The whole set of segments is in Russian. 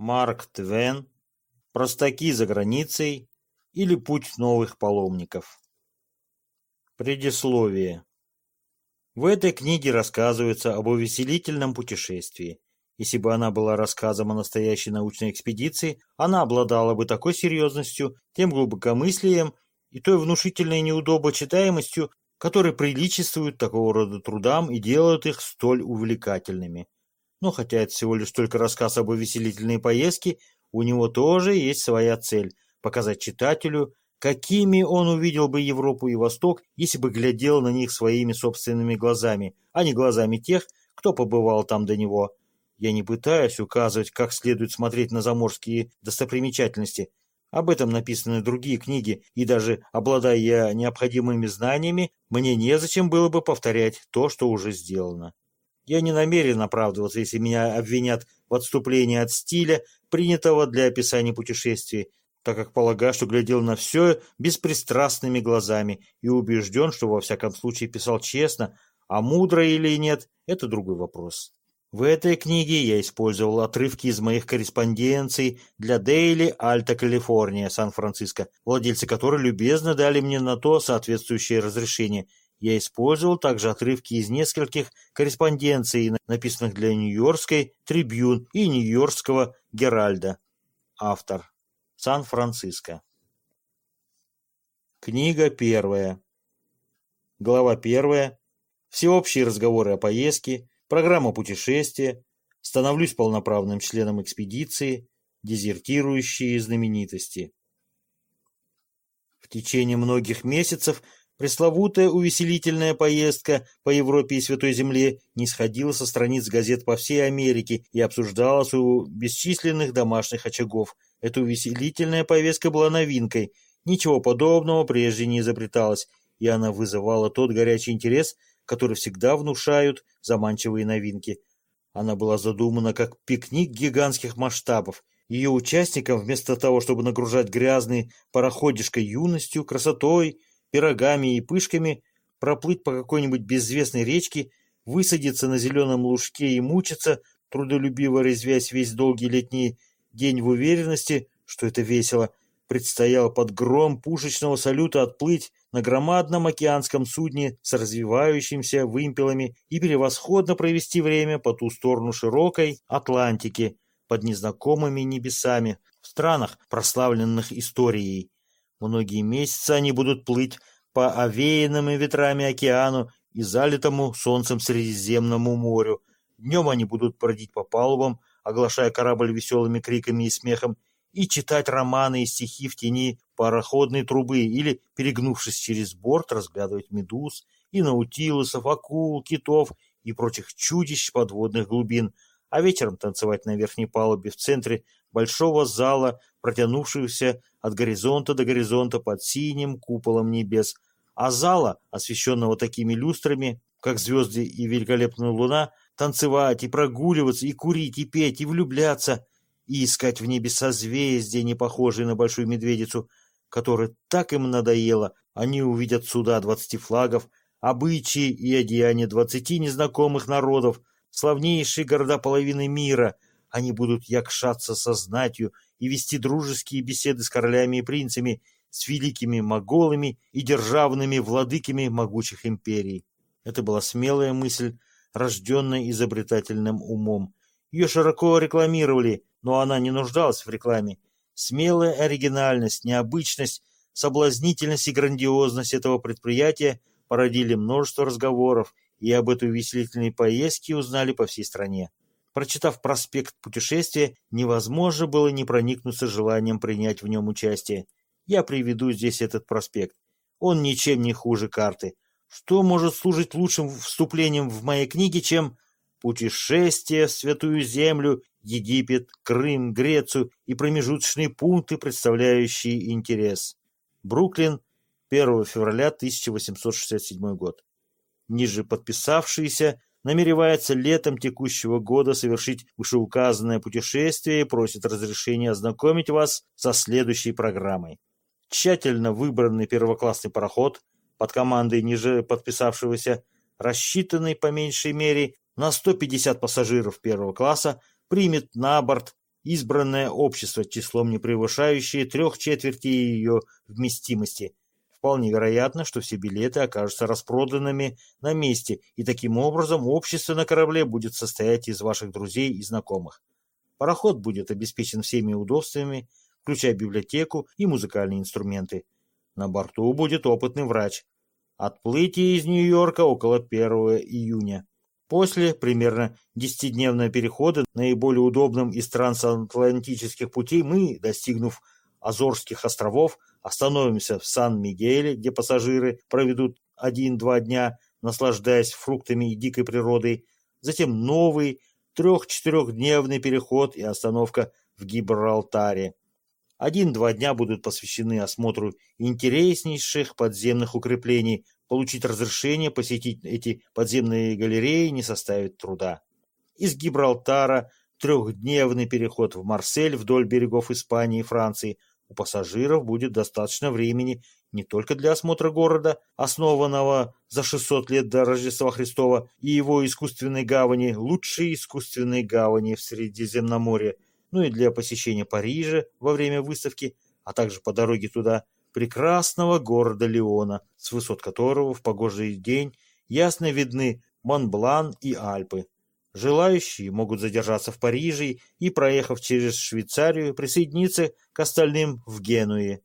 Марк Твен, Простаки за границей или Путь новых паломников. Предисловие. В этой книге рассказывается об увеселительном путешествии. Если бы она была рассказом о настоящей научной экспедиции, она обладала бы такой серьезностью, тем глубокомыслием и той внушительной неудобочитаемостью, которые приличествуют такого рода трудам и делают их столь увлекательными. Но хотя это всего лишь только рассказ об увеселительной поездке, у него тоже есть своя цель – показать читателю, какими он увидел бы Европу и Восток, если бы глядел на них своими собственными глазами, а не глазами тех, кто побывал там до него. Я не пытаюсь указывать, как следует смотреть на заморские достопримечательности. Об этом написаны другие книги, и даже обладая необходимыми знаниями, мне незачем было бы повторять то, что уже сделано. Я не намерен оправдываться, если меня обвинят в отступлении от стиля, принятого для описания путешествий, так как полагаю, что глядел на все беспристрастными глазами и убежден, что во всяком случае писал честно, а мудро или нет – это другой вопрос. В этой книге я использовал отрывки из моих корреспонденций для Alta California, Сан-Франциско, владельцы которой любезно дали мне на то соответствующее разрешение – я использовал также отрывки из нескольких корреспонденций, написанных для Нью-Йоркской Трибюн и Нью-Йоркского Геральда. Автор. Сан-Франциско. Книга первая. Глава первая. Всеобщие разговоры о поездке, программа путешествия, становлюсь полноправным членом экспедиции, дезертирующие знаменитости. В течение многих месяцев Пресловутая увеселительная поездка по Европе и Святой Земле не сходила со страниц газет по всей Америке и обсуждалась у бесчисленных домашних очагов. Эта увеселительная повестка была новинкой, ничего подобного прежде не изобреталось, и она вызывала тот горячий интерес, который всегда внушают заманчивые новинки. Она была задумана как пикник гигантских масштабов. Ее участникам, вместо того, чтобы нагружать грязный пароходишкой юностью, красотой, пирогами и пышками, проплыть по какой-нибудь безвестной речке, высадиться на зеленом лужке и мучиться, трудолюбиво резвясь весь долгий летний день в уверенности, что это весело, предстоял под гром пушечного салюта отплыть на громадном океанском судне с развивающимися вымпелами и превосходно провести время по ту сторону широкой Атлантики под незнакомыми небесами в странах, прославленных историей. Многие месяцы они будут плыть по овеянным ветрами океану и залитому солнцем Средиземному морю. Днем они будут бродить по палубам, оглашая корабль веселыми криками и смехом, и читать романы и стихи в тени пароходной трубы или, перегнувшись через борт, разглядывать медуз и наутилусов, акул, китов и прочих чудищ подводных глубин, а вечером танцевать на верхней палубе в центре большого зала, протянувшегося от горизонта до горизонта под синим куполом небес, а зала, освещенного такими люстрами, как звезды и великолепная луна, танцевать и прогуливаться, и курить, и петь, и влюбляться, и искать в небе созвездия, не похожие на большую медведицу, которая так им надоела, они увидят суда двадцати флагов, обычаи и одеяния двадцати незнакомых народов, славнейшие города половины мира — они будут якшаться со знатью и вести дружеские беседы с королями и принцами, с великими моголами и державными владыками могучих империй. Это была смелая мысль, рожденная изобретательным умом. Ее широко рекламировали, но она не нуждалась в рекламе. Смелая оригинальность, необычность, соблазнительность и грандиозность этого предприятия породили множество разговоров, и об этой веселительной поездке узнали по всей стране. Прочитав проспект путешествия, невозможно было не проникнуться желанием принять в нем участие. Я приведу здесь этот проспект. Он ничем не хуже карты. Что может служить лучшим вступлением в моей книге, чем путешествие в Святую Землю, Египет, Крым, Грецию и промежуточные пункты, представляющие интерес. Бруклин, 1 февраля 1867 год. Ниже подписавшиеся намеревается летом текущего года совершить вышеуказанное путешествие и просит разрешения ознакомить вас со следующей программой. Тщательно выбранный первоклассный пароход под командой ниже подписавшегося, рассчитанный по меньшей мере на 150 пассажиров первого класса, примет на борт избранное общество числом не превышающее трех четвертей ее вместимости. Вполне вероятно, что все билеты окажутся распроданными на месте, и таким образом общество на корабле будет состоять из ваших друзей и знакомых. Пароход будет обеспечен всеми удобствами, включая библиотеку и музыкальные инструменты. На борту будет опытный врач. Отплытие из Нью-Йорка около 1 июня. После примерно десятидневного перехода наиболее удобным из трансатлантических путей мы, достигнув Азорских островов, остановимся в Сан-Мигеле, где пассажиры проведут один-два дня, наслаждаясь фруктами и дикой природой, затем новый трех-четырехдневный переход и остановка в Гибралтаре. Один-два дня будут посвящены осмотру интереснейших подземных укреплений, Получить разрешение посетить эти подземные галереи не составит труда. Из Гибралтара трехдневный переход в Марсель вдоль берегов Испании и Франции. У пассажиров будет достаточно времени не только для осмотра города, основанного за 600 лет до Рождества Христова, и его искусственной гавани, лучшей искусственной гавани в Средиземноморье, но и для посещения Парижа во время выставки, а также по дороге туда – прекрасного города Леона, с высот которого в погожий день ясно видны Монблан и Альпы. Желающие могут задержаться в Париже и, проехав через Швейцарию, присоединиться к остальным в Генуе.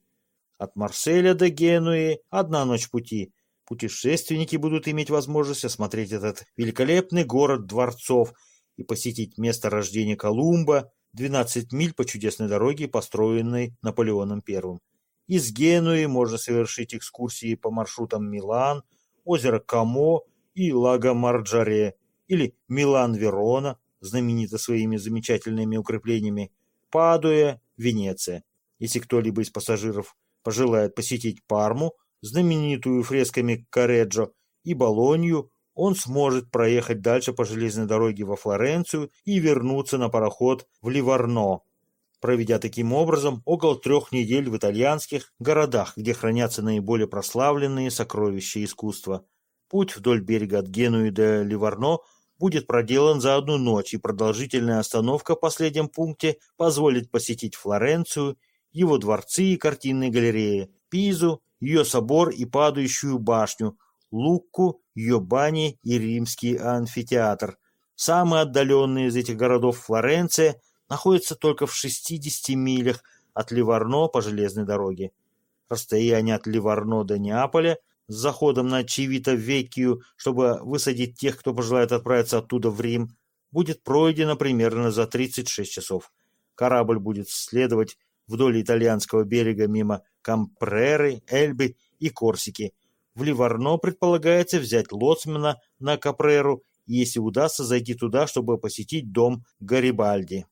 От Марселя до Генуи одна ночь пути. Путешественники будут иметь возможность осмотреть этот великолепный город дворцов и посетить место рождения Колумба, 12 миль по чудесной дороге, построенной Наполеоном I. Из Генуи можно совершить экскурсии по маршрутам Милан, озеро Камо и Лаго Марджаре, или Милан-Верона, знаменита своими замечательными укреплениями, Падуя, Венеция. Если кто-либо из пассажиров пожелает посетить Парму, знаменитую фресками Кареджо, и Болонью, он сможет проехать дальше по железной дороге во Флоренцию и вернуться на пароход в Ливарно, проведя таким образом около трех недель в итальянских городах, где хранятся наиболее прославленные сокровища искусства. Путь вдоль берега от Генуи до Ливарно будет проделан за одну ночь, и продолжительная остановка в последнем пункте позволит посетить Флоренцию, его дворцы и картинные галереи, Пизу, ее собор и падающую башню, Лукку, ее бани и римский амфитеатр. Самые отдаленные из этих городов Флоренция – находится только в 60 милях от Ливарно по железной дороге. Расстояние от Ливарно до Неаполя с заходом на Чивито-Веккию, чтобы высадить тех, кто пожелает отправиться оттуда в Рим, будет пройдено примерно за 36 часов. Корабль будет следовать вдоль итальянского берега мимо Кампреры, Эльбы и Корсики. В Ливарно предполагается взять лоцмана на Капреру, если удастся зайти туда, чтобы посетить дом Гарибальди.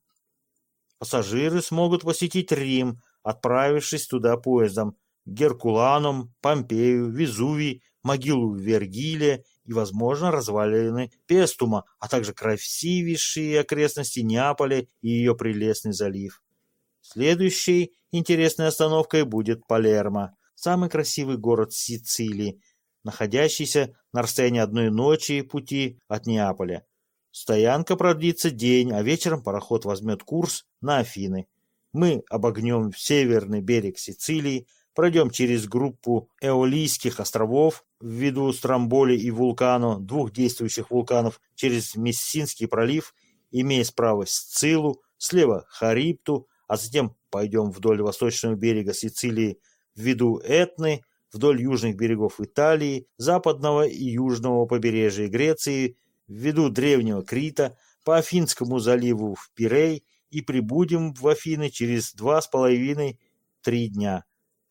Пассажиры смогут посетить Рим, отправившись туда поездом, Геркуланом, Помпею, Везувий, могилу Вергилия и, возможно, развалины Пестума, а также красивейшие окрестности Неаполя и ее прелестный залив. Следующей интересной остановкой будет Палермо, самый красивый город Сицилии, находящийся на расстоянии одной ночи пути от Неаполя. Стоянка продлится день, а вечером пароход возьмет курс на Афины. Мы обогнем северный берег Сицилии, пройдем через группу Эолийских островов в виду Стромболи и Вулкану, двух действующих вулканов, через Мессинский пролив, имея справа Сцилу, слева Харипту, а затем пойдем вдоль восточного берега Сицилии в виду Этны, вдоль южных берегов Италии, западного и южного побережья Греции, ввиду древнего Крита, по Афинскому заливу в Пирей и прибудем в Афины через два с половиной-три дня.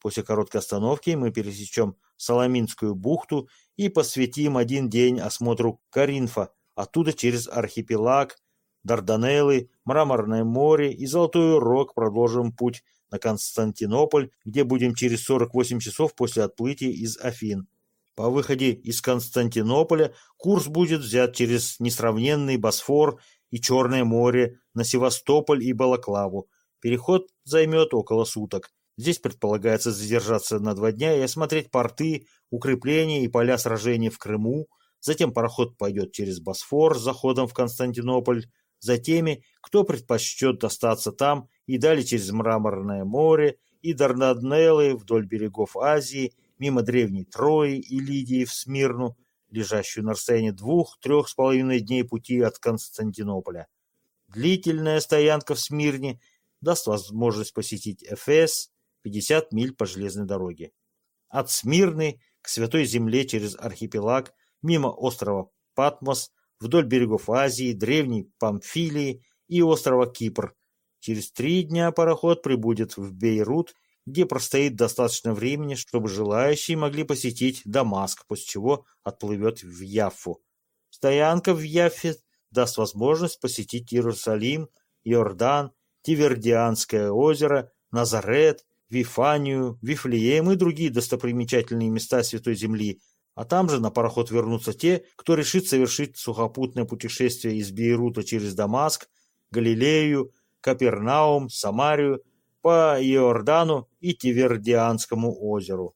После короткой остановки мы пересечем Соломинскую бухту и посвятим один день осмотру Каринфа, оттуда через архипелаг, Дарданеллы, Мраморное море и Золотой Рог продолжим путь на Константинополь, где будем через 48 часов после отплытия из Афин. По выходе из Константинополя курс будет взят через несравненный Босфор и Черное море на Севастополь и Балаклаву. Переход займет около суток. Здесь предполагается задержаться на два дня и осмотреть порты, укрепления и поля сражений в Крыму. Затем пароход пойдет через Босфор с заходом в Константинополь, за теми, кто предпочтет остаться там и далее через Мраморное море и Дарнаднеллы вдоль берегов Азии, мимо древней Трои и Лидии в Смирну, лежащую на расстоянии двух-трех с половиной дней пути от Константинополя. Длительная стоянка в Смирне даст возможность посетить Эфес, 50 миль по железной дороге. От Смирны к Святой Земле через архипелаг, мимо острова Патмос, вдоль берегов Азии, древней Памфилии и острова Кипр. Через три дня пароход прибудет в Бейрут, где простоит достаточно времени, чтобы желающие могли посетить Дамаск, после чего отплывет в Яффу. Стоянка в Яффе даст возможность посетить Иерусалим, Иордан, Тивердианское озеро, Назарет, Вифанию, Вифлеем и другие достопримечательные места Святой Земли, а там же на пароход вернутся те, кто решит совершить сухопутное путешествие из Бейрута через Дамаск, Галилею, Капернаум, Самарию, по Иордану и Тивердианскому озеру.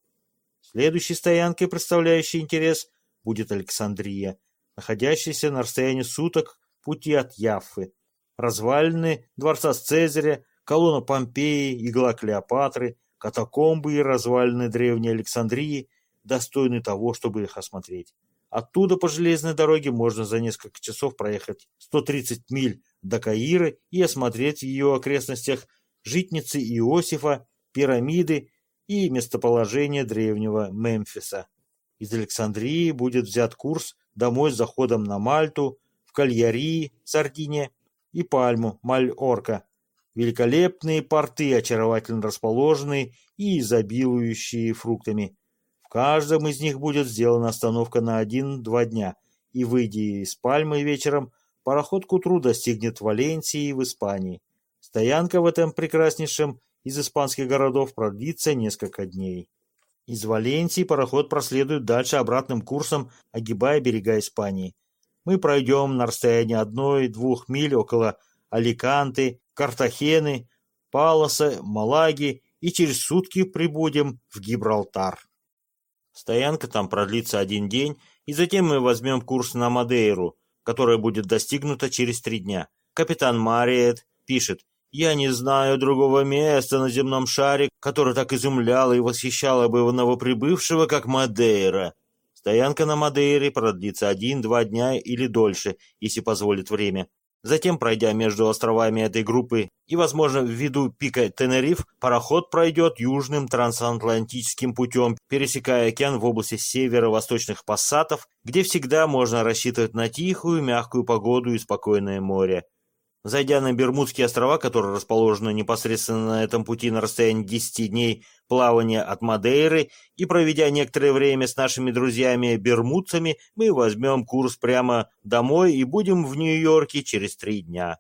Следующей стоянкой, представляющей интерес, будет Александрия, находящаяся на расстоянии суток пути от Яффы. Развалины дворца Цезаря, колонна Помпеи, игла Клеопатры, катакомбы и развалины древней Александрии достойны того, чтобы их осмотреть. Оттуда по железной дороге можно за несколько часов проехать 130 миль до Каира и осмотреть в ее окрестностях житницы Иосифа, пирамиды и местоположение древнего Мемфиса. Из Александрии будет взят курс домой с заходом на Мальту, в Кальярии, Сардиния и Пальму, Маль-Орка. Великолепные порты, очаровательно расположенные и изобилующие фруктами. В каждом из них будет сделана остановка на один-два дня, и, выйдя из Пальмы вечером, пароход к утру достигнет Валенсии в Испании. Стоянка в этом прекраснейшем из испанских городов продлится несколько дней. Из Валенсии пароход проследует дальше обратным курсом, огибая берега Испании. Мы пройдем на расстоянии одной-двух миль около Аликанты, Картахены, Палоса, Малаги и через сутки прибудем в Гибралтар. Стоянка там продлится один день, и затем мы возьмем курс на Мадейру, которая будет достигнута через три дня. Капитан Мариет пишет, я не знаю другого места на земном шаре, которое так изумляло и восхищало бы новоприбывшего, как Мадейра. Стоянка на Мадейре продлится один-два дня или дольше, если позволит время. Затем, пройдя между островами этой группы и, возможно, ввиду пика Тенериф, пароход пройдет южным трансатлантическим путем, пересекая океан в области северо-восточных пассатов, где всегда можно рассчитывать на тихую, мягкую погоду и спокойное море. Зайдя на Бермудские острова, которые расположены непосредственно на этом пути на расстоянии 10 дней плавания от Мадейры, и проведя некоторое время с нашими друзьями-бермудцами, мы возьмем курс прямо домой и будем в Нью-Йорке через три дня.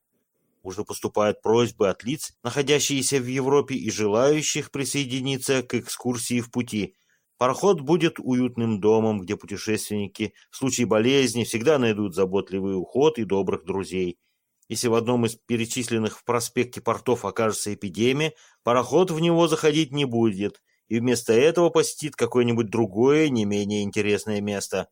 Уже поступают просьбы от лиц, находящихся в Европе и желающих присоединиться к экскурсии в пути. Пароход будет уютным домом, где путешественники в случае болезни всегда найдут заботливый уход и добрых друзей. Если в одном из перечисленных в проспекте портов окажется эпидемия, пароход в него заходить не будет, и вместо этого посетит какое-нибудь другое, не менее интересное место.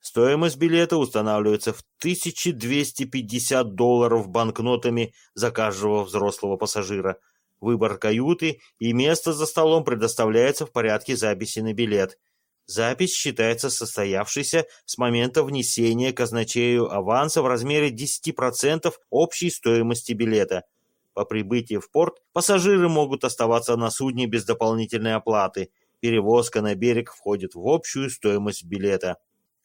Стоимость билета устанавливается в 1250 долларов банкнотами за каждого взрослого пассажира. Выбор каюты и место за столом предоставляется в порядке записи на билет. Запись считается состоявшейся с момента внесения казначею аванса в размере 10% общей стоимости билета. По прибытии в порт пассажиры могут оставаться на судне без дополнительной оплаты. Перевозка на берег входит в общую стоимость билета.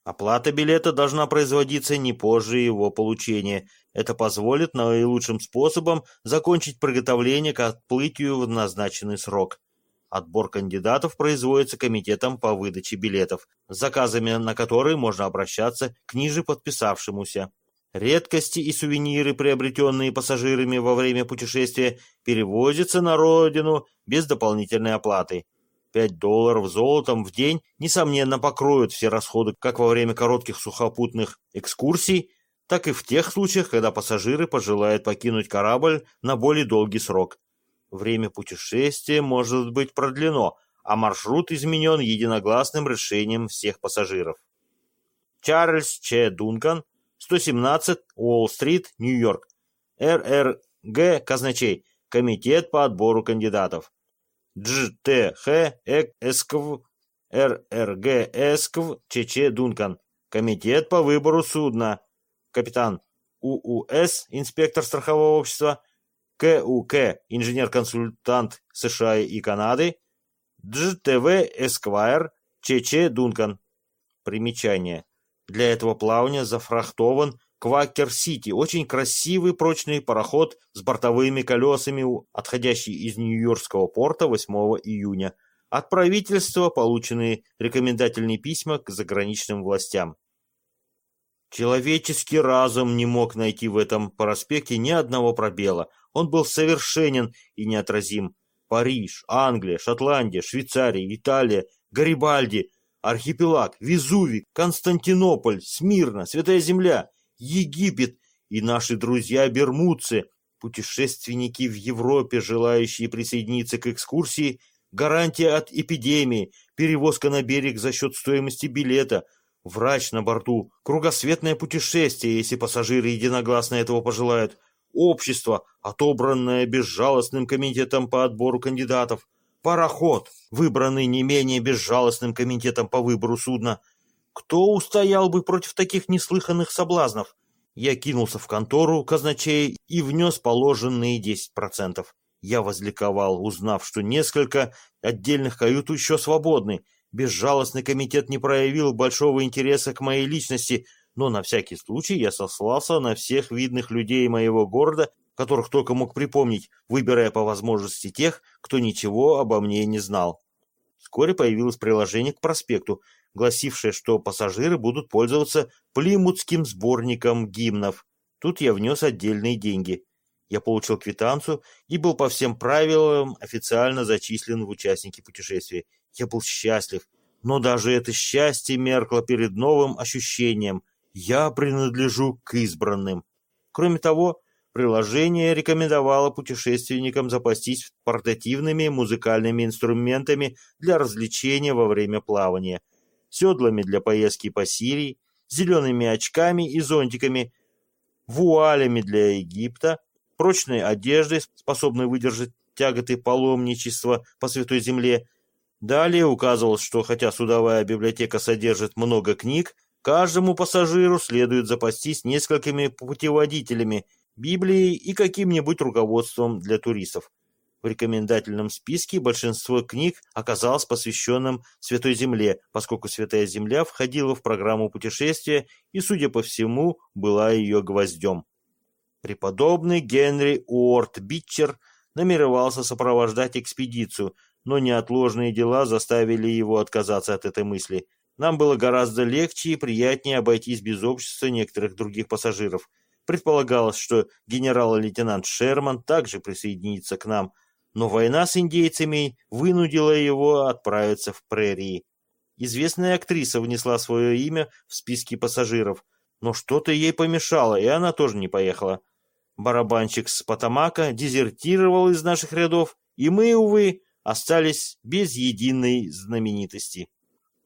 Оплата билета должна производиться не позже его получения. Это позволит наилучшим способом закончить приготовление к отплытию в назначенный срок. Отбор кандидатов производится комитетом по выдаче билетов, с заказами на которые можно обращаться к ниже подписавшемуся. Редкости и сувениры, приобретенные пассажирами во время путешествия, перевозятся на родину без дополнительной оплаты. 5 долларов золотом в день, несомненно, покроют все расходы как во время коротких сухопутных экскурсий, так и в тех случаях, когда пассажиры пожелают покинуть корабль на более долгий срок. Время путешествия может быть продлено, а маршрут изменен единогласным решением всех пассажиров. Чарльз Ч. Дункан, 117 Уолл-стрит, Нью-Йорк. РРГ казначей, комитет по отбору кандидатов. ДЖТХ ЭКСКВ РРГ ЭСКВ ЧЧ Дункан, комитет по выбору судна. Капитан УУС, инспектор страхового общества, КУК, инженер-консультант США и Канады, ДЖТВ Эсквайр, ЧЧ Дункан. Примечание. Для этого плавания зафрахтован Квакер-Сити, очень красивый прочный пароход с бортовыми колесами, отходящий из Нью-Йоркского порта 8 июня. От правительства получены рекомендательные письма к заграничным властям. Человеческий разум не мог найти в этом проспекте ни одного пробела. Он был совершенен и неотразим. Париж, Англия, Шотландия, Швейцария, Италия, Гарибальди, архипелаг, Везувий, Константинополь, Смирна, Святая Земля, Египет и наши друзья-бермудцы, путешественники в Европе, желающие присоединиться к экскурсии, гарантия от эпидемии, перевозка на берег за счет стоимости билета – Врач на борту, кругосветное путешествие, если пассажиры единогласно этого пожелают, общество, отобранное безжалостным комитетом по отбору кандидатов, пароход, выбранный не менее безжалостным комитетом по выбору судна. Кто устоял бы против таких неслыханных соблазнов? Я кинулся в контору казначей и внес положенные 10%. Я возликовал, узнав, что несколько отдельных кают еще свободны, Безжалостный комитет не проявил большого интереса к моей личности, но на всякий случай я сослался на всех видных людей моего города, которых только мог припомнить, выбирая по возможности тех, кто ничего обо мне не знал. Вскоре появилось приложение к проспекту, гласившее, что пассажиры будут пользоваться плимутским сборником гимнов. Тут я внес отдельные деньги. Я получил квитанцию и был по всем правилам официально зачислен в участники путешествия. Я был счастлив, но даже это счастье меркло перед новым ощущением. Я принадлежу к избранным. Кроме того, приложение рекомендовало путешественникам запастись портативными музыкальными инструментами для развлечения во время плавания, седлами для поездки по Сирии, зелеными очками и зонтиками, вуалями для Египта, прочной одеждой, способной выдержать тяготы паломничества по Святой Земле, Далее указывалось, что хотя судовая библиотека содержит много книг, каждому пассажиру следует запастись несколькими путеводителями, Библией и каким-нибудь руководством для туристов. В рекомендательном списке большинство книг оказалось посвященным Святой Земле, поскольку Святая Земля входила в программу путешествия и, судя по всему, была ее гвоздем. Преподобный Генри Уорт Бичер намеревался сопровождать экспедицию – но неотложные дела заставили его отказаться от этой мысли. Нам было гораздо легче и приятнее обойтись без общества некоторых других пассажиров. Предполагалось, что генерал-лейтенант Шерман также присоединится к нам, но война с индейцами вынудила его отправиться в прерии. Известная актриса внесла свое имя в списки пассажиров, но что-то ей помешало, и она тоже не поехала. Барабанщик с Потамака дезертировал из наших рядов, и мы, увы, остались без единой знаменитости.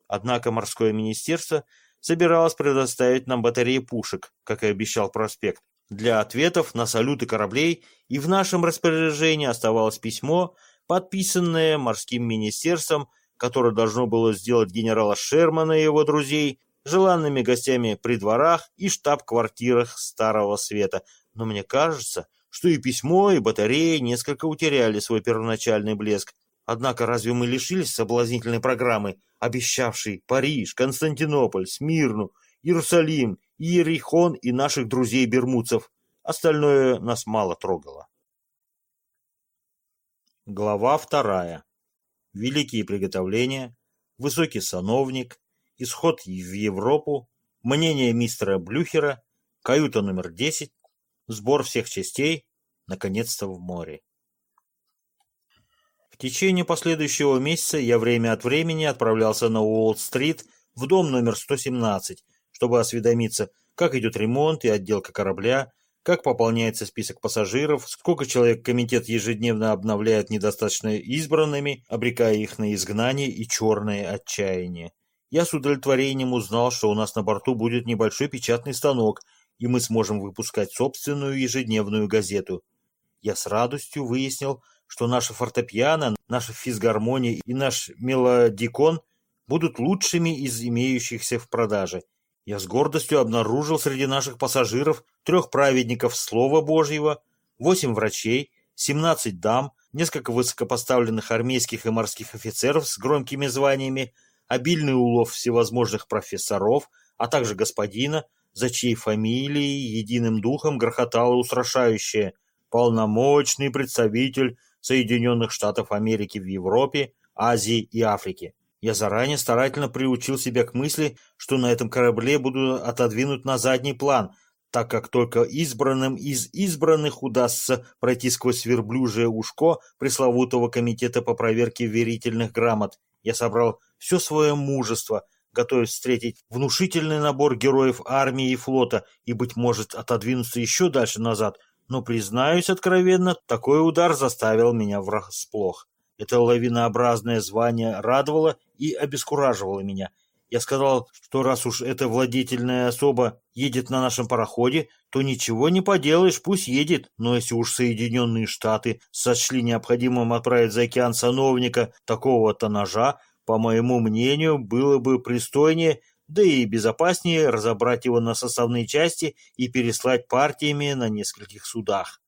Однако морское министерство собиралось предоставить нам батареи пушек, как и обещал проспект, для ответов на салюты кораблей, и в нашем распоряжении оставалось письмо, подписанное морским министерством, которое должно было сделать генерала Шермана и его друзей желанными гостями при дворах и штаб-квартирах Старого Света. Но мне кажется, что и письмо, и батареи несколько утеряли свой первоначальный блеск, Однако разве мы лишились соблазнительной программы, обещавшей Париж, Константинополь, Смирну, Иерусалим, Иерихон и наших друзей-бермудцев? Остальное нас мало трогало. Глава вторая. Великие приготовления, высокий сановник, исход в Европу, мнение мистера Блюхера, каюта номер 10, сбор всех частей, наконец-то в море. В течение последующего месяца я время от времени отправлялся на Уолл-стрит в дом номер 117, чтобы осведомиться, как идет ремонт и отделка корабля, как пополняется список пассажиров, сколько человек комитет ежедневно обновляет недостаточно избранными, обрекая их на изгнание и черное отчаяние. Я с удовлетворением узнал, что у нас на борту будет небольшой печатный станок, и мы сможем выпускать собственную ежедневную газету. Я с радостью выяснил, что наша фортепиано, наша физгармония и наш мелодикон будут лучшими из имеющихся в продаже. Я с гордостью обнаружил среди наших пассажиров трех праведников Слова Божьего, восемь врачей, семнадцать дам, несколько высокопоставленных армейских и морских офицеров с громкими званиями, обильный улов всевозможных профессоров, а также господина, за чьей фамилией единым духом грохотало устрашающее «полномочный представитель Соединенных Штатов Америки в Европе, Азии и Африке». Я заранее старательно приучил себя к мысли, что на этом корабле буду отодвинут на задний план – так как только избранным из избранных удастся пройти сквозь верблюжье ушко пресловутого комитета по проверке верительных грамот. Я собрал все свое мужество, готовясь встретить внушительный набор героев армии и флота и, быть может, отодвинуться еще дальше назад, но, признаюсь откровенно, такой удар заставил меня врасплох. Это лавинообразное звание радовало и обескураживало меня – я сказал, что раз уж эта владетельная особа едет на нашем пароходе, то ничего не поделаешь, пусть едет. Но если уж Соединенные Штаты сочли необходимым отправить за океан сановника такого-то ножа, по моему мнению, было бы пристойнее, да и безопаснее разобрать его на составные части и переслать партиями на нескольких судах.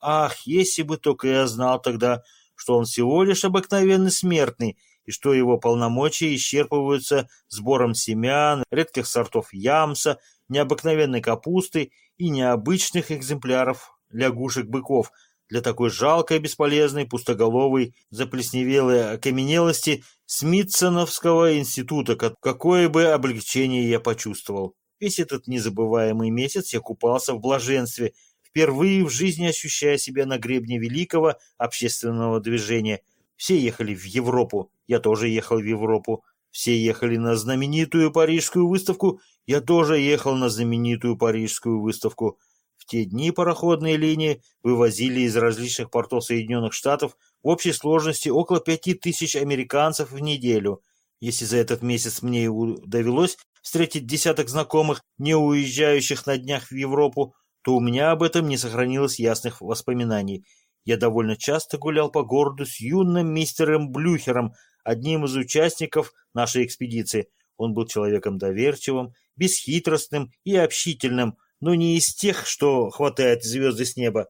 Ах, если бы только я знал тогда, что он всего лишь обыкновенный смертный, и что его полномочия исчерпываются сбором семян, редких сортов ямса, необыкновенной капусты и необычных экземпляров лягушек-быков для такой жалкой, бесполезной, пустоголовой, заплесневелой окаменелости Смитсоновского института, какое бы облегчение я почувствовал. Весь этот незабываемый месяц я купался в блаженстве, впервые в жизни ощущая себя на гребне великого общественного движения. Все ехали в Европу, я тоже ехал в Европу. Все ехали на знаменитую парижскую выставку, я тоже ехал на знаменитую парижскую выставку. Те дни пароходные линии вывозили из различных портов Соединенных Штатов в общей сложности около пяти тысяч американцев в неделю. Если за этот месяц мне довелось встретить десяток знакомых, не уезжающих на днях в Европу, то у меня об этом не сохранилось ясных воспоминаний. Я довольно часто гулял по городу с юным мистером Блюхером, одним из участников нашей экспедиции. Он был человеком доверчивым, бесхитростным и общительным, но не из тех, что хватает звезды с неба.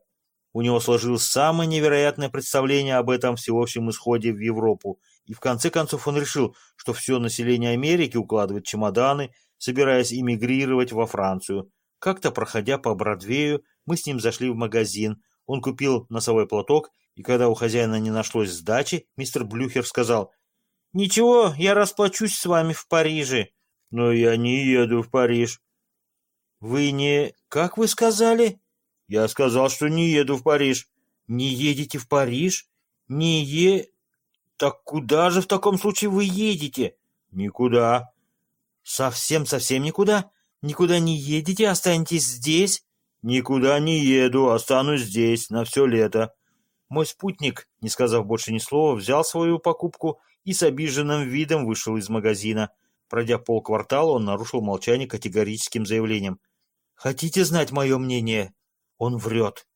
У него сложилось самое невероятное представление об этом всеобщем исходе в Европу, и в конце концов он решил, что все население Америки укладывает чемоданы, собираясь эмигрировать во Францию. Как-то, проходя по Бродвею, мы с ним зашли в магазин. Он купил носовой платок, и когда у хозяина не нашлось сдачи, мистер Блюхер сказал, «Ничего, я расплачусь с вами в Париже». «Но я не еду в Париж». «Вы не... Как вы сказали?» «Я сказал, что не еду в Париж». «Не едете в Париж? Не е...» «Так куда же в таком случае вы едете?» «Никуда». «Совсем-совсем никуда? Никуда не едете? Останетесь здесь?» «Никуда не еду, останусь здесь на все лето». Мой спутник, не сказав больше ни слова, взял свою покупку и с обиженным видом вышел из магазина. Пройдя полквартала, он нарушил молчание категорическим заявлением. «Хотите знать мое мнение? Он врет».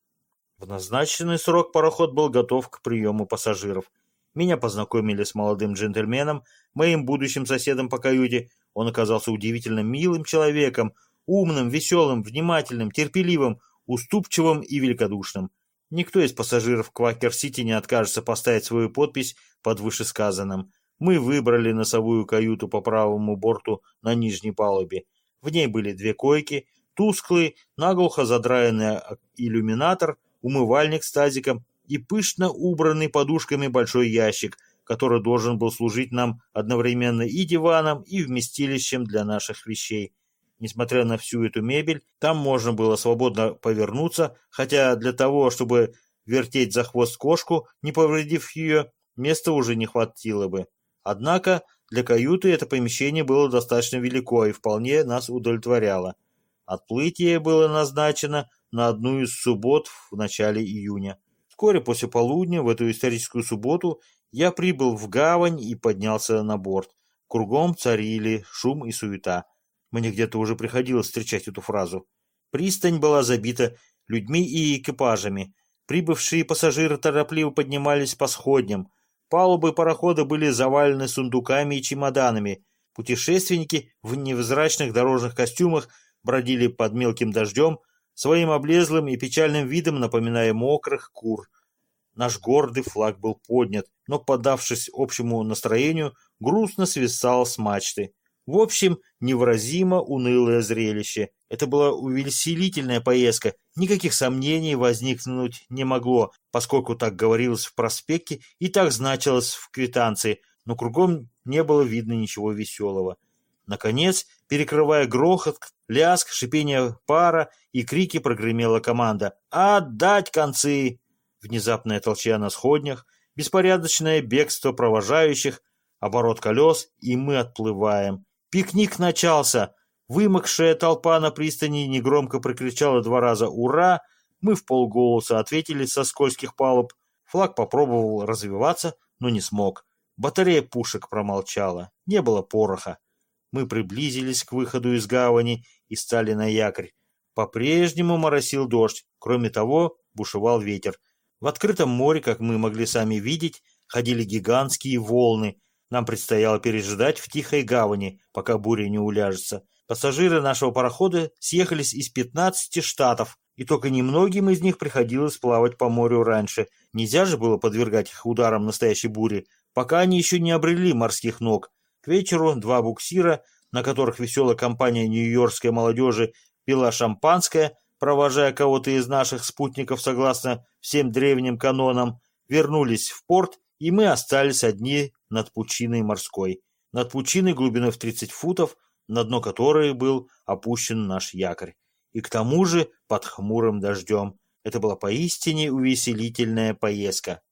В назначенный срок пароход был готов к приему пассажиров. Меня познакомили с молодым джентльменом, моим будущим соседом по каюте. Он оказался удивительно милым человеком, умным, веселым, внимательным, терпеливым, уступчивым и великодушным. Никто из пассажиров Квакер-Сити не откажется поставить свою подпись под вышесказанным. Мы выбрали носовую каюту по правому борту на нижней палубе. В ней были две койки, тусклый, наглухо задраенный иллюминатор, умывальник с тазиком и пышно убранный подушками большой ящик, который должен был служить нам одновременно и диваном, и вместилищем для наших вещей. Несмотря на всю эту мебель, там можно было свободно повернуться, хотя для того, чтобы вертеть за хвост кошку, не повредив ее, места уже не хватило бы. Однако для каюты это помещение было достаточно велико и вполне нас удовлетворяло. Отплытие было назначено на одну из суббот в начале июня. Вскоре после полудня в эту историческую субботу я прибыл в гавань и поднялся на борт. Кругом царили шум и суета. Мне где-то уже приходилось встречать эту фразу. Пристань была забита людьми и экипажами. Прибывшие пассажиры торопливо поднимались по сходням. Палубы парохода были завалены сундуками и чемоданами. Путешественники в невзрачных дорожных костюмах бродили под мелким дождем, своим облезлым и печальным видом напоминая мокрых кур. Наш гордый флаг был поднят, но, поддавшись общему настроению, грустно свисал с мачты. В общем, невыразимо унылое зрелище. Это была увеселительная поездка, никаких сомнений возникнуть не могло, поскольку так говорилось в проспекте и так значилось в квитанции, но кругом не было видно ничего веселого. Наконец, перекрывая грохот, лязг, шипение пара и крики, прогремела команда «Отдать концы!». Внезапная толчья на сходнях, беспорядочное бегство провожающих, оборот колес, и мы отплываем. Пикник начался. Вымокшая толпа на пристани негромко прокричала два раза «Ура!». Мы в полголоса ответили со скользких палуб. Флаг попробовал развиваться, но не смог. Батарея пушек промолчала. Не было пороха. Мы приблизились к выходу из гавани и стали на якорь. По-прежнему моросил дождь. Кроме того, бушевал ветер. В открытом море, как мы могли сами видеть, ходили гигантские волны. Нам предстояло пережидать в тихой гавани, пока буря не уляжется. Пассажиры нашего парохода съехались из 15 штатов, и только немногим из них приходилось плавать по морю раньше. Нельзя же было подвергать их ударам настоящей бури, пока они еще не обрели морских ног. К вечеру два буксира, на которых веселая компания нью-йоркской молодежи пила шампанское, провожая кого-то из наших спутников согласно всем древним канонам, вернулись в порт, и мы остались одни над пучиной морской, над пучиной глубиной в 30 футов, на дно которой был опущен наш якорь. И к тому же под хмурым дождем. Это была поистине увеселительная поездка.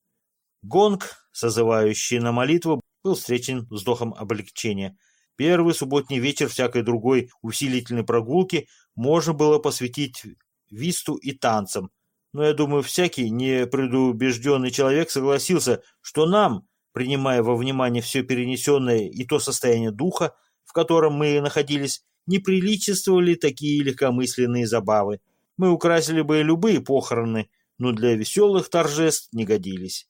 Гонг, созывающий на молитву, был встречен вздохом облегчения. Первый субботний вечер всякой другой усилительной прогулки можно было посвятить висту и танцам. Но я думаю, всякий непредубежденный человек согласился, что нам, принимая во внимание все перенесенное и то состояние духа, в котором мы находились, не приличествовали такие легкомысленные забавы. Мы украсили бы любые похороны, но для веселых торжеств не годились.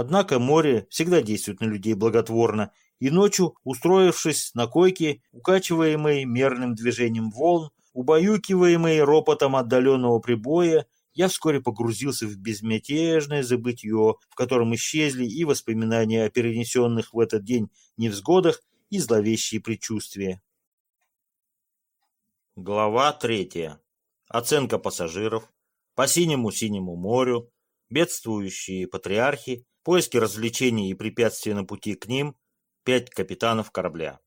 Однако море всегда действует на людей благотворно, и ночью, устроившись на койке, укачиваемой мерным движением волн, убаюкиваемой ропотом отдаленного прибоя, я вскоре погрузился в безмятежное забытье, в котором исчезли и воспоминания о перенесенных в этот день невзгодах, и зловещие предчувствия. Глава третья. Оценка пассажиров. По синему-синему морю. Бедствующие патриархи. Поиски развлечений и препятствия на пути к ним. Пять капитанов корабля.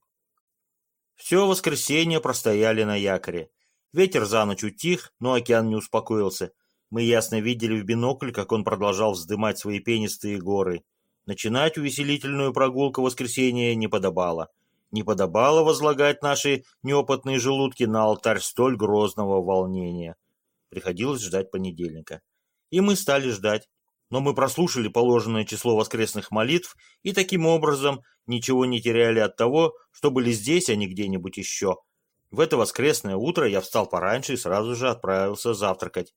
Все воскресенье простояли на якоре. Ветер за ночь утих, но океан не успокоился. Мы ясно видели в бинокль, как он продолжал вздымать свои пенистые горы. Начинать увеселительную прогулку в воскресенье не подобало. Не подобало возлагать наши неопытные желудки на алтарь столь грозного волнения. Приходилось ждать понедельника. И мы стали ждать. Но мы прослушали положенное число воскресных молитв и таким образом ничего не теряли от того, что были здесь, а не где-нибудь еще. В это воскресное утро я встал пораньше и сразу же отправился завтракать.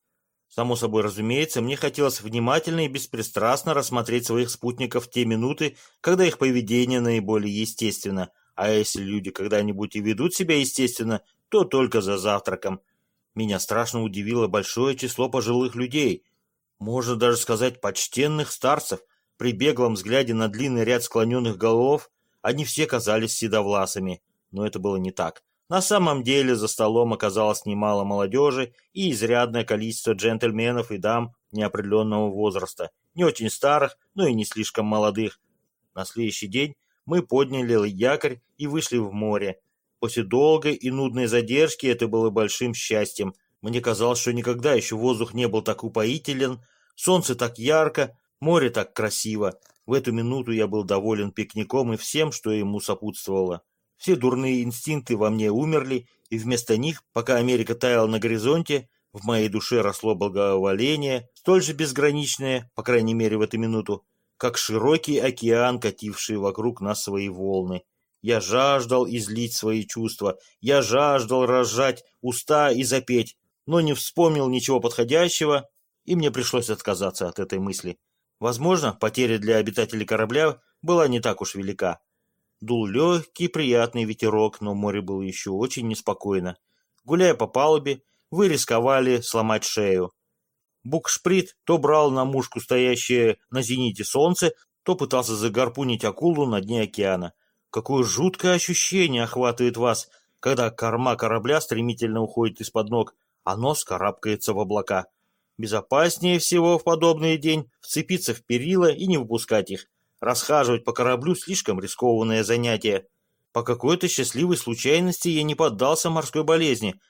Само собой разумеется, мне хотелось внимательно и беспристрастно рассмотреть своих спутников в те минуты, когда их поведение наиболее естественно, а если люди когда-нибудь и ведут себя естественно, то только за завтраком. Меня страшно удивило большое число пожилых людей, можно даже сказать почтенных старцев. При беглом взгляде на длинный ряд склоненных голов они все казались седовласыми, но это было не так. На самом деле за столом оказалось немало молодежи и изрядное количество джентльменов и дам неопределенного возраста, не очень старых, но и не слишком молодых. На следующий день мы подняли якорь и вышли в море. После долгой и нудной задержки это было большим счастьем. Мне казалось, что никогда еще воздух не был так упоителен, солнце так ярко, море так красиво. В эту минуту я был доволен пикником и всем, что ему сопутствовало. Все дурные инстинкты во мне умерли, и вместо них, пока Америка таяла на горизонте, в моей душе росло благоволение, столь же безграничное, по крайней мере в эту минуту, как широкий океан, кативший вокруг нас свои волны. Я жаждал излить свои чувства, я жаждал разжать уста и запеть. но не вспомнил ничего подходящего, и мне пришлось отказаться от этой мысли. Возможно, потеря для обитателей корабля была не так уж велика. Дул легкий, приятный ветерок, но море было еще очень неспокойно. Гуляя по палубе, вы рисковали сломать шею. Букшприт то брал на мушку стоящее на зените солнце, то пытался загарпунить акулу на дне океана. Какое жуткое ощущение охватывает вас, когда корма корабля стремительно уходит из-под ног, а нос карабкается в облака. Безопаснее всего в подобный день вцепиться в перила и не выпускать их. Расхаживать по кораблю слишком рискованное занятие. По какой-то счастливой случайности я не поддался морской болезни.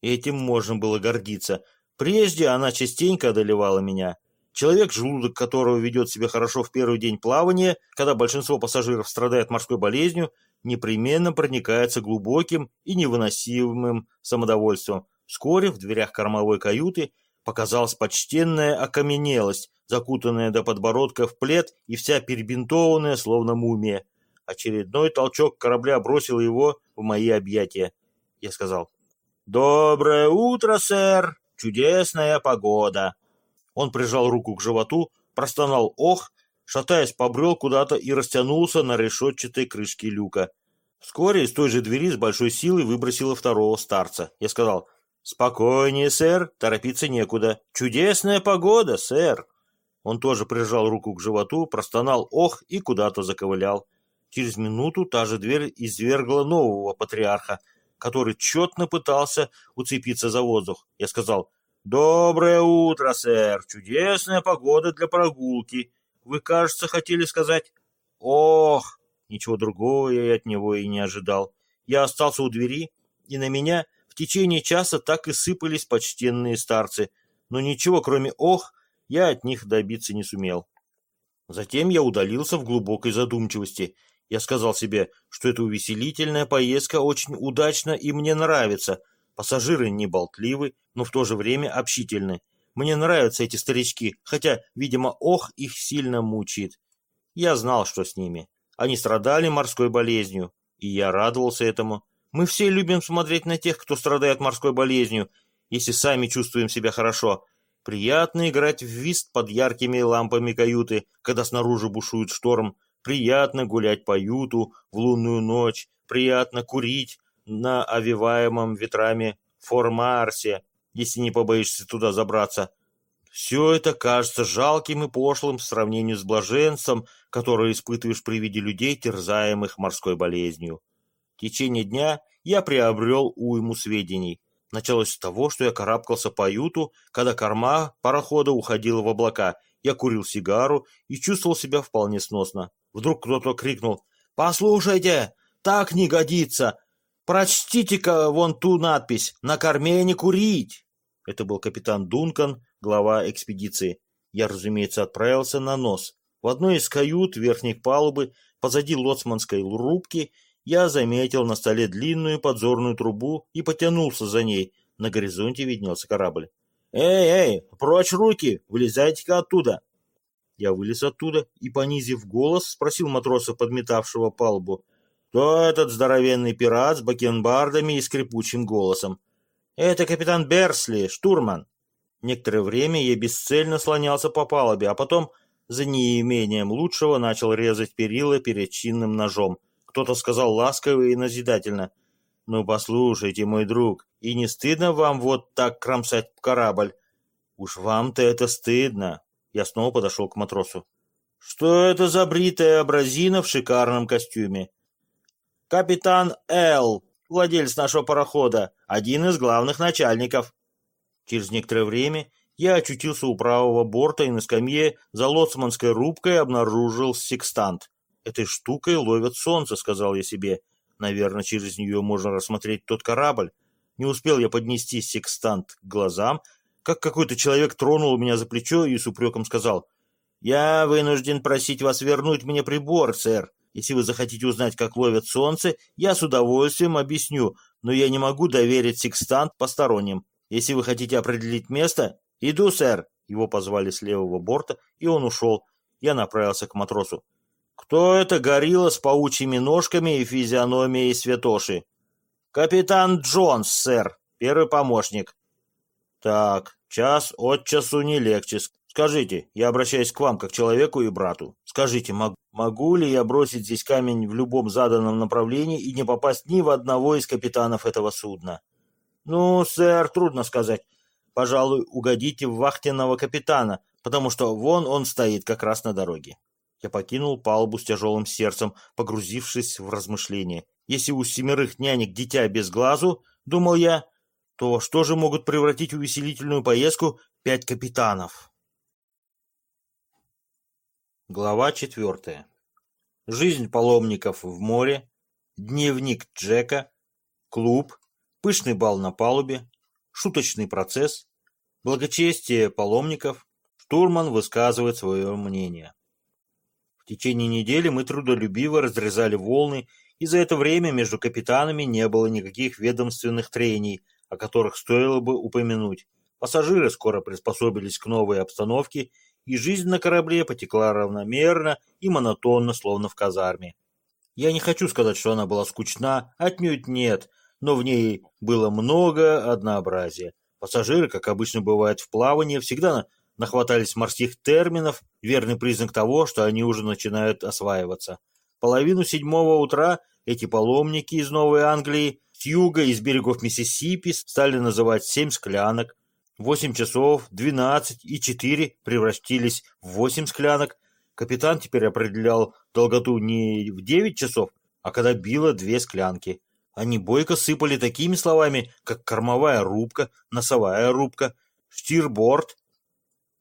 Этим можно было гордиться. Прежде она частенько одолевала меня. Человек, желудок которого ведет себя хорошо в первый день плавания, когда большинство пассажиров страдает морской болезнью, непременно проникается глубоким и невыносимым самодовольством. Вскоре в дверях кормовой каюты показалась почтенная окаменелость, закутанная до подбородка в плед и вся перебинтованная, словно мумия. Очередной толчок корабля бросил его в мои объятия. Я сказал, «Доброе утро, сэр! Чудесная погода!» Он прижал руку к животу, простонал «ох», шатаясь, побрел куда-то и растянулся на решетчатой крышке люка. Вскоре из той же двери с большой силой выбросило второго старца. Я сказал «Спокойнее, сэр, торопиться некуда. Чудесная погода, сэр!» Он тоже прижал руку к животу, простонал «ох» и куда-то заковылял. Через минуту та же дверь извергла нового патриарха, который четно пытался уцепиться за воздух. Я сказал «Доброе утро, сэр! Чудесная погода для прогулки. Вы, кажется, хотели сказать «Ох!» Ничего другого я от него и не ожидал. Я остался у двери, и на меня в течение часа так и сыпались почтенные старцы, но ничего, кроме «ох», я от них добиться не сумел. Затем я удалился в глубокой задумчивости. Я сказал себе, что эта увеселительная поездка очень удачна и мне нравится. Пассажиры не болтливы, но в то же время общительны. Мне нравятся эти старички, хотя, видимо, ох, их сильно мучает. Я знал, что с ними. Они страдали морской болезнью, и я радовался этому. Мы все любим смотреть на тех, кто страдает морской болезнью, если сами чувствуем себя хорошо. Приятно играть в вист под яркими лампами каюты, когда снаружи бушует шторм. Приятно гулять по юту в лунную ночь. Приятно курить на овиваемом ветрами Фор-Марсе, если не побоишься туда забраться. Все это кажется жалким и пошлым в сравнении с блаженством, которое испытываешь при виде людей, терзаемых морской болезнью. В течение дня я приобрел уйму сведений. Началось с того, что я карабкался по юту, когда корма парохода уходила в облака. Я курил сигару и чувствовал себя вполне сносно. Вдруг кто-то крикнул «Послушайте, так не годится! Прочтите-ка вон ту надпись «На корме не курить!» Это был капитан Дункан, глава экспедиции. Я, разумеется, отправился на нос. В одной из кают верхней палубы, позади лоцманской рубки, я заметил на столе длинную подзорную трубу и потянулся за ней. На горизонте виднелся корабль. «Эй, эй, прочь руки! Вылезайте-ка оттуда!» Я вылез оттуда и, понизив голос, спросил матроса, подметавшего палубу, кто этот здоровенный пират с бакенбардами и скрипучим голосом. «Это капитан Берсли, штурман». Некоторое время я бесцельно слонялся по палубе, а потом, за неимением лучшего, начал резать перила перед чинным ножом – кто-то сказал ласково и назидательно. «Ну, послушайте, мой друг, и не стыдно вам вот так кромсать корабль? Уж вам-то это стыдно!» Я снова подошел к матросу. «Что это за бритая абразина в шикарном костюме?» «Капитан Эл, владелец нашего парохода, один из главных начальников». Через некоторое время я очутился у правого борта и на скамье за лоцманской рубкой обнаружил секстант. Этой штукой ловят солнце, сказал я себе. Наверное, через нее можно рассмотреть тот корабль. Не успел я поднести секстант к глазам, как какой-то человек тронул меня за плечо и с упреком сказал, «Я вынужден просить вас вернуть мне прибор, сэр. Если вы захотите узнать, как ловят солнце, я с удовольствием объясню, но я не могу доверить секстант посторонним. Если вы хотите определить место, иду, сэр». Его позвали с левого борта, и он ушел. Я направился к матросу. Кто это горилла с паучьими ножками и физиономией святоши? Капитан Джонс, сэр, первый помощник. Так, час от часу не легче. Скажите, я обращаюсь к вам как человеку и брату. Скажите, мог, могу ли я бросить здесь камень в любом заданном направлении и не попасть ни в одного из капитанов этого судна? Ну, сэр, трудно сказать. Пожалуй, угодите в вахтенного капитана, потому что вон он стоит как раз на дороге. Я покинул палубу с тяжелым сердцем, погрузившись в размышления. Если у семерых нянек дитя без глазу, думал я, то что же могут превратить увеселительную поездку пять капитанов? Глава четвертая. Жизнь паломников в море, дневник Джека, клуб, пышный бал на палубе, шуточный процесс, благочестие паломников, штурман высказывает свое мнение. В течение недели мы трудолюбиво разрезали волны, и за это время между капитанами не было никаких ведомственных трений, о которых стоило бы упомянуть. Пассажиры скоро приспособились к новой обстановке и жизнь на корабле потекла равномерно и монотонно, словно в казарме. Я не хочу сказать, что она была скучна, отнюдь нет, но в ней было много однообразия. Пассажиры, как обычно бывает в плавании, всегда нахватались морских терминов, верный признак того, что они уже начинают осваиваться. Половину седьмого утра эти паломники из Новой Англии с юга, из берегов Миссисипи стали называть семь склянок, Восемь часов, двенадцать и четыре превратились в восемь склянок. Капитан теперь определял долготу не в девять часов, а когда било две склянки. Они бойко сыпали такими словами, как кормовая рубка, носовая рубка, штирборд,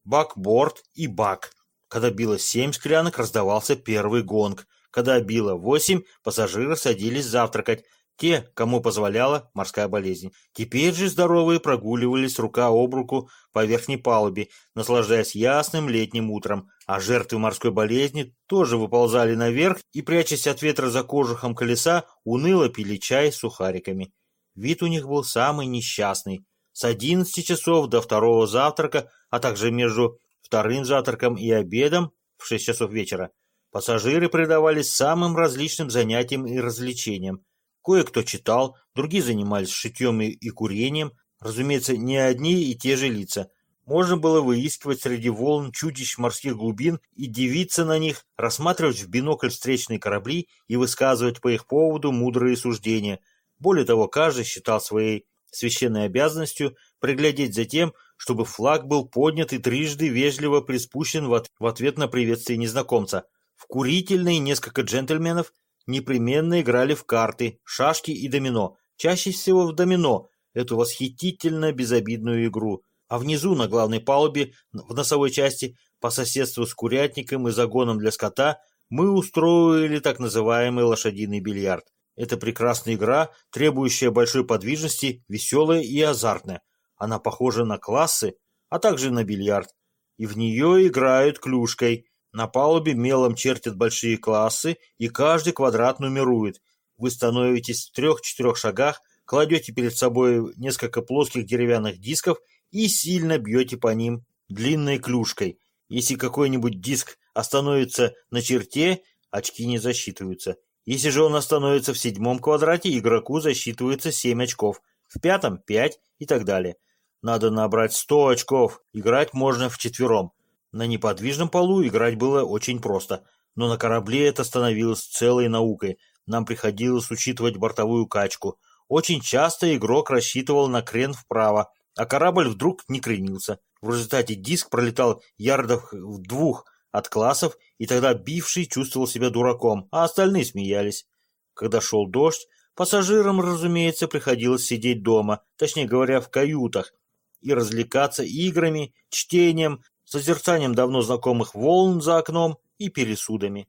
бакборд и бак. Когда било семь склянок, раздавался первый гонг. Когда било восемь, пассажиры садились завтракать, те, кому позволяла морская болезнь. Теперь же здоровые прогуливались рука об руку по верхней палубе, наслаждаясь ясным летним утром, а жертвы морской болезни тоже выползали наверх и, прячась от ветра за кожухом колеса, уныло пили чай с сухариками. Вид у них был самый несчастный. С одиннадцати часов до второго завтрака, а также между вторым завтраком и обедом в шесть часов вечера, пассажиры предавались самым различным занятиям и развлечениям. Кое-кто читал, другие занимались шитьем и, и курением. Разумеется, не одни и те же лица. Можно было выискивать среди волн чудищ морских глубин и дивиться на них, рассматривать в бинокль встречные корабли и высказывать по их поводу мудрые суждения. Более того, каждый считал своей священной обязанностью приглядеть за тем, чтобы флаг был поднят и трижды вежливо приспущен в ответ на приветствие незнакомца. В курительной несколько джентльменов непременно играли в карты, шашки и домино, чаще всего в домино, эту восхитительно безобидную игру. А внизу, на главной палубе, в носовой части, по соседству с курятником и загоном для скота, мы устроили так называемый лошадиный бильярд. Это прекрасная игра, требующая большой подвижности, веселая и азартная. Она похожа на классы, а также на бильярд. И в нее играют клюшкой – на палубе мелом чертят большие классы, и каждый квадрат нумерует. Вы становитесь в трех-четырех шагах, кладете перед собой несколько плоских деревянных дисков и сильно бьете по ним длинной клюшкой. Если какой-нибудь диск остановится на черте, очки не засчитываются. Если же он остановится в седьмом квадрате, игроку засчитывается семь очков, в пятом – пять и так далее. Надо набрать сто очков, играть можно в четвером. На неподвижном полу играть было очень просто, но на корабле это становилось целой наукой. Нам приходилось учитывать бортовую качку. Очень часто игрок рассчитывал на крен вправо, а корабль вдруг не кренился. В результате диск пролетал ярдов в двух от классов, и тогда бивший чувствовал себя дураком, а остальные смеялись. Когда шел дождь, пассажирам, разумеется, приходилось сидеть дома, точнее говоря, в каютах, и развлекаться играми, чтением, созерцанием давно знакомых волн за окном и пересудами.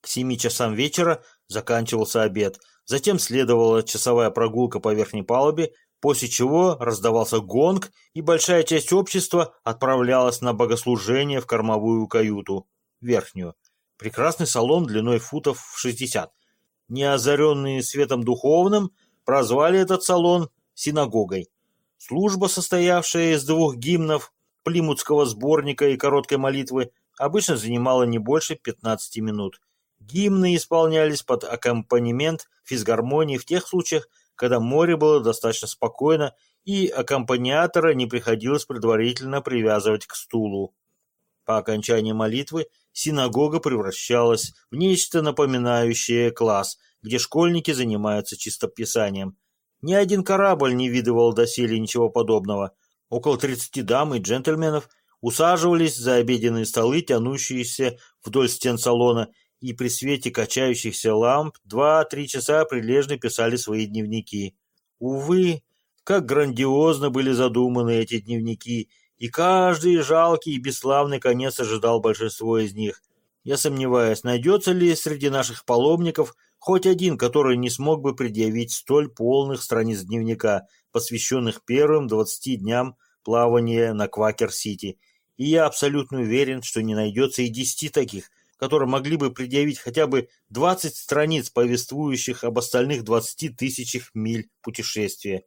К семи часам вечера заканчивался обед, затем следовала часовая прогулка по верхней палубе, после чего раздавался гонг, и большая часть общества отправлялась на богослужение в кормовую каюту, верхнюю. Прекрасный салон длиной футов в шестьдесят. Неозаренные светом духовным прозвали этот салон синагогой. Служба, состоявшая из двух гимнов, плимутского сборника и короткой молитвы обычно занимала не больше 15 минут. Гимны исполнялись под аккомпанемент физгармонии в тех случаях, когда море было достаточно спокойно и аккомпаниатора не приходилось предварительно привязывать к стулу. По окончании молитвы синагога превращалась в нечто напоминающее класс, где школьники занимаются чистописанием. Ни один корабль не видывал доселе ничего подобного. Около тридцати дам и джентльменов усаживались за обеденные столы, тянущиеся вдоль стен салона, и при свете качающихся ламп два-три часа прилежно писали свои дневники. Увы, как грандиозно были задуманы эти дневники, и каждый жалкий и бесславный конец ожидал большинство из них. Я сомневаюсь, найдется ли среди наших паломников хоть один, который не смог бы предъявить столь полных страниц дневника, посвященных первым двадцати дням плавания на Квакер-Сити. И я абсолютно уверен, что не найдется и десяти таких, которые могли бы предъявить хотя бы двадцать страниц, повествующих об остальных двадцати тысячах миль путешествия.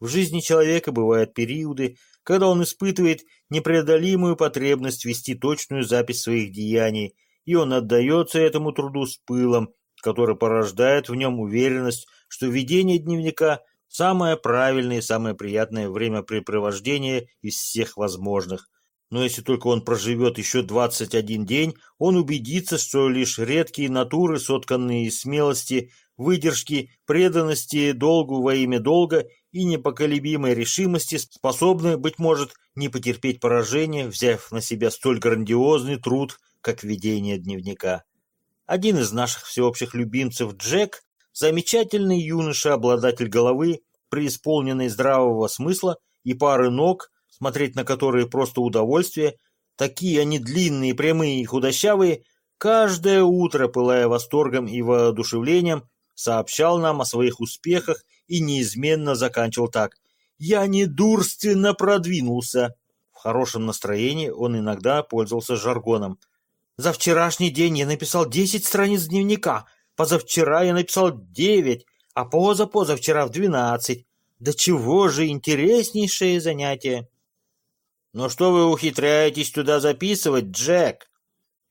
В жизни человека бывают периоды, когда он испытывает непреодолимую потребность вести точную запись своих деяний, и он отдается этому труду с пылом, который порождает в нем уверенность, что ведение дневника – самое правильное и самое приятное времяпрепровождение из всех возможных. Но если только он проживет еще 21 день, он убедится, что лишь редкие натуры, сотканные из смелости, выдержки, преданности долгу во имя долга и непоколебимой решимости способны, быть может, не потерпеть поражения, взяв на себя столь грандиозный труд, как ведение дневника. Один из наших всеобщих любимцев Джек, замечательный юноша, обладатель головы, преисполненный здравого смысла и пары ног, смотреть на которые просто удовольствие, такие они длинные, прямые и худощавые, каждое утро, пылая восторгом и воодушевлением, сообщал нам о своих успехах и неизменно заканчивал так. «Я недурственно продвинулся». В хорошем настроении он иногда пользовался жаргоном. «За вчерашний день я написал десять страниц дневника, позавчера я написал девять, а поза-позавчера в двенадцать. Да чего же интереснейшее занятие!» «Но что вы ухитряетесь туда записывать, Джек?»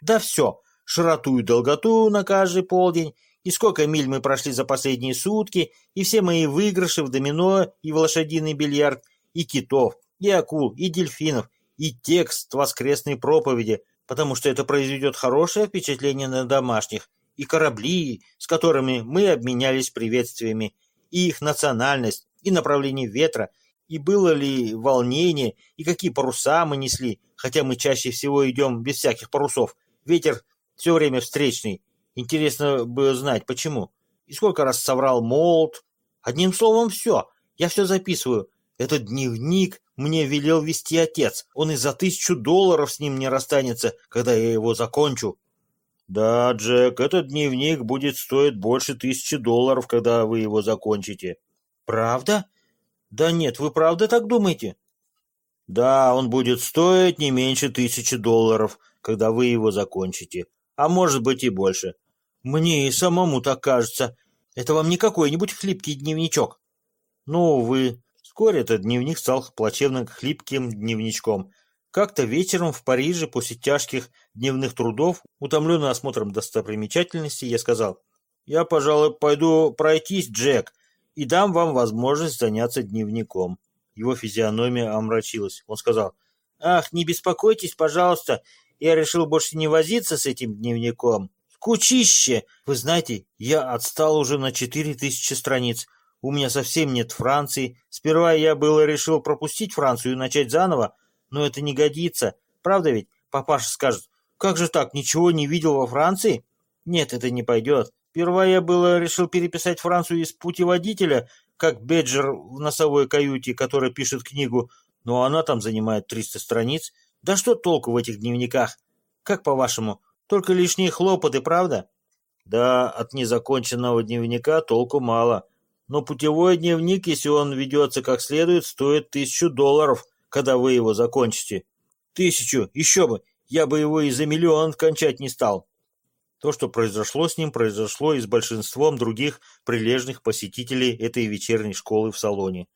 «Да все, широту и долготу на каждый полдень, и сколько миль мы прошли за последние сутки, и все мои выигрыши в домино и в лошадиный бильярд, и китов, и акул, и дельфинов, и текст воскресной проповеди, потому что это произведет хорошее впечатление на домашних, и корабли, с которыми мы обменялись приветствиями, и их национальность, и направление ветра, и было ли волнение, и какие паруса мы несли, хотя мы чаще всего идем без всяких парусов. Ветер все время встречный, Интересно бы знать, почему. И сколько раз соврал Молд. Одним словом, все. Я все записываю. Этот дневник мне велел вести отец. Он и за тысячу долларов с ним не расстанется, когда я его закончу. Да, Джек, этот дневник будет стоить больше тысячи долларов, когда вы его закончите. Правда? Да нет, вы правда так думаете? Да, он будет стоить не меньше тысячи долларов, когда вы его закончите. А может быть и больше. Мне и самому так кажется. Это вам не какой-нибудь хлипкий дневничок. Ну, увы, вскоре этот дневник стал плачевным хлипким дневничком. Как-то вечером в Париже после тяжких дневных трудов, утомленный осмотром достопримечательностей, я сказал, «Я, пожалуй, пойду пройтись, Джек, и дам вам возможность заняться дневником». Его физиономия омрачилась. Он сказал, «Ах, не беспокойтесь, пожалуйста, я решил больше не возиться с этим дневником. Кучище! Вы знаете, я отстал уже на четыре тысячи страниц. У меня совсем нет Франции. Сперва я было решил пропустить Францию и начать заново, но это не годится. Правда ведь? Папаша скажет, как же так, ничего не видел во Франции? Нет, это не пойдет. Сперва я было решил переписать Францию из путеводителя, как Беджер в носовой каюте, который пишет книгу, но она там занимает 300 страниц. Да что толку в этих дневниках? Как по-вашему, только лишние хлопоты, правда? Да, от незаконченного дневника толку мало. Но путевой дневник, если он ведется как следует, стоит тысячу долларов, когда вы его закончите. Тысячу, еще бы, я бы его и за миллион кончать не стал. То, что произошло с ним, произошло и с большинством других прилежных посетителей этой вечерней школы в салоне.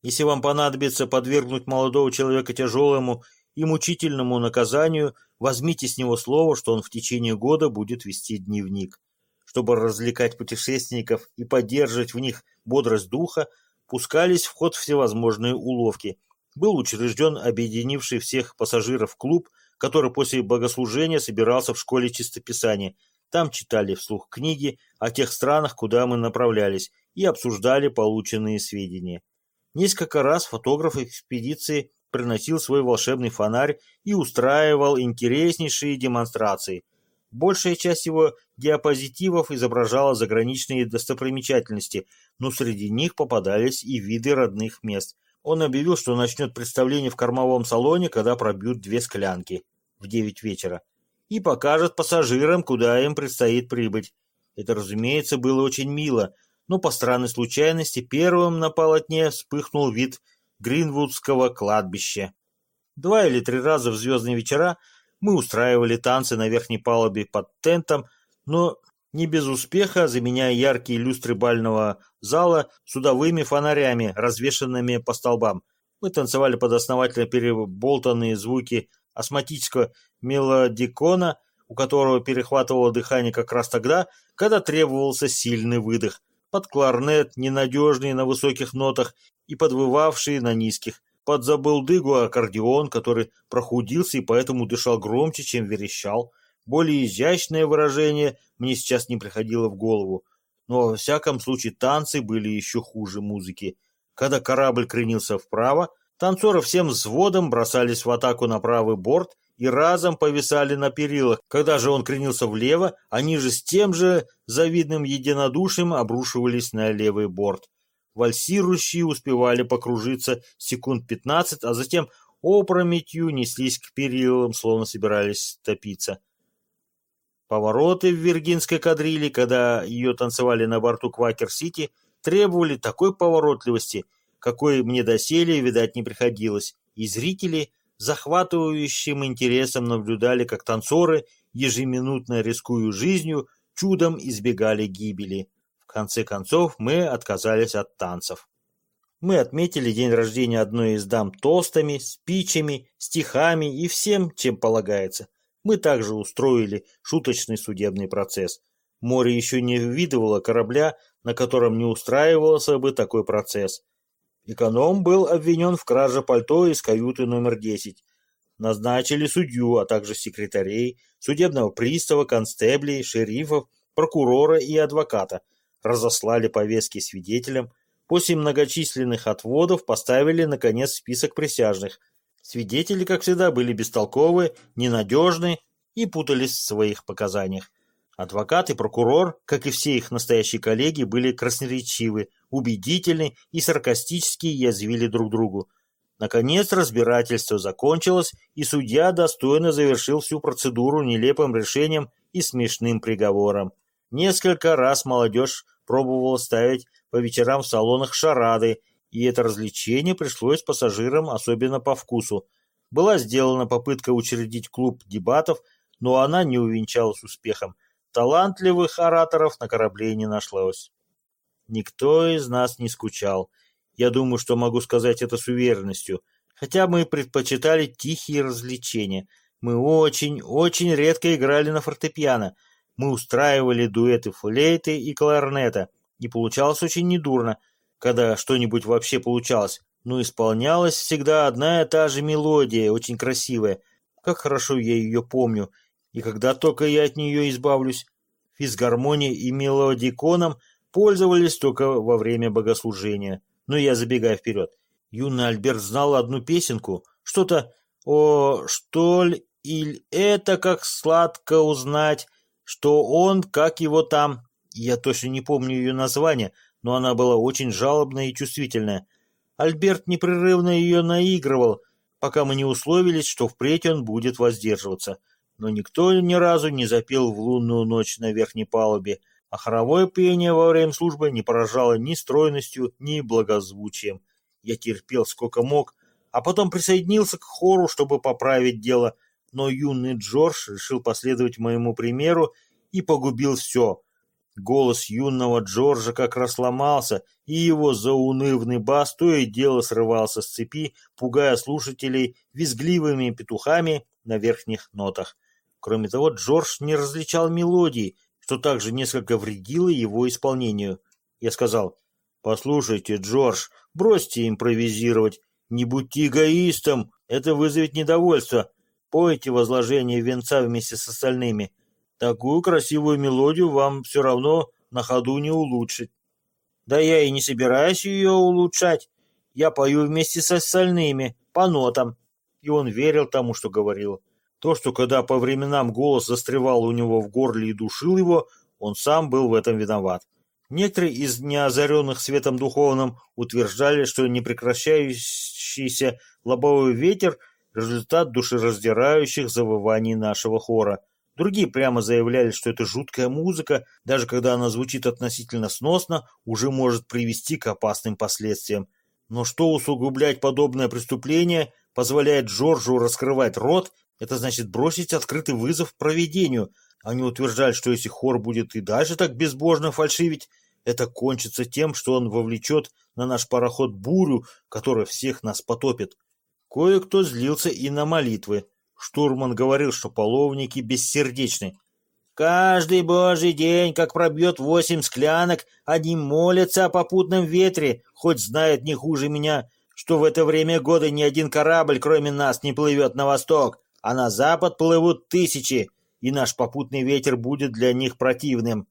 Если вам понадобится подвергнуть молодого человека тяжелому и мучительному наказанию, возьмите с него слово, что он в течение года будет вести дневник. Чтобы развлекать путешественников и поддерживать в них бодрость духа, пускались в ход всевозможные уловки. Был учрежден объединивший всех пассажиров клуб, который после богослужения собирался в школе чистописания. Там читали вслух книги о тех странах, куда мы направлялись, и обсуждали полученные сведения. Несколько раз фотограф экспедиции приносил свой волшебный фонарь и устраивал интереснейшие демонстрации. Большая часть его диапозитивов изображала заграничные достопримечательности, но среди них попадались и виды родных мест. Он объявил, что начнет представление в кормовом салоне, когда пробьют две склянки в девять вечера, и покажет пассажирам, куда им предстоит прибыть. Это, разумеется, было очень мило, но по странной случайности первым на полотне вспыхнул вид Гринвудского кладбища. Два или три раза в звездные вечера мы устраивали танцы на верхней палубе под тентом, но не без успеха, заменяя яркие люстры бального зала судовыми фонарями, развешанными по столбам. Мы танцевали под основательно переболтанные звуки астматического мелодикона, у которого перехватывало дыхание как раз тогда, когда требовался сильный выдох, под кларнет, ненадежный на высоких нотах и подвывавший на низких, под забылдыгу аккордеон, который прохудился и поэтому дышал громче, чем верещал. Более изящное выражение мне сейчас не приходило в голову, но во всяком случае танцы были еще хуже музыки. Когда корабль кренился вправо, танцоры всем взводом бросались в атаку на правый борт и разом повисали на перилах. Когда же он кренился влево, они же с тем же завидным единодушием обрушивались на левый борт. Вальсирующие успевали покружиться секунд пятнадцать, а затем опрометью неслись к перилам, словно собирались топиться. Повороты в виргинской кадрили, когда ее танцевали на борту Квакер-Сити, требовали такой поворотливости, какой мне доселе видать не приходилось, и зрители захватывающим интересом наблюдали, как танцоры, ежеминутно рискуя жизнью, чудом избегали гибели. В конце концов, мы отказались от танцев. Мы отметили день рождения одной из дам тостами, спичами, стихами и всем, чем полагается. Мы также устроили шуточный судебный процесс. Море еще не видывало корабля, на котором не устраивался бы такой процесс. Эконом был обвинен в краже пальто из каюты номер 10. Назначили судью, а также секретарей, судебного пристава, констеблей, шерифов, прокурора и адвоката. Разослали повестки свидетелям. После многочисленных отводов поставили, наконец, список присяжных. Свидетели, как всегда, были бестолковы, ненадежны и путались в своих показаниях. Адвокат и прокурор, как и все их настоящие коллеги, были красноречивы, убедительны и саркастически язвили друг другу. Наконец разбирательство закончилось, и судья достойно завершил всю процедуру нелепым решением и смешным приговором. Несколько раз молодежь пробовала ставить по вечерам в салонах шарады, и это развлечение пришлось пассажирам особенно по вкусу. Была сделана попытка учредить клуб дебатов, но она не увенчалась успехом. Талантливых ораторов на корабле не нашлось. Никто из нас не скучал. Я думаю, что могу сказать это с уверенностью. Хотя мы предпочитали тихие развлечения. Мы очень, очень редко играли на фортепиано. Мы устраивали дуэты флейты и кларнета. И получалось очень недурно, когда что-нибудь вообще получалось. Но исполнялась всегда одна и та же мелодия, очень красивая. Как хорошо я ее помню. И когда только я от нее избавлюсь, физгармонией и мелодиконом пользовались только во время богослужения. Но я забегаю вперед. Юный Альберт знал одну песенку, что-то «О, что ли, или это как сладко узнать, что он, как его там...» Я точно не помню ее название, но она была очень жалобная и чувствительная. Альберт непрерывно ее наигрывал, пока мы не условились, что впредь он будет воздерживаться но никто ни разу не запел в лунную ночь на верхней палубе, а хоровое пение во время службы не поражало ни стройностью, ни благозвучием. Я терпел сколько мог, а потом присоединился к хору, чтобы поправить дело, но юный Джордж решил последовать моему примеру и погубил все. Голос юного Джорджа как раз ломался, и его заунывный бас то и дело срывался с цепи, пугая слушателей визгливыми петухами на верхних нотах. Кроме того, Джордж не различал мелодии, что также несколько вредило его исполнению. Я сказал, Послушайте, Джордж, бросьте импровизировать. Не будьте эгоистом, это вызовет недовольство. Пойте возложение венца вместе с остальными. Такую красивую мелодию вам все равно на ходу не улучшить. Да я и не собираюсь ее улучшать. Я пою вместе с остальными, по нотам. И он верил тому, что говорил. То, что когда по временам голос застревал у него в горле и душил его, он сам был в этом виноват. Некоторые из неозаренных светом духовным утверждали, что непрекращающийся лобовой ветер – результат душераздирающих завываний нашего хора. Другие прямо заявляли, что эта жуткая музыка, даже когда она звучит относительно сносно, уже может привести к опасным последствиям. Но что усугублять подобное преступление позволяет Джорджу раскрывать рот, это значит бросить открытый вызов проведению. Они утверждали, что если хор будет и дальше так безбожно фальшивить, это кончится тем, что он вовлечет на наш пароход бурю, которая всех нас потопит. Кое-кто злился и на молитвы. Штурман говорил, что половники бессердечны. Каждый божий день, как пробьет восемь склянок, они молятся о попутном ветре, хоть знают не хуже меня, что в это время года ни один корабль, кроме нас, не плывет на восток, а на запад плывут тысячи, и наш попутный ветер будет для них противным.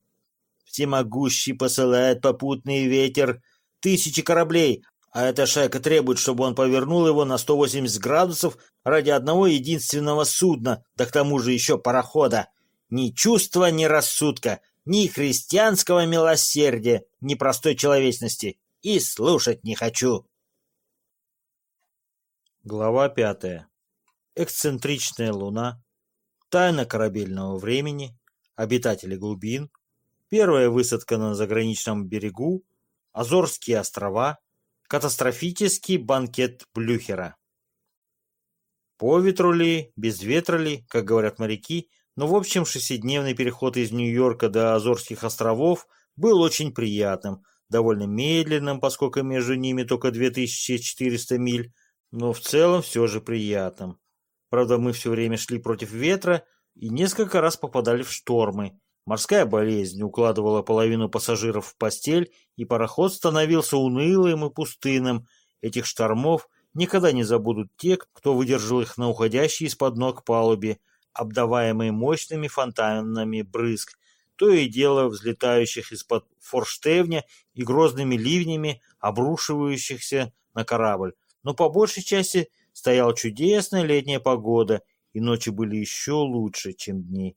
Всемогущий посылает попутный ветер тысячи кораблей, а эта шайка требует, чтобы он повернул его на 180 градусов ради одного единственного судна, да к тому же еще парохода. Ни чувства, ни рассудка, ни христианского милосердия, ни простой человечности. И слушать не хочу. Глава пятая. Эксцентричная луна. Тайна корабельного времени. Обитатели глубин. Первая высадка на заграничном берегу, Азорские острова, катастрофический банкет Блюхера. По ветру ли, без ветра ли, как говорят моряки, но в общем шестидневный переход из Нью-Йорка до Азорских островов был очень приятным, довольно медленным, поскольку между ними только 2400 миль, но в целом все же приятным. Правда, мы все время шли против ветра и несколько раз попадали в штормы, Морская болезнь укладывала половину пассажиров в постель, и пароход становился унылым и пустынным. Этих штормов никогда не забудут те, кто выдержал их на уходящей из-под ног палубе, обдаваемой мощными фонтанами брызг, то и дело взлетающих из-под форштевня и грозными ливнями, обрушивающихся на корабль. Но по большей части стояла чудесная летняя погода, и ночи были еще лучше, чем дни.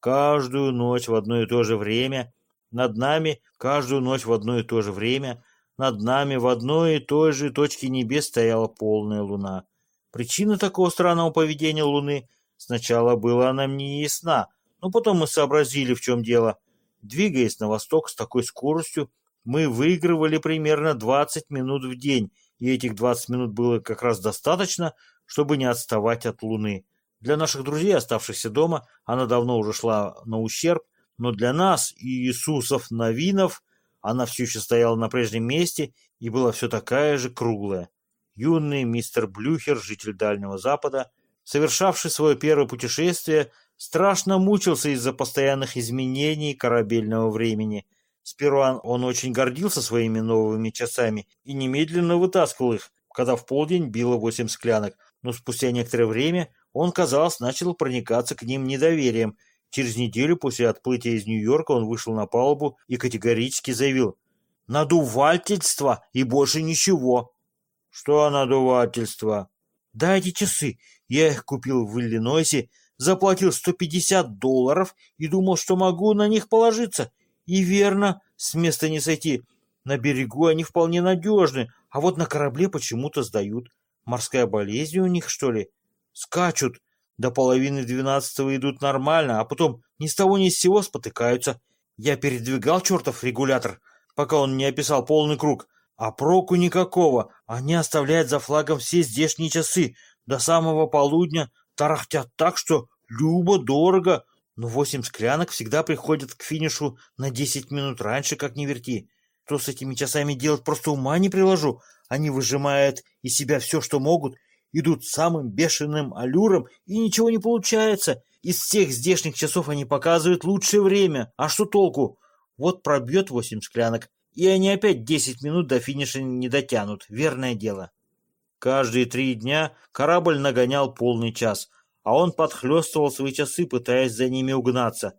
Каждую ночь в одно и то же время над нами, каждую ночь в одно и то же время над нами в одной и той же точке небес стояла полная луна. Причина такого странного поведения луны сначала была нам не ясна, но потом мы сообразили, в чем дело. Двигаясь на восток с такой скоростью, мы выигрывали примерно 20 минут в день, и этих 20 минут было как раз достаточно, чтобы не отставать от Луны. Для наших друзей, оставшихся дома, она давно уже шла на ущерб, но для нас Иисусов Новинов она все еще стояла на прежнем месте и была все такая же круглая. Юный мистер Блюхер, житель Дальнего Запада, совершавший свое первое путешествие, страшно мучился из-за постоянных изменений корабельного времени. Сперва он очень гордился своими новыми часами и немедленно вытаскивал их, когда в полдень било восемь склянок, но спустя некоторое время он, казалось, начал проникаться к ним недоверием. Через неделю после отплытия из Нью-Йорка он вышел на палубу и категорически заявил «Надувательство и больше ничего». «Что надувательство?» «Дайте часы. Я их купил в Иллинойсе, заплатил 150 долларов и думал, что могу на них положиться. И верно, с места не сойти. На берегу они вполне надежны, а вот на корабле почему-то сдают. Морская болезнь у них, что ли?» Скачут. До половины двенадцатого идут нормально, а потом ни с того ни с сего спотыкаются. Я передвигал чертов регулятор, пока он не описал полный круг. А проку никакого. Они оставляют за флагом все здешние часы. До самого полудня тарахтят так, что любо-дорого. Но восемь склянок всегда приходят к финишу на десять минут раньше, как не верти. Что с этими часами делать, просто ума не приложу. Они выжимают из себя все, что могут, идут самым бешеным аллюром, и ничего не получается. Из всех здешних часов они показывают лучшее время. А что толку? Вот пробьет восемь склянок, и они опять десять минут до финиша не дотянут, верное дело. Каждые три дня корабль нагонял полный час, а он подхлестывал свои часы, пытаясь за ними угнаться.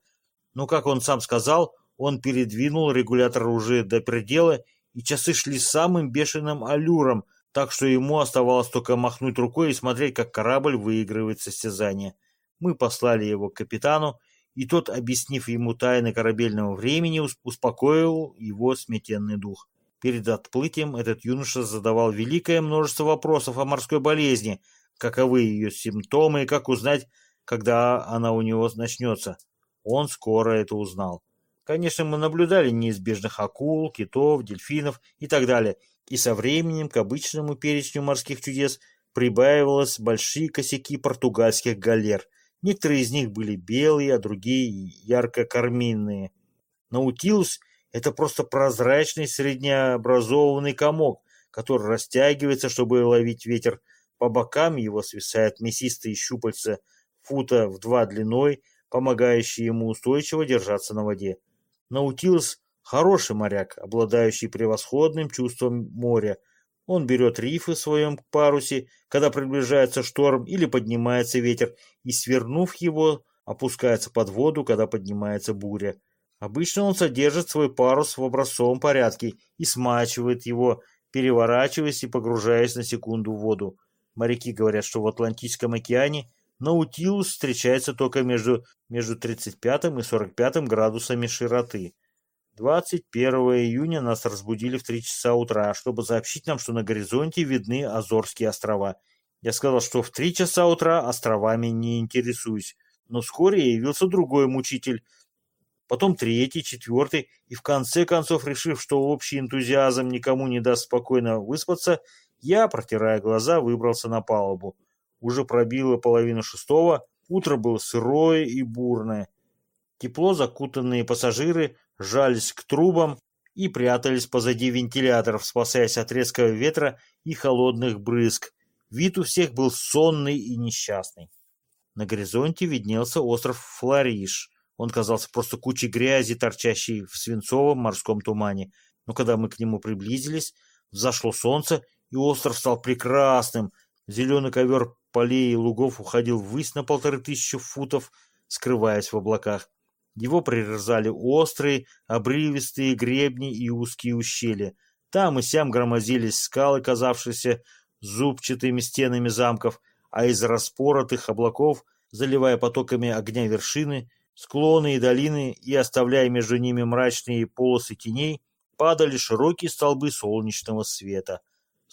Но, как он сам сказал, он передвинул регулятор уже до предела, и часы шли самым бешеным аллюром, так что ему оставалось только махнуть рукой и смотреть, как корабль выигрывает состязание. Мы послали его к капитану, и тот, объяснив ему тайны корабельного времени, успокоил его сметенный дух. Перед отплытием этот юноша задавал великое множество вопросов о морской болезни, каковы ее симптомы и как узнать, когда она у него начнется. Он скоро это узнал. Конечно, мы наблюдали неизбежных акул, китов, дельфинов и так далее, и со временем к обычному перечню морских чудес прибавилось большие косяки португальских галер – Некоторые из них были белые, а другие ярко-карминные. Наутилус – это просто прозрачный среднеобразованный комок, который растягивается, чтобы ловить ветер. По бокам его свисают мясистые щупальца фута в два длиной, помогающие ему устойчиво держаться на воде. Наутилус – хороший моряк, обладающий превосходным чувством моря – он берет рифы в своем парусе, когда приближается шторм или поднимается ветер, и, свернув его, опускается под воду, когда поднимается буря. Обычно он содержит свой парус в образцовом порядке и смачивает его, переворачиваясь и погружаясь на секунду в воду. Моряки говорят, что в Атлантическом океане Наутилус встречается только между, между 35 и 45 градусами широты. 21 июня нас разбудили в 3 часа утра, чтобы сообщить нам, что на горизонте видны Азорские острова. Я сказал, что в 3 часа утра островами не интересуюсь. Но вскоре явился другой мучитель. Потом третий, четвертый, и в конце концов, решив, что общий энтузиазм никому не даст спокойно выспаться, я, протирая глаза, выбрался на палубу. Уже пробило половину шестого, утро было сырое и бурное. Тепло закутанные пассажиры жались к трубам и прятались позади вентиляторов, спасаясь от резкого ветра и холодных брызг. Вид у всех был сонный и несчастный. На горизонте виднелся остров Флориш. Он казался просто кучей грязи, торчащей в свинцовом морском тумане. Но когда мы к нему приблизились, взошло солнце, и остров стал прекрасным. Зеленый ковер полей и лугов уходил ввысь на полторы тысячи футов, скрываясь в облаках. Его прирезали острые, обрывистые гребни и узкие ущелья. Там и сям громозились скалы, казавшиеся зубчатыми стенами замков, а из распоротых облаков, заливая потоками огня вершины, склоны и долины и оставляя между ними мрачные полосы теней, падали широкие столбы солнечного света.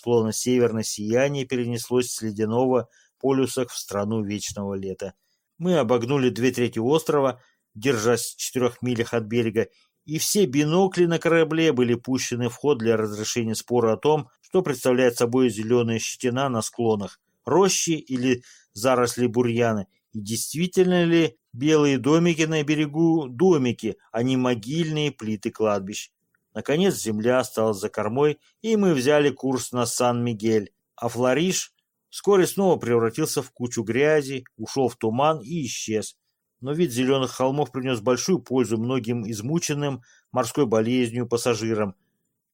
Словно северное сияние перенеслось с ледяного полюса в страну вечного лета. Мы обогнули две трети острова, держась в четырех милях от берега, и все бинокли на корабле были пущены в ход для разрешения спора о том, что представляет собой зеленая щетина на склонах, рощи или заросли бурьяна, и действительно ли белые домики на берегу домики, а не могильные плиты кладбищ. Наконец земля осталась за кормой, и мы взяли курс на Сан-Мигель, а Флориш вскоре снова превратился в кучу грязи, ушел в туман и исчез, но вид зеленых холмов принес большую пользу многим измученным морской болезнью пассажирам.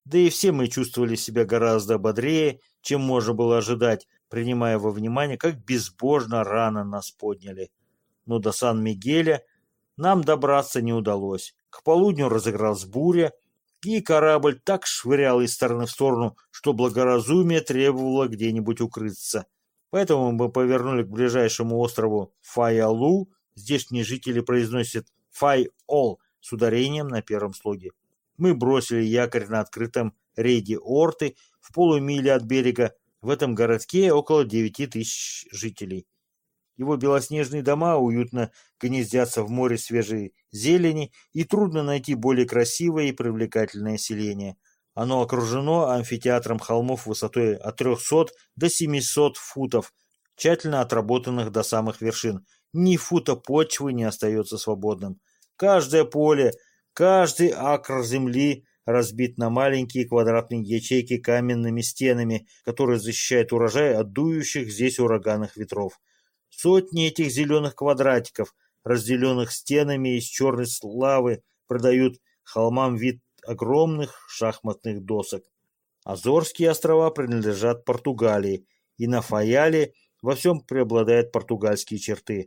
Да и все мы чувствовали себя гораздо бодрее, чем можно было ожидать, принимая во внимание, как безбожно рано нас подняли. Но до Сан-Мигеля нам добраться не удалось. К полудню разыгралась буря, и корабль так швырял из стороны в сторону, что благоразумие требовало где-нибудь укрыться. Поэтому мы повернули к ближайшему острову Фаялу, Здешние жители произносят «фай-ол» с ударением на первом слоге. Мы бросили якорь на открытом рейде Орты в полумиле от берега. В этом городке около девяти тысяч жителей. Его белоснежные дома уютно гнездятся в море свежей зелени, и трудно найти более красивое и привлекательное селение. Оно окружено амфитеатром холмов высотой от 300 до 700 футов, тщательно отработанных до самых вершин, ни фута почвы не остается свободным. Каждое поле, каждый акр земли разбит на маленькие квадратные ячейки каменными стенами, которые защищают урожай от дующих здесь ураганных ветров. Сотни этих зеленых квадратиков, разделенных стенами из черной славы, продают холмам вид огромных шахматных досок. Азорские острова принадлежат Португалии, и на Фаяле во всем преобладают португальские черты.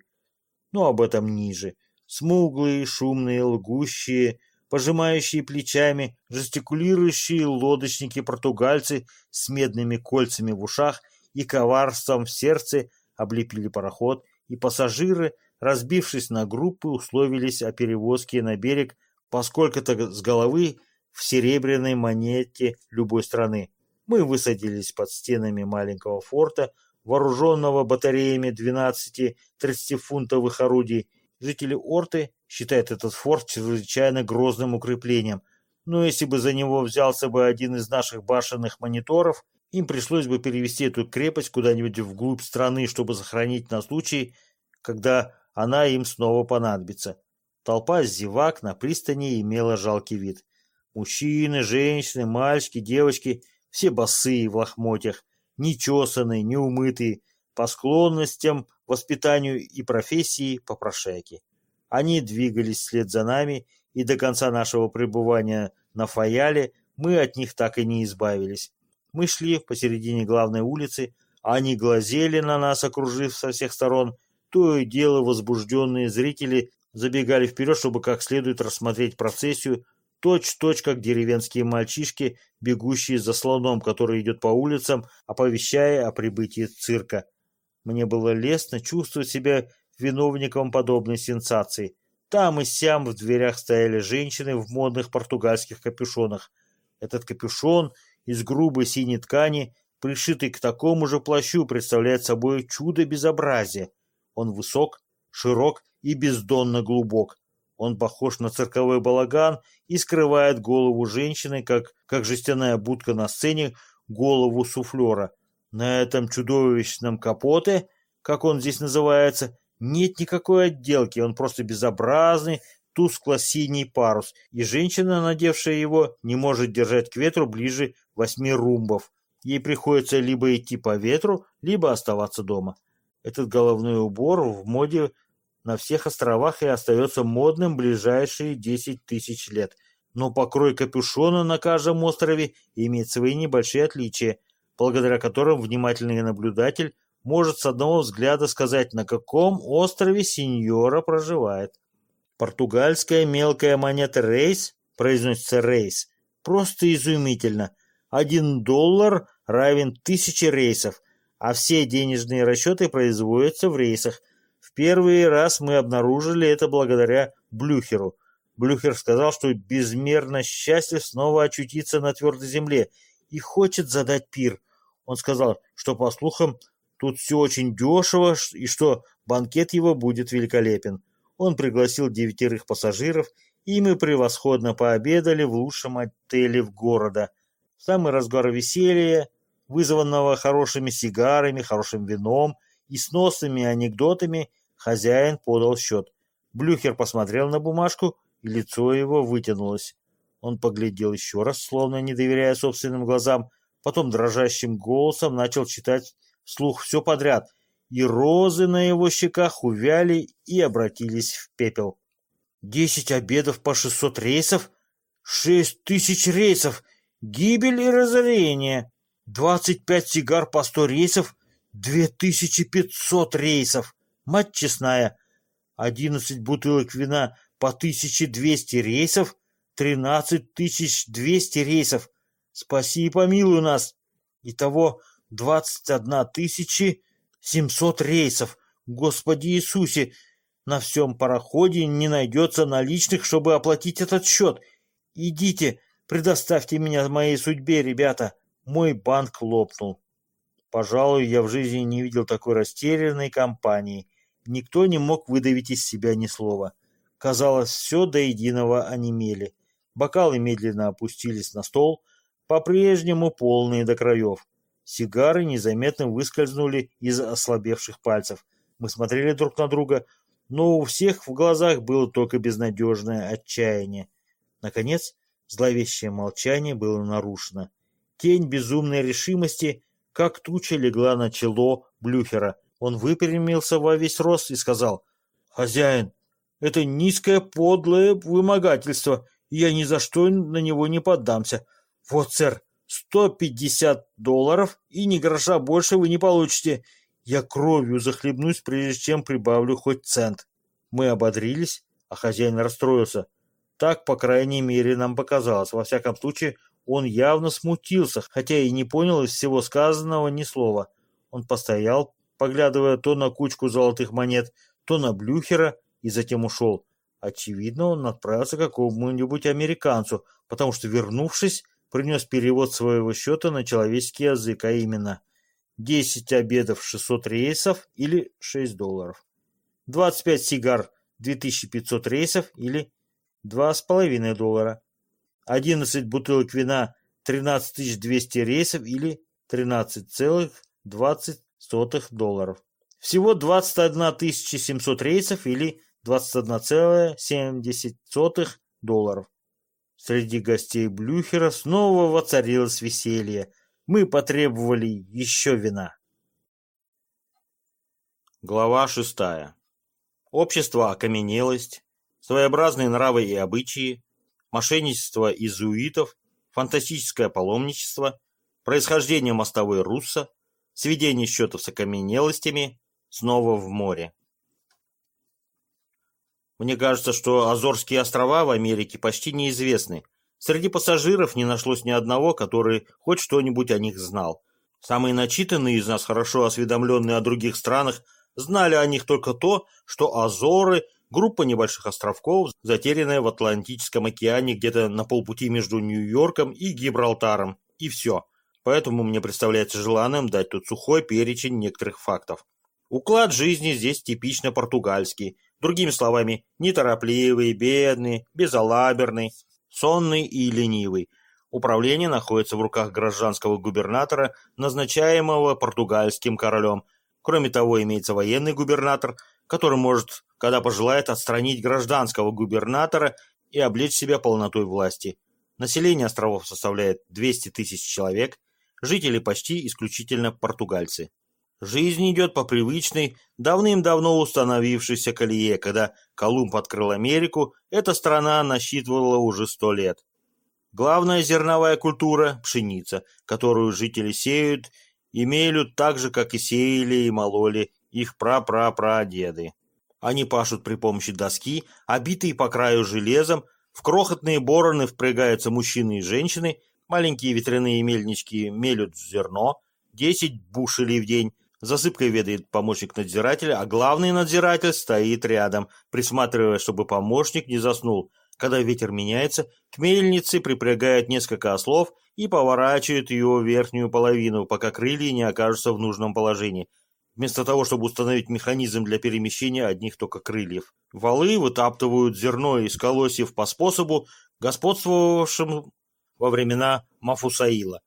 Но об этом ниже. Смуглые, шумные, лгущие, пожимающие плечами, жестикулирующие лодочники-португальцы с медными кольцами в ушах и коварством в сердце облепили пароход, и пассажиры, разбившись на группы, условились о перевозке на берег поскольку-то с головы в серебряной монете любой страны. Мы высадились под стенами маленького форта, вооруженного батареями 12 30-фунтовых орудий. Жители Орты считают этот форт чрезвычайно грозным укреплением, но если бы за него взялся бы один из наших башенных мониторов, им пришлось бы перевести эту крепость куда-нибудь вглубь страны, чтобы сохранить на случай, когда она им снова понадобится. Толпа зевак на пристани имела жалкий вид. Мужчины, женщины, мальчики, девочки – все босые в лохмотьях, нечесанные, неумытые, по склонностям, воспитанию и профессии попрошайки. Они двигались вслед за нами, и до конца нашего пребывания на Фаяле мы от них так и не избавились. Мы шли посередине главной улицы, а они глазели на нас, окружив со всех сторон. То и дело возбужденные зрители забегали вперед, чтобы как следует рассмотреть процессию, точь-точь, как деревенские мальчишки, бегущие за слоном, который идет по улицам, оповещая о прибытии цирка. Мне было лестно чувствовать себя виновником подобной сенсации. Там и сям в дверях стояли женщины в модных португальских капюшонах. Этот капюшон из грубой синей ткани, пришитый к такому же плащу, представляет собой чудо безобразия. Он высок, широк и бездонно глубок. Он похож на цирковой балаган и скрывает голову женщины, как, как жестяная будка на сцене, голову суфлера. На этом чудовищном капоте, как он здесь называется, нет никакой отделки, он просто безобразный, тускло-синий парус, и женщина, надевшая его, не может держать к ветру ближе восьми румбов. Ей приходится либо идти по ветру, либо оставаться дома. Этот головной убор в моде на всех островах и остается модным ближайшие 10 тысяч лет. Но покрой капюшона на каждом острове имеет свои небольшие отличия, благодаря которым внимательный наблюдатель может с одного взгляда сказать, на каком острове сеньора проживает. Португальская мелкая монета рейс, произносится рейс, просто изумительно. Один доллар равен тысяче рейсов, а все денежные расчеты производятся в рейсах, в первый раз мы обнаружили это благодаря Блюхеру. Блюхер сказал, что безмерно счастлив снова очутиться на твердой земле и хочет задать пир. Он сказал, что, по слухам, тут все очень дешево и что банкет его будет великолепен. Он пригласил девятерых пассажиров, и мы превосходно пообедали в лучшем отеле в города. В самый разгар веселья, вызванного хорошими сигарами, хорошим вином и сносными анекдотами, Хозяин подал счет. Блюхер посмотрел на бумажку, и лицо его вытянулось. Он поглядел еще раз, словно не доверяя собственным глазам, потом дрожащим голосом начал читать вслух все подряд, и розы на его щеках увяли и обратились в пепел. «Десять обедов по шестьсот рейсов? Шесть тысяч рейсов! Гибель и разорение! Двадцать пять сигар по сто рейсов? Две тысячи пятьсот рейсов!» Мать честная, одиннадцать бутылок вина по тысяче двести рейсов, тринадцать тысяч двести рейсов. Спаси и помилуй нас. Итого двадцать одна тысяча семьсот рейсов. Господи Иисусе, на всем пароходе не найдется наличных, чтобы оплатить этот счет. Идите, предоставьте меня моей судьбе, ребята. Мой банк лопнул. Пожалуй, я в жизни не видел такой растерянной компании. Никто не мог выдавить из себя ни слова. Казалось, все до единого онемели. Бокалы медленно опустились на стол, по-прежнему полные до краев. Сигары незаметно выскользнули из ослабевших пальцев. Мы смотрели друг на друга, но у всех в глазах было только безнадежное отчаяние. Наконец, зловещее молчание было нарушено. Тень безумной решимости, как туча, легла на чело Блюхера — он выпрямился во весь рост и сказал, «Хозяин, это низкое подлое вымогательство. и я ни за что на него не поддамся. Вот, сэр, сто пятьдесят долларов, и ни гроша больше вы не получите. Я кровью захлебнусь, прежде чем прибавлю хоть цент. Мы ободрились, а хозяин расстроился. Так, по крайней мере, нам показалось. Во всяком случае, он явно смутился, хотя и не понял из всего сказанного ни слова. Он постоял, поглядывая то на кучку золотых монет, то на Блюхера, и затем ушел. Очевидно, он отправился к какому-нибудь американцу, потому что, вернувшись, принес перевод своего счета на человеческий язык, а именно 10 обедов 600 рейсов или 6 долларов. 25 сигар 2500 рейсов или 2,5 доллара. 11 бутылок вина 13200 рейсов или 13,20 долларов. Всего 21 700 рейсов или 21,70 долларов. Среди гостей Блюхера снова воцарилось веселье. Мы потребовали еще вина. Глава шестая. Общество окаменелость, своеобразные нравы и обычаи, мошенничество изуитов, фантастическое паломничество, происхождение мостовой Русса, сведение счетов с окаменелостями, снова в море. Мне кажется, что Азорские острова в Америке почти неизвестны. Среди пассажиров не нашлось ни одного, который хоть что-нибудь о них знал. Самые начитанные из нас, хорошо осведомленные о других странах, знали о них только то, что Азоры – группа небольших островков, затерянная в Атлантическом океане где-то на полпути между Нью-Йорком и Гибралтаром. И все. Поэтому мне представляется желанным дать тут сухой перечень некоторых фактов. Уклад жизни здесь типично португальский – Другими словами, неторопливый, бедный, безалаберный, сонный и ленивый. Управление находится в руках гражданского губернатора, назначаемого португальским королем. Кроме того, имеется военный губернатор, который может, когда пожелает, отстранить гражданского губернатора и облечь себя полнотой власти. Население островов составляет 200 тысяч человек, жители почти исключительно португальцы. Жизнь идет по привычной, давным-давно установившейся колее. Когда Колумб открыл Америку, эта страна насчитывала уже сто лет. Главная зерновая культура – пшеница, которую жители сеют и мелют так же, как и сеяли и мололи их пра-пра-прадеды. Они пашут при помощи доски, обитые по краю железом, в крохотные бороны впрягаются мужчины и женщины, маленькие ветряные мельнички мелют зерно, 10 бушелей в день, Засыпкой ведает помощник надзирателя, а главный надзиратель стоит рядом, присматривая, чтобы помощник не заснул. Когда ветер меняется, к мельнице припрягают несколько ослов и поворачивают ее верхнюю половину, пока крылья не окажутся в нужном положении. Вместо того, чтобы установить механизм для перемещения одних только крыльев. Валы вытаптывают зерно из колосьев по способу, господствовавшему во времена Мафусаила.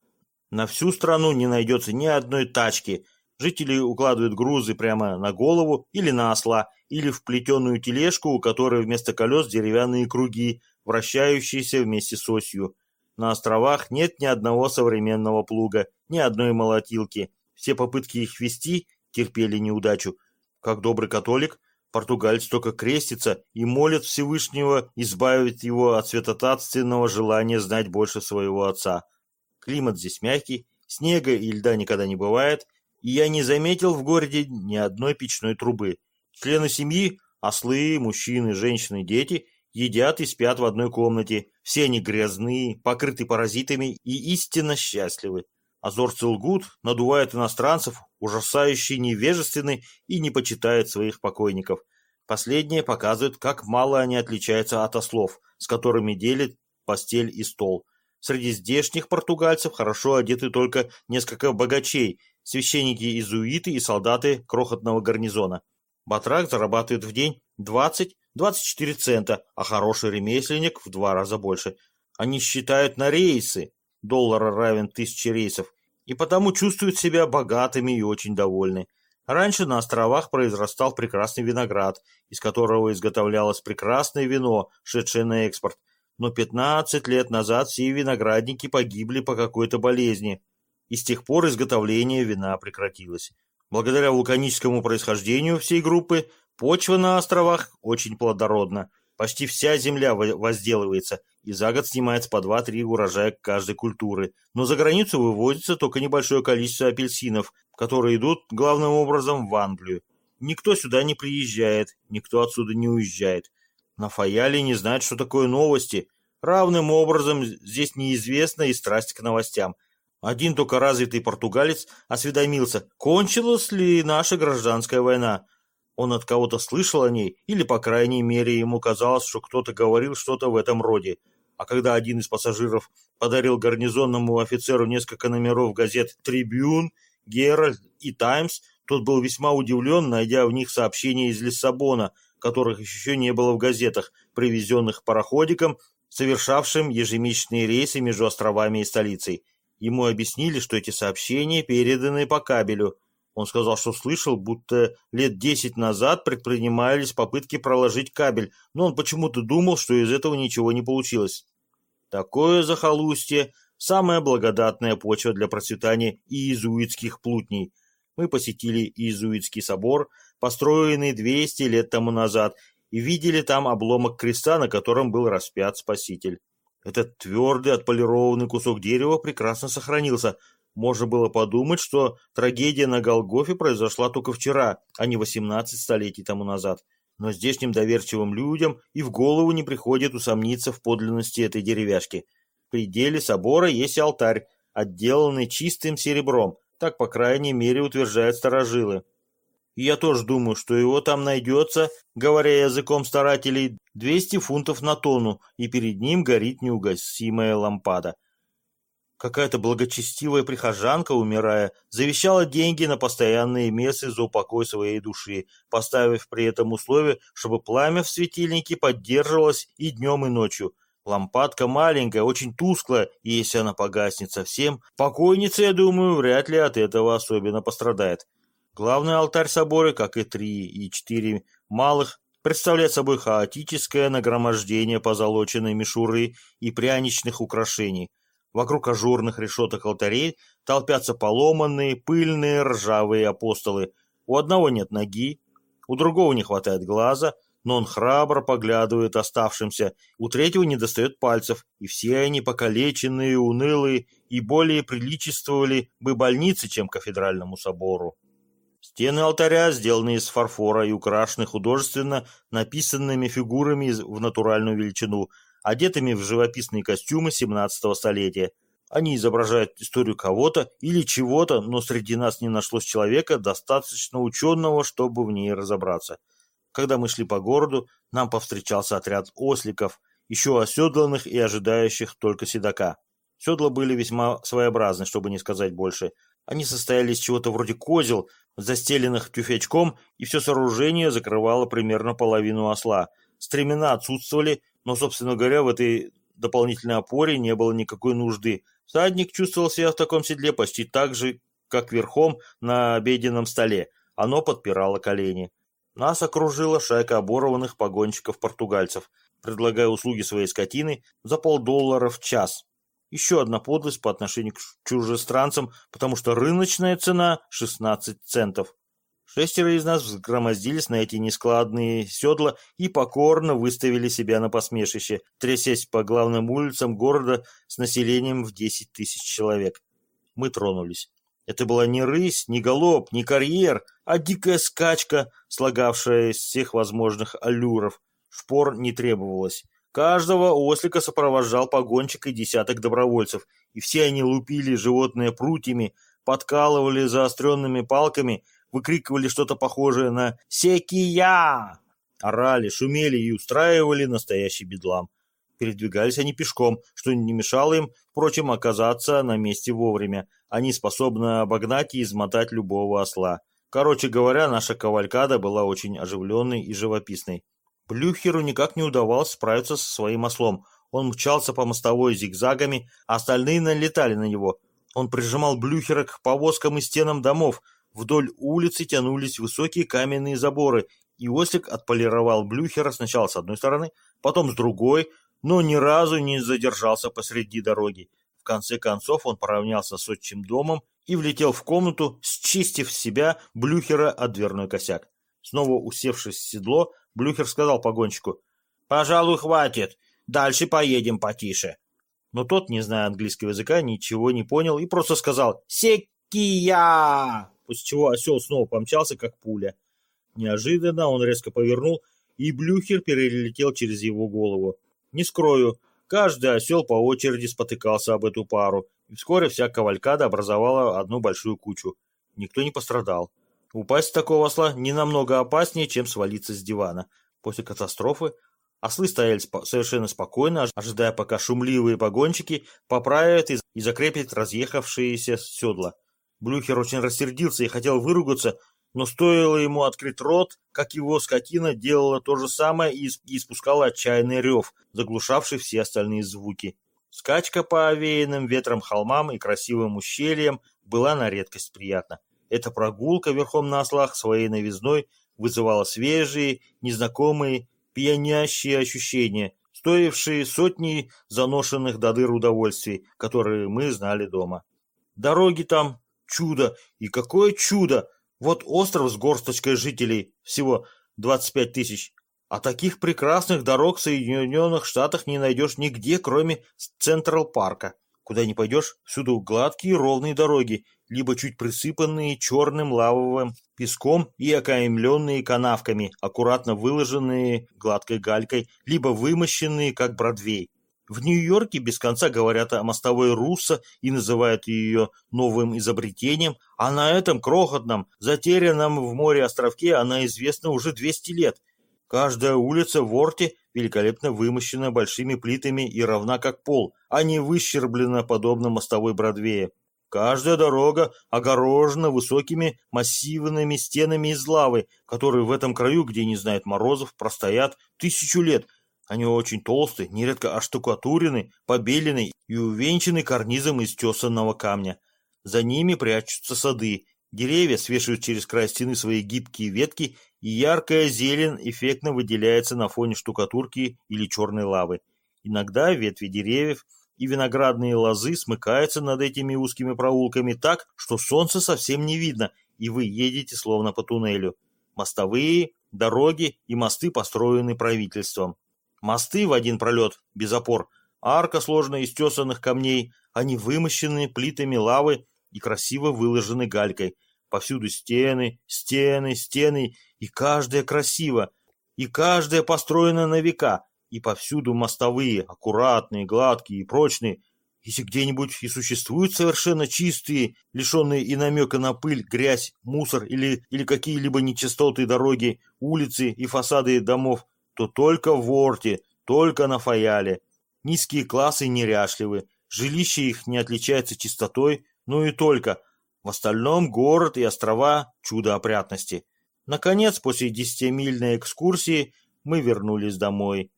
На всю страну не найдется ни одной тачки – Жители укладывают грузы прямо на голову или на осла, или в плетеную тележку, у которой вместо колес деревянные круги, вращающиеся вместе с осью. На островах нет ни одного современного плуга, ни одной молотилки. Все попытки их вести терпели неудачу. Как добрый католик, португальц только крестится и молит Всевышнего избавить его от святотатственного желания знать больше своего отца. Климат здесь мягкий, снега и льда никогда не бывает, и я не заметил в городе ни одной печной трубы. Члены семьи, ослы, мужчины, женщины, дети, едят и спят в одной комнате. Все они грязные, покрыты паразитами и истинно счастливы. Азорцы лгут, надувают иностранцев, ужасающие невежественны и не почитают своих покойников. Последние показывают, как мало они отличаются от ослов, с которыми делят постель и стол. Среди здешних португальцев хорошо одеты только несколько богачей, священники-изуиты и солдаты крохотного гарнизона. Батрак зарабатывает в день 20-24 цента, а хороший ремесленник в два раза больше. Они считают на рейсы, доллара равен тысяче рейсов, и потому чувствуют себя богатыми и очень довольны. Раньше на островах произрастал прекрасный виноград, из которого изготовлялось прекрасное вино, шедшее на экспорт. Но 15 лет назад все виноградники погибли по какой-то болезни и с тех пор изготовление вина прекратилось. Благодаря вулканическому происхождению всей группы почва на островах очень плодородна. Почти вся земля возделывается, и за год снимается по 2-3 урожая каждой культуры. Но за границу вывозится только небольшое количество апельсинов, которые идут главным образом в Англию. Никто сюда не приезжает, никто отсюда не уезжает. На Фаяле не знают, что такое новости. Равным образом здесь неизвестна и страсть к новостям. Один только развитый португалец осведомился, кончилась ли наша гражданская война. Он от кого-то слышал о ней, или, по крайней мере, ему казалось, что кто-то говорил что-то в этом роде. А когда один из пассажиров подарил гарнизонному офицеру несколько номеров газет «Трибюн», «Геральд» и «Таймс», тот был весьма удивлен, найдя в них сообщения из Лиссабона, которых еще не было в газетах, привезенных пароходиком, совершавшим ежемесячные рейсы между островами и столицей. Ему объяснили, что эти сообщения переданы по кабелю. Он сказал, что слышал, будто лет десять назад предпринимались попытки проложить кабель, но он почему-то думал, что из этого ничего не получилось. Такое захолустье – самая благодатная почва для процветания иезуитских плутней. Мы посетили Иезуитский собор, построенный 200 лет тому назад, и видели там обломок креста, на котором был распят Спаситель. Этот твердый, отполированный кусок дерева прекрасно сохранился. Можно было подумать, что трагедия на Голгофе произошла только вчера, а не 18 столетий тому назад. Но здешним доверчивым людям и в голову не приходит усомниться в подлинности этой деревяшки. В пределе собора есть алтарь, отделанный чистым серебром, так, по крайней мере, утверждают старожилы. Я тоже думаю, что его там найдется, говоря языком старателей, 200 фунтов на тонну, и перед ним горит неугасимая лампада. Какая-то благочестивая прихожанка, умирая, завещала деньги на постоянные мессы за упокой своей души, поставив при этом условие, чтобы пламя в светильнике поддерживалось и днем, и ночью. Лампадка маленькая, очень тусклая, и если она погаснет совсем, покойница, я думаю, вряд ли от этого особенно пострадает. Главный алтарь собора, как и три и четыре малых, представляет собой хаотическое нагромождение позолоченной мишуры и пряничных украшений. Вокруг ажурных решеток алтарей толпятся поломанные, пыльные, ржавые апостолы. У одного нет ноги, у другого не хватает глаза, но он храбро поглядывает оставшимся, у третьего не достает пальцев, и все они покалеченные, унылые и более приличествовали бы больнице, чем кафедральному собору. Стены алтаря сделаны из фарфора и украшены художественно написанными фигурами в натуральную величину, одетыми в живописные костюмы 17 столетия. Они изображают историю кого-то или чего-то, но среди нас не нашлось человека, достаточно ученого, чтобы в ней разобраться. Когда мы шли по городу, нам повстречался отряд осликов, еще оседланных и ожидающих только седока. Седла были весьма своеобразны, чтобы не сказать больше – они состояли из чего-то вроде козел, застеленных тюфячком, и все сооружение закрывало примерно половину осла. Стремена отсутствовали, но, собственно говоря, в этой дополнительной опоре не было никакой нужды. Всадник чувствовал себя в таком седле почти так же, как верхом на обеденном столе. Оно подпирало колени. Нас окружила шайка оборванных погонщиков-португальцев, предлагая услуги своей скотины за полдоллара в час. Еще одна подлость по отношению к чужестранцам, потому что рыночная цена 16 центов. Шестеро из нас взгромоздились на эти нескладные седла и покорно выставили себя на посмешище, трясясь по главным улицам города с населением в 10 тысяч человек. Мы тронулись. Это была не рысь, не галоп, не карьер, а дикая скачка, слагавшая из всех возможных аллюров. Шпор не требовалось. Каждого ослика сопровождал погонщик и десяток добровольцев, и все они лупили животное прутьями, подкалывали заостренными палками, выкрикивали что-то похожее на «Секия!», орали, шумели и устраивали настоящий бедлам. Передвигались они пешком, что не мешало им, впрочем, оказаться на месте вовремя. Они способны обогнать и измотать любого осла. Короче говоря, наша кавалькада была очень оживленной и живописной. Блюхеру никак не удавалось справиться со своим ослом. Он мчался по мостовой зигзагами, а остальные налетали на него. Он прижимал Блюхера к повозкам и стенам домов. Вдоль улицы тянулись высокие каменные заборы, и ослик отполировал Блюхера сначала с одной стороны, потом с другой, но ни разу не задержался посреди дороги. В конце концов он поравнялся с отчим домом и влетел в комнату, счистив себя Блюхера от дверной косяк. Снова усевшись в седло, Блюхер сказал погонщику, «Пожалуй, хватит. Дальше поедем потише». Но тот, не зная английского языка, ничего не понял и просто сказал «Секия!», после чего осел снова помчался, как пуля. Неожиданно он резко повернул, и Блюхер перелетел через его голову. Не скрою, каждый осел по очереди спотыкался об эту пару, и вскоре вся кавалькада образовала одну большую кучу. Никто не пострадал. Упасть с такого осла не намного опаснее, чем свалиться с дивана. После катастрофы ослы стояли спо совершенно спокойно, ожидая, пока шумливые погонщики поправят и, и закрепят разъехавшиеся седла. Блюхер очень рассердился и хотел выругаться, но стоило ему открыть рот, как его скотина делала то же самое и испускала отчаянный рев, заглушавший все остальные звуки. Скачка по овеянным ветром холмам и красивым ущельям была на редкость приятна. Эта прогулка верхом на ослах своей новизной вызывала свежие, незнакомые, пьянящие ощущения, стоившие сотни заношенных до дыр удовольствий, которые мы знали дома. Дороги там чудо, и какое чудо! Вот остров с горсточкой жителей, всего 25 тысяч. А таких прекрасных дорог в Соединенных Штатах не найдешь нигде, кроме Централ-парка. Куда не пойдешь, всюду гладкие ровные дороги, либо чуть присыпанные черным лавовым песком и окаймленные канавками, аккуратно выложенные гладкой галькой, либо вымощенные, как Бродвей. В Нью-Йорке без конца говорят о мостовой Руссо и называют ее новым изобретением, а на этом крохотном, затерянном в море островке она известна уже 200 лет. Каждая улица в Орте великолепно вымощена большими плитами и равна как пол, а не выщерблена подобно мостовой Бродвея. Каждая дорога огорожена высокими массивными стенами из лавы, которые в этом краю, где не знает морозов, простоят тысячу лет – они очень толстые, нередко оштукатурены, побелены и увенчаны карнизом из тесанного камня. За ними прячутся сады. Деревья свешивают через край стены свои гибкие ветки, и яркая зелень эффектно выделяется на фоне штукатурки или черной лавы. Иногда ветви деревьев и виноградные лозы смыкаются над этими узкими проулками так, что солнце совсем не видно, и вы едете словно по туннелю. Мостовые, дороги и мосты построены правительством. Мосты в один пролет, без опор, арка, сложная из тесанных камней, они вымощены плитами лавы и красиво выложены галькой. Повсюду стены, стены, стены, и каждая красиво, и каждая построена на века, и повсюду мостовые, аккуратные, гладкие и прочные. Если где-нибудь и существуют совершенно чистые, лишенные и намека на пыль, грязь, мусор или, или какие-либо нечистоты дороги, улицы и фасады домов, то только в Орте, только на Фаяле. Низкие классы неряшливы, жилище их не отличается чистотой, ну и только. В остальном город и острова – чудо опрятности. Наконец, после десятимильной экскурсии, мы вернулись домой.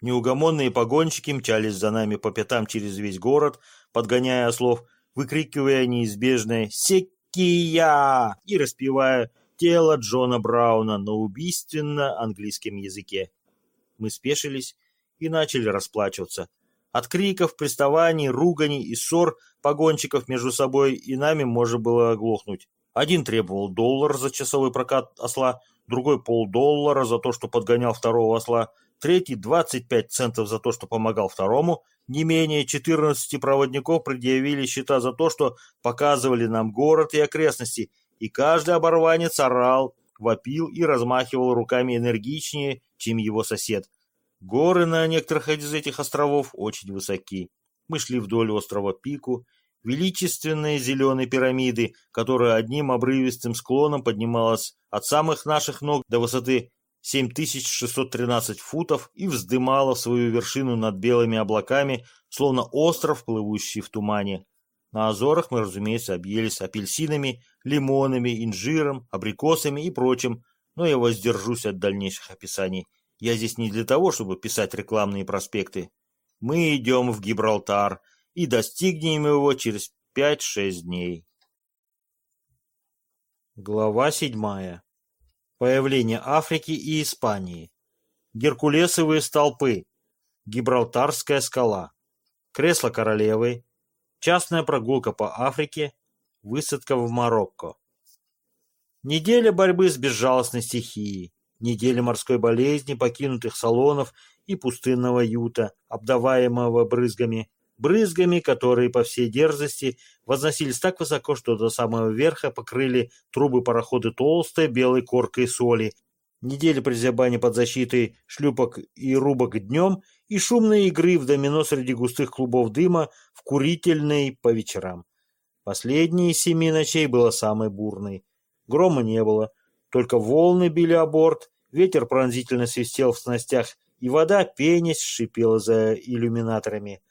Неугомонные погонщики мчались за нами по пятам через весь город, подгоняя ослов, выкрикивая неизбежное «Секия!» и распевая тело Джона Брауна на убийственно английском языке. Мы спешились и начали расплачиваться. От криков, приставаний, руганий и ссор погонщиков между собой и нами можно было оглохнуть. Один требовал доллар за часовой прокат осла, другой полдоллара за то, что подгонял второго осла, третий 25 центов за то, что помогал второму. Не менее 14 проводников предъявили счета за то, что показывали нам город и окрестности, и каждый оборванец орал, вопил и размахивал руками энергичнее, чем его сосед. Горы на некоторых из этих островов очень высоки. Мы шли вдоль острова Пику, величественные зеленые пирамиды, которая одним обрывистым склоном поднималась от самых наших ног до высоты 7613 футов и вздымала свою вершину над белыми облаками, словно остров, плывущий в тумане. На Азорах мы, разумеется, объелись апельсинами, лимонами, инжиром, абрикосами и прочим, но я воздержусь от дальнейших описаний. Я здесь не для того, чтобы писать рекламные проспекты. Мы идем в Гибралтар и достигнем его через 5-6 дней. Глава 7. Появление Африки и Испании. Геркулесовые столпы. Гибралтарская скала. Кресло королевы. Частная прогулка по Африке, высадка в Марокко. Неделя борьбы с безжалостной стихией, неделя морской болезни, покинутых салонов и пустынного юта, обдаваемого брызгами. Брызгами, которые по всей дерзости возносились так высоко, что до самого верха покрыли трубы пароходы толстой белой коркой соли. Недели прозябания под защитой шлюпок и рубок днем и шумной игры в домино среди густых клубов дыма в курительной по вечерам. Последние семи ночей было самой бурной. Грома не было, только волны били о борт, ветер пронзительно свистел в снастях, и вода, пенясь, шипела за иллюминаторами.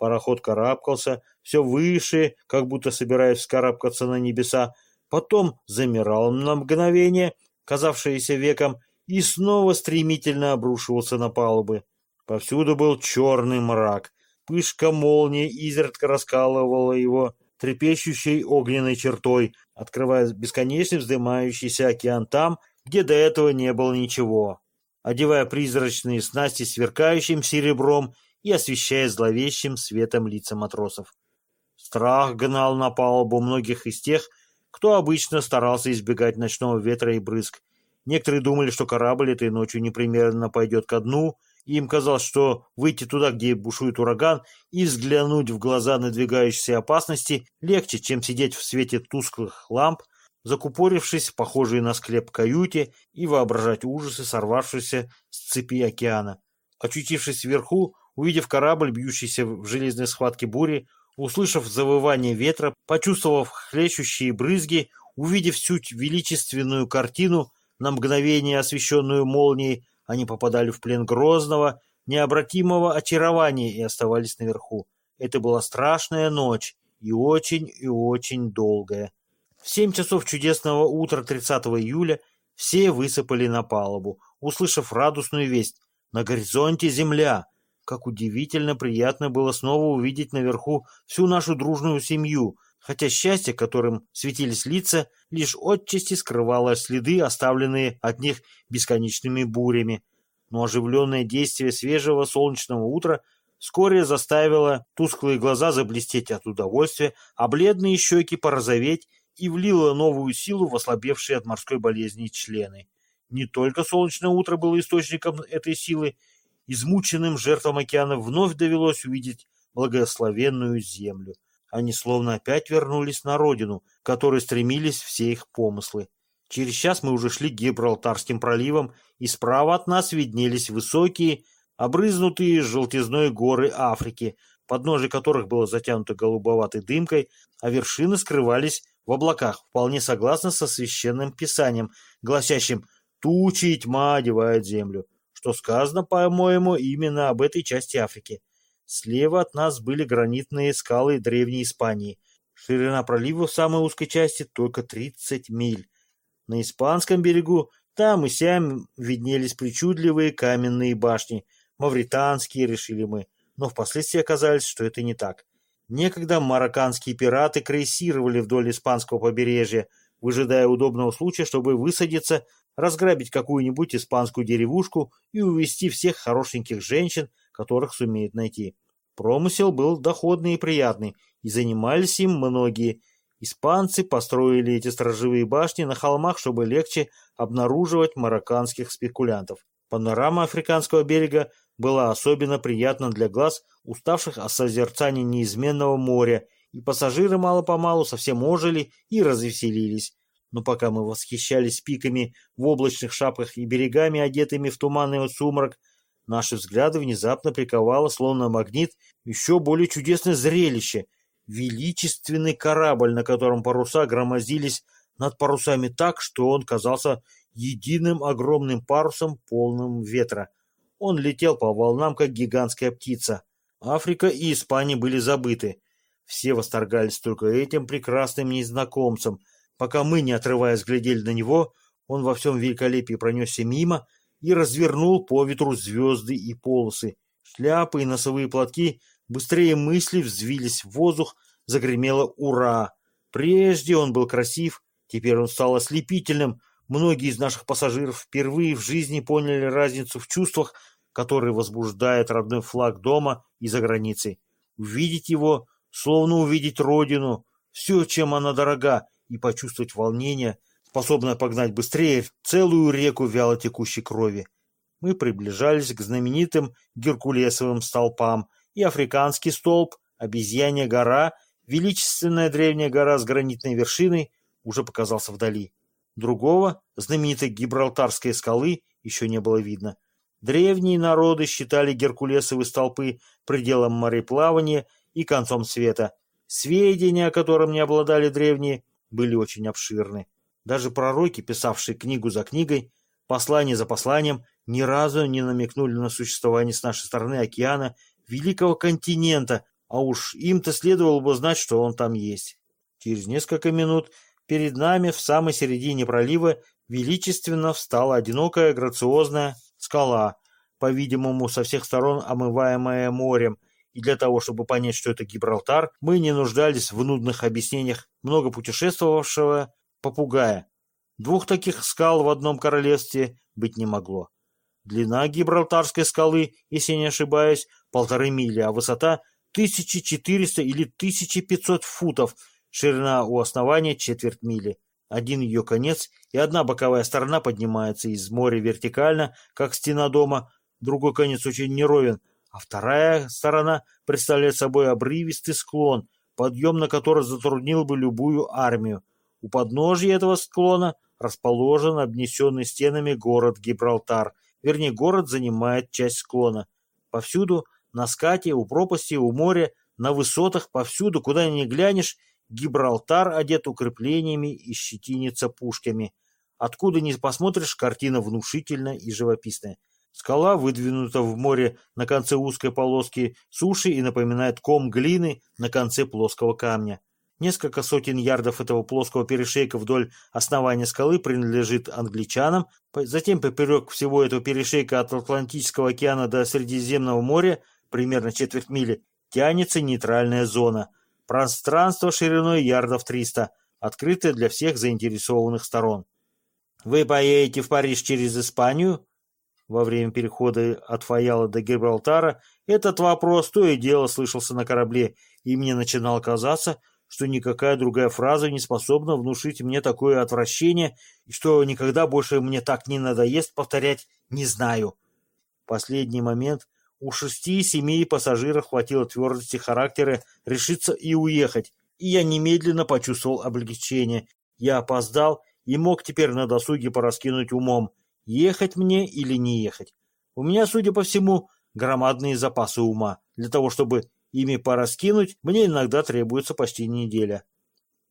Пароход карабкался все выше, как будто собираясь вскарабкаться на небеса, потом замирал на мгновение, казавшееся веком, и снова стремительно обрушивался на палубы. Повсюду был черный мрак. Пышка молнии изредка раскалывала его трепещущей огненной чертой, открывая бесконечно вздымающийся океан там, где до этого не было ничего, одевая призрачные снасти сверкающим серебром и освещая зловещим светом лица матросов. Страх гнал на палубу многих из тех, кто обычно старался избегать ночного ветра и брызг. Некоторые думали, что корабль этой ночью непременно пойдет ко дну, и им казалось, что выйти туда, где бушует ураган, и взглянуть в глаза надвигающейся опасности легче, чем сидеть в свете тусклых ламп, закупорившись, похожие на склеп каюте, и воображать ужасы, сорвавшиеся с цепи океана. Очутившись вверху, увидев корабль, бьющийся в железной схватке бури, услышав завывание ветра, почувствовав хлещущие брызги, увидев всю величественную картину, на мгновение освещенную молнией, они попадали в плен грозного, необратимого очарования и оставались наверху. Это была страшная ночь и очень и очень долгая. В семь часов чудесного утра 30 июля все высыпали на палубу, услышав радостную весть. На горизонте земля. Как удивительно приятно было снова увидеть наверху всю нашу дружную семью, хотя счастье, которым светились лица, лишь отчасти скрывало следы, оставленные от них бесконечными бурями. Но оживленное действие свежего солнечного утра вскоре заставило тусклые глаза заблестеть от удовольствия, а бледные щеки порозоветь и влило новую силу в ослабевшие от морской болезни члены. Не только солнечное утро было источником этой силы, измученным жертвам океана вновь довелось увидеть благословенную землю. Они словно опять вернулись на родину, к которой стремились все их помыслы. Через час мы уже шли Гибралтарским проливом, и справа от нас виднелись высокие, обрызнутые желтизной горы Африки, подножие которых было затянуто голубоватой дымкой, а вершины скрывались в облаках, вполне согласно со священным писанием, гласящим «тучи и тьма одевают землю», что сказано, по-моему, именно об этой части Африки. Слева от нас были гранитные скалы Древней Испании. Ширина пролива в самой узкой части только 30 миль. На испанском берегу там и сям виднелись причудливые каменные башни, мавританские, решили мы, но впоследствии оказалось, что это не так. Некогда марокканские пираты крейсировали вдоль испанского побережья, выжидая удобного случая, чтобы высадиться, разграбить какую-нибудь испанскую деревушку и увезти всех хорошеньких женщин, которых сумеют найти. Промысел был доходный и приятный, и занимались им многие, Испанцы построили эти сторожевые башни на холмах, чтобы легче обнаруживать марокканских спекулянтов. Панорама африканского берега была особенно приятна для глаз, уставших от созерцания неизменного моря, и пассажиры мало-помалу совсем ожили и развеселились. Но пока мы восхищались пиками в облачных шапках и берегами, одетыми в туманный сумрак, наши взгляды внезапно приковало, словно магнит, еще более чудесное зрелище — величественный корабль, на котором паруса громозились над парусами так, что он казался единым огромным парусом, полным ветра. Он летел по волнам, как гигантская птица. Африка и Испания были забыты. Все восторгались только этим прекрасным незнакомцем. Пока мы, не отрываясь, глядели на него, он во всем великолепии пронесся мимо и развернул по ветру звезды и полосы. Шляпы и носовые платки Быстрее мысли взвились в воздух, загремело «Ура!». Прежде он был красив, теперь он стал ослепительным. Многие из наших пассажиров впервые в жизни поняли разницу в чувствах, которые возбуждает родной флаг дома и за границей. Увидеть его, словно увидеть родину, все, чем она дорога, и почувствовать волнение, способное погнать быстрее целую реку вяло текущей крови. Мы приближались к знаменитым Геркулесовым столпам, и африканский столб, обезьянья гора, величественная древняя гора с гранитной вершиной уже показался вдали. Другого, знаменитой Гибралтарской скалы, еще не было видно. Древние народы считали Геркулесовы столпы пределом мореплавания и концом света. Сведения, о котором не обладали древние, были очень обширны. Даже пророки, писавшие книгу за книгой, послание за посланием, ни разу не намекнули на существование с нашей стороны океана, великого континента, а уж им-то следовало бы знать, что он там есть. Через несколько минут перед нами в самой середине пролива величественно встала одинокая грациозная скала, по-видимому, со всех сторон омываемая морем, и для того, чтобы понять, что это Гибралтар, мы не нуждались в нудных объяснениях много путешествовавшего попугая. Двух таких скал в одном королевстве быть не могло. Длина Гибралтарской скалы, если не ошибаюсь, полторы мили, а высота 1400 или 1500 футов, ширина у основания четверть мили. Один ее конец и одна боковая сторона поднимается из моря вертикально, как стена дома, другой конец очень неровен, а вторая сторона представляет собой обрывистый склон, подъем на который затруднил бы любую армию. У подножия этого склона расположен обнесенный стенами город Гибралтар, вернее, город занимает часть склона. Повсюду, на скате, у пропасти, у моря, на высотах, повсюду, куда ни глянешь, Гибралтар одет укреплениями и щетинится пушками. Откуда ни посмотришь, картина внушительная и живописная. Скала выдвинута в море на конце узкой полоски суши и напоминает ком глины на конце плоского камня. Несколько сотен ярдов этого плоского перешейка вдоль основания скалы принадлежит англичанам, затем поперек всего этого перешейка от Атлантического океана до Средиземного моря, примерно четверть мили, тянется нейтральная зона. Пространство шириной ярдов 300, открытое для всех заинтересованных сторон. Вы поедете в Париж через Испанию? Во время перехода от Фаяла до Гибралтара, этот вопрос то и дело слышался на корабле, и мне начинало казаться, что никакая другая фраза не способна внушить мне такое отвращение, и что никогда больше мне так не надоест повторять «не знаю». Последний момент у шести-семи пассажиров хватило твердости характера решиться и уехать, и я немедленно почувствовал облегчение. Я опоздал и мог теперь на досуге пораскинуть умом, ехать мне или не ехать. У меня, судя по всему, громадные запасы ума. Для того, чтобы ими пораскинуть, мне иногда требуется почти неделя.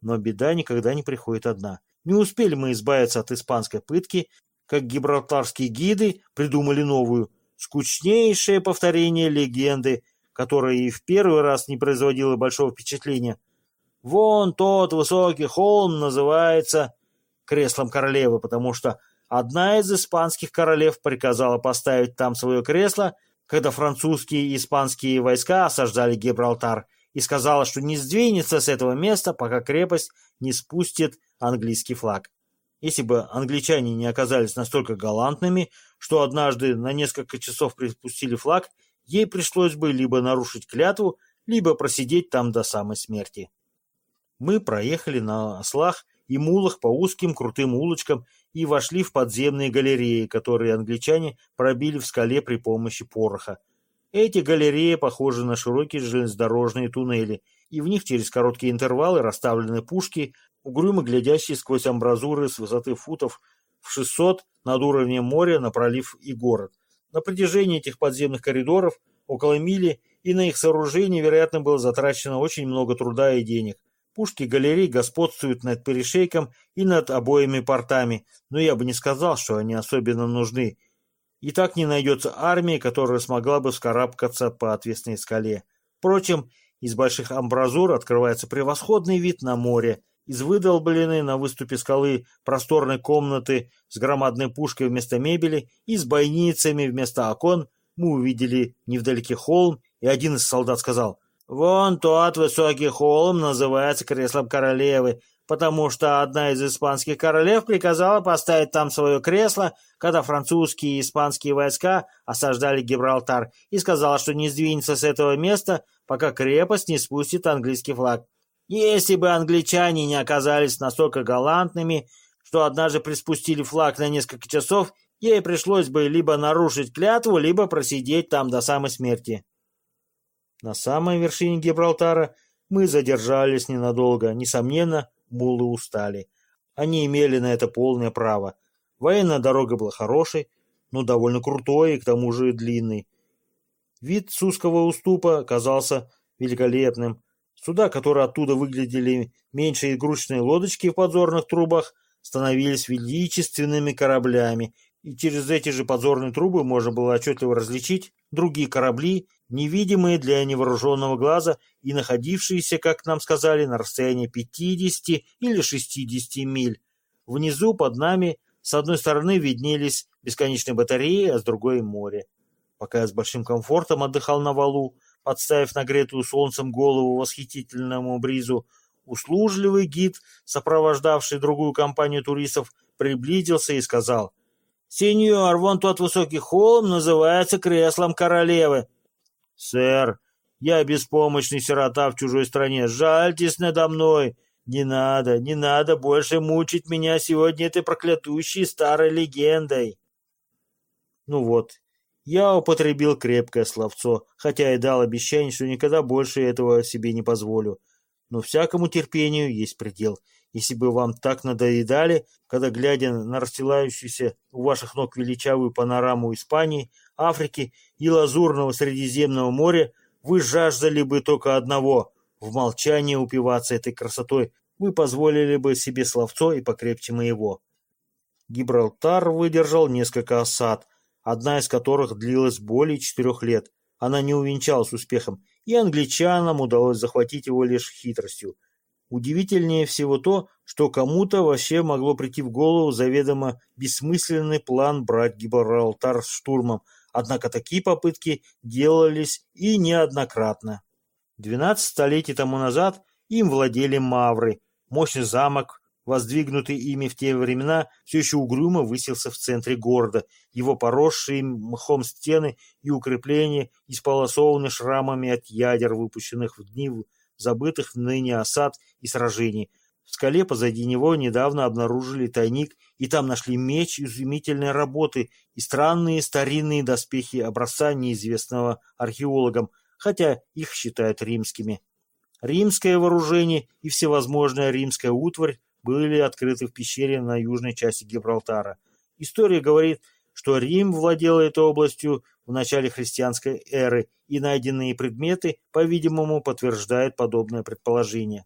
Но беда никогда не приходит одна. Не успели мы избавиться от испанской пытки, как гибралтарские гиды придумали новую, скучнейшее повторение легенды, которая и в первый раз не производила большого впечатления. Вон тот высокий холм называется креслом королевы, потому что Одна из испанских королев приказала поставить там свое кресло, когда французские и испанские войска осаждали Гибралтар, и сказала, что не сдвинется с этого места, пока крепость не спустит английский флаг. Если бы англичане не оказались настолько галантными, что однажды на несколько часов приспустили флаг, ей пришлось бы либо нарушить клятву, либо просидеть там до самой смерти. Мы проехали на ослах и мулах по узким крутым улочкам и вошли в подземные галереи, которые англичане пробили в скале при помощи пороха. Эти галереи похожи на широкие железнодорожные туннели, и в них через короткие интервалы расставлены пушки, угрюмо глядящие сквозь амбразуры с высоты футов в 600 над уровнем моря на пролив и город. На протяжении этих подземных коридоров, около мили, и на их сооружение, вероятно, было затрачено очень много труда и денег. Пушки галерей господствуют над перешейком и над обоими портами, но я бы не сказал, что они особенно нужны. И так не найдется армии, которая смогла бы вскарабкаться по отвесной скале. Впрочем, из больших амбразур открывается превосходный вид на море. Из выдолбленной на выступе скалы просторной комнаты с громадной пушкой вместо мебели и с бойницами вместо окон мы увидели невдалеке холм, и один из солдат сказал — Вон тот высокий холм называется креслом королевы, потому что одна из испанских королев приказала поставить там свое кресло, когда французские и испанские войска осаждали Гибралтар, и сказала, что не сдвинется с этого места, пока крепость не спустит английский флаг. Если бы англичане не оказались настолько галантными, что однажды приспустили флаг на несколько часов, ей пришлось бы либо нарушить клятву, либо просидеть там до самой смерти. На самой вершине Гибралтара мы задержались ненадолго. Несомненно, мулы устали. Они имели на это полное право. Военная дорога была хорошей, но довольно крутой и к тому же длинной. Вид с узкого уступа казался великолепным. Суда, которые оттуда выглядели меньше игрушечной лодочки в подзорных трубах, становились величественными кораблями, и через эти же подзорные трубы можно было отчетливо различить другие корабли, невидимые для невооруженного глаза и находившиеся, как нам сказали, на расстоянии 50 или 60 миль. Внизу под нами с одной стороны виднелись бесконечные батареи, а с другой — море. Пока я с большим комфортом отдыхал на валу, подставив нагретую солнцем голову восхитительному бризу, услужливый гид, сопровождавший другую компанию туристов, приблизился и сказал, «Сеньор, вон тот высокий холм называется креслом королевы». «Сэр, я беспомощный сирота в чужой стране, жальтесь надо мной. Не надо, не надо больше мучить меня сегодня этой проклятущей старой легендой». Ну вот, я употребил крепкое словцо, хотя и дал обещание, что никогда больше этого себе не позволю. Но всякому терпению есть предел. Если бы вам так надоедали, когда, глядя на расстилающуюся у ваших ног величавую панораму Испании, Африки и лазурного Средиземного моря, вы жаждали бы только одного — в молчании упиваться этой красотой, вы позволили бы себе словцо и покрепче моего. Гибралтар выдержал несколько осад — одна из которых длилась более четырех лет. Она не увенчалась успехом, и англичанам удалось захватить его лишь хитростью. Удивительнее всего то, что кому-то вообще могло прийти в голову заведомо бессмысленный план брать Гибралтар штурмом, однако такие попытки делались и неоднократно. Двенадцать столетий тому назад им владели мавры, мощный замок, воздвигнутый ими в те времена, все еще угрюмо высился в центре города. Его поросшие мхом стены и укрепления исполосованы шрамами от ядер, выпущенных в дни забытых ныне осад и сражений. В скале позади него недавно обнаружили тайник, и там нашли меч изумительной работы и странные старинные доспехи образца неизвестного археологам, хотя их считают римскими. Римское вооружение и всевозможная римская утварь были открыты в пещере на южной части Гибралтара. История говорит, что Рим владел этой областью в начале христианской эры, и найденные предметы, по-видимому, подтверждают подобное предположение.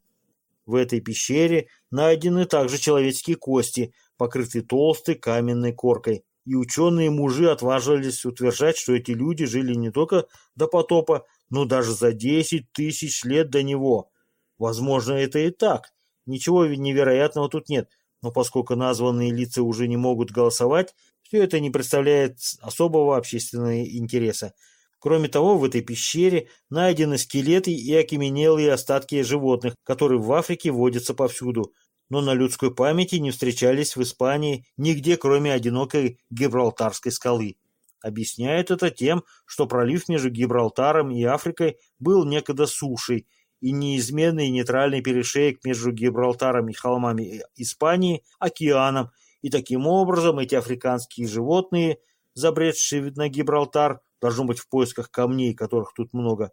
В этой пещере найдены также человеческие кости, покрытые толстой каменной коркой, и ученые-мужи отважились утверждать, что эти люди жили не только до потопа, но даже за 10 тысяч лет до него. Возможно, это и так, Ничего невероятного тут нет, но поскольку названные лица уже не могут голосовать, все это не представляет особого общественного интереса. Кроме того, в этой пещере найдены скелеты и окаменелые остатки животных, которые в Африке водятся повсюду, но на людской памяти не встречались в Испании нигде, кроме одинокой Гибралтарской скалы. Объясняют это тем, что пролив между Гибралтаром и Африкой был некогда сушей, и неизменный нейтральный перешеек между Гибралтаром и холмами Испании океаном, и таким образом эти африканские животные, забредшие на Гибралтар, должно быть в поисках камней, которых тут много,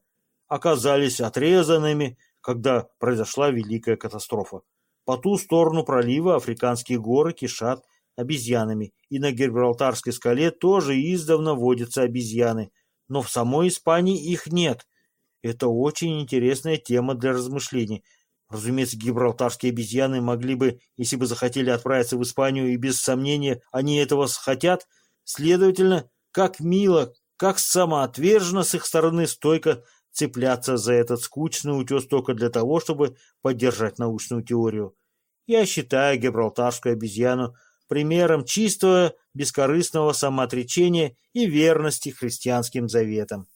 оказались отрезанными, когда произошла великая катастрофа. По ту сторону пролива африканские горы кишат обезьянами, и на Гибралтарской скале тоже издавна водятся обезьяны, но в самой Испании их нет, это очень интересная тема для размышлений. Разумеется, гибралтарские обезьяны могли бы, если бы захотели отправиться в Испанию, и без сомнения они этого хотят. Следовательно, как мило, как самоотверженно с их стороны стойко цепляться за этот скучный утес только для того, чтобы поддержать научную теорию. Я считаю гибралтарскую обезьяну примером чистого, бескорыстного самоотречения и верности христианским заветам.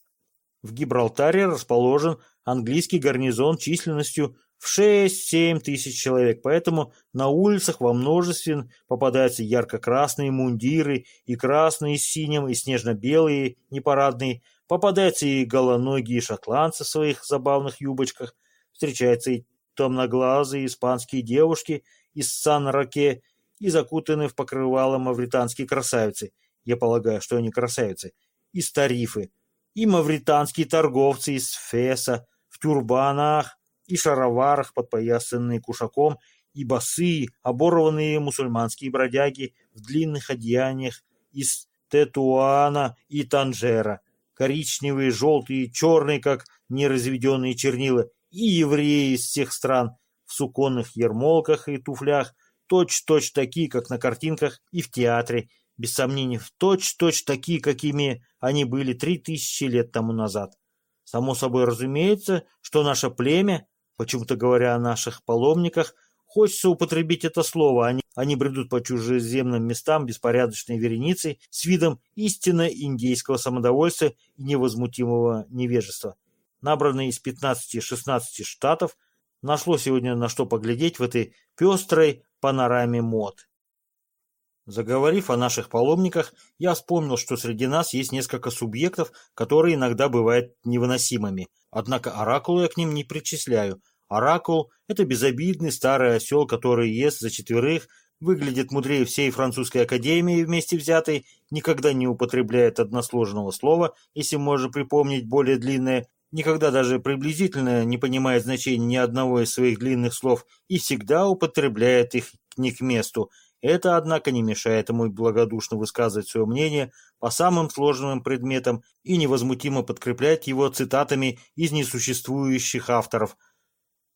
В Гибралтаре расположен английский гарнизон численностью в 6-7 тысяч человек, поэтому на улицах во множестве попадаются ярко-красные мундиры и красные с синим, и снежно-белые непарадные, попадаются и голоногие шотландцы в своих забавных юбочках, встречаются и темноглазые испанские девушки из Сан-Роке и закутанные в покрывало мавританские красавицы – я полагаю, что они красавицы, из Тарифы, и мавританские торговцы из Феса, в тюрбанах и шароварах, подпоясанные кушаком, и босые, оборванные мусульманские бродяги в длинных одеяниях из Тетуана и Танжера, коричневые, желтые, черные, как неразведенные чернила, и евреи из всех стран в суконных ермолках и туфлях, точь-точь такие, как на картинках и в театре, без сомнений, в точь-точь такие, какими они были три тысячи лет тому назад. Само собой разумеется, что наше племя, почему-то говоря о наших паломниках, хочется употребить это слово, они, они бредут по чужеземным местам беспорядочной вереницей с видом истинно индейского самодовольства и невозмутимого невежества. Набранные из 15-16 штатов, нашло сегодня на что поглядеть в этой пестрой панораме мод. Заговорив о наших паломниках, я вспомнил, что среди нас есть несколько субъектов, которые иногда бывают невыносимыми. Однако оракулу я к ним не причисляю. Оракул – это безобидный старый осел, который ест за четверых, выглядит мудрее всей французской академии вместе взятой, никогда не употребляет односложного слова, если можно припомнить более длинное, никогда даже приблизительно не понимает значения ни одного из своих длинных слов и всегда употребляет их не к месту – это, однако, не мешает ему благодушно высказывать свое мнение по самым сложным предметам и невозмутимо подкреплять его цитатами из несуществующих авторов.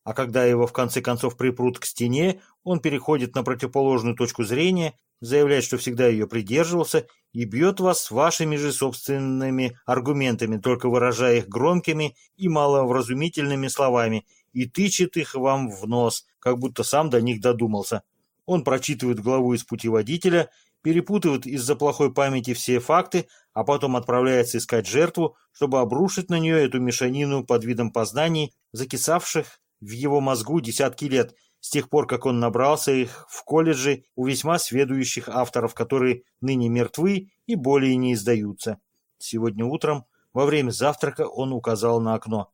А когда его в конце концов припрут к стене, он переходит на противоположную точку зрения, заявляет, что всегда ее придерживался, и бьет вас вашими же собственными аргументами, только выражая их громкими и маловразумительными словами, и тычет их вам в нос, как будто сам до них додумался. Он прочитывает главу из путеводителя, перепутывает из-за плохой памяти все факты, а потом отправляется искать жертву, чтобы обрушить на нее эту мешанину под видом познаний, закисавших в его мозгу десятки лет, с тех пор, как он набрался их в колледже у весьма сведущих авторов, которые ныне мертвы и более не издаются. Сегодня утром, во время завтрака, он указал на окно.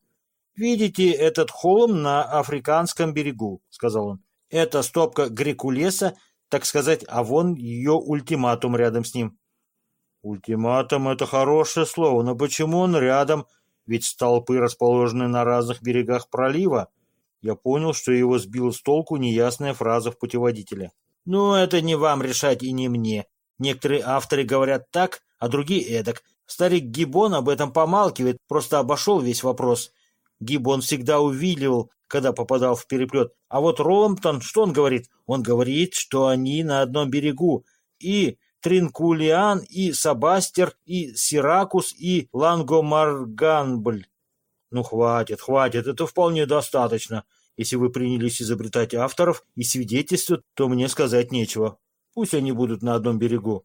«Видите этот холм на африканском берегу?» — сказал он. Это стопка Грикулеса, так сказать, а вон ее ультиматум рядом с ним. Ультиматум — это хорошее слово, но почему он рядом? Ведь столпы расположены на разных берегах пролива. Я понял, что его сбила с толку неясная фраза в путеводителе. Ну, это не вам решать и не мне. Некоторые авторы говорят так, а другие эдак. Старик Гибон об этом помалкивает, просто обошел весь вопрос. Гибон всегда увиливал, когда попадал в переплет. А вот Ролломптон, что он говорит? Он говорит, что они на одном берегу. И Тринкулиан, и Сабастер, и Сиракус, и Лангомарганбль. Ну, хватит, хватит, это вполне достаточно. Если вы принялись изобретать авторов и свидетельства, то мне сказать нечего. Пусть они будут на одном берегу.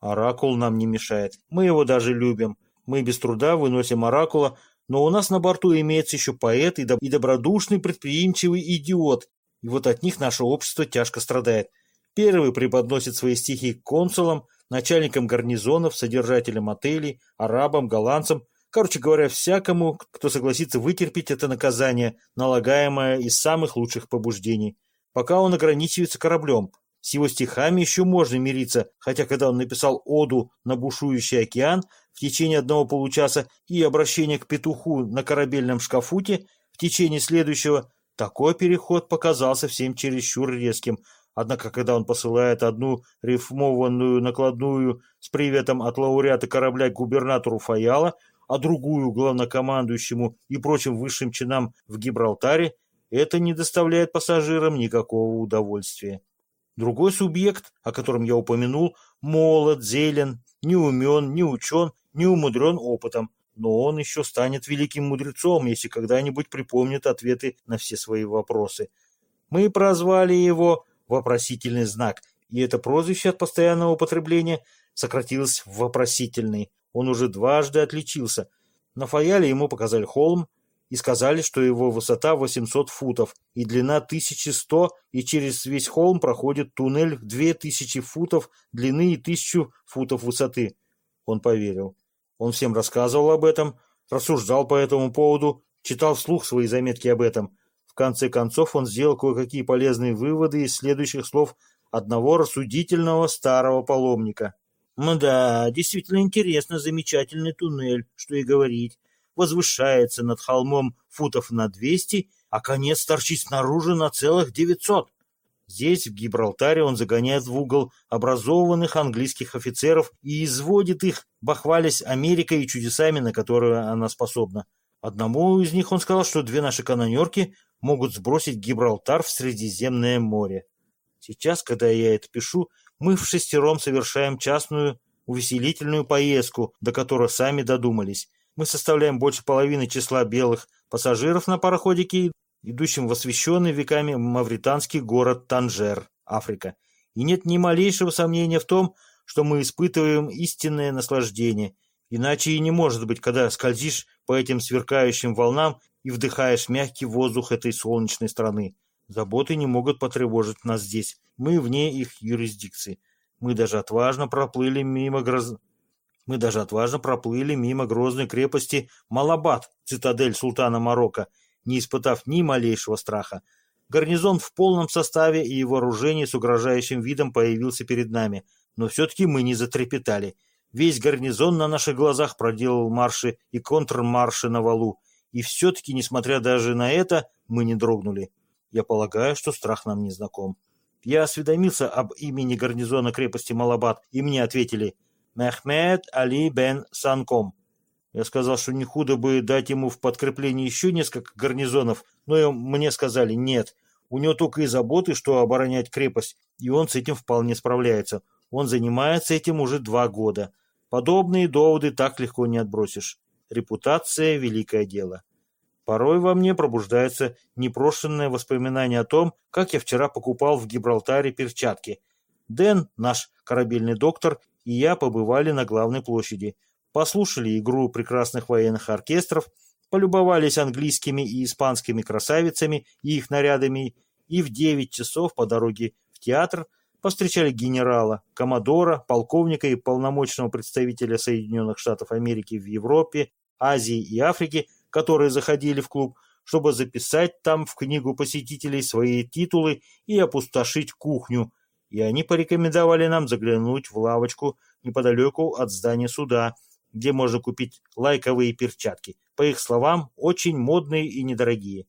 Оракул нам не мешает. Мы его даже любим. Мы без труда выносим оракула, но у нас на борту имеется еще поэт и, доб и добродушный предприимчивый идиот, и вот от них наше общество тяжко страдает. Первый преподносит свои стихи консулам, начальникам гарнизонов, содержателям отелей, арабам, голландцам, короче говоря, всякому, кто согласится вытерпеть это наказание, налагаемое из самых лучших побуждений, пока он ограничивается кораблем. С его стихами еще можно мириться, хотя когда он написал оду на бушующий океан, в течение одного получаса и обращение к петуху на корабельном шкафуте в течение следующего, такой переход показался всем чересчур резким. Однако, когда он посылает одну рифмованную накладную с приветом от лауреата корабля губернатору Фаяла, а другую главнокомандующему и прочим высшим чинам в Гибралтаре, это не доставляет пассажирам никакого удовольствия. Другой субъект, о котором я упомянул, молод, зелен, не умен, не учен не умудрен опытом, но он еще станет великим мудрецом, если когда-нибудь припомнит ответы на все свои вопросы. Мы прозвали его «вопросительный знак», и это прозвище от постоянного употребления сократилось в «вопросительный». Он уже дважды отличился. На Фаяле ему показали холм и сказали, что его высота 800 футов и длина 1100, и через весь холм проходит туннель в 2000 футов длины и 1000 футов высоты. Он поверил. Он всем рассказывал об этом, рассуждал по этому поводу, читал вслух свои заметки об этом. В конце концов он сделал кое-какие полезные выводы из следующих слов одного рассудительного старого паломника. Да, действительно интересно, замечательный туннель, что и говорить. Возвышается над холмом футов на двести, а конец торчит снаружи на целых девятьсот. Здесь, в Гибралтаре, он загоняет в угол образованных английских офицеров и изводит их, бахвалясь Америкой и чудесами, на которые она способна. Одному из них он сказал, что две наши канонерки могут сбросить Гибралтар в Средиземное море. Сейчас, когда я это пишу, мы в шестером совершаем частную увеселительную поездку, до которой сами додумались. Мы составляем больше половины числа белых пассажиров на пароходике, идущем в освященный веками мавританский город Танжер, Африка. И нет ни малейшего сомнения в том, что мы испытываем истинное наслаждение. Иначе и не может быть, когда скользишь по этим сверкающим волнам и вдыхаешь мягкий воздух этой солнечной страны. Заботы не могут потревожить нас здесь. Мы вне их юрисдикции. Мы даже отважно проплыли мимо гроз... Мы даже отважно проплыли мимо грозной крепости Малабад, цитадель султана Марокко, не испытав ни малейшего страха. Гарнизон в полном составе и вооружении с угрожающим видом появился перед нами, но все-таки мы не затрепетали. Весь гарнизон на наших глазах проделал марши и контрмарши на валу, и все-таки, несмотря даже на это, мы не дрогнули. Я полагаю, что страх нам не знаком. Я осведомился об имени гарнизона крепости Малабад, и мне ответили «Мехмед Али бен Санком». Я сказал, что не худо бы дать ему в подкрепление еще несколько гарнизонов, но мне сказали «нет». У него только и заботы, что оборонять крепость, и он с этим вполне справляется. Он занимается этим уже два года. Подобные доводы так легко не отбросишь. Репутация – великое дело. Порой во мне пробуждается непрошенное воспоминание о том, как я вчера покупал в Гибралтаре перчатки. Дэн, наш корабельный доктор, и я побывали на главной площади, послушали игру прекрасных военных оркестров, полюбовались английскими и испанскими красавицами и их нарядами, и в девять часов по дороге в театр повстречали генерала, коммодора, полковника и полномочного представителя Соединенных Штатов Америки в Европе, Азии и Африке которые заходили в клуб, чтобы записать там в книгу посетителей свои титулы и опустошить кухню, и они порекомендовали нам заглянуть в лавочку неподалеку от здания суда, где можно купить лайковые перчатки, по их словам, очень модные и недорогие.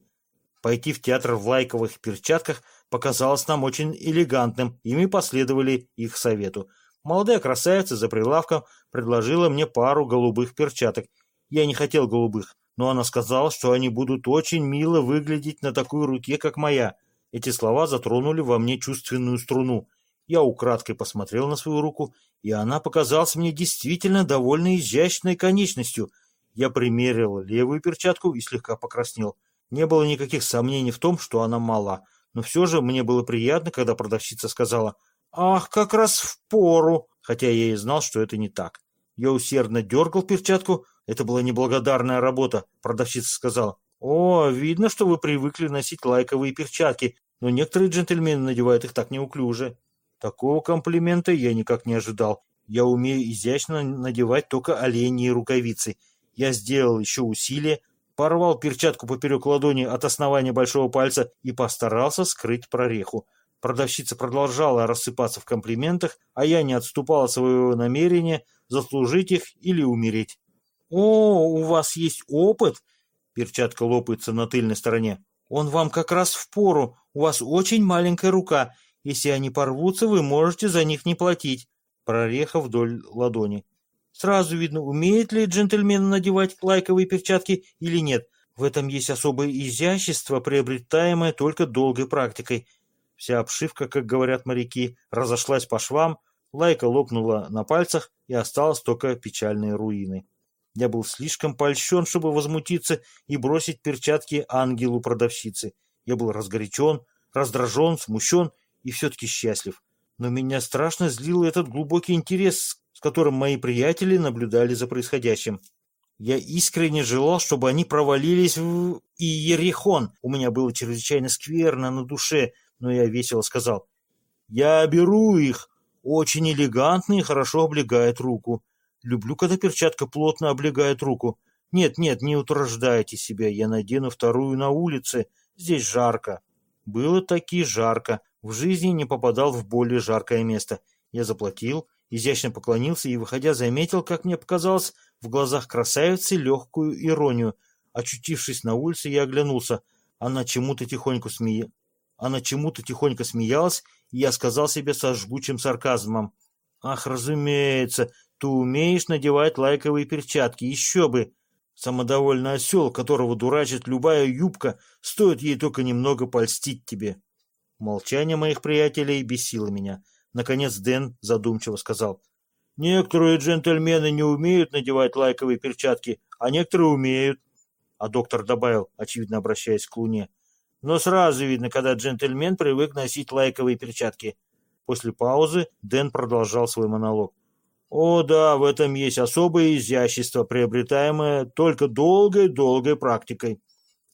Пойти в театр в лайковых перчатках показалось нам очень элегантным, и мы последовали их совету. Молодая красавица за прилавком предложила мне пару голубых перчаток. Я не хотел голубых, но она сказала, что они будут очень мило выглядеть на такой руке, как моя. Эти слова затронули во мне чувственную струну. Я украдкой посмотрел на свою руку, и она показалась мне действительно довольно изящной конечностью. Я примерил левую перчатку и слегка покраснел. Не было никаких сомнений в том, что она мала, но все же мне было приятно, когда продавщица сказала «Ах, как раз в пору», хотя я и знал, что это не так. Я усердно дергал перчатку, это была неблагодарная работа, продавщица сказала. О, видно, что вы привыкли носить лайковые перчатки, но некоторые джентльмены надевают их так неуклюже. Такого комплимента я никак не ожидал. Я умею изящно надевать только оленьи рукавицы. Я сделал еще усилие, порвал перчатку поперек ладони от основания большого пальца и постарался скрыть прореху. Продавщица продолжала рассыпаться в комплиментах, а я не отступал от своего намерения заслужить их или умереть. «О, у вас есть опыт?» Перчатка лопается на тыльной стороне. «Он вам как раз в пору. У вас очень маленькая рука. Если они порвутся, вы можете за них не платить». Прореха вдоль ладони. Сразу видно, умеет ли джентльмен надевать лайковые перчатки или нет. В этом есть особое изящество, приобретаемое только долгой практикой. Вся обшивка, как говорят моряки, разошлась по швам, лайка лопнула на пальцах и осталась только печальные руины. Я был слишком польщен, чтобы возмутиться и бросить перчатки ангелу-продавщице. Я был разгорячен, раздражен, смущен и все-таки счастлив. Но меня страшно злил этот глубокий интерес, с которым мои приятели наблюдали за происходящим. Я искренне желал, чтобы они провалились в Иерихон. У меня было чрезвычайно скверно на душе, но я весело сказал. «Я беру их. Очень элегантно и хорошо облегает руку. Люблю, когда перчатка плотно облегает руку. Нет, нет, не утруждайте себя, я надену вторую на улице. Здесь жарко. Было таки жарко. В жизни не попадал в более жаркое место. Я заплатил изящно поклонился и, выходя, заметил, как мне показалось, в глазах красавицы легкую иронию. Очутившись на улице, я оглянулся. Она чему-то тихонько смея... Она чему-то тихонько смеялась, и я сказал себе со жгучим сарказмом. «Ах, разумеется, ты умеешь надевать лайковые перчатки, еще бы!» Самодовольный осел, которого дурачит любая юбка, стоит ей только немного польстить тебе. Молчание моих приятелей бесило меня. Наконец Дэн задумчиво сказал. Некоторые джентльмены не умеют надевать лайковые перчатки, а некоторые умеют. А доктор добавил, очевидно обращаясь к Луне. Но сразу видно, когда джентльмен привык носить лайковые перчатки. После паузы Дэн продолжал свой монолог. О да, в этом есть особое изящество, приобретаемое только долгой-долгой практикой.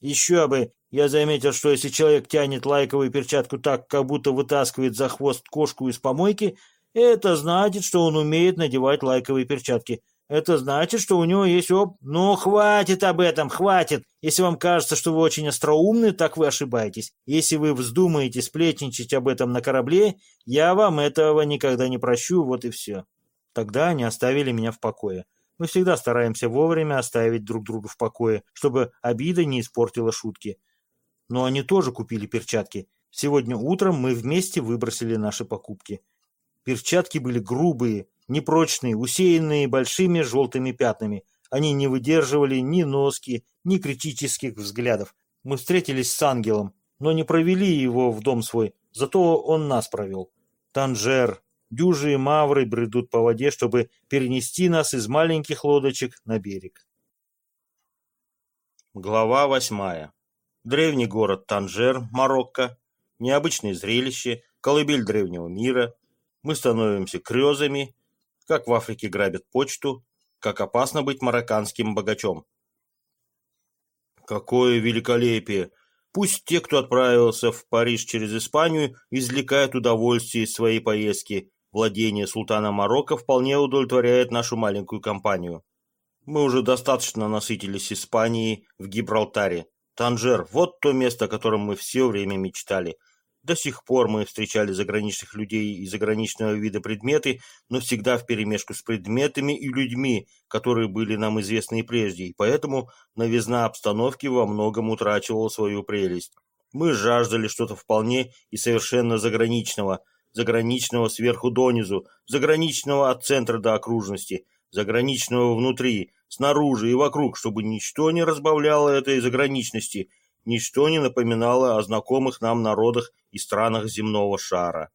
Еще бы, я заметил, что если человек тянет лайковую перчатку так, как будто вытаскивает за хвост кошку из помойки, это значит, что он умеет надевать лайковые перчатки. Это значит, что у него есть оп... Ну, хватит об этом, хватит. Если вам кажется, что вы очень остроумны, так вы ошибаетесь. Если вы вздумаете сплетничать об этом на корабле, я вам этого никогда не прощу, вот и все. Тогда они оставили меня в покое. Мы всегда стараемся вовремя оставить друг друга в покое, чтобы обида не испортила шутки. Но они тоже купили перчатки. Сегодня утром мы вместе выбросили наши покупки. Перчатки были грубые, непрочные, усеянные большими желтыми пятнами. Они не выдерживали ни носки, ни критических взглядов. Мы встретились с ангелом, но не провели его в дом свой, зато он нас провел. Танжер, дюжи и мавры бредут по воде, чтобы перенести нас из маленьких лодочек на берег. Глава восьмая. Древний город Танжер, Марокко. Необычное зрелище, колыбель древнего мира. Мы становимся крезами, как в Африке грабят почту, как опасно быть марокканским богачом. Какое великолепие! Пусть те, кто отправился в Париж через Испанию, извлекают удовольствие из своей поездки, Владение султана Марокко вполне удовлетворяет нашу маленькую компанию. Мы уже достаточно насытились Испанией в Гибралтаре. Танжер – вот то место, о котором мы все время мечтали. До сих пор мы встречали заграничных людей и заграничного вида предметы, но всегда вперемешку с предметами и людьми, которые были нам известны и прежде, и поэтому новизна обстановки во многом утрачивала свою прелесть. Мы жаждали что-то вполне и совершенно заграничного – заграничного сверху донизу, заграничного от центра до окружности, заграничного внутри, снаружи и вокруг, чтобы ничто не разбавляло этой заграничности, ничто не напоминало о знакомых нам народах и странах земного шара.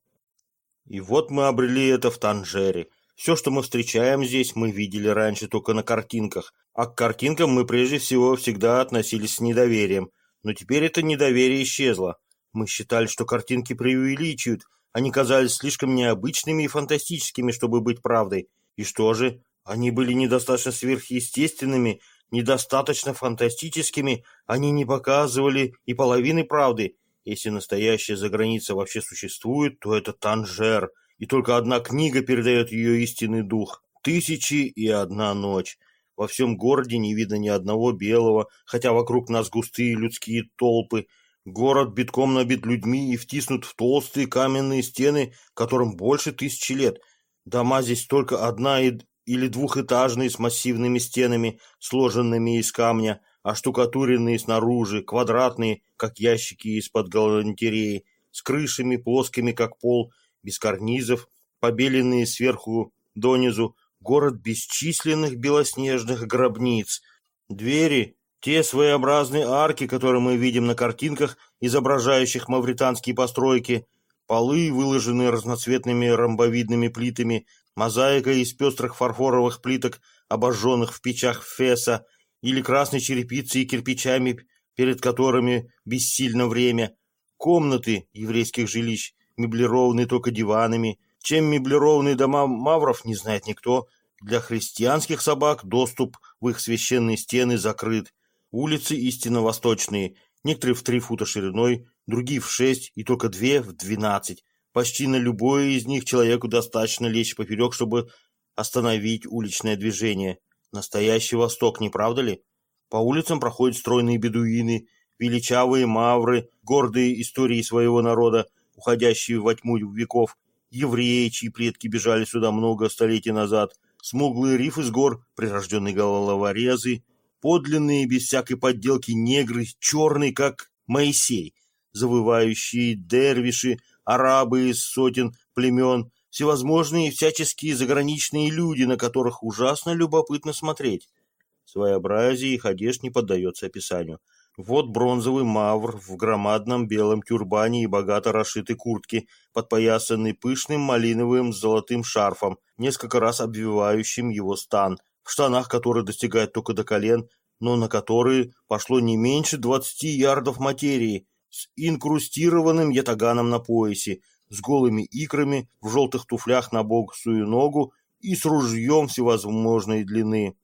И вот мы обрели это в Танжере. Все, что мы встречаем здесь, мы видели раньше только на картинках, а к картинкам мы прежде всего всегда относились с недоверием. Но теперь это недоверие исчезло. Мы считали, что картинки преувеличивают, они казались слишком необычными и фантастическими, чтобы быть правдой. И что же? Они были недостаточно сверхъестественными, недостаточно фантастическими, они не показывали и половины правды. Если настоящая заграница вообще существует, то это Танжер, и только одна книга передает ее истинный дух. «Тысячи и одна ночь». Во всем городе не видно ни одного белого, хотя вокруг нас густые людские толпы – Город битком набит людьми и втиснут в толстые каменные стены, которым больше тысячи лет. Дома здесь только одна или двухэтажные с массивными стенами, сложенными из камня, а штукатуренные снаружи, квадратные, как ящики из-под галантереи, с крышами плоскими, как пол, без карнизов, побеленные сверху донизу, город бесчисленных белоснежных гробниц. Двери те своеобразные арки, которые мы видим на картинках, изображающих мавританские постройки, полы, выложенные разноцветными ромбовидными плитами, мозаика из пестрых фарфоровых плиток, обожженных в печах феса, или красной черепицей и кирпичами, перед которыми бессильно время, комнаты еврейских жилищ, меблированные только диванами, чем меблированные дома мавров не знает никто, для христианских собак доступ в их священные стены закрыт, Улицы истинно восточные, некоторые в три фута шириной, другие в шесть и только две в двенадцать. Почти на любое из них человеку достаточно лечь поперек, чтобы остановить уличное движение. Настоящий Восток, не правда ли? По улицам проходят стройные бедуины, величавые мавры, гордые историей своего народа, уходящие во тьму веков, евреи, чьи предки бежали сюда много столетий назад, смуглые рифы с гор, прирожденные головорезы, подлинные, без всякой подделки негры, черные, как Моисей, завывающие дервиши, арабы из сотен племен, всевозможные всяческие заграничные люди, на которых ужасно любопытно смотреть. Своеобразие их одежд не поддается описанию. Вот бронзовый мавр в громадном белом тюрбане и богато расшитой куртке, подпоясанный пышным малиновым золотым шарфом, несколько раз обвивающим его стан, штанах, которые достигают только до колен, но на которые пошло не меньше двадцати ярдов материи, с инкрустированным ятаганом на поясе, с голыми икрами, в желтых туфлях на боксую ногу и с ружьем всевозможной длины.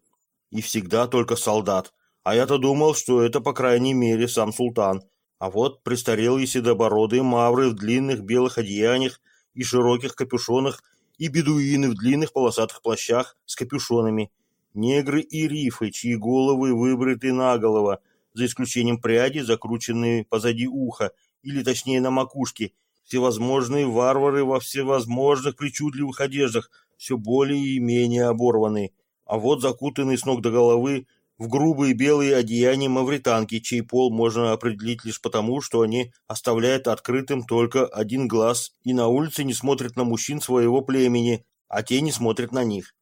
И всегда только солдат. А я-то думал, что это, по крайней мере, сам султан. А вот престарелые седобородые мавры в длинных белых одеяниях и широких капюшонах и бедуины в длинных полосатых плащах с капюшонами. Негры и рифы, чьи головы выбриты наголово, за исключением пряди, закрученные позади уха, или точнее на макушке, всевозможные варвары во всевозможных причудливых одеждах, все более и менее оборванные, а вот закутанные с ног до головы в грубые белые одеяния мавританки, чей пол можно определить лишь потому, что они оставляют открытым только один глаз и на улице не смотрят на мужчин своего племени, а те не смотрят на них.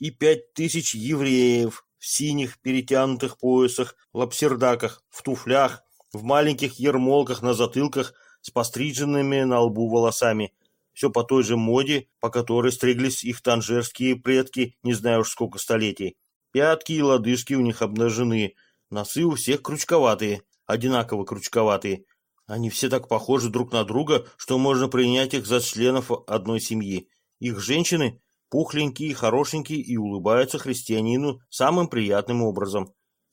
И пять тысяч евреев в синих перетянутых поясах, лапсердаках, в туфлях, в маленьких ермолках на затылках с постриженными на лбу волосами. Все по той же моде, по которой стриглись их танжерские предки не знаю уж сколько столетий. Пятки и лодыжки у них обнажены, носы у всех крючковатые, одинаково крючковатые. Они все так похожи друг на друга, что можно принять их за членов одной семьи. Их женщины пухленькие, хорошенькие и улыбаются христианину самым приятным образом.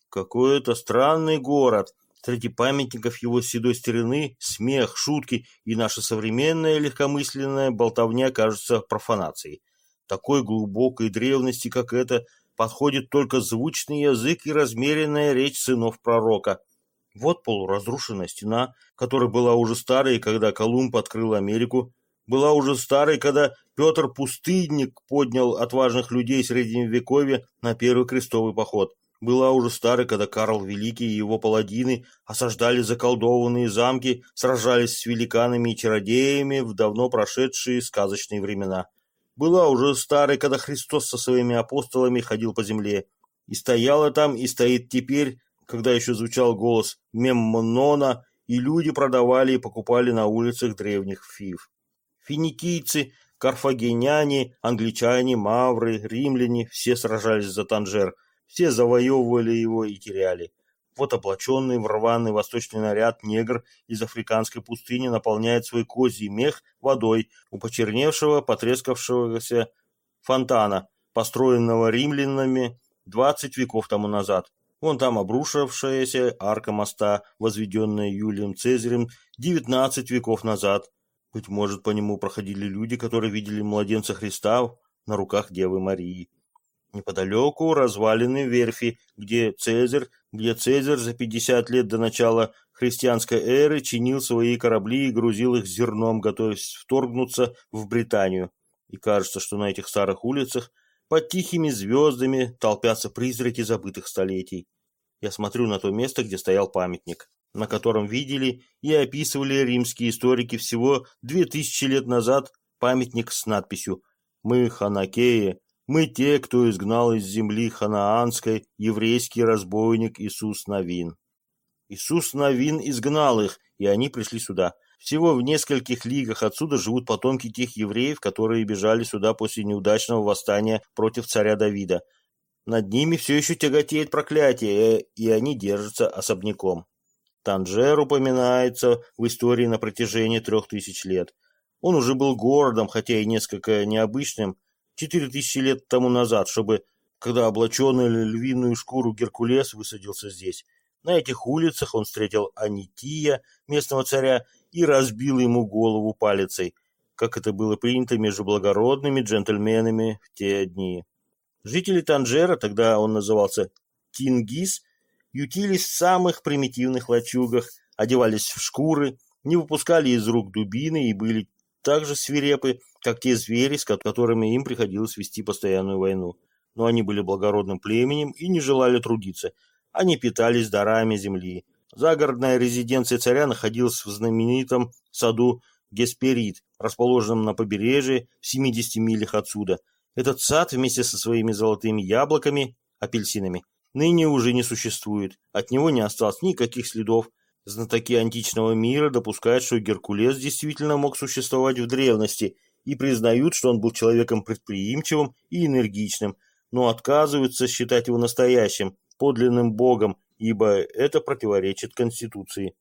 Какой это странный город. Среди памятников его седой старины смех, шутки и наша современная легкомысленная болтовня кажется профанацией. Такой глубокой древности, как это, подходит только звучный язык и размеренная речь сынов пророка. Вот полуразрушенная стена, которая была уже старой, когда Колумб открыл Америку, была уже старой, когда Петр Пустынник поднял отважных людей Средневековья на первый крестовый поход. Была уже старой, когда Карл Великий и его паладины осаждали заколдованные замки, сражались с великанами и чародеями в давно прошедшие сказочные времена была уже старой, когда Христос со своими апостолами ходил по земле. И стояла там, и стоит теперь, когда еще звучал голос Мемнона, и люди продавали и покупали на улицах древних фив. Финикийцы, карфагеняне, англичане, мавры, римляне – все сражались за Танжер, все завоевывали его и теряли. Вот облаченный в рваный восточный наряд негр из африканской пустыни наполняет свой козий мех водой у почерневшего, потрескавшегося фонтана, построенного римлянами 20 веков тому назад. Вон там обрушившаяся арка моста, возведенная Юлием Цезарем 19 веков назад. Быть может, по нему проходили люди, которые видели младенца Христа на руках Девы Марии. Неподалеку развалины верфи, где Цезарь, где Цезарь за 50 лет до начала христианской эры чинил свои корабли и грузил их зерном, готовясь вторгнуться в Британию. И кажется, что на этих старых улицах под тихими звездами толпятся призраки забытых столетий. Я смотрю на то место, где стоял памятник, на котором видели и описывали римские историки всего две тысячи лет назад памятник с надписью «Мы, Ханакеи, мы те, кто изгнал из земли ханаанской еврейский разбойник Иисус Навин. Иисус Навин изгнал их, и они пришли сюда. Всего в нескольких лигах отсюда живут потомки тех евреев, которые бежали сюда после неудачного восстания против царя Давида. Над ними все еще тяготеет проклятие, и они держатся особняком. Танжер упоминается в истории на протяжении трех тысяч лет. Он уже был городом, хотя и несколько необычным, четыре тысячи лет тому назад, чтобы, когда облаченный львиную шкуру Геркулес высадился здесь. На этих улицах он встретил Анития, местного царя, и разбил ему голову палицей, как это было принято между благородными джентльменами в те дни. Жители Танжера, тогда он назывался Кингис, ютились в самых примитивных лачугах, одевались в шкуры, не выпускали из рук дубины и были так же свирепы, как те звери, с которыми им приходилось вести постоянную войну. Но они были благородным племенем и не желали трудиться. Они питались дарами земли. Загородная резиденция царя находилась в знаменитом саду Гесперид, расположенном на побережье в 70 милях отсюда. Этот сад вместе со своими золотыми яблоками, апельсинами, ныне уже не существует. От него не осталось никаких следов. Знатоки античного мира допускают, что Геркулес действительно мог существовать в древности и признают, что он был человеком предприимчивым и энергичным, но отказываются считать его настоящим, подлинным богом, ибо это противоречит Конституции.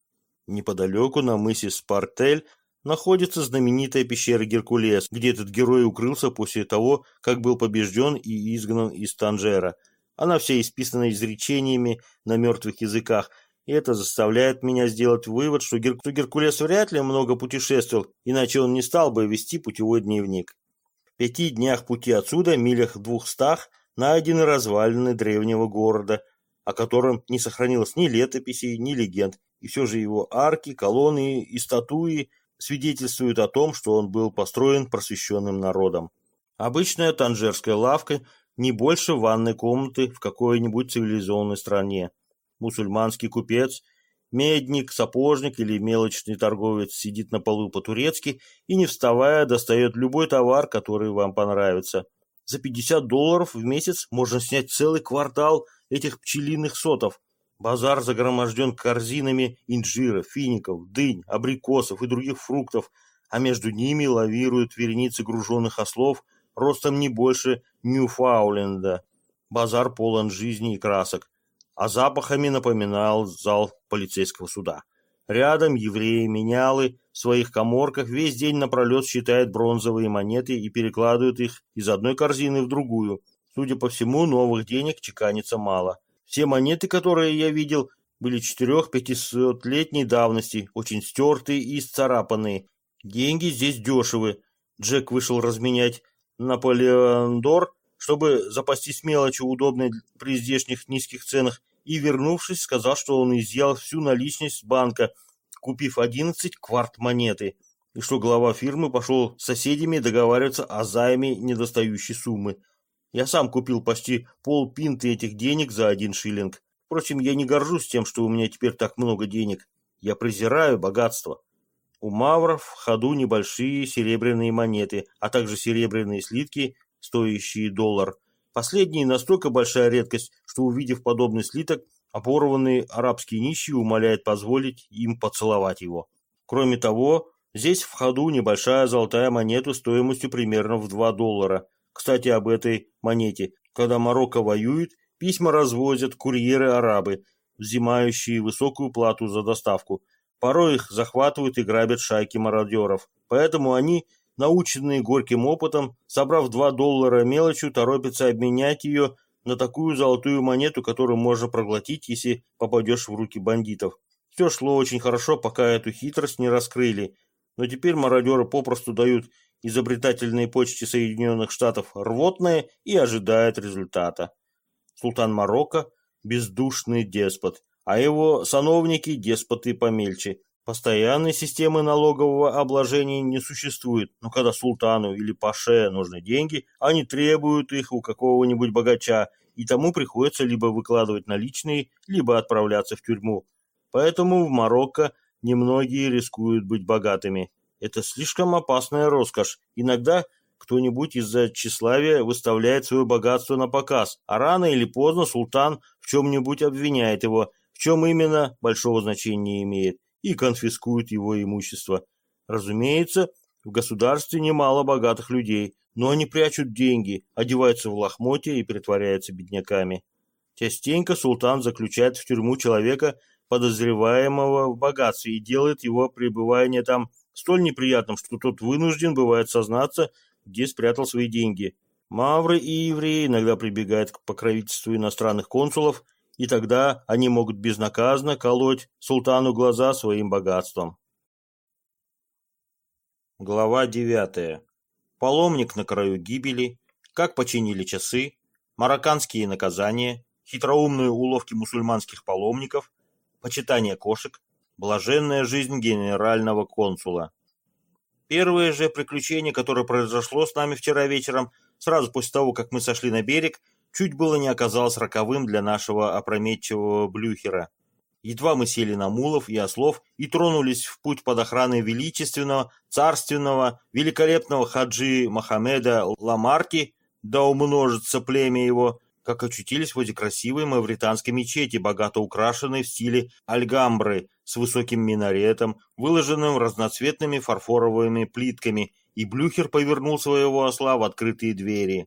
Неподалеку на мысе Спартель находится знаменитая пещера Геркулес, где этот герой укрылся после того, как был побежден и изгнан из Танжера. Она вся исписана изречениями на мертвых языках, и это заставляет меня сделать вывод, что, Гер... Геркулес вряд ли много путешествовал, иначе он не стал бы вести путевой дневник. В пяти днях пути отсюда, милях в двухстах, найдены развалины древнего города, о котором не сохранилось ни летописей, ни легенд, и все же его арки, колонны и статуи свидетельствуют о том, что он был построен просвещенным народом. Обычная танжерская лавка не больше ванной комнаты в какой-нибудь цивилизованной стране. Мусульманский купец, медник, сапожник или мелочный торговец сидит на полу по-турецки и, не вставая, достает любой товар, который вам понравится. За 50 долларов в месяц можно снять целый квартал этих пчелиных сотов. Базар загроможден корзинами инжира, фиников, дынь, абрикосов и других фруктов, а между ними лавируют вереницы груженных ослов ростом не больше Ньюфауленда. Базар полон жизни и красок, а запахами напоминал зал полицейского суда. Рядом евреи-менялы в своих коморках весь день напролет считают бронзовые монеты и перекладывают их из одной корзины в другую. Судя по всему, новых денег чеканится мало. Все монеты, которые я видел, были четырех-пятисотлетней давности, очень стертые и исцарапанные. Деньги здесь дешевы. Джек вышел разменять Наполеондор, чтобы запастись мелочью, удобной при здешних низких ценах, и, вернувшись, сказал, что он изъял всю наличность банка, купив 11 кварт монеты, и что глава фирмы пошел с соседями договариваться о займе недостающей суммы. Я сам купил почти полпинты этих денег за один шиллинг. Впрочем, я не горжусь тем, что у меня теперь так много денег. Я презираю богатство. У мавров в ходу небольшие серебряные монеты, а также серебряные слитки, стоящие доллар. Последние настолько большая редкость, что увидев подобный слиток, оборванные арабские нищие умоляют позволить им поцеловать его. Кроме того, здесь в ходу небольшая золотая монета стоимостью примерно в 2 доллара – кстати, об этой монете. Когда Марокко воюет, письма развозят курьеры-арабы, взимающие высокую плату за доставку. Порой их захватывают и грабят шайки мародеров. Поэтому они, наученные горьким опытом, собрав 2 доллара мелочью, торопятся обменять ее на такую золотую монету, которую можно проглотить, если попадешь в руки бандитов. Все шло очень хорошо, пока эту хитрость не раскрыли. Но теперь мародеры попросту дают изобретательной почте Соединенных Штатов рвотное и ожидает результата. Султан Марокко – бездушный деспот, а его сановники – деспоты помельче. Постоянной системы налогового обложения не существует, но когда султану или паше нужны деньги, они требуют их у какого-нибудь богача, и тому приходится либо выкладывать наличные, либо отправляться в тюрьму. Поэтому в Марокко немногие рискуют быть богатыми. Это слишком опасная роскошь. Иногда кто-нибудь из-за тщеславия выставляет свое богатство на показ, а рано или поздно султан в чем-нибудь обвиняет его, в чем именно большого значения имеет, и конфискует его имущество. Разумеется, в государстве немало богатых людей, но они прячут деньги, одеваются в лохмотья и притворяются бедняками. Частенько султан заключает в тюрьму человека, подозреваемого в богатстве, и делает его пребывание там столь неприятным, что тот вынужден бывает сознаться, где спрятал свои деньги. Мавры и евреи иногда прибегают к покровительству иностранных консулов, и тогда они могут безнаказанно колоть султану глаза своим богатством. Глава 9. Паломник на краю гибели, как починили часы, марокканские наказания, хитроумные уловки мусульманских паломников, почитание кошек, Блаженная жизнь генерального консула. Первое же приключение, которое произошло с нами вчера вечером, сразу после того, как мы сошли на берег, чуть было не оказалось роковым для нашего опрометчивого блюхера. Едва мы сели на мулов и ослов и тронулись в путь под охраной величественного, царственного, великолепного хаджи Мохаммеда Ламарти, да умножится племя его, как очутились возле красивой мавританской мечети, богато украшенной в стиле альгамбры, с высоким минаретом, выложенным разноцветными фарфоровыми плитками, и Блюхер повернул своего осла в открытые двери.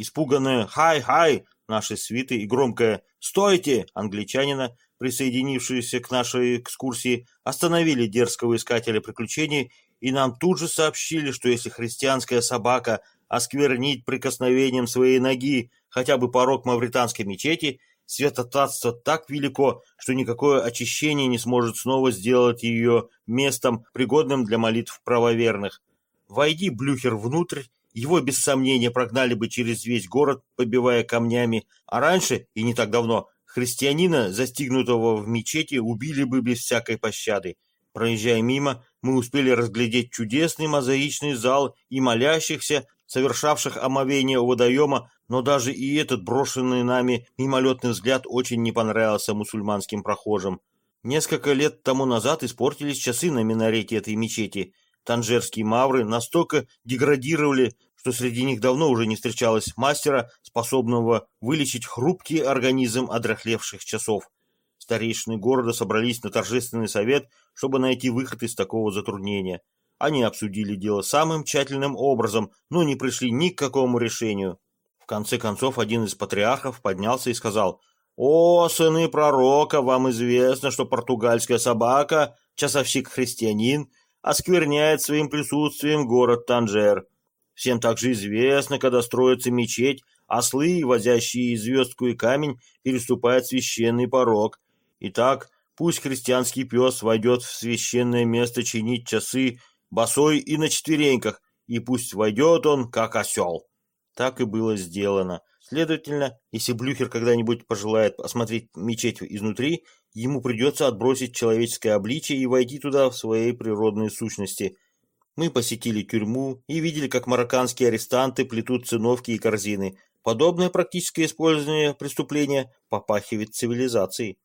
Испуганное «Хай-хай!» нашей свиты и громкое «Стойте!» англичанина присоединившиеся к нашей экскурсии, остановили дерзкого искателя приключений, и нам тут же сообщили, что если христианская собака осквернить прикосновением своей ноги хотя бы порог мавританской мечети, святотатство так велико, что никакое очищение не сможет снова сделать ее местом, пригодным для молитв правоверных. Войди, Блюхер, внутрь, его без сомнения прогнали бы через весь город, побивая камнями, а раньше, и не так давно, Христианина, застигнутого в мечети, убили бы без всякой пощады. Проезжая мимо, мы успели разглядеть чудесный мозаичный зал и молящихся, совершавших омовение у водоема, но даже и этот брошенный нами мимолетный взгляд очень не понравился мусульманским прохожим. Несколько лет тому назад испортились часы на минарете этой мечети. Танжерские мавры настолько деградировали, что среди них давно уже не встречалось мастера, способного вылечить хрупкий организм одрахлевших часов. Старейшины города собрались на торжественный совет, чтобы найти выход из такого затруднения. Они обсудили дело самым тщательным образом, но не пришли ни к какому решению. В конце концов, один из патриархов поднялся и сказал, «О, сыны пророка, вам известно, что португальская собака, часовщик-христианин, оскверняет своим присутствием город Танжер. Всем также известно, когда строится мечеть, ослы, возящие звездку и камень, переступают священный порог. Итак, пусть христианский пес войдет в священное место чинить часы босой и на четвереньках, и пусть войдет он, как осел. Так и было сделано. Следовательно, если Блюхер когда-нибудь пожелает осмотреть мечеть изнутри, ему придется отбросить человеческое обличие и войти туда в своей природной сущности – мы посетили тюрьму и видели, как марокканские арестанты плетут циновки и корзины. Подобное практическое использование преступления попахивает цивилизацией.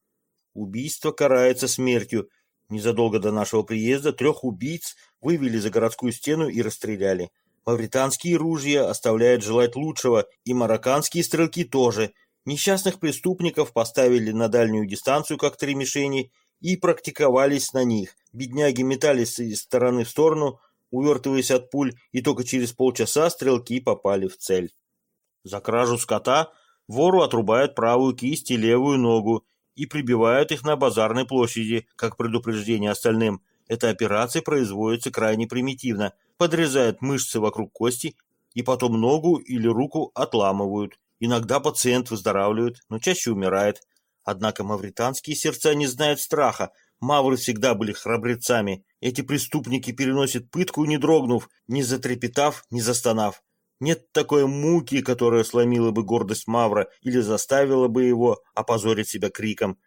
Убийство карается смертью. Незадолго до нашего приезда трех убийц вывели за городскую стену и расстреляли. Мавританские ружья оставляют желать лучшего, и марокканские стрелки тоже. Несчастных преступников поставили на дальнюю дистанцию, как три мишени, и практиковались на них. Бедняги метались из стороны в сторону, увертываясь от пуль, и только через полчаса стрелки попали в цель. За кражу скота вору отрубают правую кисть и левую ногу и прибивают их на базарной площади, как предупреждение остальным. Эта операция производится крайне примитивно. Подрезают мышцы вокруг кости и потом ногу или руку отламывают. Иногда пациент выздоравливает, но чаще умирает. Однако мавританские сердца не знают страха, Мавры всегда были храбрецами. Эти преступники переносят пытку, не дрогнув, не затрепетав, не застонав. Нет такой муки, которая сломила бы гордость Мавра или заставила бы его опозорить себя криком.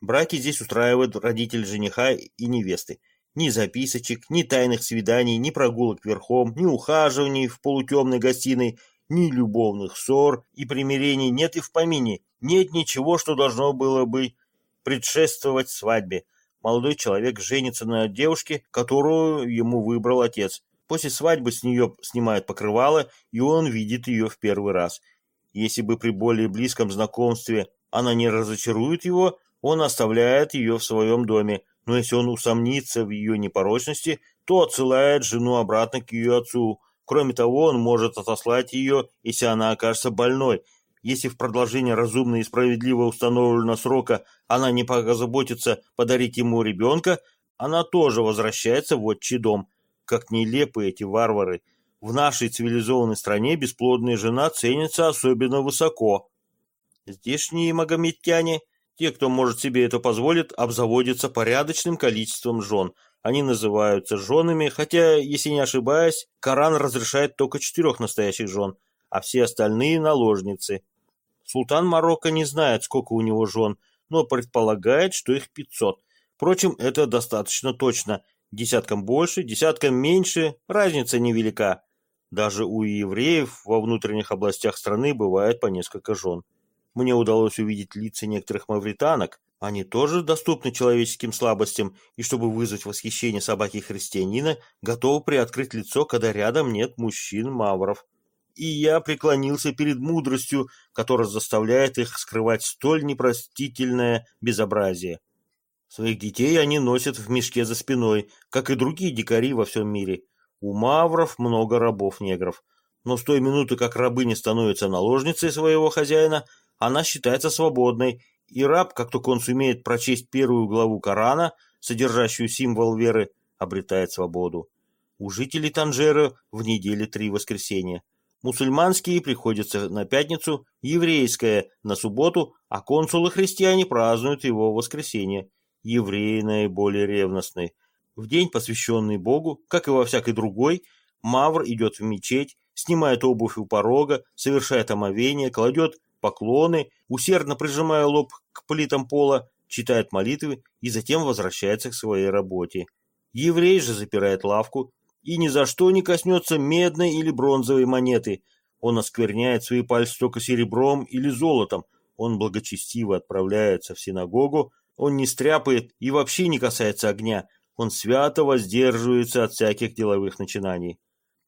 Браки здесь устраивают родитель жениха и невесты. Ни записочек, ни тайных свиданий, ни прогулок верхом, ни ухаживаний в полутемной гостиной, ни любовных ссор и примирений нет и в помине. Нет ничего, что должно было бы предшествовать свадьбе молодой человек женится на девушке, которую ему выбрал отец. После свадьбы с нее снимают покрывало, и он видит ее в первый раз. Если бы при более близком знакомстве она не разочарует его, он оставляет ее в своем доме, но если он усомнится в ее непорочности, то отсылает жену обратно к ее отцу. Кроме того, он может отослать ее, если она окажется больной, если в продолжение разумно и справедливо установленного срока она не позаботится подарить ему ребенка, она тоже возвращается в отчий дом. Как нелепы эти варвары. В нашей цивилизованной стране бесплодная жена ценится особенно высоко. Здешние магометяне, те, кто может себе это позволить, обзаводятся порядочным количеством жен. Они называются женами, хотя, если не ошибаюсь, Коран разрешает только четырех настоящих жен, а все остальные – наложницы. Султан Марокко не знает, сколько у него жен, но предполагает, что их 500. Впрочем, это достаточно точно. Десяткам больше, десяткам меньше, разница невелика. Даже у евреев во внутренних областях страны бывает по несколько жен. Мне удалось увидеть лица некоторых мавританок. Они тоже доступны человеческим слабостям, и чтобы вызвать восхищение собаки-христианина, готовы приоткрыть лицо, когда рядом нет мужчин-мавров. И я преклонился перед мудростью, которая заставляет их скрывать столь непростительное безобразие. Своих детей они носят в мешке за спиной, как и другие дикари во всем мире. У мавров много рабов-негров. Но с той минуты, как рабыня становится наложницей своего хозяина, она считается свободной, и раб, как только он сумеет прочесть первую главу Корана, содержащую символ веры, обретает свободу. У жителей Танжера в неделе три воскресенья. Мусульманские приходятся на пятницу, еврейское на субботу, а консулы-христиане празднуют его воскресенье. Евреи наиболее ревностные. В день, посвященный Богу, как и во всякой другой, Мавр идет в мечеть, снимает обувь у порога, совершает омовение, кладет поклоны, усердно прижимая лоб к плитам пола, читает молитвы и затем возвращается к своей работе. Еврей же запирает лавку и ни за что не коснется медной или бронзовой монеты. Он оскверняет свои пальцы только серебром или золотом. Он благочестиво отправляется в синагогу, он не стряпает и вообще не касается огня. Он свято воздерживается от всяких деловых начинаний.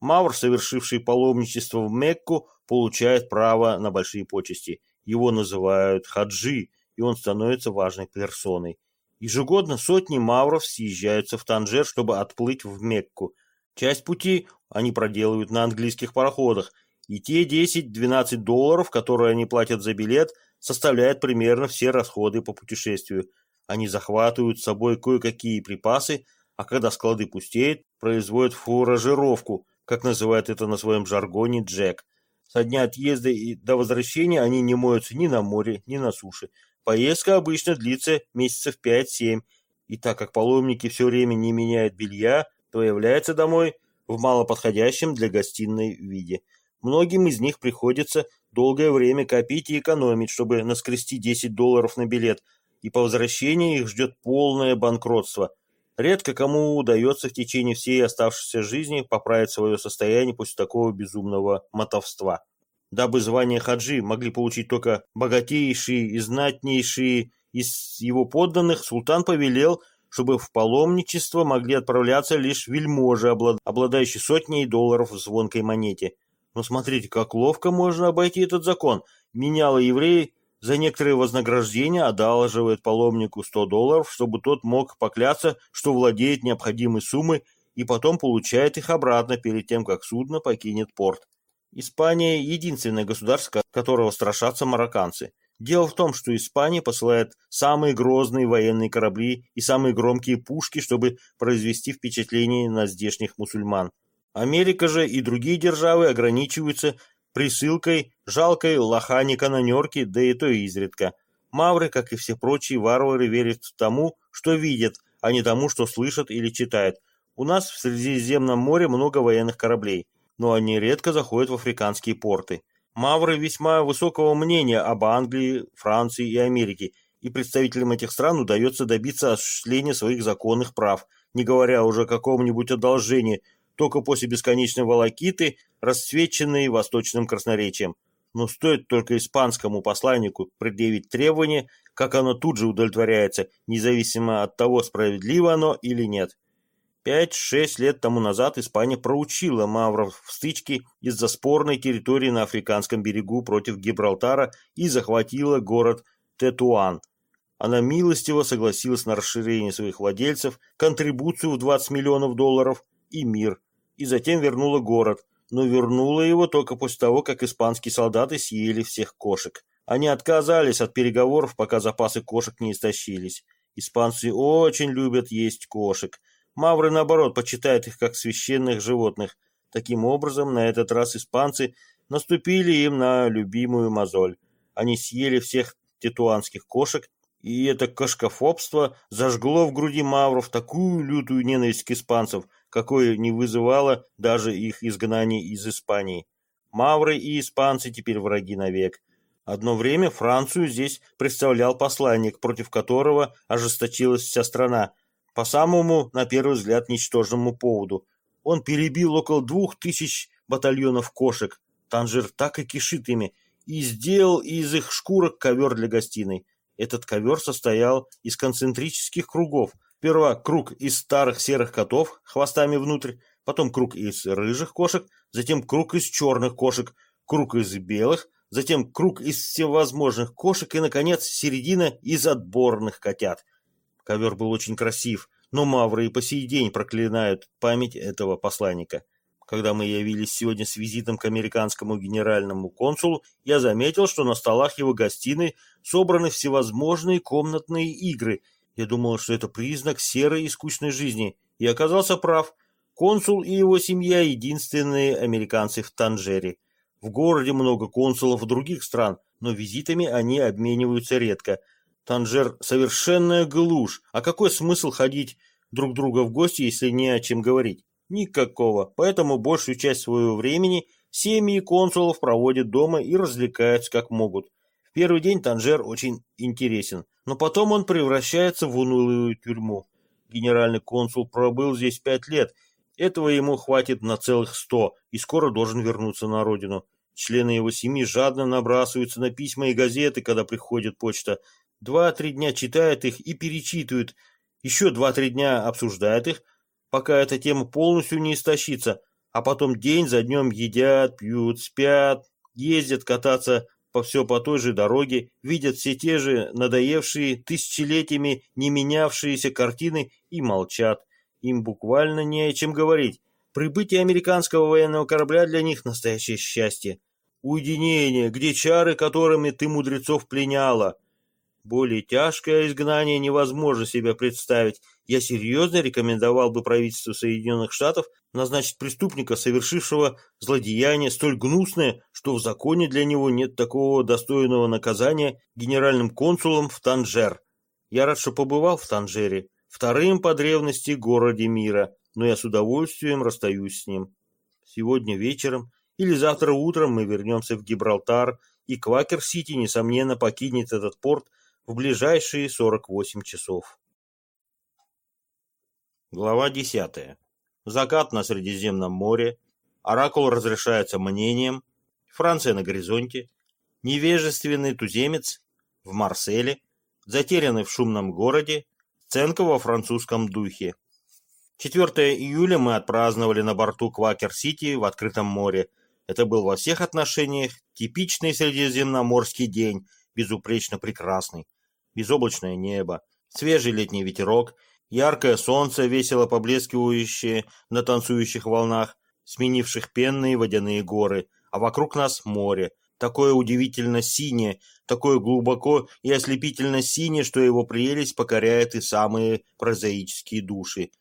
Мавр, совершивший паломничество в Мекку, получает право на большие почести. Его называют хаджи, и он становится важной персоной. Ежегодно сотни мавров съезжаются в Танжер, чтобы отплыть в Мекку. Часть пути они проделывают на английских пароходах, и те 10-12 долларов, которые они платят за билет, составляют примерно все расходы по путешествию. Они захватывают с собой кое-какие припасы, а когда склады пустеют, производят фуражировку, как называет это на своем жаргоне Джек. Со дня отъезда и до возвращения они не моются ни на море, ни на суше. Поездка обычно длится месяцев 5-7, и так как паломники все время не меняют белья, то являются домой в малоподходящем для гостиной виде. Многим из них приходится долгое время копить и экономить, чтобы наскрести 10 долларов на билет, и по возвращении их ждет полное банкротство. Редко кому удается в течение всей оставшейся жизни поправить свое состояние после такого безумного мотовства. Дабы звание хаджи могли получить только богатейшие и знатнейшие из его подданных, султан повелел, чтобы в паломничество могли отправляться лишь вельможи, обладающие сотней долларов в звонкой монете. Но смотрите, как ловко можно обойти этот закон. Меняло евреи за некоторые вознаграждения одалживает паломнику 100 долларов, чтобы тот мог покляться, что владеет необходимой суммой и потом получает их обратно перед тем, как судно покинет порт. Испания – единственное государство, которого страшатся марокканцы. Дело в том, что Испания посылает самые грозные военные корабли и самые громкие пушки, чтобы произвести впечатление на здешних мусульман. Америка же и другие державы ограничиваются присылкой жалкой лохани-канонерки, да и то изредка. Мавры, как и все прочие варвары, верят тому, что видят, а не тому, что слышат или читают. У нас в Средиземном море много военных кораблей, но они редко заходят в африканские порты. Мавры весьма высокого мнения об Англии, Франции и Америке, и представителям этих стран удается добиться осуществления своих законных прав, не говоря уже о каком-нибудь одолжении – только после бесконечной волокиты, расцвеченной восточным красноречием. Но стоит только испанскому посланнику предъявить требование, как оно тут же удовлетворяется, независимо от того, справедливо оно или нет. Пять-шесть лет тому назад Испания проучила мавров в стычке из-за спорной территории на африканском берегу против Гибралтара и захватила город Тетуан. Она милостиво согласилась на расширение своих владельцев, контрибуцию в 20 миллионов долларов и мир, и затем вернула город, но вернула его только после того, как испанские солдаты съели всех кошек. Они отказались от переговоров, пока запасы кошек не истощились. Испанцы очень любят есть кошек. Мавры, наоборот, почитают их как священных животных. Таким образом, на этот раз испанцы наступили им на любимую мозоль. Они съели всех тетуанских кошек, и это кошкофобство зажгло в груди мавров такую лютую ненависть к испанцам, какое не вызывало даже их изгнание из Испании. Мавры и испанцы теперь враги навек. Одно время Францию здесь представлял посланник, против которого ожесточилась вся страна. По самому, на первый взгляд, ничтожному поводу. Он перебил около двух тысяч батальонов кошек. Танжер так и кишит ими. И сделал из их шкурок ковер для гостиной. Этот ковер состоял из концентрических кругов. Сперва круг из старых серых котов, хвостами внутрь, потом круг из рыжих кошек, затем круг из черных кошек, круг из белых, затем круг из всевозможных кошек и, наконец, середина из отборных котят. Ковер был очень красив, но мавры и по сей день проклинают память этого посланника. Когда мы явились сегодня с визитом к американскому генеральному консулу, я заметил, что на столах его гостиной собраны всевозможные комнатные игры. Я думал, что это признак серой и скучной жизни, и оказался прав. Консул и его семья – единственные американцы в Танжере. В городе много консулов других стран, но визитами они обмениваются редко. Танжер – совершенная глушь, а какой смысл ходить друг друга в гости, если не о чем говорить? Никакого. Поэтому большую часть своего времени семьи консулов проводят дома и развлекаются как могут. В первый день Танжер очень интересен, но потом он превращается в унылую тюрьму. Генеральный консул пробыл здесь пять лет. Этого ему хватит на целых сто и скоро должен вернуться на родину. Члены его семьи жадно набрасываются на письма и газеты, когда приходит почта. Два-три дня читают их и перечитывают. Еще два-три дня обсуждают их, пока эта тема полностью не истощится, а потом день за днем едят, пьют, спят, ездят кататься по все по той же дороге, видят все те же надоевшие тысячелетиями не менявшиеся картины и молчат. Им буквально не о чем говорить. Прибытие американского военного корабля для них настоящее счастье. Уединение, где чары, которыми ты мудрецов пленяла, более тяжкое изгнание невозможно себе представить. Я серьезно рекомендовал бы правительству Соединенных Штатов назначить преступника, совершившего злодеяние столь гнусное, что в законе для него нет такого достойного наказания генеральным консулом в Танжер. Я рад, что побывал в Танжере, вторым по древности городе мира, но я с удовольствием расстаюсь с ним. Сегодня вечером или завтра утром мы вернемся в Гибралтар, и Квакер-Сити, несомненно, покинет этот порт в ближайшие 48 часов. Глава 10. Закат на Средиземном море. Оракул разрешается мнением. Франция на горизонте. Невежественный туземец в Марселе. Затерянный в шумном городе. Сценка во французском духе. 4 июля мы отпраздновали на борту Квакер-Сити в открытом море. Это был во всех отношениях типичный средиземноморский день, безупречно прекрасный безоблачное небо, свежий летний ветерок, яркое солнце, весело поблескивающее на танцующих волнах, сменивших пенные водяные горы, а вокруг нас море, такое удивительно синее, такое глубоко и ослепительно синее, что его прелесть покоряет и самые прозаические души.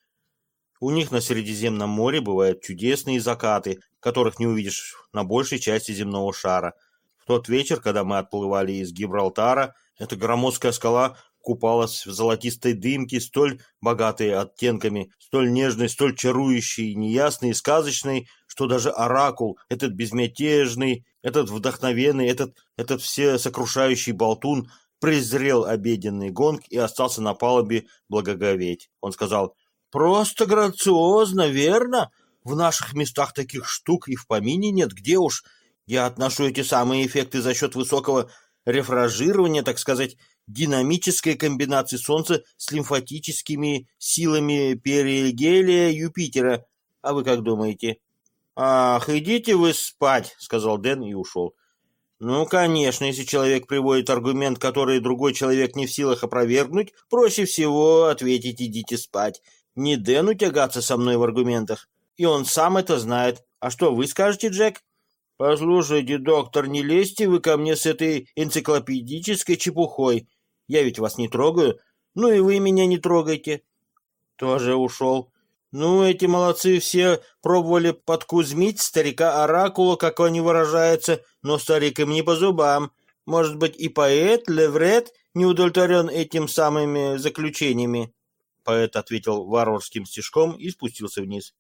У них на Средиземном море бывают чудесные закаты, которых не увидишь на большей части земного шара. В тот вечер, когда мы отплывали из Гибралтара, эта громоздкая скала купалась в золотистой дымке, столь богатой оттенками, столь нежной, столь чарующей, неясной и сказочной, что даже оракул, этот безмятежный, этот вдохновенный, этот, этот всесокрушающий болтун, презрел обеденный гонг и остался на палубе благоговеть. Он сказал, «Просто грациозно, верно? В наших местах таких штук и в помине нет. Где уж? Я отношу эти самые эффекты за счет высокого рефражирование, так сказать, динамической комбинации Солнца с лимфатическими силами перигелия Юпитера. А вы как думаете? «Ах, идите вы спать», — сказал Дэн и ушел. «Ну, конечно, если человек приводит аргумент, который другой человек не в силах опровергнуть, проще всего ответить «идите спать». Не Дэну тягаться со мной в аргументах. И он сам это знает. А что вы скажете, Джек?» «Послушайте, доктор, не лезьте вы ко мне с этой энциклопедической чепухой. Я ведь вас не трогаю. Ну и вы меня не трогайте». Тоже ушел. Ну, эти молодцы все пробовали подкузмить старика Оракула, как они выражаются, но старик им не по зубам. Может быть, и поэт Леврет не удовлетворен этим самыми заключениями. Поэт ответил варварским стишком и спустился вниз.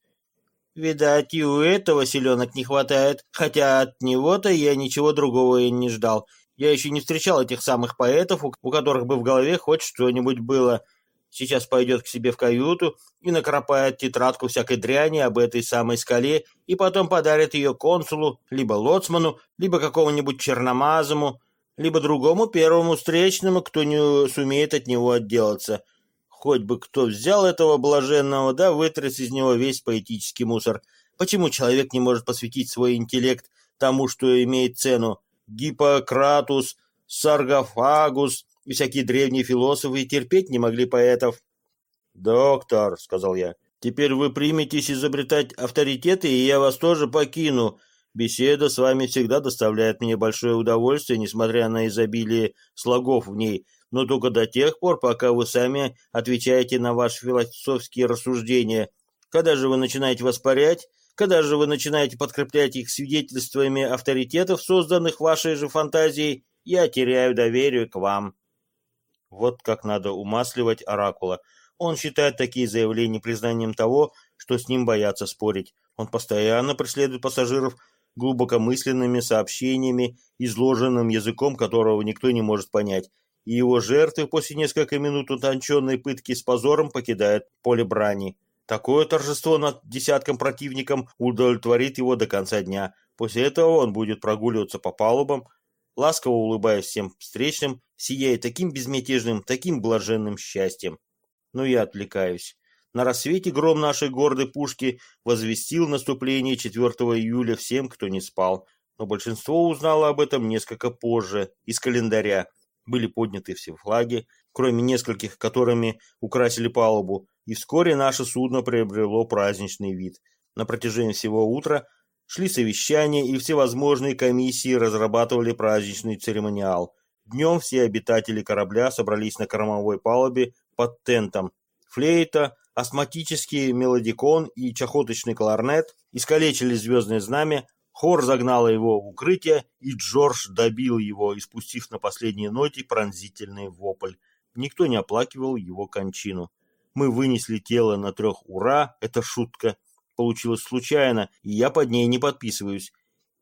Видать, и у этого селенок не хватает, хотя от него-то я ничего другого и не ждал. Я еще не встречал этих самых поэтов, у которых бы в голове хоть что-нибудь было. Сейчас пойдет к себе в каюту и накропает тетрадку всякой дряни об этой самой скале и потом подарит ее консулу, либо лоцману, либо какому-нибудь черномазому, либо другому первому встречному, кто не сумеет от него отделаться. Хоть бы кто взял этого блаженного, да вытряс из него весь поэтический мусор. Почему человек не может посвятить свой интеллект тому, что имеет цену? Гиппократус, Саргофагус и всякие древние философы терпеть не могли поэтов. «Доктор», — сказал я, — «теперь вы приметесь изобретать авторитеты, и я вас тоже покину. Беседа с вами всегда доставляет мне большое удовольствие, несмотря на изобилие слогов в ней, но только до тех пор, пока вы сами отвечаете на ваши философские рассуждения. Когда же вы начинаете воспарять, когда же вы начинаете подкреплять их свидетельствами авторитетов, созданных вашей же фантазией, я теряю доверие к вам. Вот как надо умасливать оракула. Он считает такие заявления признанием того, что с ним боятся спорить. Он постоянно преследует пассажиров глубокомысленными сообщениями, изложенным языком, которого никто не может понять, и его жертвы после нескольких минут утонченной пытки с позором покидают поле брани. Такое торжество над десятком противником удовлетворит его до конца дня. После этого он будет прогуливаться по палубам, ласково улыбаясь всем встречным, сияя таким безмятежным, таким блаженным счастьем. Но я отвлекаюсь. На рассвете гром нашей гордой пушки возвестил наступление 4 июля всем, кто не спал. Но большинство узнало об этом несколько позже, из календаря. Были подняты все флаги, кроме нескольких, которыми украсили палубу, и вскоре наше судно приобрело праздничный вид. На протяжении всего утра шли совещания, и всевозможные комиссии разрабатывали праздничный церемониал. Днем все обитатели корабля собрались на кормовой палубе под тентом. Флейта, астматический мелодикон и чахоточный кларнет искалечили звездное знамя, хор загнало его в укрытие, и Джордж добил его, испустив на последней ноте пронзительный вопль. Никто не оплакивал его кончину. Мы вынесли тело на трех «Ура!» — это шутка. Получилось случайно, и я под ней не подписываюсь.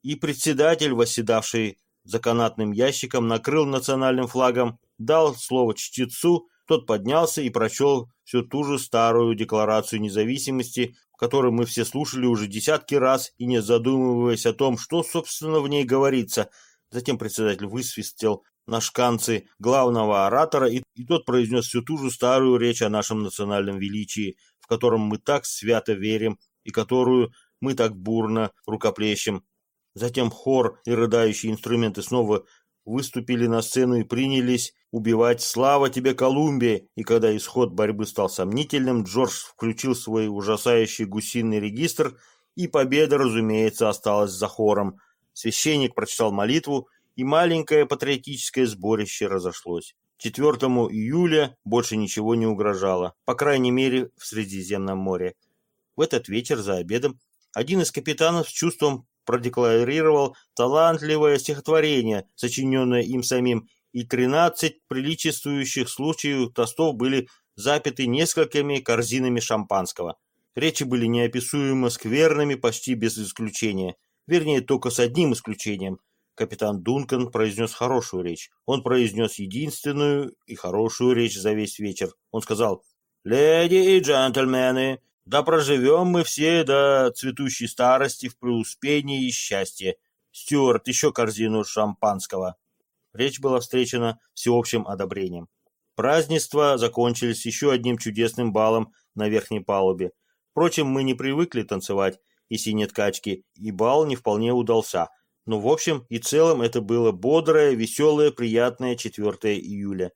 И председатель, восседавший за канатным ящиком, накрыл национальным флагом, дал слово чтецу, тот поднялся и прочел всю ту же старую декларацию независимости, которую мы все слушали уже десятки раз и не задумываясь о том, что, собственно, в ней говорится. Затем председатель высвистел на шканцы главного оратора, и, и тот произнес всю ту же старую речь о нашем национальном величии, в котором мы так свято верим и которую мы так бурно рукоплещем. Затем хор и рыдающие инструменты снова выступили на сцену и принялись убивать «Слава тебе, Колумбия!» И когда исход борьбы стал сомнительным, Джордж включил свой ужасающий гусиный регистр, и победа, разумеется, осталась за хором. Священник прочитал молитву, и маленькое патриотическое сборище разошлось. 4 июля больше ничего не угрожало, по крайней мере, в Средиземном море. В этот вечер за обедом один из капитанов с чувством продекларировал талантливое стихотворение, сочиненное им самим, и 13 приличествующих случаев тостов были запиты несколькими корзинами шампанского. Речи были неописуемо скверными почти без исключения. Вернее, только с одним исключением. Капитан Дункан произнес хорошую речь. Он произнес единственную и хорошую речь за весь вечер. Он сказал «Леди и джентльмены, да проживем мы все до цветущей старости в преуспении и счастье. Стюарт, еще корзину шампанского. Речь была встречена всеобщим одобрением. Празднества закончились еще одним чудесным балом на верхней палубе. Впрочем, мы не привыкли танцевать и синет качки, и бал не вполне удался. Но в общем и целом это было бодрое, веселое, приятное 4 июля.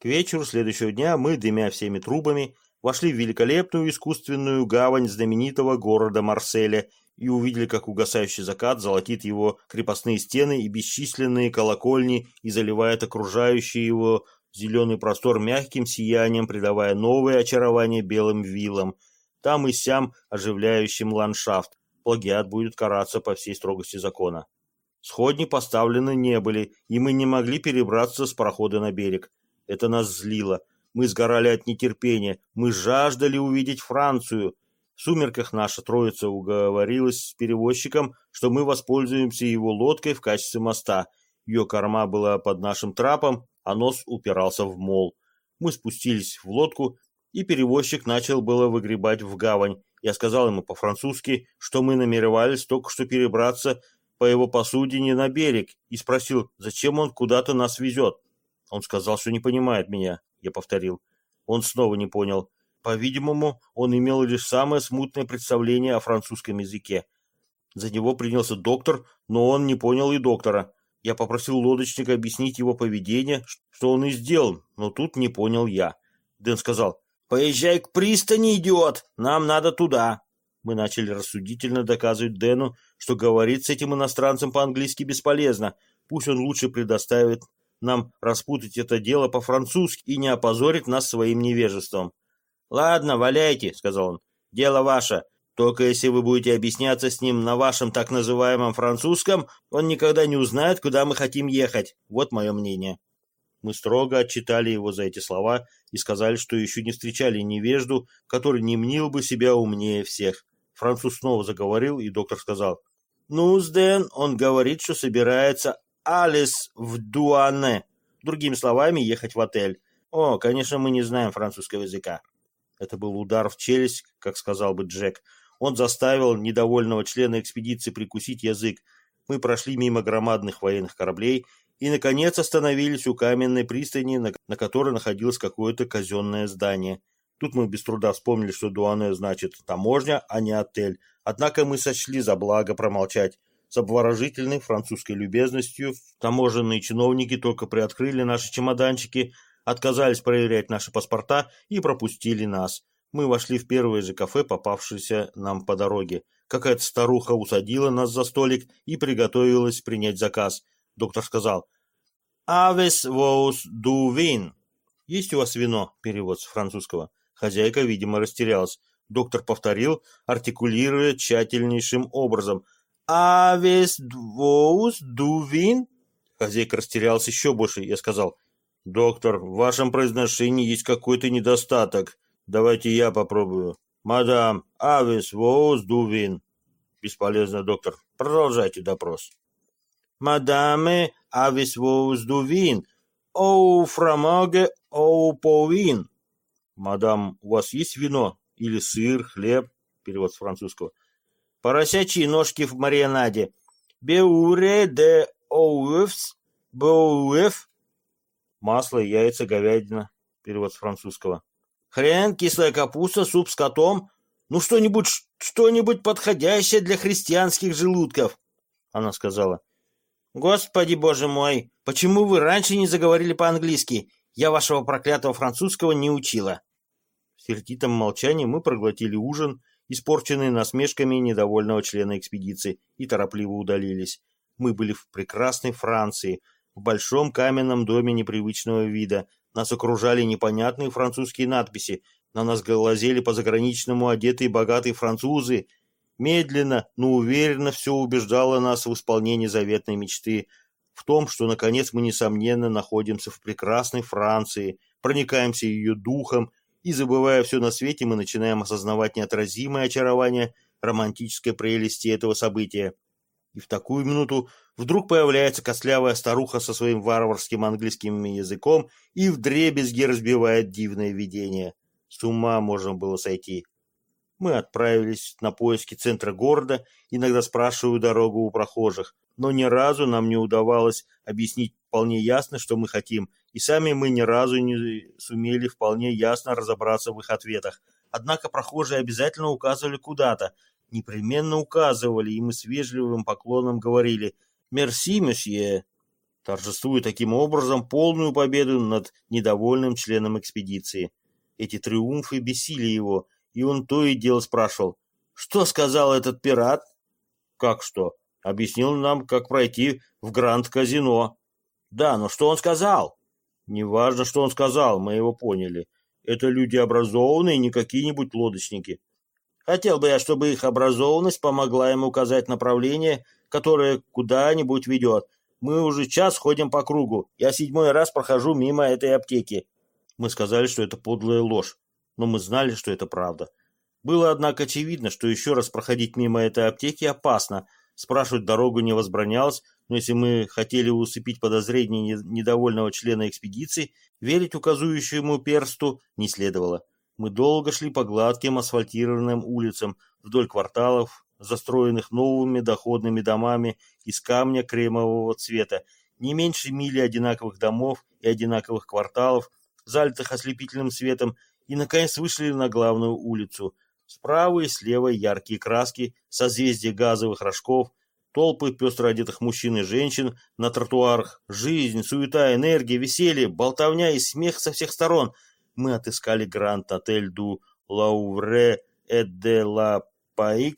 К вечеру следующего дня мы, дымя всеми трубами, вошли в великолепную искусственную гавань знаменитого города Марселя и увидели, как угасающий закат золотит его крепостные стены и бесчисленные колокольни и заливает окружающий его зеленый простор мягким сиянием, придавая новое очарование белым виллам, там и сям оживляющим ландшафт. Плагиат будет караться по всей строгости закона. Сходни поставлены не были, и мы не могли перебраться с прохода на берег. Это нас злило. Мы сгорали от нетерпения, мы жаждали увидеть Францию. В сумерках наша троица уговорилась с перевозчиком, что мы воспользуемся его лодкой в качестве моста. Ее корма была под нашим трапом, а нос упирался в мол. Мы спустились в лодку и перевозчик начал было выгребать в гавань. Я сказал ему по-французски, что мы намеревались только что перебраться по его посудине на берег, и спросил, зачем он куда-то нас везет. Он сказал, что не понимает меня. Я повторил. Он снова не понял. По-видимому, он имел лишь самое смутное представление о французском языке. За него принялся доктор, но он не понял и доктора. Я попросил лодочника объяснить его поведение, что он и сделал, но тут не понял я. Дэн сказал, «Поезжай к пристани, идиот! Нам надо туда!» Мы начали рассудительно доказывать Дэну, что говорить с этим иностранцем по-английски бесполезно. Пусть он лучше предоставит нам распутать это дело по-французски и не опозорит нас своим невежеством. «Ладно, валяйте», — сказал он. «Дело ваше. Только если вы будете объясняться с ним на вашем так называемом французском, он никогда не узнает, куда мы хотим ехать. Вот мое мнение». Мы строго отчитали его за эти слова и сказали, что еще не встречали невежду, который не мнил бы себя умнее всех. Француз снова заговорил, и доктор сказал, «Ну, Сден, он говорит, что собирается Алис в Дуане. Другими словами, ехать в отель. О, конечно, мы не знаем французского языка». Это был удар в челюсть, как сказал бы Джек. Он заставил недовольного члена экспедиции прикусить язык. Мы прошли мимо громадных военных кораблей и, наконец, остановились у каменной пристани, на, которой находилось какое-то казенное здание. Тут мы без труда вспомнили, что Дуане значит таможня, а не отель. Однако мы сочли за благо промолчать. С обворожительной французской любезностью таможенные чиновники только приоткрыли наши чемоданчики, отказались проверять наши паспорта и пропустили нас. Мы вошли в первое же кафе, попавшееся нам по дороге. Какая-то старуха усадила нас за столик и приготовилась принять заказ. Доктор сказал «Авес воус ду вин». «Есть у вас вино?» – перевод с французского. Хозяйка, видимо, растерялась. Доктор повторил, артикулируя тщательнейшим образом. «Авес воус ду вин?» Хозяйка растерялась еще больше. Я сказал «Доктор, в вашем произношении есть какой-то недостаток. Давайте я попробую. Мадам, авис воус дувин. Бесполезно, доктор. Продолжайте допрос. Мадаме, авис воус дувин. Оу фрамаге, оу повин. Мадам, у вас есть вино? Или сыр, хлеб? Перевод с французского. Поросячьи ножки в маринаде. Беуре де оуэфс, боуэф. Масло, яйца, говядина. Перевод с французского. Хрен, кислая капуста, суп с котом. Ну, что-нибудь, что-нибудь подходящее для христианских желудков, она сказала. Господи, боже мой, почему вы раньше не заговорили по-английски? Я вашего проклятого французского не учила. В сердитом молчании мы проглотили ужин, испорченный насмешками недовольного члена экспедиции, и торопливо удалились. Мы были в прекрасной Франции, в большом каменном доме непривычного вида, нас окружали непонятные французские надписи, на нас глазели по-заграничному одетые богатые французы. Медленно, но уверенно все убеждало нас в исполнении заветной мечты, в том, что, наконец, мы, несомненно, находимся в прекрасной Франции, проникаемся ее духом, и, забывая все на свете, мы начинаем осознавать неотразимое очарование романтической прелести этого события. И в такую минуту вдруг появляется костлявая старуха со своим варварским английским языком и вдребезги разбивает дивное видение. С ума можно было сойти. Мы отправились на поиски центра города, иногда спрашиваю дорогу у прохожих, но ни разу нам не удавалось объяснить вполне ясно, что мы хотим, и сами мы ни разу не сумели вполне ясно разобраться в их ответах. Однако прохожие обязательно указывали куда-то, непременно указывали, и мы с вежливым поклоном говорили «Мерси, месье», торжествуя таким образом полную победу над недовольным членом экспедиции. Эти триумфы бесили его, и он то и дело спрашивал «Что сказал этот пират?» «Как что?» «Объяснил нам, как пройти в Гранд-казино». «Да, но что он сказал?» «Неважно, что он сказал, мы его поняли. Это люди образованные, не какие-нибудь лодочники». Хотел бы я, чтобы их образованность помогла им указать направление, которое куда-нибудь ведет. Мы уже час ходим по кругу. Я седьмой раз прохожу мимо этой аптеки. Мы сказали, что это подлая ложь, но мы знали, что это правда. Было, однако, очевидно, что еще раз проходить мимо этой аптеки опасно. Спрашивать дорогу не возбранялось, но если мы хотели усыпить подозрение недовольного члена экспедиции, верить указующему персту не следовало. Мы долго шли по гладким асфальтированным улицам вдоль кварталов, застроенных новыми доходными домами из камня кремового цвета, не меньше мили одинаковых домов и одинаковых кварталов, залитых ослепительным светом, и, наконец, вышли на главную улицу. Справа и слева яркие краски, созвездия газовых рожков, толпы пестро одетых мужчин и женщин на тротуарах, жизнь, суета, энергия, веселье, болтовня и смех со всех сторон. Мы отыскали Гранд-отель ду Лаувре de la Paix,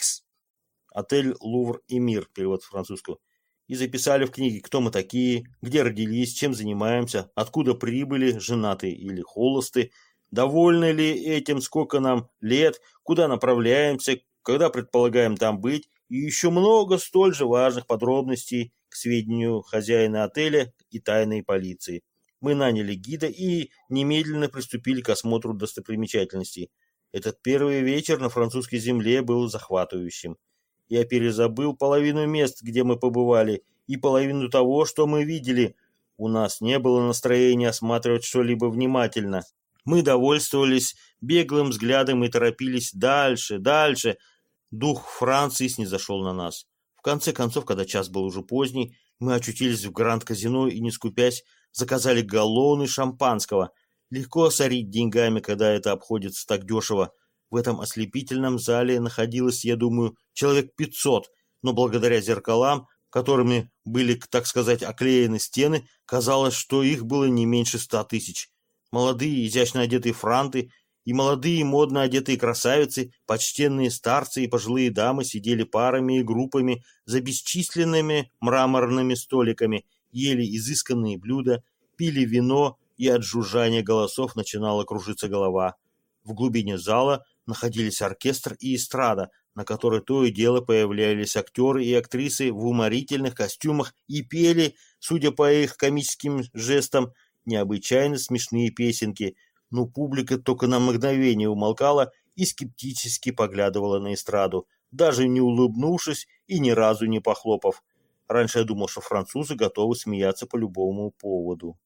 отель Лувр и Мир, перевод французского, и записали в книге, кто мы такие, где родились, чем занимаемся, откуда прибыли, женаты или холосты, довольны ли этим, сколько нам лет, куда направляемся, когда предполагаем там быть, и еще много столь же важных подробностей к сведению хозяина отеля и тайной полиции. Мы наняли гида и немедленно приступили к осмотру достопримечательностей. Этот первый вечер на французской земле был захватывающим. Я перезабыл половину мест, где мы побывали, и половину того, что мы видели. У нас не было настроения осматривать что-либо внимательно. Мы довольствовались беглым взглядом и торопились дальше, дальше. Дух Франции снизошел на нас. В конце концов, когда час был уже поздний, мы очутились в Гранд-казино и, не скупясь, заказали галлоны шампанского. Легко сорить деньгами, когда это обходится так дешево. В этом ослепительном зале находилось, я думаю, человек пятьсот, но благодаря зеркалам, которыми были, так сказать, оклеены стены, казалось, что их было не меньше ста тысяч. Молодые, изящно одетые франты и молодые, модно одетые красавицы, почтенные старцы и пожилые дамы сидели парами и группами за бесчисленными мраморными столиками, ели изысканные блюда, пили вино, и от жужжания голосов начинала кружиться голова. В глубине зала находились оркестр и эстрада, на которой то и дело появлялись актеры и актрисы в уморительных костюмах и пели, судя по их комическим жестам, необычайно смешные песенки, но публика только на мгновение умолкала и скептически поглядывала на эстраду, даже не улыбнувшись и ни разу не похлопав. Раньше я думал, что французы готовы смеяться по любому поводу.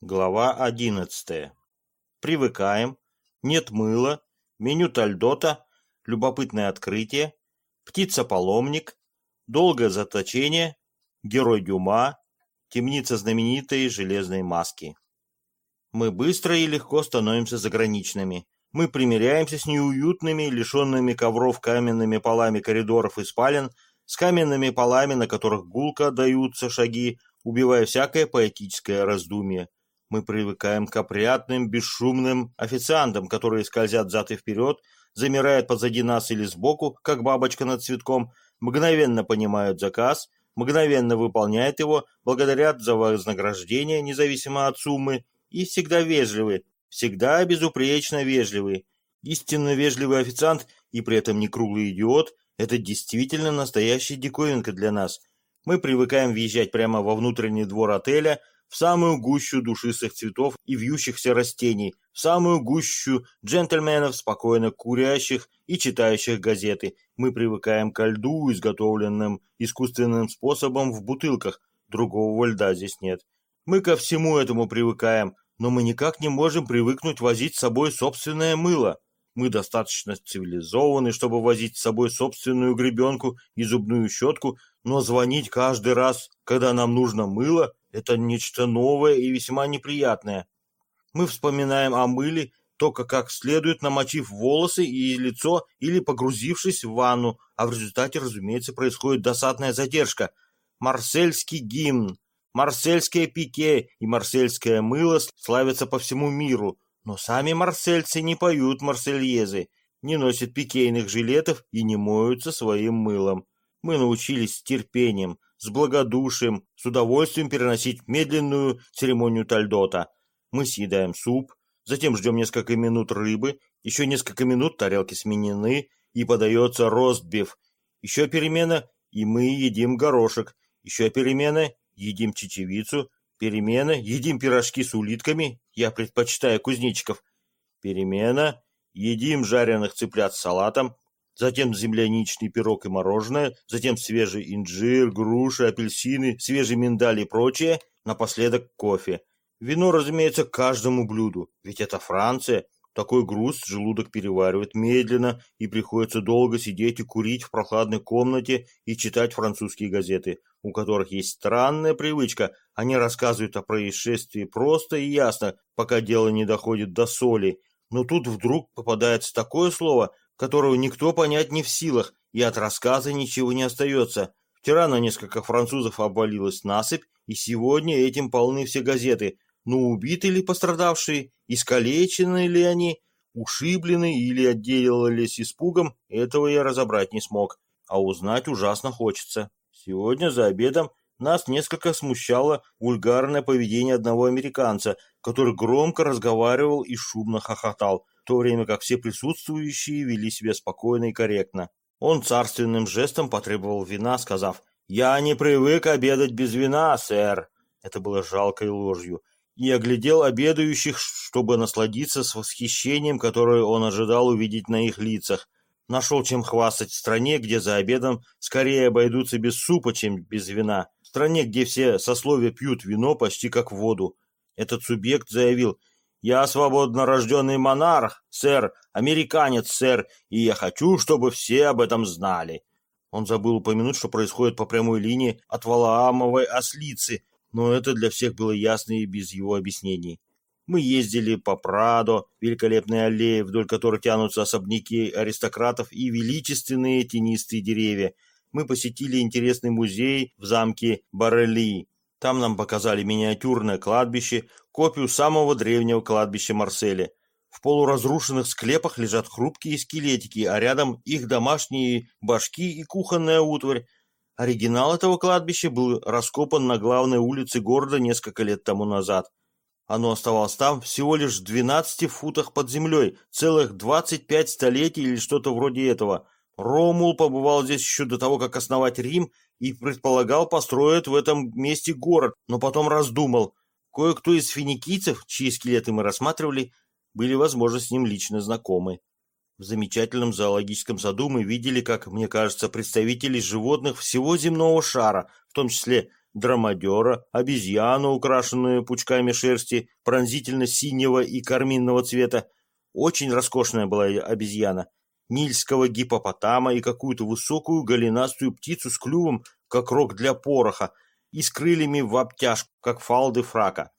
Глава одиннадцатая. Привыкаем. Нет мыла. Меню тальдота. Любопытное открытие. Птица-паломник. Долгое заточение. Герой Дюма. Темница знаменитой железной маски. Мы быстро и легко становимся заграничными. Мы примиряемся с неуютными, лишенными ковров каменными полами коридоров и спален, с каменными полами, на которых гулко отдаются шаги, убивая всякое поэтическое раздумье. Мы привыкаем к опрятным, бесшумным официантам, которые скользят зад и вперед, замирают позади нас или сбоку, как бабочка над цветком, мгновенно понимают заказ, мгновенно выполняют его, благодарят за вознаграждение, независимо от суммы, и всегда вежливы, всегда безупречно вежливы. Истинно вежливый официант и при этом не круглый идиот – это действительно настоящая диковинка для нас. Мы привыкаем въезжать прямо во внутренний двор отеля, в самую гущу душистых цветов и вьющихся растений, в самую гущу джентльменов, спокойно курящих и читающих газеты. Мы привыкаем ко льду, изготовленным искусственным способом в бутылках. Другого льда здесь нет. Мы ко всему этому привыкаем, но мы никак не можем привыкнуть возить с собой собственное мыло. Мы достаточно цивилизованы, чтобы возить с собой собственную гребенку и зубную щетку, но звонить каждый раз, когда нам нужно мыло, это нечто новое и весьма неприятное. Мы вспоминаем о мыле, только как следует намочив волосы и лицо или погрузившись в ванну, а в результате, разумеется, происходит досадная задержка. Марсельский гимн, марсельское пике и марсельское мыло славятся по всему миру, но сами марсельцы не поют марсельезы, не носят пикейных жилетов и не моются своим мылом. Мы научились с терпением, с благодушием, с удовольствием переносить медленную церемонию тальдота. Мы съедаем суп, затем ждем несколько минут рыбы, еще несколько минут тарелки сменены, и подается ростбиф. Еще перемена, и мы едим горошек. Еще перемена, едим чечевицу. Перемена, едим пирожки с улитками, я предпочитаю кузнечиков. Перемена, едим жареных цыплят с салатом затем земляничный пирог и мороженое, затем свежий инжир, груши, апельсины, свежий миндаль и прочее, напоследок кофе. Вино, разумеется, к каждому блюду, ведь это Франция. Такой груз желудок переваривает медленно, и приходится долго сидеть и курить в прохладной комнате и читать французские газеты, у которых есть странная привычка. Они рассказывают о происшествии просто и ясно, пока дело не доходит до соли. Но тут вдруг попадается такое слово, которого никто понять не в силах, и от рассказа ничего не остается. Вчера на несколько французов обвалилась насыпь, и сегодня этим полны все газеты. Ну, убиты ли пострадавшие, искалечены ли они, ушиблены или отделались испугом, этого я разобрать не смог, а узнать ужасно хочется. Сегодня за обедом нас несколько смущало вульгарное поведение одного американца, который громко разговаривал и шумно хохотал, в то время как все присутствующие вели себя спокойно и корректно. Он царственным жестом потребовал вина, сказав «Я не привык обедать без вина, сэр». Это было жалкой ложью. И оглядел обедающих, чтобы насладиться с восхищением, которое он ожидал увидеть на их лицах. Нашел чем хвастать в стране, где за обедом скорее обойдутся без супа, чем без вина. В стране, где все сословия пьют вино почти как воду. Этот субъект заявил «Я свободно рожденный монарх, сэр, американец, сэр, и я хочу, чтобы все об этом знали». Он забыл упомянуть, что происходит по прямой линии от Валаамовой ослицы, но это для всех было ясно и без его объяснений. Мы ездили по Прадо, великолепные аллеи, вдоль которых тянутся особняки аристократов и величественные тенистые деревья. Мы посетили интересный музей в замке Барели. Там нам показали миниатюрное кладбище, копию самого древнего кладбища Марселя. В полуразрушенных склепах лежат хрупкие скелетики, а рядом их домашние башки и кухонная утварь. Оригинал этого кладбища был раскопан на главной улице города несколько лет тому назад. Оно оставалось там всего лишь в 12 футах под землей, целых 25 столетий или что-то вроде этого. Ромул побывал здесь еще до того, как основать Рим, и предполагал построить в этом месте город, но потом раздумал. Кое-кто из финикийцев, чьи скелеты мы рассматривали, были, возможно, с ним лично знакомы. В замечательном зоологическом саду мы видели, как, мне кажется, представители животных всего земного шара, в том числе драмадера, обезьяну, украшенную пучками шерсти, пронзительно-синего и карминного цвета. Очень роскошная была обезьяна. Нильского гипопотама и какую-то высокую голенастую птицу с клювом, как рог для пороха, и с крыльями в обтяжку, как фалды фрака.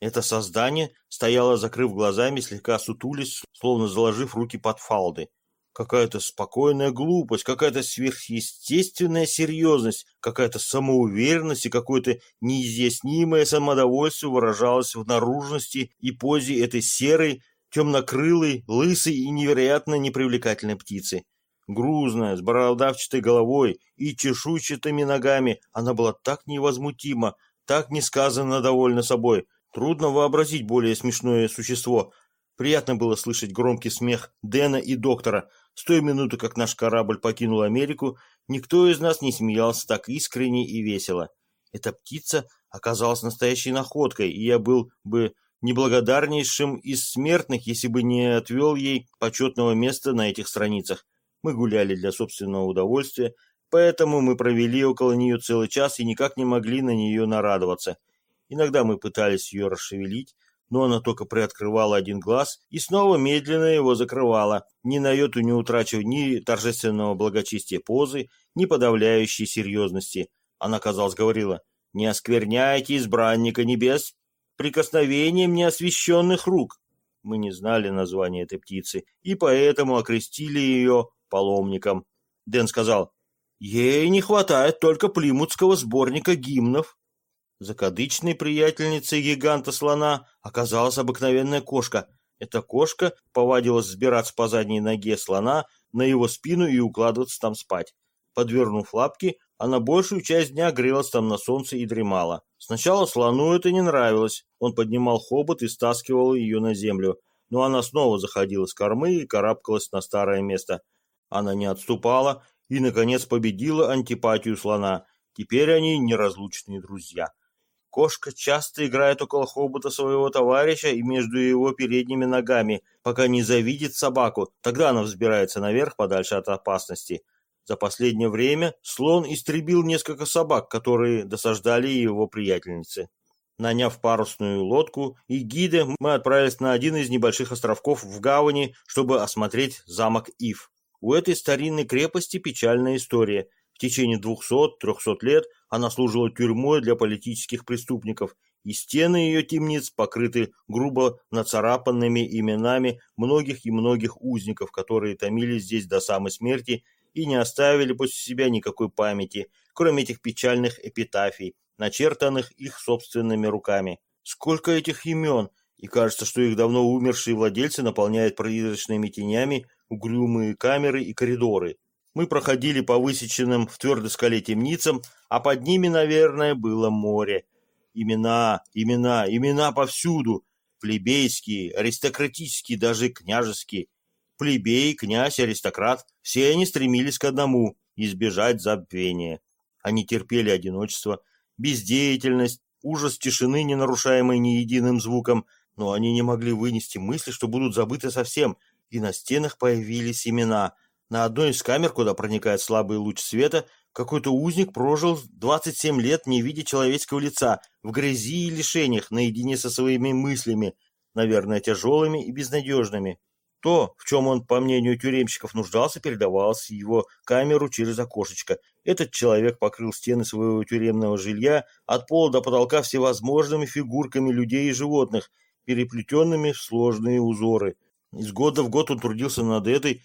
Это создание стояло, закрыв глазами, слегка сутулись, словно заложив руки под фалды. Какая-то спокойная глупость, какая-то сверхъестественная серьезность, какая-то самоуверенность и какое-то неизъяснимое самодовольство выражалось в наружности и позе этой серой, темнокрылой, лысой и невероятно непривлекательной птицы. Грузная, с бородавчатой головой и чешуйчатыми ногами, она была так невозмутима, так несказанно довольна собой. Трудно вообразить более смешное существо. Приятно было слышать громкий смех Дэна и доктора – с той минуты, как наш корабль покинул Америку, никто из нас не смеялся так искренне и весело. Эта птица оказалась настоящей находкой, и я был бы неблагодарнейшим из смертных, если бы не отвел ей почетного места на этих страницах. Мы гуляли для собственного удовольствия, поэтому мы провели около нее целый час и никак не могли на нее нарадоваться. Иногда мы пытались ее расшевелить, но она только приоткрывала один глаз и снова медленно его закрывала, ни на йоту не утрачивая ни торжественного благочестия позы, ни подавляющей серьезности. Она, казалось, говорила, «Не оскверняйте избранника небес прикосновением неосвященных рук». Мы не знали названия этой птицы, и поэтому окрестили ее паломником. Дэн сказал, «Ей не хватает только плимутского сборника гимнов». Закадычной приятельницей гиганта-слона оказалась обыкновенная кошка. Эта кошка повадилась взбираться по задней ноге слона на его спину и укладываться там спать. Подвернув лапки, она большую часть дня грелась там на солнце и дремала. Сначала слону это не нравилось. Он поднимал хобот и стаскивал ее на землю. Но она снова заходила с кормы и карабкалась на старое место. Она не отступала и, наконец, победила антипатию слона. Теперь они неразлучные друзья. Кошка часто играет около хобота своего товарища и между его передними ногами, пока не завидит собаку. Тогда она взбирается наверх подальше от опасности. За последнее время слон истребил несколько собак, которые досаждали его приятельнице. Наняв парусную лодку и гида, мы отправились на один из небольших островков в гавани, чтобы осмотреть замок Ив. У этой старинной крепости печальная история. В течение 200-300 лет она служила тюрьмой для политических преступников, и стены ее темниц покрыты грубо нацарапанными именами многих и многих узников, которые томились здесь до самой смерти и не оставили после себя никакой памяти, кроме этих печальных эпитафий, начертанных их собственными руками. Сколько этих имен, и кажется, что их давно умершие владельцы наполняют призрачными тенями угрюмые камеры и коридоры. Мы проходили по высеченным в твердой скале темницам, а под ними, наверное, было море. Имена, имена, имена повсюду. Плебейские, аристократические, даже княжеские. Плебей, князь, аристократ – все они стремились к одному – избежать забвения. Они терпели одиночество, бездеятельность, ужас тишины, не нарушаемой ни единым звуком, но они не могли вынести мысли, что будут забыты совсем, и на стенах появились имена. На одной из камер, куда проникает слабый луч света, какой-то узник прожил 27 лет, не видя человеческого лица, в грязи и лишениях, наедине со своими мыслями, наверное, тяжелыми и безнадежными. То, в чем он, по мнению тюремщиков, нуждался, передавалось его камеру через окошечко. Этот человек покрыл стены своего тюремного жилья от пола до потолка всевозможными фигурками людей и животных, переплетенными в сложные узоры. Из года в год он трудился над этой,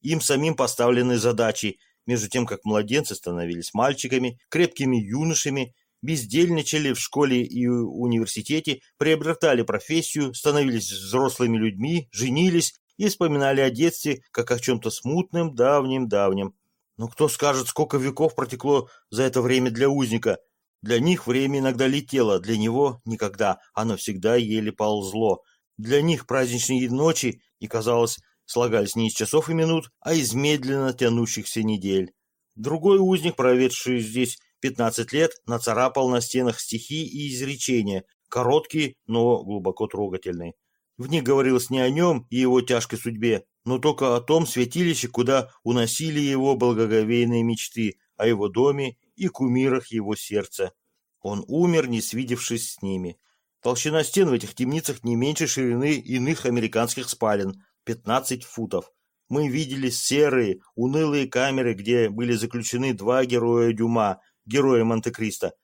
им самим поставленной задачей, между тем как младенцы становились мальчиками, крепкими юношами, бездельничали в школе и университете, приобретали профессию, становились взрослыми людьми, женились и вспоминали о детстве, как о чем-то смутном, давнем-давнем. Но кто скажет, сколько веков протекло за это время для узника? Для них время иногда летело, для него никогда, оно всегда еле ползло. Для них праздничные ночи, и, казалось, слагались не из часов и минут, а из медленно тянущихся недель. Другой узник, проведший здесь 15 лет, нацарапал на стенах стихи и изречения, короткие, но глубоко трогательные. В них говорилось не о нем и его тяжкой судьбе, но только о том святилище, куда уносили его благоговейные мечты, о его доме и кумирах его сердца. Он умер, не свидевшись с ними. Толщина стен в этих темницах не меньше ширины иных американских спален – 15 футов. Мы видели серые, унылые камеры, где были заключены два героя Дюма, героя Монте-Кристо.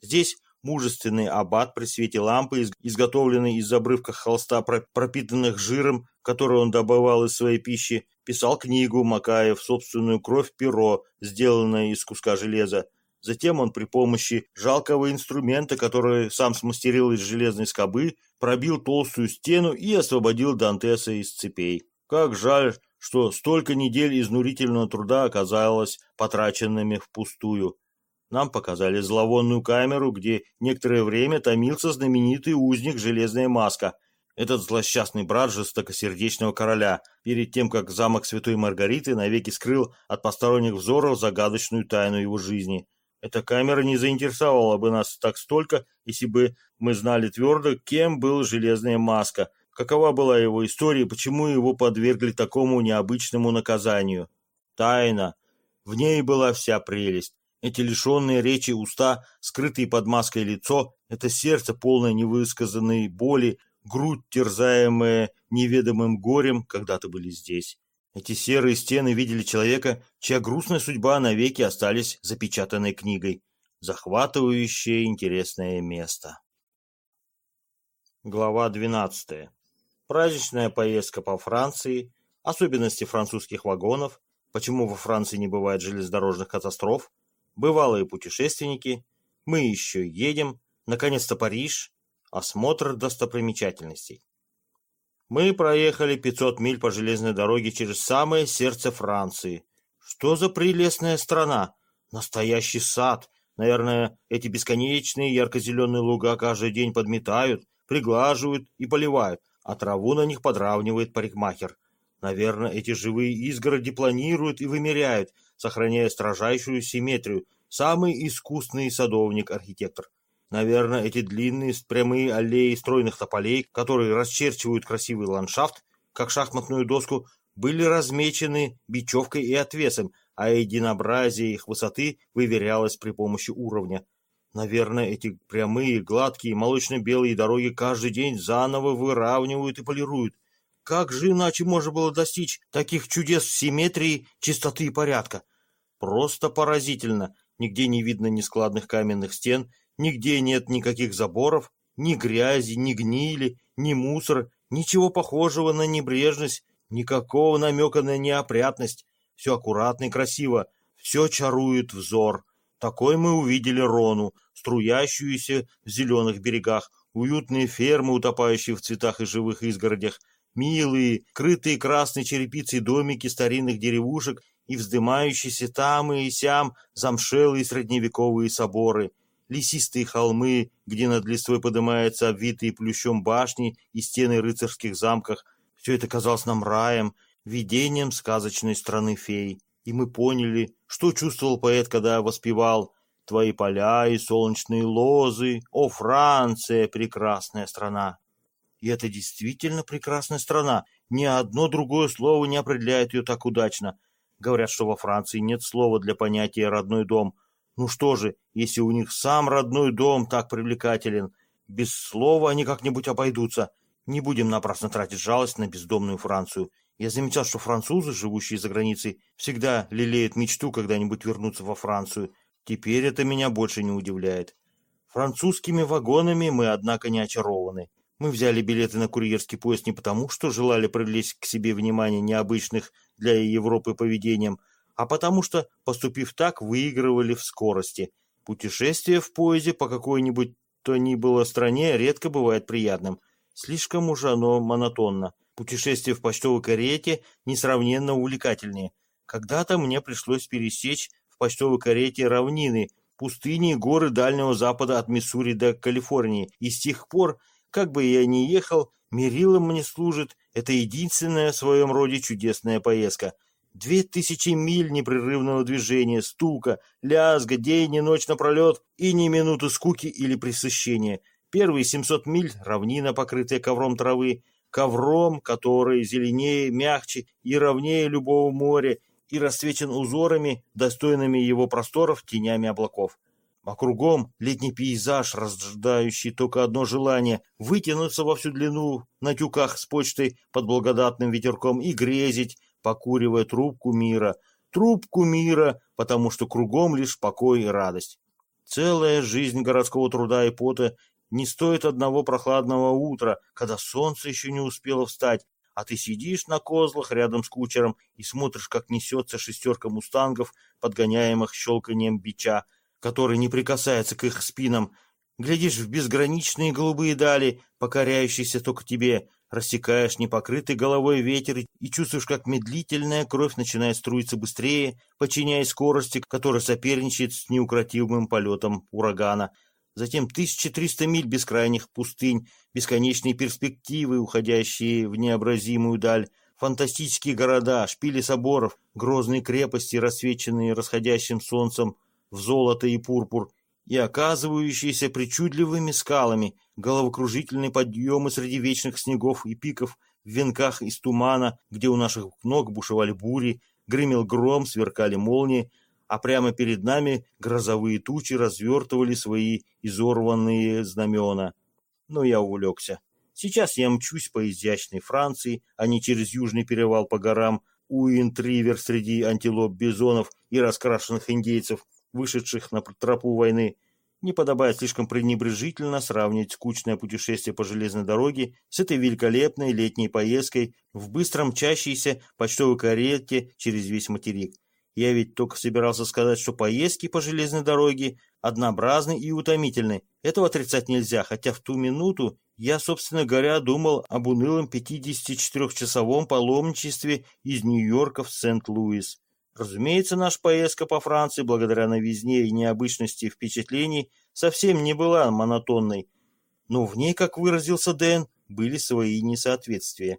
Здесь мужественный аббат при свете лампы, изготовленный из обрывков холста, пропитанных жиром, который он добывал из своей пищи, писал книгу, макая в собственную кровь перо, сделанное из куска железа. Затем он при помощи жалкого инструмента, который сам смастерил из железной скобы, пробил толстую стену и освободил Дантеса из цепей. Как жаль, что столько недель изнурительного труда оказалось потраченными впустую. Нам показали зловонную камеру, где некоторое время томился знаменитый узник Железная Маска, этот злосчастный брат жестокосердечного короля, перед тем, как замок Святой Маргариты навеки скрыл от посторонних взоров загадочную тайну его жизни. Эта камера не заинтересовала бы нас так столько, если бы мы знали твердо, кем был Железная Маска, какова была его история, почему его подвергли такому необычному наказанию. Тайна. В ней была вся прелесть. Эти лишенные речи уста, скрытые под маской лицо, это сердце, полное невысказанной боли, грудь, терзаемая неведомым горем, когда-то были здесь. Эти серые стены видели человека, чья грустная судьба навеки остались запечатанной книгой. Захватывающее интересное место. Глава 12. Праздничная поездка по Франции, особенности французских вагонов, почему во Франции не бывает железнодорожных катастроф, бывалые путешественники, мы еще едем, наконец-то Париж, осмотр достопримечательностей. Мы проехали 500 миль по железной дороге через самое сердце Франции. Что за прелестная страна! Настоящий сад! Наверное, эти бесконечные ярко-зеленые луга каждый день подметают, приглаживают и поливают, а траву на них подравнивает парикмахер. Наверное, эти живые изгороди планируют и вымеряют, сохраняя строжайшую симметрию. Самый искусный садовник-архитектор. Наверное, эти длинные прямые аллеи стройных тополей, которые расчерчивают красивый ландшафт, как шахматную доску, были размечены бечевкой и отвесом, а единообразие их высоты выверялось при помощи уровня. Наверное, эти прямые, гладкие, молочно-белые дороги каждый день заново выравнивают и полируют. Как же иначе можно было достичь таких чудес симметрии, чистоты и порядка? Просто поразительно. Нигде не видно ни складных каменных стен, нигде нет никаких заборов, ни грязи, ни гнили, ни мусора, ничего похожего на небрежность, никакого намека на неопрятность. Все аккуратно и красиво, все чарует взор. Такой мы увидели Рону, струящуюся в зеленых берегах, уютные фермы, утопающие в цветах и живых изгородях, милые, крытые красной черепицей домики старинных деревушек и вздымающиеся там и сям замшелые средневековые соборы, лесистые холмы, где над листвой поднимаются обвитые плющом башни и стены рыцарских замках. Все это казалось нам раем, видением сказочной страны фей. И мы поняли, что чувствовал поэт, когда воспевал «Твои поля и солнечные лозы, о, Франция, прекрасная страна!» И это действительно прекрасная страна. Ни одно другое слово не определяет ее так удачно. Говорят, что во Франции нет слова для понятия «родной дом». Ну что же, если у них сам родной дом так привлекателен, без слова они как-нибудь обойдутся. Не будем напрасно тратить жалость на бездомную Францию. Я замечал, что французы, живущие за границей, всегда лелеют мечту когда-нибудь вернуться во Францию. Теперь это меня больше не удивляет. Французскими вагонами мы, однако, не очарованы. Мы взяли билеты на курьерский поезд не потому, что желали привлечь к себе внимание необычных для Европы поведением, а потому что, поступив так, выигрывали в скорости. Путешествие в поезде по какой-нибудь то ни было стране редко бывает приятным. Слишком уж оно монотонно. Путешествие в почтовой карете несравненно увлекательнее. Когда-то мне пришлось пересечь в почтовой карете равнины, пустыни и горы Дальнего Запада от Миссури до Калифорнии, и с тех пор как бы я ни ехал, мерилом мне служит. Это единственная в своем роде чудесная поездка. Две тысячи миль непрерывного движения, стука, лязга, день и ночь напролет, и ни минуты скуки или пресыщения. Первые семьсот миль — равнина, покрытая ковром травы, ковром, который зеленее, мягче и ровнее любого моря, и расцвечен узорами, достойными его просторов тенями облаков а кругом летний пейзаж, рождающий только одно желание — вытянуться во всю длину на тюках с почтой под благодатным ветерком и грезить, покуривая трубку мира. Трубку мира, потому что кругом лишь покой и радость. Целая жизнь городского труда и пота не стоит одного прохладного утра, когда солнце еще не успело встать, а ты сидишь на козлах рядом с кучером и смотришь, как несется шестерка мустангов, подгоняемых щелканием бича, который не прикасается к их спинам, глядишь в безграничные голубые дали, покоряющиеся только тебе, рассекаешь непокрытый головой ветер и чувствуешь, как медлительная кровь начинает струиться быстрее, подчиняясь скорости, которая соперничает с неукротимым полетом урагана. Затем 1300 миль бескрайних пустынь, бесконечные перспективы, уходящие в необразимую даль, фантастические города, шпили соборов, грозные крепости, рассвеченные расходящим солнцем, в золото и пурпур, и оказывающиеся причудливыми скалами, головокружительные подъемы среди вечных снегов и пиков в венках из тумана, где у наших ног бушевали бури, гремел гром, сверкали молнии, а прямо перед нами грозовые тучи развертывали свои изорванные знамена. Но я увлекся. Сейчас я мчусь по изящной Франции, а не через южный перевал по горам, Уинтривер среди антилоп, бизонов и раскрашенных индейцев, вышедших на тропу войны, не подобает слишком пренебрежительно сравнивать скучное путешествие по железной дороге с этой великолепной летней поездкой в быстро мчащейся почтовой карете через весь материк. Я ведь только собирался сказать, что поездки по железной дороге однообразны и утомительны. Этого отрицать нельзя, хотя в ту минуту я, собственно говоря, думал об унылом 54-часовом паломничестве из Нью-Йорка в Сент-Луис. Разумеется, наша поездка по Франции, благодаря новизне и необычности впечатлений, совсем не была монотонной, но в ней, как выразился Дэн, были свои несоответствия.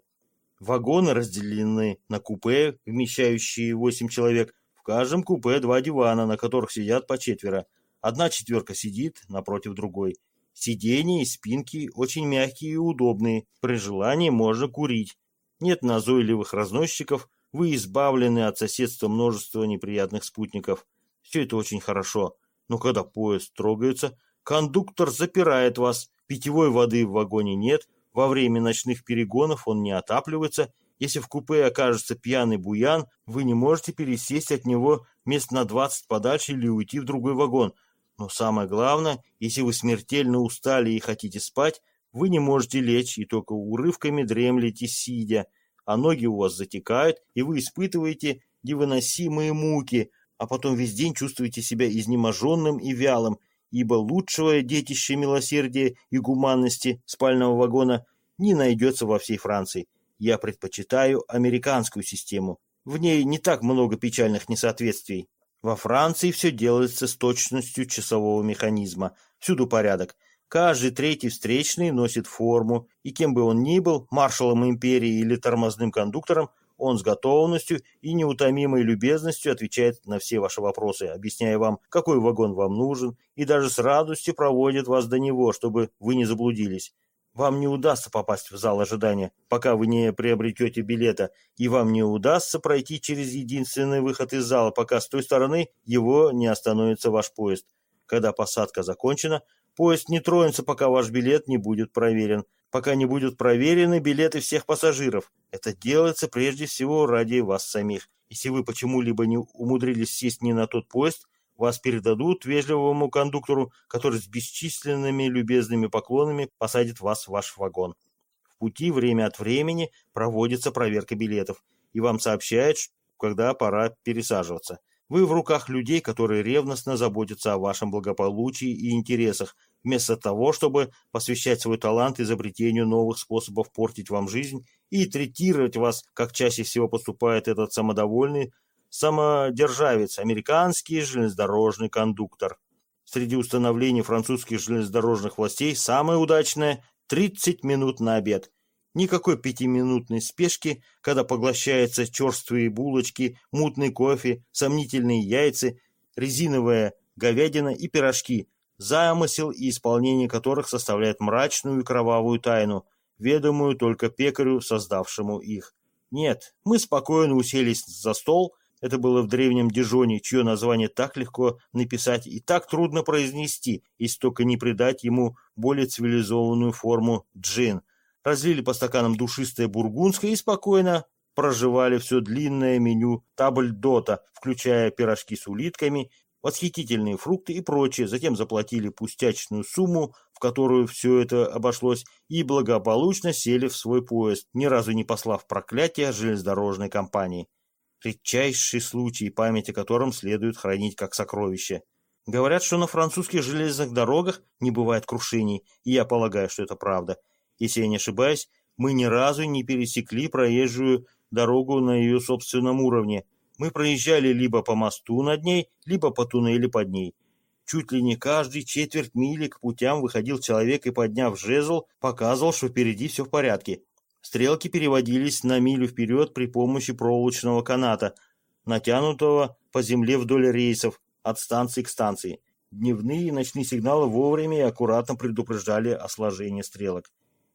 Вагоны разделены на купе, вмещающие восемь человек. В каждом купе два дивана, на которых сидят по четверо. Одна четверка сидит напротив другой. Сиденья и спинки очень мягкие и удобные. При желании можно курить. Нет назойливых разносчиков, вы избавлены от соседства множества неприятных спутников. Все это очень хорошо. Но когда поезд трогается, кондуктор запирает вас, питьевой воды в вагоне нет, во время ночных перегонов он не отапливается, если в купе окажется пьяный буян, вы не можете пересесть от него мест на 20 подальше или уйти в другой вагон. Но самое главное, если вы смертельно устали и хотите спать, вы не можете лечь и только урывками дремлете сидя, а ноги у вас затекают, и вы испытываете невыносимые муки, а потом весь день чувствуете себя изнеможенным и вялым, ибо лучшего детища милосердия и гуманности спального вагона не найдется во всей Франции. Я предпочитаю американскую систему. В ней не так много печальных несоответствий. Во Франции все делается с точностью часового механизма. Всюду порядок. Каждый третий встречный носит форму, и кем бы он ни был, маршалом империи или тормозным кондуктором, он с готовностью и неутомимой любезностью отвечает на все ваши вопросы, объясняя вам, какой вагон вам нужен, и даже с радостью проводит вас до него, чтобы вы не заблудились. Вам не удастся попасть в зал ожидания, пока вы не приобретете билета, и вам не удастся пройти через единственный выход из зала, пока с той стороны его не остановится ваш поезд. Когда посадка закончена, поезд не тронется, пока ваш билет не будет проверен, пока не будут проверены билеты всех пассажиров. Это делается прежде всего ради вас самих. Если вы почему-либо не умудрились сесть не на тот поезд, вас передадут вежливому кондуктору, который с бесчисленными любезными поклонами посадит вас в ваш вагон. В пути время от времени проводится проверка билетов, и вам сообщают, когда пора пересаживаться. Вы в руках людей, которые ревностно заботятся о вашем благополучии и интересах, вместо того, чтобы посвящать свой талант изобретению новых способов портить вам жизнь и третировать вас, как чаще всего поступает этот самодовольный, самодержавец, американский железнодорожный кондуктор. Среди установлений французских железнодорожных властей самое удачное – 30 минут на обед. Никакой пятиминутной спешки, когда поглощаются черствые булочки, мутный кофе, сомнительные яйца, резиновая говядина и пирожки, замысел и исполнение которых составляет мрачную и кровавую тайну, ведомую только пекарю, создавшему их. Нет, мы спокойно уселись за стол – это было в древнем Дижоне, чье название так легко написать и так трудно произнести, если только не придать ему более цивилизованную форму джин. Разлили по стаканам душистое бургундское и спокойно проживали все длинное меню табльдота, включая пирожки с улитками, восхитительные фрукты и прочее, затем заплатили пустячную сумму, в которую все это обошлось, и благополучно сели в свой поезд, ни разу не послав проклятия железнодорожной компании редчайший случай, память о котором следует хранить как сокровище. Говорят, что на французских железных дорогах не бывает крушений, и я полагаю, что это правда. Если я не ошибаюсь, мы ни разу не пересекли проезжую дорогу на ее собственном уровне. Мы проезжали либо по мосту над ней, либо по туннелю под ней. Чуть ли не каждый четверть мили к путям выходил человек и, подняв жезл, показывал, что впереди все в порядке. Стрелки переводились на милю вперед при помощи проволочного каната, натянутого по земле вдоль рейсов от станции к станции. Дневные и ночные сигналы вовремя и аккуратно предупреждали о сложении стрелок.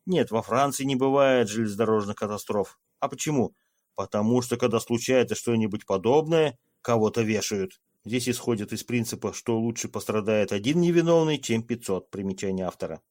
Нет, во Франции не бывает железнодорожных катастроф. А почему? Потому что, когда случается что-нибудь подобное, кого-то вешают. Здесь исходят из принципа, что лучше пострадает один невиновный, чем 500, примечание автора.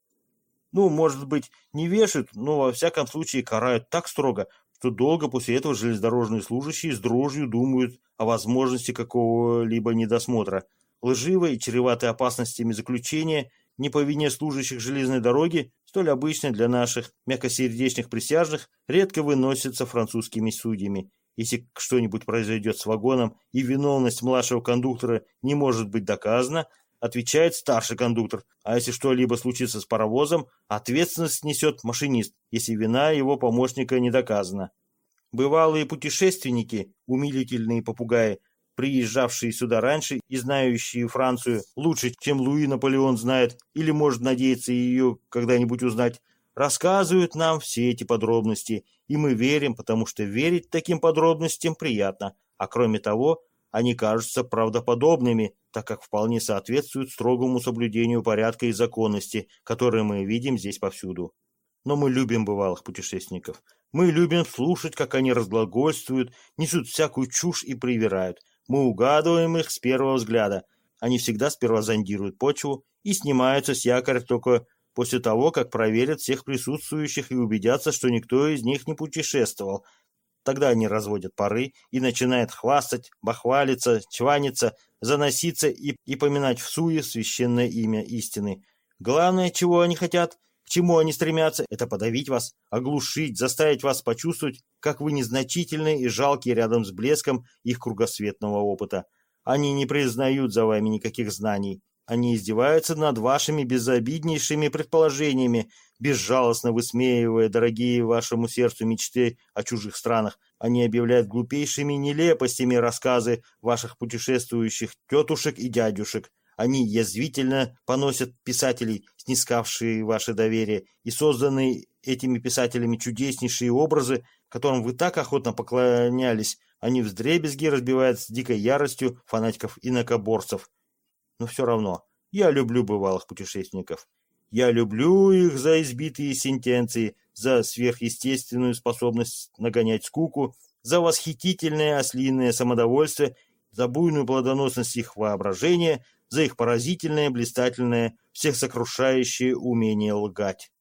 Ну, может быть, не вешают, но во всяком случае карают так строго, что долго после этого железнодорожные служащие с дрожью думают о возможности какого-либо недосмотра. Лживое и чреватое опасностями заключения не по вине служащих железной дороги, столь обычное для наших мягкосердечных присяжных, редко выносится французскими судьями. Если что-нибудь произойдет с вагоном и виновность младшего кондуктора не может быть доказана, отвечает старший кондуктор, а если что-либо случится с паровозом, ответственность несет машинист, если вина его помощника не доказана. Бывалые путешественники, умилительные попугаи, приезжавшие сюда раньше и знающие Францию лучше, чем Луи Наполеон знает или может надеяться ее когда-нибудь узнать, рассказывают нам все эти подробности, и мы верим, потому что верить таким подробностям приятно, а кроме того, они кажутся правдоподобными, так как вполне соответствуют строгому соблюдению порядка и законности, которые мы видим здесь повсюду. Но мы любим бывалых путешественников. Мы любим слушать, как они разглагольствуют, несут всякую чушь и привирают. Мы угадываем их с первого взгляда. Они всегда сперва зондируют почву и снимаются с якоря только после того, как проверят всех присутствующих и убедятся, что никто из них не путешествовал. Тогда они разводят пары и начинают хвастать, бахвалиться, чваниться, заноситься и, и поминать в суе священное имя истины. Главное, чего они хотят, к чему они стремятся, это подавить вас, оглушить, заставить вас почувствовать, как вы незначительны и жалкие рядом с блеском их кругосветного опыта. Они не признают за вами никаких знаний. Они издеваются над вашими безобиднейшими предположениями, безжалостно высмеивая дорогие вашему сердцу мечты о чужих странах. Они объявляют глупейшими нелепостями рассказы ваших путешествующих тетушек и дядюшек. Они язвительно поносят писателей, снискавшие ваше доверие, и созданные этими писателями чудеснейшие образы, которым вы так охотно поклонялись, они вдребезги разбивают с дикой яростью фанатиков и инокоборцев. Но все равно, я люблю бывалых путешественников. Я люблю их за избитые сентенции, за сверхъестественную способность нагонять скуку, за восхитительное ослиное самодовольство, за буйную плодоносность их воображения, за их поразительное, блистательное, всех сокрушающее умение лгать.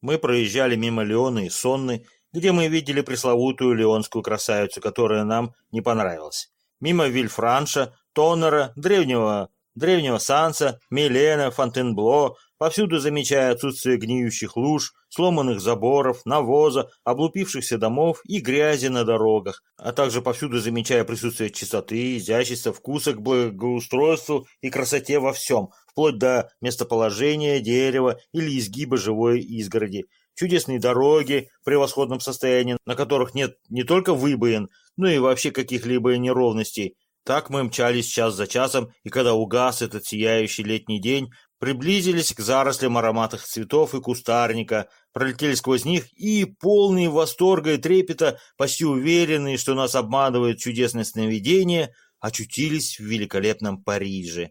Мы проезжали мимо Леона и Сонны, где мы видели пресловутую леонскую красавицу, которая нам не понравилась. Мимо Вильфранша, Тоннера, древнего, древнего Санса, Милена, Фонтенбло, повсюду замечая отсутствие гниющих луж, сломанных заборов, навоза, облупившихся домов и грязи на дорогах, а также повсюду замечая присутствие чистоты, изящества, вкуса к благоустройству и красоте во всем, вплоть до местоположения дерева или изгиба живой изгороди, чудесные дороги в превосходном состоянии, на которых нет не только выбоин, но и вообще каких-либо неровностей. Так мы мчались час за часом, и когда угас этот сияющий летний день, приблизились к зарослям ароматных цветов и кустарника, пролетели сквозь них и, полные восторга и трепета, почти уверенные, что нас обманывает чудесное сновидение, очутились в великолепном Париже.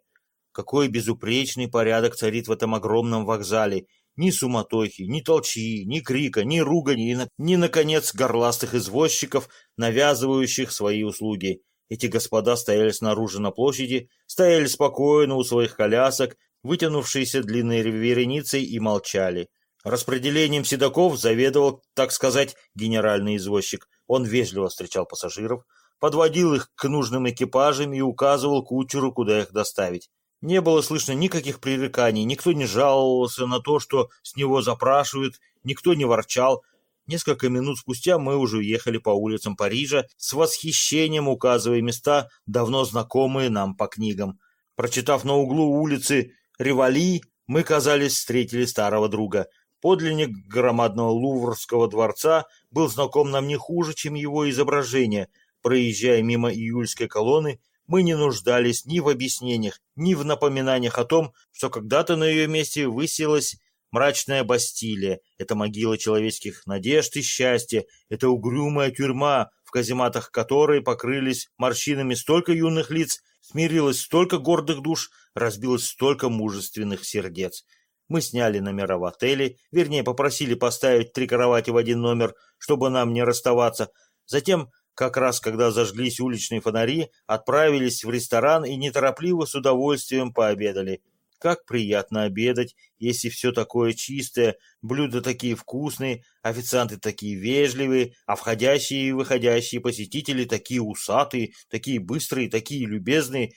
Какой безупречный порядок царит в этом огромном вокзале. Ни суматохи, ни толчи, ни крика, ни ругани, ни, ни, наконец, горластых извозчиков, навязывающих свои услуги. Эти господа стояли снаружи на площади, стояли спокойно у своих колясок, вытянувшиеся длинной вереницей, и молчали. Распределением седаков заведовал, так сказать, генеральный извозчик. Он вежливо встречал пассажиров, подводил их к нужным экипажам и указывал кучеру, куда их доставить. Не было слышно никаких пререканий, никто не жаловался на то, что с него запрашивают, никто не ворчал. Несколько минут спустя мы уже уехали по улицам Парижа, с восхищением указывая места, давно знакомые нам по книгам. Прочитав на углу улицы Ревали, мы, казались, встретили старого друга. Подлинник громадного Луврского дворца был знаком нам не хуже, чем его изображение. Проезжая мимо июльской колонны, мы не нуждались ни в объяснениях, ни в напоминаниях о том, что когда-то на ее месте высилась мрачная Бастилия, это могила человеческих надежд и счастья, это угрюмая тюрьма, казематах которой покрылись морщинами столько юных лиц, смирилось столько гордых душ, разбилось столько мужественных сердец. Мы сняли номера в отеле, вернее, попросили поставить три кровати в один номер, чтобы нам не расставаться. Затем как раз когда зажглись уличные фонари, отправились в ресторан и неторопливо с удовольствием пообедали. Как приятно обедать, если все такое чистое, блюда такие вкусные, официанты такие вежливые, а входящие и выходящие посетители такие усатые, такие быстрые, такие любезные,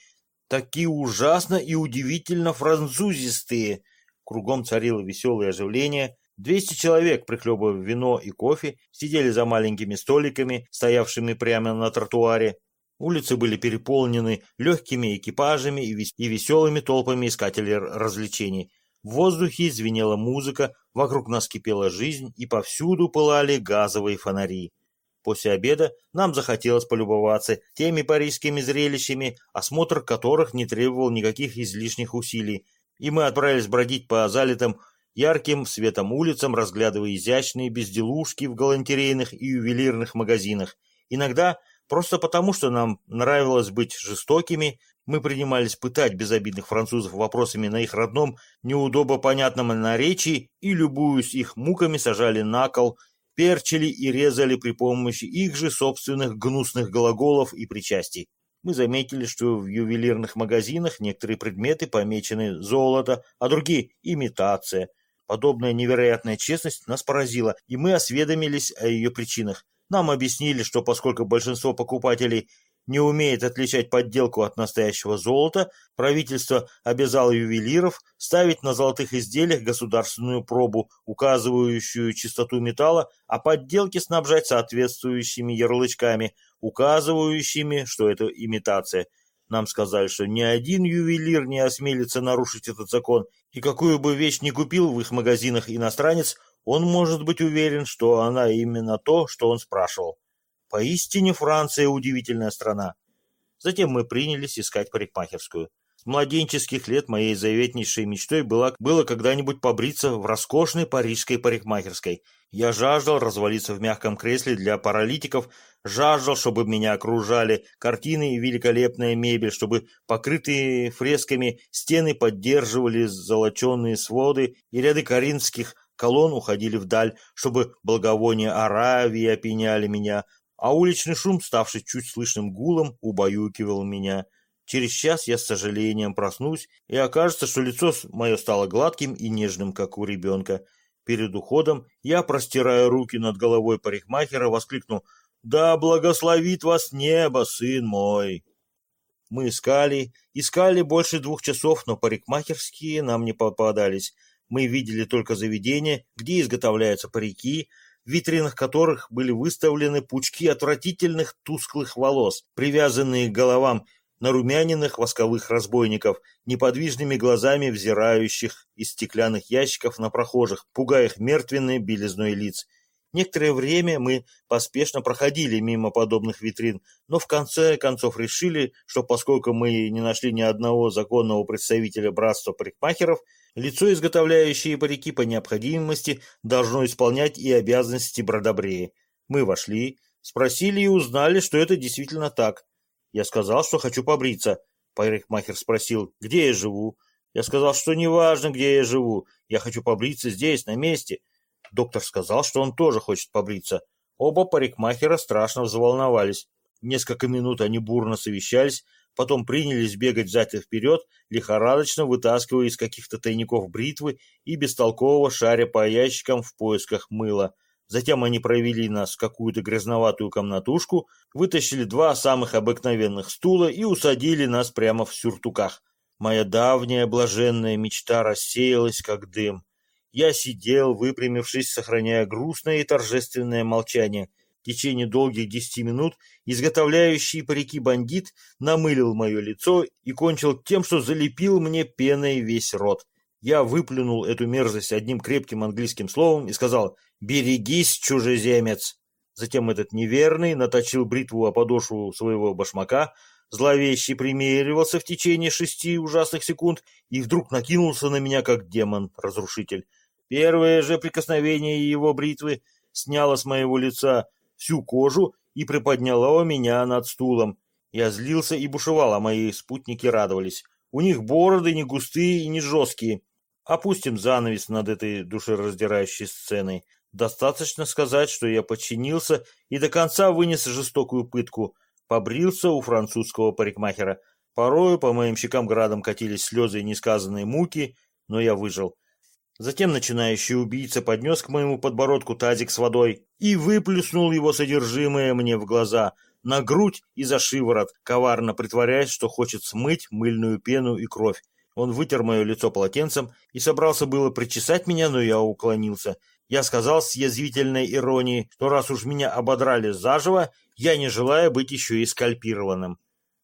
такие ужасно и удивительно французистые. Кругом царило веселое оживление, Двести человек, прихлебывая вино и кофе, сидели за маленькими столиками, стоявшими прямо на тротуаре. Улицы были переполнены легкими экипажами и веселыми толпами искателей развлечений. В воздухе звенела музыка, вокруг нас кипела жизнь, и повсюду пылали газовые фонари. После обеда нам захотелось полюбоваться теми парижскими зрелищами, осмотр которых не требовал никаких излишних усилий, и мы отправились бродить по залитым ярким светом улицам, разглядывая изящные безделушки в галантерейных и ювелирных магазинах. Иногда, просто потому, что нам нравилось быть жестокими, мы принимались пытать безобидных французов вопросами на их родном, неудобо понятном наречии и, любуясь их муками, сажали на кол, перчили и резали при помощи их же собственных гнусных глаголов и причастий. Мы заметили, что в ювелирных магазинах некоторые предметы помечены золото, а другие – имитация. Подобная невероятная честность нас поразила, и мы осведомились о ее причинах. Нам объяснили, что поскольку большинство покупателей не умеет отличать подделку от настоящего золота, правительство обязало ювелиров ставить на золотых изделиях государственную пробу, указывающую чистоту металла, а подделки снабжать соответствующими ярлычками, указывающими, что это имитация. Нам сказали, что ни один ювелир не осмелится нарушить этот закон, и какую бы вещь ни купил в их магазинах иностранец, он может быть уверен, что она именно то, что он спрашивал. Поистине Франция удивительная страна. Затем мы принялись искать парикмахерскую. С младенческих лет моей заветнейшей мечтой было, было когда-нибудь побриться в роскошной парижской парикмахерской. Я жаждал развалиться в мягком кресле для паралитиков, жаждал, чтобы меня окружали картины и великолепная мебель, чтобы покрытые фресками стены поддерживали золоченые своды и ряды коринфских колонн уходили вдаль, чтобы благовония Аравии опьяняли меня, а уличный шум, ставший чуть слышным гулом, убаюкивал меня. Через час я с сожалением проснусь, и окажется, что лицо мое стало гладким и нежным, как у ребенка. Перед уходом я, простирая руки над головой парикмахера, воскликнул «Да благословит вас небо, сын мой!» Мы искали, искали больше двух часов, но парикмахерские нам не попадались. Мы видели только заведения, где изготовляются парики, в витринах которых были выставлены пучки отвратительных тусклых волос, привязанные к головам нарумяненных восковых разбойников, неподвижными глазами взирающих из стеклянных ящиков на прохожих, пугая их мертвенной белизной лиц. Некоторое время мы поспешно проходили мимо подобных витрин, но в конце концов решили, что поскольку мы не нашли ни одного законного представителя братства парикмахеров, лицо, изготовляющее парики по необходимости, должно исполнять и обязанности бродобрея. Мы вошли, спросили и узнали, что это действительно так. Я сказал, что хочу побриться. Парикмахер спросил, где я живу. Я сказал, что неважно, где я живу. Я хочу побриться здесь, на месте. Доктор сказал, что он тоже хочет побриться. Оба парикмахера страшно взволновались. Несколько минут они бурно совещались, потом принялись бегать взад и вперед, лихорадочно вытаскивая из каких-то тайников бритвы и бестолково шаря по ящикам в поисках мыла. Затем они провели нас в какую-то грязноватую комнатушку, вытащили два самых обыкновенных стула и усадили нас прямо в сюртуках. Моя давняя блаженная мечта рассеялась, как дым. Я сидел, выпрямившись, сохраняя грустное и торжественное молчание. В течение долгих десяти минут изготовляющий парики бандит намылил мое лицо и кончил тем, что залепил мне пеной весь рот. Я выплюнул эту мерзость одним крепким английским словом и сказал «Берегись, чужеземец!». Затем этот неверный наточил бритву о подошву своего башмака, зловеще примеривался в течение шести ужасных секунд и вдруг накинулся на меня, как демон-разрушитель. Первое же прикосновение его бритвы сняло с моего лица всю кожу и приподняло меня над стулом. Я злился и бушевал, а мои спутники радовались. У них бороды не густые и не жесткие. Опустим занавес над этой душераздирающей сценой. Достаточно сказать, что я подчинился и до конца вынес жестокую пытку. Побрился у французского парикмахера. Порою по моим щекам градом катились слезы и несказанные муки, но я выжил. Затем начинающий убийца поднес к моему подбородку тазик с водой и выплюснул его содержимое мне в глаза, на грудь и за шиворот, коварно притворяясь, что хочет смыть мыльную пену и кровь. Он вытер мое лицо полотенцем и собрался было причесать меня, но я уклонился. Я сказал с язвительной иронией, что раз уж меня ободрали заживо, я не желаю быть еще и скальпированным.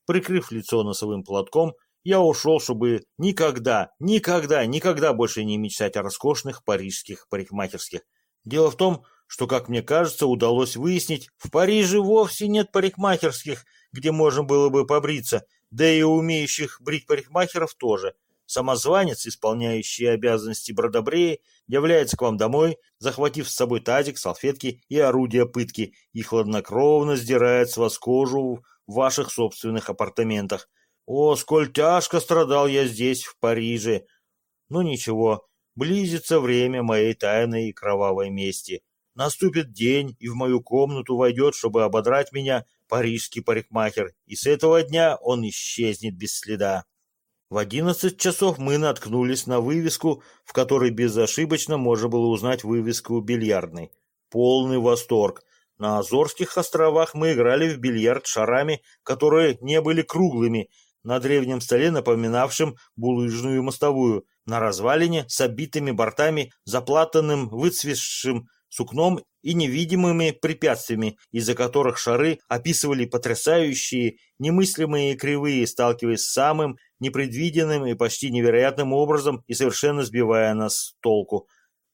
Прикрыв лицо носовым платком, я ушел, чтобы никогда, никогда, никогда больше не мечтать о роскошных парижских парикмахерских. Дело в том, что, как мне кажется, удалось выяснить, в Париже вовсе нет парикмахерских, где можно было бы побриться, да и умеющих брить парикмахеров тоже. Самозванец, исполняющий обязанности бродобрея, является к вам домой, захватив с собой тазик, салфетки и орудия пытки, и хладнокровно сдирает с вас кожу в ваших собственных апартаментах, о, сколь тяжко страдал я здесь, в Париже. Ну ничего, близится время моей тайной и кровавой мести. наступит день, и в мою комнату войдет, чтобы ободрать меня, парижский парикмахер, и с этого дня он исчезнет без следа. В одиннадцать часов мы наткнулись на вывеску, в которой безошибочно можно было узнать вывеску бильярдной. Полный восторг. На Азорских островах мы играли в бильярд шарами, которые не были круглыми, на древнем столе, напоминавшем булыжную мостовую, на развалине с обитыми бортами, заплатанным, выцветшим сукном и невидимыми препятствиями, из-за которых шары описывали потрясающие, немыслимые кривые, сталкиваясь с самым непредвиденным и почти невероятным образом и совершенно сбивая нас с толку.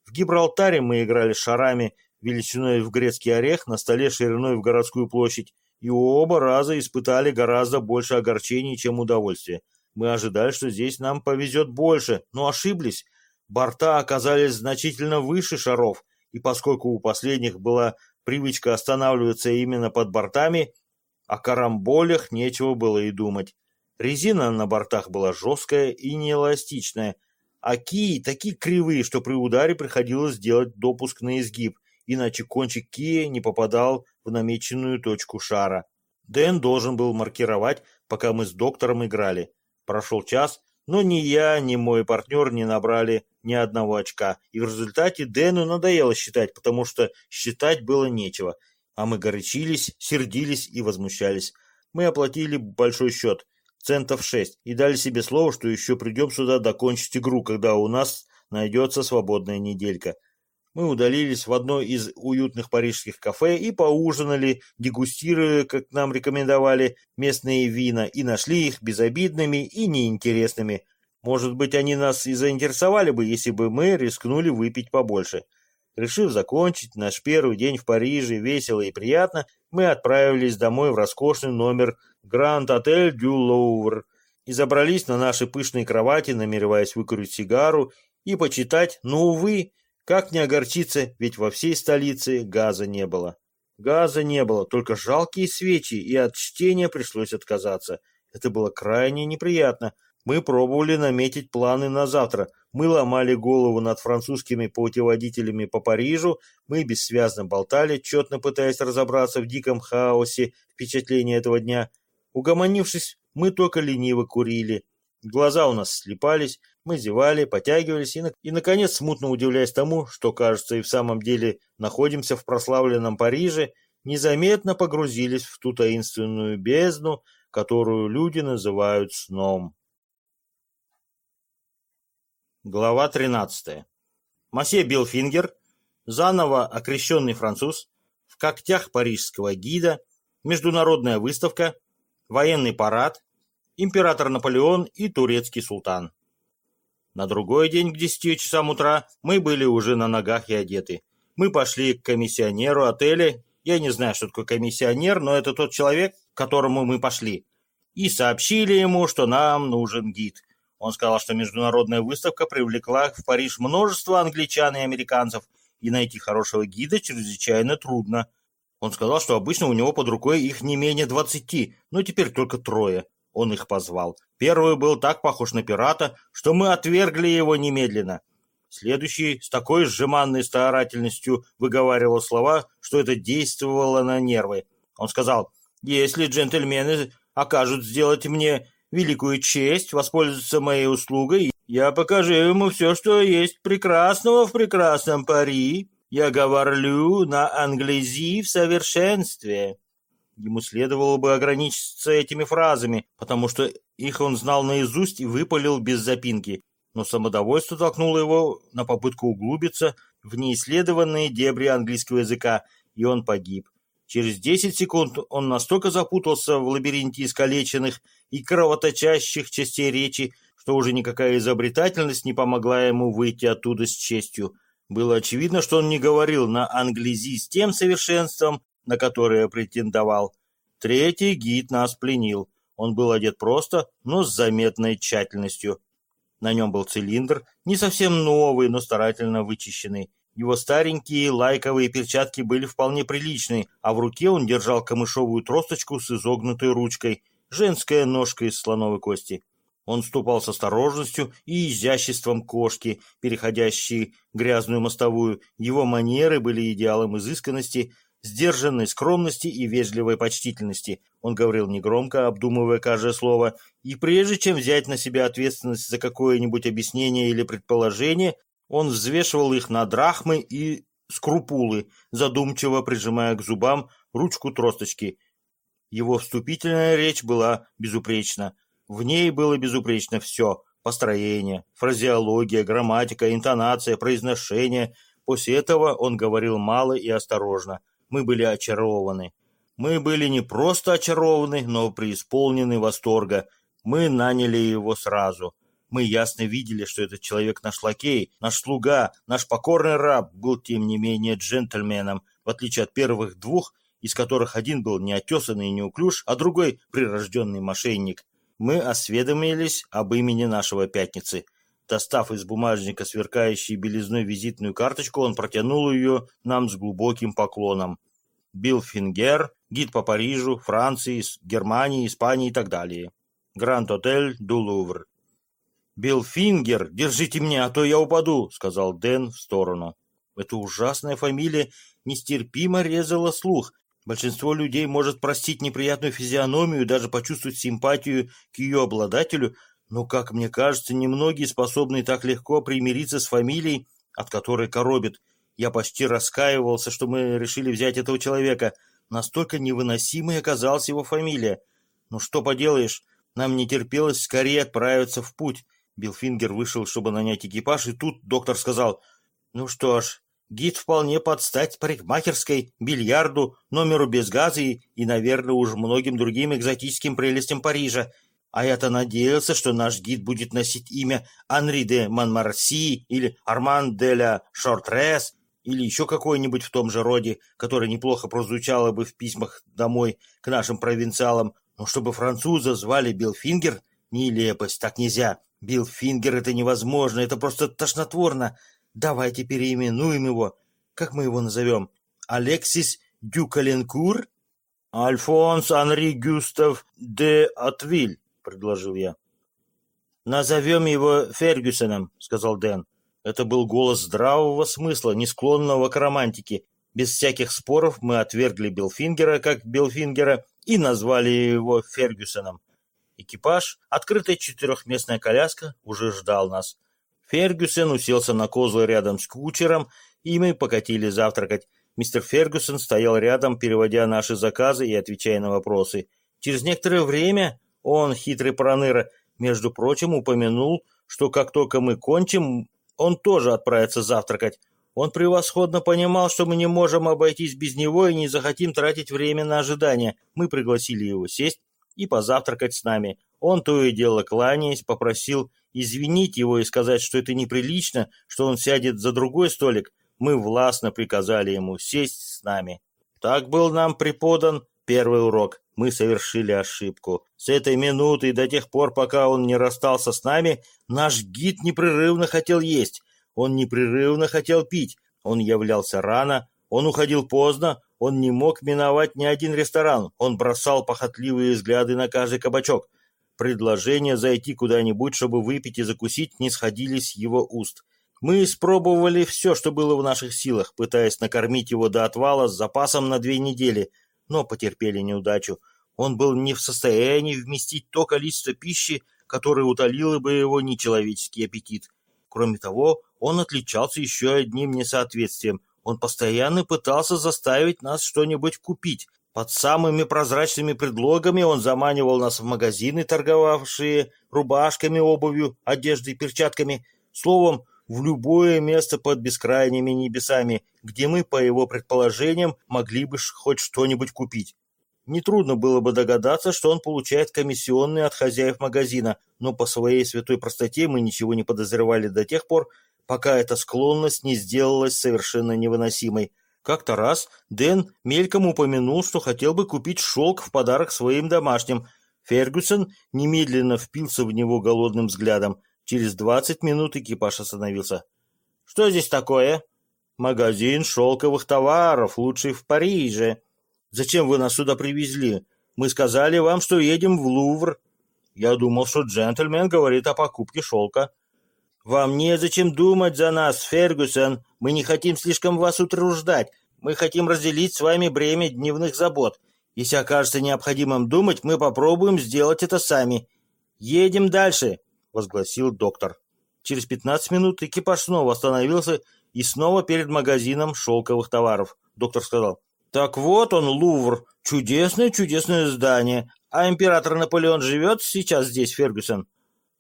В Гибралтаре мы играли шарами величиной в грецкий орех на столе шириной в городскую площадь, и оба раза испытали гораздо больше огорчений, чем удовольствия. Мы ожидали, что здесь нам повезет больше, но ошиблись. Борта оказались значительно выше шаров, и поскольку у последних была привычка останавливаться именно под бортами, о карамболях нечего было и думать. Резина на бортах была жесткая и неэластичная, а кии такие кривые, что при ударе приходилось делать допуск на изгиб, иначе кончик кия не попадал в намеченную точку шара. Дэн должен был маркировать, пока мы с доктором играли. Прошел час, но ни я, ни мой партнер не набрали ни одного очка, и в результате Дэну надоело считать, потому что считать было нечего. А мы горячились, сердились и возмущались. Мы оплатили большой счет, центов шесть, и дали себе слово, что еще придем сюда докончить игру, когда у нас найдется свободная неделька. Мы удалились в одно из уютных парижских кафе и поужинали, дегустируя, как нам рекомендовали, местные вина, и нашли их безобидными и неинтересными. Может быть, они нас и заинтересовали бы, если бы мы рискнули выпить побольше. Решив закончить наш первый день в Париже весело и приятно, мы отправились домой в роскошный номер Гранд Отель Дю Лоувр и забрались на наши пышные кровати, намереваясь выкурить сигару и почитать, но, увы, как не огорчиться, ведь во всей столице газа не было. Газа не было, только жалкие свечи, и от чтения пришлось отказаться. Это было крайне неприятно. Мы пробовали наметить планы на завтра. Мы ломали голову над французскими путеводителями по Парижу, мы бессвязно болтали, тщетно пытаясь разобраться в диком хаосе впечатления этого дня. Угомонившись, мы только лениво курили. Глаза у нас слепались, мы зевали, потягивались и, и, наконец, смутно удивляясь тому, что, кажется, и в самом деле находимся в прославленном Париже, незаметно погрузились в ту таинственную бездну, которую люди называют сном. Глава 13. Масье Билфингер, заново окрещенный француз, в когтях парижского гида, международная выставка, военный парад, император Наполеон и турецкий султан. На другой день к десяти часам утра мы были уже на ногах и одеты. Мы пошли к комиссионеру отеля, я не знаю, что такое комиссионер, но это тот человек, к которому мы пошли, и сообщили ему, что нам нужен гид. Он сказал, что международная выставка привлекла в Париж множество англичан и американцев, и найти хорошего гида чрезвычайно трудно. Он сказал, что обычно у него под рукой их не менее двадцати, но теперь только трое он их позвал. Первый был так похож на пирата, что мы отвергли его немедленно. Следующий с такой сжиманной старательностью выговаривал слова, что это действовало на нервы. Он сказал, «Если джентльмены окажут сделать мне великую честь воспользоваться моей услугой, я покажу ему все, что есть прекрасного в прекрасном Пари. Я говорю на английзи в совершенстве». Ему следовало бы ограничиться этими фразами, потому что их он знал наизусть и выпалил без запинки. Но самодовольство толкнуло его на попытку углубиться в неисследованные дебри английского языка, и он погиб. Через десять секунд он настолько запутался в лабиринте искалеченных и кровоточащих частей речи, что уже никакая изобретательность не помогла ему выйти оттуда с честью. Было очевидно, что он не говорил на англизи с тем совершенством, на которое претендовал. Третий гид нас пленил. Он был одет просто, но с заметной тщательностью. На нем был цилиндр, не совсем новый, но старательно вычищенный. Его старенькие лайковые перчатки были вполне приличные, а в руке он держал камышовую тросточку с изогнутой ручкой, женская ножка из слоновой кости. Он ступал с осторожностью и изяществом кошки, переходящей грязную мостовую. Его манеры были идеалом изысканности, сдержанной скромности и вежливой почтительности. Он говорил негромко, обдумывая каждое слово, и прежде чем взять на себя ответственность за какое-нибудь объяснение или предположение, он взвешивал их на драхмы и скрупулы, задумчиво прижимая к зубам ручку тросточки. Его вступительная речь была безупречна. В ней было безупречно все – построение, фразеология, грамматика, интонация, произношение. После этого он говорил мало и осторожно. Мы были очарованы. Мы были не просто очарованы, но преисполнены восторга. Мы наняли его сразу. Мы ясно видели, что этот человек наш лакей, наш слуга, наш покорный раб был, тем не менее, джентльменом, в отличие от первых двух, из которых один был неотесанный и неуклюж, а другой – прирожденный мошенник мы осведомились об имени нашего пятницы. Достав из бумажника сверкающей белизной визитную карточку, он протянул ее нам с глубоким поклоном. Билфингер, гид по Парижу, Франции, Германии, Испании и так далее. Гранд-отель du Louvre. «Билфингер, держите меня, а то я упаду», — сказал Дэн в сторону. Эта ужасная фамилия нестерпимо резала слух, Большинство людей может простить неприятную физиономию, даже почувствовать симпатию к ее обладателю, но, как мне кажется, немногие способны так легко примириться с фамилией, от которой коробит. Я почти раскаивался, что мы решили взять этого человека. Настолько невыносимой оказалась его фамилия. Ну что поделаешь, нам не терпелось скорее отправиться в путь. Билфингер вышел, чтобы нанять экипаж, и тут доктор сказал, «Ну что ж, Гид вполне подстать парикмахерской, бильярду, номеру без газа и, и, наверное, уж многим другим экзотическим прелестям Парижа. А я-то надеялся, что наш гид будет носить имя Анри де Монмарси или Арман де ля Шортрес или еще какое-нибудь в том же роде, которое неплохо прозвучало бы в письмах домой к нашим провинциалам. Но чтобы француза звали Билфингер, нелепость, так нельзя. Билфингер — это невозможно, это просто тошнотворно. Давайте переименуем его. Как мы его назовем? Алексис Дюкаленкур? Альфонс Анри Гюстав де Атвиль, предложил я. Назовем его Фергюсоном, сказал Дэн. Это был голос здравого смысла, не склонного к романтике. Без всяких споров мы отвергли Белфингера как Белфингера и назвали его Фергюсоном. Экипаж, открытая четырехместная коляска, уже ждал нас. Фергюсон уселся на козлы рядом с кучером, и мы покатили завтракать. Мистер Фергюсон стоял рядом, переводя наши заказы и отвечая на вопросы. Через некоторое время он, хитрый проныра, между прочим, упомянул, что как только мы кончим, он тоже отправится завтракать. Он превосходно понимал, что мы не можем обойтись без него и не захотим тратить время на ожидание. Мы пригласили его сесть и позавтракать с нами. Он то и дело кланяясь, попросил извинить его и сказать, что это неприлично, что он сядет за другой столик, мы властно приказали ему сесть с нами. Так был нам преподан первый урок. Мы совершили ошибку. С этой минуты и до тех пор, пока он не расстался с нами, наш гид непрерывно хотел есть. Он непрерывно хотел пить. Он являлся рано, он уходил поздно, он не мог миновать ни один ресторан. Он бросал похотливые взгляды на каждый кабачок. Предложения зайти куда-нибудь, чтобы выпить и закусить, не сходились с его уст. Мы испробовали все, что было в наших силах, пытаясь накормить его до отвала с запасом на две недели, но потерпели неудачу. Он был не в состоянии вместить то количество пищи, которое утолило бы его нечеловеческий аппетит. Кроме того, он отличался еще одним несоответствием. Он постоянно пытался заставить нас что-нибудь купить, под самыми прозрачными предлогами он заманивал нас в магазины, торговавшие рубашками, обувью, одеждой, перчатками. Словом, в любое место под бескрайними небесами, где мы, по его предположениям, могли бы хоть что-нибудь купить. Нетрудно было бы догадаться, что он получает комиссионные от хозяев магазина, но по своей святой простоте мы ничего не подозревали до тех пор, пока эта склонность не сделалась совершенно невыносимой. Как-то раз Дэн мельком упомянул, что хотел бы купить шелк в подарок своим домашним. Фергюсон немедленно впился в него голодным взглядом. Через двадцать минут экипаж остановился. «Что здесь такое?» «Магазин шелковых товаров, лучший в Париже». «Зачем вы нас сюда привезли? Мы сказали вам, что едем в Лувр». Я думал, что джентльмен говорит о покупке шелка. Вам незачем думать за нас, Фергюсон. Мы не хотим слишком вас утруждать. Мы хотим разделить с вами бремя дневных забот. Если окажется необходимым думать, мы попробуем сделать это сами. Едем дальше, возгласил доктор. Через 15 минут экипаж снова остановился и снова перед магазином шелковых товаров. Доктор сказал, «Так вот он, Лувр, чудесное-чудесное здание. А император Наполеон живет сейчас здесь, Фергюсон?»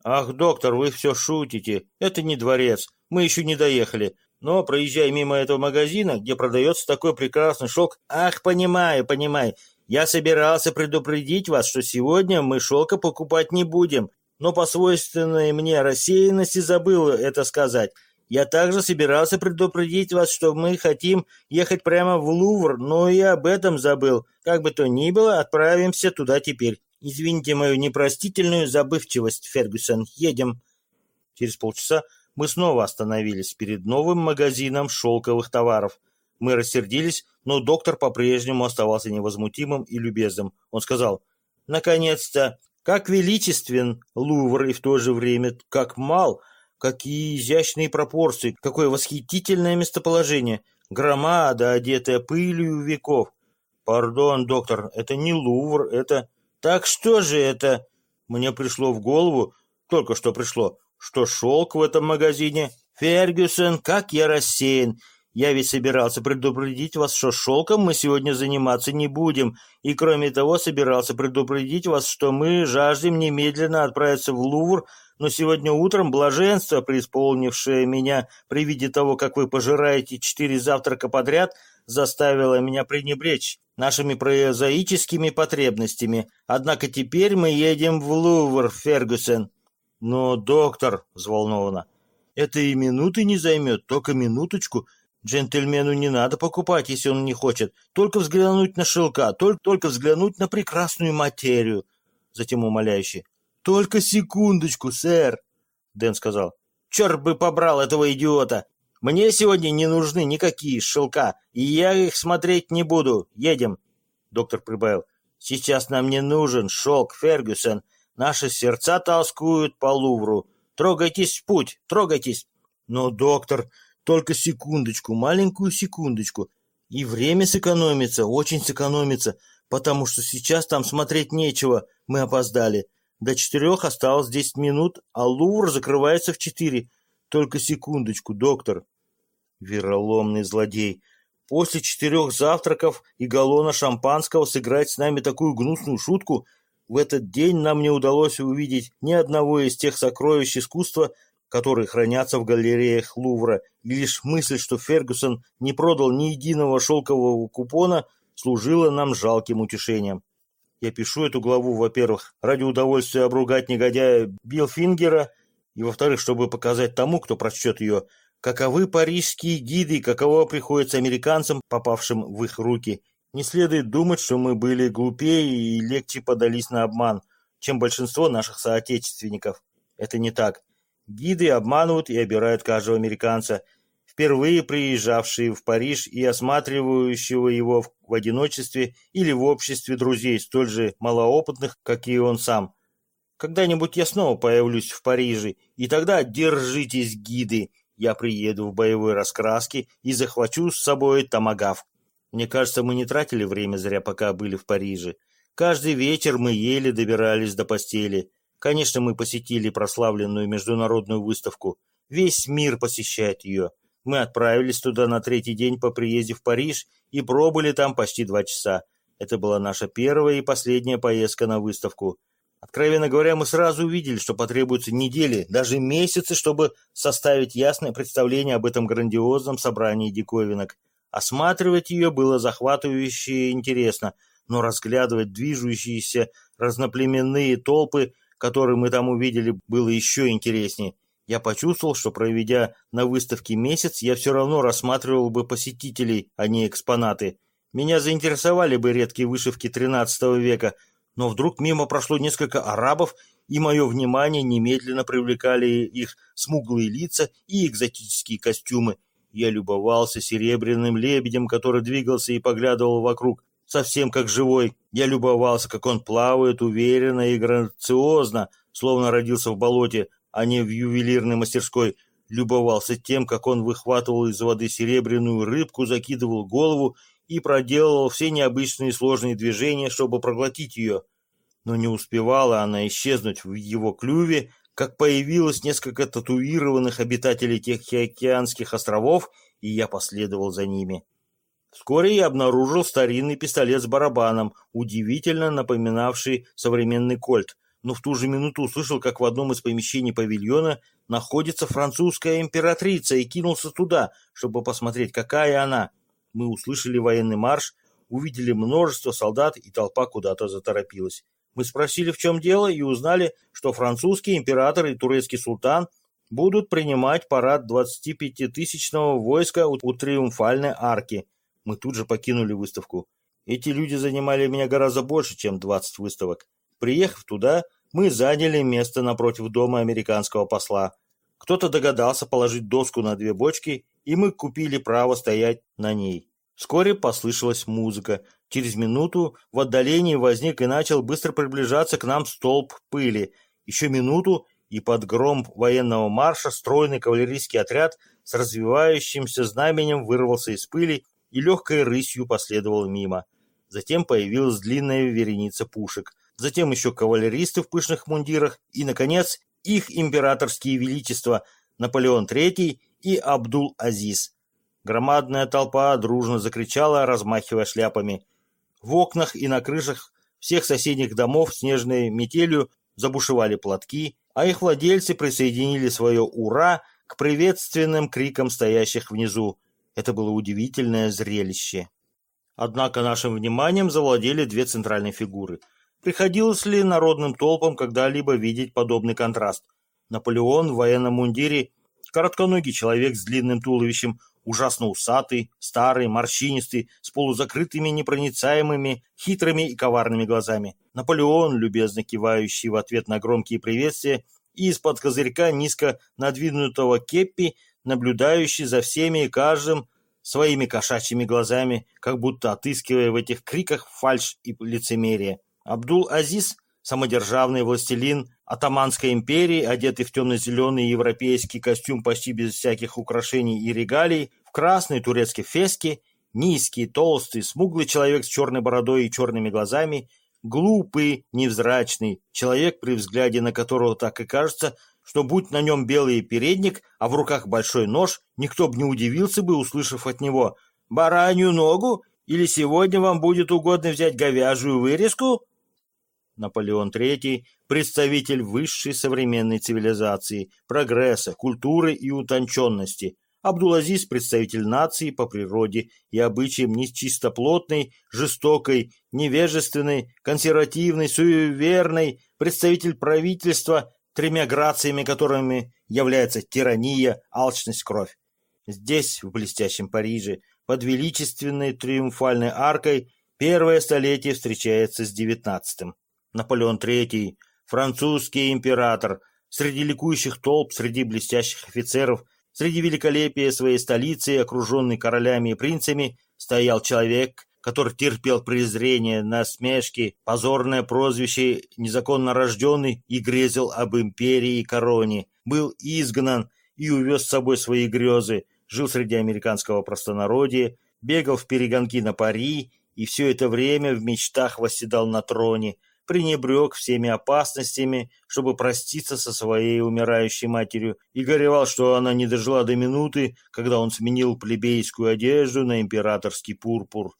«Ах, доктор, вы все шутите. Это не дворец. Мы еще не доехали. Но, проезжая мимо этого магазина, где продается такой прекрасный шелк... Ах, понимаю, понимаю. Я собирался предупредить вас, что сегодня мы шелка покупать не будем но по свойственной мне рассеянности забыл это сказать. Я также собирался предупредить вас, что мы хотим ехать прямо в Лувр, но и об этом забыл. Как бы то ни было, отправимся туда теперь. Извините мою непростительную забывчивость, Фергюсон. Едем. Через полчаса мы снова остановились перед новым магазином шелковых товаров. Мы рассердились, но доктор по-прежнему оставался невозмутимым и любезным. Он сказал, «Наконец-то как величествен Лувр и в то же время как мал, какие изящные пропорции, какое восхитительное местоположение. Громада, одетая пылью веков. Пардон, доктор, это не Лувр, это... Так что же это? Мне пришло в голову, только что пришло, что шелк в этом магазине. Фергюсон, как я рассеян. Я ведь собирался предупредить вас, что шелком мы сегодня заниматься не будем, и кроме того собирался предупредить вас, что мы жаждем немедленно отправиться в Лувр, но сегодня утром блаженство, преисполнившее меня при виде того, как вы пожираете четыре завтрака подряд, заставило меня пренебречь нашими прозаическими потребностями. Однако теперь мы едем в Лувр, Фергюсон. Но, доктор, взволнованно, это и минуты не займет, только минуточку — Джентльмену не надо покупать, если он не хочет. Только взглянуть на шелка, только, только взглянуть на прекрасную материю. Затем умоляюще. Только секундочку, сэр. Дэн сказал. Черт бы побрал этого идиота. Мне сегодня не нужны никакие шелка, и я их смотреть не буду. Едем. Доктор прибавил. Сейчас нам не нужен шелк, Фергюсон. Наши сердца тоскуют по Лувру. Трогайтесь в путь, трогайтесь. Но, доктор, только секундочку, маленькую секундочку. И время сэкономится, очень сэкономится, потому что сейчас там смотреть нечего, мы опоздали. До четырех осталось десять минут, а Лувр закрывается в четыре. Только секундочку, доктор. Вероломный злодей. После четырех завтраков и галлона шампанского сыграть с нами такую гнусную шутку – в этот день нам не удалось увидеть ни одного из тех сокровищ искусства, которые хранятся в галереях Лувра, и лишь мысль, что Фергюсон не продал ни единого шелкового купона, служила нам жалким утешением. Я пишу эту главу, во-первых, ради удовольствия обругать негодяя Билфингера, и, во-вторых, чтобы показать тому, кто прочтет ее, каковы парижские гиды, каково приходится американцам, попавшим в их руки. Не следует думать, что мы были глупее и легче подались на обман, чем большинство наших соотечественников. Это не так. Гиды обманывают и обирают каждого американца, впервые приезжавшие в Париж и осматривающего его в одиночестве или в обществе друзей, столь же малоопытных, как и он сам. Когда-нибудь я снова появлюсь в Париже, и тогда держитесь, гиды, я приеду в боевой раскраске и захвачу с собой томагавк. Мне кажется, мы не тратили время зря, пока были в Париже. Каждый вечер мы еле добирались до постели. Конечно, мы посетили прославленную международную выставку. Весь мир посещает ее. Мы отправились туда на третий день по приезде в Париж и пробыли там почти два часа. Это была наша первая и последняя поездка на выставку. Откровенно говоря, мы сразу увидели, что потребуются недели, даже месяцы, чтобы составить ясное представление об этом грандиозном собрании диковинок. Осматривать ее было захватывающе интересно, но разглядывать движущиеся разноплеменные толпы который мы там увидели, было еще интереснее. Я почувствовал, что проведя на выставке месяц, я все равно рассматривал бы посетителей, а не экспонаты. Меня заинтересовали бы редкие вышивки XIII века, но вдруг мимо прошло несколько арабов, и мое внимание немедленно привлекали их смуглые лица и экзотические костюмы. Я любовался серебряным лебедем, который двигался и поглядывал вокруг совсем как живой. Я любовался, как он плавает уверенно и грациозно, словно родился в болоте, а не в ювелирной мастерской. Любовался тем, как он выхватывал из воды серебряную рыбку, закидывал голову и проделывал все необычные сложные движения, чтобы проглотить ее. Но не успевала она исчезнуть в его клюве, как появилось несколько татуированных обитателей Тихоокеанских островов, и я последовал за ними. Вскоре я обнаружил старинный пистолет с барабаном, удивительно напоминавший современный кольт, но в ту же минуту услышал, как в одном из помещений павильона находится французская императрица и кинулся туда, чтобы посмотреть, какая она. Мы услышали военный марш, увидели множество солдат, и толпа куда-то заторопилась. Мы спросили, в чем дело, и узнали, что французский император и турецкий султан будут принимать парад 25-тысячного войска у Триумфальной арки. Мы тут же покинули выставку. Эти люди занимали меня гораздо больше, чем 20 выставок. Приехав туда, мы заняли место напротив дома американского посла. Кто-то догадался положить доску на две бочки, и мы купили право стоять на ней. Вскоре послышалась музыка. Через минуту в отдалении возник и начал быстро приближаться к нам столб пыли. Еще минуту, и под гром военного марша стройный кавалерийский отряд с развивающимся знаменем вырвался из пыли и легкой рысью последовал мимо. Затем появилась длинная вереница пушек. Затем еще кавалеристы в пышных мундирах и, наконец, их императорские величества Наполеон III и Абдул-Азиз. Громадная толпа дружно закричала, размахивая шляпами. В окнах и на крышах всех соседних домов снежной метелью забушевали платки, а их владельцы присоединили свое «Ура!» к приветственным крикам стоящих внизу. Это было удивительное зрелище. Однако нашим вниманием завладели две центральные фигуры. Приходилось ли народным толпам когда-либо видеть подобный контраст? Наполеон в военном мундире, коротконогий человек с длинным туловищем, ужасно усатый, старый, морщинистый, с полузакрытыми, непроницаемыми, хитрыми и коварными глазами. Наполеон, любезно кивающий в ответ на громкие приветствия, и из-под козырька низко надвинутого кеппи, наблюдающий за всеми и каждым своими кошачьими глазами, как будто отыскивая в этих криках фальшь и лицемерие. Абдул-Азиз, самодержавный властелин Атаманской империи, одетый в темно-зеленый европейский костюм почти без всяких украшений и регалий, в красной турецкой феске, низкий, толстый, смуглый человек с черной бородой и черными глазами, глупый, невзрачный, человек, при взгляде на которого так и кажется, что будь на нем белый передник, а в руках большой нож, никто бы не удивился бы, услышав от него «баранью ногу» или «сегодня вам будет угодно взять говяжью вырезку?» Наполеон III – представитель высшей современной цивилизации, прогресса, культуры и утонченности. Абдулазиз – представитель нации по природе и обычаям нечистоплотной, жестокой, невежественной, консервативной, суеверной, представитель правительства, тремя грациями которыми является тирания, алчность, кровь. Здесь, в блестящем Париже, под величественной триумфальной аркой, первое столетие встречается с девятнадцатым. Наполеон III, французский император, среди ликующих толп, среди блестящих офицеров, среди великолепия своей столицы, окруженный королями и принцами, стоял человек, который терпел презрение, насмешки, позорное прозвище незаконно рожденный и грезил об империи и короне, был изгнан и увез с собой свои грезы, жил среди американского простонародья, бегал в перегонки на пари и все это время в мечтах восседал на троне, пренебрег всеми опасностями, чтобы проститься со своей умирающей матерью, и горевал, что она не дожила до минуты, когда он сменил плебейскую одежду на императорский пурпур.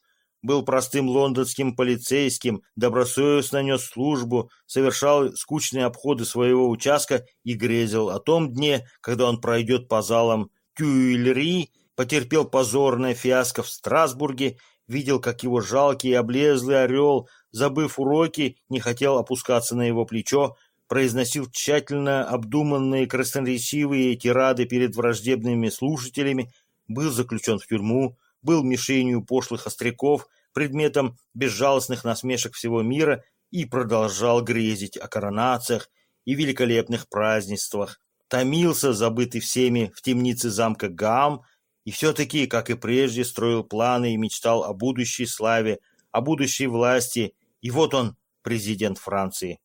Был простым лондонским полицейским, добросовестно нес службу, совершал скучные обходы своего участка и грезил о том дне, когда он пройдет по залам Тюильри, потерпел позорное фиаско в Страсбурге, видел, как его жалкий и облезлый орел забыв уроки, не хотел опускаться на его плечо, произносил тщательно обдуманные красноречивые тирады перед враждебными слушателями, был заключен в тюрьму, был мишенью пошлых остряков, предметом безжалостных насмешек всего мира и продолжал грезить о коронациях и великолепных празднествах, томился, забытый всеми в темнице замка Гам, и все-таки, как и прежде, строил планы и мечтал о будущей славе, о будущей власти, и вот он, президент Франции.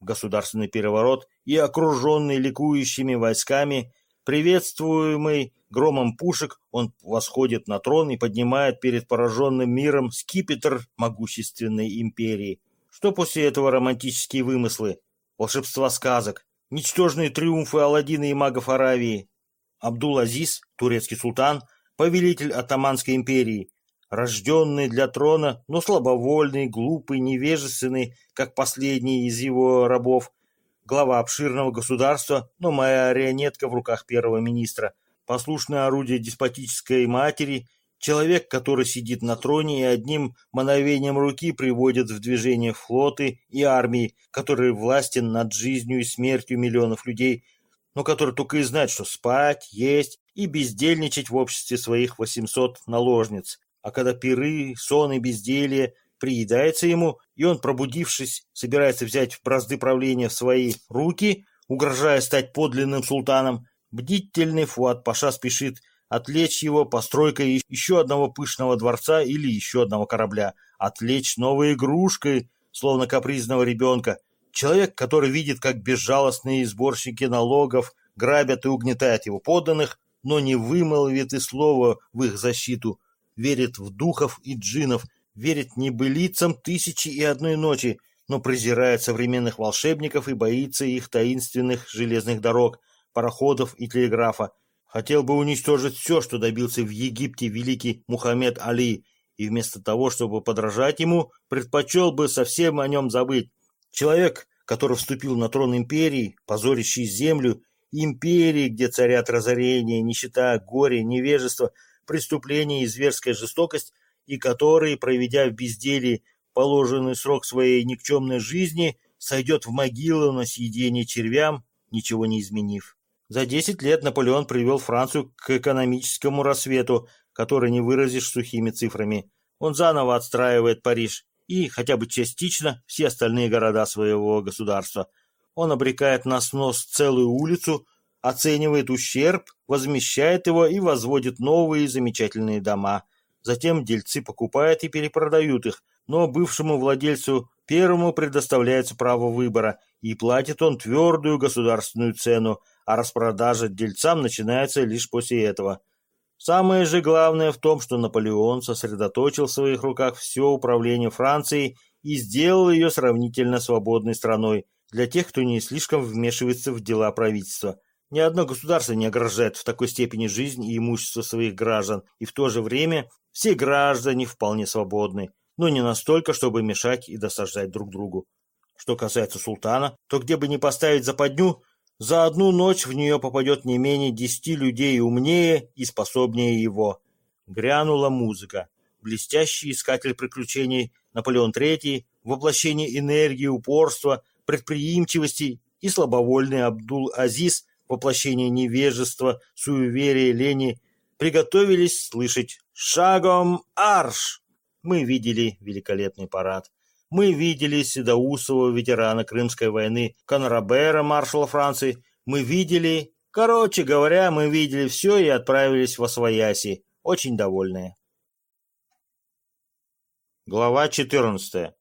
Государственный переворот и окруженный ликующими войсками, приветствуемый громом пушек, он восходит на трон и поднимает перед пораженным миром скипетр могущественной империи. Что после этого романтические вымыслы, волшебства сказок, ничтожные триумфы Аладдина и магов Аравии? Абдул-Азиз, турецкий султан, повелитель Атаманской империи, рожденный для трона, но слабовольный, глупый, невежественный, как последний из его рабов, глава обширного государства, но моя марионетка в руках первого министра, послушное орудие деспотической матери, человек, который сидит на троне и одним мановением руки приводит в движение флоты и армии, который властен над жизнью и смертью миллионов людей, но который только и знает, что спать, есть и бездельничать в обществе своих 800 наложниц. А когда пиры, сон и безделье приедается ему, и он, пробудившись, собирается взять бразды правления в свои руки, угрожая стать подлинным султаном, бдительный Фуат Паша спешит отвлечь его постройкой еще одного пышного дворца или еще одного корабля, отвлечь новой игрушкой, словно капризного ребенка. Человек, который видит, как безжалостные сборщики налогов грабят и угнетают его подданных, но не вымолвит и слова в их защиту, верит в духов и джинов, верит небылицам тысячи и одной ночи, но презирает современных волшебников и боится их таинственных железных дорог, пароходов и телеграфа. Хотел бы уничтожить все, что добился в Египте великий Мухаммед Али, и вместо того, чтобы подражать ему, предпочел бы совсем о нем забыть. Человек, который вступил на трон империи, позорящий землю, империи, где царят разорение, нищета, горе, невежество – преступление и зверская жестокость, и который, проведя в безделии положенный срок своей никчемной жизни, сойдет в могилу на съедение червям, ничего не изменив. За десять лет Наполеон привел Францию к экономическому рассвету, который не выразишь сухими цифрами. Он заново отстраивает Париж и, хотя бы частично, все остальные города своего государства. Он обрекает на снос целую улицу, оценивает ущерб, возмещает его и возводит новые замечательные дома. Затем дельцы покупают и перепродают их, но бывшему владельцу первому предоставляется право выбора, и платит он твердую государственную цену, а распродажа дельцам начинается лишь после этого. Самое же главное в том, что Наполеон сосредоточил в своих руках все управление Францией и сделал ее сравнительно свободной страной для тех, кто не слишком вмешивается в дела правительства. Ни одно государство не ограждает в такой степени жизнь и имущество своих граждан, и в то же время все граждане вполне свободны, но не настолько, чтобы мешать и досаждать друг другу. Что касается султана, то где бы ни поставить западню, за одну ночь в нее попадет не менее десяти людей умнее и способнее его. Грянула музыка. Блестящий искатель приключений Наполеон III, воплощение энергии, упорства, предприимчивости и слабовольный Абдул-Азиз воплощение невежества, суеверия, лени, приготовились слышать «Шагом арш!». Мы видели великолепный парад. Мы видели седоусого ветерана Крымской войны Конрабера, маршала Франции. Мы видели... Короче говоря, мы видели все и отправились в Освояси, очень довольные. Глава 14.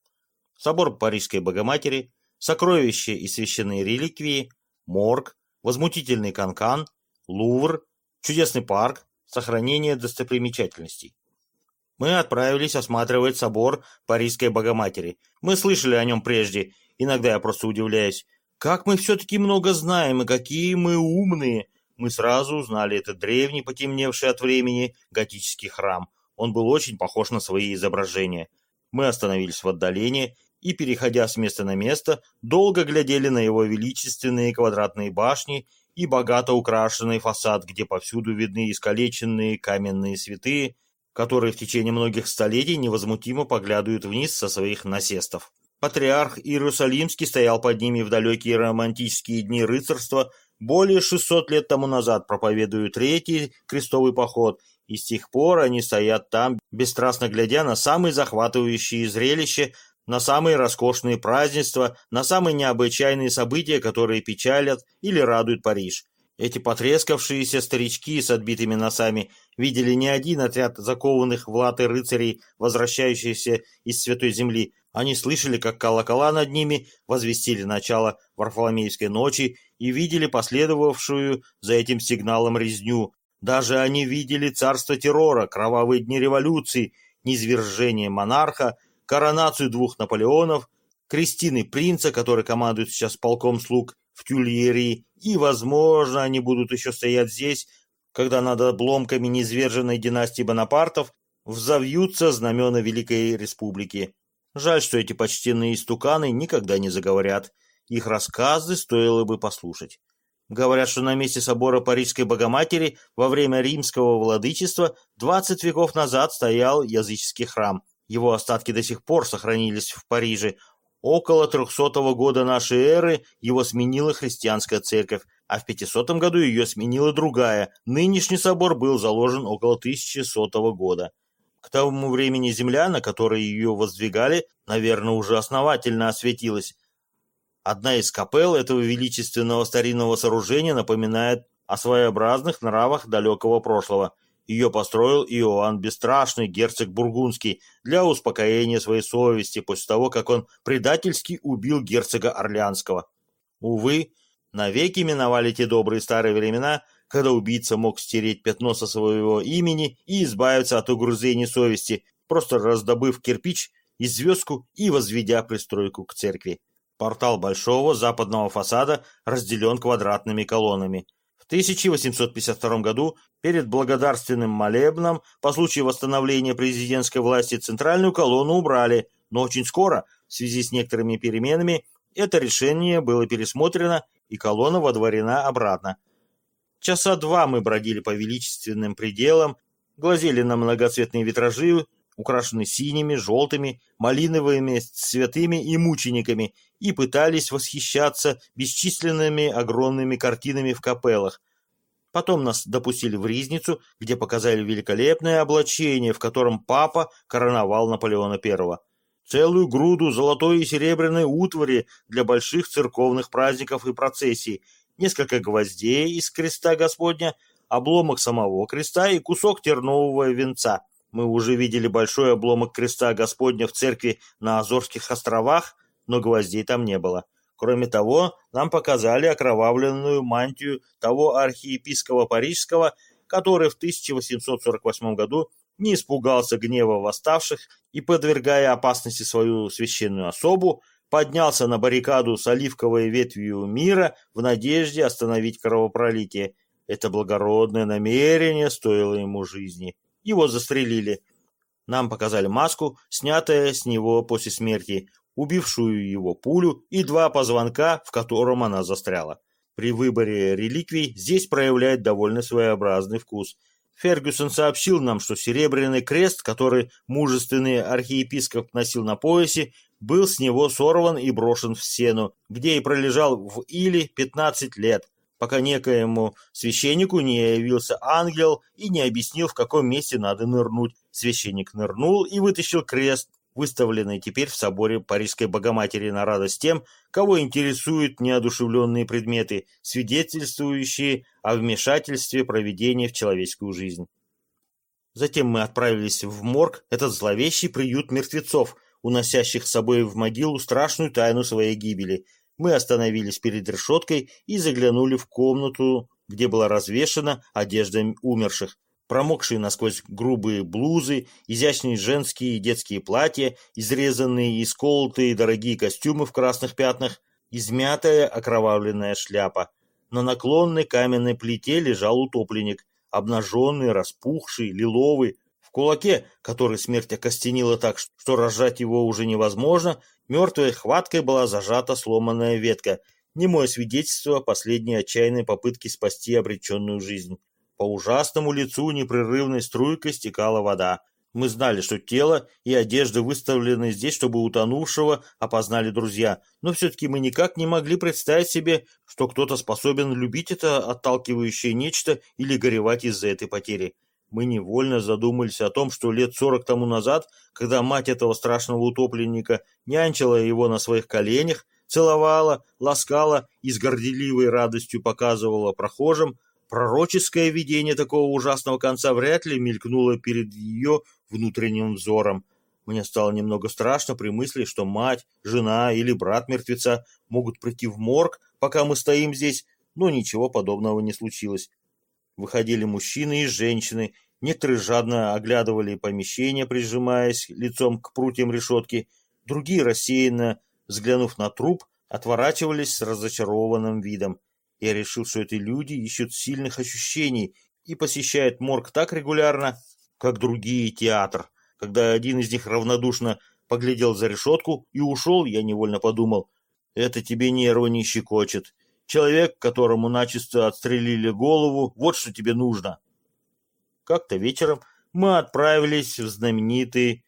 Собор Парижской Богоматери, сокровища и священные реликвии, морг, возмутительный канкан, Лувр, чудесный парк, сохранение достопримечательностей. Мы отправились осматривать собор Парижской Богоматери. Мы слышали о нем прежде. Иногда я просто удивляюсь. Как мы все-таки много знаем и какие мы умные. Мы сразу узнали этот древний, потемневший от времени, готический храм. Он был очень похож на свои изображения. Мы остановились в отдалении и, переходя с места на место, долго глядели на его величественные квадратные башни и богато украшенный фасад, где повсюду видны искалеченные каменные святые, которые в течение многих столетий невозмутимо поглядывают вниз со своих насестов. Патриарх Иерусалимский стоял под ними в далекие романтические дни рыцарства, более 600 лет тому назад проповедуя третий крестовый поход, и с тех пор они стоят там, бесстрастно глядя на самые захватывающие зрелища, на самые роскошные празднества, на самые необычайные события, которые печалят или радуют Париж. Эти потрескавшиеся старички с отбитыми носами видели не один отряд закованных в латы рыцарей, возвращающихся из Святой Земли. Они слышали, как колокола над ними возвестили начало Варфоломеевской ночи и видели последовавшую за этим сигналом резню. Даже они видели царство террора, кровавые дни революции, низвержение монарха, коронацию двух Наполеонов, Кристины принца, который командует сейчас полком слуг в Тюльери, и, возможно, они будут еще стоять здесь, когда над обломками низверженной династии Бонапартов взовьются знамена Великой Республики. Жаль, что эти почтенные истуканы никогда не заговорят. Их рассказы стоило бы послушать. Говорят, что на месте собора Парижской Богоматери во время римского владычества 20 веков назад стоял языческий храм. Его остатки до сих пор сохранились в Париже. Около 300 года нашей эры его сменила христианская церковь, а в 500 году ее сменила другая. Нынешний собор был заложен около 1100 года. К тому времени земля, на которой ее воздвигали, наверное, уже основательно осветилась. Одна из капел этого величественного старинного сооружения напоминает о своеобразных нравах далекого прошлого – ее построил Иоанн Бесстрашный, герцог Бургундский, для успокоения своей совести после того, как он предательски убил герцога Орлеанского. Увы, навеки миновали те добрые старые времена, когда убийца мог стереть пятно со своего имени и избавиться от угрызений совести, просто раздобыв кирпич и звездку и возведя пристройку к церкви. Портал большого западного фасада разделен квадратными колоннами. В 1852 году перед благодарственным молебном по случаю восстановления президентской власти центральную колонну убрали, но очень скоро, в связи с некоторыми переменами, это решение было пересмотрено и колонна водворена обратно. Часа два мы бродили по величественным пределам, глазели на многоцветные витражи, украшенные синими, желтыми, малиновыми, святыми и мучениками, и пытались восхищаться бесчисленными огромными картинами в капеллах. Потом нас допустили в Ризницу, где показали великолепное облачение, в котором папа короновал Наполеона I. Целую груду золотой и серебряной утвари для больших церковных праздников и процессий, несколько гвоздей из креста Господня, обломок самого креста и кусок тернового венца. Мы уже видели большой обломок креста Господня в церкви на Азорских островах, но гвоздей там не было. Кроме того, нам показали окровавленную мантию того архиепископа Парижского, который в 1848 году не испугался гнева восставших и, подвергая опасности свою священную особу, поднялся на баррикаду с оливковой ветвью мира в надежде остановить кровопролитие. Это благородное намерение стоило ему жизни. Его застрелили. Нам показали маску, снятая с него после смерти убившую его пулю и два позвонка, в котором она застряла. При выборе реликвий здесь проявляет довольно своеобразный вкус. Фергюсон сообщил нам, что серебряный крест, который мужественный архиепископ носил на поясе, был с него сорван и брошен в сену, где и пролежал в иле 15 лет, пока некоему священнику не явился ангел и не объяснил, в каком месте надо нырнуть. Священник нырнул и вытащил крест, выставленный теперь в соборе Парижской Богоматери на радость тем, кого интересуют неодушевленные предметы, свидетельствующие о вмешательстве проведения в человеческую жизнь. Затем мы отправились в морг, этот зловещий приют мертвецов, уносящих с собой в могилу страшную тайну своей гибели. Мы остановились перед решеткой и заглянули в комнату, где была развешана одежда умерших промокшие насквозь грубые блузы, изящные женские и детские платья, изрезанные и сколотые дорогие костюмы в красных пятнах, измятая окровавленная шляпа. На наклонной каменной плите лежал утопленник, обнаженный, распухший, лиловый. В кулаке, который смерть окостенила так, что разжать его уже невозможно, мертвой хваткой была зажата сломанная ветка, немое свидетельство последней отчаянной попытки спасти обреченную жизнь. По ужасному лицу непрерывной струйкой стекала вода. Мы знали, что тело и одежда выставлены здесь, чтобы утонувшего опознали друзья, но все-таки мы никак не могли представить себе, что кто-то способен любить это отталкивающее нечто или горевать из-за этой потери. Мы невольно задумались о том, что лет сорок тому назад, когда мать этого страшного утопленника нянчила его на своих коленях, целовала, ласкала и с горделивой радостью показывала прохожим, пророческое видение такого ужасного конца вряд ли мелькнуло перед ее внутренним взором. Мне стало немного страшно при мысли, что мать, жена или брат мертвеца могут прийти в морг, пока мы стоим здесь, но ничего подобного не случилось. Выходили мужчины и женщины, некоторые жадно оглядывали помещение, прижимаясь лицом к прутьям решетки, другие рассеянно, взглянув на труп, отворачивались с разочарованным видом. Я решил, что эти люди ищут сильных ощущений и посещают морг так регулярно, как другие театр. Когда один из них равнодушно поглядел за решетку и ушел, я невольно подумал, это тебе нервы не щекочет. Человек, которому начисто отстрелили голову, вот что тебе нужно. Как-то вечером мы отправились в знаменитый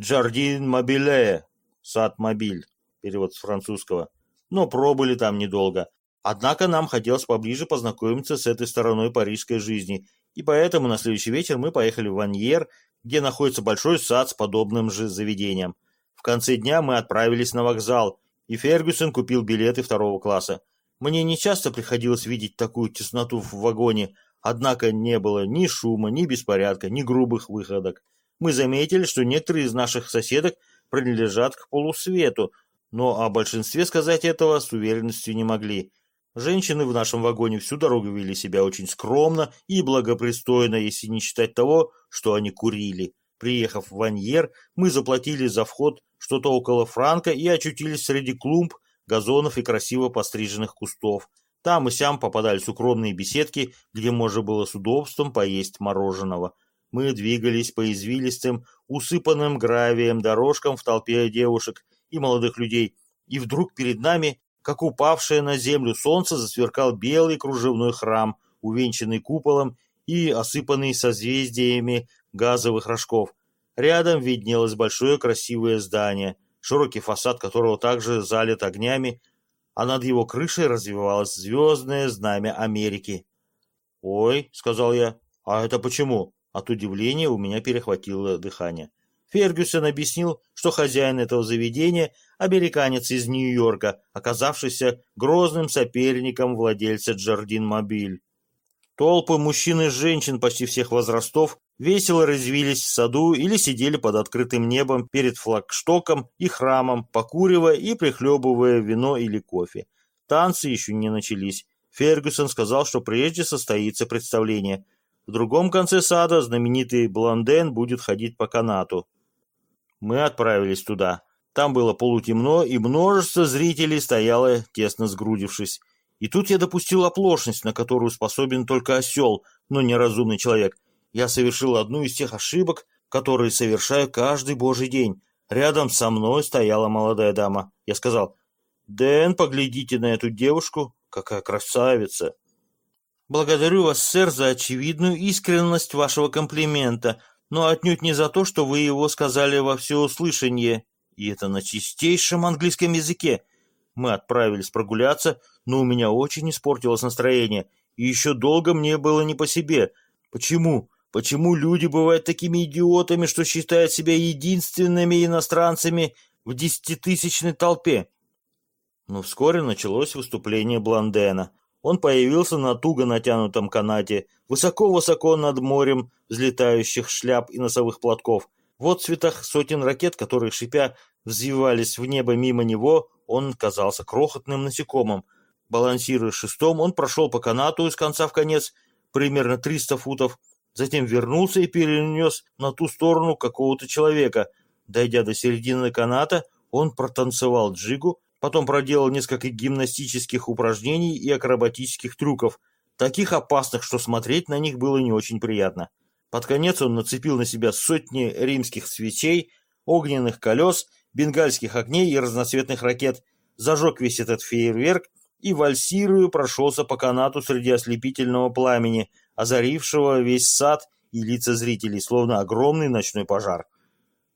Джардин Мобиле, сад Мобиль, перевод с французского, но пробыли там недолго. Однако нам хотелось поближе познакомиться с этой стороной парижской жизни, и поэтому на следующий вечер мы поехали в Ваньер, где находится большой сад с подобным же заведением. В конце дня мы отправились на вокзал, и Фергюсон купил билеты второго класса. Мне не часто приходилось видеть такую тесноту в вагоне, однако не было ни шума, ни беспорядка, ни грубых выходок. Мы заметили, что некоторые из наших соседок принадлежат к полусвету, но о большинстве сказать этого с уверенностью не могли. Женщины в нашем вагоне всю дорогу вели себя очень скромно и благопристойно, если не считать того, что они курили. Приехав в Ваньер, мы заплатили за вход что-то около франка и очутились среди клумб, газонов и красиво постриженных кустов. Там и сям попадались укромные беседки, где можно было с удобством поесть мороженого. Мы двигались по извилистым, усыпанным гравием дорожкам в толпе девушек и молодых людей, и вдруг перед нами как упавшее на землю солнце засверкал белый кружевной храм, увенчанный куполом и осыпанный созвездиями газовых рожков. Рядом виднелось большое красивое здание, широкий фасад которого также залит огнями, а над его крышей развивалось звездное знамя Америки. «Ой», — сказал я, — «а это почему?» От удивления у меня перехватило дыхание. Фергюсон объяснил, что хозяин этого заведения – американец из Нью-Йорка, оказавшийся грозным соперником владельца Джардин Мобиль. Толпы мужчин и женщин почти всех возрастов весело развились в саду или сидели под открытым небом перед флагштоком и храмом, покуривая и прихлебывая вино или кофе. Танцы еще не начались. Фергюсон сказал, что прежде состоится представление. В другом конце сада знаменитый Блонден будет ходить по канату. Мы отправились туда. Там было полутемно, и множество зрителей стояло, тесно сгрудившись. И тут я допустил оплошность, на которую способен только осел, но неразумный человек. Я совершил одну из тех ошибок, которые совершаю каждый божий день. Рядом со мной стояла молодая дама. Я сказал, «Дэн, поглядите на эту девушку, какая красавица!» «Благодарю вас, сэр, за очевидную искренность вашего комплимента, но отнюдь не за то, что вы его сказали во всеуслышание, и это на чистейшем английском языке. Мы отправились прогуляться, но у меня очень испортилось настроение, и еще долго мне было не по себе. Почему? Почему люди бывают такими идиотами, что считают себя единственными иностранцами в десятитысячной толпе? Но вскоре началось выступление Блондена. Он появился на туго натянутом канате, высоко-высоко над морем взлетающих шляп и носовых платков. В отцветах сотен ракет, которые, шипя, взвивались в небо мимо него, он казался крохотным насекомым. Балансируя шестом, он прошел по канату из конца в конец, примерно 300 футов, затем вернулся и перенес на ту сторону какого-то человека. Дойдя до середины каната, он протанцевал джигу, Потом проделал несколько гимнастических упражнений и акробатических трюков, таких опасных, что смотреть на них было не очень приятно. Под конец он нацепил на себя сотни римских свечей, огненных колес, бенгальских огней и разноцветных ракет, зажег весь этот фейерверк и, вальсируя, прошелся по канату среди ослепительного пламени, озарившего весь сад и лица зрителей, словно огромный ночной пожар.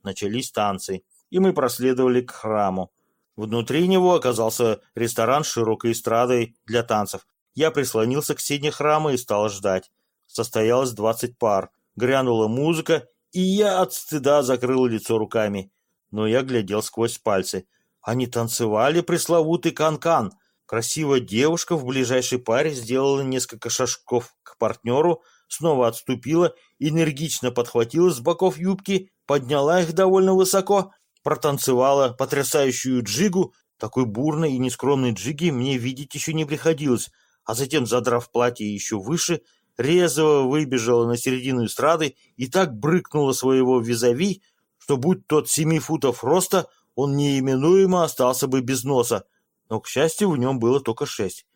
Начались танцы, и мы проследовали к храму. Внутри него оказался ресторан с широкой эстрадой для танцев. Я прислонился к стене храма и стал ждать. Состоялось двадцать пар. Грянула музыка, и я от стыда закрыл лицо руками. Но я глядел сквозь пальцы. Они танцевали пресловутый канкан. -кан. Красивая девушка в ближайшей паре сделала несколько шажков к партнеру, снова отступила, энергично подхватила с боков юбки, подняла их довольно высоко, протанцевала потрясающую джигу, такой бурной и нескромной джиги мне видеть еще не приходилось, а затем, задрав платье еще выше, резво выбежала на середину эстрады и так брыкнула своего визави, что будь тот семи футов роста, он неименуемо остался бы без носа, но, к счастью, в нем было только шесть.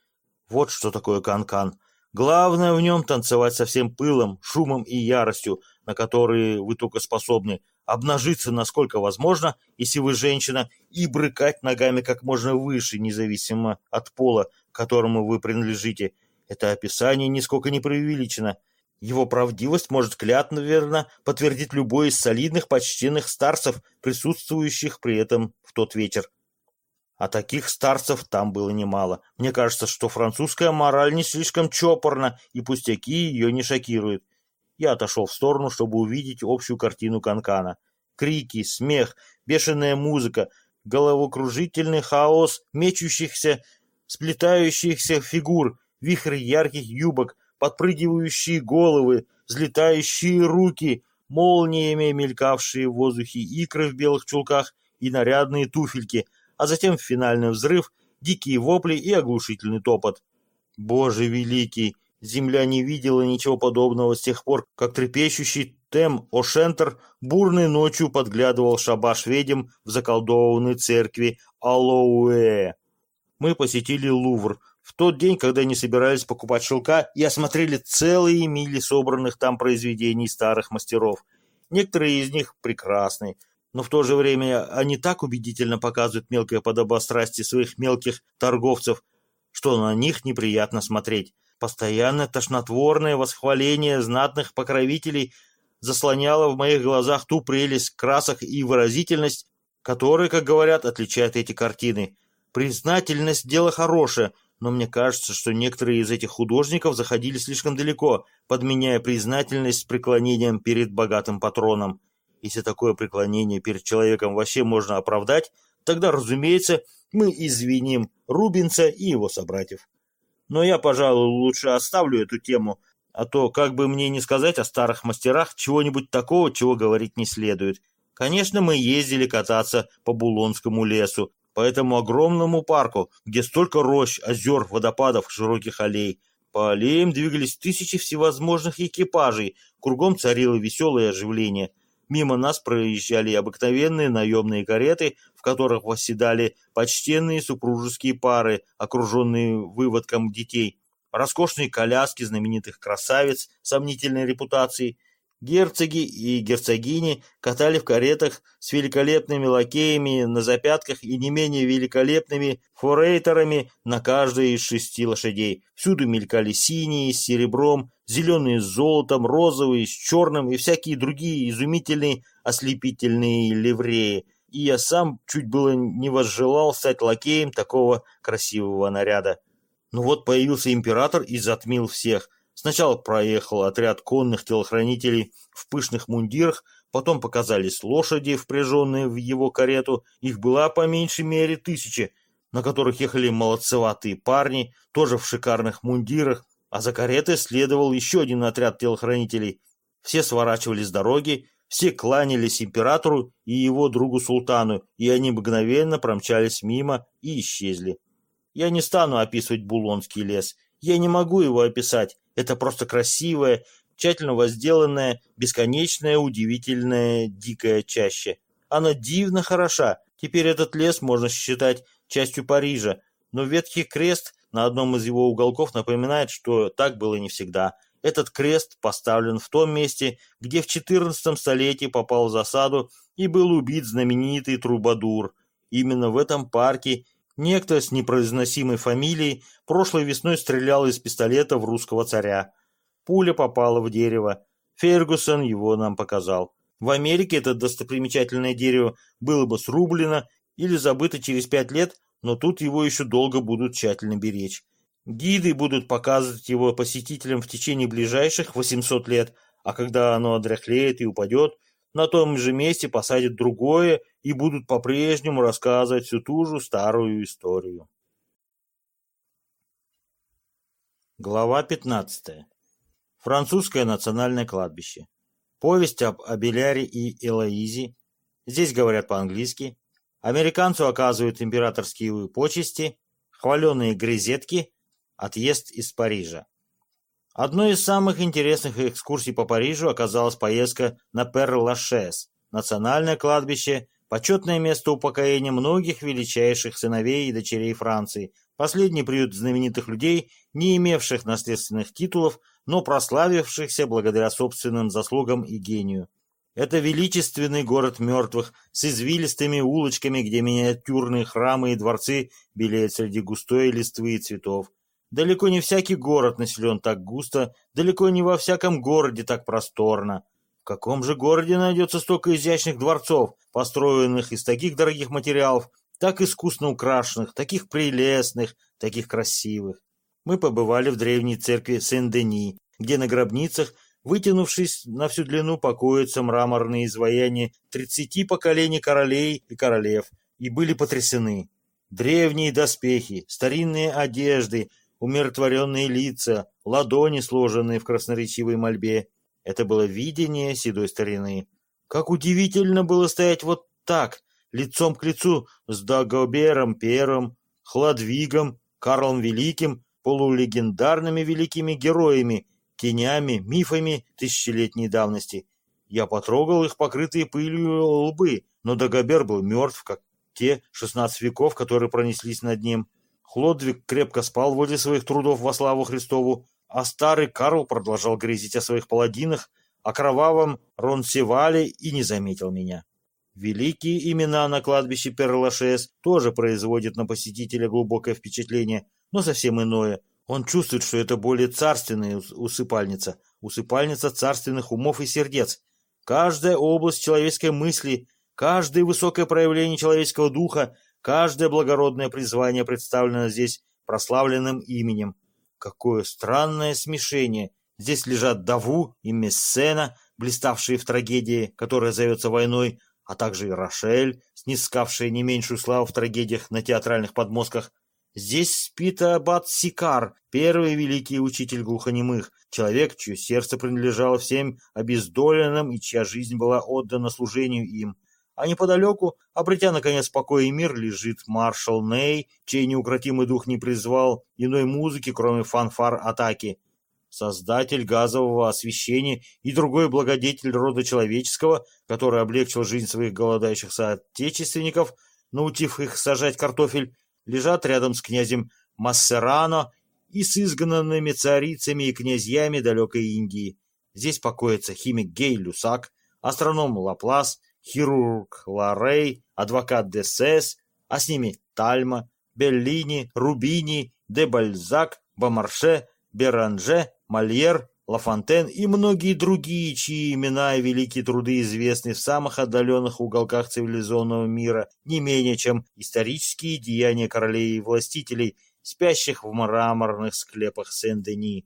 Вот что такое канкан. -кан. Главное в нем танцевать со всем пылом, шумом и яростью, на которые вы только способны, обнажиться насколько возможно, если вы женщина, и брыкать ногами как можно выше, независимо от пола, которому вы принадлежите. Это описание нисколько не преувеличено. Его правдивость может клятно верно подтвердить любой из солидных почтенных старцев, присутствующих при этом в тот вечер. А таких старцев там было немало. Мне кажется, что французская мораль не слишком чопорна, и пустяки ее не шокируют. Я отошел в сторону, чтобы увидеть общую картину Канкана. Крики, смех, бешеная музыка, головокружительный хаос мечущихся, сплетающихся фигур, вихрь ярких юбок, подпрыгивающие головы, взлетающие руки, молниями мелькавшие в воздухе икры в белых чулках и нарядные туфельки — а затем финальный взрыв, дикие вопли и оглушительный топот. Боже великий! Земля не видела ничего подобного с тех пор, как трепещущий Тем О'Шентер бурной ночью подглядывал шабаш ведьм в заколдованной церкви Алоуэ. Мы посетили Лувр. В тот день, когда не собирались покупать шелка, и осмотрели целые мили собранных там произведений старых мастеров. Некоторые из них прекрасны, но в то же время они так убедительно показывают мелкое подобострастие своих мелких торговцев, что на них неприятно смотреть. Постоянное тошнотворное восхваление знатных покровителей заслоняло в моих глазах ту прелесть красок и выразительность, которые, как говорят, отличают эти картины. Признательность – дело хорошее, но мне кажется, что некоторые из этих художников заходили слишком далеко, подменяя признательность преклонением перед богатым патроном. Если такое преклонение перед человеком вообще можно оправдать, тогда, разумеется, мы извиним Рубинса и его собратьев. Но я, пожалуй, лучше оставлю эту тему, а то, как бы мне не сказать о старых мастерах, чего-нибудь такого, чего говорить не следует. Конечно, мы ездили кататься по Булонскому лесу, по этому огромному парку, где столько рощ, озер, водопадов, широких аллей. По аллеям двигались тысячи всевозможных экипажей, кругом царило веселое оживление – Мимо нас проезжали обыкновенные наемные кареты, в которых восседали почтенные супружеские пары, окруженные выводком детей, роскошные коляски знаменитых красавиц сомнительной репутацией – Герцоги и герцогини катали в каретах с великолепными лакеями на запятках и не менее великолепными форейтерами на каждой из шести лошадей. Всюду мелькали синие с серебром, зеленые с золотом, розовые с черным и всякие другие изумительные ослепительные ливреи. И я сам чуть было не возжелал стать лакеем такого красивого наряда. Но вот появился император и затмил всех – Сначала проехал отряд конных телохранителей в пышных мундирах, потом показались лошади, впряженные в его карету. Их было по меньшей мере тысячи, на которых ехали молодцеватые парни, тоже в шикарных мундирах, а за каретой следовал еще один отряд телохранителей. Все сворачивали с дороги, все кланялись императору и его другу-султану, и они мгновенно промчались мимо и исчезли. Я не стану описывать Булонский лес. Я не могу его описать. Это просто красивая, тщательно возделанная, бесконечная, удивительная, дикая чаще. Она дивно хороша. Теперь этот лес можно считать частью Парижа, но ветхий крест на одном из его уголков напоминает, что так было не всегда. Этот крест поставлен в том месте, где в XIV столетии попал в засаду и был убит знаменитый Трубадур. Именно в этом парке Некто с непроизносимой фамилией прошлой весной стрелял из пистолета в русского царя. Пуля попала в дерево. Фергюсон его нам показал. В Америке это достопримечательное дерево было бы срублено или забыто через пять лет, но тут его еще долго будут тщательно беречь. Гиды будут показывать его посетителям в течение ближайших 800 лет, а когда оно одряхлеет и упадет, на том же месте посадят другое и будут по-прежнему рассказывать всю ту же старую историю. Глава 15. Французское национальное кладбище. Повесть об Абеляре и Элоизе. Здесь говорят по-английски. Американцу оказывают императорские почести. Хваленые грезетки. Отъезд из Парижа. Одной из самых интересных экскурсий по Парижу оказалась поездка на Пер-Лашес, национальное кладбище, почетное место упокоения многих величайших сыновей и дочерей Франции, последний приют знаменитых людей, не имевших наследственных титулов, но прославившихся благодаря собственным заслугам и гению. Это величественный город мертвых с извилистыми улочками, где миниатюрные храмы и дворцы белеют среди густой листвы и цветов. Далеко не всякий город населен так густо, далеко не во всяком городе так просторно. В каком же городе найдется столько изящных дворцов, построенных из таких дорогих материалов, так искусно украшенных, таких прелестных, таких красивых? Мы побывали в древней церкви Сен-Дени, где на гробницах, вытянувшись на всю длину, покоятся мраморные изваяния тридцати поколений королей и королев, и были потрясены. Древние доспехи, старинные одежды, умиротворенные лица, ладони, сложенные в красноречивой мольбе. Это было видение седой старины. Как удивительно было стоять вот так, лицом к лицу с Дагобером Первым, Хладвигом, Карлом Великим, полулегендарными великими героями, тенями, мифами тысячелетней давности. Я потрогал их покрытые пылью лбы, но Дагобер был мертв, как те шестнадцать веков, которые пронеслись над ним. Хлодвиг крепко спал возле своих трудов во славу Христову, а старый Карл продолжал грезить о своих паладинах, о кровавом Ронсевале и не заметил меня. Великие имена на кладбище Перлашес тоже производят на посетителя глубокое впечатление, но совсем иное. Он чувствует, что это более царственная усыпальница, усыпальница царственных умов и сердец. Каждая область человеческой мысли, каждое высокое проявление человеческого духа Каждое благородное призвание представлено здесь прославленным именем. Какое странное смешение! Здесь лежат Даву и Мессена, блиставшие в трагедии, которая зовется войной, а также и Рошель, снискавшая не меньшую славу в трагедиях на театральных подмостках. Здесь спит Аббат Сикар, первый великий учитель глухонемых, человек, чье сердце принадлежало всем обездоленным и чья жизнь была отдана служению им а неподалеку, обретя наконец покой и мир, лежит маршал Ней, чей неукротимый дух не призвал иной музыки, кроме фанфар атаки. Создатель газового освещения и другой благодетель рода человеческого, который облегчил жизнь своих голодающих соотечественников, научив их сажать картофель, лежат рядом с князем Массерано и с изгнанными царицами и князьями далекой Индии. Здесь покоится химик Гей Люсак, астроном Лаплас, хирург Ларей, адвокат Десес, а с ними Тальма, Беллини, Рубини, де Бальзак, Бомарше, Беранже, Мольер, Лафонтен и многие другие, чьи имена и великие труды известны в самых отдаленных уголках цивилизованного мира, не менее чем исторические деяния королей и властителей, спящих в мраморных склепах Сен-Дени.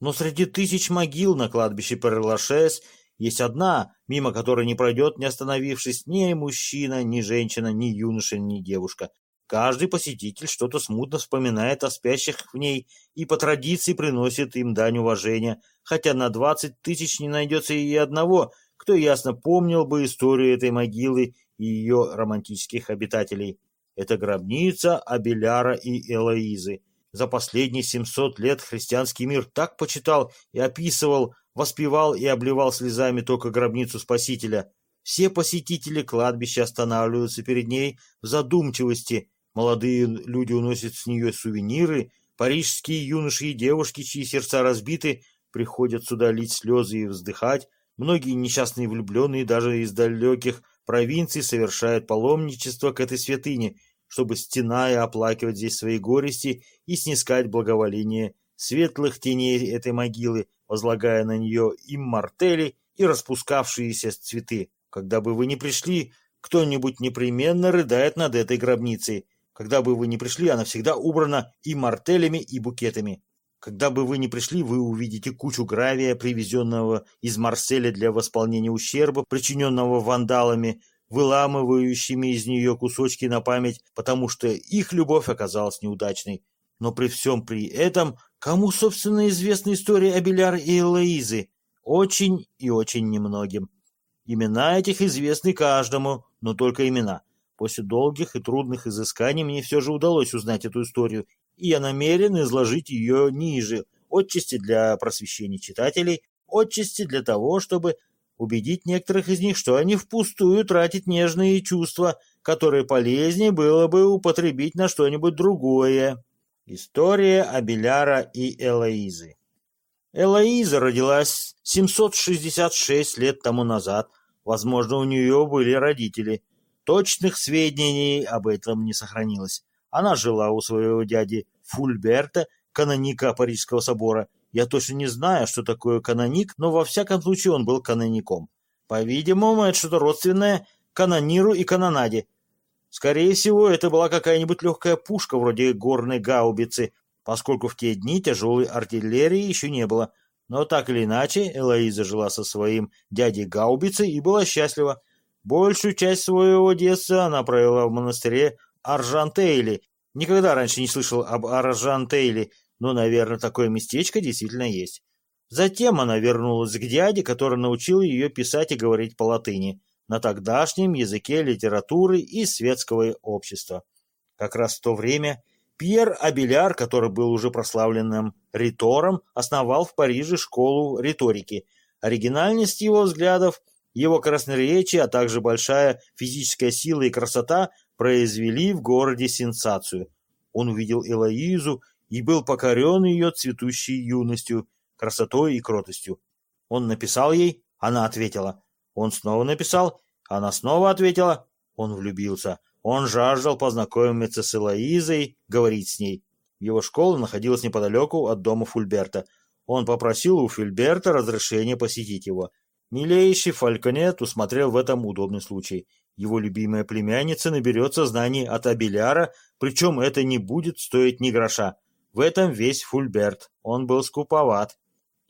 Но среди тысяч могил на кладбище Перлашес есть одна, мимо которой не пройдет, не остановившись, ни мужчина, ни женщина, ни юноша, ни девушка. Каждый посетитель что-то смутно вспоминает о спящих в ней и по традиции приносит им дань уважения, хотя на двадцать тысяч не найдется и одного, кто ясно помнил бы историю этой могилы и ее романтических обитателей. Это гробница Абеляра и Элоизы. За последние семьсот лет христианский мир так почитал и описывал воспевал и обливал слезами только гробницу Спасителя. Все посетители кладбища останавливаются перед ней в задумчивости. Молодые люди уносят с нее сувениры, парижские юноши и девушки, чьи сердца разбиты, приходят сюда лить слезы и вздыхать. Многие несчастные влюбленные даже из далеких провинций совершают паломничество к этой святыне, чтобы, стеная, оплакивать здесь свои горести и снискать благоволение светлых теней этой могилы, возлагая на нее иммортели и распускавшиеся цветы. Когда бы вы ни пришли, кто-нибудь непременно рыдает над этой гробницей. Когда бы вы ни пришли, она всегда убрана и мартелями, и букетами. Когда бы вы ни пришли, вы увидите кучу гравия, привезенного из Марселя для восполнения ущерба, причиненного вандалами, выламывающими из нее кусочки на память, потому что их любовь оказалась неудачной. Но при всем при этом Кому, собственно, известна история Абеляра и Элоизы? Очень и очень немногим. Имена этих известны каждому, но только имена. После долгих и трудных изысканий мне все же удалось узнать эту историю, и я намерен изложить ее ниже, отчасти для просвещения читателей, отчасти для того, чтобы убедить некоторых из них, что они впустую тратят нежные чувства, которые полезнее было бы употребить на что-нибудь другое. История Абеляра и Элоизы Элоиза родилась 766 лет тому назад. Возможно, у нее были родители. Точных сведений об этом не сохранилось. Она жила у своего дяди Фульберта, каноника Парижского собора, я точно не знаю, что такое каноник, но во всяком случае он был каноником. По-видимому, это что-то родственное канониру и канонаде. Скорее всего, это была какая-нибудь легкая пушка вроде горной гаубицы, поскольку в те дни тяжелой артиллерии еще не было. Но так или иначе, Элоиза жила со своим дядей гаубицей и была счастлива. Большую часть своего детства она провела в монастыре Аржантейли. Никогда раньше не слышал об Аржантейле, но, наверное, такое местечко действительно есть. Затем она вернулась к дяде, который научил ее писать и говорить по латыни, на тогдашнем языке литературы и светского общества. Как раз в то время Пьер Абеляр, который был уже прославленным ритором, основал в Париже школу риторики. Оригинальность его взглядов, его красноречие, а также большая физическая сила и красота произвели в городе сенсацию. Он увидел Элоизу и был покорен ее цветущей юностью, красотой и кротостью. Он написал ей, она ответила. Он снова написал, она снова ответила. Он влюбился. Он жаждал познакомиться с Элоизой, говорить с ней. Его школа находилась неподалеку от дома Фульберта. Он попросил у Фульберта разрешения посетить его. Милейший Фальконет усмотрел в этом удобный случай. Его любимая племянница наберется знаний от Абеляра, причем это не будет стоить ни гроша. В этом весь Фульберт. Он был скуповат.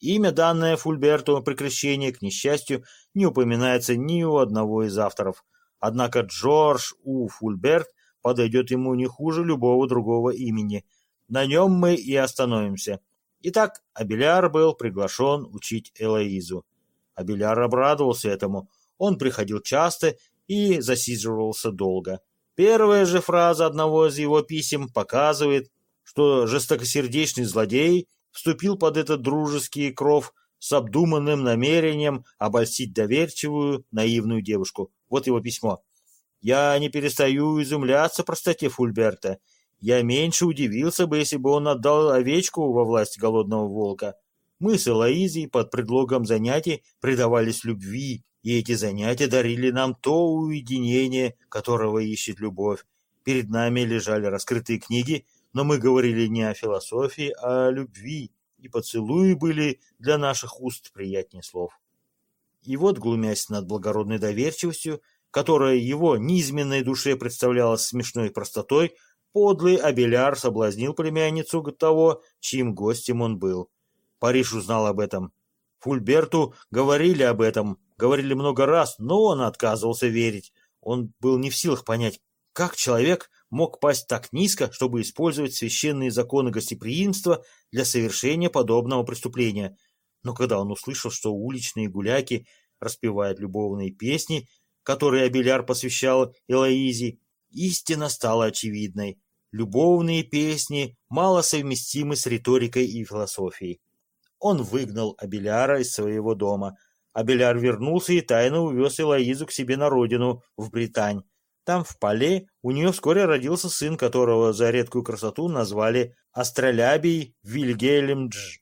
Имя, данное Фульберту при крещении, к несчастью, не упоминается ни у одного из авторов. Однако Джордж У. Фульберт подойдет ему не хуже любого другого имени. На нем мы и остановимся. Итак, Абеляр был приглашен учить Элоизу. Абеляр обрадовался этому. Он приходил часто и засиживался долго. Первая же фраза одного из его писем показывает, что жестокосердечный злодей вступил под этот дружеский кров с обдуманным намерением обольстить доверчивую, наивную девушку. Вот его письмо. «Я не перестаю изумляться простоте Фульберта. Я меньше удивился бы, если бы он отдал овечку во власть голодного волка. Мы с Элоизой под предлогом занятий предавались любви, и эти занятия дарили нам то уединение, которого ищет любовь. Перед нами лежали раскрытые книги, но мы говорили не о философии, а о любви, и поцелуи были для наших уст приятнее слов. И вот, глумясь над благородной доверчивостью, которая его низменной душе представлялась смешной простотой, подлый Абеляр соблазнил племянницу того, чьим гостем он был. Париж узнал об этом. Фульберту говорили об этом, говорили много раз, но он отказывался верить. Он был не в силах понять, как человек мог пасть так низко, чтобы использовать священные законы гостеприимства для совершения подобного преступления. Но когда он услышал, что уличные гуляки распевают любовные песни, которые Абеляр посвящал Элоизе, истина стала очевидной. Любовные песни мало совместимы с риторикой и философией. Он выгнал Абеляра из своего дома. Абеляр вернулся и тайно увез Элоизу к себе на родину, в Британь. Там, в Пале, у нее вскоре родился сын, которого за редкую красоту назвали Астролябий Вильгельмдж.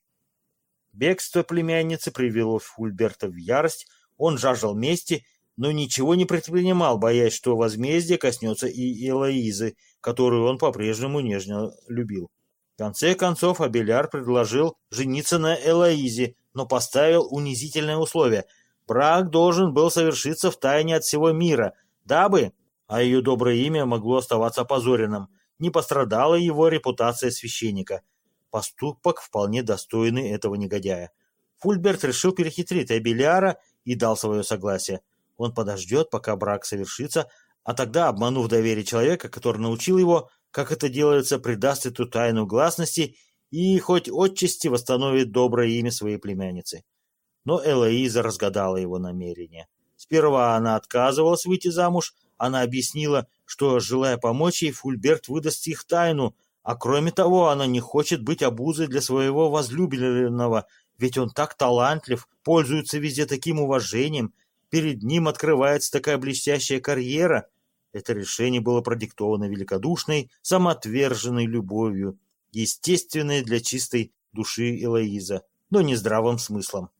Бегство племянницы привело Фульберта в ярость, он жаждал мести, но ничего не предпринимал, боясь, что возмездие коснется и Элоизы, которую он по-прежнему нежно любил. В конце концов Абеляр предложил жениться на Элоизе, но поставил унизительное условие. Брак должен был совершиться в тайне от всего мира, дабы а ее доброе имя могло оставаться опозоренным. Не пострадала его репутация священника. Поступок вполне достойный этого негодяя. Фульберт решил перехитрить Абеляра и дал свое согласие. Он подождет, пока брак совершится, а тогда, обманув доверие человека, который научил его, как это делается, придаст эту тайну гласности и хоть отчасти восстановит доброе имя своей племянницы. Но Элоиза разгадала его намерение. Сперва она отказывалась выйти замуж, она объяснила, что, желая помочь ей, Фульберт выдаст их тайну, а кроме того, она не хочет быть обузой для своего возлюбленного, ведь он так талантлив, пользуется везде таким уважением, перед ним открывается такая блестящая карьера. Это решение было продиктовано великодушной, самоотверженной любовью, естественной для чистой души Элоиза, но не здравым смыслом.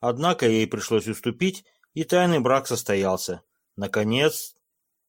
Однако ей пришлось уступить, и тайный брак состоялся. Наконец,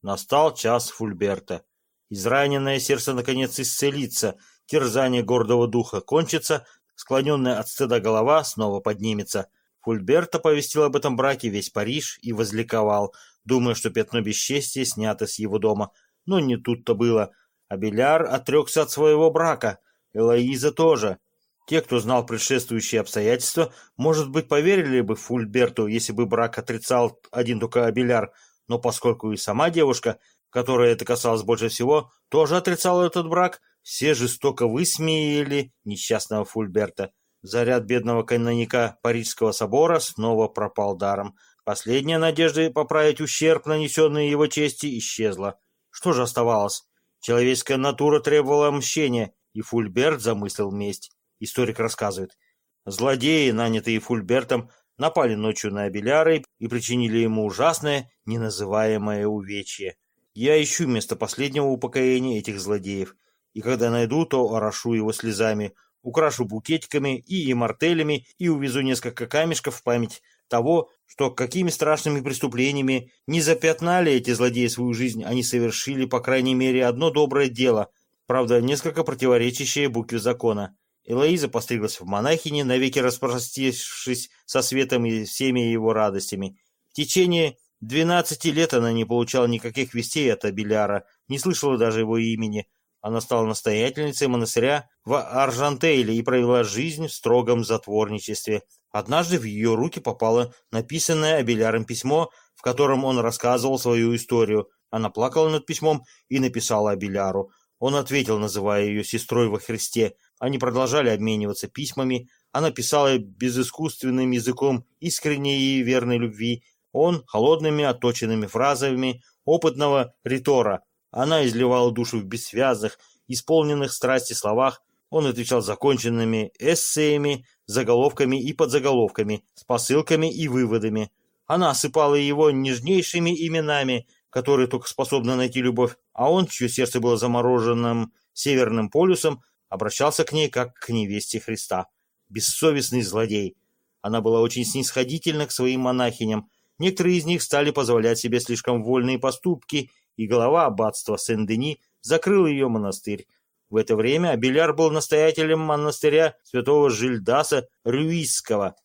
настал час Фульберта. Израненное сердце наконец исцелится, терзание гордого духа кончится, склоненная от стыда голова снова поднимется. Фульберт оповестил об этом браке весь Париж и возликовал, думая, что пятно бесчестия снято с его дома. Но не тут-то было. Абеляр отрекся от своего брака. Элоиза тоже. Те, кто знал предшествующие обстоятельства, может быть, поверили бы Фульберту, если бы брак отрицал один только Абеляр, но поскольку и сама девушка которой это касалось больше всего, тоже отрицала этот брак, все жестоко высмеяли несчастного Фульберта. Заряд бедного каноника Парижского собора снова пропал даром. Последняя надежда поправить ущерб, нанесенный его чести, исчезла. Что же оставалось? Человеческая натура требовала мщения, и Фульберт замыслил месть. Историк рассказывает. Злодеи, нанятые Фульбертом, напали ночью на Абеляры и причинили ему ужасное, неназываемое увечье. Я ищу место последнего упокоения этих злодеев, и когда найду, то орошу его слезами, украшу букетиками и имартелями и увезу несколько камешков в память того, что какими страшными преступлениями не запятнали эти злодеи свою жизнь, они совершили, по крайней мере, одно доброе дело, правда, несколько противоречащее букве закона. Элоиза постриглась в монахине, навеки распростившись со светом и всеми его радостями. В течение Двенадцати лет она не получала никаких вестей от Абеляра, не слышала даже его имени. Она стала настоятельницей монастыря в Аржантейле и провела жизнь в строгом затворничестве. Однажды в ее руки попало написанное Абеляром письмо, в котором он рассказывал свою историю. Она плакала над письмом и написала Абеляру. Он ответил, называя ее сестрой во Христе. Они продолжали обмениваться письмами. Она писала безыскусственным языком искренней и верной любви, он холодными отточенными фразами опытного ритора. Она изливала душу в бессвязных, исполненных страсти словах. Он отвечал законченными эссеями, заголовками и подзаголовками, с посылками и выводами. Она осыпала его нежнейшими именами, которые только способны найти любовь, а он, чье сердце было замороженным северным полюсом, обращался к ней как к невесте Христа. Бессовестный злодей. Она была очень снисходительна к своим монахиням, Некоторые из них стали позволять себе слишком вольные поступки, и глава аббатства Сен-Дени закрыл ее монастырь. В это время Абеляр был настоятелем монастыря святого Жильдаса Рюисского.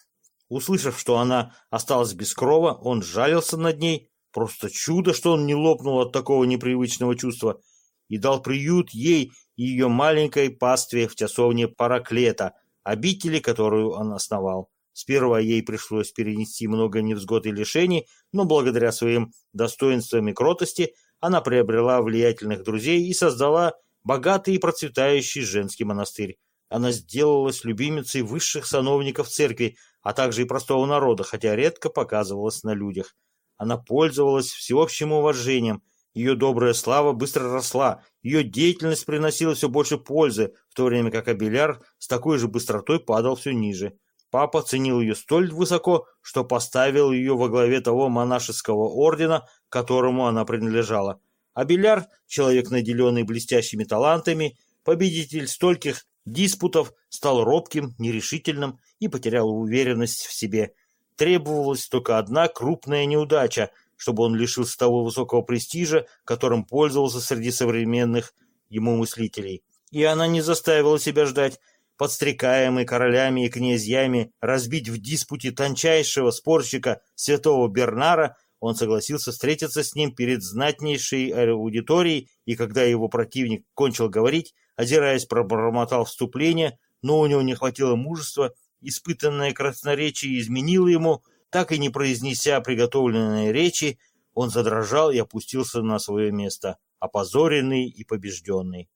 Услышав, что она осталась без крова, он жалился над ней. Просто чудо, что он не лопнул от такого непривычного чувства и дал приют ей и ее маленькой пастве в тесовне Параклета, обители, которую он основал. Сперва ей пришлось перенести много невзгод и лишений, но благодаря своим достоинствам и кротости она приобрела влиятельных друзей и создала богатый и процветающий женский монастырь. Она сделалась любимицей высших сановников церкви, а также и простого народа, хотя редко показывалась на людях. Она пользовалась всеобщим уважением, ее добрая слава быстро росла, ее деятельность приносила все больше пользы, в то время как Абеляр с такой же быстротой падал все ниже. Папа ценил ее столь высоко, что поставил ее во главе того монашеского ордена, которому она принадлежала. А Беляр, человек, наделенный блестящими талантами, победитель стольких диспутов, стал робким, нерешительным и потерял уверенность в себе. Требовалась только одна крупная неудача, чтобы он лишился того высокого престижа, которым пользовался среди современных ему мыслителей. И она не заставила себя ждать подстрекаемый королями и князьями разбить в диспуте тончайшего спорщика святого Бернара, он согласился встретиться с ним перед знатнейшей аудиторией, и когда его противник кончил говорить, озираясь, пробормотал вступление, но у него не хватило мужества, испытанное красноречие изменило ему, так и не произнеся приготовленной речи, он задрожал и опустился на свое место, опозоренный и побежденный.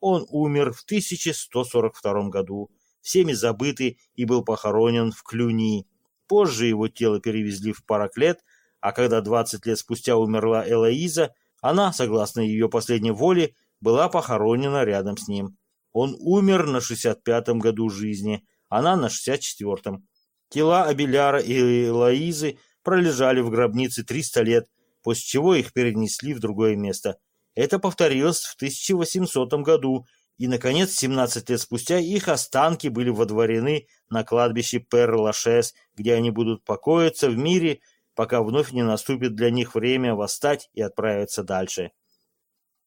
Он умер в 1142 году, всеми забытый и был похоронен в Клюни. Позже его тело перевезли в Параклет, а когда 20 лет спустя умерла Элоиза, она, согласно ее последней воле, была похоронена рядом с ним. Он умер на 65-м году жизни, она на 64-м. Тела Абеляра и Элоизы пролежали в гробнице 300 лет, после чего их перенесли в другое место. Это повторилось в 1800 году, и, наконец, 17 лет спустя их останки были водворены на кладбище Пер-Лашес, где они будут покоиться в мире, пока вновь не наступит для них время восстать и отправиться дальше.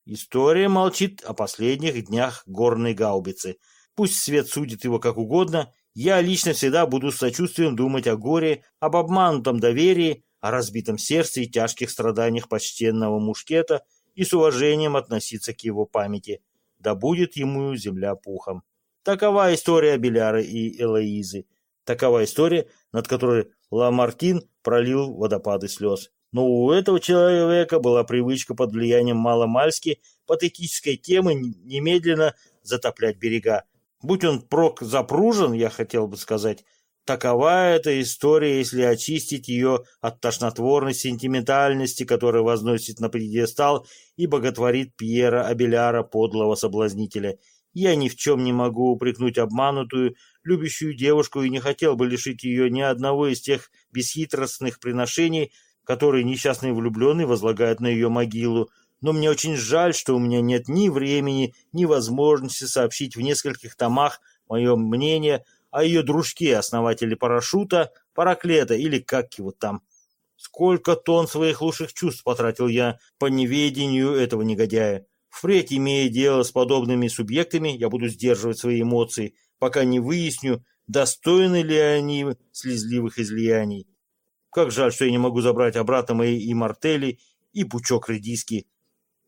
История молчит о последних днях горной гаубицы. Пусть свет судит его как угодно, я лично всегда буду с сочувствием думать о горе, об обманутом доверии, о разбитом сердце и тяжких страданиях почтенного мушкета и с уважением относиться к его памяти. Да будет ему земля пухом. Такова история Беляры и Элоизы. Такова история, над которой Ламартин пролил водопады слез. Но у этого человека была привычка под влиянием маломальски патетической темы немедленно затоплять берега. Будь он прок запружен, я хотел бы сказать, такова эта история, если очистить ее от тошнотворной сентиментальности, которая возносит на пьедестал и боготворит Пьера Абеляра, подлого соблазнителя. Я ни в чем не могу упрекнуть обманутую, любящую девушку и не хотел бы лишить ее ни одного из тех бесхитростных приношений, которые несчастный влюбленный возлагает на ее могилу, но мне очень жаль, что у меня нет ни времени, ни возможности сообщить в нескольких томах мое мнение о ее дружке, основателе парашюта, параклета или как его там. Сколько тонн своих лучших чувств потратил я по неведению этого негодяя. Впредь, имея дело с подобными субъектами, я буду сдерживать свои эмоции, пока не выясню, достойны ли они слезливых излияний. Как жаль, что я не могу забрать обратно мои и мартели, и пучок редиски.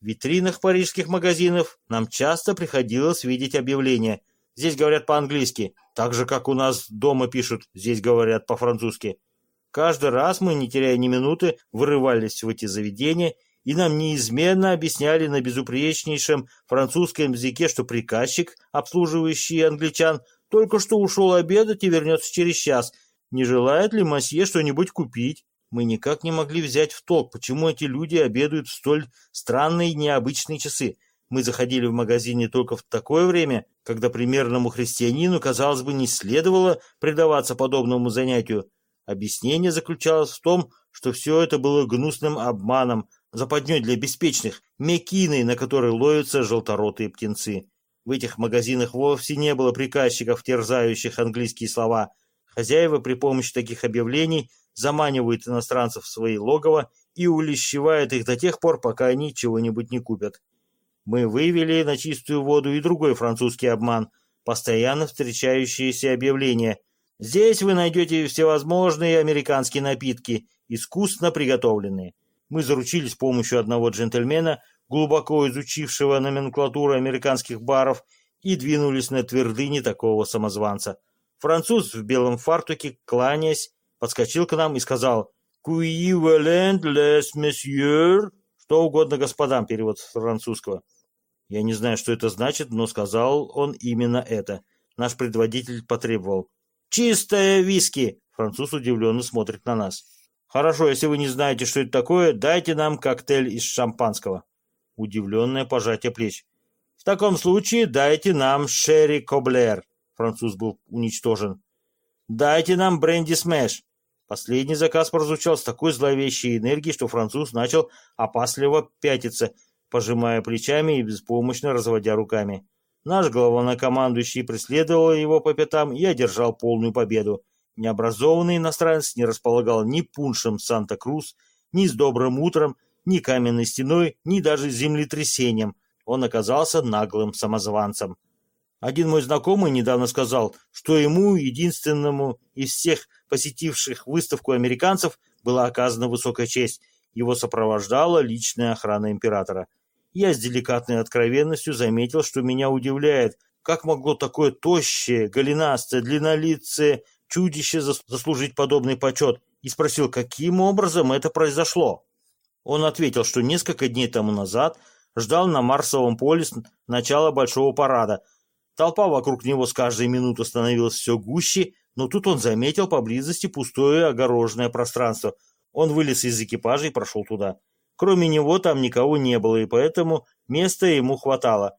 Витринах парижских магазинов нам часто приходилось видеть объявления. Здесь говорят по-английски, так же, как у нас дома пишут, здесь говорят по-французски. Каждый раз мы, не теряя ни минуты, вырывались в эти заведения, и нам неизменно объясняли на безупречнейшем французском языке, что приказчик, обслуживающий англичан, только что ушел обедать и вернется через час, не желает ли Масье что-нибудь купить. Мы никак не могли взять в толк, почему эти люди обедают в столь странные необычные часы. Мы заходили в магазине только в такое время, когда примерному христианину, казалось бы, не следовало предаваться подобному занятию. Объяснение заключалось в том, что все это было гнусным обманом, западней для беспечных, мекиной, на которой ловятся желторотые птенцы. В этих магазинах вовсе не было приказчиков, терзающих английские слова – Хозяева при помощи таких объявлений заманивают иностранцев в свои логово и улещевают их до тех пор, пока они чего-нибудь не купят. Мы вывели на чистую воду и другой французский обман, постоянно встречающиеся объявления. Здесь вы найдете всевозможные американские напитки, искусно приготовленные. Мы заручились помощью одного джентльмена, глубоко изучившего номенклатуру американских баров, и двинулись на твердыни такого самозванца – Француз в белом фартуке, кланяясь, подскочил к нам и сказал «Куи валент лес месьер?» Что угодно господам, перевод с французского. Я не знаю, что это значит, но сказал он именно это. Наш предводитель потребовал. «Чистая виски!» Француз удивленно смотрит на нас. «Хорошо, если вы не знаете, что это такое, дайте нам коктейль из шампанского». Удивленное пожатие плеч. «В таком случае дайте нам шерри коблер». Француз был уничтожен. «Дайте нам бренди смеш!» Последний заказ прозвучал с такой зловещей энергией, что француз начал опасливо пятиться, пожимая плечами и беспомощно разводя руками. Наш главнокомандующий преследовал его по пятам и одержал полную победу. Необразованный иностранец не располагал ни пуншем Санта-Крус, ни с добрым утром, ни каменной стеной, ни даже землетрясением. Он оказался наглым самозванцем. Один мой знакомый недавно сказал, что ему, единственному из всех посетивших выставку американцев, была оказана высокая честь. Его сопровождала личная охрана императора. Я с деликатной откровенностью заметил, что меня удивляет, как могло такое тощее, голенастое, длиннолицее чудище заслужить подобный почет, и спросил, каким образом это произошло. Он ответил, что несколько дней тому назад ждал на Марсовом поле начала большого парада. Толпа вокруг него с каждой минутой становилась все гуще, но тут он заметил поблизости пустое огороженное пространство. Он вылез из экипажа и прошел туда. Кроме него там никого не было, и поэтому места ему хватало.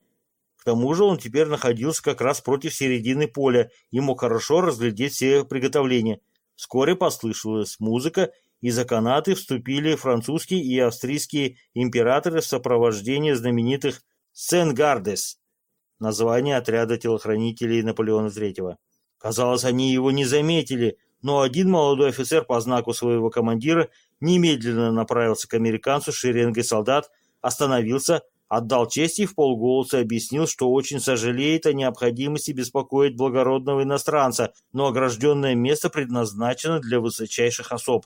К тому же он теперь находился как раз против середины поля мог хорошо разглядеть все приготовления. Вскоре послышалась музыка, и за канаты вступили французские и австрийские императоры в сопровождении знаменитых «Сен-Гардес» название отряда телохранителей Наполеона III. Казалось, они его не заметили, но один молодой офицер по знаку своего командира немедленно направился к американцу с шеренгой солдат, остановился, отдал честь и в полголоса объяснил, что очень сожалеет о необходимости беспокоить благородного иностранца, но огражденное место предназначено для высочайших особ.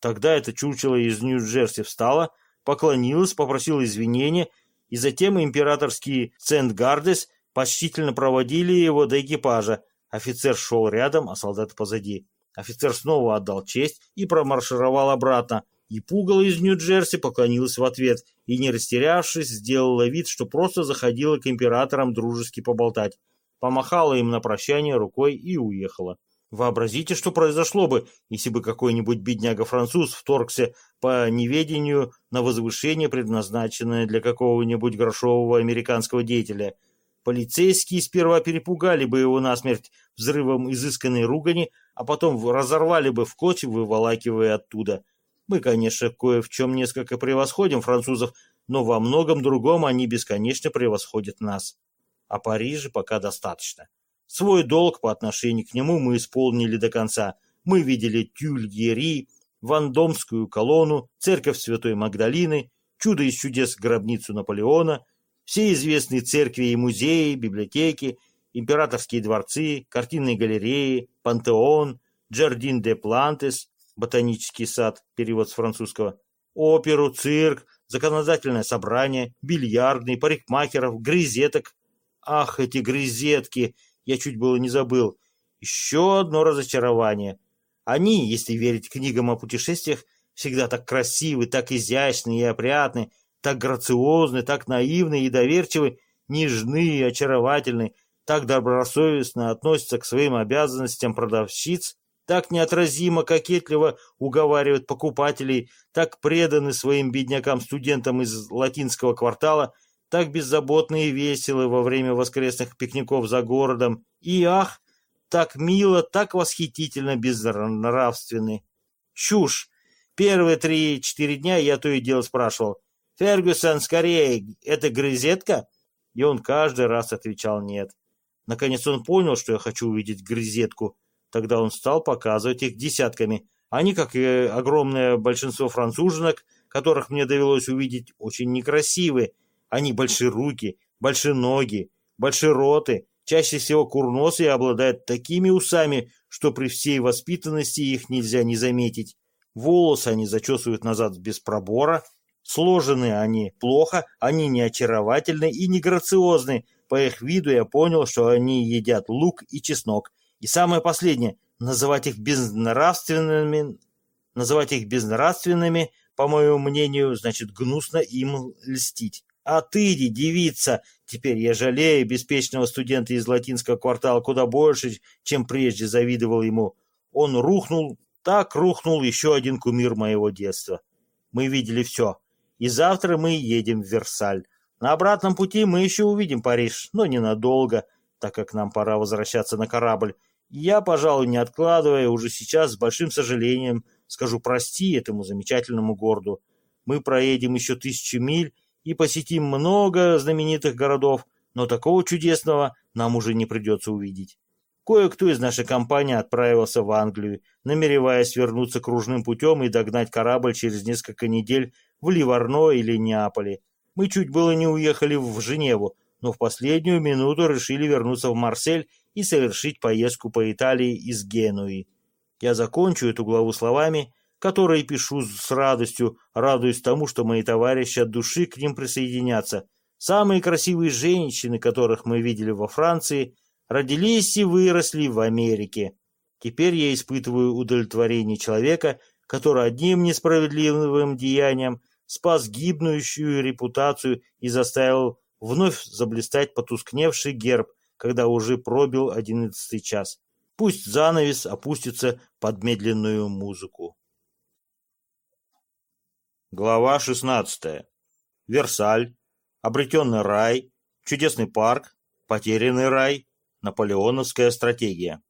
Тогда это чучело из Нью-Джерси встало, поклонилось, попросило извинения, и затем императорские Сент-Гардес почтительно проводили его до экипажа. Офицер шел рядом, а солдаты позади. Офицер снова отдал честь и промаршировал обратно, и пугало из Нью-Джерси поклонилась в ответ и, не растерявшись, сделала вид, что просто заходила к императорам дружески поболтать. Помахала им на прощание рукой и уехала. Вообразите, что произошло бы, если бы какой-нибудь бедняга-француз вторгся по неведению на возвышение, предназначенное для какого-нибудь грошового американского деятеля. Полицейские сперва перепугали бы его насмерть взрывом изысканной ругани, а потом разорвали бы в клочья, выволакивая оттуда. Мы, конечно, кое в чем несколько превосходим французов, но во многом другом они бесконечно превосходят нас. А Парижа пока достаточно. Свой долг по отношению к нему мы исполнили до конца. Мы видели Тюльери, Вандомскую колонну, церковь Святой Магдалины, чудо из чудес гробницу Наполеона, все известные церкви и музеи, библиотеки, императорские дворцы, картинные галереи, пантеон, Джардин де Плантес, ботанический сад, перевод с французского, оперу, цирк, законодательное собрание, бильярдный, парикмахеров, грызеток. Ах, эти грызетки! Я чуть было не забыл. Еще одно разочарование. Они, если верить книгам о путешествиях, всегда так красивы, так изящны и опрятны, так грациозны, так наивны и доверчивы, нежны и очаровательны, так добросовестно относятся к своим обязанностям продавщиц, так неотразимо кокетливо уговаривают покупателей, так преданы своим беднякам-студентам из латинского квартала, так беззаботны и веселы во время воскресных пикников за городом, и, ах, так мило, так восхитительно безнравственны. Чушь! Первые три-четыре дня я то и дело спрашивал, «Фергюсон, скорее, это грызетка?» И он каждый раз отвечал «нет». Наконец он понял, что я хочу увидеть грызетку. Тогда он стал показывать их десятками. Они, как и огромное большинство француженок, которых мне довелось увидеть, очень некрасивые. Они большие руки, большие ноги, большие роты, чаще всего курносые обладают такими усами, что при всей воспитанности их нельзя не заметить. Волосы они зачесывают назад без пробора, Сложены они плохо, они не очаровательны и не грациозны. По их виду я понял, что они едят лук и чеснок. И самое последнее, называть их безнравственными, называть их безнравственными, по моему мнению, значит гнусно им льстить. А ты, девица, теперь я жалею беспечного студента из латинского квартала куда больше, чем прежде завидовал ему. Он рухнул, так рухнул еще один кумир моего детства. Мы видели все и завтра мы едем в Версаль. На обратном пути мы еще увидим Париж, но ненадолго, так как нам пора возвращаться на корабль. Я, пожалуй, не откладывая, уже сейчас с большим сожалением скажу прости этому замечательному городу. Мы проедем еще тысячу миль и посетим много знаменитых городов, но такого чудесного нам уже не придется увидеть. Кое-кто из нашей компании отправился в Англию, намереваясь вернуться кружным путем и догнать корабль через несколько недель в Ливарно или Неаполе. Мы чуть было не уехали в Женеву, но в последнюю минуту решили вернуться в Марсель и совершить поездку по Италии из Генуи. Я закончу эту главу словами, которые пишу с радостью, радуясь тому, что мои товарищи от души к ним присоединятся. Самые красивые женщины, которых мы видели во Франции, родились и выросли в Америке. Теперь я испытываю удовлетворение человека, который одним несправедливым деянием спас гибнущую репутацию и заставил вновь заблистать потускневший герб, когда уже пробил одиннадцатый час. Пусть занавес опустится под медленную музыку. Глава шестнадцатая. Версаль, обретенный рай, чудесный парк, потерянный рай, наполеоновская стратегия.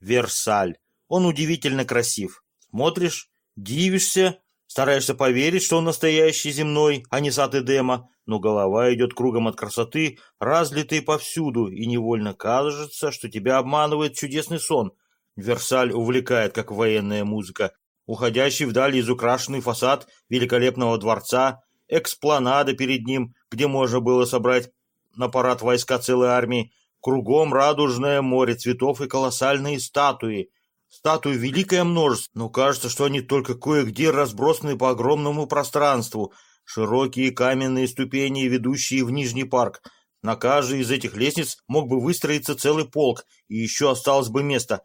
Версаль. Он удивительно красив. Смотришь, дивишься, стараешься поверить, что он настоящий земной, а не сад Эдема, но голова идет кругом от красоты, разлитой повсюду, и невольно кажется, что тебя обманывает чудесный сон. Версаль увлекает, как военная музыка. Уходящий вдали изукрашенный фасад великолепного дворца, экспланада перед ним, где можно было собрать на парад войска целой армии, кругом радужное море цветов и колоссальные статуи. Статуи великое множество, но кажется, что они только кое-где разбросаны по огромному пространству – Широкие каменные ступени, ведущие в Нижний парк. На каждой из этих лестниц мог бы выстроиться целый полк, и еще осталось бы место.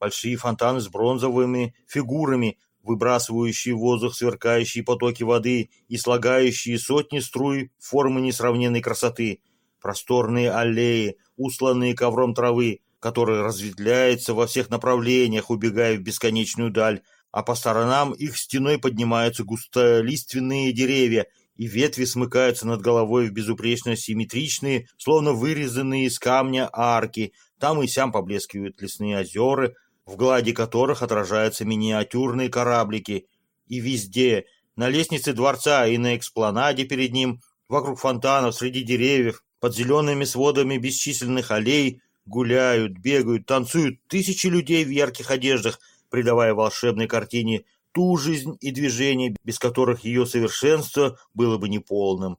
Большие фонтаны с бронзовыми фигурами, выбрасывающие в воздух сверкающие потоки воды и слагающие сотни струй формы несравненной красоты. Просторные аллеи, усланные ковром травы, которые разветвляются во всех направлениях, убегая в бесконечную даль, а по сторонам их стеной поднимаются густолиственные деревья, и ветви смыкаются над головой в безупречно симметричные, словно вырезанные из камня арки. Там и сям поблескивают лесные озера, в глади которых отражаются миниатюрные кораблики. И везде, на лестнице дворца и на экспланаде перед ним, вокруг фонтанов, среди деревьев, под зелеными сводами бесчисленных аллей, гуляют, бегают, танцуют тысячи людей в ярких одеждах – придавая волшебной картине ту жизнь и движение, без которых ее совершенство было бы неполным.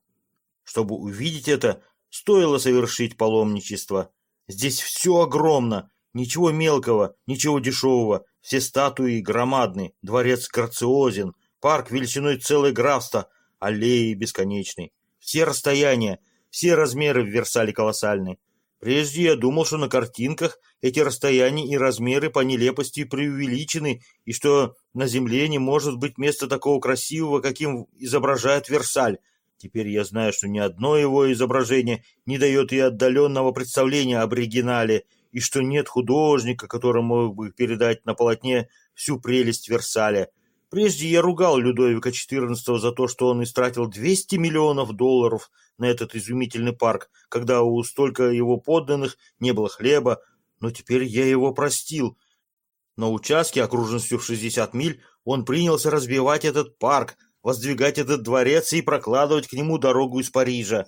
Чтобы увидеть это, стоило совершить паломничество. Здесь все огромно, ничего мелкого, ничего дешевого, все статуи громадны, дворец грациозен, парк величиной целое графство, аллеи бесконечны. Все расстояния, все размеры в Версале колоссальны. Прежде я думал, что на картинках эти расстояния и размеры по нелепости преувеличены, и что на Земле не может быть места такого красивого, каким изображает Версаль. Теперь я знаю, что ни одно его изображение не дает и отдаленного представления об оригинале, и что нет художника, который мог бы передать на полотне всю прелесть Версаля. Прежде я ругал Людовика XIV за то, что он истратил 200 миллионов долларов на этот изумительный парк, когда у столько его подданных не было хлеба, но теперь я его простил. На участке окружностью в 60 миль он принялся разбивать этот парк, воздвигать этот дворец и прокладывать к нему дорогу из Парижа.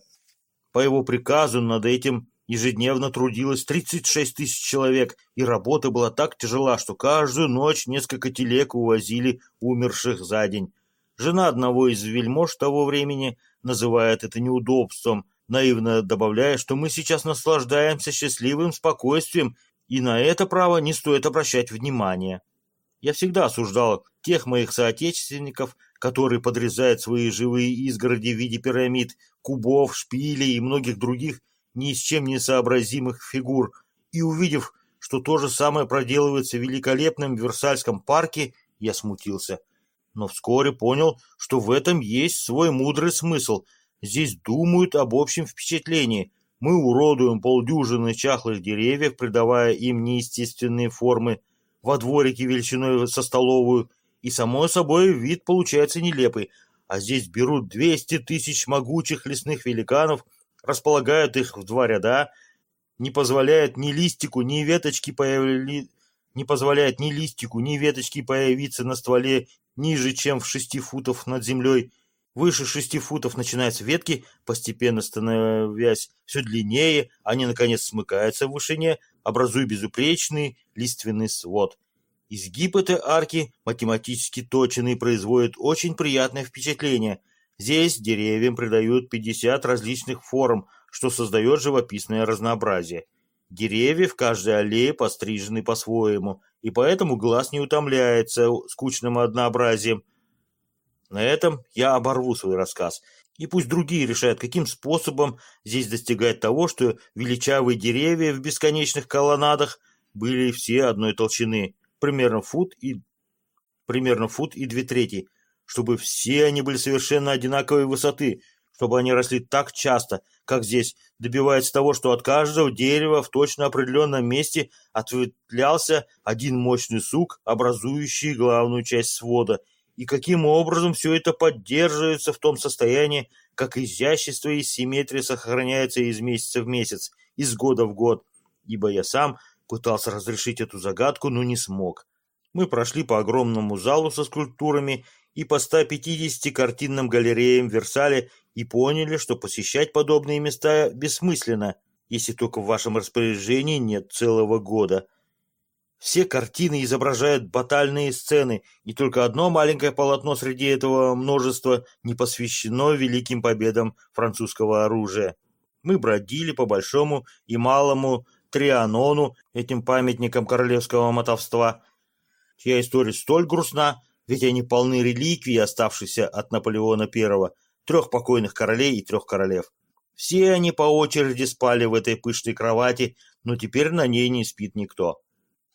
По его приказу над этим ежедневно трудилось 36 тысяч человек, и работа была так тяжела, что каждую ночь несколько телег увозили умерших за день. Жена одного из вельмож того времени называет это неудобством, наивно добавляя, что мы сейчас наслаждаемся счастливым спокойствием, и на это право не стоит обращать внимания. Я всегда осуждал тех моих соотечественников, которые подрезают свои живые изгороди в виде пирамид, кубов, шпилей и многих других ни с чем не сообразимых фигур, и увидев, что то же самое проделывается в великолепном Версальском парке, я смутился. Но вскоре понял, что в этом есть свой мудрый смысл. Здесь думают об общем впечатлении. Мы уродуем полдюжины чахлых деревьев, придавая им неестественные формы, во дворике величиной со столовую, и, само собой, вид получается нелепый. А здесь берут 200 тысяч могучих лесных великанов – располагают их в два ряда, не позволяют ни листику, ни веточки появли... не позволяет ни листику, ни веточки появиться на стволе ниже, чем в шести футов над землей. Выше шести футов начинаются ветки, постепенно становясь все длиннее, они, наконец, смыкаются в вышине, образуя безупречный лиственный свод. Изгиб этой арки, математически точенный, производит очень приятное впечатление. Здесь деревьям придают 50 различных форм, что создает живописное разнообразие. Деревья в каждой аллее пострижены по-своему, и поэтому глаз не утомляется скучным однообразием. На этом я оборву свой рассказ, и пусть другие решают, каким способом здесь достигать того, что величавые деревья в бесконечных колоннадах были все одной толщины, примерно фут и примерно фут и две трети, чтобы все они были совершенно одинаковой высоты, чтобы они росли так часто, как здесь, добиваясь того, что от каждого дерева в точно определенном месте ответвлялся один мощный сук, образующий главную часть свода, и каким образом все это поддерживается в том состоянии, как изящество и симметрия сохраняются из месяца в месяц, из года в год, ибо я сам пытался разрешить эту загадку, но не смог. Мы прошли по огромному залу со скульптурами и по 150 картинным галереям в Версале и поняли, что посещать подобные места бессмысленно, если только в вашем распоряжении нет целого года. Все картины изображают батальные сцены, и только одно маленькое полотно среди этого множества не посвящено великим победам французского оружия. Мы бродили по большому и малому Трианону, этим памятникам королевского мотовства, чья история столь грустна, ведь они полны реликвий, оставшихся от Наполеона I, трех покойных королей и трех королев. Все они по очереди спали в этой пышной кровати, но теперь на ней не спит никто.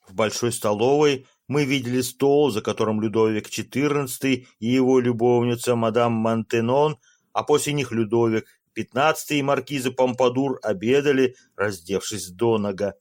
В большой столовой мы видели стол, за которым Людовик XIV и его любовница мадам Монтенон, а после них Людовик XV и маркиза Помпадур обедали, раздевшись до нога.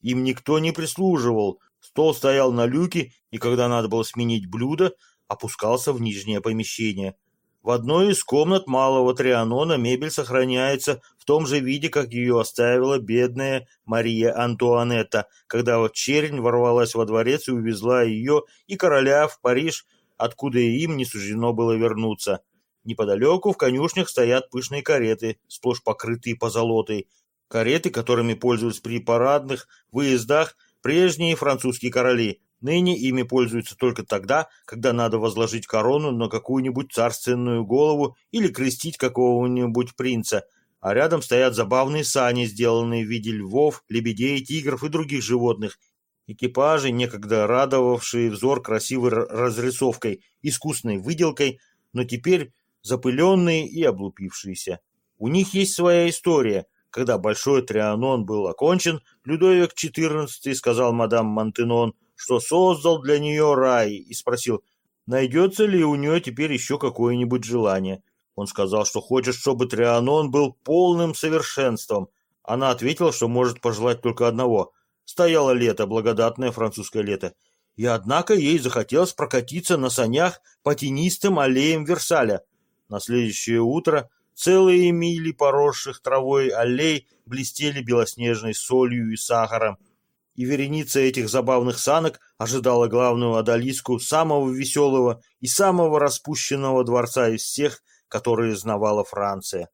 Им никто не прислуживал, Стол стоял на люке, и когда надо было сменить блюдо, опускался в нижнее помещение. В одной из комнат малого Трианона мебель сохраняется в том же виде, как ее оставила бедная Мария Антуанетта, когда вот чернь ворвалась во дворец и увезла ее и короля в Париж, откуда им не суждено было вернуться. Неподалеку в конюшнях стоят пышные кареты, сплошь покрытые позолотой. Кареты, которыми пользовались при парадных выездах, Прежние французские короли ныне ими пользуются только тогда, когда надо возложить корону на какую-нибудь царственную голову или крестить какого-нибудь принца, а рядом стоят забавные сани, сделанные в виде львов, лебедей, тигров и других животных. Экипажи, некогда радовавшие взор красивой разрисовкой, искусной выделкой, но теперь запыленные и облупившиеся. У них есть своя история – когда Большой Трианон был окончен, Людовик XIV сказал мадам Монтенон, что создал для нее рай, и спросил, найдется ли у нее теперь еще какое-нибудь желание. Он сказал, что хочет, чтобы Трианон был полным совершенством. Она ответила, что может пожелать только одного. Стояло лето, благодатное французское лето. И однако ей захотелось прокатиться на санях по тенистым аллеям Версаля. На следующее утро Целые мили поросших травой аллей блестели белоснежной солью и сахаром, и вереница этих забавных санок ожидала главную одолиску самого веселого и самого распущенного дворца из всех, которые знавала Франция.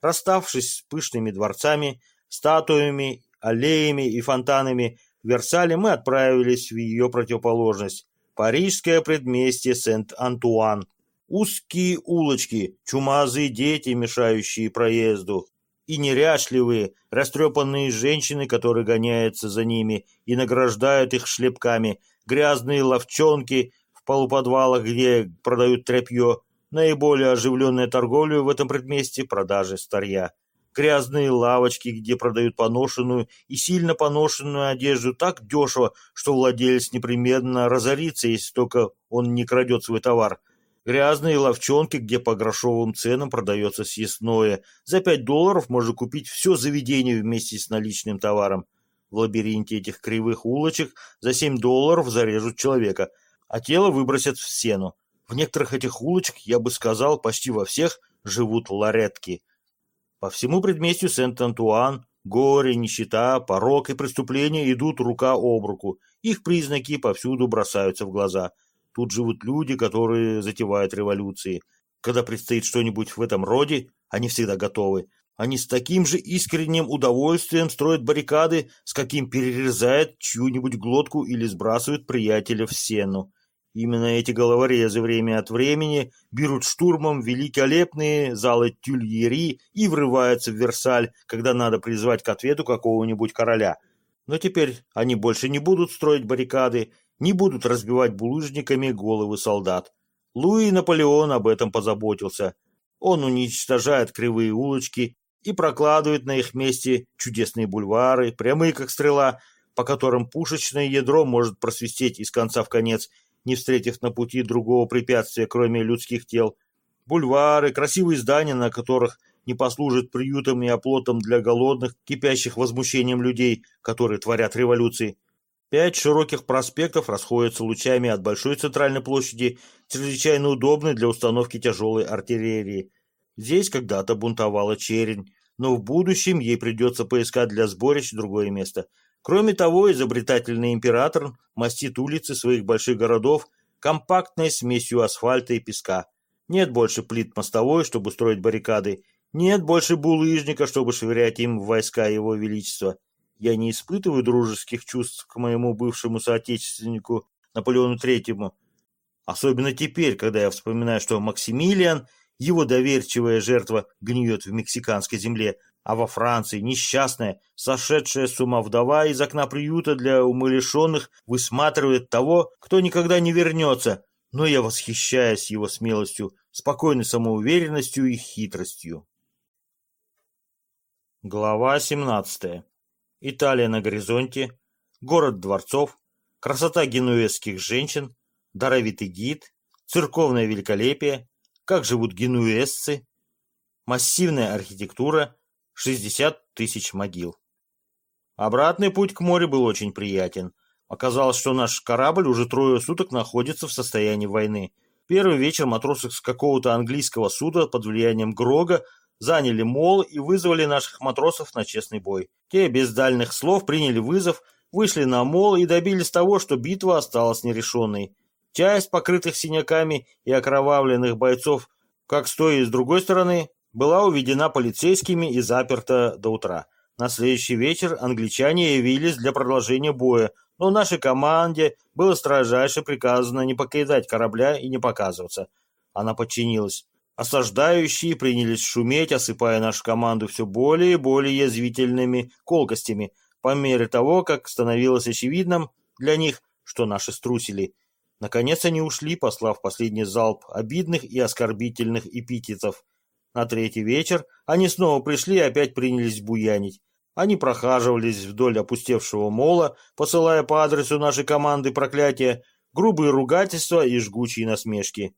Расставшись с пышными дворцами, статуями, аллеями и фонтанами в Версале, мы отправились в ее противоположность – парижское предместье Сент-Антуан, Узкие улочки, чумазые дети, мешающие проезду, и неряшливые, растрепанные женщины, которые гоняются за ними и награждают их шлепками, грязные ловчонки в полуподвалах, где продают тряпье, наиболее оживленная торговля в этом предместе – продажи старья. Грязные лавочки, где продают поношенную и сильно поношенную одежду так дешево, что владелец непременно разорится, если только он не крадет свой товар – Грязные ловчонки, где по грошовым ценам продается съестное. За пять долларов можно купить все заведение вместе с наличным товаром. В лабиринте этих кривых улочек за семь долларов зарежут человека, а тело выбросят в сену. В некоторых этих улочках, я бы сказал, почти во всех живут ларетки. По всему предместью Сент-Антуан горе, нищета, порок и преступления идут рука об руку. Их признаки повсюду бросаются в глаза – Тут живут люди, которые затевают революции. Когда предстоит что-нибудь в этом роде, они всегда готовы. Они с таким же искренним удовольствием строят баррикады, с каким перерезают чью-нибудь глотку или сбрасывают приятеля в сену. Именно эти головорезы время от времени берут штурмом великолепные залы тюльери и врываются в Версаль, когда надо призвать к ответу какого-нибудь короля. Но теперь они больше не будут строить баррикады, не будут разбивать булыжниками головы солдат. Луи Наполеон об этом позаботился. Он уничтожает кривые улочки и прокладывает на их месте чудесные бульвары, прямые как стрела, по которым пушечное ядро может просвистеть из конца в конец, не встретив на пути другого препятствия, кроме людских тел. Бульвары, красивые здания, на которых не послужат приютом и оплотом для голодных, кипящих возмущением людей, которые творят революции. Пять широких проспектов расходятся лучами от большой центральной площади, чрезвычайно удобной для установки тяжелой артиллерии. Здесь когда-то бунтовала черень, но в будущем ей придется поискать для сборищ другое место. Кроме того, изобретательный император мастит улицы своих больших городов компактной смесью асфальта и песка. Нет больше плит мостовой, чтобы строить баррикады, нет больше булыжника, чтобы швырять им в войска его величества. Я не испытываю дружеских чувств к моему бывшему соотечественнику Наполеону Третьему. Особенно теперь, когда я вспоминаю, что Максимилиан, его доверчивая жертва, гниет в мексиканской земле, а во Франции несчастная, сошедшая с ума вдова из окна приюта для умалишенных высматривает того, кто никогда не вернется, но я восхищаюсь его смелостью, спокойной самоуверенностью и хитростью. Глава 17. Италия на горизонте, город дворцов, красота генуэзских женщин, даровитый гид, церковное великолепие, как живут генуэзцы, массивная архитектура, 60 тысяч могил. Обратный путь к морю был очень приятен. Оказалось, что наш корабль уже трое суток находится в состоянии войны. Первый вечер матросы с какого-то английского суда под влиянием Грога заняли мол и вызвали наших матросов на честный бой. Те без дальних слов приняли вызов, вышли на мол и добились того, что битва осталась нерешенной. Часть покрытых синяками и окровавленных бойцов, как с той и с другой стороны, была уведена полицейскими и заперта до утра. На следующий вечер англичане явились для продолжения боя, но нашей команде было строжайше приказано не покидать корабля и не показываться. Она подчинилась. Осаждающие принялись шуметь, осыпая нашу команду все более и более язвительными колкостями, по мере того, как становилось очевидным для них, что наши струсили. Наконец они ушли, послав последний залп обидных и оскорбительных эпитетов. На третий вечер они снова пришли и опять принялись буянить. Они прохаживались вдоль опустевшего мола, посылая по адресу нашей команды проклятия, грубые ругательства и жгучие насмешки.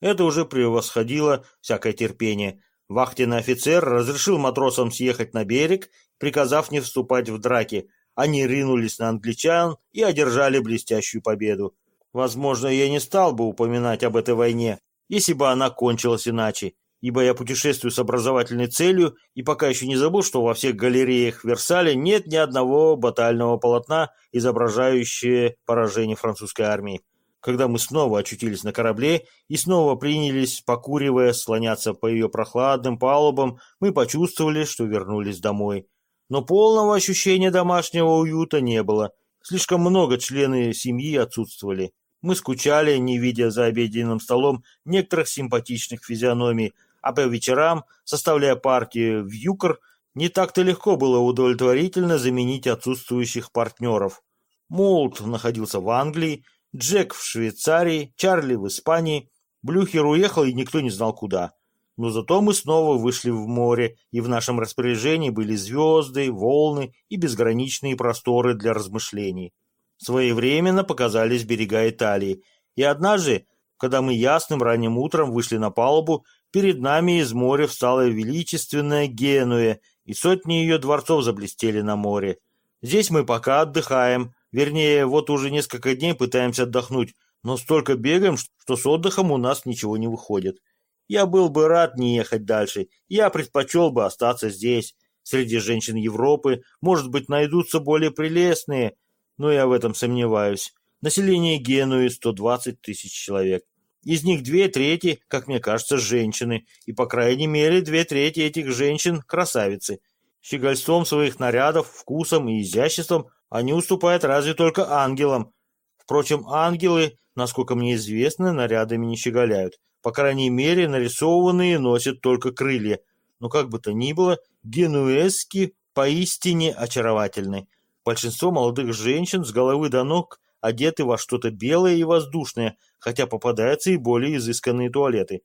Это уже превосходило всякое терпение. Вахтенный офицер разрешил матросам съехать на берег, приказав не вступать в драки. Они ринулись на англичан и одержали блестящую победу. Возможно, я не стал бы упоминать об этой войне, если бы она кончилась иначе, ибо я путешествую с образовательной целью и пока еще не забыл, что во всех галереях Версаля нет ни одного батального полотна, изображающего поражение французской армии когда мы снова очутились на корабле и снова принялись, покуривая, слоняться по ее прохладным палубам, мы почувствовали, что вернулись домой. Но полного ощущения домашнего уюта не было. Слишком много члены семьи отсутствовали. Мы скучали, не видя за обеденным столом некоторых симпатичных физиономий, а по вечерам, составляя партии в юкор, не так-то легко было удовлетворительно заменить отсутствующих партнеров. Молт находился в Англии, Джек в Швейцарии, Чарли в Испании. Блюхер уехал, и никто не знал куда. Но зато мы снова вышли в море, и в нашем распоряжении были звезды, волны и безграничные просторы для размышлений. Своевременно показались берега Италии, и однажды, когда мы ясным ранним утром вышли на палубу, перед нами из моря встала величественная Генуя, и сотни ее дворцов заблестели на море. Здесь мы пока отдыхаем, Вернее, вот уже несколько дней пытаемся отдохнуть, но столько бегаем, что с отдыхом у нас ничего не выходит. Я был бы рад не ехать дальше. Я предпочел бы остаться здесь. Среди женщин Европы, может быть, найдутся более прелестные, но я в этом сомневаюсь. Население Генуи 120 тысяч человек. Из них две трети, как мне кажется, женщины, и, по крайней мере, две трети этих женщин – красавицы. Щегольством своих нарядов, вкусом и изяществом они уступают разве только ангелам. Впрочем, ангелы, насколько мне известно, нарядами не щеголяют. По крайней мере, нарисованные носят только крылья. Но как бы то ни было, генуэзки поистине очаровательны. Большинство молодых женщин с головы до ног одеты во что-то белое и воздушное, хотя попадаются и более изысканные туалеты.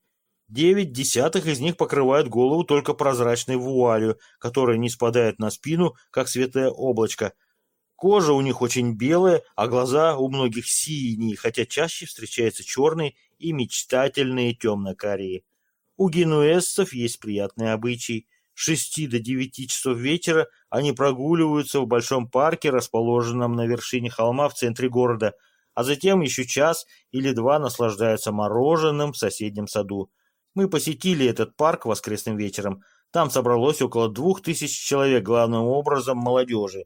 Девять десятых из них покрывают голову только прозрачной вуалью, которая не спадает на спину, как светлое облачко, Кожа у них очень белая, а глаза у многих синие, хотя чаще встречаются черные и мечтательные темно-карие. У генуэзцев есть приятный обычай. С шести до девяти часов вечера они прогуливаются в большом парке, расположенном на вершине холма в центре города, а затем еще час или два наслаждаются мороженым в соседнем саду. Мы посетили этот парк воскресным вечером. Там собралось около двух тысяч человек, главным образом молодежи.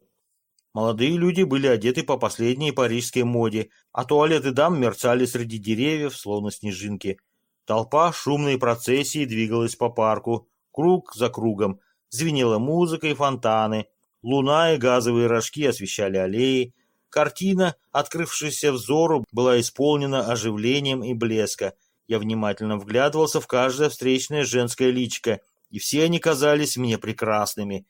Молодые люди были одеты по последней парижской моде, а туалеты дам мерцали среди деревьев, словно снежинки. Толпа шумной процессии двигалась по парку, круг за кругом. Звенела музыка и фонтаны. Луна и газовые рожки освещали аллеи. Картина, открывшаяся взору, была исполнена оживлением и блеска. Я внимательно вглядывался в каждое встречное женское личико, и все они казались мне прекрасными.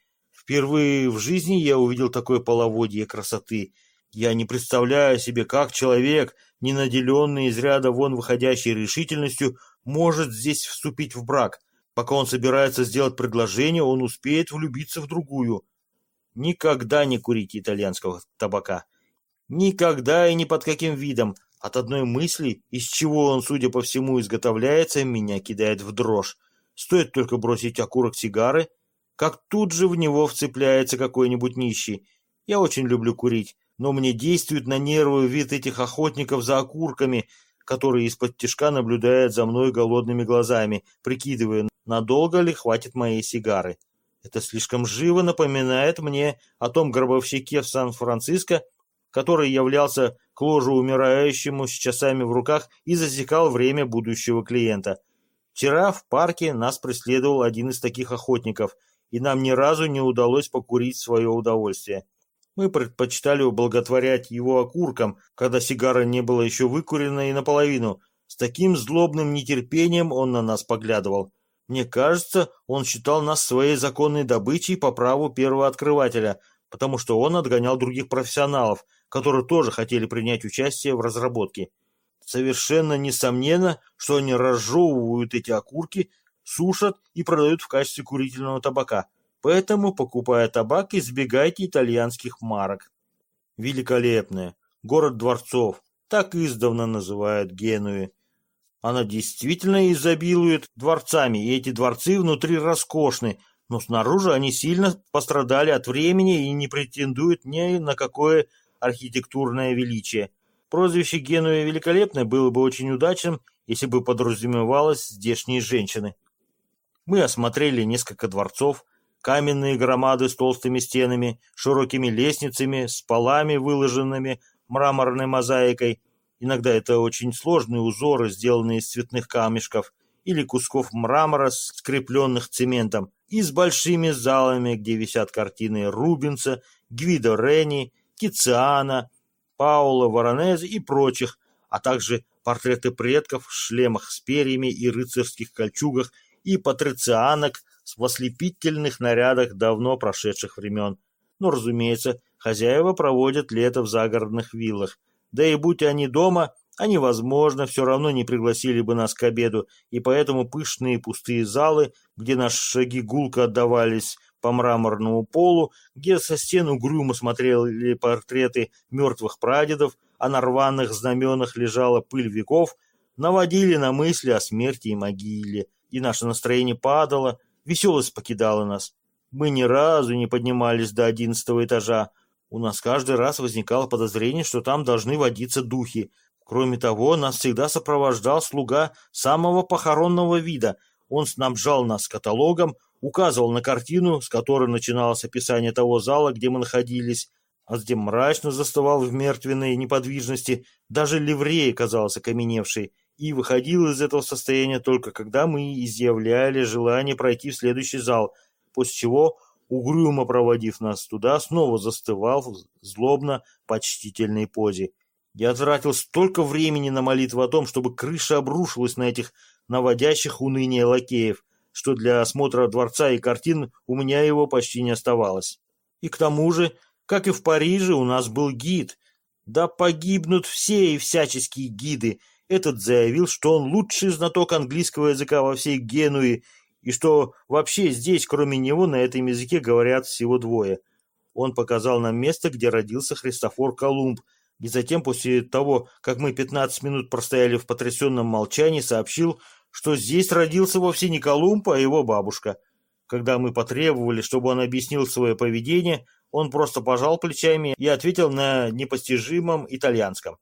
Впервые в жизни я увидел такое половодье красоты. Я не представляю себе, как человек, не наделенный из ряда вон выходящей решительностью, может здесь вступить в брак. Пока он собирается сделать предложение, он успеет влюбиться в другую. Никогда не курите итальянского табака. Никогда и ни под каким видом. От одной мысли, из чего он, судя по всему, изготовляется, меня кидает в дрожь. Стоит только бросить окурок сигары, как тут же в него вцепляется какой-нибудь нищий. Я очень люблю курить, но мне действует на нервы вид этих охотников за окурками, которые из-под тишка наблюдают за мной голодными глазами, прикидывая, надолго ли хватит моей сигары. Это слишком живо напоминает мне о том гробовщике в Сан-Франциско, который являлся к ложу умирающему с часами в руках и засекал время будущего клиента. Вчера в парке нас преследовал один из таких охотников – и нам ни разу не удалось покурить свое удовольствие. Мы предпочитали ублаготворять его окурком, когда сигара не была еще выкурена и наполовину. С таким злобным нетерпением он на нас поглядывал. Мне кажется, он считал нас своей законной добычей по праву первого открывателя, потому что он отгонял других профессионалов, которые тоже хотели принять участие в разработке. Совершенно несомненно, что они разжевывают эти окурки, сушат и продают в качестве курительного табака. Поэтому, покупая табак, избегайте итальянских марок. Великолепная. Город дворцов. Так издавна называют Генуи. Она действительно изобилует дворцами, и эти дворцы внутри роскошны, но снаружи они сильно пострадали от времени и не претендуют ни на какое архитектурное величие. Прозвище Генуя Великолепной было бы очень удачным, если бы подразумевалось здешние женщины. Мы осмотрели несколько дворцов, каменные громады с толстыми стенами, широкими лестницами, с полами, выложенными мраморной мозаикой. Иногда это очень сложные узоры, сделанные из цветных камешков или кусков мрамора, скрепленных цементом, и с большими залами, где висят картины Рубенса, Гвидо Рени, Тициана, Паула Воронезе и прочих, а также портреты предков в шлемах с перьями и рыцарских кольчугах и патрицианок в ослепительных нарядах давно прошедших времен. Но, разумеется, хозяева проводят лето в загородных виллах. Да и будь они дома, они, возможно, все равно не пригласили бы нас к обеду, и поэтому пышные пустые залы, где наши шаги гулко отдавались по мраморному полу, где со стен угрюмо смотрели портреты мертвых прадедов, а на рваных знаменах лежала пыль веков, наводили на мысли о смерти и могиле, и наше настроение падало, веселость покидала нас. Мы ни разу не поднимались до одиннадцатого этажа. У нас каждый раз возникало подозрение, что там должны водиться духи. Кроме того, нас всегда сопровождал слуга самого похоронного вида. Он снабжал нас каталогом, указывал на картину, с которой начиналось описание того зала, где мы находились, а затем мрачно застывал в мертвенной неподвижности, даже ливрей казался окаменевшей и выходил из этого состояния только когда мы изъявляли желание пройти в следующий зал, после чего, угрюмо проводив нас туда, снова застывал в злобно-почтительной позе. Я тратил столько времени на молитву о том, чтобы крыша обрушилась на этих наводящих уныние лакеев, что для осмотра дворца и картин у меня его почти не оставалось. И к тому же, как и в Париже, у нас был гид. Да погибнут все и всяческие гиды, этот заявил, что он лучший знаток английского языка во всей Генуе и что вообще здесь, кроме него, на этом языке говорят всего двое. Он показал нам место, где родился Христофор Колумб, и затем, после того, как мы 15 минут простояли в потрясенном молчании, сообщил, что здесь родился вовсе не Колумб, а его бабушка. Когда мы потребовали, чтобы он объяснил свое поведение, он просто пожал плечами и ответил на непостижимом итальянском.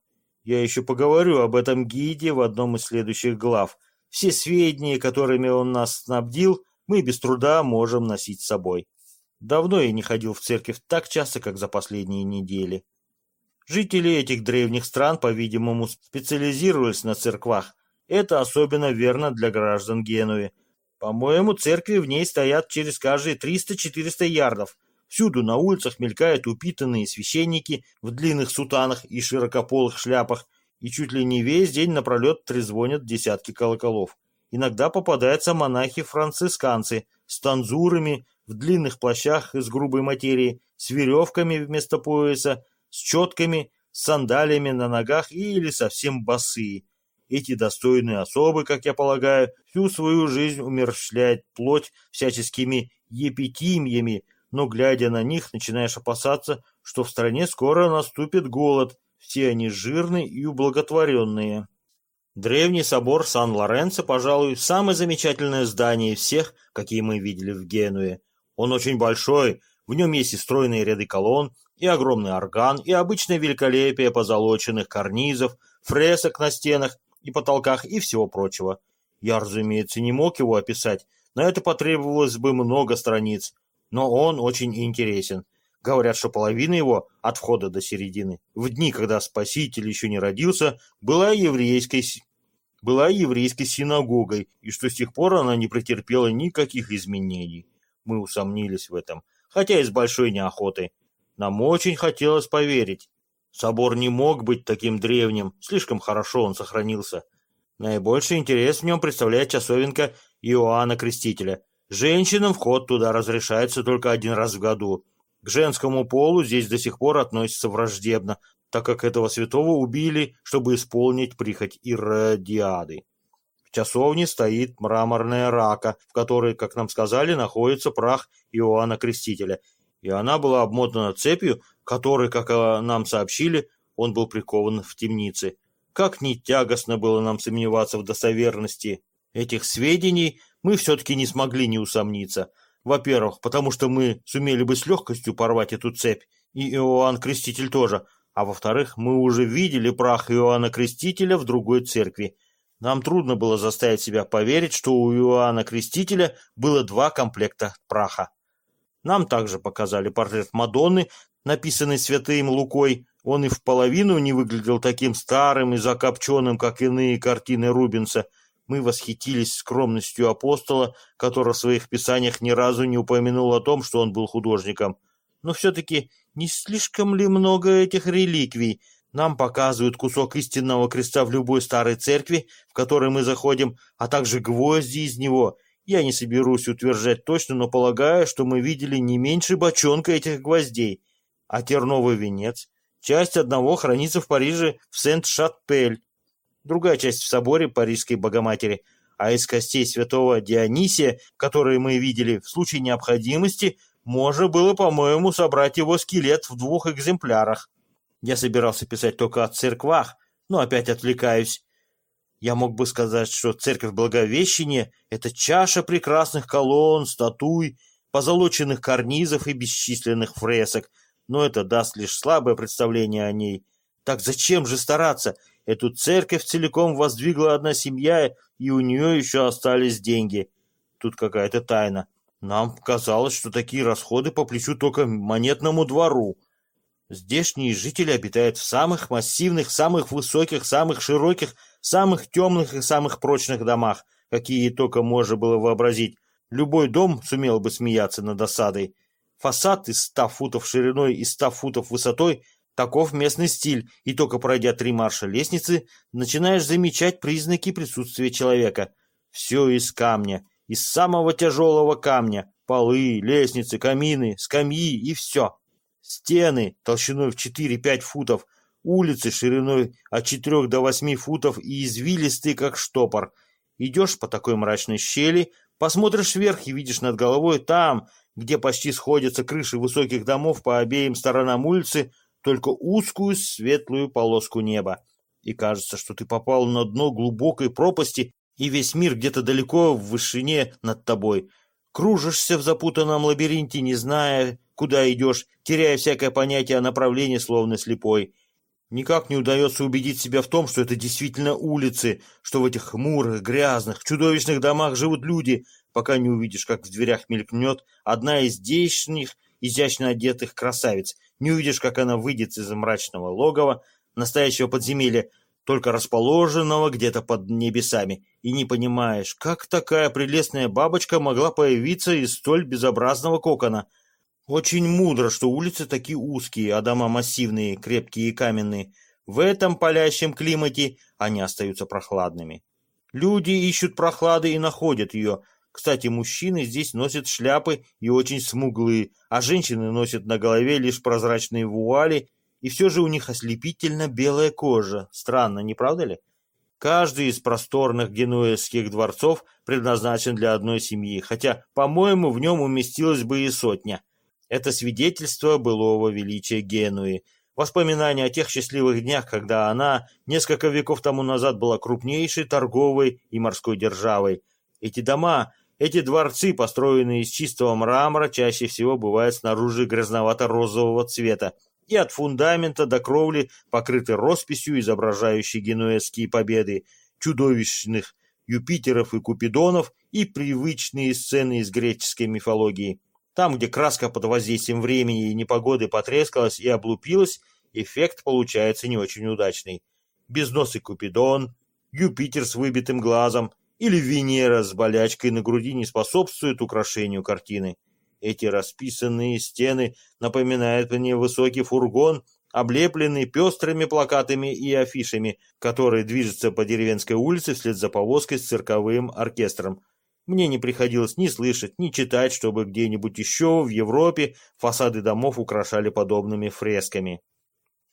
Я еще поговорю об этом гиде в одном из следующих глав. Все сведения, которыми он нас снабдил, мы без труда можем носить с собой. Давно я не ходил в церковь так часто, как за последние недели. Жители этих древних стран, по-видимому, специализировались на церквах. Это особенно верно для граждан Генуи. По-моему, церкви в ней стоят через каждые 300-400 ярдов. Всюду на улицах мелькают упитанные священники в длинных сутанах и широкополых шляпах, и чуть ли не весь день напролет трезвонят десятки колоколов. Иногда попадаются монахи-францисканцы с танзурами, в длинных плащах из грубой материи, с веревками вместо пояса, с четками, с сандалиями на ногах или совсем босые. Эти достойные особы, как я полагаю, всю свою жизнь умерщвляют плоть всяческими епитимиями, но, глядя на них, начинаешь опасаться, что в стране скоро наступит голод, все они жирные и ублаготворенные. Древний собор Сан-Лоренцо, пожалуй, самое замечательное здание всех, какие мы видели в Генуе. Он очень большой, в нем есть и стройные ряды колонн, и огромный орган, и обычное великолепие позолоченных карнизов, фресок на стенах и потолках и всего прочего. Я, разумеется, не мог его описать, на это потребовалось бы много страниц, но он очень интересен. Говорят, что половина его, от входа до середины, в дни, когда Спаситель еще не родился, была еврейской, была еврейской синагогой, и что с тех пор она не претерпела никаких изменений. Мы усомнились в этом, хотя и с большой неохотой. Нам очень хотелось поверить. Собор не мог быть таким древним, слишком хорошо он сохранился. Наибольший интерес в нем представляет часовенка Иоанна Крестителя. Женщинам вход туда разрешается только один раз в году. К женскому полу здесь до сих пор относятся враждебно, так как этого святого убили, чтобы исполнить прихоть Иродиады. В часовне стоит мраморная рака, в которой, как нам сказали, находится прах Иоанна Крестителя – и она была обмотана цепью, которой, как э, нам сообщили, он был прикован в темнице. Как ни тягостно было нам сомневаться в достоверности этих сведений, мы все-таки не смогли не усомниться. Во-первых, потому что мы сумели бы с легкостью порвать эту цепь, и Иоанн Креститель тоже, а во-вторых, мы уже видели прах Иоанна Крестителя в другой церкви. Нам трудно было заставить себя поверить, что у Иоанна Крестителя было два комплекта праха. Нам также показали портрет Мадонны, написанный святым Лукой. Он и в половину не выглядел таким старым и закопченным, как иные картины Рубенса. Мы восхитились скромностью апостола, который в своих писаниях ни разу не упомянул о том, что он был художником. Но все-таки не слишком ли много этих реликвий? Нам показывают кусок истинного креста в любой старой церкви, в которой мы заходим, а также гвозди из него – я не соберусь утверждать точно, но полагаю, что мы видели не меньше бочонка этих гвоздей. А терновый венец? Часть одного хранится в Париже в Сент-Шатпель, другая часть в соборе Парижской Богоматери. А из костей святого Дионисия, которые мы видели в случае необходимости, можно было, по-моему, собрать его скелет в двух экземплярах. Я собирался писать только о церквах, но опять отвлекаюсь. Я мог бы сказать, что церковь Благовещения — это чаша прекрасных колонн, статуй, позолоченных карнизов и бесчисленных фресок, но это даст лишь слабое представление о ней. Так зачем же стараться? Эту церковь целиком воздвигла одна семья, и у нее еще остались деньги. Тут какая-то тайна. Нам казалось, что такие расходы по плечу только монетному двору. Здешние жители обитают в самых массивных, самых высоких, самых широких, самых темных и самых прочных домах, какие только можно было вообразить. Любой дом сумел бы смеяться над осадой. Фасад из ста футов шириной и ста футов высотой – таков местный стиль, и только пройдя три марша лестницы, начинаешь замечать признаки присутствия человека. Все из камня, из самого тяжелого камня – полы, лестницы, камины, скамьи и все. Стены толщиной в 4-5 футов, улицы шириной от 4 до 8 футов и извилистые, как штопор. Идешь по такой мрачной щели, посмотришь вверх и видишь над головой там, где почти сходятся крыши высоких домов по обеим сторонам улицы, только узкую светлую полоску неба. И кажется, что ты попал на дно глубокой пропасти, и весь мир где-то далеко в вышине над тобой. Кружишься в запутанном лабиринте, не зная, куда идешь, теряя всякое понятие о направлении, словно слепой. Никак не удается убедить себя в том, что это действительно улицы, что в этих хмурых, грязных, чудовищных домах живут люди, пока не увидишь, как в дверях мелькнет одна из здешних, изящно одетых красавиц, не увидишь, как она выйдет из мрачного логова, настоящего подземелья, только расположенного где-то под небесами, и не понимаешь, как такая прелестная бабочка могла появиться из столь безобразного кокона – очень мудро, что улицы такие узкие, а дома массивные, крепкие и каменные. В этом палящем климате они остаются прохладными. Люди ищут прохлады и находят ее. Кстати, мужчины здесь носят шляпы и очень смуглые, а женщины носят на голове лишь прозрачные вуали, и все же у них ослепительно белая кожа. Странно, не правда ли? Каждый из просторных генуэзских дворцов предназначен для одной семьи, хотя, по-моему, в нем уместилась бы и сотня. Это свидетельство былого величия Генуи, воспоминание о тех счастливых днях, когда она несколько веков тому назад была крупнейшей торговой и морской державой. Эти дома, эти дворцы, построенные из чистого мрамора, чаще всего бывают снаружи грязновато-розового цвета, и от фундамента до кровли покрыты росписью, изображающей генуэзские победы, чудовищных Юпитеров и Купидонов и привычные сцены из греческой мифологии. Там, где краска под воздействием времени и непогоды потрескалась и облупилась, эффект получается не очень удачный. Безносый Купидон, Юпитер с выбитым глазом или Венера с болячкой на груди не способствуют украшению картины. Эти расписанные стены напоминают мне высокий фургон, облепленный пестрыми плакатами и афишами, который движется по деревенской улице вслед за повозкой с цирковым оркестром. Мне не приходилось ни слышать, ни читать, чтобы где-нибудь еще в Европе фасады домов украшали подобными фресками.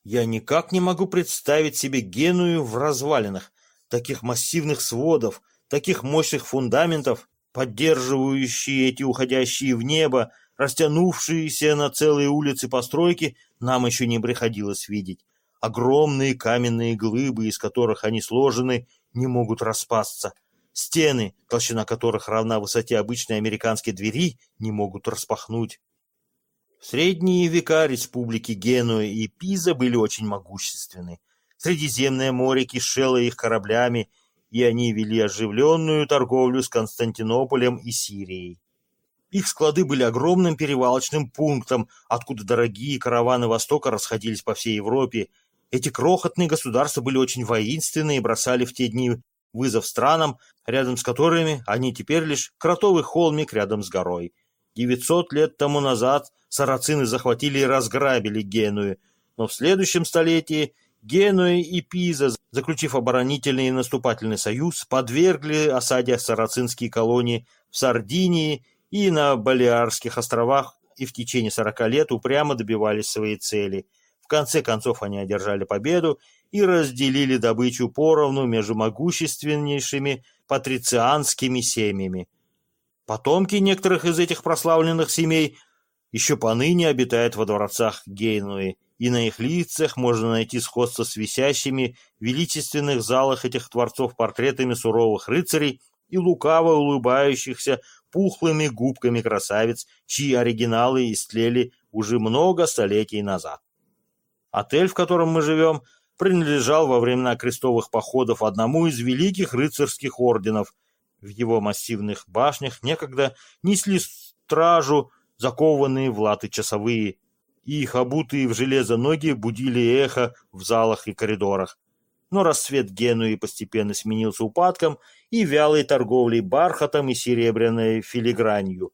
Я никак не могу представить себе Геную в развалинах, таких массивных сводов, таких мощных фундаментов, поддерживающие эти уходящие в небо, растянувшиеся на целые улицы постройки, нам еще не приходилось видеть. Огромные каменные глыбы, из которых они сложены, не могут распасться. Стены, толщина которых равна высоте обычной американской двери, не могут распахнуть. В средние века республики Генуя и Пиза были очень могущественны. Средиземное море кишело их кораблями, и они вели оживленную торговлю с Константинополем и Сирией. Их склады были огромным перевалочным пунктом, откуда дорогие караваны Востока расходились по всей Европе. Эти крохотные государства были очень воинственны и бросали в те дни вызов странам, рядом с которыми они теперь лишь кротовый холмик рядом с горой. 900 лет тому назад сарацины захватили и разграбили Геную, но в следующем столетии Генуя и Пиза, заключив оборонительный и наступательный союз, подвергли осаде сарацинские колонии в Сардинии и на Балиарских островах и в течение 40 лет упрямо добивались своей цели. В конце концов они одержали победу и разделили добычу поровну между могущественнейшими патрицианскими семьями. Потомки некоторых из этих прославленных семей еще поныне обитают во дворцах Гейнуи, и на их лицах можно найти сходство с висящими в величественных залах этих дворцов портретами суровых рыцарей и лукаво улыбающихся пухлыми губками красавиц, чьи оригиналы истлели уже много столетий назад. Отель, в котором мы живем, принадлежал во времена крестовых походов одному из великих рыцарских орденов. В его массивных башнях некогда несли стражу закованные в латы часовые, их обутые в железо ноги будили эхо в залах и коридорах. Но рассвет Генуи постепенно сменился упадком и вялой торговлей бархатом и серебряной филигранью.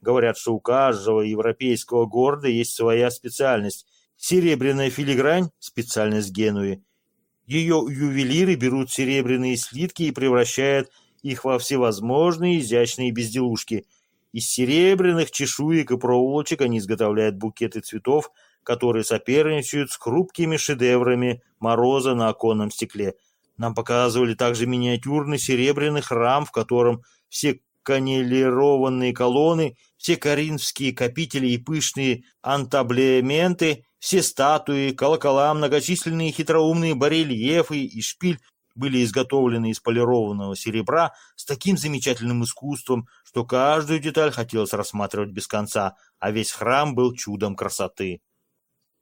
Говорят, что у каждого европейского города есть своя специальность, Серебряная филигрань – специальность Генуи. Ее ювелиры берут серебряные слитки и превращают их во всевозможные изящные безделушки. Из серебряных чешуек и проволочек они изготовляют букеты цветов, которые соперничают с хрупкими шедеврами мороза на оконном стекле. Нам показывали также миниатюрный серебряный храм, в котором все каннелированные колонны, все коринфские капители и пышные антаблементы, все статуи, колокола, многочисленные хитроумные барельефы и шпиль были изготовлены из полированного серебра с таким замечательным искусством, что каждую деталь хотелось рассматривать без конца, а весь храм был чудом красоты.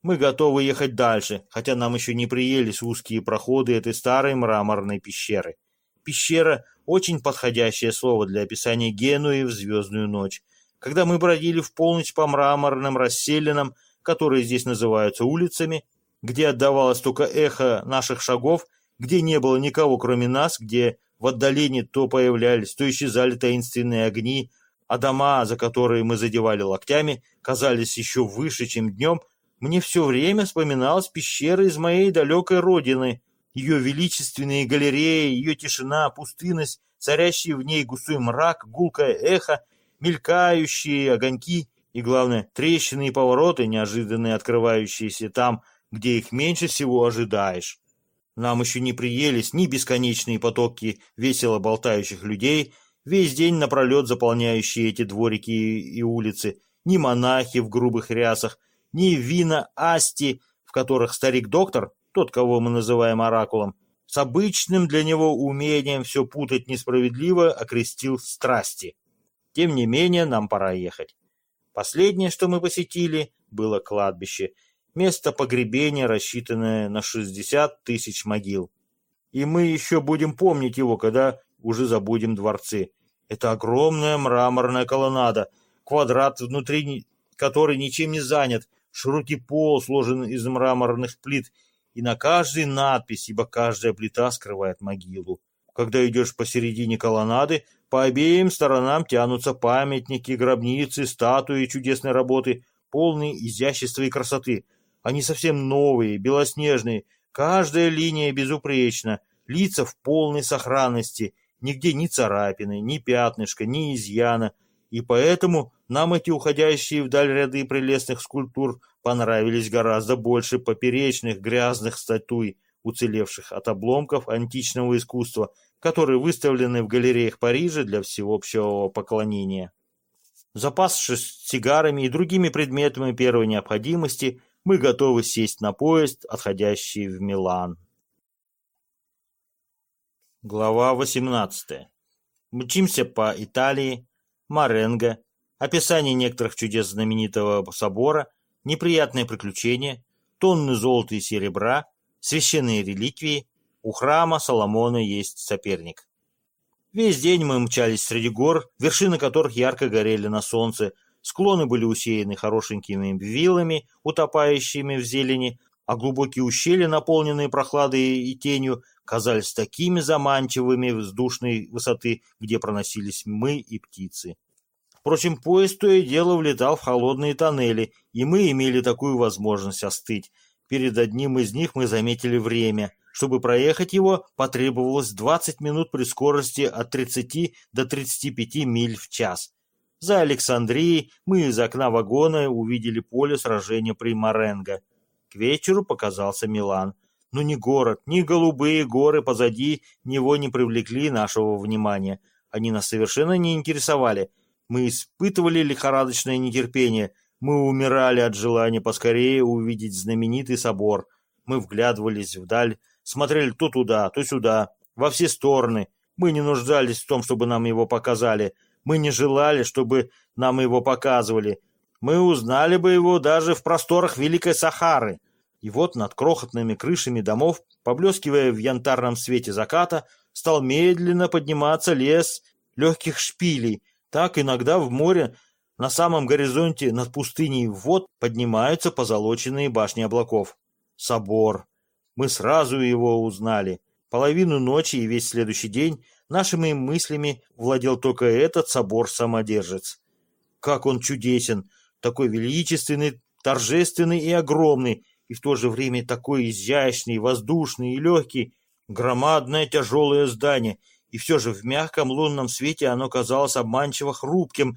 Мы готовы ехать дальше, хотя нам еще не приелись узкие проходы этой старой мраморной пещеры. Пещера – очень подходящее слово для описания Генуи в звездную ночь. Когда мы бродили в полночь по мраморным расселенным, которые здесь называются улицами, где отдавалось только эхо наших шагов – где не было никого, кроме нас, где в отдалении то появлялись, то исчезали таинственные огни, а дома, за которые мы задевали локтями, казались еще выше, чем днем, мне все время вспоминалась пещера из моей далекой родины, ее величественные галереи, ее тишина, пустынность, царящий в ней густой мрак, гулкое эхо, мелькающие огоньки и, главное, трещины и повороты, неожиданные открывающиеся там, где их меньше всего ожидаешь. Нам еще не приелись ни бесконечные потоки весело болтающих людей, весь день напролет заполняющие эти дворики и улицы, ни монахи в грубых рясах, ни вина асти, в которых старик-доктор, тот, кого мы называем оракулом, с обычным для него умением все путать несправедливо окрестил страсти. Тем не менее, нам пора ехать. Последнее, что мы посетили, было кладбище – Место погребения, рассчитанное на 60 тысяч могил. И мы еще будем помнить его, когда уже забудем дворцы. Это огромная мраморная колоннада, квадрат внутри который ничем не занят, широкий пол сложен из мраморных плит, и на каждой надпись, ибо каждая плита скрывает могилу. Когда идешь посередине колоннады, по обеим сторонам тянутся памятники, гробницы, статуи чудесной работы, полные изящества и красоты – они совсем новые, белоснежные, каждая линия безупречна, лица в полной сохранности, нигде ни царапины, ни пятнышка, ни изъяна, и поэтому нам эти уходящие вдаль ряды прелестных скульптур понравились гораздо больше поперечных грязных статуй, уцелевших от обломков античного искусства, которые выставлены в галереях Парижа для всеобщего поклонения. Запасшись сигарами и другими предметами первой необходимости, мы готовы сесть на поезд, отходящий в Милан. Глава 18. Мчимся по Италии, Маренго, описание некоторых чудес знаменитого собора, неприятные приключения, тонны золота и серебра, священные реликвии, у храма Соломона есть соперник. Весь день мы мчались среди гор, вершины которых ярко горели на солнце, Склоны были усеяны хорошенькими вилами, утопающими в зелени, а глубокие ущелья, наполненные прохладой и тенью, казались такими заманчивыми воздушной высоты, где проносились мы и птицы. Впрочем, поезд то и дело влетал в холодные тоннели, и мы имели такую возможность остыть. Перед одним из них мы заметили время. Чтобы проехать его, потребовалось 20 минут при скорости от 30 до 35 миль в час. За Александрией мы из окна вагона увидели поле сражения при Маренго. К вечеру показался Милан. Но ни город, ни голубые горы позади него не привлекли нашего внимания. Они нас совершенно не интересовали. Мы испытывали лихорадочное нетерпение. Мы умирали от желания поскорее увидеть знаменитый собор. Мы вглядывались вдаль, смотрели то туда, то сюда, во все стороны. Мы не нуждались в том, чтобы нам его показали – мы не желали, чтобы нам его показывали. Мы узнали бы его даже в просторах Великой Сахары. И вот над крохотными крышами домов, поблескивая в янтарном свете заката, стал медленно подниматься лес легких шпилей. Так иногда в море на самом горизонте над пустыней вод поднимаются позолоченные башни облаков. Собор. Мы сразу его узнали. Половину ночи и весь следующий день Нашими мыслями владел только этот собор-самодержец. Как он чудесен, такой величественный, торжественный и огромный, и в то же время такой изящный, воздушный и легкий, громадное тяжелое здание, и все же в мягком лунном свете оно казалось обманчиво хрупким,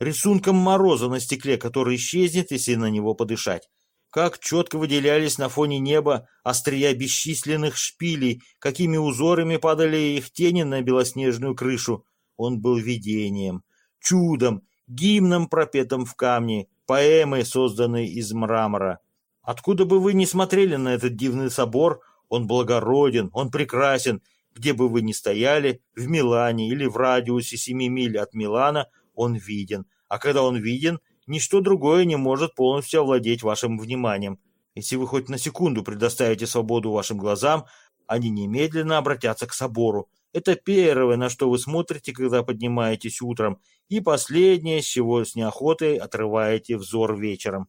рисунком мороза на стекле, который исчезнет, если на него подышать как четко выделялись на фоне неба острия бесчисленных шпилей, какими узорами падали их тени на белоснежную крышу. он был видением, чудом, гимном, пропетым в камне, поэмой, созданной из мрамора. Откуда бы вы ни смотрели на этот дивный собор, он благороден, он прекрасен, где бы вы ни стояли, в Милане или в радиусе семи миль от Милана, он виден. А когда он виден, ничто другое не может полностью овладеть вашим вниманием. Если вы хоть на секунду предоставите свободу вашим глазам, они немедленно обратятся к собору. Это первое, на что вы смотрите, когда поднимаетесь утром, и последнее, с чего с неохотой отрываете взор вечером.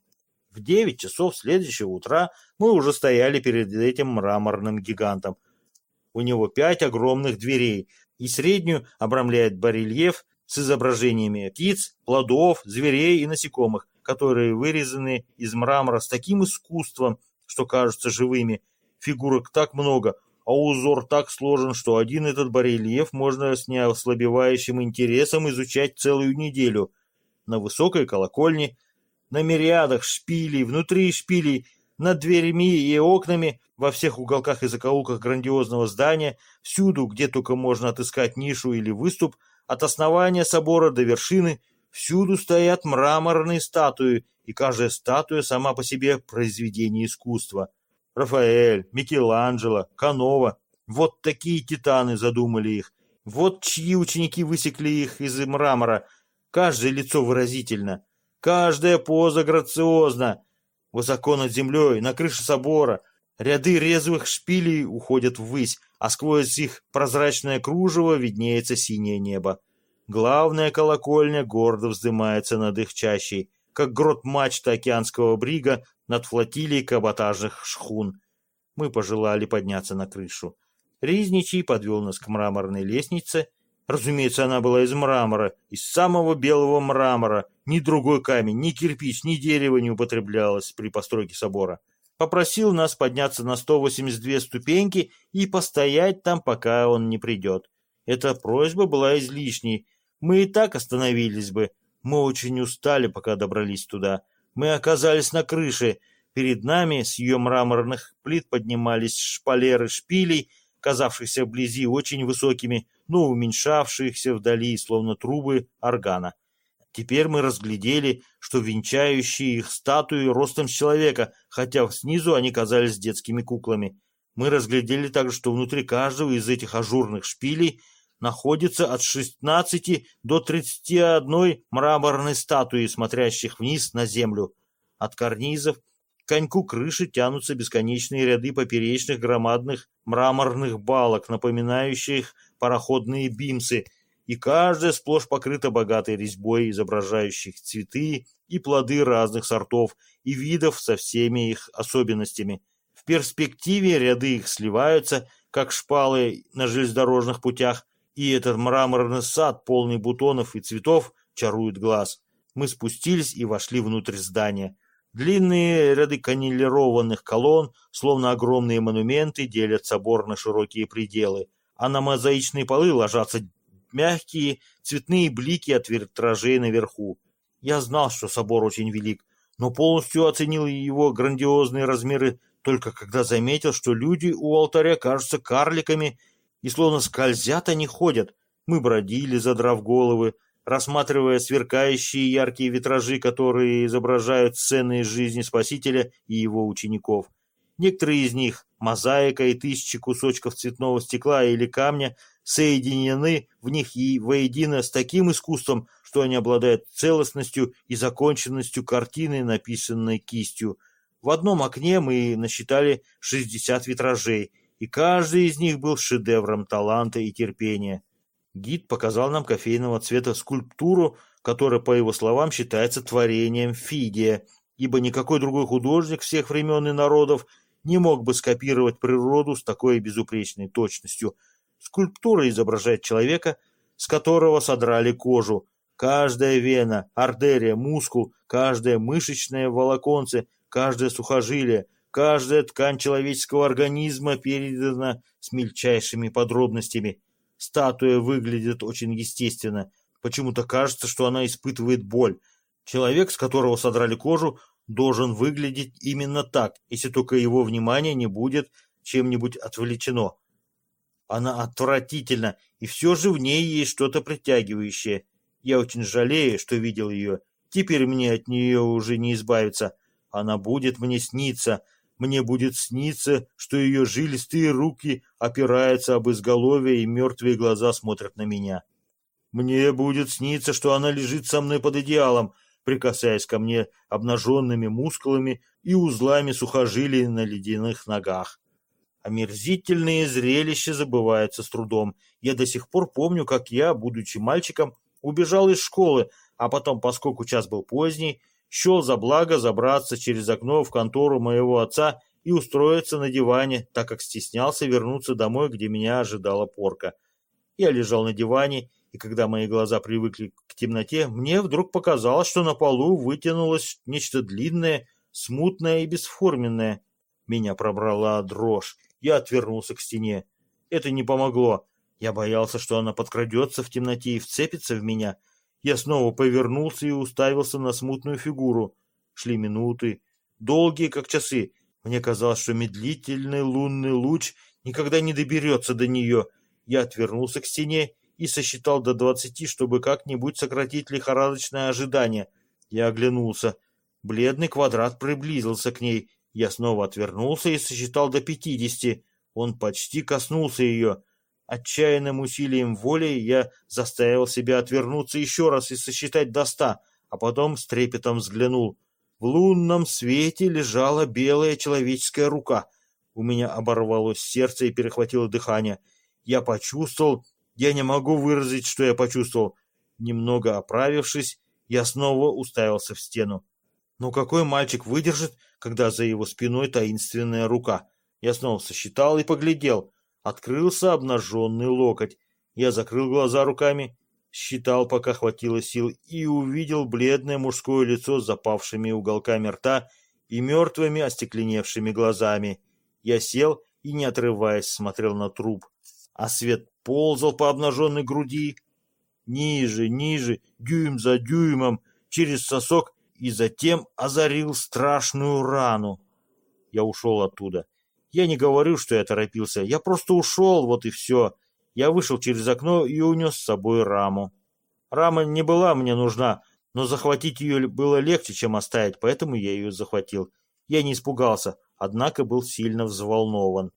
В девять часов следующего утра мы уже стояли перед этим мраморным гигантом. У него пять огромных дверей, и среднюю обрамляет барельеф с изображениями птиц, плодов, зверей и насекомых, которые вырезаны из мрамора с таким искусством, что кажутся живыми. Фигурок так много, а узор так сложен, что один этот барельеф можно с неослабевающим интересом изучать целую неделю. На высокой колокольне на мириадах шпилей, внутри шпилей, над дверями и окнами, во всех уголках и закоулках грандиозного здания, всюду, где только можно отыскать нишу или выступ, от основания собора до вершины, всюду стоят мраморные статуи, и каждая статуя сама по себе произведение искусства. Рафаэль, Микеланджело, Канова — вот такие титаны задумали их. Вот чьи ученики высекли их из мрамора. Каждое лицо выразительно. Каждая поза грациозна. Высоко над землей, на крыше собора, ряды резвых шпилей уходят ввысь, а сквозь их прозрачное кружево виднеется синее небо. Главная колокольня гордо вздымается над их чащей, как грот мачта океанского брига над флотилией каботажных шхун. Мы пожелали подняться на крышу. Ризничий подвел нас к мраморной лестнице — Разумеется, она была из мрамора, из самого белого мрамора. Ни другой камень, ни кирпич, ни дерево не употреблялось при постройке собора. Попросил нас подняться на 182 ступеньки и постоять там, пока он не придет. Эта просьба была излишней. Мы и так остановились бы. Мы очень устали, пока добрались туда. Мы оказались на крыше. Перед нами с ее мраморных плит поднимались шпалеры шпилей, казавшихся вблизи очень высокими, но уменьшавшихся вдали, словно трубы органа. Теперь мы разглядели, что венчающие их статуи ростом с человека, хотя снизу они казались детскими куклами. Мы разглядели также, что внутри каждого из этих ажурных шпилей находится от 16 до 31 мраморной статуи, смотрящих вниз на землю. От карнизов к коньку крыши тянутся бесконечные ряды поперечных громадных мраморных балок, напоминающих пароходные бимсы, и каждая сплошь покрыта богатой резьбой, изображающих цветы и плоды разных сортов и видов со всеми их особенностями. В перспективе ряды их сливаются, как шпалы на железнодорожных путях, и этот мраморный сад, полный бутонов и цветов, чарует глаз. Мы спустились и вошли внутрь здания. Длинные ряды каннелированных колонн, словно огромные монументы, делят собор на широкие пределы, а на мозаичные полы ложатся мягкие цветные блики от витражей наверху. Я знал, что собор очень велик, но полностью оценил его грандиозные размеры только когда заметил, что люди у алтаря кажутся карликами и словно скользят, а не ходят. Мы бродили, задрав головы, рассматривая сверкающие яркие витражи, которые изображают сцены из жизни Спасителя и его учеников. Некоторые из них, мозаика и тысячи кусочков цветного стекла или камня, соединены в них и воедино с таким искусством, что они обладают целостностью и законченностью картины, написанной кистью. В одном окне мы насчитали 60 витражей, и каждый из них был шедевром таланта и терпения. Гид показал нам кофейного цвета скульптуру, которая, по его словам, считается творением Фидия, ибо никакой другой художник всех времен и народов не мог бы скопировать природу с такой безупречной точностью. Скульптура изображает человека, с которого содрали кожу. Каждая вена, артерия, мускул, каждое мышечное волоконце, каждое сухожилие, каждая ткань человеческого организма передана с мельчайшими подробностями – Статуя выглядит очень естественно. Почему-то кажется, что она испытывает боль. Человек, с которого содрали кожу, должен выглядеть именно так, если только его внимание не будет чем-нибудь отвлечено. Она отвратительна, и все же в ней есть что-то притягивающее. Я очень жалею, что видел ее. Теперь мне от нее уже не избавиться. Она будет мне сниться. Мне будет сниться, что ее жилистые руки опираются об изголовье, и мертвые глаза смотрят на меня. Мне будет сниться, что она лежит со мной под одеялом, прикасаясь ко мне обнаженными мускулами и узлами сухожилий на ледяных ногах. Омерзительные зрелища забываются с трудом. Я до сих пор помню, как я, будучи мальчиком, убежал из школы, а потом, поскольку час был поздний, счел за благо забраться через окно в контору моего отца и устроиться на диване, так как стеснялся вернуться домой, где меня ожидала порка. Я лежал на диване, и когда мои глаза привыкли к темноте, мне вдруг показалось, что на полу вытянулось нечто длинное, смутное и бесформенное. Меня пробрала дрожь. Я отвернулся к стене. Это не помогло. Я боялся, что она подкрадется в темноте и вцепится в меня. Я снова повернулся и уставился на смутную фигуру. Шли минуты, долгие, как часы. Мне казалось, что медлительный лунный луч никогда не доберется до нее. Я отвернулся к стене и сосчитал до двадцати, чтобы как-нибудь сократить лихорадочное ожидание. Я оглянулся. Бледный квадрат приблизился к ней. Я снова отвернулся и сосчитал до пятидесяти. Он почти коснулся ее. Отчаянным усилием воли я заставил себя отвернуться еще раз и сосчитать до ста, а потом с трепетом взглянул. В лунном свете лежала белая человеческая рука. У меня оборвалось сердце и перехватило дыхание. Я почувствовал... Я не могу выразить, что я почувствовал. Немного оправившись, я снова уставился в стену. Но какой мальчик выдержит, когда за его спиной таинственная рука? Я снова сосчитал и поглядел. Открылся обнаженный локоть. Я закрыл глаза руками, считал, пока хватило сил, и увидел бледное мужское лицо с запавшими уголками рта и мертвыми остекленевшими глазами. Я сел и, не отрываясь, смотрел на труп. А свет ползал по обнаженной груди. Ниже, ниже, дюйм за дюймом, через сосок и затем озарил страшную рану. Я ушел оттуда. Я не говорю, что я торопился. Я просто ушел, вот и все. Я вышел через окно и унес с собой раму. Рама не была мне нужна, но захватить ее было легче, чем оставить, поэтому я ее захватил. Я не испугался, однако был сильно взволнован.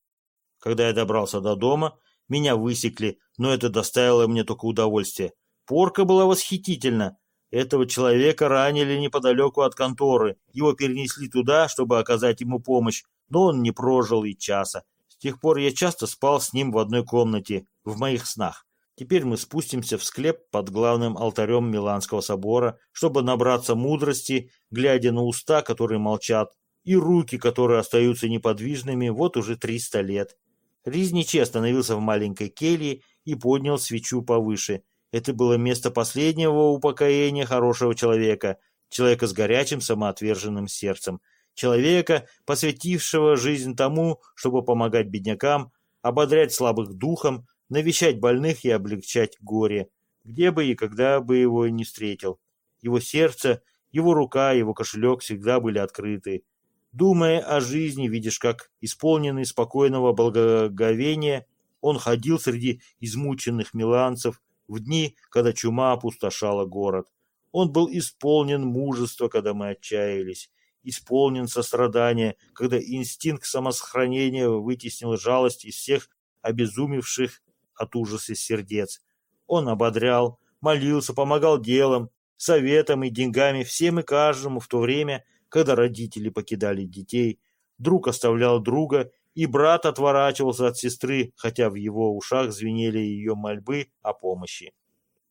Когда я добрался до дома, меня высекли, но это доставило мне только удовольствие. Порка была восхитительна. Этого человека ранили неподалеку от конторы. Его перенесли туда, чтобы оказать ему помощь, но он не прожил и часа. С тех пор я часто спал с ним в одной комнате, в моих снах. Теперь мы спустимся в склеп под главным алтарем Миланского собора, чтобы набраться мудрости, глядя на уста, которые молчат, и руки, которые остаются неподвижными вот уже триста лет. Ризничи остановился в маленькой келье и поднял свечу повыше – это было место последнего упокоения хорошего человека, человека с горячим самоотверженным сердцем, человека, посвятившего жизнь тому, чтобы помогать беднякам, ободрять слабых духом, навещать больных и облегчать горе, где бы и когда бы его не встретил. Его сердце, его рука, его кошелек всегда были открыты. Думая о жизни, видишь, как исполненный спокойного благоговения, он ходил среди измученных миланцев, в дни, когда чума опустошала город. Он был исполнен мужества, когда мы отчаялись, исполнен сострадания, когда инстинкт самосохранения вытеснил жалость из всех обезумевших от ужаса сердец. Он ободрял, молился, помогал делом, советом и деньгами всем и каждому в то время, когда родители покидали детей, друг оставлял друга и брат отворачивался от сестры, хотя в его ушах звенели ее мольбы о помощи.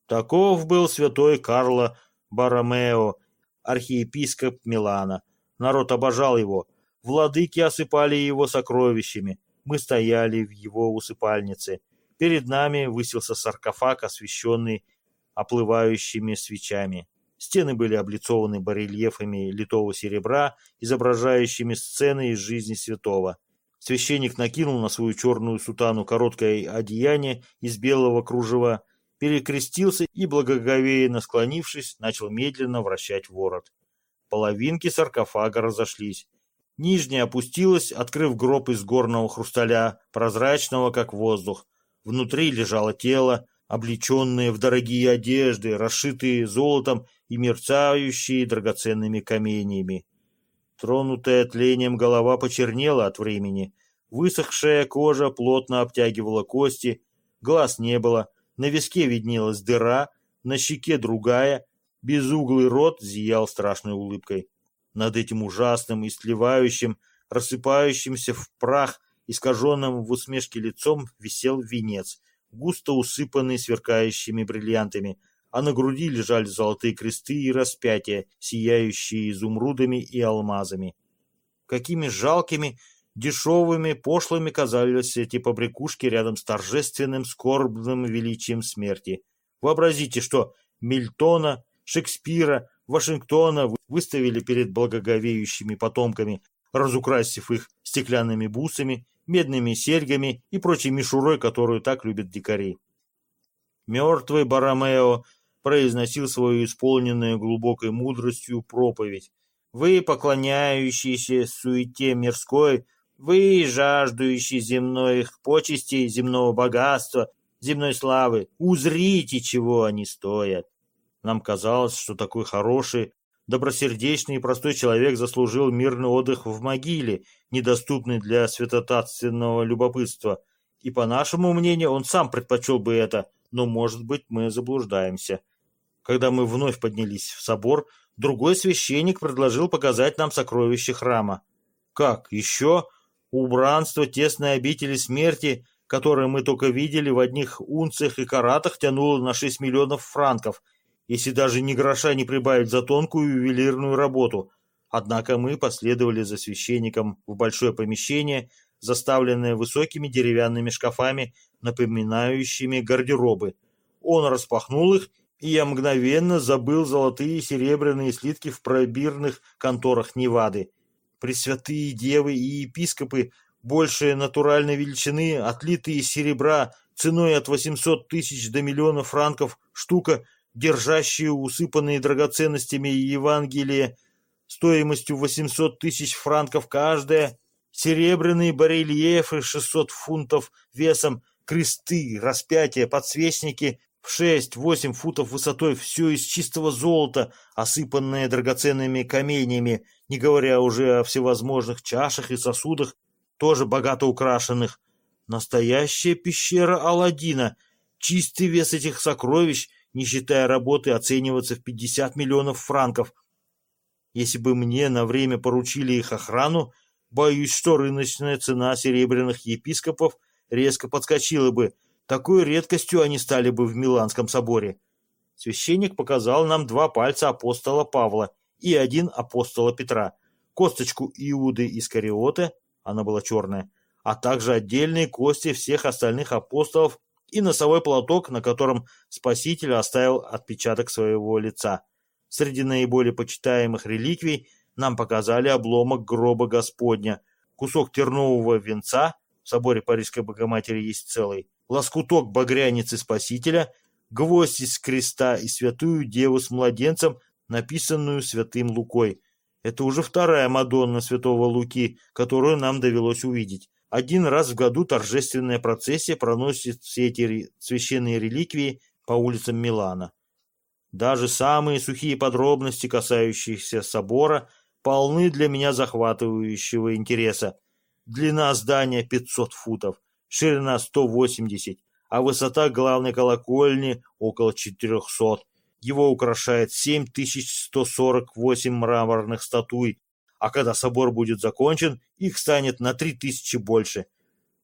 Таков был святой Карло Баромео, архиепископ Милана. Народ обожал его. Владыки осыпали его сокровищами. Мы стояли в его усыпальнице. Перед нами высился саркофаг, освещенный оплывающими свечами. Стены были облицованы барельефами литого серебра, изображающими сцены из жизни святого. Священник накинул на свою черную сутану короткое одеяние из белого кружева, перекрестился и, благоговейно склонившись, начал медленно вращать ворот. Половинки саркофага разошлись. Нижняя опустилась, открыв гроб из горного хрусталя, прозрачного, как воздух. Внутри лежало тело, облеченные в дорогие одежды, расшитые золотом и мерцающие драгоценными каменьями. Тронутая тлением голова почернела от времени. Высохшая кожа плотно обтягивала кости, глаз не было, на виске виднелась дыра, на щеке другая, безуглый рот зиял страшной улыбкой. Над этим ужасным и сливающим, рассыпающимся в прах, искаженным в усмешке лицом, висел венец, густо усыпанный сверкающими бриллиантами, а на груди лежали золотые кресты и распятия, сияющие изумрудами и алмазами. Какими жалкими, дешевыми, пошлыми казались эти побрякушки рядом с торжественным, скорбным величием смерти. Вообразите, что Мильтона, Шекспира, Вашингтона выставили перед благоговеющими потомками, разукрасив их стеклянными бусами, медными серьгами и прочей мишурой, которую так любят дикари. Мертвый Барамео произносил свою исполненную глубокой мудростью проповедь. «Вы, поклоняющиеся суете мирской, вы, жаждущие земных почестей, земного богатства, земной славы, узрите, чего они стоят. Нам казалось, что такой хороший, добросердечный и простой человек заслужил мирный отдых в могиле, недоступный для святотатственного любопытства. И, по нашему мнению, он сам предпочел бы это, но, может быть, мы заблуждаемся. Когда мы вновь поднялись в собор, другой священник предложил показать нам сокровища храма. Как, еще? Убранство тесной обители смерти, которое мы только видели в одних унциях и каратах, тянуло на 6 миллионов франков – если даже ни гроша не прибавить за тонкую ювелирную работу. Однако мы последовали за священником в большое помещение, заставленное высокими деревянными шкафами, напоминающими гардеробы. Он распахнул их, и я мгновенно забыл золотые и серебряные слитки в пробирных конторах Невады. Пресвятые девы и епископы, больше натуральной величины, отлитые из серебра, ценой от 800 тысяч до миллиона франков штука – держащие усыпанные драгоценностями Евангелие стоимостью 800 тысяч франков каждая, серебряные барельефы 600 фунтов весом, кресты, распятия, подсвечники в 6-8 футов высотой, все из чистого золота, осыпанное драгоценными каменьями, не говоря уже о всевозможных чашах и сосудах, тоже богато украшенных. Настоящая пещера Аладдина. Чистый вес этих сокровищ не считая работы, оцениваться в 50 миллионов франков. Если бы мне на время поручили их охрану, боюсь, что рыночная цена серебряных епископов резко подскочила бы. Такой редкостью они стали бы в Миланском соборе. Священник показал нам два пальца апостола Павла и один апостола Петра, косточку Иуды Искариота, она была черная, а также отдельные кости всех остальных апостолов и носовой платок, на котором Спаситель оставил отпечаток своего лица. Среди наиболее почитаемых реликвий нам показали обломок гроба Господня, кусок тернового венца, в соборе Парижской Богоматери есть целый, лоскуток багряницы Спасителя, гвоздь из креста и святую деву с младенцем, написанную святым Лукой. Это уже вторая Мадонна святого Луки, которую нам довелось увидеть. Один раз в году торжественная процессия проносит все эти священные реликвии по улицам Милана. Даже самые сухие подробности, касающиеся собора, полны для меня захватывающего интереса. Длина здания 500 футов, ширина 180, а высота главной колокольни около 400. Его украшает 7148 мраморных статуй, а когда собор будет закончен, их станет на 3000 больше.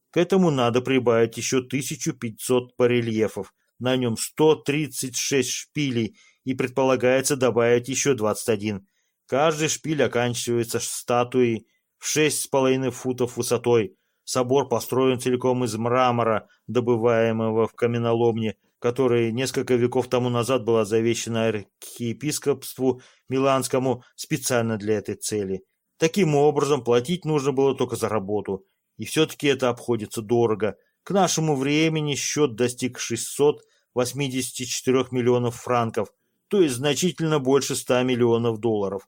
К этому надо прибавить еще 1500 барельефов, на нем 136 шпилей и предполагается добавить еще 21. Каждый шпиль оканчивается статуей в 6,5 футов высотой. Собор построен целиком из мрамора, добываемого в каменоломне, которая несколько веков тому назад была завещана архиепископству Миланскому специально для этой цели. Таким образом, платить нужно было только за работу. И все-таки это обходится дорого. К нашему времени счет достиг 684 миллионов франков, то есть значительно больше 100 миллионов долларов.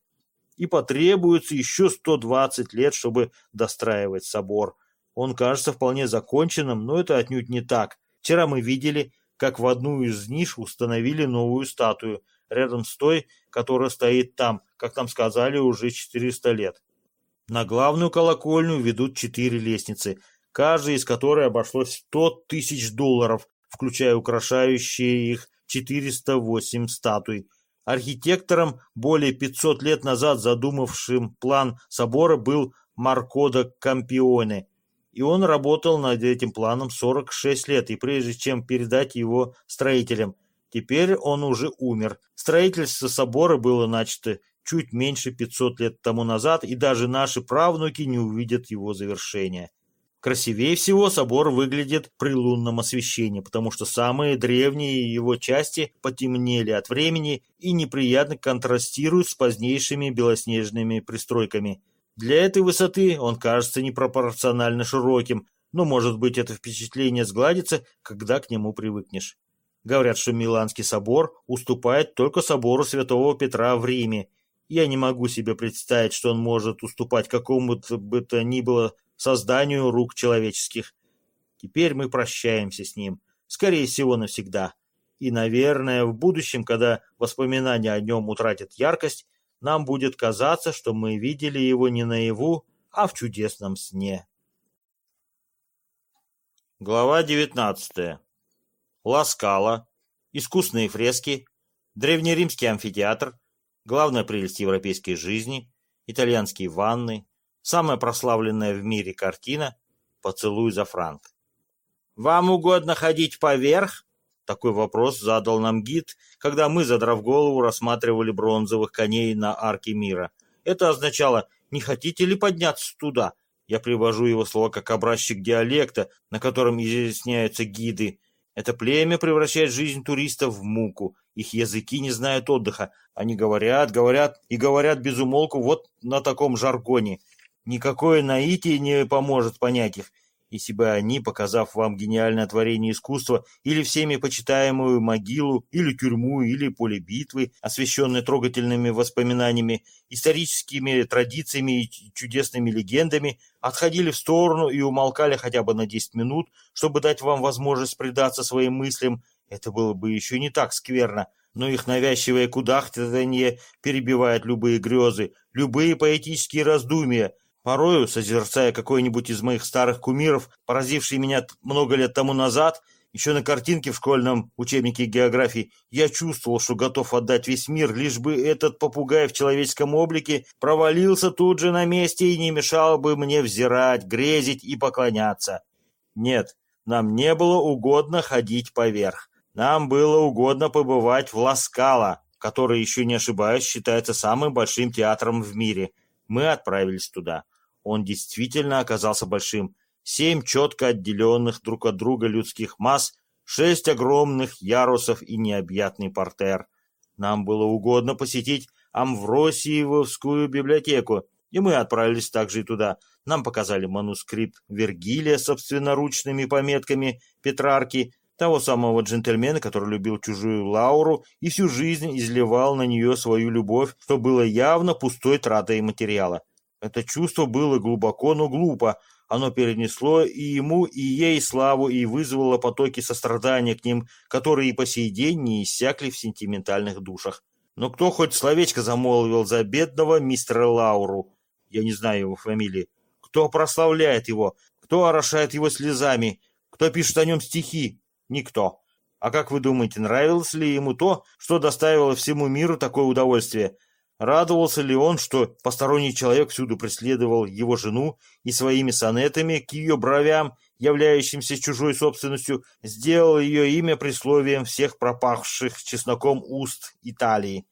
И потребуется еще 120 лет, чтобы достраивать собор. Он кажется вполне законченным, но это отнюдь не так. Вчера мы видели, как в одну из ниш установили новую статую, рядом с той, которая стоит там, как нам сказали, уже 400 лет. На главную колокольню ведут четыре лестницы, каждая из которой обошлось 100 тысяч долларов, включая украшающие их 408 статуй. Архитектором, более 500 лет назад задумавшим план собора, был Маркодо Кампионе, и он работал над этим планом 46 лет, и прежде чем передать его строителям, теперь он уже умер. Строительство собора было начато чуть меньше 500 лет тому назад, и даже наши правнуки не увидят его завершения. Красивее всего собор выглядит при лунном освещении, потому что самые древние его части потемнели от времени и неприятно контрастируют с позднейшими белоснежными пристройками – для этой высоты он кажется непропорционально широким, но, может быть, это впечатление сгладится, когда к нему привыкнешь. Говорят, что Миланский собор уступает только собору Святого Петра в Риме. Я не могу себе представить, что он может уступать какому-то бы то ни было созданию рук человеческих. Теперь мы прощаемся с ним, скорее всего, навсегда. И, наверное, в будущем, когда воспоминания о нем утратят яркость, нам будет казаться, что мы видели его не наяву, а в чудесном сне. Глава 19. Ласкала, искусные фрески, древнеримский амфитеатр, главная прелесть европейской жизни, итальянские ванны, самая прославленная в мире картина «Поцелуй за франк». «Вам угодно ходить поверх?» Такой вопрос задал нам гид, когда мы, задрав голову, рассматривали бронзовых коней на арке мира. Это означало «не хотите ли подняться туда?» Я привожу его слова как образчик диалекта, на котором изъясняются гиды. Это племя превращает жизнь туристов в муку. Их языки не знают отдыха. Они говорят, говорят и говорят без умолку вот на таком жаргоне. Никакое наитие не поможет понять их если бы они, показав вам гениальное творение искусства или всеми почитаемую могилу, или тюрьму, или поле битвы, освещенное трогательными воспоминаниями, историческими традициями и чудесными легендами, отходили в сторону и умолкали хотя бы на 10 минут, чтобы дать вам возможность предаться своим мыслям, это было бы еще не так скверно, но их навязчивое кудахтанье перебивает любые грезы, любые поэтические раздумья, Порою, созерцая какой-нибудь из моих старых кумиров, поразивший меня много лет тому назад, еще на картинке в школьном учебнике географии, я чувствовал, что готов отдать весь мир, лишь бы этот попугай в человеческом облике провалился тут же на месте и не мешал бы мне взирать, грезить и поклоняться. Нет, нам не было угодно ходить поверх. Нам было угодно побывать в Ласкало, который, еще не ошибаюсь, считается самым большим театром в мире. Мы отправились туда. Он действительно оказался большим. Семь четко отделенных друг от друга людских масс, шесть огромных ярусов и необъятный портер. Нам было угодно посетить Амвросиевскую библиотеку, и мы отправились также и туда. Нам показали манускрипт Вергилия с собственноручными пометками Петрарки, того самого джентльмена, который любил чужую Лауру и всю жизнь изливал на нее свою любовь, что было явно пустой тратой материала. Это чувство было глубоко, но глупо. Оно перенесло и ему, и ей славу и вызвало потоки сострадания к ним, которые и по сей день не иссякли в сентиментальных душах. Но кто хоть словечко замолвил за бедного мистера Лауру? Я не знаю его фамилии. Кто прославляет его? Кто орошает его слезами? Кто пишет о нем стихи? Никто. А как вы думаете, нравилось ли ему то, что доставило всему миру такое удовольствие? Радовался ли он, что посторонний человек всюду преследовал его жену и своими сонетами к ее бровям, являющимся чужой собственностью, сделал ее имя присловием всех пропахших чесноком уст Италии?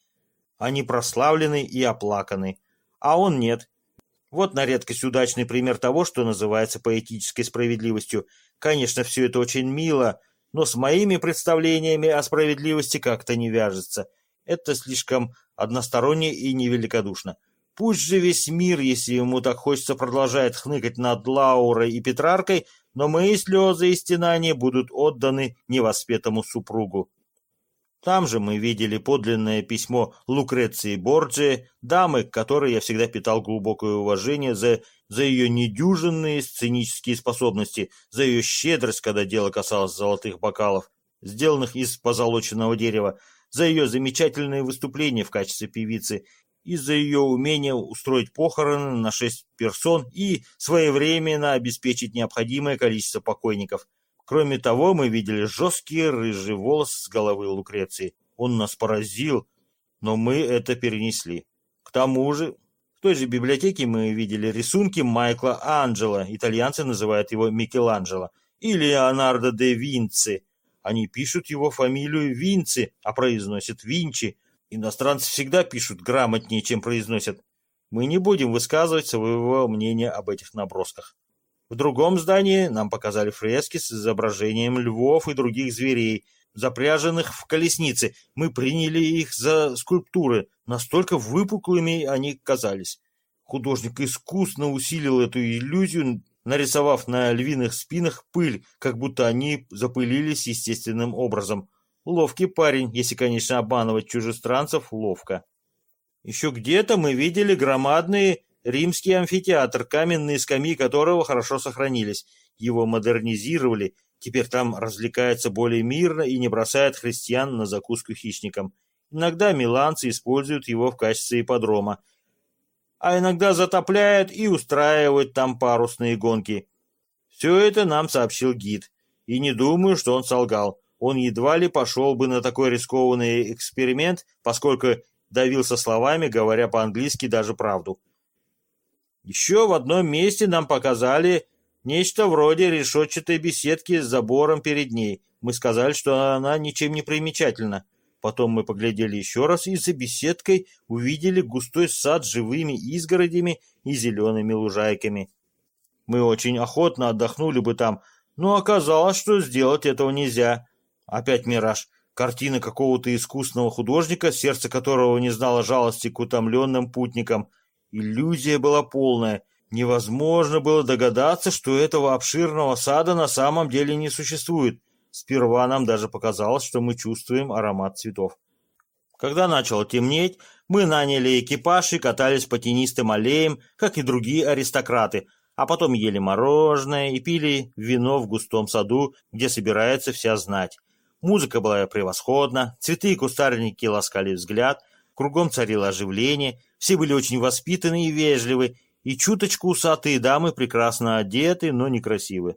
Они прославлены и оплаканы, а он нет. Вот на редкость удачный пример того, что называется поэтической справедливостью. Конечно, все это очень мило, но с моими представлениями о справедливости как-то не вяжется. Это слишком односторонне и невеликодушно. Пусть же весь мир, если ему так хочется, продолжает хныкать над Лаурой и Петраркой, но мои слезы и стенания будут отданы невоспетому супругу. Там же мы видели подлинное письмо Лукреции Борджи, дамы, к которой я всегда питал глубокое уважение за, за ее недюжинные сценические способности, за ее щедрость, когда дело касалось золотых бокалов, сделанных из позолоченного дерева, за ее замечательные выступления в качестве певицы и за ее умение устроить похороны на шесть персон и своевременно обеспечить необходимое количество покойников – Кроме того, мы видели жесткий рыжий волос с головы Лукреции. Он нас поразил, но мы это перенесли. К тому же, в той же библиотеке мы видели рисунки Майкла Анджело, итальянцы называют его Микеланджело, и Леонардо де Винци. Они пишут его фамилию Винци, а произносят Винчи. Иностранцы всегда пишут грамотнее, чем произносят. Мы не будем высказывать своего мнения об этих набросках. В другом здании нам показали фрески с изображением львов и других зверей, запряженных в колесницы. Мы приняли их за скульптуры, настолько выпуклыми они казались. Художник искусно усилил эту иллюзию, нарисовав на львиных спинах пыль, как будто они запылились естественным образом. Ловкий парень, если, конечно, обманывать чужестранцев ловко. Еще где-то мы видели громадные Римский амфитеатр, каменные скамьи которого хорошо сохранились. Его модернизировали, теперь там развлекаются более мирно и не бросают христиан на закуску хищникам. Иногда миланцы используют его в качестве ипподрома, а иногда затопляют и устраивают там парусные гонки. Все это нам сообщил гид, и не думаю, что он солгал. Он едва ли пошел бы на такой рискованный эксперимент, поскольку давился словами, говоря по-английски даже правду. Еще в одном месте нам показали нечто вроде решетчатой беседки с забором перед ней. Мы сказали, что она ничем не примечательна. Потом мы поглядели еще раз и за беседкой увидели густой сад с живыми изгородями и зелеными лужайками. Мы очень охотно отдохнули бы там, но оказалось, что сделать этого нельзя. Опять мираж. Картина какого-то искусного художника, сердце которого не знало жалости к утомленным путникам – Иллюзия была полная. Невозможно было догадаться, что этого обширного сада на самом деле не существует. Сперва нам даже показалось, что мы чувствуем аромат цветов. Когда начало темнеть, мы наняли экипаж и катались по тенистым аллеям, как и другие аристократы, а потом ели мороженое и пили вино в густом саду, где собирается вся знать. Музыка была превосходна, цветы и кустарники ласкали взгляд, кругом царило оживление – все были очень воспитаны и вежливы, и чуточку усатые дамы прекрасно одеты, но некрасивы.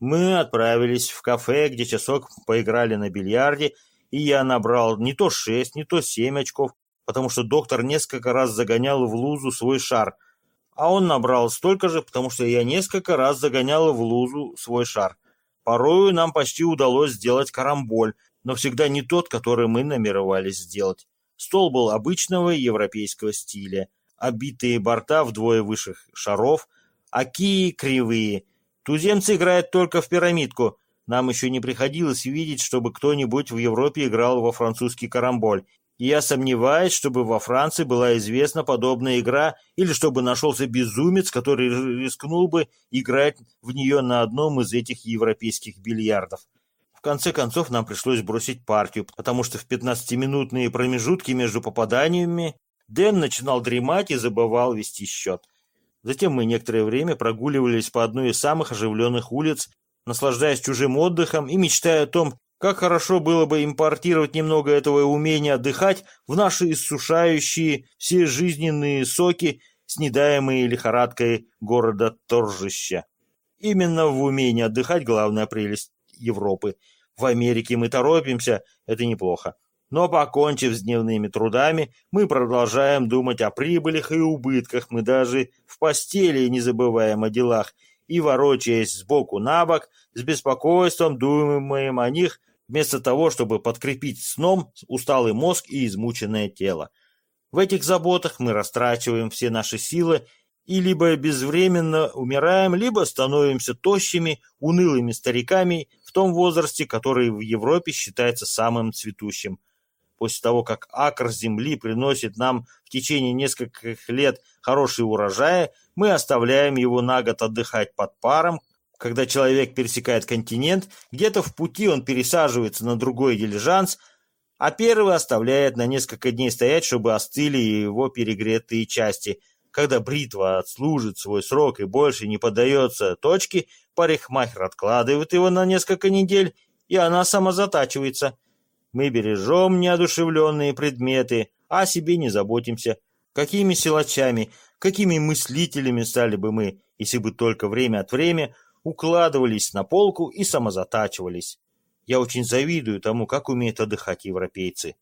Мы отправились в кафе, где часок поиграли на бильярде, и я набрал не то шесть, не то семь очков, потому что доктор несколько раз загонял в лузу свой шар, а он набрал столько же, потому что я несколько раз загонял в лузу свой шар. Порою нам почти удалось сделать карамболь, но всегда не тот, который мы намеревались сделать. Стол был обычного европейского стиля, обитые борта вдвое выше шаров, а кии кривые. Туземцы играют только в пирамидку. Нам еще не приходилось видеть, чтобы кто-нибудь в Европе играл во французский карамболь. И я сомневаюсь, чтобы во Франции была известна подобная игра, или чтобы нашелся безумец, который рискнул бы играть в нее на одном из этих европейских бильярдов. В конце концов нам пришлось бросить партию, потому что в 15-минутные промежутки между попаданиями Дэн начинал дремать и забывал вести счет. Затем мы некоторое время прогуливались по одной из самых оживленных улиц, наслаждаясь чужим отдыхом и мечтая о том, как хорошо было бы импортировать немного этого умения отдыхать в наши иссушающие все жизненные соки, снедаемые лихорадкой города Торжища. Именно в умении отдыхать главная прелесть Европы. В Америке мы торопимся, это неплохо. Но покончив с дневными трудами, мы продолжаем думать о прибылях и убытках, мы даже в постели не забываем о делах, и, ворочаясь сбоку на бок, с беспокойством думаем о них, вместо того, чтобы подкрепить сном усталый мозг и измученное тело. В этих заботах мы растрачиваем все наши силы и либо безвременно умираем, либо становимся тощими, унылыми стариками в том возрасте, который в Европе считается самым цветущим. После того, как акр земли приносит нам в течение нескольких лет хорошие урожаи, мы оставляем его на год отдыхать под паром, когда человек пересекает континент, где-то в пути он пересаживается на другой дилижанс, а первый оставляет на несколько дней стоять, чтобы остыли его перегретые части. Когда бритва отслужит свой срок и больше не поддается точке, парикмахер откладывает его на несколько недель, и она самозатачивается. Мы бережем неодушевленные предметы, а о себе не заботимся. Какими силачами, какими мыслителями стали бы мы, если бы только время от времени укладывались на полку и самозатачивались. Я очень завидую тому, как умеют отдыхать европейцы.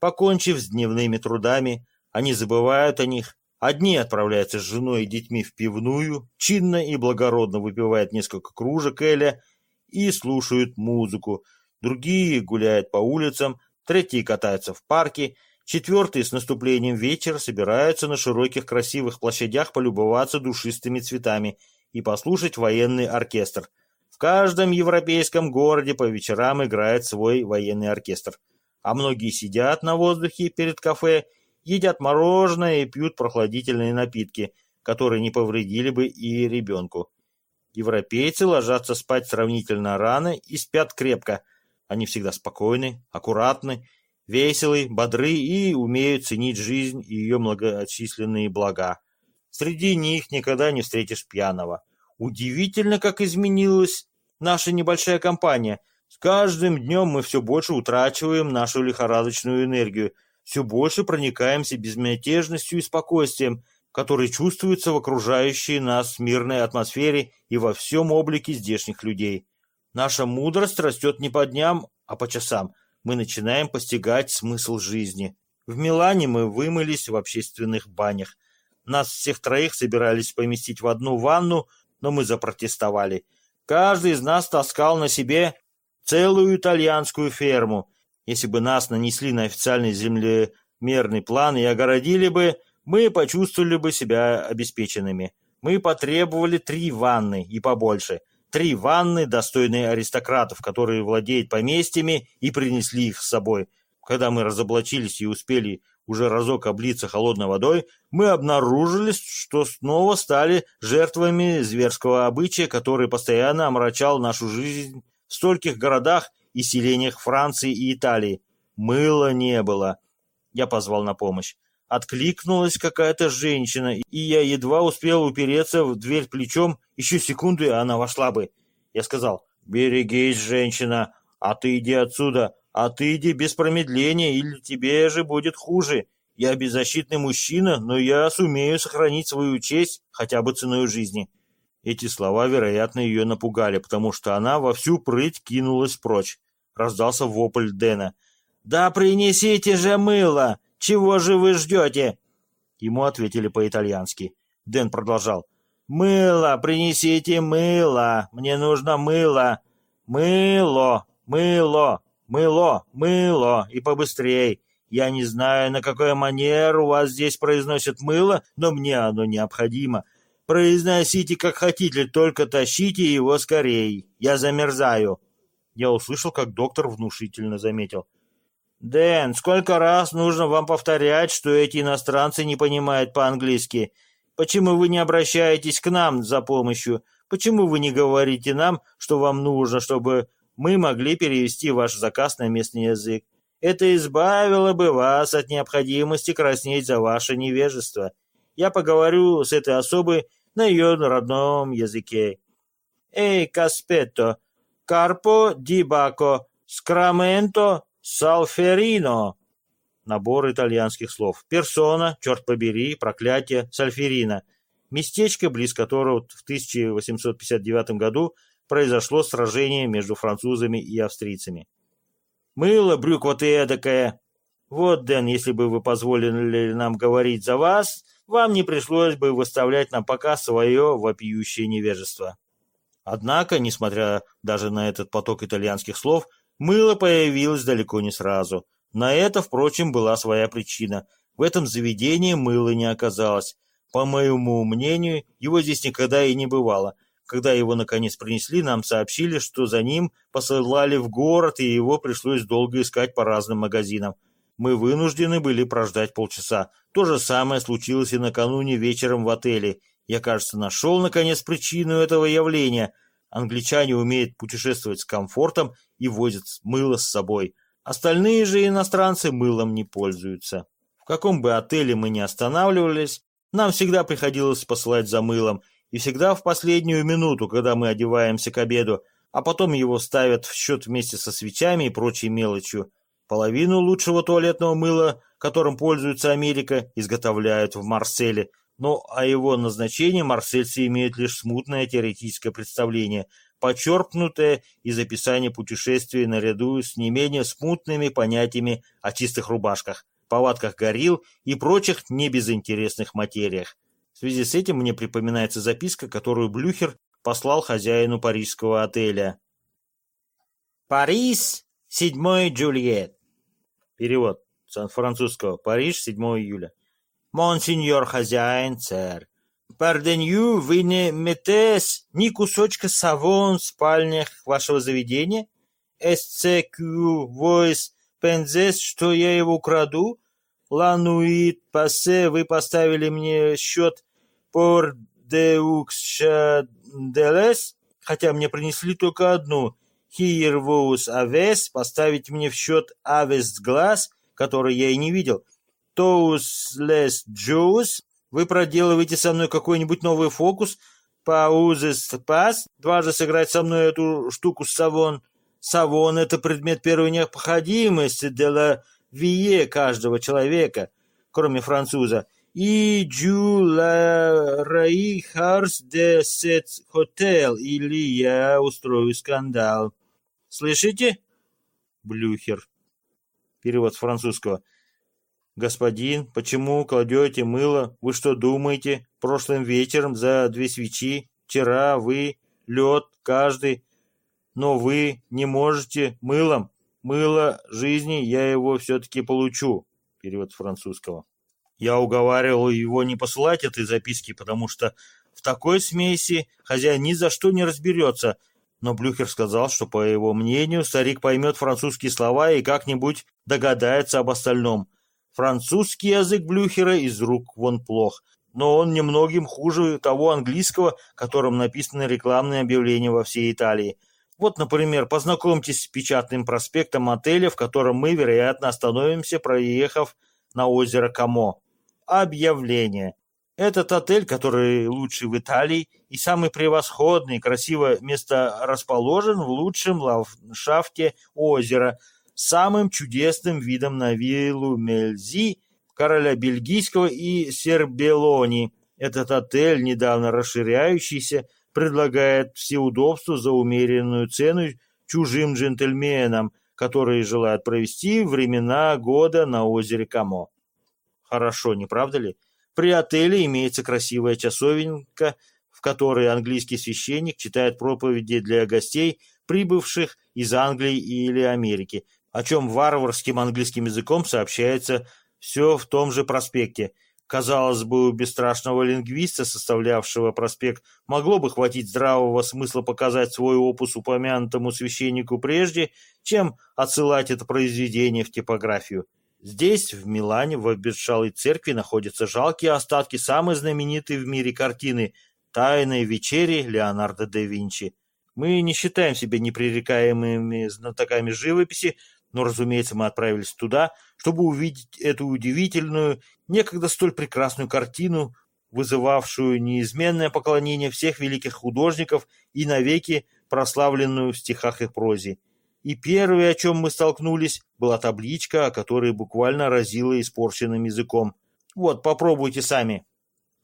Покончив с дневными трудами, они забывают о них. Одни отправляются с женой и детьми в пивную, чинно и благородно выпивают несколько кружек эля и слушают музыку. Другие гуляют по улицам, третьи катаются в парке, четвертые с наступлением вечера собираются на широких красивых площадях полюбоваться душистыми цветами и послушать военный оркестр. В каждом европейском городе по вечерам играет свой военный оркестр. А многие сидят на воздухе перед кафе, едят мороженое и пьют прохладительные напитки, которые не повредили бы и ребенку. Европейцы ложатся спать сравнительно рано и спят крепко. Они всегда спокойны, аккуратны, веселы, бодры и умеют ценить жизнь и ее многочисленные блага. Среди них никогда не встретишь пьяного. Удивительно, как изменилась наша небольшая компания. С каждым днем мы все больше утрачиваем нашу лихорадочную энергию, все больше проникаемся безмятежностью и спокойствием, которые чувствуются в окружающей нас мирной атмосфере и во всем облике здешних людей. Наша мудрость растет не по дням, а по часам. Мы начинаем постигать смысл жизни. В Милане мы вымылись в общественных банях. Нас всех троих собирались поместить в одну ванну, но мы запротестовали. Каждый из нас таскал на себе целую итальянскую ферму. Если бы нас нанесли на официальный землемерный план и огородили бы, мы почувствовали бы себя обеспеченными. Мы потребовали три ванны и побольше. Три ванны, достойные аристократов, которые владеют поместьями, и принесли их с собой. Когда мы разоблачились и успели уже разок облиться холодной водой, мы обнаружили, что снова стали жертвами зверского обычая, который постоянно омрачал нашу жизнь в стольких городах и селениях Франции и Италии. Мыла не было. Я позвал на помощь. Откликнулась какая-то женщина, и я едва успел упереться в дверь плечом. Еще секунду, и она вошла бы. Я сказал, «Берегись, женщина, а ты иди отсюда, а ты иди без промедления, или тебе же будет хуже. Я беззащитный мужчина, но я сумею сохранить свою честь хотя бы ценой жизни». Эти слова, вероятно, ее напугали, потому что она во всю прыть кинулась прочь. Раздался вопль Дэна. «Да принесите же мыло! Чего же вы ждете?» Ему ответили по-итальянски. Дэн продолжал. «Мыло! Принесите мыло! Мне нужно мыло! Мыло! Мыло! Мыло! Мыло! И побыстрей! Я не знаю, на какой манер у вас здесь произносят мыло, но мне оно необходимо. Произносите как хотите, только тащите его скорей. Я замерзаю!» Я услышал, как доктор внушительно заметил. «Дэн, сколько раз нужно вам повторять, что эти иностранцы не понимают по-английски? Почему вы не обращаетесь к нам за помощью? Почему вы не говорите нам, что вам нужно, чтобы мы могли перевести ваш заказ на местный язык? Это избавило бы вас от необходимости краснеть за ваше невежество. Я поговорю с этой особой на ее родном языке. Эй, Каспетто, Карпо Дибако, Скраменто, Салферино. Набор итальянских слов. Персона, черт побери, проклятие, сальферина. Местечко, близ которого в 1859 году произошло сражение между французами и австрийцами. Мыло, брюква ты эдакая. Вот, Дэн, если бы вы позволили нам говорить за вас, вам не пришлось бы выставлять на показ свое вопиющее невежество. Однако, несмотря даже на этот поток итальянских слов, Мыло появилось далеко не сразу. На это, впрочем, была своя причина. В этом заведении мыла не оказалось. По моему мнению, его здесь никогда и не бывало. Когда его наконец принесли, нам сообщили, что за ним посылали в город, и его пришлось долго искать по разным магазинам. Мы вынуждены были прождать полчаса. То же самое случилось и накануне вечером в отеле. Я, кажется, нашел, наконец, причину этого явления. Англичане умеют путешествовать с комфортом и возят мыло с собой. Остальные же иностранцы мылом не пользуются. В каком бы отеле мы ни останавливались, нам всегда приходилось посылать за мылом, и всегда в последнюю минуту, когда мы одеваемся к обеду, а потом его ставят в счет вместе со свечами и прочей мелочью. Половину лучшего туалетного мыла, которым пользуется Америка, изготовляют в Марселе, но о его назначении марсельцы имеют лишь смутное теоретическое представление, почерпнутое из описания путешествий наряду с не менее смутными понятиями о чистых рубашках, повадках горил и прочих небезынтересных материях. В связи с этим мне припоминается записка, которую Блюхер послал хозяину парижского отеля. «Париж, 7 Джульет». Перевод с французского. Париж, 7 июля. «Монсеньор хозяин, сэр, парденью, вы не метес ни кусочка савон в спальнях вашего заведения? Эсцекю войс пензес, что я его украду? Лануит пассе, вы поставили мне счет пор деукшаделес, хотя мне принесли только одну. Хирвус авес, поставить мне в счет авес глаз, который я и не видел. Лес джус, вы проделываете со мной какой-нибудь новый фокус. Паузес пас, дважды сыграть со мной эту штуку савон. Савон — это предмет первой необходимости для вие каждого человека, кроме француза и Джула Раихарс де Сет Хотел, или я устрою скандал. Слышите? Блюхер. Перевод с французского. Господин, почему кладете мыло? Вы что думаете? Прошлым вечером за две свечи, вчера вы, лед, каждый. Но вы не можете мылом. Мыло жизни, я его все-таки получу. Перевод французского. Я уговаривал его не посылать этой записки, потому что в такой смеси хозяин ни за что не разберется. Но Блюхер сказал, что, по его мнению, старик поймет французские слова и как-нибудь догадается об остальном. Французский язык Блюхера из рук вон плох, но он немногим хуже того английского, которым написаны рекламные объявления во всей Италии. Вот, например, познакомьтесь с печатным проспектом отеля, в котором мы, вероятно, остановимся, проехав на озеро Камо объявление. Этот отель, который лучший в Италии и самый превосходный, красиво место расположен в лучшем ландшафте озера, самым чудесным видом на виллу Мельзи, короля бельгийского и Сербелони. Этот отель, недавно расширяющийся, предлагает все удобства за умеренную цену чужим джентльменам, которые желают провести времена года на озере Камо. Хорошо, не правда ли? При отеле имеется красивая часовенка, в которой английский священник читает проповеди для гостей, прибывших из Англии или Америки, о чем варварским английским языком сообщается все в том же проспекте. Казалось бы, у бесстрашного лингвиста, составлявшего проспект, могло бы хватить здравого смысла показать свой опус упомянутому священнику прежде, чем отсылать это произведение в типографию. Здесь, в Милане, в обветшалой церкви, находятся жалкие остатки самой знаменитой в мире картины «Тайной вечери» Леонардо да Винчи. Мы не считаем себя непререкаемыми знатоками живописи, но, разумеется, мы отправились туда, чтобы увидеть эту удивительную, некогда столь прекрасную картину, вызывавшую неизменное поклонение всех великих художников и навеки прославленную в стихах и прозе. И первое, о чем мы столкнулись, была табличка, о которой буквально разила испорченным языком. Вот, попробуйте сами.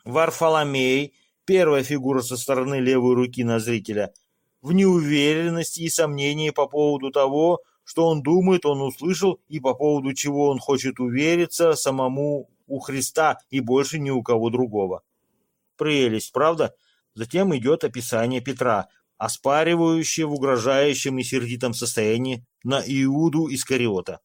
Варфоломей, первая фигура со стороны левой руки на зрителя, в неуверенности и сомнении по поводу того, что он думает, он услышал, и по поводу чего он хочет увериться самому у Христа и больше ни у кого другого. Прелесть, правда? Затем идет описание Петра, оспаривающие в угрожающем и сердитом состоянии на Иуду Искариота.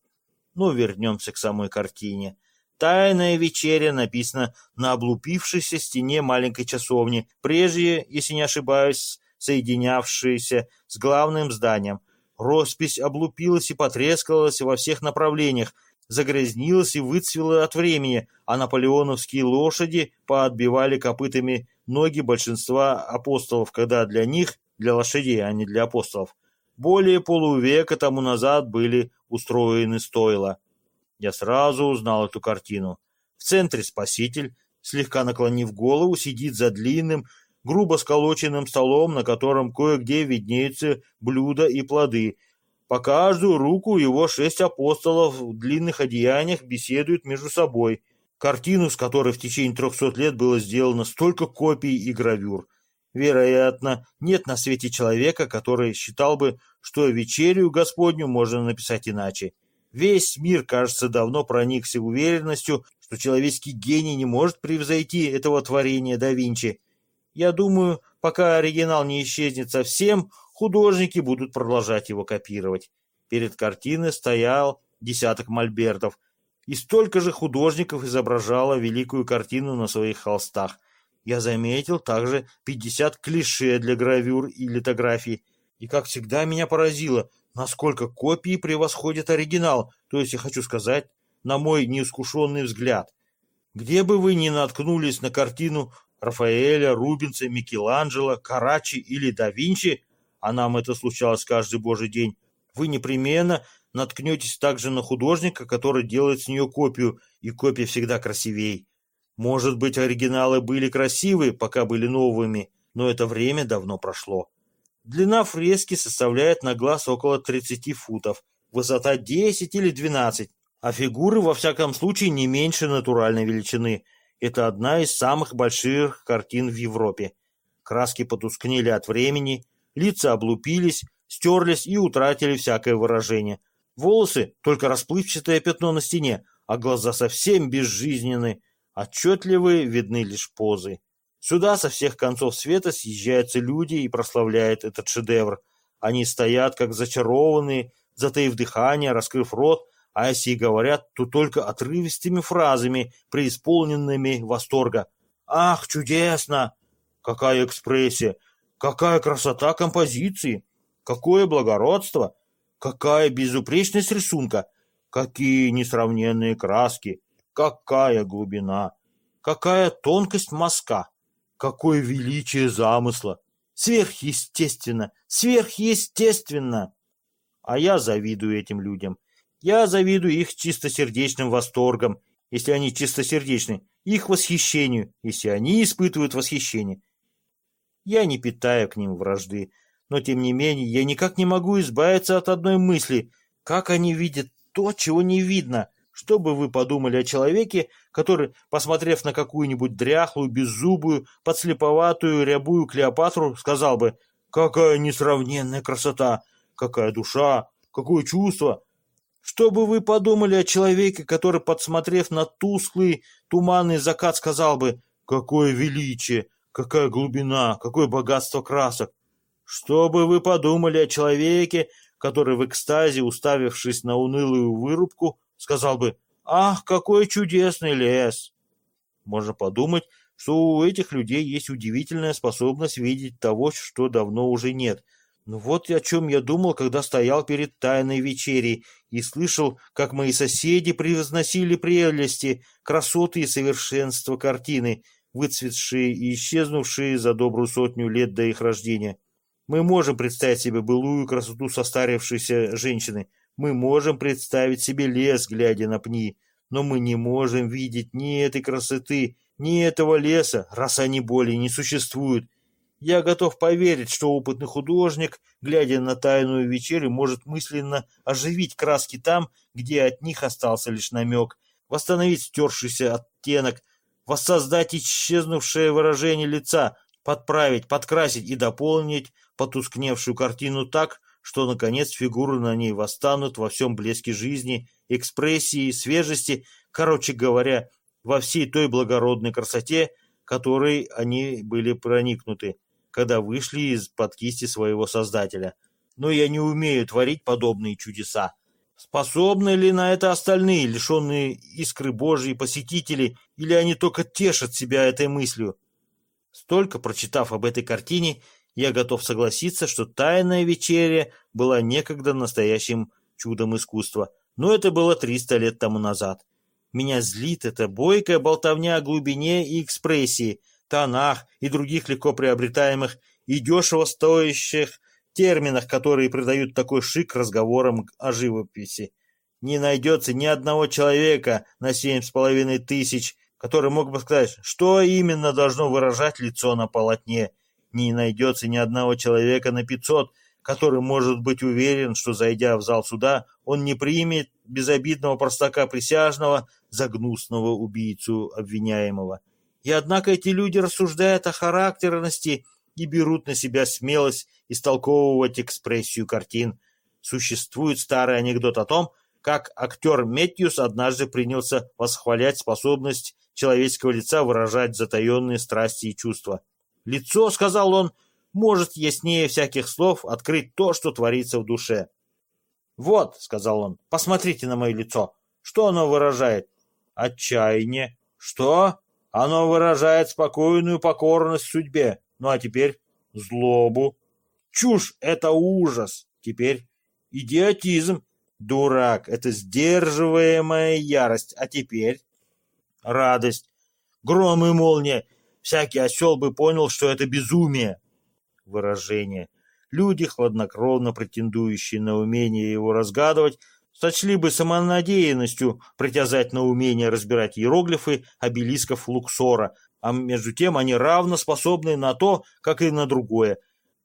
Но ну, вернемся к самой картине. «Тайная вечеря» написана на облупившейся стене маленькой часовни, прежде, если не ошибаюсь, соединявшейся с главным зданием. Роспись облупилась и потрескалась во всех направлениях, загрязнилась и выцвела от времени, а наполеоновские лошади поотбивали копытами ноги большинства апостолов, когда для них для лошадей, а не для апостолов, более полувека тому назад были устроены стойла. Я сразу узнал эту картину. В центре спаситель, слегка наклонив голову, сидит за длинным, грубо сколоченным столом, на котором кое-где виднеются блюда и плоды. По каждую руку его шесть апостолов в длинных одеяниях беседуют между собой. Картину, с которой в течение трехсот лет было сделано столько копий и гравюр. Вероятно, нет на свете человека, который считал бы, что вечерю Господню можно написать иначе. Весь мир, кажется, давно проникся уверенностью, что человеческий гений не может превзойти этого творения да Винчи. Я думаю, пока оригинал не исчезнет совсем, художники будут продолжать его копировать. Перед картиной стоял десяток мольбертов, и столько же художников изображало великую картину на своих холстах. Я заметил также 50 клише для гравюр и литографий. И, как всегда, меня поразило, насколько копии превосходят оригинал, то есть, я хочу сказать, на мой неискушенный взгляд. Где бы вы ни наткнулись на картину Рафаэля, Рубенса, Микеланджело, Карачи или да Винчи, а нам это случалось каждый божий день, вы непременно наткнетесь также на художника, который делает с нее копию, и копия всегда красивей. Может быть, оригиналы были красивые, пока были новыми, но это время давно прошло. Длина фрески составляет на глаз около 30 футов, высота 10 или 12, а фигуры во всяком случае не меньше натуральной величины. Это одна из самых больших картин в Европе. Краски потускнели от времени, лица облупились, стерлись и утратили всякое выражение. Волосы — только расплывчатое пятно на стене, а глаза совсем безжизненны, отчетливые видны лишь позы. Сюда со всех концов света съезжаются люди и прославляют этот шедевр. Они стоят, как зачарованные, затаив дыхание, раскрыв рот, а если говорят, то только отрывистыми фразами, преисполненными восторга. «Ах, чудесно! Какая экспрессия! Какая красота композиции! Какое благородство! Какая безупречность рисунка! Какие несравненные краски! Какая глубина! Какая тонкость мазка! Какое величие замысла! Сверхъестественно! Сверхъестественно!» А я завидую этим людям. Я завидую их чистосердечным восторгом, если они чистосердечны, их восхищению, если они испытывают восхищение. Я не питаю к ним вражды, но тем не менее я никак не могу избавиться от одной мысли, как они видят то, чего не видно. Что бы вы подумали о человеке, который, посмотрев на какую-нибудь дряхлую, беззубую, подслеповатую, рябую Клеопатру, сказал бы «Какая несравненная красота! Какая душа! Какое чувство! Что бы вы подумали о человеке, который, подсмотрев на тусклый, туманный закат, сказал бы «Какое величие! Какая глубина! Какое богатство красок!» Что бы вы подумали о человеке, который в экстазе, уставившись на унылую вырубку, сказал бы «Ах, какой чудесный лес!» Можно подумать, что у этих людей есть удивительная способность видеть того, что давно уже нет – ну вот о чем я думал, когда стоял перед тайной вечерей и слышал, как мои соседи превозносили прелести, красоты и совершенство картины, выцветшие и исчезнувшие за добрую сотню лет до их рождения. Мы можем представить себе былую красоту состарившейся женщины, мы можем представить себе лес, глядя на пни, но мы не можем видеть ни этой красоты, ни этого леса, раз они более не существуют, я готов поверить, что опытный художник, глядя на тайную вечерю, может мысленно оживить краски там, где от них остался лишь намек, восстановить стершийся оттенок, воссоздать исчезнувшее выражение лица, подправить, подкрасить и дополнить потускневшую картину так, что, наконец, фигуры на ней восстанут во всем блеске жизни, экспрессии, свежести, короче говоря, во всей той благородной красоте, которой они были проникнуты когда вышли из-под кисти своего создателя. Но я не умею творить подобные чудеса. Способны ли на это остальные, лишенные искры Божьей посетители, или они только тешат себя этой мыслью? Столько прочитав об этой картине, я готов согласиться, что «Тайная вечеря» была некогда настоящим чудом искусства, но это было 300 лет тому назад. Меня злит эта бойкая болтовня о глубине и экспрессии – тонах и других легко приобретаемых и дешево стоящих терминах, которые придают такой шик разговорам о живописи. не найдется ни одного человека на семь с половиной тысяч, который мог бы сказать, что именно должно выражать лицо на полотне. Не найдется ни одного человека на пятьсот, который может быть уверен, что, зайдя в зал суда, он не примет безобидного простака присяжного за гнусного убийцу обвиняемого. И однако эти люди рассуждают о характерности и берут на себя смелость истолковывать экспрессию картин. Существует старый анекдот о том, как актер Меттьюс однажды принялся восхвалять способность человеческого лица выражать затаенные страсти и чувства. «Лицо, — сказал он, — может яснее всяких слов открыть то, что творится в душе». «Вот, — сказал он, — посмотрите на мое лицо. Что оно выражает?» «Отчаяние». «Что?» «Оно выражает спокойную покорность судьбе. Ну а теперь злобу». «Чушь — это ужас». Теперь идиотизм. Дурак — это сдерживаемая ярость. А теперь радость. Гром и молния. Всякий осел бы понял, что это безумие. Выражение. Люди, хладнокровно претендующие на умение его разгадывать, сочли бы самонадеянностью притязать на умение разбирать иероглифы обелисков Луксора, а между тем они равно способны на то, как и на другое.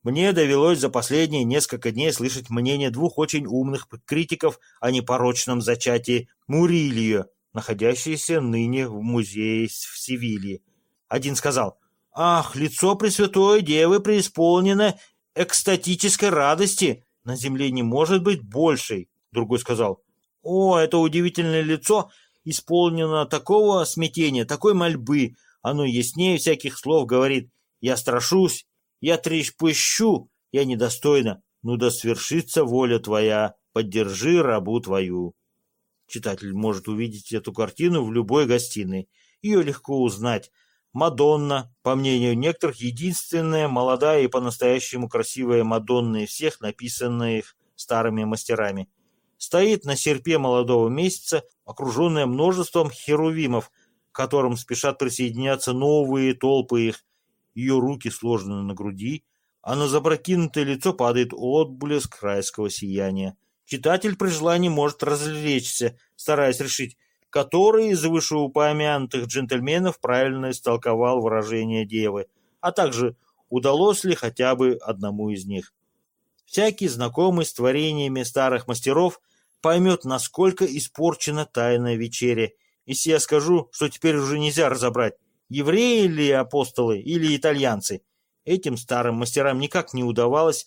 Мне довелось за последние несколько дней слышать мнение двух очень умных критиков о непорочном зачатии Мурильо, находящиеся ныне в музее в Севилье. Один сказал, «Ах, лицо Пресвятой Девы преисполнено экстатической радости, на земле не может быть большей». Другой сказал, «О, это удивительное лицо исполнено такого смятения, такой мольбы, оно яснее всяких слов говорит, я страшусь, я трещпыщу, я недостойна, ну да свершится воля твоя, поддержи рабу твою». Читатель может увидеть эту картину в любой гостиной. Ее легко узнать. Мадонна, по мнению некоторых, единственная молодая и по-настоящему красивая Мадонна из всех, написанных старыми мастерами. Стоит на серпе молодого месяца, окруженная множеством херувимов, к которым спешат присоединяться новые толпы их. Ее руки сложены на груди, а на запрокинутое лицо падает отблеск райского сияния. Читатель при желании может развлечься, стараясь решить, который из вышеупомянутых джентльменов правильно истолковал выражение девы, а также удалось ли хотя бы одному из них. Всякий знакомый с творениями старых мастеров поймет, насколько испорчена тайная вечеря, если я скажу, что теперь уже нельзя разобрать, евреи ли апостолы или итальянцы. Этим старым мастерам никак не удавалось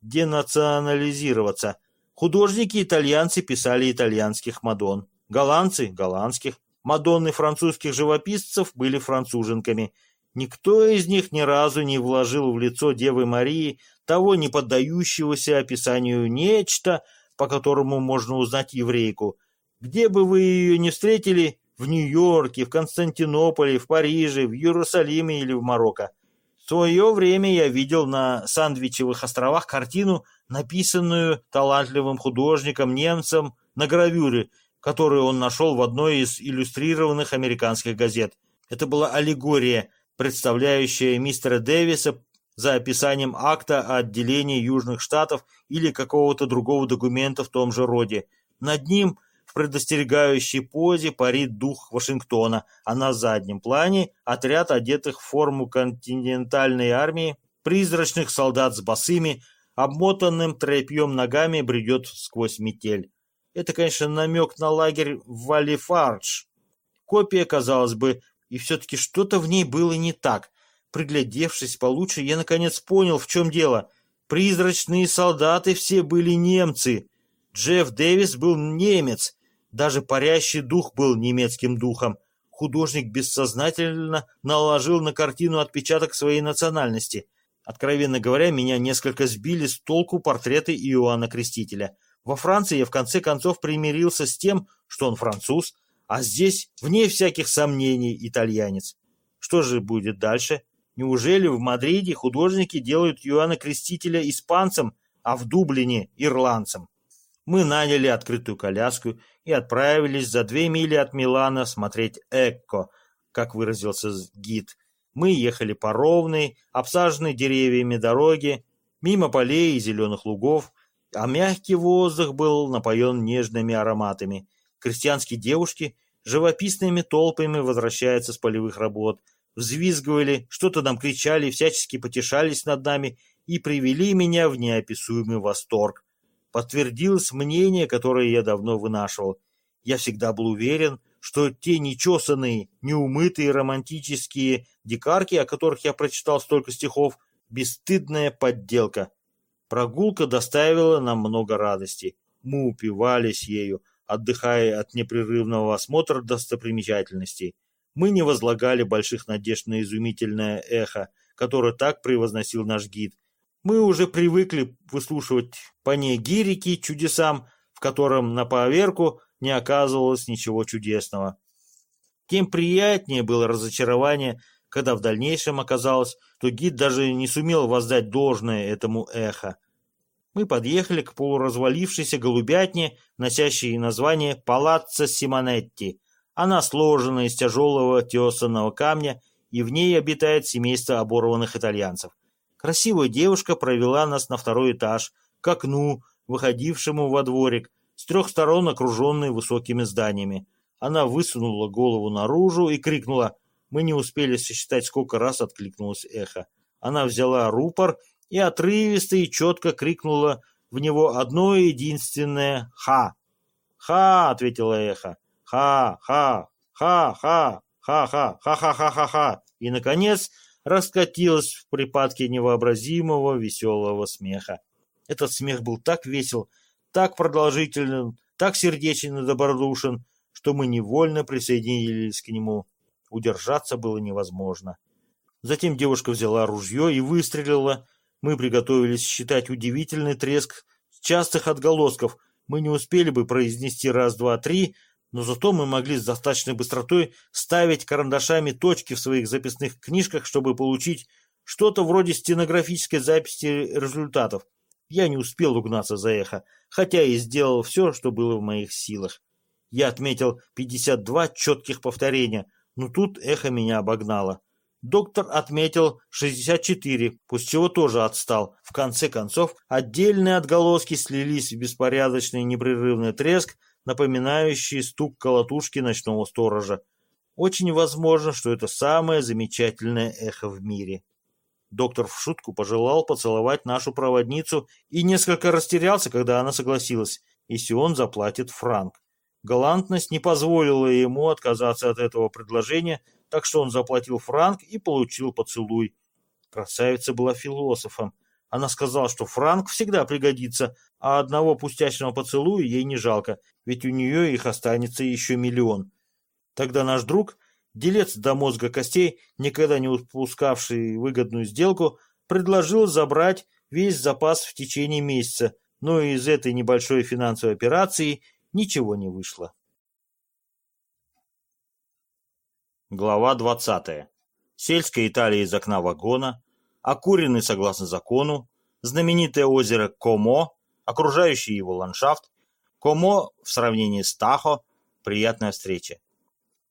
денационализироваться – Художники-итальянцы писали итальянских Мадон, голландцы – голландских. Мадонны французских живописцев были француженками. Никто из них ни разу не вложил в лицо Девы Марии того не поддающегося описанию нечто, по которому можно узнать еврейку. Где бы вы ее не встретили, в Нью-Йорке, в Константинополе, в Париже, в Иерусалиме или в Марокко. В свое время я видел на Сандвичевых островах картину, написанную талантливым художником-немцем на гравюре, которую он нашел в одной из иллюстрированных американских газет. Это была аллегория, представляющая мистера Дэвиса за описанием акта о отделении Южных Штатов или какого-то другого документа в том же роде. Над ним – в предостерегающей позе парит дух Вашингтона, а на заднем плане отряд одетых в форму континентальной армии, призрачных солдат с босыми, обмотанным тряпьем ногами бредет сквозь метель. Это, конечно, намек на лагерь в Валифардж. Копия, казалось бы, и все-таки что-то в ней было не так. Приглядевшись получше, я наконец понял, в чем дело. Призрачные солдаты все были немцы. Джефф Дэвис был немец, даже парящий дух был немецким духом. Художник бессознательно наложил на картину отпечаток своей национальности. Откровенно говоря, меня несколько сбили с толку портреты Иоанна Крестителя. Во Франции я в конце концов примирился с тем, что он француз, а здесь, вне всяких сомнений, итальянец. Что же будет дальше? Неужели в Мадриде художники делают Иоанна Крестителя испанцем, а в Дублине – ирландцем? Мы наняли открытую коляску и отправились за две мили от Милана смотреть Экко, как выразился гид. Мы ехали по ровной, обсаженной деревьями дороге, мимо полей и зеленых лугов, а мягкий воздух был напоен нежными ароматами. Крестьянские девушки живописными толпами возвращаются с полевых работ, взвизгивали, что-то нам кричали, всячески потешались над нами и привели меня в неописуемый восторг. Подтвердилось мнение, которое я давно вынашивал. Я всегда был уверен, что те нечесанные, неумытые романтические дикарки, о которых я прочитал столько стихов, бесстыдная подделка. Прогулка доставила нам много радости. Мы упивались ею, отдыхая от непрерывного осмотра достопримечательностей. Мы не возлагали больших надежд на изумительное эхо, которое так превозносил наш гид. Мы уже привыкли выслушивать панегирики чудесам, в котором на поверку не оказывалось ничего чудесного. Тем приятнее было разочарование, когда в дальнейшем оказалось, что гид даже не сумел воздать должное этому эхо. Мы подъехали к полуразвалившейся голубятне, носящей название Палаццо Симонетти. Она сложена из тяжелого тесанного камня, и в ней обитает семейство оборванных итальянцев. Красивая девушка провела нас на второй этаж, к окну, выходившему во дворик, с трех сторон окруженный высокими зданиями. Она высунула голову наружу и крикнула. Мы не успели сосчитать, сколько раз откликнулось эхо. Она взяла рупор и отрывисто и четко крикнула в него одно единственное «Ха!». «Ха!» — ответила эхо. «Ха! Ха! Ха! Ха! Ха-ха! Ха-ха-ха-ха-ха!» И, наконец, раскатилась в припадке невообразимого веселого смеха. Этот смех был так весел, так продолжителен, так сердечен и добродушен, что мы невольно присоединились к нему. Удержаться было невозможно. Затем девушка взяла ружье и выстрелила, мы приготовились считать удивительный треск частых отголосков. Мы не успели бы произнести раз, два, три, но зато мы могли с достаточной быстротой ставить карандашами точки в своих записных книжках, чтобы получить что-то вроде стенографической записи результатов. Я не успел угнаться за эхо, хотя и сделал все, что было в моих силах. Я отметил 52 четких повторения, но тут эхо меня обогнало. Доктор отметил 64, пусть чего тоже отстал. В конце концов, отдельные отголоски слились в беспорядочный непрерывный треск, напоминающий стук колотушки ночного сторожа. Очень возможно, что это самое замечательное эхо в мире. Доктор в шутку пожелал поцеловать нашу проводницу и несколько растерялся, когда она согласилась, если он заплатит франк. Галантность не позволила ему отказаться от этого предложения, так что он заплатил франк и получил поцелуй. Красавица была философом. Она сказала, что франк всегда пригодится, а одного пустячного поцелуя ей не жалко, ведь у нее их останется еще миллион. Тогда наш друг, делец до мозга костей, никогда не упускавший выгодную сделку, предложил забрать весь запас в течение месяца, но из этой небольшой финансовой операции ничего не вышло. Глава 20. Сельская Италия из окна вагона, окуренный согласно закону, знаменитое озеро Комо, окружающий его ландшафт, Комо в сравнении с Тахо, приятная встреча.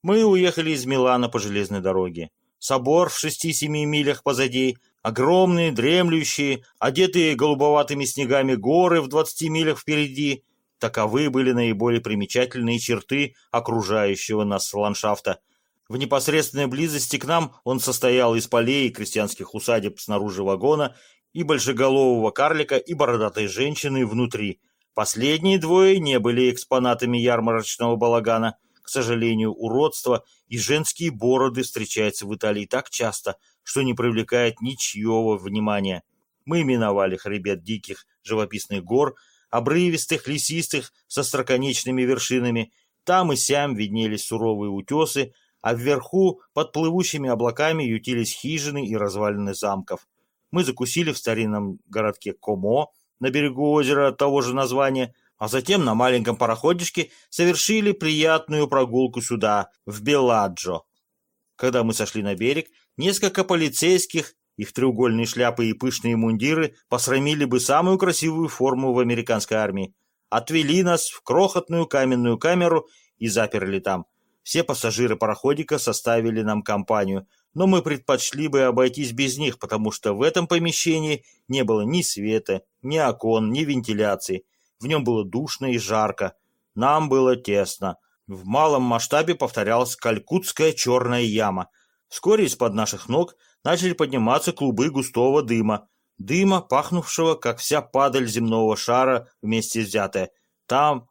Мы уехали из Милана по железной дороге. Собор в шести-семи милях позади, огромные, дремлющие, одетые голубоватыми снегами горы в двадцати милях впереди. Таковы были наиболее примечательные черты окружающего нас ландшафта – в непосредственной близости к нам он состоял из полей и крестьянских усадеб снаружи вагона, и большеголового карлика, и бородатой женщины внутри. Последние двое не были экспонатами ярмарочного балагана. К сожалению, уродство и женские бороды встречаются в Италии так часто, что не привлекает ничьего внимания. Мы миновали хребет диких живописных гор, обрывистых, лесистых, со строконечными вершинами. Там и сям виднелись суровые утесы, а вверху под плывущими облаками ютились хижины и развалины замков. Мы закусили в старинном городке Комо на берегу озера того же названия, а затем на маленьком пароходишке совершили приятную прогулку сюда, в Беладжо. Когда мы сошли на берег, несколько полицейских, их треугольные шляпы и пышные мундиры посрамили бы самую красивую форму в американской армии, отвели нас в крохотную каменную камеру и заперли там. Все пассажиры пароходика составили нам компанию, но мы предпочли бы обойтись без них, потому что в этом помещении не было ни света, ни окон, ни вентиляции. В нем было душно и жарко. Нам было тесно. В малом масштабе повторялась калькутская черная яма. Вскоре из-под наших ног начали подниматься клубы густого дыма. Дыма, пахнувшего, как вся падаль земного шара вместе взятая. Там,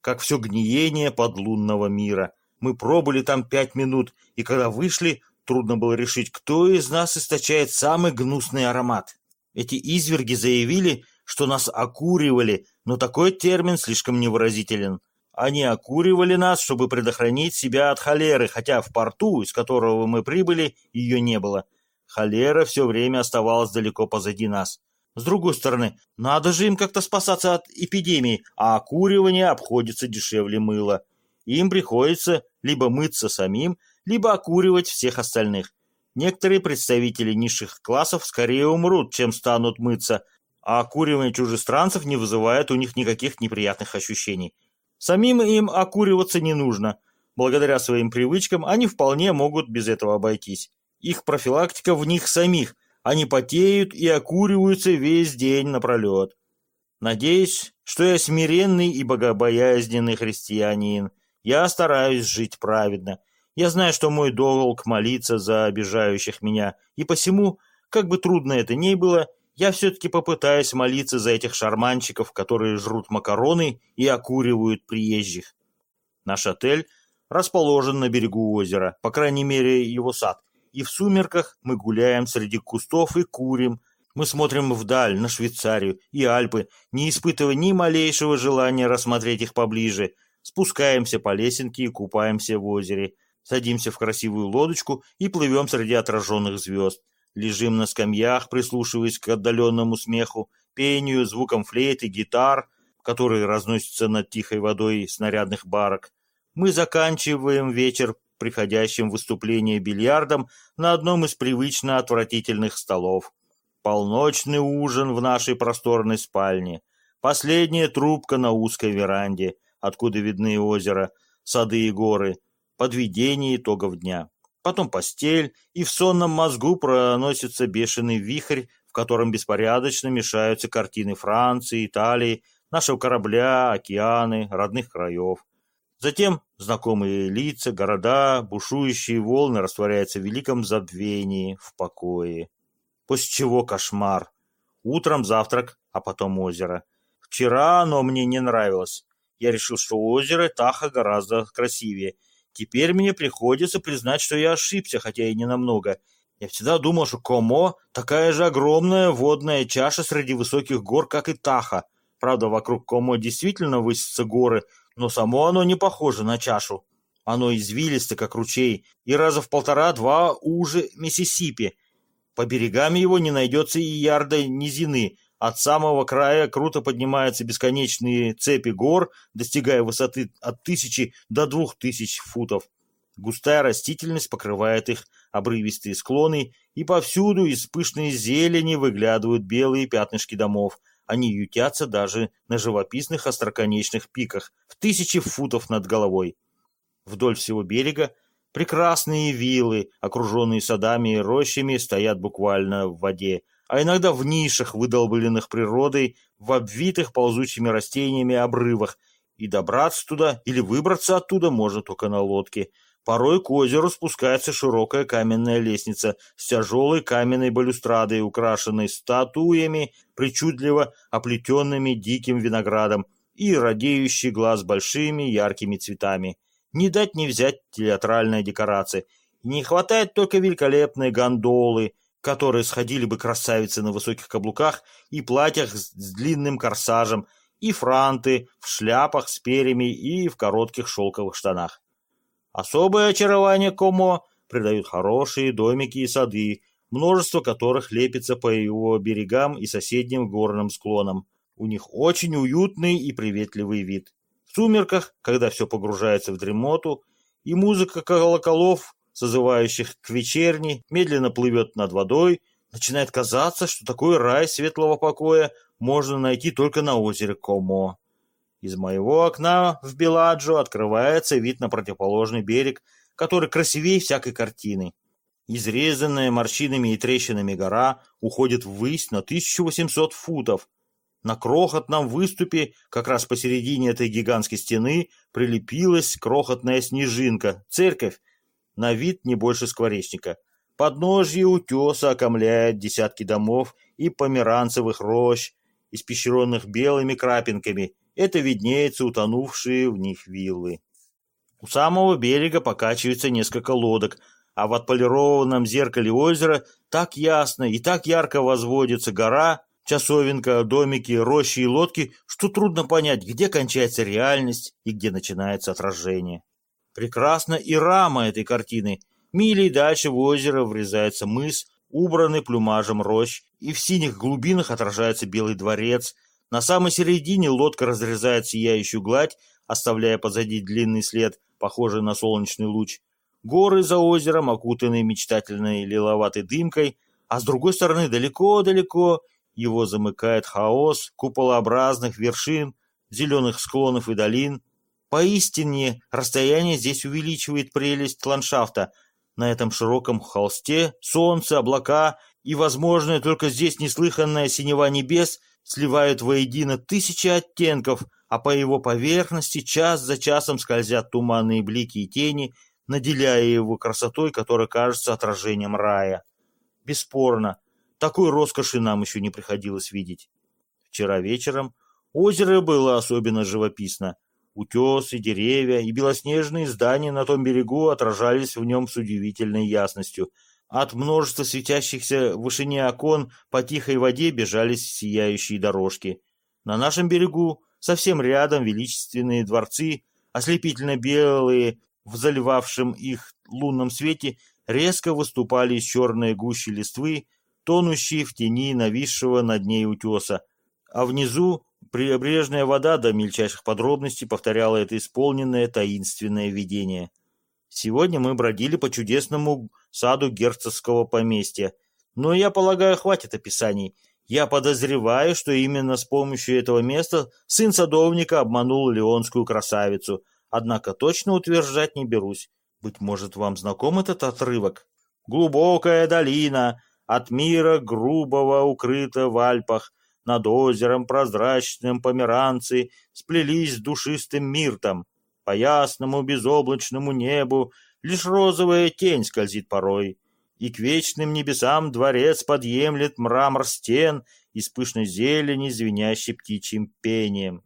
как все гниение подлунного мира. Мы пробыли там пять минут, и когда вышли, трудно было решить, кто из нас источает самый гнусный аромат. Эти изверги заявили, что нас окуривали, но такой термин слишком невыразителен. Они окуривали нас, чтобы предохранить себя от холеры, хотя в порту, из которого мы прибыли, ее не было. Холера все время оставалась далеко позади нас. С другой стороны, надо же им как-то спасаться от эпидемии, а окуривание обходится дешевле мыла. Им приходится либо мыться самим, либо окуривать всех остальных. Некоторые представители низших классов скорее умрут, чем станут мыться, а окуривание чужестранцев не вызывает у них никаких неприятных ощущений. Самим им окуриваться не нужно. Благодаря своим привычкам они вполне могут без этого обойтись. Их профилактика в них самих. Они потеют и окуриваются весь день напролет. Надеюсь, что я смиренный и богобоязненный христианин. Я стараюсь жить праведно. Я знаю, что мой долг молиться за обижающих меня, и посему, как бы трудно это ни было, я все-таки попытаюсь молиться за этих шарманщиков, которые жрут макароны и окуривают приезжих. Наш отель расположен на берегу озера, по крайней мере его сад, и в сумерках мы гуляем среди кустов и курим. Мы смотрим вдаль, на Швейцарию и Альпы, не испытывая ни малейшего желания рассмотреть их поближе. Спускаемся по лесенке и купаемся в озере. Садимся в красивую лодочку и плывем среди отраженных звезд. Лежим на скамьях, прислушиваясь к отдаленному смеху, пению, звукам флейт и гитар, которые разносятся над тихой водой снарядных барок. Мы заканчиваем вечер приходящим выступление бильярдом на одном из привычно отвратительных столов. Полночный ужин в нашей просторной спальне. Последняя трубка на узкой веранде, откуда видны озеро, сады и горы. Подведение итогов дня потом постель, и в сонном мозгу проносится бешеный вихрь, в котором беспорядочно мешаются картины Франции, Италии, нашего корабля, океаны, родных краев. Затем знакомые лица, города, бушующие волны растворяются в великом забвении, в покое. После чего кошмар. Утром завтрак, а потом озеро. Вчера оно мне не нравилось. Я решил, что озеро Таха гораздо красивее – Теперь мне приходится признать, что я ошибся, хотя и не намного. Я всегда думал, что Комо – такая же огромная водная чаша среди высоких гор, как и Таха. Правда, вокруг Комо действительно высятся горы, но само оно не похоже на чашу. Оно извилисто, как ручей, и раза в полтора-два уже Миссисипи. По берегам его не найдется и ярда низины, от самого края круто поднимаются бесконечные цепи гор, достигая высоты от тысячи до двух тысяч футов. Густая растительность покрывает их обрывистые склоны, и повсюду из пышной зелени выглядывают белые пятнышки домов. Они ютятся даже на живописных остроконечных пиках в тысячи футов над головой. Вдоль всего берега прекрасные виллы, окруженные садами и рощами, стоят буквально в воде, а иногда в нишах, выдолбленных природой, в обвитых ползучими растениями обрывах, и добраться туда или выбраться оттуда можно только на лодке. Порой к озеру спускается широкая каменная лестница с тяжелой каменной балюстрадой, украшенной статуями, причудливо оплетенными диким виноградом и радеющий глаз большими яркими цветами. Не дать не взять театральная декорация. Не хватает только великолепной гондолы, которые сходили бы красавицы на высоких каблуках и платьях с длинным корсажем, и франты в шляпах с перьями и в коротких шелковых штанах. Особое очарование Комо придают хорошие домики и сады, множество которых лепится по его берегам и соседним горным склонам. У них очень уютный и приветливый вид. В сумерках, когда все погружается в дремоту, и музыка колоколов созывающих к вечерне, медленно плывет над водой, начинает казаться, что такой рай светлого покоя можно найти только на озере Комо. Из моего окна в Беладжо открывается вид на противоположный берег, который красивее всякой картины. Изрезанная морщинами и трещинами гора уходит ввысь на 1800 футов. На крохотном выступе, как раз посередине этой гигантской стены, прилепилась крохотная снежинка, церковь, на вид не больше скворечника. Подножье утеса окомляет десятки домов и померанцевых рощ, испещренных белыми крапинками. Это виднеются утонувшие в них виллы. У самого берега покачивается несколько лодок, а в отполированном зеркале озера так ясно и так ярко возводится гора, часовенка, домики, рощи и лодки, что трудно понять, где кончается реальность и где начинается отражение. Прекрасна и рама этой картины. Мили дальше в озеро врезается мыс, убранный плюмажем рощ, и в синих глубинах отражается белый дворец. На самой середине лодка разрезает сияющую гладь, оставляя позади длинный след, похожий на солнечный луч. Горы за озером окутаны мечтательной лиловатой дымкой, а с другой стороны далеко-далеко его замыкает хаос куполообразных вершин, зеленых склонов и долин. Поистине, расстояние здесь увеличивает прелесть ландшафта. На этом широком холсте солнце, облака и, возможно, только здесь неслыханная синева небес сливают воедино тысячи оттенков, а по его поверхности час за часом скользят туманные блики и тени, наделяя его красотой, которая кажется отражением рая. Бесспорно, такой роскоши нам еще не приходилось видеть. Вчера вечером озеро было особенно живописно. Утесы, деревья и белоснежные здания на том берегу отражались в нем с удивительной ясностью. От множества светящихся в вышине окон по тихой воде бежали сияющие дорожки. На нашем берегу, совсем рядом, величественные дворцы, ослепительно белые, в заливавшем их лунном свете, резко выступали из черной гущи листвы, тонущий в тени нависшего над ней утеса, а внизу прибрежная вода до мельчайших подробностей повторяла это исполненное таинственное видение. Сегодня мы бродили по чудесному саду герцогского поместья, но, я полагаю, хватит описаний. Я подозреваю, что именно с помощью этого места сын садовника обманул леонскую красавицу, однако точно утверждать не берусь. Быть может, вам знаком этот отрывок? «Глубокая долина, от мира грубого укрыто в Альпах, над озером прозрачным померанцы сплелись с душистым миртом. По ясному безоблачному небу лишь розовая тень скользит порой, и к вечным небесам дворец подъемлет мрамор стен из пышной зелени, звенящей птичьим пением.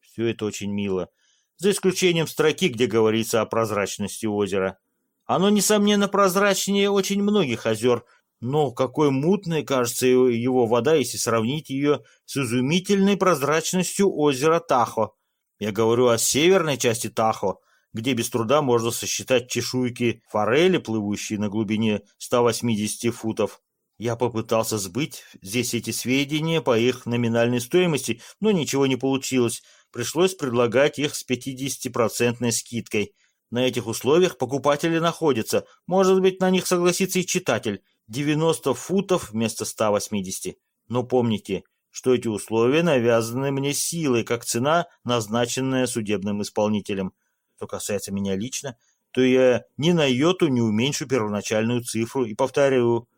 Все это очень мило, за исключением строки, где говорится о прозрачности озера. Оно, несомненно, прозрачнее очень многих озер — но какой мутной кажется его вода, если сравнить ее с изумительной прозрачностью озера Тахо. Я говорю о северной части Тахо, где без труда можно сосчитать чешуйки форели, плывущие на глубине 180 футов. Я попытался сбыть здесь эти сведения по их номинальной стоимости, но ничего не получилось. Пришлось предлагать их с 50% скидкой. На этих условиях покупатели находятся. Может быть, на них согласится и читатель. 90 футов вместо 180. Но помните, что эти условия навязаны мне силой, как цена, назначенная судебным исполнителем. Что касается меня лично, то я ни на йоту не уменьшу первоначальную цифру и повторю.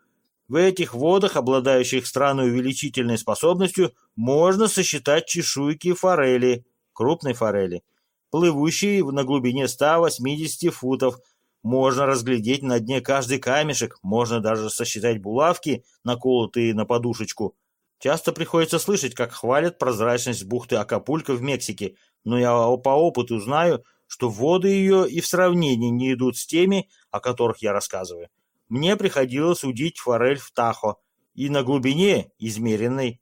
В этих водах, обладающих странной увеличительной способностью, можно сосчитать чешуйки форели, крупной форели, плывущие на глубине 180 футов, можно разглядеть на дне каждый камешек, можно даже сосчитать булавки, наколотые на подушечку. Часто приходится слышать, как хвалят прозрачность бухты Акапулько в Мексике, но я по опыту знаю, что воды ее и в сравнении не идут с теми, о которых я рассказываю. Мне приходилось удить форель в Тахо, и на глубине, измеренной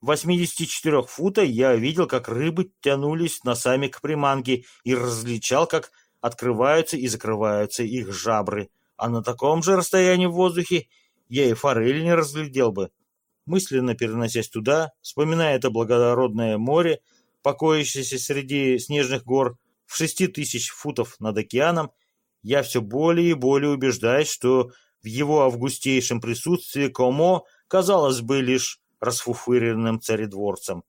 84 фута, я видел, как рыбы тянулись носами к приманке и различал, как открываются и закрываются их жабры, а на таком же расстоянии в воздухе я и форель не разглядел бы. Мысленно переносясь туда, вспоминая это благородное море, покоящееся среди снежных гор в шести тысяч футов над океаном, я все более и более убеждаюсь, что в его августейшем присутствии Комо казалось бы лишь расфуфыренным царедворцем.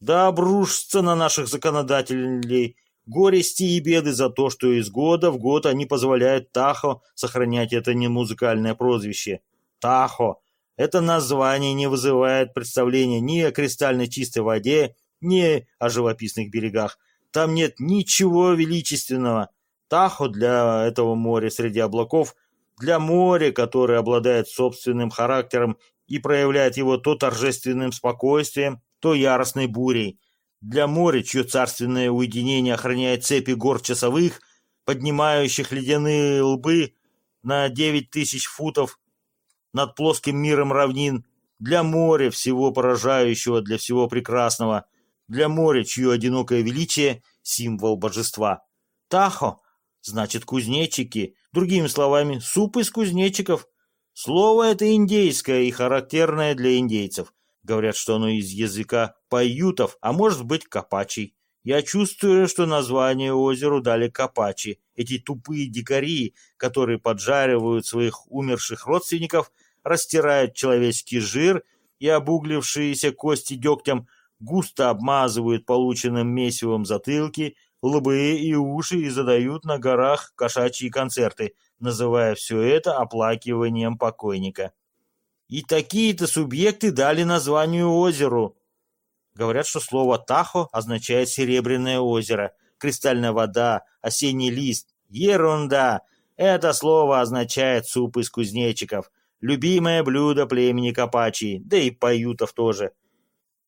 Да обрушится на наших законодателей горести и беды за то, что из года в год они позволяют Тахо сохранять это немузыкальное прозвище. Тахо. Это название не вызывает представления ни о кристальной чистой воде, ни о живописных берегах. Там нет ничего величественного. Тахо для этого моря среди облаков, для моря, которое обладает собственным характером и проявляет его то торжественным спокойствием, то яростной бурей. Для моря, чье царственное уединение охраняет цепи гор часовых, поднимающих ледяные лбы на девять тысяч футов над плоским миром равнин, для моря всего поражающего, для всего прекрасного, для моря, чье одинокое величие – символ божества. Тахо значит кузнечики, другими словами, суп из кузнечиков. Слово это индейское и характерное для индейцев. Говорят, что оно из языка паютов, а может быть капачий. Я чувствую, что название озеру дали капачи. Эти тупые дикари, которые поджаривают своих умерших родственников, растирают человеческий жир и обуглившиеся кости дегтем, густо обмазывают полученным месивом затылки, лбы и уши и задают на горах кошачьи концерты, называя все это оплакиванием покойника. И такие-то субъекты дали названию озеру. Говорят, что слово «тахо» означает «серебряное озеро», «кристальная вода», «осенний лист». Ерунда! Это слово означает «суп из кузнечиков», любимое блюдо племени Капачи, да и паютов тоже.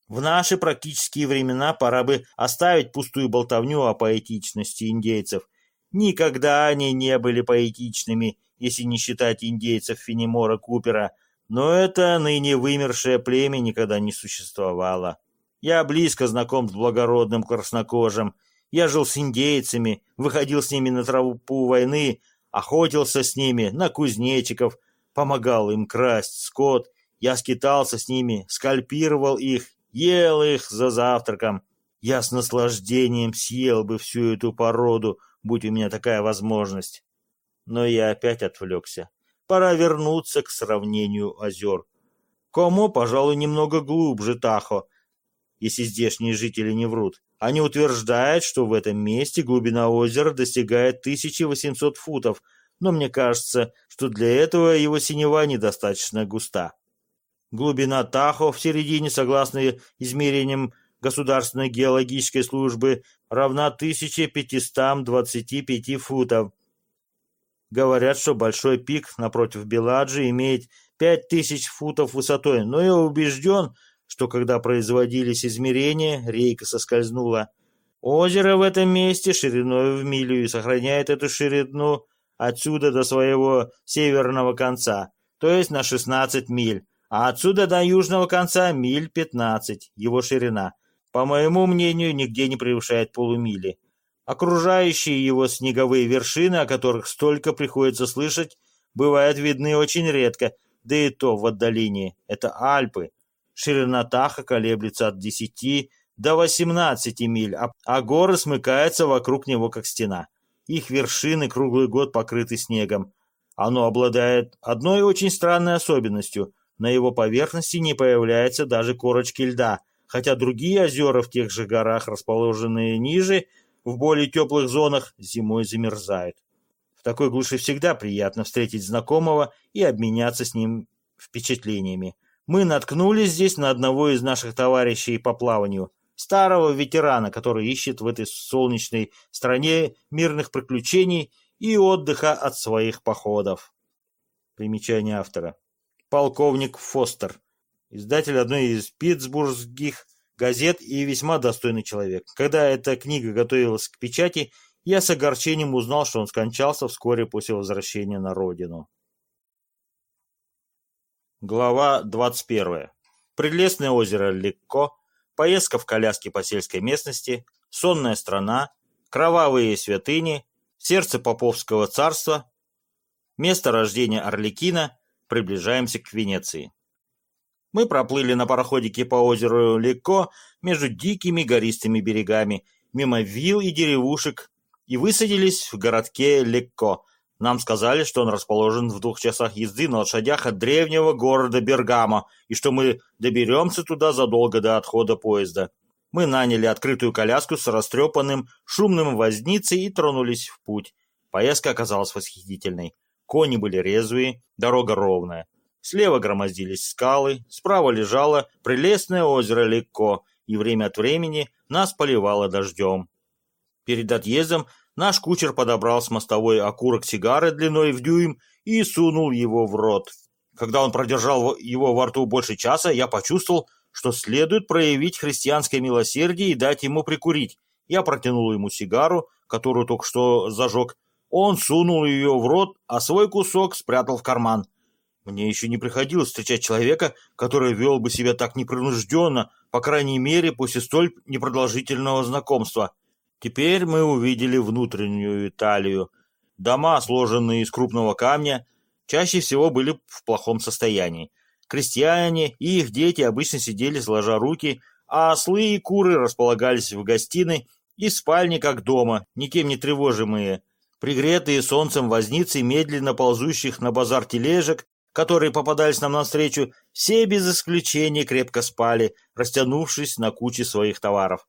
В наши практические времена пора бы оставить пустую болтовню о поэтичности индейцев. Никогда они не были поэтичными, если не считать индейцев Фенемора Купера – но это ныне вымершее племя никогда не существовало. Я близко знаком с благородным краснокожим. Я жил с индейцами, выходил с ними на тропу войны, охотился с ними на кузнечиков, помогал им красть скот. Я скитался с ними, скальпировал их, ел их за завтраком. Я с наслаждением съел бы всю эту породу, будь у меня такая возможность. Но я опять отвлекся пора вернуться к сравнению озер. Комо, пожалуй, немного глубже Тахо, если здешние жители не врут. Они утверждают, что в этом месте глубина озера достигает 1800 футов, но мне кажется, что для этого его синева недостаточно густа. Глубина Тахо в середине, согласно измерениям Государственной геологической службы, равна 1525 футов. Говорят, что большой пик напротив Беладжи имеет пять тысяч футов высотой, но я убежден, что когда производились измерения, рейка соскользнула. Озеро в этом месте шириной в милю и сохраняет эту ширину отсюда до своего северного конца, то есть на 16 миль, а отсюда до южного конца миль 15, его ширина. По моему мнению, нигде не превышает полумили. Окружающие его снеговые вершины, о которых столько приходится слышать, бывают видны очень редко, да и то в отдалении. Это Альпы. Ширина Таха колеблется от 10 до 18 миль, а, а горы смыкаются вокруг него как стена. Их вершины круглый год покрыты снегом. Оно обладает одной очень странной особенностью. На его поверхности не появляется даже корочки льда, хотя другие озера в тех же горах, расположенные ниже, в более теплых зонах зимой замерзают. В такой глуши всегда приятно встретить знакомого и обменяться с ним впечатлениями. Мы наткнулись здесь на одного из наших товарищей по плаванию, старого ветерана, который ищет в этой солнечной стране мирных приключений и отдыха от своих походов. Примечание автора. Полковник Фостер, издатель одной из питтсбургских газет и весьма достойный человек. Когда эта книга готовилась к печати, я с огорчением узнал, что он скончался вскоре после возвращения на родину. Глава 21. Прелестное озеро Лекко, поездка в коляске по сельской местности, сонная страна, кровавые святыни, сердце Поповского царства, место рождения Орликина, приближаемся к Венеции. Мы проплыли на пароходике по озеру Леко между дикими гористыми берегами, мимо вилл и деревушек, и высадились в городке Лекко. Нам сказали, что он расположен в двух часах езды на лошадях от древнего города Бергамо, и что мы доберемся туда задолго до отхода поезда. Мы наняли открытую коляску с растрепанным, шумным возницей и тронулись в путь. Поездка оказалась восхитительной. Кони были резвые, дорога ровная. Слева громоздились скалы, справа лежало прелестное озеро Лекко, и время от времени нас поливало дождем. Перед отъездом наш кучер подобрал с мостовой окурок сигары длиной в дюйм и сунул его в рот. Когда он продержал его во рту больше часа, я почувствовал, что следует проявить христианское милосердие и дать ему прикурить. Я протянул ему сигару, которую только что зажег. Он сунул ее в рот, а свой кусок спрятал в карман. Мне еще не приходилось встречать человека, который вел бы себя так непринужденно, по крайней мере, после столь непродолжительного знакомства. Теперь мы увидели внутреннюю Италию. Дома, сложенные из крупного камня, чаще всего были в плохом состоянии. Крестьяне и их дети обычно сидели сложа руки, а ослы и куры располагались в гостиной и спальне как дома, никем не тревожимые. Пригретые солнцем возницы медленно ползущих на базар тележек, которые попадались нам навстречу, все без исключения крепко спали, растянувшись на куче своих товаров.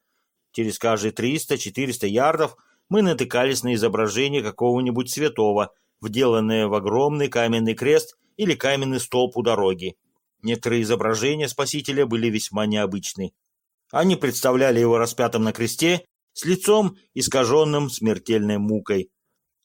Через каждые 300-400 ярдов мы натыкались на изображение какого-нибудь святого, вделанное в огромный каменный крест или каменный столб у дороги. Некоторые изображения Спасителя были весьма необычны. Они представляли его распятым на кресте с лицом, искаженным смертельной мукой.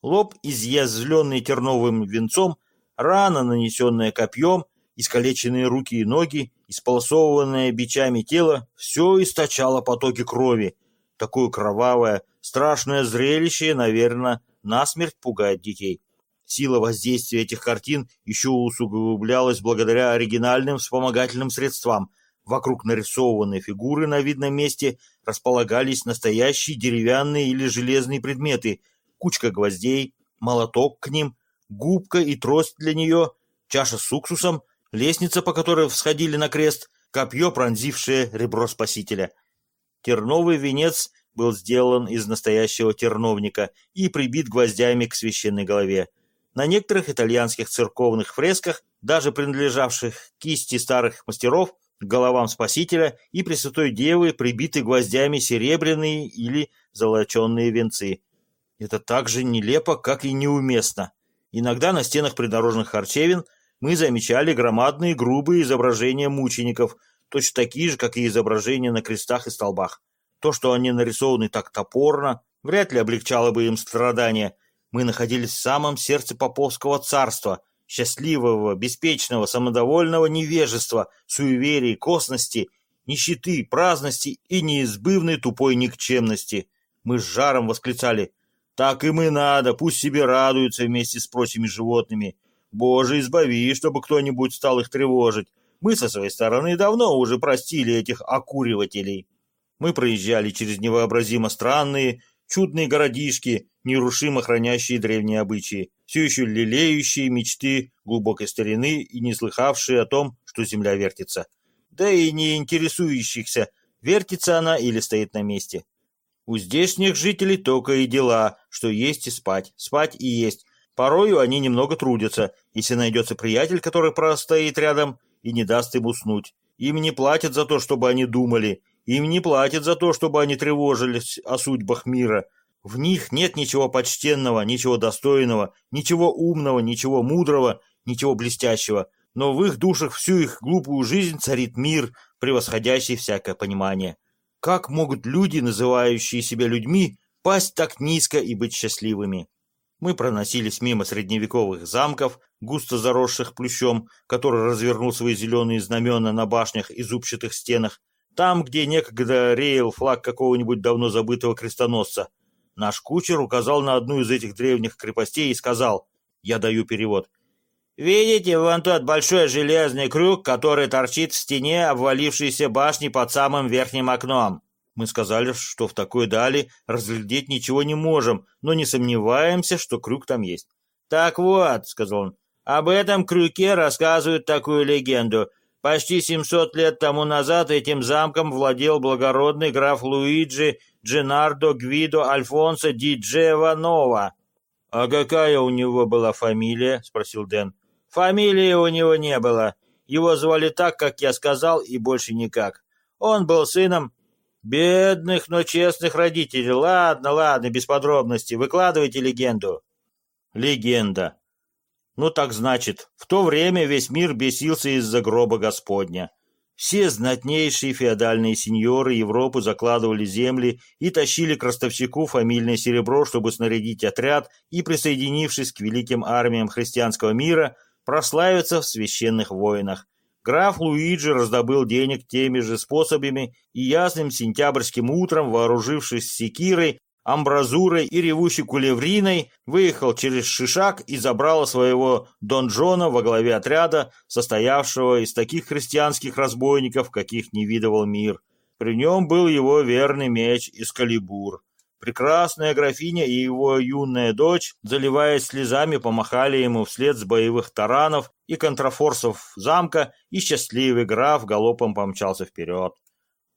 Лоб, изъязвленный терновым венцом, рана, нанесенная копьем, искалеченные руки и ноги, исполосованное бичами тело – все источало потоки крови. Такое кровавое, страшное зрелище, наверное, насмерть пугает детей. Сила воздействия этих картин еще усугублялась благодаря оригинальным вспомогательным средствам. Вокруг нарисованной фигуры на видном месте располагались настоящие деревянные или железные предметы, кучка гвоздей, молоток к ним, губка и трость для нее, чаша с уксусом, лестница, по которой всходили на крест, копье, пронзившее ребро спасителя. Терновый венец был сделан из настоящего терновника и прибит гвоздями к священной голове. На некоторых итальянских церковных фресках, даже принадлежавших кисти старых мастеров, головам Спасителя и Пресвятой Девы прибиты гвоздями серебряные или золоченные венцы. Это так же нелепо, как и неуместно. Иногда на стенах придорожных харчевин мы замечали громадные грубые изображения мучеников, точно такие же, как и изображения на крестах и столбах. То, что они нарисованы так топорно, вряд ли облегчало бы им страдания – мы находились в самом сердце Поповского царства, счастливого, беспечного, самодовольного невежества, суеверий, косности, нищеты, праздности и неизбывной тупой никчемности. Мы с жаром восклицали «Так им и надо, пусть себе радуются вместе с прочими животными. Боже, избави, чтобы кто-нибудь стал их тревожить. Мы со своей стороны давно уже простили этих окуривателей». Мы проезжали через невообразимо странные, чудные городишки, нерушимо хранящие древние обычаи, все еще лелеющие мечты глубокой старины и не слыхавшие о том, что земля вертится. Да и не интересующихся, вертится она или стоит на месте. У здешних жителей только и дела, что есть и спать, спать и есть. Порою они немного трудятся, если найдется приятель, который простоит рядом и не даст им уснуть. Им не платят за то, чтобы они думали, им не платят за то, чтобы они тревожились о судьбах мира. В них нет ничего почтенного, ничего достойного, ничего умного, ничего мудрого, ничего блестящего. Но в их душах всю их глупую жизнь царит мир, превосходящий всякое понимание. Как могут люди, называющие себя людьми, пасть так низко и быть счастливыми? Мы проносились мимо средневековых замков, густо заросших плющом, который развернул свои зеленые знамена на башнях и зубчатых стенах, там, где некогда реял флаг какого-нибудь давно забытого крестоносца. Наш кучер указал на одну из этих древних крепостей и сказал, я даю перевод, «Видите вон тот большой железный крюк, который торчит в стене обвалившейся башни под самым верхним окном?» Мы сказали, что в такой дали разглядеть ничего не можем, но не сомневаемся, что крюк там есть. «Так вот», — сказал он, — «об этом крюке рассказывают такую легенду. Почти 700 лет тому назад этим замком владел благородный граф Луиджи Дженардо Гвидо Альфонсо ди Джеванова. «А какая у него была фамилия?» — спросил Дэн. «Фамилии у него не было. Его звали так, как я сказал, и больше никак. Он был сыном...» Бедных, но честных родителей. Ладно, ладно, без подробностей. Выкладывайте легенду. Легенда. Ну так значит, в то время весь мир бесился из-за гроба Господня. Все знатнейшие феодальные сеньоры Европы закладывали земли и тащили к ростовщику фамильное серебро, чтобы снарядить отряд и, присоединившись к великим армиям христианского мира, прославиться в священных войнах. Граф Луиджи раздобыл денег теми же способами и ясным сентябрьским утром, вооружившись секирой, амбразурой и ревущей кулевриной, выехал через Шишак и забрал своего донжона во главе отряда, состоявшего из таких христианских разбойников, каких не видывал мир. При нем был его верный меч Искалибур. Прекрасная графиня и его юная дочь, заливаясь слезами, помахали ему вслед с боевых таранов и контрафорсов замка, и счастливый граф галопом помчался вперед.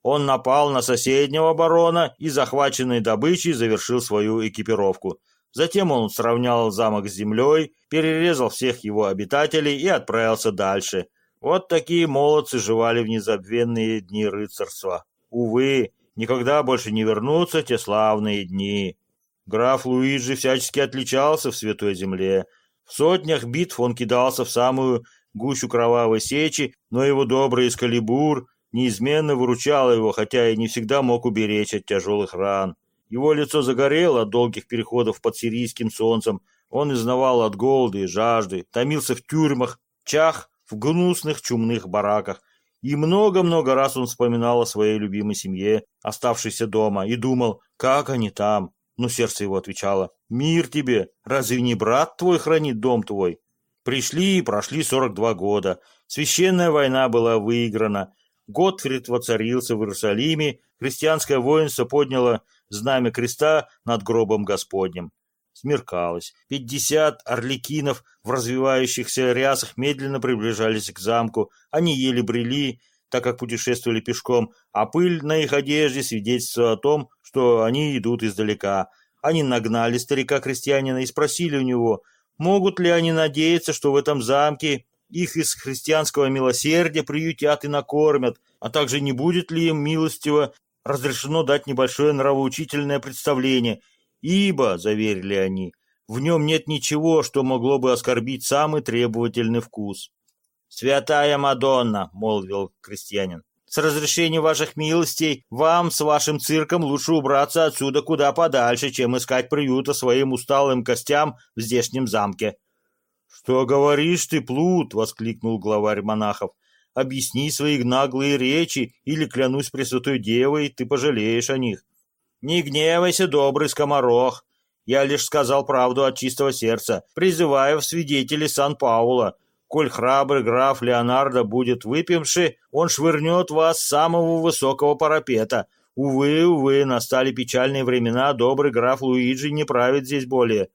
Он напал на соседнего барона и захваченной добычей завершил свою экипировку. Затем он сравнял замок с землей, перерезал всех его обитателей и отправился дальше. Вот такие молодцы жевали в незабвенные дни рыцарства. Увы, никогда больше не вернутся те славные дни. Граф Луиджи всячески отличался в Святой Земле. В сотнях битв он кидался в самую гущу кровавой сечи, но его добрый эскалибур неизменно выручала его, хотя и не всегда мог уберечь от тяжелых ран. Его лицо загорело от долгих переходов под сирийским солнцем, он изнавал от голода и жажды, томился в тюрьмах, чах в гнусных чумных бараках. И много-много раз он вспоминал о своей любимой семье, оставшейся дома, и думал, как они там. Но сердце его отвечало, «Мир тебе! Разве не брат твой хранит дом твой?» Пришли и прошли 42 года. Священная война была выиграна. Готфрид воцарился в Иерусалиме, христианское воинство подняло знамя креста над гробом Господним. Смеркалось. Пятьдесят орликинов в развивающихся рясах медленно приближались к замку. Они еле брели, так как путешествовали пешком, а пыль на их одежде свидетельствовала о том, что они идут издалека. Они нагнали старика-крестьянина и спросили у него, могут ли они надеяться, что в этом замке их из христианского милосердия приютят и накормят, а также не будет ли им милостиво разрешено дать небольшое нравоучительное представление, ибо, заверили они, в нем нет ничего, что могло бы оскорбить самый требовательный вкус. «Святая Мадонна», — молвил крестьянин, — «с разрешения ваших милостей вам с вашим цирком лучше убраться отсюда куда подальше, чем искать приюта своим усталым костям в здешнем замке». «Что говоришь ты, плут?» — воскликнул главарь монахов. «Объясни свои наглые речи, или, клянусь Пресвятой Девой, ты пожалеешь о них». «Не гневайся, добрый скоморох. Я лишь сказал правду от чистого сердца, призывая в свидетели Сан-Паула. Коль храбрый граф Леонардо будет выпивший, он швырнет вас с самого высокого парапета. Увы, увы, настали печальные времена, добрый граф Луиджи не правит здесь более».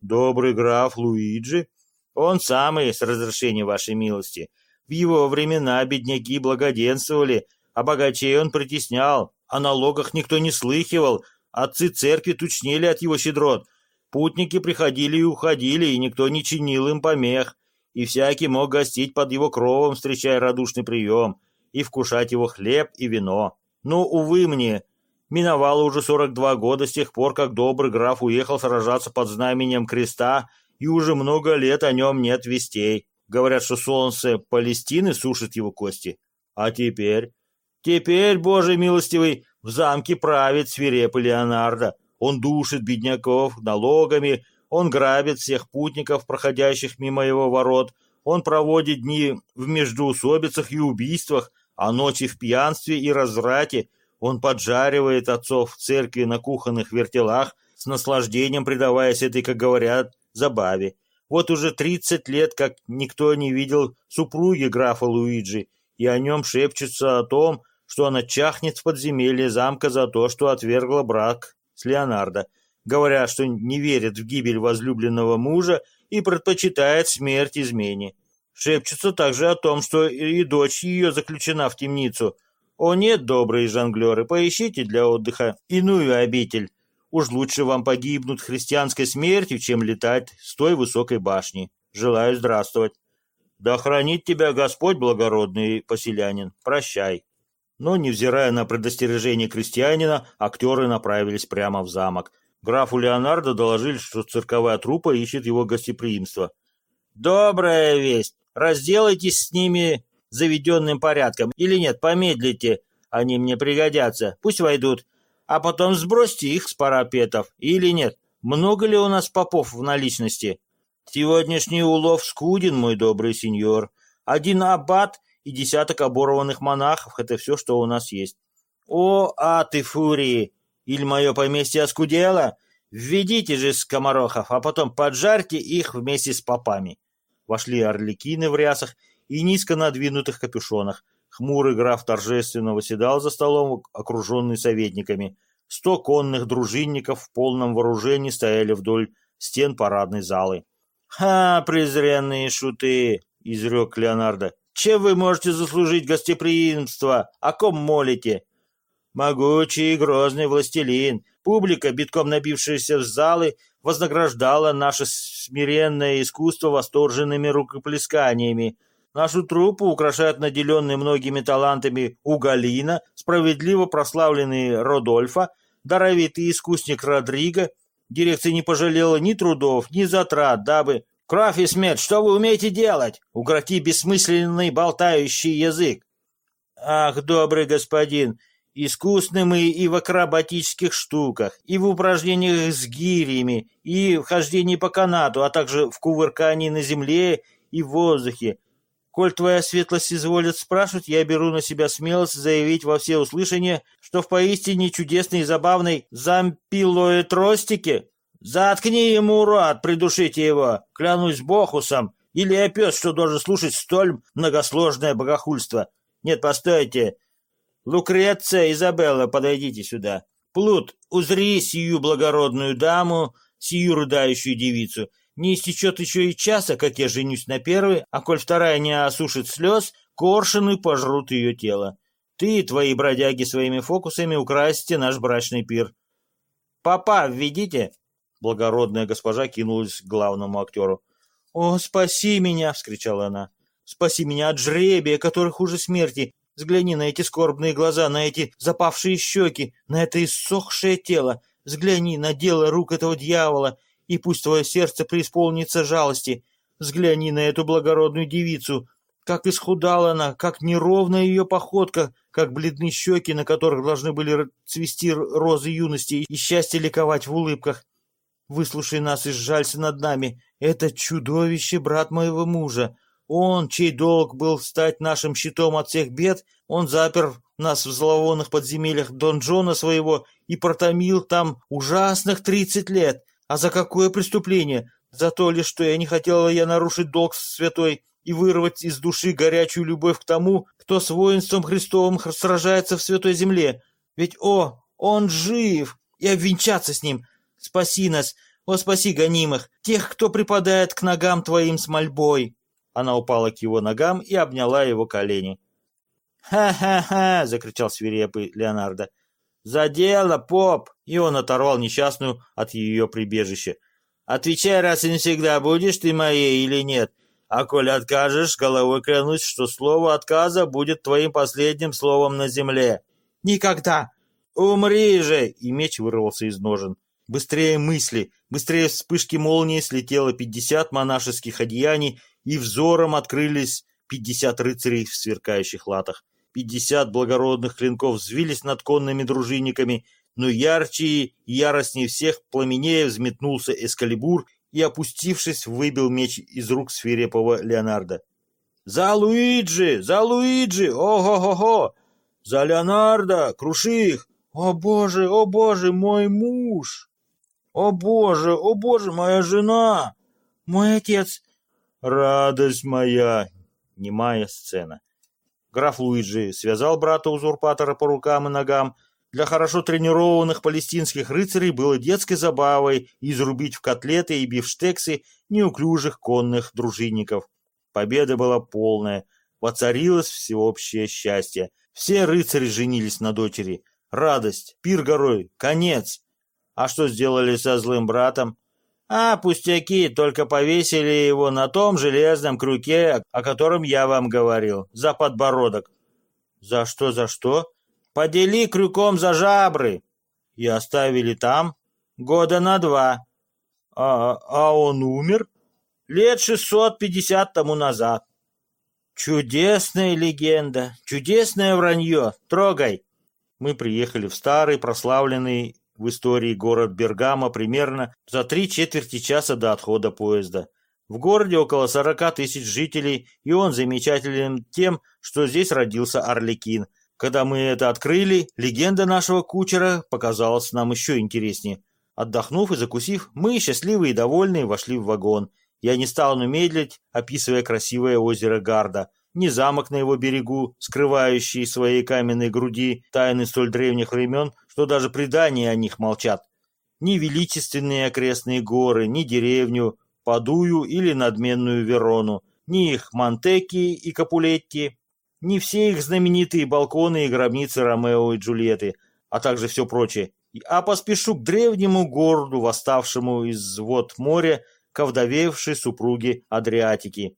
«Добрый граф Луиджи?» Он самый, с разрешения вашей милости. В его времена бедняки благоденствовали, а богачей он притеснял, о налогах никто не слыхивал, отцы церкви тучнели от его щедрот. Путники приходили и уходили, и никто не чинил им помех, и всякий мог гостить под его кровом, встречая радушный прием, и вкушать его хлеб и вино. Но, увы мне, миновало уже сорок два года с тех пор, как добрый граф уехал сражаться под знаменем креста и уже много лет о нем нет вестей. Говорят, что солнце Палестины сушит его кости. А теперь? Теперь, Боже милостивый, в замке правит свирепый Леонардо. Он душит бедняков налогами, он грабит всех путников, проходящих мимо его ворот, он проводит дни в междоусобицах и убийствах, а ночи в пьянстве и разврате, он поджаривает отцов в церкви на кухонных вертелах, с наслаждением предаваясь этой, как говорят, забаве. Вот уже тридцать лет, как никто не видел супруги графа Луиджи, и о нем шепчется о том, что она чахнет в подземелье замка за то, что отвергла брак с Леонардо. Говорят, что не верит в гибель возлюбленного мужа и предпочитает смерть измене. Шепчется также о том, что и дочь ее заключена в темницу. О нет, добрые жонглеры, поищите для отдыха иную обитель. Уж лучше вам погибнуть христианской смертью, чем летать с той высокой башни. Желаю здравствовать. Да хранит тебя Господь, благородный поселянин. Прощай. Но, невзирая на предостережение крестьянина, актеры направились прямо в замок. Графу Леонардо доложили, что цирковая труппа ищет его гостеприимство. «Добрая весть! Разделайтесь с ними заведенным порядком. Или нет, помедлите, они мне пригодятся. Пусть войдут. А потом сбросьте их с парапетов. Или нет, много ли у нас попов в наличности? Сегодняшний улов скуден, мой добрый сеньор. Один аббат и десяток оборванных монахов — это все, что у нас есть. О, а ты фурии! Или мое поместье оскудело? Введите же скоморохов, а потом поджарьте их вместе с попами. Вошли орликины в рясах и низко надвинутых капюшонах. Хмурый граф торжественно восседал за столом, окруженный советниками. Сто конных дружинников в полном вооружении стояли вдоль стен парадной залы. «Ха, презренные шуты!» — изрек Леонардо. «Чем вы можете заслужить гостеприимство? О ком молите?» Могучий и грозный властелин, публика, битком набившаяся в залы, вознаграждала наше смиренное искусство восторженными рукоплесканиями. Нашу труппу украшают наделенные многими талантами Угалина, справедливо прославленный Родольфа, даровитый искусник Родриго. Дирекция не пожалела ни трудов, ни затрат, дабы... «Кровь и смерть, что вы умеете делать? Укроти бессмысленный болтающий язык!» «Ах, добрый господин, искусны мы и в акробатических штуках, и в упражнениях с гирями, и в хождении по канату, а также в кувыркании на земле и в воздухе. Коль твоя светлость изволит спрашивать, я беру на себя смелость заявить во всеуслышание, что в поистине чудесной и забавной зампилоэтростике заткни ему рот, придушите его, клянусь Бохусом, или я пес, что должен слушать столь многосложное богохульство. Нет, постойте. Лукреция, Изабелла, подойдите сюда. Плут, узри сию благородную даму, сию рыдающую девицу, не истечет еще и часа, как я женюсь на первой, а коль вторая не осушит слез, коршины пожрут ее тело. Ты и твои бродяги своими фокусами украсите наш брачный пир. Папа, введите!» Благородная госпожа кинулась к главному актеру. «О, спаси меня!» — вскричала она. «Спаси меня от жребия, который хуже смерти! Взгляни на эти скорбные глаза, на эти запавшие щеки, на это иссохшее тело! Взгляни на дело рук этого дьявола! и пусть твое сердце преисполнится жалости. Взгляни на эту благородную девицу, как исхудала она, как неровна ее походка, как бледны щеки, на которых должны были цвести розы юности и счастье ликовать в улыбках. Выслушай нас и сжалься над нами. Это чудовище, брат моего мужа. Он, чей долг был стать нашим щитом от всех бед, он запер нас в зловонных подземельях Дон Джона своего и протомил там ужасных тридцать лет. А за какое преступление? За то ли, что я не хотела я нарушить долг святой и вырвать из души горячую любовь к тому, кто с воинством Христовым сражается в святой земле. Ведь, о, он жив, и обвенчаться с ним. Спаси нас, о, спаси гонимых, тех, кто припадает к ногам твоим с мольбой. Она упала к его ногам и обняла его колени. «Ха-ха-ха!» — закричал свирепый Леонардо. «За дело, поп!» И он оторвал несчастную от ее прибежища. «Отвечай раз и навсегда, будешь ты моей или нет. А коль откажешь, головой клянусь, что слово отказа будет твоим последним словом на земле». «Никогда!» «Умри же!» И меч вырвался из ножен. Быстрее мысли, быстрее вспышки молнии слетело пятьдесят монашеских одеяний, и взором открылись пятьдесят рыцарей в сверкающих латах. Пятьдесят благородных клинков взвились над конными дружинниками, но ярче и яростнее всех пламенея взметнулся Эскалибур и, опустившись, выбил меч из рук свирепого Леонардо. «За Луиджи! За Луиджи! Ого-го-го! За Леонардо! Круши их! О боже, о боже, мой муж! О боже, о боже, моя жена! Мой отец! Радость моя!» Немая сцена. Граф Луиджи связал брата-узурпатора по рукам и ногам. Для хорошо тренированных палестинских рыцарей было детской забавой изрубить в котлеты и бифштексы неуклюжих конных дружинников. Победа была полная. Воцарилось всеобщее счастье. Все рыцари женились на дочери. Радость, пир горой, конец. А что сделали со злым братом? А, пустяки, только повесили его на том железном крюке, о котором я вам говорил, за подбородок. За что, за что? Подели крюком за жабры. И оставили там года на два. А, а он умер? Лет шестьсот пятьдесят тому назад. Чудесная легенда, чудесное вранье. Трогай. Мы приехали в старый, прославленный в истории город Бергамо примерно за три четверти часа до отхода поезда. В городе около 40 тысяч жителей, и он замечателен тем, что здесь родился Орликин. Когда мы это открыли, легенда нашего кучера показалась нам еще интереснее. Отдохнув и закусив, мы, счастливые и довольные, вошли в вагон. Я не стал медлить, описывая красивое озеро Гарда. Ни замок на его берегу, скрывающий своей каменной груди тайны столь древних времен, что даже предания о них молчат. Ни величественные окрестные горы, ни деревню, Падую или надменную Верону, ни их Монтеки и Капулетти, ни все их знаменитые балконы и гробницы Ромео и Джульетты, а также все прочее, а поспешу к древнему городу, восставшему из вод моря, к овдовевшей супруге Адриатики.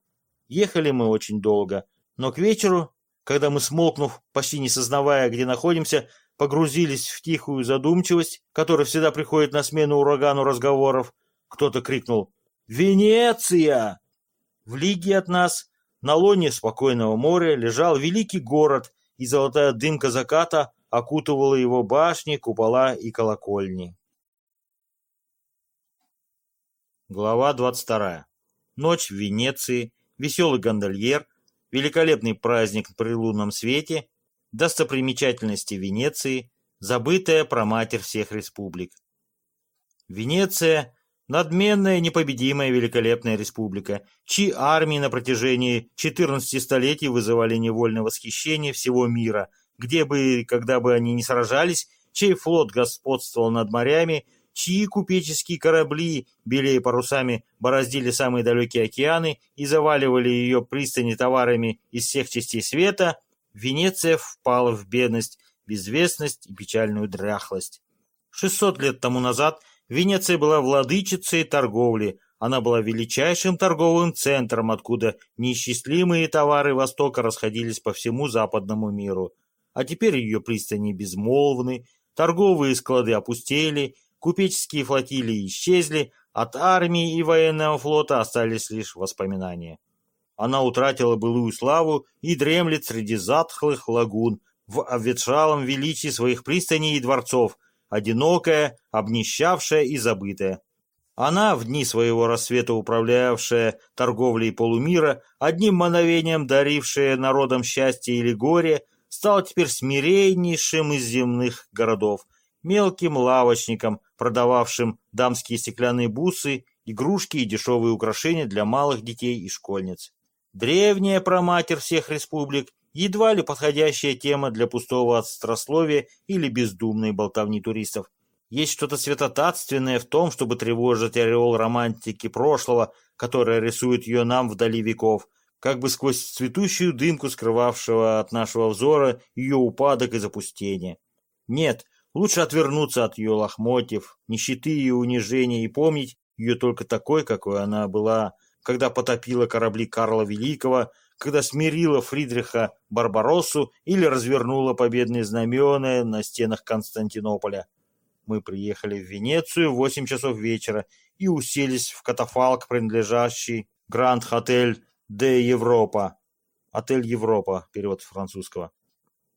Ехали мы очень долго, но к вечеру, когда мы, смолкнув, почти не сознавая, где находимся, погрузились в тихую задумчивость, которая всегда приходит на смену урагану разговоров, кто-то крикнул Венеция! В лиге от нас, на лоне спокойного моря, лежал великий город, и золотая дымка заката окутывала его башни, купола и колокольни. Глава 22. Ночь в Венеции, веселый гондольер, великолепный праздник при лунном свете, достопримечательности Венеции, забытая про матерь всех республик. Венеция Надменная, непобедимая, великолепная республика, чьи армии на протяжении 14 столетий вызывали невольное восхищение всего мира, где бы и когда бы они ни сражались, чей флот господствовал над морями, чьи купеческие корабли, белее парусами, бороздили самые далекие океаны и заваливали ее пристани товарами из всех частей света, Венеция впала в бедность, безвестность и печальную дряхлость. 600 лет тому назад – Венеция была владычицей торговли, она была величайшим торговым центром, откуда неисчислимые товары Востока расходились по всему западному миру. А теперь ее пристани безмолвны, торговые склады опустели, купеческие флотилии исчезли, от армии и военного флота остались лишь воспоминания. Она утратила былую славу и дремлет среди затхлых лагун в обветшалом величии своих пристаней и дворцов, одинокая, обнищавшая и забытая. Она, в дни своего рассвета управлявшая торговлей полумира, одним мановением дарившая народам счастье или горе, стала теперь смиреннейшим из земных городов, мелким лавочником, продававшим дамские стеклянные бусы, игрушки и дешевые украшения для малых детей и школьниц. Древняя проматерь всех республик едва ли подходящая тема для пустого острословия или бездумной болтовни туристов. Есть что-то святотатственное в том, чтобы тревожить ореол романтики прошлого, которая рисует ее нам вдали веков, как бы сквозь цветущую дымку, скрывавшего от нашего взора ее упадок и запустение. Нет, лучше отвернуться от ее лохмотьев, нищеты и унижения и помнить ее только такой, какой она была, когда потопила корабли Карла Великого, когда смирила Фридриха Барбароссу или развернула победные знамена на стенах Константинополя. Мы приехали в Венецию в 8 часов вечера и уселись в катафалк, принадлежащий Гранд Хотель де Европа. Отель Европа, перевод французского.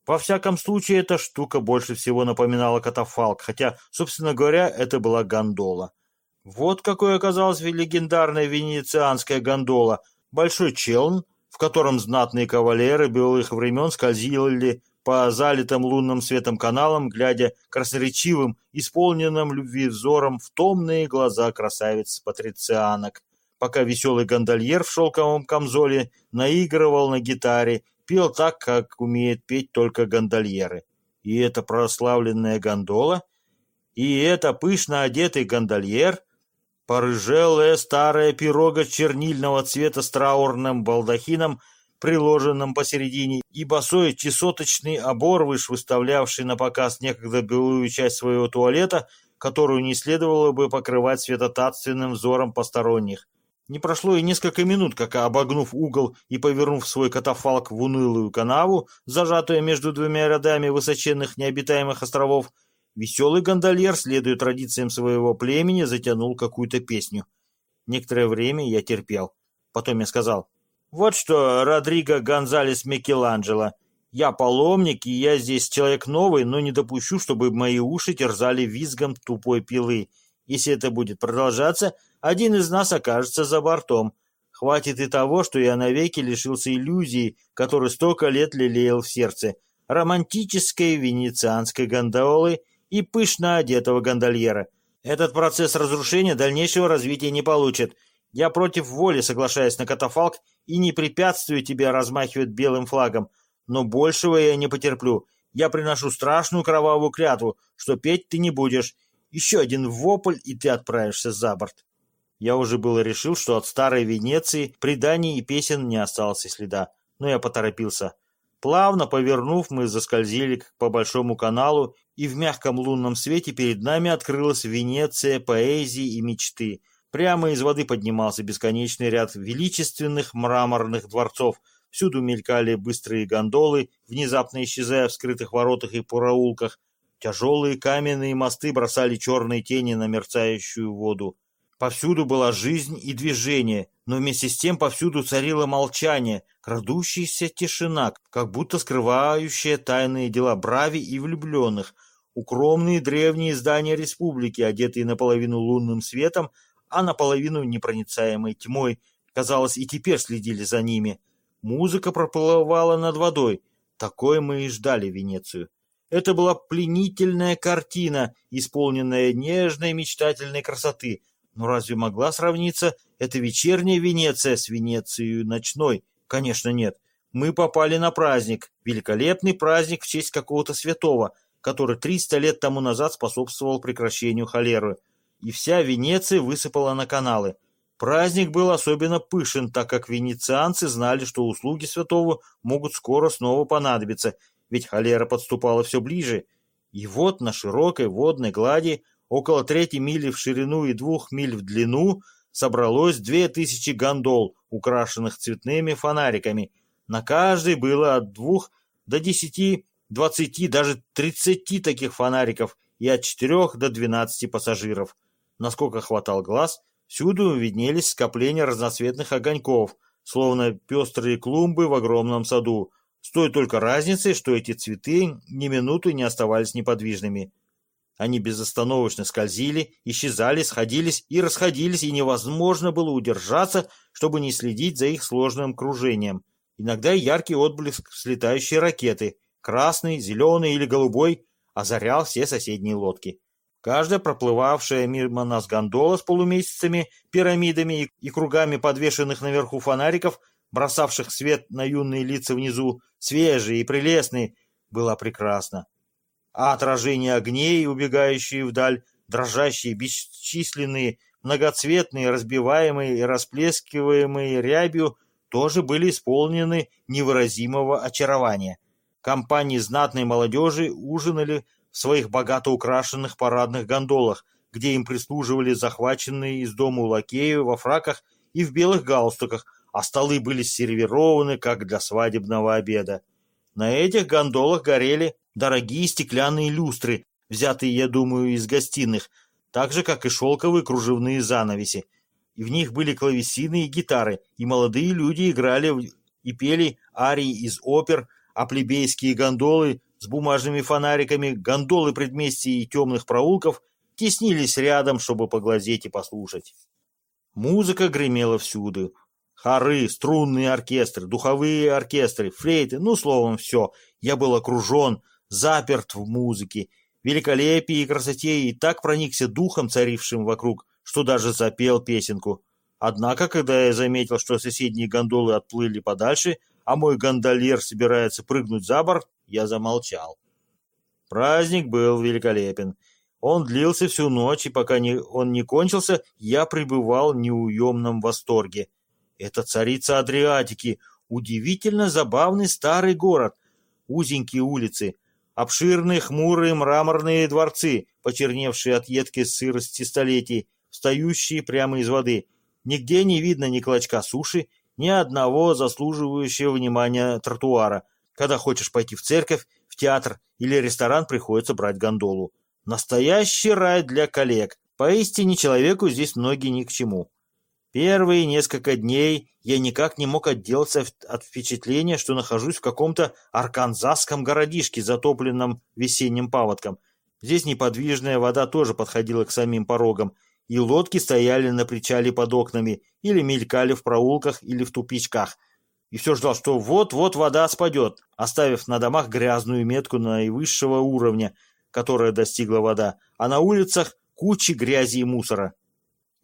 Во всяком случае, эта штука больше всего напоминала катафалк, хотя, собственно говоря, это была гондола. Вот какой оказалась легендарная венецианская гондола. Большой челн, в котором знатные кавалеры белых времен скользили по залитым лунным светом каналам, глядя красноречивым, исполненным любви взором в томные глаза красавиц-патрицианок, пока веселый гондольер в шелковом камзоле наигрывал на гитаре, пел так, как умеют петь только гондольеры. И эта прославленная гондола, и это пышно одетый гондольер — Порыжелая старая пирога чернильного цвета с траурным балдахином, приложенным посередине, и босой чесоточный оборвыш, выставлявший на показ некогда белую часть своего туалета, которую не следовало бы покрывать светотатственным взором посторонних. Не прошло и несколько минут, как, обогнув угол и повернув свой катафалк в унылую канаву, зажатую между двумя рядами высоченных необитаемых островов, веселый гондольер, следуя традициям своего племени, затянул какую-то песню. Некоторое время я терпел. Потом я сказал, «Вот что, Родриго Гонзалес Микеланджело, я паломник, и я здесь человек новый, но не допущу, чтобы мои уши терзали визгом тупой пилы. Если это будет продолжаться, один из нас окажется за бортом. Хватит и того, что я навеки лишился иллюзии, которую столько лет лелеял в сердце, романтической венецианской гондолы и пышно одетого гондольера. Этот процесс разрушения дальнейшего развития не получит. Я против воли соглашаюсь на катафалк и не препятствую тебе размахивать белым флагом, но большего я не потерплю. Я приношу страшную кровавую клятву, что петь ты не будешь. Еще один вопль, и ты отправишься за борт. Я уже было решил, что от старой Венеции преданий и песен не осталось и следа, но я поторопился. Плавно повернув, мы заскользили по большому каналу, и в мягком лунном свете перед нами открылась Венеция поэзии и мечты. Прямо из воды поднимался бесконечный ряд величественных мраморных дворцов. Всюду мелькали быстрые гондолы, внезапно исчезая в скрытых воротах и проулках. Тяжелые каменные мосты бросали черные тени на мерцающую воду. Повсюду была жизнь и движение, но вместе с тем повсюду царило молчание, крадущаяся тишина, как будто скрывающая тайные дела брави и влюбленных. Укромные древние здания республики, одетые наполовину лунным светом, а наполовину непроницаемой тьмой, казалось, и теперь следили за ними. Музыка проплывала над водой. Такой мы и ждали Венецию. Это была пленительная картина, исполненная нежной мечтательной красоты – но разве могла сравниться эта вечерняя Венеция с Венецией ночной? Конечно, нет. Мы попали на праздник, великолепный праздник в честь какого-то святого, который 300 лет тому назад способствовал прекращению холеры. И вся Венеция высыпала на каналы. Праздник был особенно пышен, так как венецианцы знали, что услуги святого могут скоро снова понадобиться, ведь холера подступала все ближе. И вот на широкой водной глади около трети мили в ширину и двух миль в длину, собралось две тысячи гондол, украшенных цветными фонариками. На каждой было от двух до десяти, двадцати, даже тридцати таких фонариков и от четырех до двенадцати пассажиров. Насколько хватал глаз, всюду виднелись скопления разноцветных огоньков, словно пестрые клумбы в огромном саду, с той только разницей, что эти цветы ни минуты не оставались неподвижными. Они безостановочно скользили, исчезали, сходились и расходились, и невозможно было удержаться, чтобы не следить за их сложным кружением. Иногда яркий отблеск слетающей ракеты, красный, зеленый или голубой, озарял все соседние лодки. Каждая проплывавшая мимо нас гондола с полумесяцами, пирамидами и кругами подвешенных наверху фонариков, бросавших свет на юные лица внизу, свежие и прелестные, была прекрасна а отражения огней, убегающие вдаль, дрожащие, бесчисленные, многоцветные, разбиваемые и расплескиваемые рябью, тоже были исполнены невыразимого очарования. Компании знатной молодежи ужинали в своих богато украшенных парадных гондолах, где им прислуживали захваченные из дому лакеи во фраках и в белых галстуках, а столы были сервированы, как для свадебного обеда. На этих гондолах горели дорогие стеклянные люстры, взятые, я думаю, из гостиных, так же, как и шелковые кружевные занавеси. И в них были клавесины и гитары, и молодые люди играли и пели арии из опер, а плебейские гондолы с бумажными фонариками, гондолы предместий и темных проулков теснились рядом, чтобы поглазеть и послушать. Музыка гремела всюду, Хоры, струнные оркестры, духовые оркестры, флейты, ну, словом, все. Я был окружен, заперт в музыке, великолепии и красоте и так проникся духом, царившим вокруг, что даже запел песенку. Однако, когда я заметил, что соседние гондолы отплыли подальше, а мой гондольер собирается прыгнуть за борт, я замолчал. Праздник был великолепен. Он длился всю ночь, и пока не, он не кончился, я пребывал в неуемном восторге. Это царица Адриатики, удивительно забавный старый город, узенькие улицы, обширные хмурые мраморные дворцы, почерневшие от едкой сырости столетий, встающие прямо из воды, Нигде не видно ни клочка суши, ни одного заслуживающего внимания тротуара. Когда хочешь пойти в церковь, в театр или ресторан, приходится брать гондолу. Настоящий рай для коллег. Поистине человеку здесь ноги ни к чему. Первые несколько дней я никак не мог отделаться от впечатления, что нахожусь в каком-то арканзасском городишке, затопленном весенним паводком. Здесь неподвижная вода тоже подходила к самим порогам, и лодки стояли на причале под окнами или мелькали в проулках или в тупичках. И все ждал, что вот-вот вода спадет, оставив на домах грязную метку наивысшего уровня, которая достигла вода, а на улицах кучи грязи и мусора.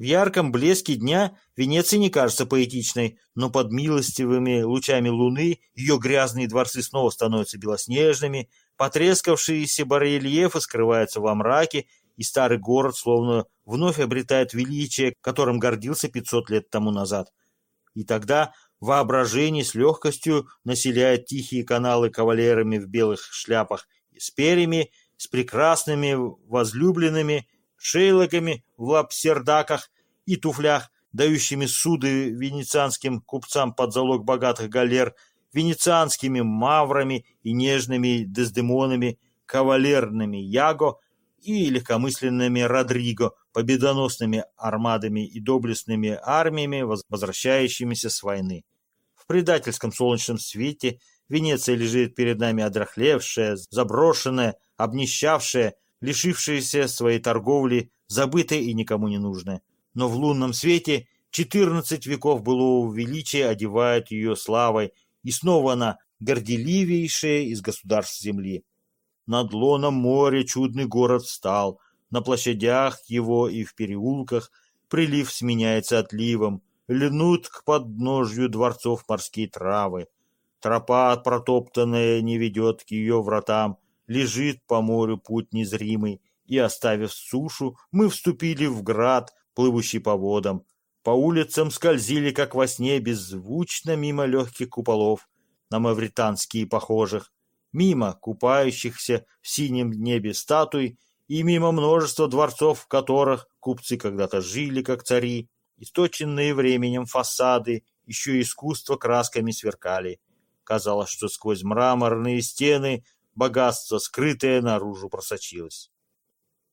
В ярком блеске дня Венеция не кажется поэтичной, но под милостивыми лучами луны ее грязные дворцы снова становятся белоснежными, потрескавшиеся барельефы скрываются во мраке, и старый город словно вновь обретает величие, которым гордился 500 лет тому назад. И тогда воображение с легкостью населяет тихие каналы кавалерами в белых шляпах с перьями, с прекрасными возлюбленными, шейлоками в лапсердаках и туфлях, дающими суды венецианским купцам под залог богатых галер, венецианскими маврами и нежными дездемонами, кавалерными яго и легкомысленными Родриго, победоносными армадами и доблестными армиями, возвращающимися с войны. В предательском солнечном свете Венеция лежит перед нами одрахлевшая, заброшенная, обнищавшая, лишившаяся своей торговли, забытая и никому не нужная. Но в лунном свете четырнадцать веков былого величия одевают ее славой, и снова она горделивейшая из государств земли. Над лоном моря чудный город встал, на площадях его и в переулках прилив сменяется отливом, льнут к подножью дворцов морские травы. Тропа протоптанная не ведет к ее вратам, лежит по морю путь незримый, и, оставив сушу, мы вступили в град, плывущий по водам. По улицам скользили, как во сне, беззвучно мимо легких куполов, на мавританские похожих мимо купающихся в синем небе статуй и мимо множества дворцов, в которых купцы когда-то жили, как цари, источенные временем фасады, еще искусство красками сверкали. Казалось, что сквозь мраморные стены богатство, скрытое наружу, просочилось.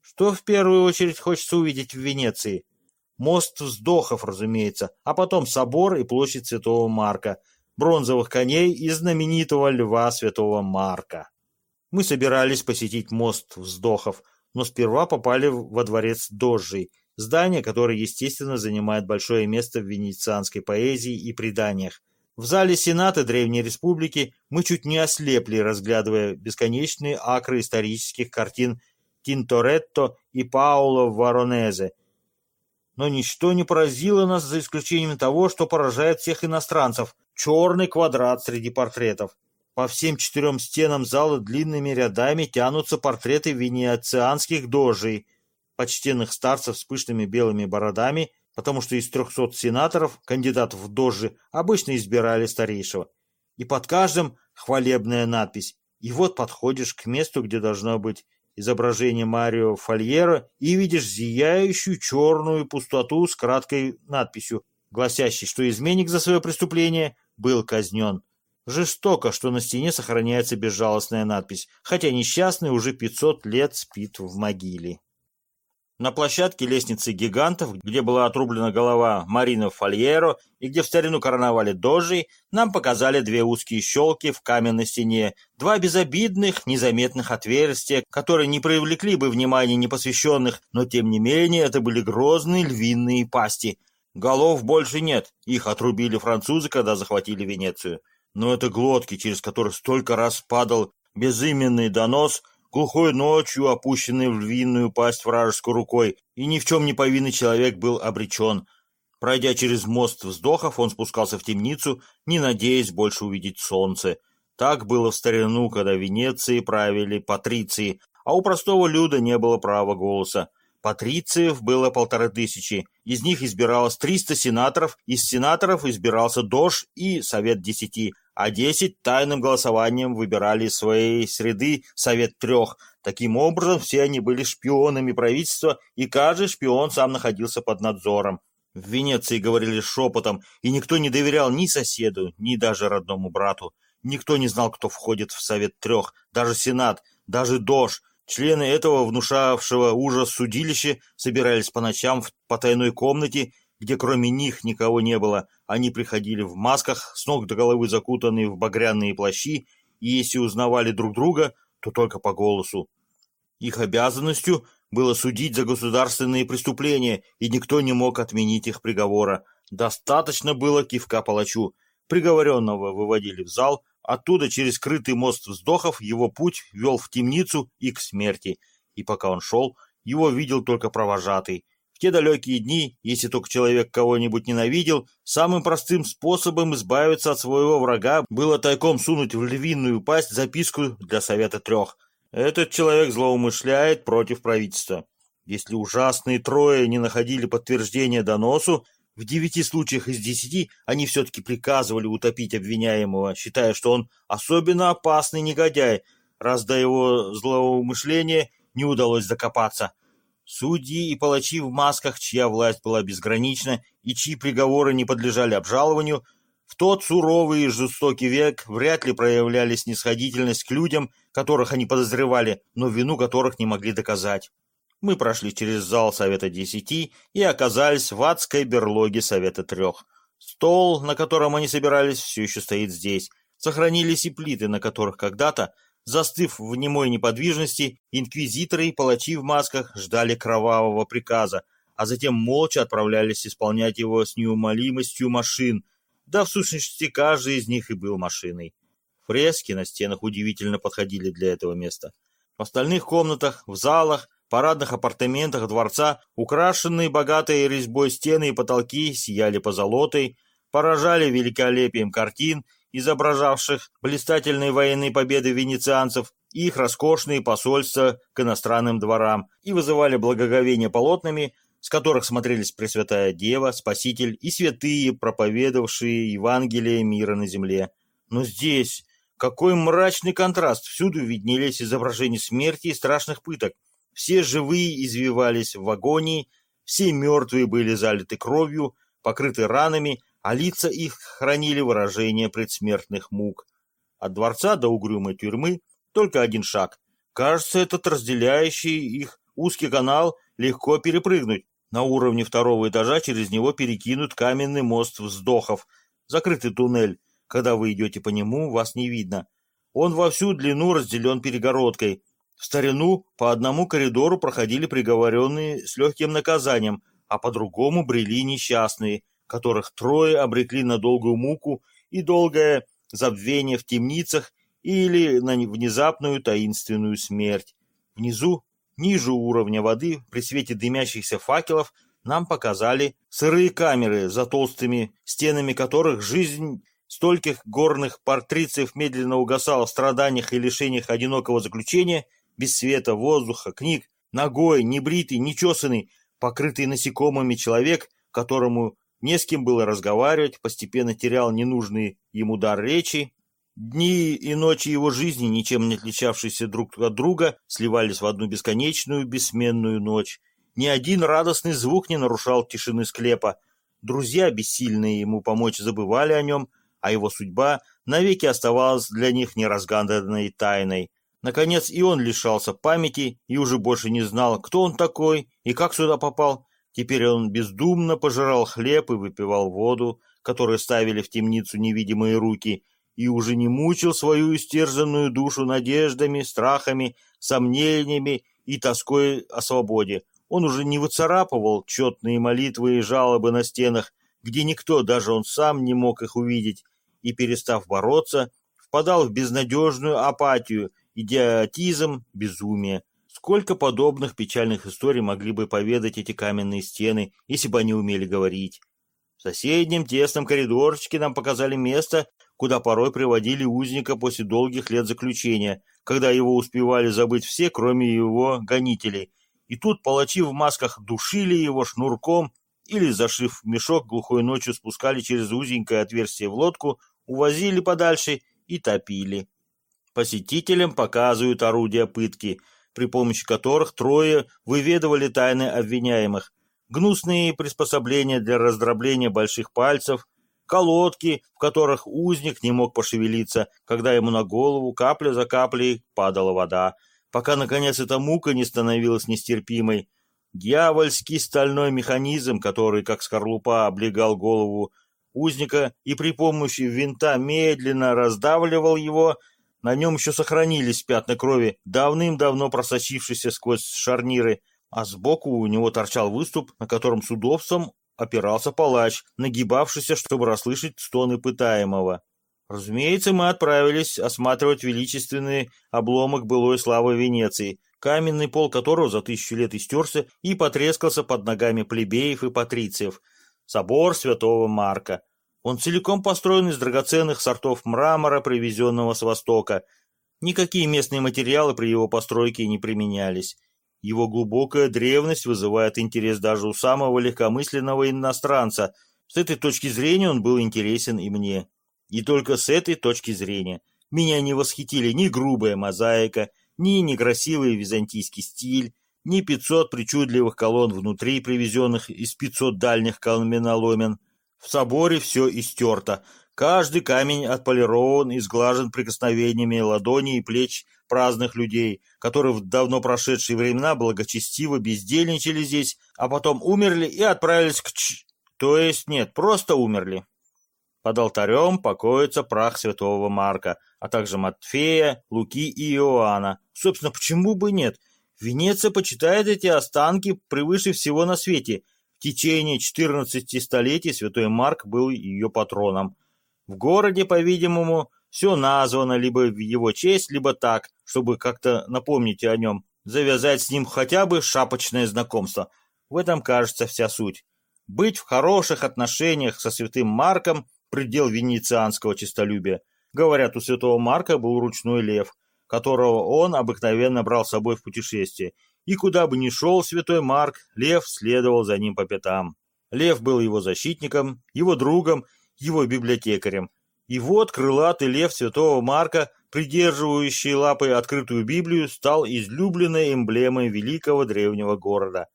Что в первую очередь хочется увидеть в Венеции? Мост вздохов, разумеется, а потом собор и площадь Святого Марка – бронзовых коней и знаменитого льва святого Марка. Мы собирались посетить мост вздохов, но сперва попали во дворец Дожжей, здание, которое, естественно, занимает большое место в венецианской поэзии и преданиях. В зале Сената Древней Республики мы чуть не ослепли, разглядывая бесконечные акры исторических картин Тинторетто и Паоло Воронезе. Но ничто не поразило нас за исключением того, что поражает всех иностранцев – черный квадрат среди портретов. По всем четырем стенам зала длинными рядами тянутся портреты венецианских дожей, почтенных старцев с пышными белыми бородами, потому что из трехсот сенаторов, кандидатов в дожи, обычно избирали старейшего. И под каждым хвалебная надпись. И вот подходишь к месту, где должно быть изображение Марио Фольера, и видишь зияющую черную пустоту с краткой надписью, гласящей, что изменник за свое преступление был казнен. Жестоко, что на стене сохраняется безжалостная надпись, хотя несчастный уже 500 лет спит в могиле. На площадке лестницы гигантов, где была отрублена голова Марина Фольеро и где в старину короновали дожей, нам показали две узкие щелки в каменной стене, два безобидных, незаметных отверстия, которые не привлекли бы внимания непосвященных, но тем не менее это были грозные львиные пасти, Голов больше нет, их отрубили французы, когда захватили Венецию. Но это глотки, через которые столько раз падал безыменный донос, глухой ночью опущенный в львиную пасть вражеской рукой, и ни в чем не повинный человек был обречен. Пройдя через мост вздохов, он спускался в темницу, не надеясь больше увидеть солнце. Так было в старину, когда в Венеции правили патриции, а у простого люда не было права голоса. Патрициев было полторы тысячи, из них избиралось 300 сенаторов, из сенаторов избирался Дож и Совет Десяти, а десять тайным голосованием выбирали из своей среды Совет Трех. Таким образом, все они были шпионами правительства, и каждый шпион сам находился под надзором. В Венеции говорили шепотом, и никто не доверял ни соседу, ни даже родному брату. Никто не знал, кто входит в Совет Трех, даже Сенат, даже Дож. Члены этого внушавшего ужас судилища собирались по ночам в потайной комнате, где кроме них никого не было. Они приходили в масках, с ног до головы закутанные в багряные плащи, и если узнавали друг друга, то только по голосу. Их обязанностью было судить за государственные преступления, и никто не мог отменить их приговора. Достаточно было кивка палачу. Приговоренного выводили в зал, оттуда через скрытый мост вздохов его путь вел в темницу и к смерти. И пока он шел, его видел только провожатый. В те далекие дни, если только человек кого-нибудь ненавидел, самым простым способом избавиться от своего врага было тайком сунуть в львиную пасть записку для Совета Трех – этот человек злоумышляет против правительства. Если ужасные трое не находили подтверждения доносу, в девяти случаях из десяти они все-таки приказывали утопить обвиняемого, считая, что он особенно опасный негодяй, раз до его злоумышления не удалось докопаться. Судьи и палачи в масках, чья власть была безгранична и чьи приговоры не подлежали обжалованию, в тот суровый и жестокий век вряд ли проявляли снисходительность к людям, которых они подозревали, но вину которых не могли доказать. Мы прошли через зал Совета Десяти и оказались в адской берлоге Совета Трех. Стол, на котором они собирались, все еще стоит здесь. Сохранились и плиты, на которых когда-то, застыв в немой неподвижности, инквизиторы и палачи в масках ждали кровавого приказа, а затем молча отправлялись исполнять его с неумолимостью машин – да, в сущности, каждый из них и был машиной. Фрески на стенах удивительно подходили для этого места. В остальных комнатах, в залах, парадных апартаментах дворца, украшенные богатой резьбой стены и потолки сияли позолотой, поражали великолепием картин, изображавших блистательные военные победы венецианцев и их роскошные посольства к иностранным дворам, и вызывали благоговение полотнами, с которых смотрелись Пресвятая Дева, Спаситель и святые, проповедовавшие Евангелие мира на земле. Но здесь какой мрачный контраст! Всюду виднелись изображения смерти и страшных пыток. Все живые извивались в агонии, все мертвые были залиты кровью, покрыты ранами, а лица их хранили выражение предсмертных мук. От дворца до угрюмой тюрьмы только один шаг. Кажется, этот разделяющий их узкий канал легко перепрыгнуть. На уровне второго этажа через него перекинут каменный мост вздохов, закрытый туннель. Когда вы идете по нему, вас не видно. Он во всю длину разделен перегородкой. В старину по одному коридору проходили приговоренные с легким наказанием, а по другому брели несчастные, которых трое обрекли на долгую муку и долгое забвение в темницах или на внезапную таинственную смерть. Внизу Ниже уровня воды, при свете дымящихся факелов, нам показали сырые камеры, за толстыми стенами которых жизнь стольких горных портрицев медленно угасала в страданиях и лишениях одинокого заключения, без света, воздуха, книг, ногой, небритый, нечесанный, покрытый насекомыми человек, которому не с кем было разговаривать, постепенно терял ненужный ему дар речи, Дни и ночи его жизни, ничем не отличавшиеся друг от друга, сливались в одну бесконечную бессменную ночь. Ни один радостный звук не нарушал тишины склепа. Друзья, бессильные ему помочь, забывали о нем, а его судьба навеки оставалась для них неразгаданной тайной. Наконец и он лишался памяти и уже больше не знал, кто он такой и как сюда попал. Теперь он бездумно пожирал хлеб и выпивал воду, которую ставили в темницу невидимые руки – и уже не мучил свою истерзанную душу надеждами, страхами, сомнениями и тоской о свободе. Он уже не выцарапывал четные молитвы и жалобы на стенах, где никто, даже он сам, не мог их увидеть, и, перестав бороться, впадал в безнадежную апатию, идиотизм, безумие. Сколько подобных печальных историй могли бы поведать эти каменные стены, если бы они умели говорить? В соседнем тесном коридорчике нам показали место, куда порой приводили узника после долгих лет заключения, когда его успевали забыть все, кроме его гонителей. И тут палачи в масках душили его шнурком или, зашив мешок, глухой ночью спускали через узенькое отверстие в лодку, увозили подальше и топили. Посетителям показывают орудия пытки, при помощи которых трое выведывали тайны обвиняемых. гнусные приспособления для раздробления больших пальцев, колодки, в которых узник не мог пошевелиться, когда ему на голову капля за каплей падала вода, пока, наконец, эта мука не становилась нестерпимой. Дьявольский стальной механизм, который, как скорлупа, облегал голову узника и при помощи винта медленно раздавливал его, на нем еще сохранились пятна крови, давным-давно просочившиеся сквозь шарниры, а сбоку у него торчал выступ, на котором с удобством опирался палач, нагибавшийся, чтобы расслышать стоны пытаемого. Разумеется, мы отправились осматривать величественный обломок былой славы Венеции, каменный пол которого за тысячу лет истерся и потрескался под ногами плебеев и патрициев. Собор святого Марка. Он целиком построен из драгоценных сортов мрамора, привезенного с Востока. Никакие местные материалы при его постройке не применялись. Его глубокая древность вызывает интерес даже у самого легкомысленного иностранца. С этой точки зрения он был интересен и мне. И только с этой точки зрения. Меня не восхитили ни грубая мозаика, ни некрасивый византийский стиль, ни 500 причудливых колонн внутри, привезенных из 500 дальних каменоломен. В соборе все истерто. Каждый камень отполирован и сглажен прикосновениями ладоней и плеч праздных людей, которые в давно прошедшие времена благочестиво бездельничали здесь, а потом умерли и отправились к ч... То есть нет, просто умерли. Под алтарем покоится прах святого Марка, а также Матфея, Луки и Иоанна. Собственно, почему бы нет? Венеция почитает эти останки превыше всего на свете. В течение 14 столетий святой Марк был ее патроном. В городе, по-видимому, все названо либо в его честь, либо так, чтобы как-то напомнить о нем, завязать с ним хотя бы шапочное знакомство. В этом, кажется, вся суть. Быть в хороших отношениях со святым Марком – предел венецианского честолюбия. Говорят, у святого Марка был ручной лев, которого он обыкновенно брал с собой в путешествие. И куда бы ни шел святой Марк, лев следовал за ним по пятам. Лев был его защитником, его другом, его библиотекарем. И вот крылатый лев святого Марка, придерживающий лапой открытую Библию, стал излюбленной эмблемой великого древнего города.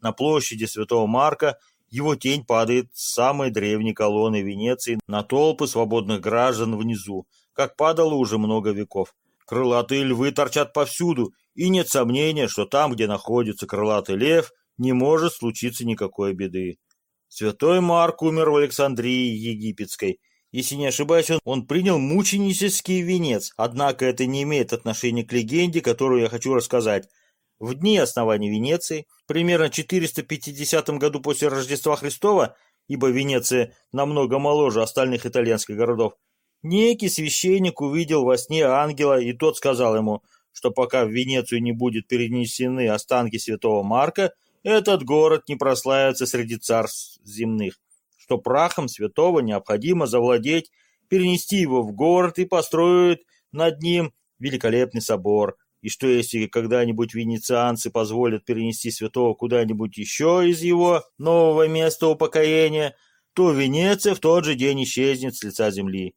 На площади святого Марка его тень падает с самой древней колонны Венеции на толпы свободных граждан внизу, как падало уже много веков. Крылатые львы торчат повсюду, и нет сомнения, что там, где находится крылатый лев, не может случиться никакой беды. Святой Марк умер в Александрии Египетской – если не ошибаюсь, он, он принял мученический венец, однако это не имеет отношения к легенде, которую я хочу рассказать. В дни основания Венеции, примерно в 450 году после Рождества Христова, ибо Венеция намного моложе остальных итальянских городов, некий священник увидел во сне ангела, и тот сказал ему, что пока в Венецию не будут перенесены останки святого Марка, этот город не прославится среди царств земных что прахом святого необходимо завладеть, перенести его в город и построить над ним великолепный собор, и что если когда-нибудь венецианцы позволят перенести святого куда-нибудь еще из его нового места упокоения, то Венеция в тот же день исчезнет с лица земли.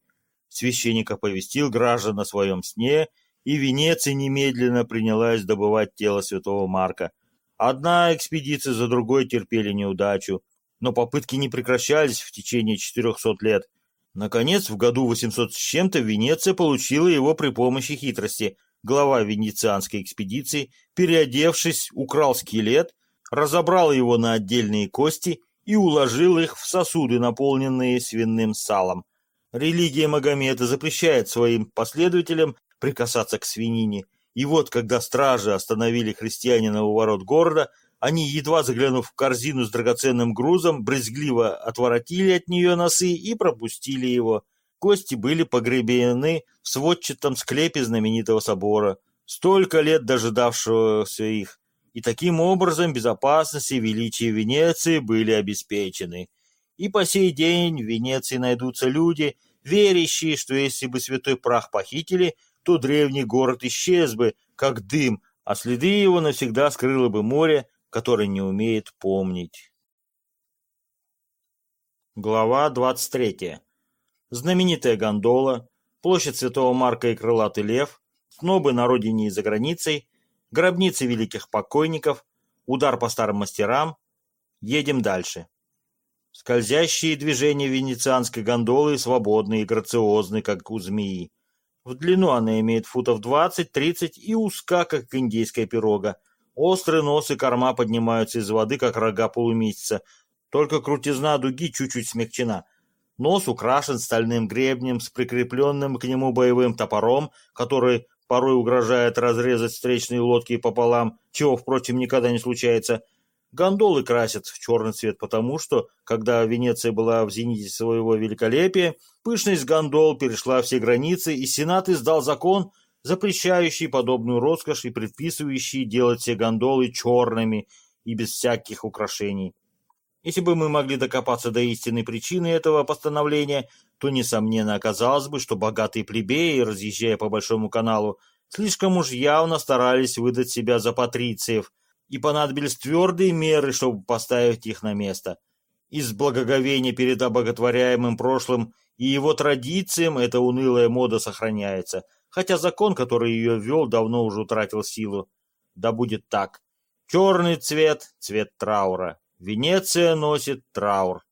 Священник оповестил граждан о своем сне, и Венеция немедленно принялась добывать тело святого Марка. Одна экспедиция за другой терпели неудачу но попытки не прекращались в течение 400 лет. Наконец, в году 800 с чем-то Венеция получила его при помощи хитрости. Глава венецианской экспедиции, переодевшись, украл скелет, разобрал его на отдельные кости и уложил их в сосуды, наполненные свиным салом. Религия Магомета запрещает своим последователям прикасаться к свинине. И вот, когда стражи остановили христианина у ворот города, они, едва заглянув в корзину с драгоценным грузом, брезгливо отворотили от нее носы и пропустили его. Кости были погребены в сводчатом склепе знаменитого собора, столько лет дожидавшегося их. И таким образом безопасность и величие Венеции были обеспечены. И по сей день в Венеции найдутся люди, верящие, что если бы святой прах похитили, то древний город исчез бы, как дым, а следы его навсегда скрыло бы море, который не умеет помнить. Глава 23. Знаменитая гондола, площадь Святого Марка и Крылатый Лев, снобы на родине и за границей, гробницы великих покойников, удар по старым мастерам, Едем дальше. Скользящие движения венецианской гондолы свободны и грациозны, как у змеи. В длину она имеет футов 20-30 и узка, как индейская пирога. Острый нос и корма поднимаются из воды, как рога полумесяца. Только крутизна дуги чуть-чуть смягчена. Нос украшен стальным гребнем с прикрепленным к нему боевым топором, который порой угрожает разрезать встречные лодки пополам, чего, впрочем, никогда не случается. Гондолы красят в черный цвет, потому что, когда Венеция была в зените своего великолепия, пышность гондол перешла все границы, и Сенат издал закон, запрещающий подобную роскошь и предписывающий делать все гондолы черными и без всяких украшений. Если бы мы могли докопаться до истинной причины этого постановления, то, несомненно, оказалось бы, что богатые плебеи, разъезжая по Большому каналу, слишком уж явно старались выдать себя за патрициев – и понадобились твердые меры, чтобы поставить их на место. Из благоговения перед обоготворяемым прошлым и его традициям эта унылая мода сохраняется, хотя закон, который ее ввел, давно уже утратил силу. Да будет так. Черный цвет – цвет траура. Венеция носит траур.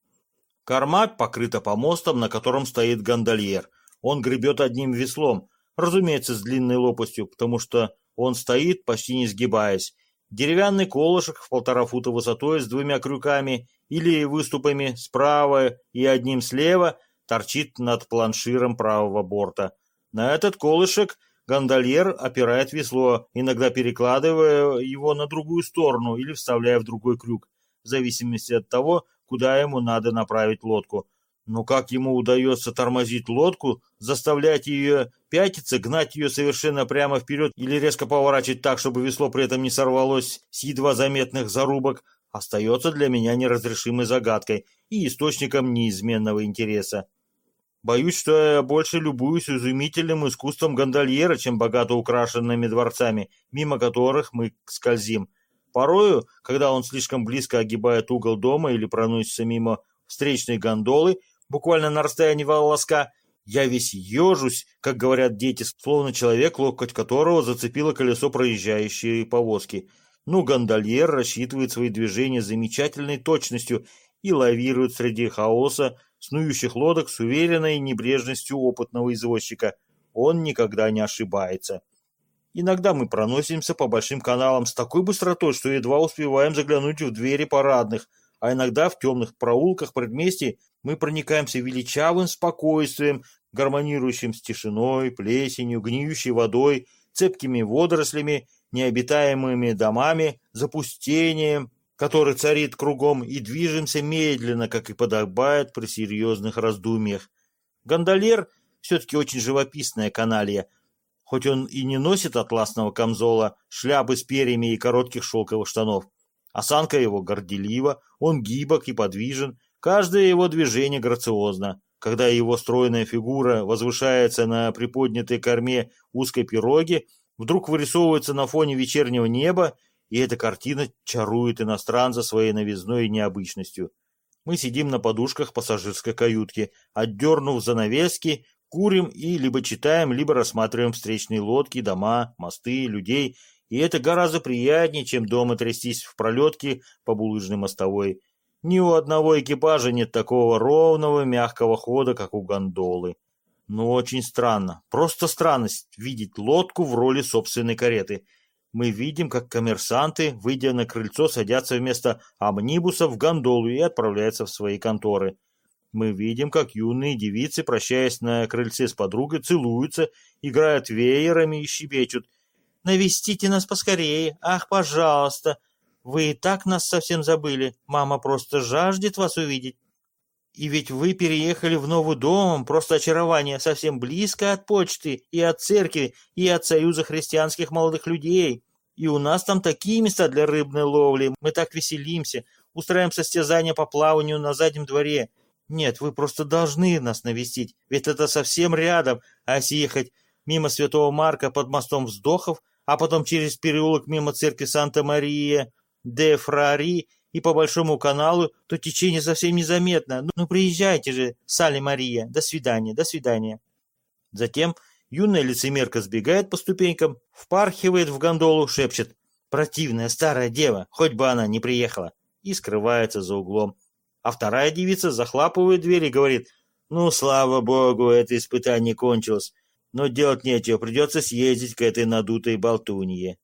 Корма покрыта помостом, на котором стоит гондольер. Он гребет одним веслом, разумеется, с длинной лопастью, потому что он стоит, почти не сгибаясь, Деревянный колышек в полтора фута высотой с двумя крюками или выступами справа и одним слева торчит над планширом правого борта. На этот колышек гондольер опирает весло, иногда перекладывая его на другую сторону или вставляя в другой крюк, в зависимости от того, куда ему надо направить лодку. Но как ему удается тормозить лодку, заставлять ее пятиться, гнать ее совершенно прямо вперед или резко поворачивать так, чтобы весло при этом не сорвалось с едва заметных зарубок, остается для меня неразрешимой загадкой и источником неизменного интереса. Боюсь, что я больше любуюсь изумительным искусством гондольера, чем богато украшенными дворцами, мимо которых мы скользим. Порою, когда он слишком близко огибает угол дома или проносится мимо встречной гондолы, буквально на расстоянии волоска, я весь ежусь, как говорят дети, словно человек, локоть которого зацепило колесо проезжающей повозки. Ну, гондольер рассчитывает свои движения замечательной точностью и лавирует среди хаоса снующих лодок с уверенной небрежностью опытного извозчика. Он никогда не ошибается. Иногда мы проносимся по большим каналам с такой быстротой, что едва успеваем заглянуть в двери парадных, а иногда в темных проулках предместий мы проникаемся величавым спокойствием, гармонирующим с тишиной, плесенью, гниющей водой, цепкими водорослями, необитаемыми домами, запустением, который царит кругом, и движемся медленно, как и подобает при серьезных раздумьях. Гондольер все-таки очень живописная каналья, хоть он и не носит атласного камзола, шляпы с перьями и коротких шелковых штанов. Осанка его горделива, он гибок и подвижен, Каждое его движение грациозно. Когда его стройная фигура возвышается на приподнятой корме узкой пироги, вдруг вырисовывается на фоне вечернего неба, и эта картина чарует иностранца своей новизной и необычностью. Мы сидим на подушках пассажирской каютки, отдернув занавески, курим и либо читаем, либо рассматриваем встречные лодки, дома, мосты, людей, и это гораздо приятнее, чем дома трястись в пролетке по булыжной мостовой. Ни у одного экипажа нет такого ровного, мягкого хода, как у гондолы. Но ну, очень странно, просто странность видеть лодку в роли собственной кареты. Мы видим, как коммерсанты, выйдя на крыльцо, садятся вместо амнибуса в гондолу и отправляются в свои конторы. Мы видим, как юные девицы, прощаясь на крыльце с подругой, целуются, играют веерами и щебечут. «Навестите нас поскорее! Ах, пожалуйста! Вы и так нас совсем забыли. Мама просто жаждет вас увидеть. И ведь вы переехали в новый дом, просто очарование, совсем близко от почты и от церкви, и от Союза христианских молодых людей. И у нас там такие места для рыбной ловли, мы так веселимся, устраиваем состязания по плаванию на заднем дворе. Нет, вы просто должны нас навестить, ведь это совсем рядом, а если ехать мимо Святого Марка под мостом вздохов, а потом через переулок мимо церкви Санта-Мария, де Фрари и по Большому каналу, то течение совсем незаметно. Ну, ну приезжайте же, Салли Мария. До свидания, до свидания. Затем юная лицемерка сбегает по ступенькам, впархивает в гондолу, шепчет. Противная старая дева, хоть бы она не приехала. и скрывается за углом. А вторая девица захлапывает дверь и говорит, «Ну, слава богу, это испытание кончилось, но делать нечего, придется съездить к этой надутой болтунье».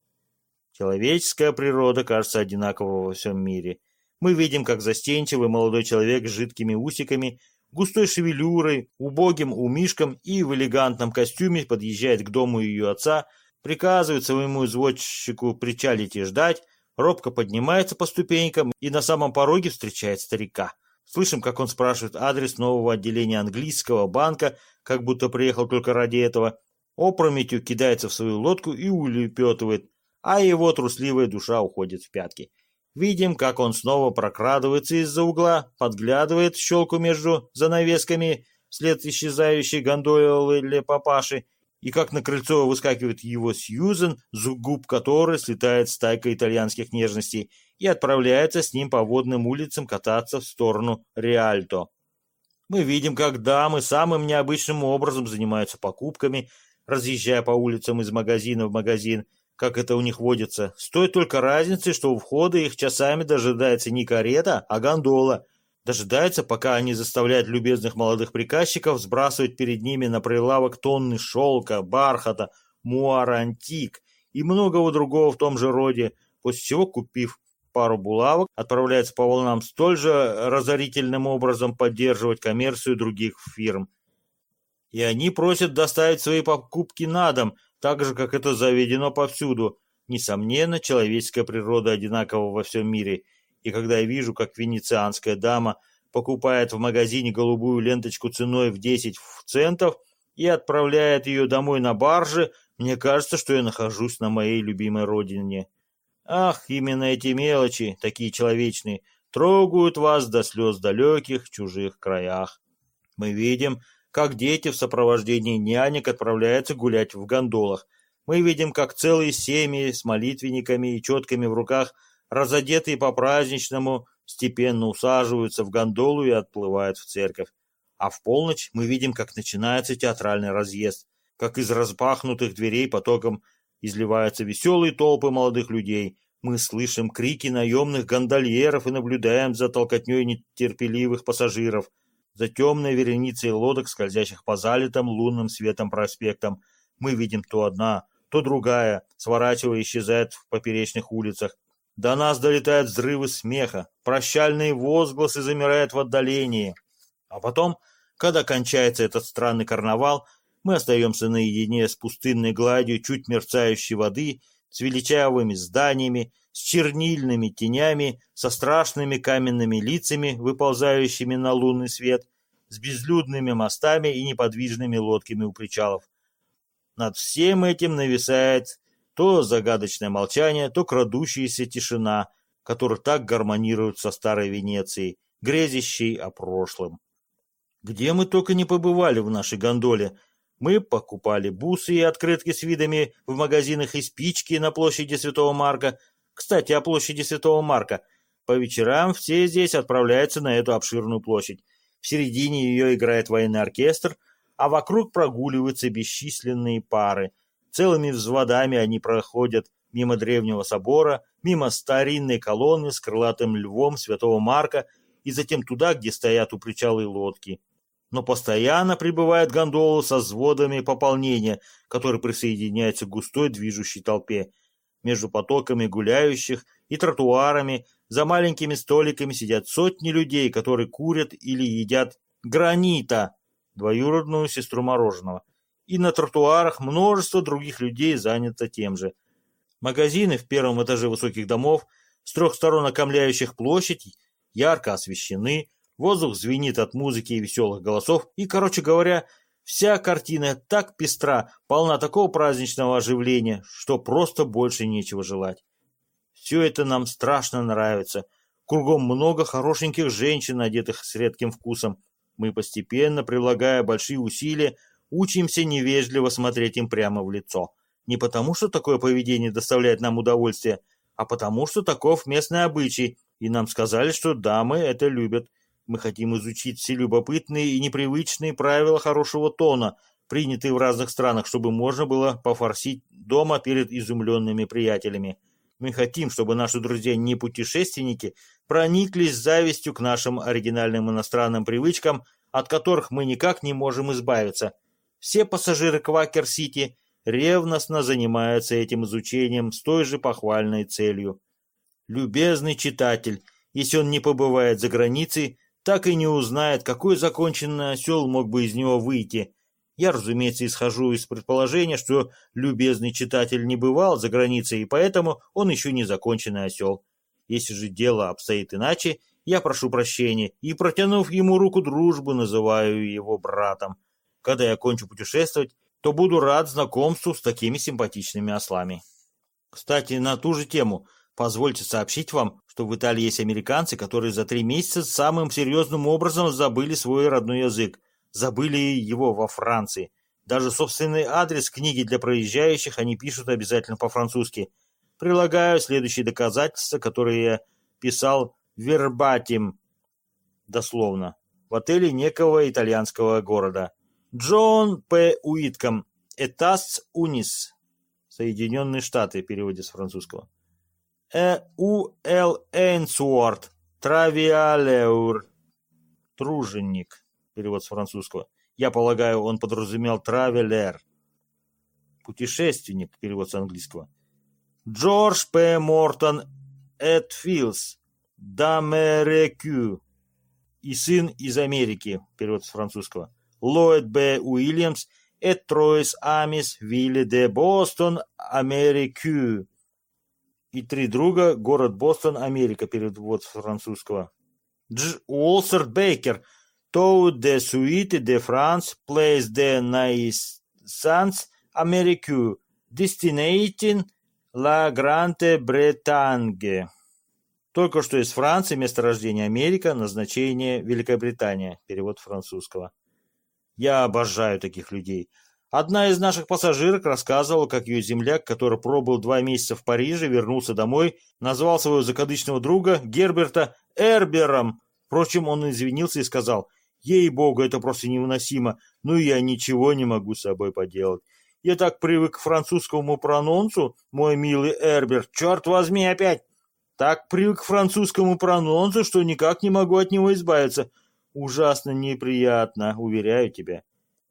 Человеческая природа кажется одинакова во всем мире. Мы видим, как застенчивый молодой человек с жидкими усиками, густой шевелюрой, убогим умишком и в элегантном костюме подъезжает к дому ее отца, приказывает своему извозчику причалить и ждать, робко поднимается по ступенькам и на самом пороге встречает старика. Слышим, как он спрашивает адрес нового отделения английского банка, как будто приехал только ради этого. Опрометью кидается в свою лодку и улепетывает, а его трусливая душа уходит в пятки. Видим, как он снова прокрадывается из-за угла, подглядывает в щелку между занавесками вслед исчезающей гондолы для папаши, и как на крыльцо выскакивает его Сьюзен, с губ которой слетает стайка итальянских нежностей, и отправляется с ним по водным улицам кататься в сторону Риальто. Мы видим, как дамы самым необычным образом занимаются покупками, разъезжая по улицам из магазина в магазин, как это у них водится, стоит только разницы, что у входа их часами дожидается не карета, а гондола. Дожидается, пока они заставляют любезных молодых приказчиков сбрасывать перед ними на прилавок тонны шелка, бархата, муара антик и многого другого в том же роде, после чего, купив пару булавок, отправляется по волнам столь же разорительным образом поддерживать коммерцию других фирм. И они просят доставить свои покупки на дом – так же, как это заведено повсюду. Несомненно, человеческая природа одинакова во всем мире, и когда я вижу, как венецианская дама покупает в магазине голубую ленточку ценой в 10 центов и отправляет ее домой на барже, мне кажется, что я нахожусь на моей любимой родине. Ах, именно эти мелочи, такие человечные, трогают вас до слез далеких чужих краях. Мы видим, как дети в сопровождении нянек отправляются гулять в гондолах. Мы видим, как целые семьи с молитвенниками и четками в руках, разодетые по-праздничному, степенно усаживаются в гондолу и отплывают в церковь. А в полночь мы видим, как начинается театральный разъезд, как из распахнутых дверей потоком изливаются веселые толпы молодых людей. Мы слышим крики наемных гондольеров и наблюдаем за толкотней нетерпеливых пассажиров – за темной вереницей лодок, скользящих по залитым лунным светом проспектам, мы видим то одна, то другая, сворачивая и исчезает в поперечных улицах. До нас долетают взрывы смеха, прощальные возгласы замирают в отдалении. А потом, когда кончается этот странный карнавал, мы остаемся наедине с пустынной гладью чуть мерцающей воды, с величавыми зданиями, с чернильными тенями, со страшными каменными лицами, выползающими на лунный свет, с безлюдными мостами и неподвижными лодками у причалов. Над всем этим нависает то загадочное молчание, то крадущаяся тишина, которая так гармонирует со старой Венецией, грезящей о прошлом. Где мы только не побывали в нашей гондоле. Мы покупали бусы и открытки с видами в магазинах и спички на площади Святого Марка, кстати, о площади Святого Марка. По вечерам все здесь отправляются на эту обширную площадь. В середине ее играет военный оркестр, а вокруг прогуливаются бесчисленные пары. Целыми взводами они проходят мимо древнего собора, мимо старинной колонны с крылатым львом Святого Марка и затем туда, где стоят у причала и лодки. Но постоянно прибывает гондола со взводами пополнения, которые присоединяются к густой движущей толпе. Между потоками гуляющих и тротуарами за маленькими столиками сидят сотни людей, которые курят или едят гранита, двоюродную сестру мороженого. И на тротуарах множество других людей занято тем же. Магазины в первом этаже высоких домов, с трех сторон окомляющих площадь, ярко освещены, воздух звенит от музыки и веселых голосов, и, короче говоря, Вся картина так пестра, полна такого праздничного оживления, что просто больше нечего желать. Все это нам страшно нравится. Кругом много хорошеньких женщин, одетых с редким вкусом. Мы постепенно, прилагая большие усилия, учимся невежливо смотреть им прямо в лицо. Не потому, что такое поведение доставляет нам удовольствие, а потому, что таков местный обычай, и нам сказали, что дамы это любят. Мы хотим изучить все любопытные и непривычные правила хорошего тона, принятые в разных странах, чтобы можно было пофорсить дома перед изумленными приятелями. Мы хотим, чтобы наши друзья не путешественники, прониклись завистью к нашим оригинальным иностранным привычкам, от которых мы никак не можем избавиться. Все пассажиры Квакер-Сити ревностно занимаются этим изучением с той же похвальной целью. Любезный читатель, если он не побывает за границей, так и не узнает, какой законченный осел мог бы из него выйти. Я, разумеется, исхожу из предположения, что любезный читатель не бывал за границей, и поэтому он еще не законченный осел. Если же дело обстоит иначе, я прошу прощения и, протянув ему руку дружбы, называю его братом. Когда я кончу путешествовать, то буду рад знакомству с такими симпатичными ослами. Кстати, на ту же тему, позвольте сообщить вам, что в Италии есть американцы, которые за три месяца самым серьезным образом забыли свой родной язык, забыли его во Франции. Даже собственный адрес книги для проезжающих они пишут обязательно по-французски. Прилагаю следующие доказательства, которые я писал вербатим, дословно, в отеле некого итальянского города. Джон П. Уитком, Этас Унис, Соединенные Штаты, переводе с французского. Э. У. Л. Эйнсуорт, Травиалеур, Труженик, перевод с французского. Я полагаю, он подразумел травелер. Путешественник, перевод с английского. Джордж П. Мортон et fils, d'Amérique и сын из Америки, перевод с французского. Ллойд Б. Уильямс, et trois amis, ville de Boston, Amérique. И три друга, город Бостон, Америка, перевод с французского. Дж. Элсуорт Бейкер, tout de suite de France, place de naissance, Amérique, Дестинейтин, Ла Гранте Бретанге. Только что из Франции, место рождения Америка, назначение Великобритания. Перевод французского. Я обожаю таких людей. Одна из наших пассажирок рассказывала, как ее земляк, который пробыл два месяца в Париже, вернулся домой, назвал своего закадычного друга Герберта Эрбером. Впрочем, он извинился и сказал, «Ей-богу, это просто невыносимо, ну я ничего не могу с собой поделать. Я так привык к французскому прононсу, мой милый Эрбер, черт возьми опять! Так привык к французскому прононсу, что никак не могу от него избавиться. Ужасно неприятно, уверяю тебя.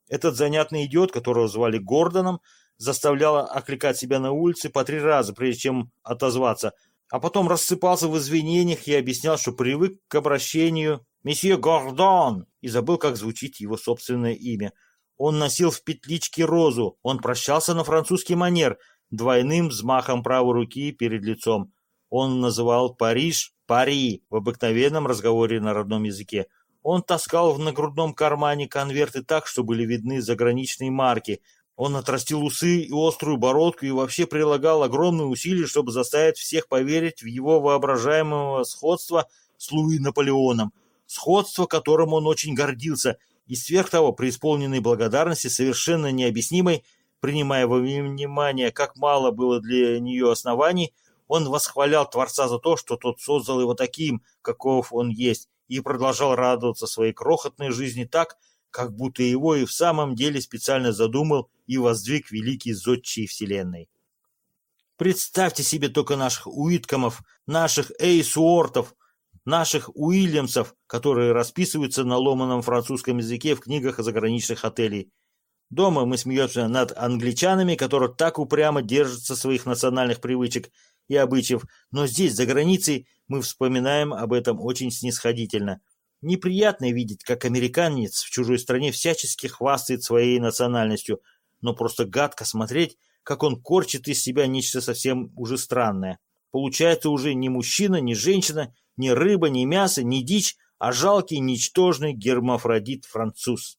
Этот занятный идиот, которого звали Гордоном, заставлял окликать себя на улице по три раза, прежде чем отозваться, а потом рассыпался в извинениях и объяснял, что привык к обращению «Месье Гордон» и забыл, как звучит его собственное имя. Он носил в петличке розу, он прощался на французский манер, двойным взмахом правой руки перед лицом. Он называл Париж «Пари» в обыкновенном разговоре на родном языке. Он таскал в нагрудном кармане конверты так, что были видны заграничные марки. Он отрастил усы и острую бородку и вообще прилагал огромные усилия, чтобы заставить всех поверить в его воображаемое сходство с Луи Наполеоном, сходство, которым он очень гордился, и сверх того, преисполненной благодарности, совершенно необъяснимой, принимая во внимание, как мало было для нее оснований, он восхвалял Творца за то, что тот создал его таким, каков он есть, и продолжал радоваться своей крохотной жизни так, как будто его и в самом деле специально задумал и воздвиг великий зодчий вселенной. Представьте себе только наших Уиткомов, наших Эйсуортов, наших Уильямсов, которые расписываются на ломаном французском языке в книгах заграничных отелей. Дома мы смеемся над англичанами, которые так упрямо держатся своих национальных привычек и обычаев, но здесь, за границей, мы вспоминаем об этом очень снисходительно. Неприятно видеть, как американец в чужой стране всячески хвастает своей национальностью, но просто гадко смотреть, как он корчит из себя нечто совсем уже странное. Получается уже не мужчина, не женщина, не рыба, не мясо, не дичь, а жалкий, ничтожный гермафродит-француз.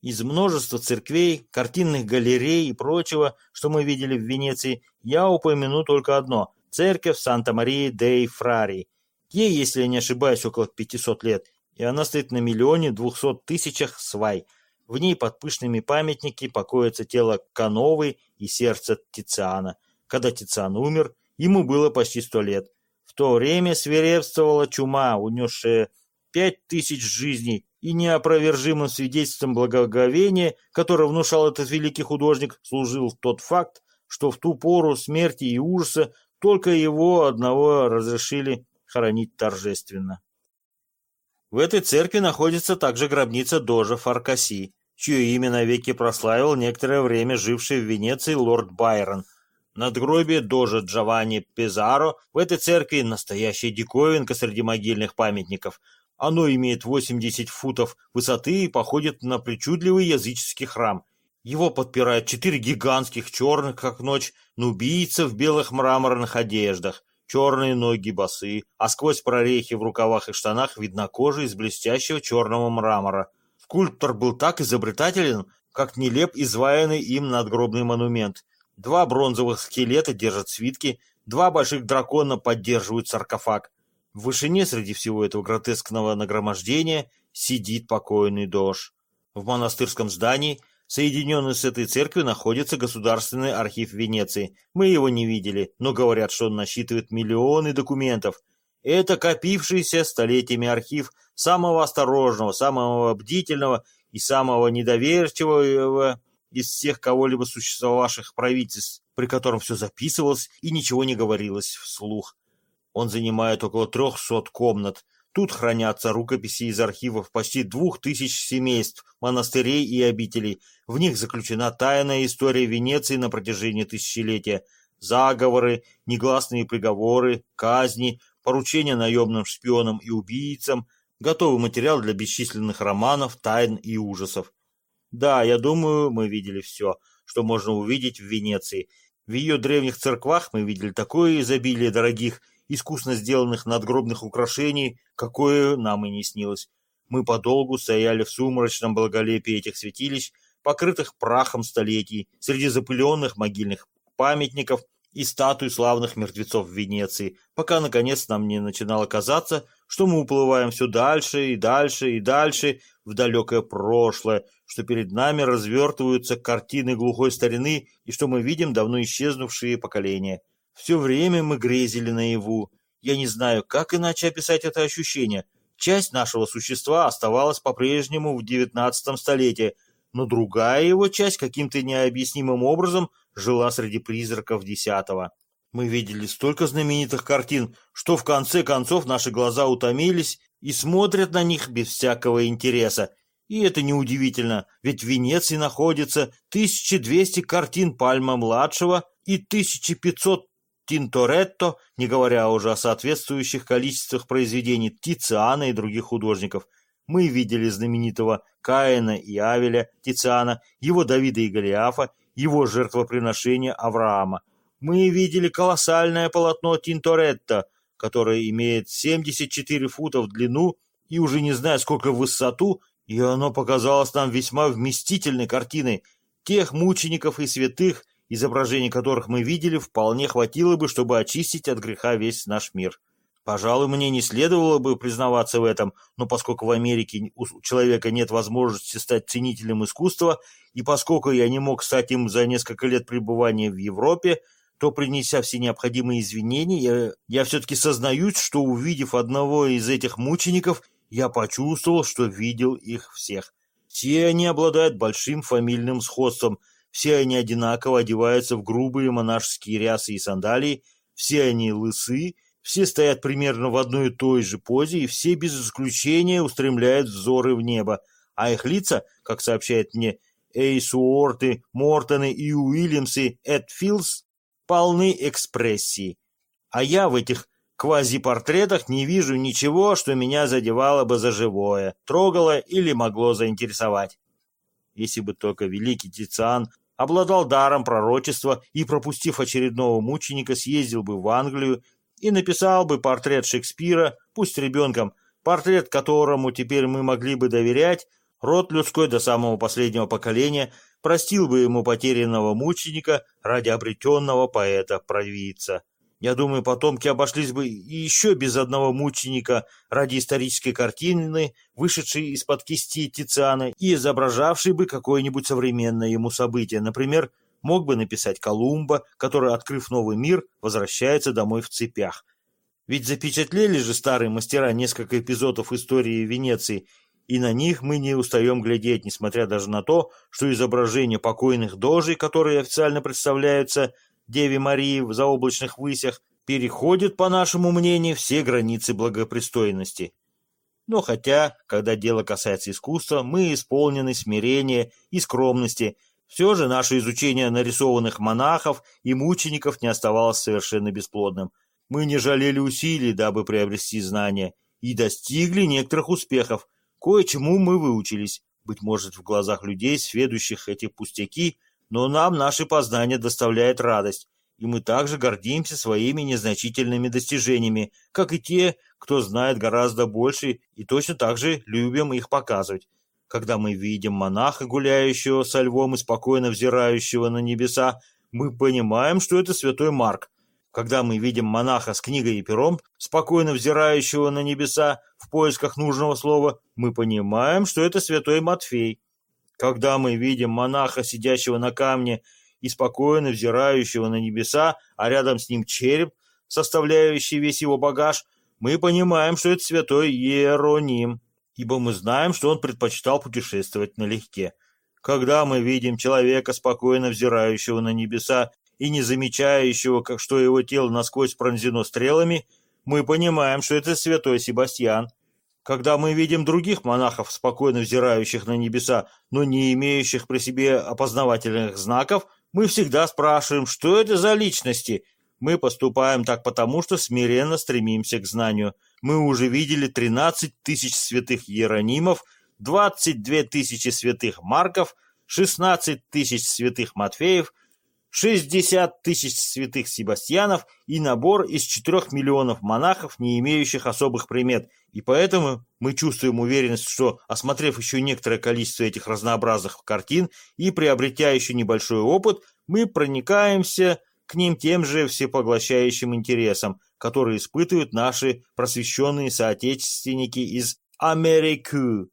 Из множества церквей, картинных галерей и прочего, что мы видели в Венеции, я упомяну только одно – церковь Санта-Марии-дей-Фрари. Ей, если я не ошибаюсь, около 500 лет, и она стоит на миллионе двухсот тысячах свай. В ней под пышными памятники покоятся тело Кановы и сердце Тициана. Когда Тициан умер, ему было почти сто лет. В то время свирепствовала чума, унесшая пять тысяч жизней, и неопровержимым свидетельством благоговения, которое внушал этот великий художник, служил тот факт, что в ту пору смерти и ужаса только его одного разрешили хоронить торжественно. В этой церкви находится также гробница Дожа Фаркаси, чье имя навеки прославил некоторое время живший в Венеции лорд Байрон. Надгробие Дожа Джованни Пезаро в этой церкви настоящая диковинка среди могильных памятников. Оно имеет 80 футов высоты и походит на причудливый языческий храм. Его подпирают четыре гигантских черных, как ночь, нубийца в белых мраморных одеждах черные ноги босы, а сквозь прорехи в рукавах и штанах видна кожа из блестящего черного мрамора. Скульптор был так изобретателен, как нелеп изваянный им надгробный монумент. Два бронзовых скелета держат свитки, два больших дракона поддерживают саркофаг. В вышине среди всего этого гротескного нагромождения сидит покойный дож. В монастырском здании Соединенный с этой церковью находится Государственный архив Венеции. Мы его не видели, но говорят, что он насчитывает миллионы документов. Это копившийся столетиями архив самого осторожного, самого бдительного и самого недоверчивого из всех кого-либо существовавших правительств, при котором все записывалось и ничего не говорилось вслух. Он занимает около трехсот комнат, Тут хранятся рукописи из архивов почти двух тысяч семейств, монастырей и обителей. В них заключена тайная история Венеции на протяжении тысячелетия. Заговоры, негласные приговоры, казни, поручения наемным шпионам и убийцам, готовый материал для бесчисленных романов, тайн и ужасов. Да, я думаю, мы видели все, что можно увидеть в Венеции. В ее древних церквах мы видели такое изобилие дорогих искусно сделанных надгробных украшений, какое нам и не снилось. Мы подолгу стояли в сумрачном благолепии этих святилищ, покрытых прахом столетий, среди запыленных могильных памятников и статуй славных мертвецов в Венеции, пока, наконец, нам не начинало казаться, что мы уплываем все дальше и дальше и дальше в далекое прошлое, что перед нами развертываются картины глухой старины и что мы видим давно исчезнувшие поколения. Все время мы грезили наяву. Я не знаю, как иначе описать это ощущение. Часть нашего существа оставалась по-прежнему в девятнадцатом столетии, но другая его часть каким-то необъяснимым образом жила среди призраков десятого. Мы видели столько знаменитых картин, что в конце концов наши глаза утомились и смотрят на них без всякого интереса. И это неудивительно, ведь в Венеции находится 1200 картин Пальма-младшего и 1500 Тинторетто, не говоря уже о соответствующих количествах произведений Тициана и других художников. Мы видели знаменитого Каина и Авеля Тициана, его Давида и Голиафа, его жертвоприношение Авраама. Мы видели колоссальное полотно Тинторетто, которое имеет 74 фута в длину и уже не знаю сколько в высоту, и оно показалось нам весьма вместительной картиной тех мучеников и святых, изображений которых мы видели, вполне хватило бы, чтобы очистить от греха весь наш мир. Пожалуй, мне не следовало бы признаваться в этом, но поскольку в Америке у человека нет возможности стать ценителем искусства, и поскольку я не мог стать им за несколько лет пребывания в Европе, то, принеся все необходимые извинения, я, я все-таки сознаюсь, что, увидев одного из этих мучеников, я почувствовал, что видел их всех. Все они обладают большим фамильным сходством – все они одинаково одеваются в грубые монашеские рясы и сандалии, все они лысы, все стоят примерно в одной и той же позе, и все без исключения устремляют взоры в небо, а их лица, как сообщает мне Эйсуорты, Мортоны и Уильямсы Эдфилдс, полны экспрессии. А я в этих квазипортретах не вижу ничего, что меня задевало бы за живое, трогало или могло заинтересовать. Если бы только великий Тициан обладал даром пророчества и, пропустив очередного мученика, съездил бы в Англию и написал бы портрет Шекспира, пусть ребенком, портрет которому теперь мы могли бы доверять, род людской до самого последнего поколения простил бы ему потерянного мученика ради обретенного поэта-провидца. Я думаю, потомки обошлись бы и еще без одного мученика ради исторической картины, вышедшей из-под кисти Тициана и изображавшей бы какое-нибудь современное ему событие. Например, мог бы написать Колумба, который, открыв новый мир, возвращается домой в цепях. Ведь запечатлели же старые мастера несколько эпизодов истории Венеции, и на них мы не устаем глядеть, несмотря даже на то, что изображения покойных дожей, которые официально представляются Деве Марии в заоблачных высях, переходит, по нашему мнению, все границы благопристойности. Но хотя, когда дело касается искусства, мы исполнены смирения и скромности, все же наше изучение нарисованных монахов и мучеников не оставалось совершенно бесплодным. Мы не жалели усилий, дабы приобрести знания, и достигли некоторых успехов. Кое-чему мы выучились. Быть может, в глазах людей, сведущих эти пустяки, но нам наши познания доставляют радость и мы также гордимся своими незначительными достижениями, как и те, кто знает гораздо больше, и точно так же любим их показывать. Когда мы видим монаха, гуляющего со львом и спокойно взирающего на небеса, мы понимаем, что это святой Марк. Когда мы видим монаха с книгой и пером, спокойно взирающего на небеса в поисках нужного слова, мы понимаем, что это святой Матфей. Когда мы видим монаха, сидящего на камне и спокойно взирающего на небеса, а рядом с ним череп, составляющий весь его багаж, мы понимаем, что это святой Иероним, ибо мы знаем, что он предпочитал путешествовать налегке. Когда мы видим человека, спокойно взирающего на небеса и не замечающего, как что его тело насквозь пронзено стрелами, мы понимаем, что это святой Себастьян. Когда мы видим других монахов, спокойно взирающих на небеса, но не имеющих при себе опознавательных знаков, мы всегда спрашиваем, что это за личности. Мы поступаем так потому, что смиренно стремимся к знанию. Мы уже видели 13 тысяч святых Иеронимов, 22 тысячи святых Марков, 16 тысяч святых Матфеев, 60 тысяч святых Себастьянов и набор из 4 миллионов монахов, не имеющих особых примет. И поэтому мы чувствуем уверенность, что, осмотрев еще некоторое количество этих разнообразных картин и приобретя еще небольшой опыт, мы проникаемся к ним тем же всепоглощающим интересом, который испытывают наши просвещенные соотечественники из Америки.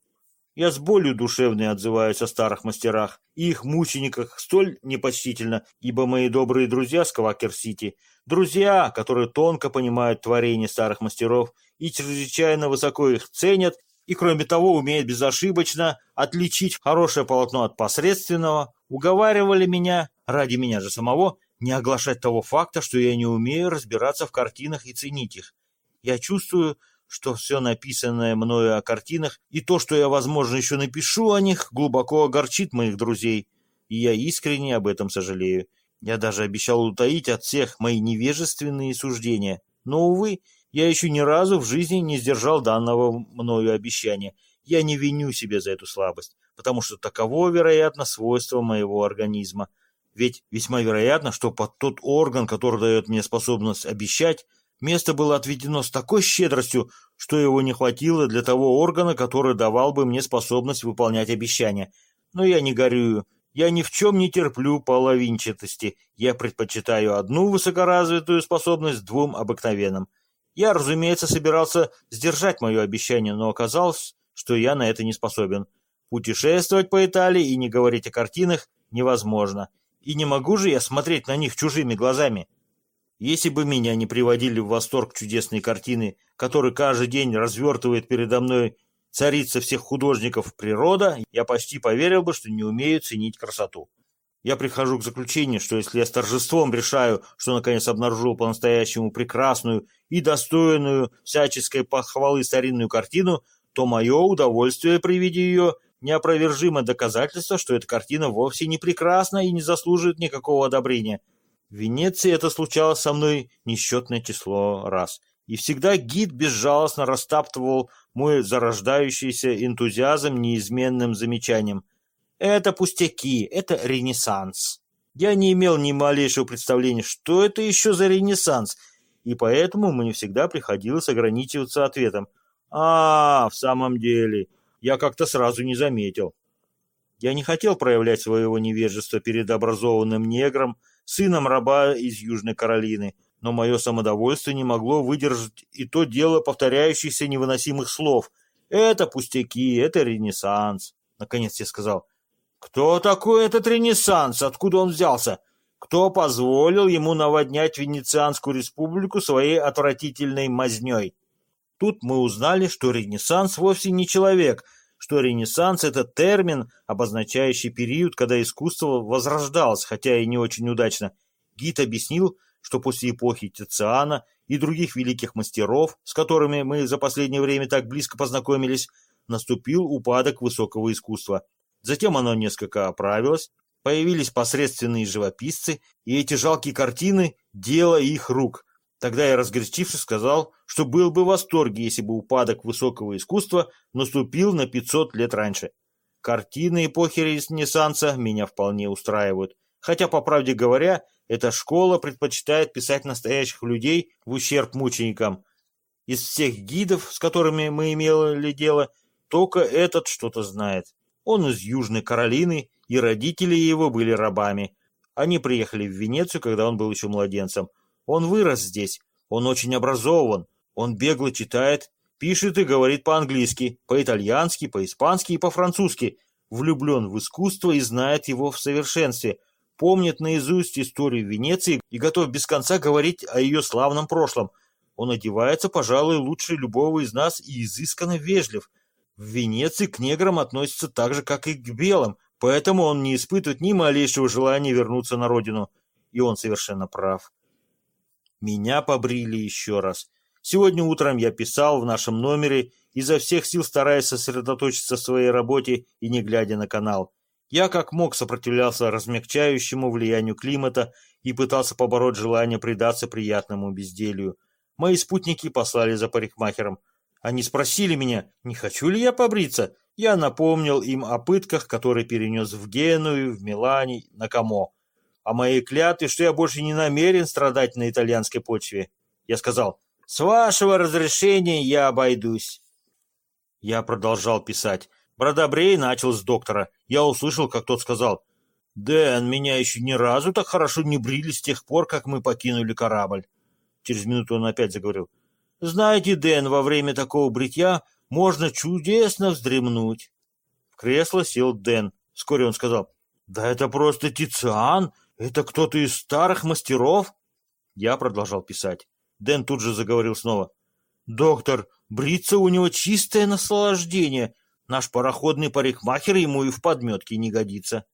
Я с болью душевной отзываюсь о старых мастерах и их мучениках столь непочтительно, ибо мои добрые друзья с Квакер-Сити, друзья, которые тонко понимают творение старых мастеров и чрезвычайно высоко их ценят, и кроме того умеют безошибочно отличить хорошее полотно от посредственного, уговаривали меня, ради меня же самого, не оглашать того факта, что я не умею разбираться в картинах и ценить их. Я чувствую, что все написанное мною о картинах и то, что я, возможно, еще напишу о них, глубоко огорчит моих друзей, и я искренне об этом сожалею. Я даже обещал утаить от всех мои невежественные суждения, но, увы, я еще ни разу в жизни не сдержал данного мною обещания. Я не виню себя за эту слабость, потому что таково, вероятно, свойство моего организма. Ведь весьма вероятно, что под тот орган, который дает мне способность обещать, Место было отведено с такой щедростью, что его не хватило для того органа, который давал бы мне способность выполнять обещания. Но я не горюю. Я ни в чем не терплю половинчатости. Я предпочитаю одну высокоразвитую способность двум обыкновенным. Я, разумеется, собирался сдержать мое обещание, но оказалось, что я на это не способен. Путешествовать по Италии и не говорить о картинах невозможно. И не могу же я смотреть на них чужими глазами. Если бы меня не приводили в восторг чудесные картины, которые каждый день развертывает передо мной царица всех художников природа, я почти поверил бы, что не умею ценить красоту. Я прихожу к заключению, что если я с торжеством решаю, что наконец обнаружил по-настоящему прекрасную и достойную всяческой похвалы старинную картину, то мое удовольствие при виде ее неопровержимое доказательство, что эта картина вовсе не прекрасна и не заслуживает никакого одобрения – в Венеции это случалось со мной несчетное число раз. И всегда гид безжалостно растаптывал мой зарождающийся энтузиазм неизменным замечанием. Это пустяки, это ренессанс. Я не имел ни малейшего представления, что это еще за ренессанс, и поэтому мне всегда приходилось ограничиваться ответом. «А, в самом деле, я как-то сразу не заметил». Я не хотел проявлять своего невежества перед образованным негром, сыном раба из Южной Каролины, но мое самодовольство не могло выдержать и то дело повторяющихся невыносимых слов. «Это пустяки, это ренессанс», — наконец я сказал. «Кто такой этот ренессанс? Откуда он взялся? Кто позволил ему наводнять Венецианскую республику своей отвратительной мазней?» Тут мы узнали, что ренессанс вовсе не человек — что Ренессанс – это термин, обозначающий период, когда искусство возрождалось, хотя и не очень удачно. Гид объяснил, что после эпохи Тициана и других великих мастеров, с которыми мы за последнее время так близко познакомились, наступил упадок высокого искусства. Затем оно несколько оправилось, появились посредственные живописцы, и эти жалкие картины – дело их рук. Тогда я, разгорячившись, сказал, что был бы в восторге, если бы упадок высокого искусства наступил на 500 лет раньше. Картины эпохи Ренессанса меня вполне устраивают. Хотя, по правде говоря, эта школа предпочитает писать настоящих людей в ущерб мученикам. Из всех гидов, с которыми мы имели дело, только этот что-то знает. Он из Южной Каролины, и родители его были рабами. Они приехали в Венецию, когда он был еще младенцем. Он вырос здесь, он очень образован, он бегло читает, пишет и говорит по-английски, по-итальянски, по-испански и по-французски, влюблен в искусство и знает его в совершенстве, помнит наизусть историю Венеции и готов без конца говорить о ее славном прошлом. Он одевается, пожалуй, лучше любого из нас и изысканно вежлив. В Венеции к неграм относятся так же, как и к белым, поэтому он не испытывает ни малейшего желания вернуться на родину. И он совершенно прав. Меня побрили еще раз. Сегодня утром я писал в нашем номере, изо всех сил стараясь сосредоточиться в своей работе и не глядя на канал. Я как мог сопротивлялся размягчающему влиянию климата и пытался побороть желание предаться приятному безделью. Мои спутники послали за парикмахером. Они спросили меня, не хочу ли я побриться. Я напомнил им о пытках, которые перенес в Геную, в Милане, на Камо о моей клятве, что я больше не намерен страдать на итальянской почве. Я сказал, с вашего разрешения я обойдусь. Я продолжал писать. Бродобрей начал с доктора. Я услышал, как тот сказал, «Дэн, меня еще ни разу так хорошо не брили с тех пор, как мы покинули корабль». Через минуту он опять заговорил. «Знаете, Дэн, во время такого бритья можно чудесно вздремнуть». В кресло сел Дэн. Вскоре он сказал, «Да это просто Тициан, «Это кто-то из старых мастеров?» Я продолжал писать. Дэн тут же заговорил снова. «Доктор, бриться у него чистое наслаждение. Наш пароходный парикмахер ему и в подметке не годится».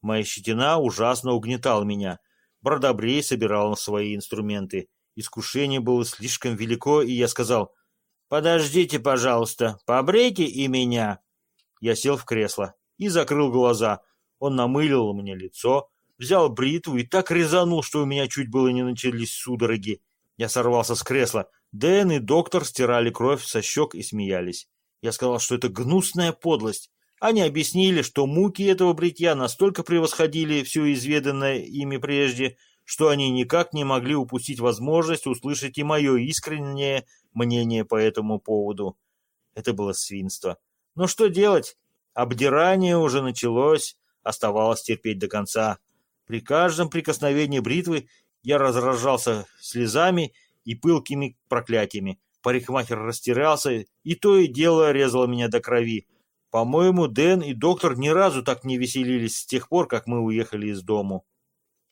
Моя щетина ужасно угнетала меня. Бродобрей собирал свои инструменты. Искушение было слишком велико, и я сказал, «Подождите, пожалуйста, побрейте и меня». Я сел в кресло и закрыл глаза. Он намылил мне лицо, взял бритву и так резанул, что у меня чуть было не начались судороги. Я сорвался с кресла. Дэн и доктор стирали кровь со щек и смеялись. Я сказал, что это гнусная подлость. Они объяснили, что муки этого бритья настолько превосходили все изведанное ими прежде, что они никак не могли упустить возможность услышать и мое искреннее мнение по этому поводу. Это было свинство. Но что делать? Обдирание уже началось, оставалось терпеть до конца. При каждом прикосновении бритвы я разражался слезами и пылкими проклятиями. Парикмахер растерялся, и то и дело резало меня до крови. По-моему, Дэн и доктор ни разу так не веселились с тех пор, как мы уехали из дому.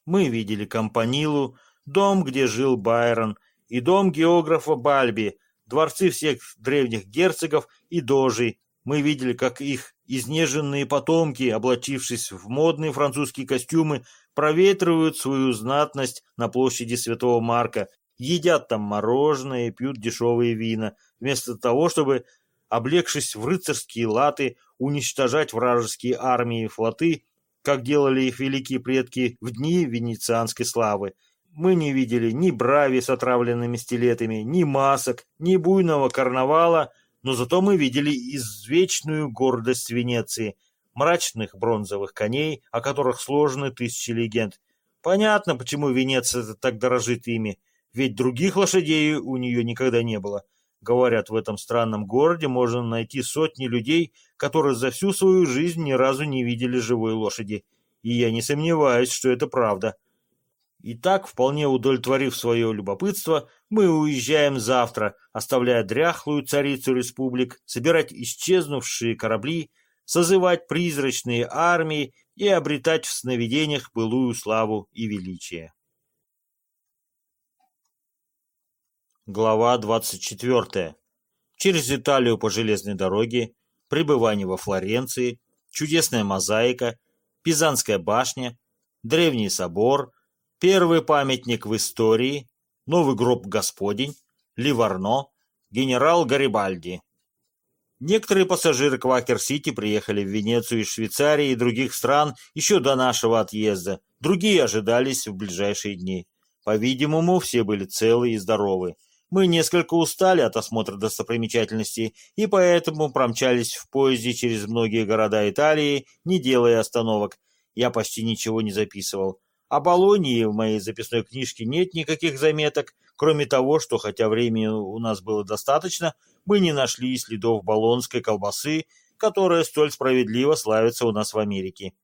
Мы видели Компанилу, дом, где жил Байрон, и дом географа Бальби, дворцы всех древних герцогов и дожей. Мы видели, как их изнеженные потомки, облачившись в модные французские костюмы, проветривают свою знатность на площади Святого Марка, едят там мороженое и пьют дешевые вина, вместо того, чтобы, облегшись в рыцарские латы, уничтожать вражеские армии и флоты, как делали их великие предки в дни венецианской славы. Мы не видели ни брави с отравленными стилетами, ни масок, ни буйного карнавала, но зато мы видели извечную гордость Венеции – мрачных бронзовых коней, о которых сложены тысячи легенд. Понятно, почему Венеция так дорожит ими, ведь других лошадей у нее никогда не было. Говорят, в этом странном городе можно найти сотни людей, которые за всю свою жизнь ни разу не видели живой лошади. И я не сомневаюсь, что это правда. Итак, вполне удовлетворив свое любопытство, мы уезжаем завтра, оставляя дряхлую царицу республик, собирать исчезнувшие корабли, созывать призрачные армии и обретать в сновидениях былую славу и величие. Глава 24. Через Италию по железной дороге, пребывание во Флоренции, чудесная мозаика, Пизанская башня, древний собор, Первый памятник в истории, новый гроб Господень, Ливарно, генерал Гарибальди. Некоторые пассажиры Квакер-Сити приехали в Венецию из Швейцарии и других стран еще до нашего отъезда, другие ожидались в ближайшие дни. По-видимому, все были целы и здоровы. Мы несколько устали от осмотра достопримечательностей и поэтому промчались в поезде через многие города Италии, не делая остановок. Я почти ничего не записывал. О Болонии в моей записной книжке нет никаких заметок, кроме того, что хотя времени у нас было достаточно, мы не нашли следов болонской колбасы, которая столь справедливо славится у нас в Америке.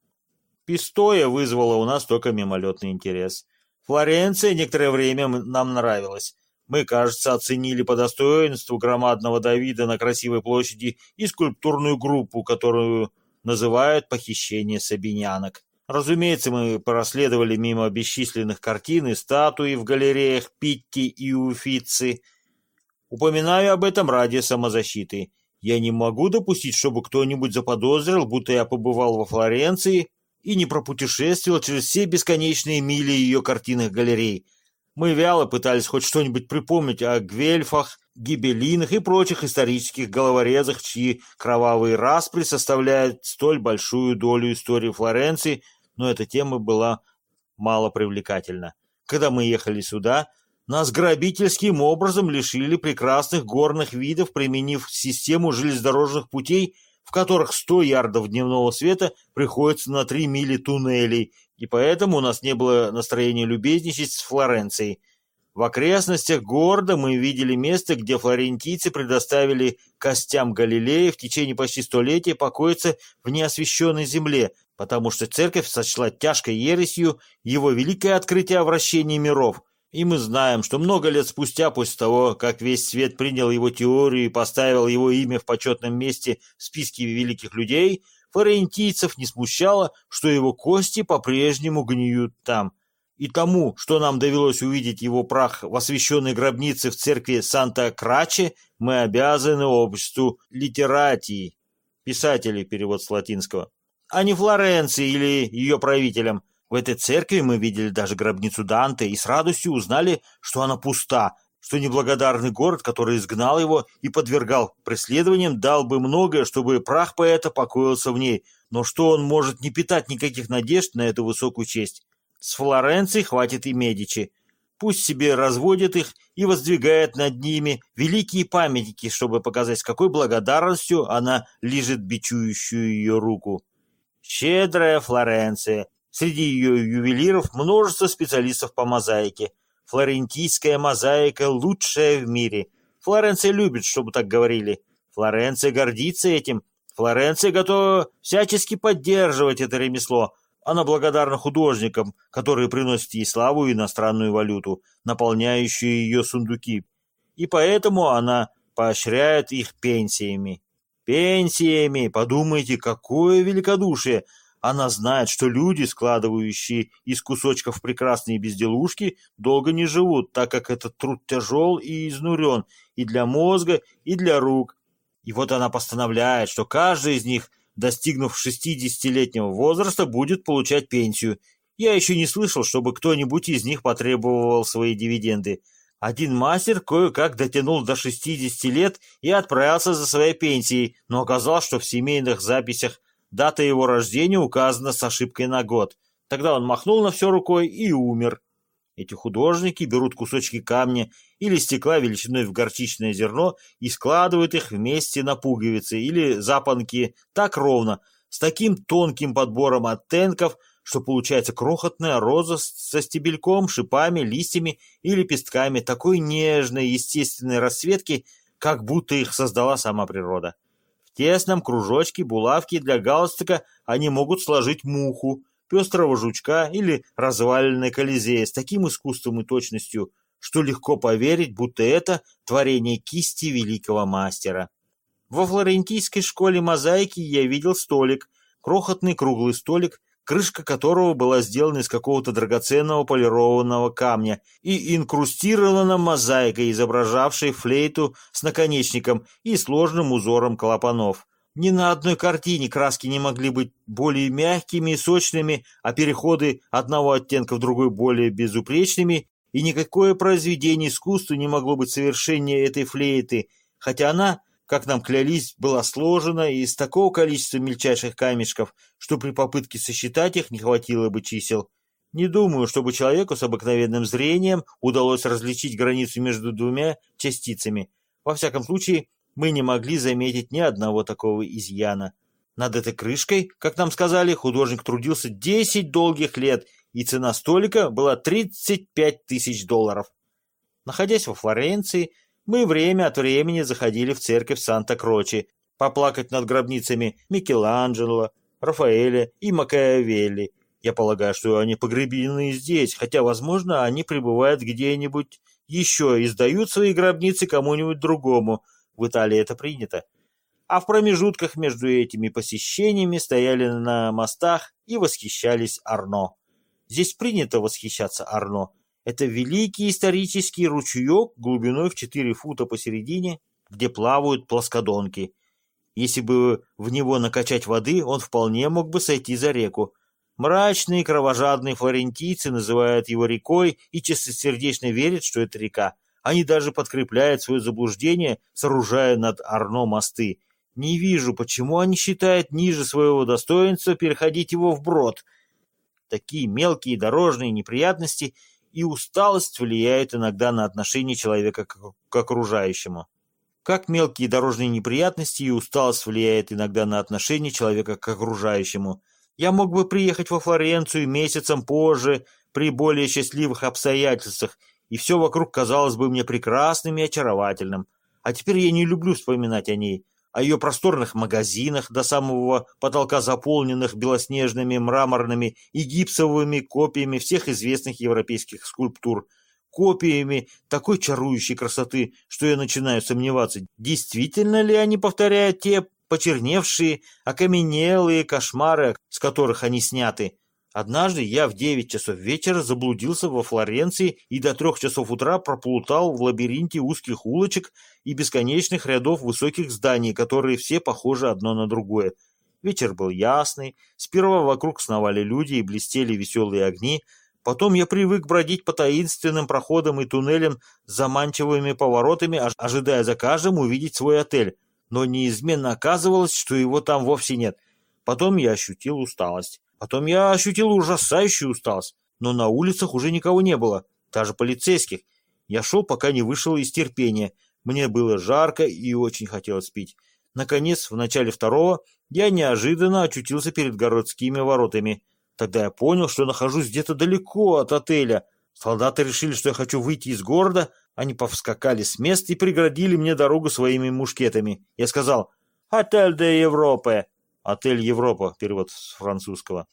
Пистоя вызвала у нас только мимолетный интерес. Флоренция некоторое время нам нравилась. Мы, кажется, оценили по достоинству громадного Давида на красивой площади и скульптурную группу, которую называют «похищение сабинянок». Разумеется, мы проследовали мимо бесчисленных картин и статуи в галереях Питти и Уфицы. Упоминаю об этом ради самозащиты. Я не могу допустить, чтобы кто-нибудь заподозрил, будто я побывал во Флоренции и не пропутешествовал через все бесконечные мили ее картинных галерей. Мы вяло пытались хоть что-нибудь припомнить о гвельфах, гибелинах и прочих исторических головорезах, чьи кровавые распри составляют столь большую долю истории Флоренции – но эта тема была мало привлекательна. Когда мы ехали сюда, нас грабительским образом лишили прекрасных горных видов, применив систему железнодорожных путей, в которых 100 ярдов дневного света приходится на 3 мили туннелей, и поэтому у нас не было настроения любезничать с Флоренцией. В окрестностях города мы видели место, где флорентийцы предоставили костям Галилея в течение почти столетия покоиться в неосвященной земле, потому что церковь сочла тяжкой ересью его великое открытие о вращении миров. И мы знаем, что много лет спустя, после того, как весь свет принял его теорию и поставил его имя в почетном месте в списке великих людей, флорентийцев не смущало, что его кости по-прежнему гниют там. И тому, что нам довелось увидеть его прах в освященной гробнице в церкви Санта-Краче, мы обязаны обществу литератии, писателей, перевод с латинского а не Флоренции или ее правителям. В этой церкви мы видели даже гробницу Данте и с радостью узнали, что она пуста, что неблагодарный город, который изгнал его и подвергал преследованиям, дал бы многое, чтобы прах поэта покоился в ней, но что он может не питать никаких надежд на эту высокую честь. С Флоренцией хватит и Медичи. Пусть себе разводит их и воздвигает над ними великие памятники, чтобы показать, с какой благодарностью она лежит бичующую ее руку. Щедрая Флоренция. Среди ее ювелиров множество специалистов по мозаике. Флорентийская мозаика лучшая в мире. Флоренция любит, чтобы так говорили. Флоренция гордится этим. Флоренция готова всячески поддерживать это ремесло. Она благодарна художникам, которые приносят ей славу и иностранную валюту, наполняющую ее сундуки. И поэтому она поощряет их пенсиями. Пенсиями! Подумайте, какое великодушие! Она знает, что люди, складывающие из кусочков прекрасные безделушки, долго не живут, так как этот труд тяжел и изнурен и для мозга, и для рук. И вот она постановляет, что каждый из них, достигнув 60-летнего возраста, будет получать пенсию. Я еще не слышал, чтобы кто-нибудь из них потребовал свои дивиденды. Один мастер кое-как дотянул до 60 лет и отправился за своей пенсией, но оказалось, что в семейных записях дата его рождения указана с ошибкой на год. Тогда он махнул на все рукой и умер. Эти художники берут кусочки камня или стекла величиной в горчичное зерно и складывают их вместе на пуговицы или запонки так ровно, с таким тонким подбором оттенков, что получается крохотная роза со стебельком, шипами, листьями и лепестками такой нежной естественной расцветки, как будто их создала сама природа. Тесном кружочке булавки для галстука они могут сложить муху, пестрого жучка или разваленной колизея с таким искусством и точностью, что легко поверить, будто это творение кисти великого мастера. Во флорентийской школе мозаики я видел столик, крохотный круглый столик крышка которого была сделана из какого-то драгоценного полированного камня и инкрустирована мозаикой, изображавшей флейту с наконечником и сложным узором клапанов. Ни на одной картине краски не могли быть более мягкими и сочными, а переходы одного оттенка в другой более безупречными, и никакое произведение искусства не могло быть совершеннее этой флейты, хотя она, как нам клялись, была сложена из такого количества мельчайших камешков, что при попытке сосчитать их не хватило бы чисел. Не думаю, чтобы человеку с обыкновенным зрением удалось различить границу между двумя частицами. Во всяком случае, мы не могли заметить ни одного такого изъяна. Над этой крышкой, как нам сказали, художник трудился 10 долгих лет, и цена столика была 35 тысяч долларов. Находясь во Флоренции, мы время от времени заходили в церковь Санта-Крочи, поплакать над гробницами Микеланджело, Рафаэля и Макаявелли. Я полагаю, что они погребены здесь, хотя, возможно, они пребывают где-нибудь еще и сдают свои гробницы кому-нибудь другому – в Италии это принято. А в промежутках между этими посещениями стояли на мостах и восхищались Арно. Здесь принято восхищаться Арно. Это великий исторический ручеек глубиной в 4 фута посередине, где плавают плоскодонки. Если бы в него накачать воды, он вполне мог бы сойти за реку. Мрачные кровожадные флорентийцы называют его рекой и чистосердечно верят, что это река. Они даже подкрепляют свое заблуждение, сооружая над Арно мосты. Не вижу, почему они считают ниже своего достоинства переходить его вброд. Такие мелкие дорожные неприятности и усталость влияют иногда на отношение человека к окружающему. Как мелкие дорожные неприятности и усталость влияет иногда на отношение человека к окружающему. Я мог бы приехать во Флоренцию месяцем позже, при более счастливых обстоятельствах, и все вокруг казалось бы мне прекрасным и очаровательным. А теперь я не люблю вспоминать о ней, о ее просторных магазинах, до самого потолка заполненных белоснежными мраморными и гипсовыми копиями всех известных европейских скульптур, копиями такой чарующей красоты, что я начинаю сомневаться, действительно ли они повторяют те почерневшие, окаменелые кошмары, с которых они сняты. Однажды я в девять часов вечера заблудился во Флоренции и до трех часов утра проплутал в лабиринте узких улочек и бесконечных рядов высоких зданий, которые все похожи одно на другое. Вечер был ясный, сперва вокруг сновали люди и блестели веселые огни, потом я привык бродить по таинственным проходам и туннелям с заманчивыми поворотами, ожидая за каждым увидеть свой отель, но неизменно оказывалось, что его там вовсе нет. Потом я ощутил усталость. Потом я ощутил ужасающую усталость, но на улицах уже никого не было, даже полицейских. Я шел, пока не вышел из терпения. Мне было жарко и очень хотелось пить. Наконец, в начале второго, я неожиданно очутился перед городскими воротами. Тогда я понял, что нахожусь где-то далеко от отеля. Солдаты решили, что я хочу выйти из города. Они повскакали с мест и преградили мне дорогу своими мушкетами. Я сказал «Отель де Европе». Отель Европа, перевод с французского.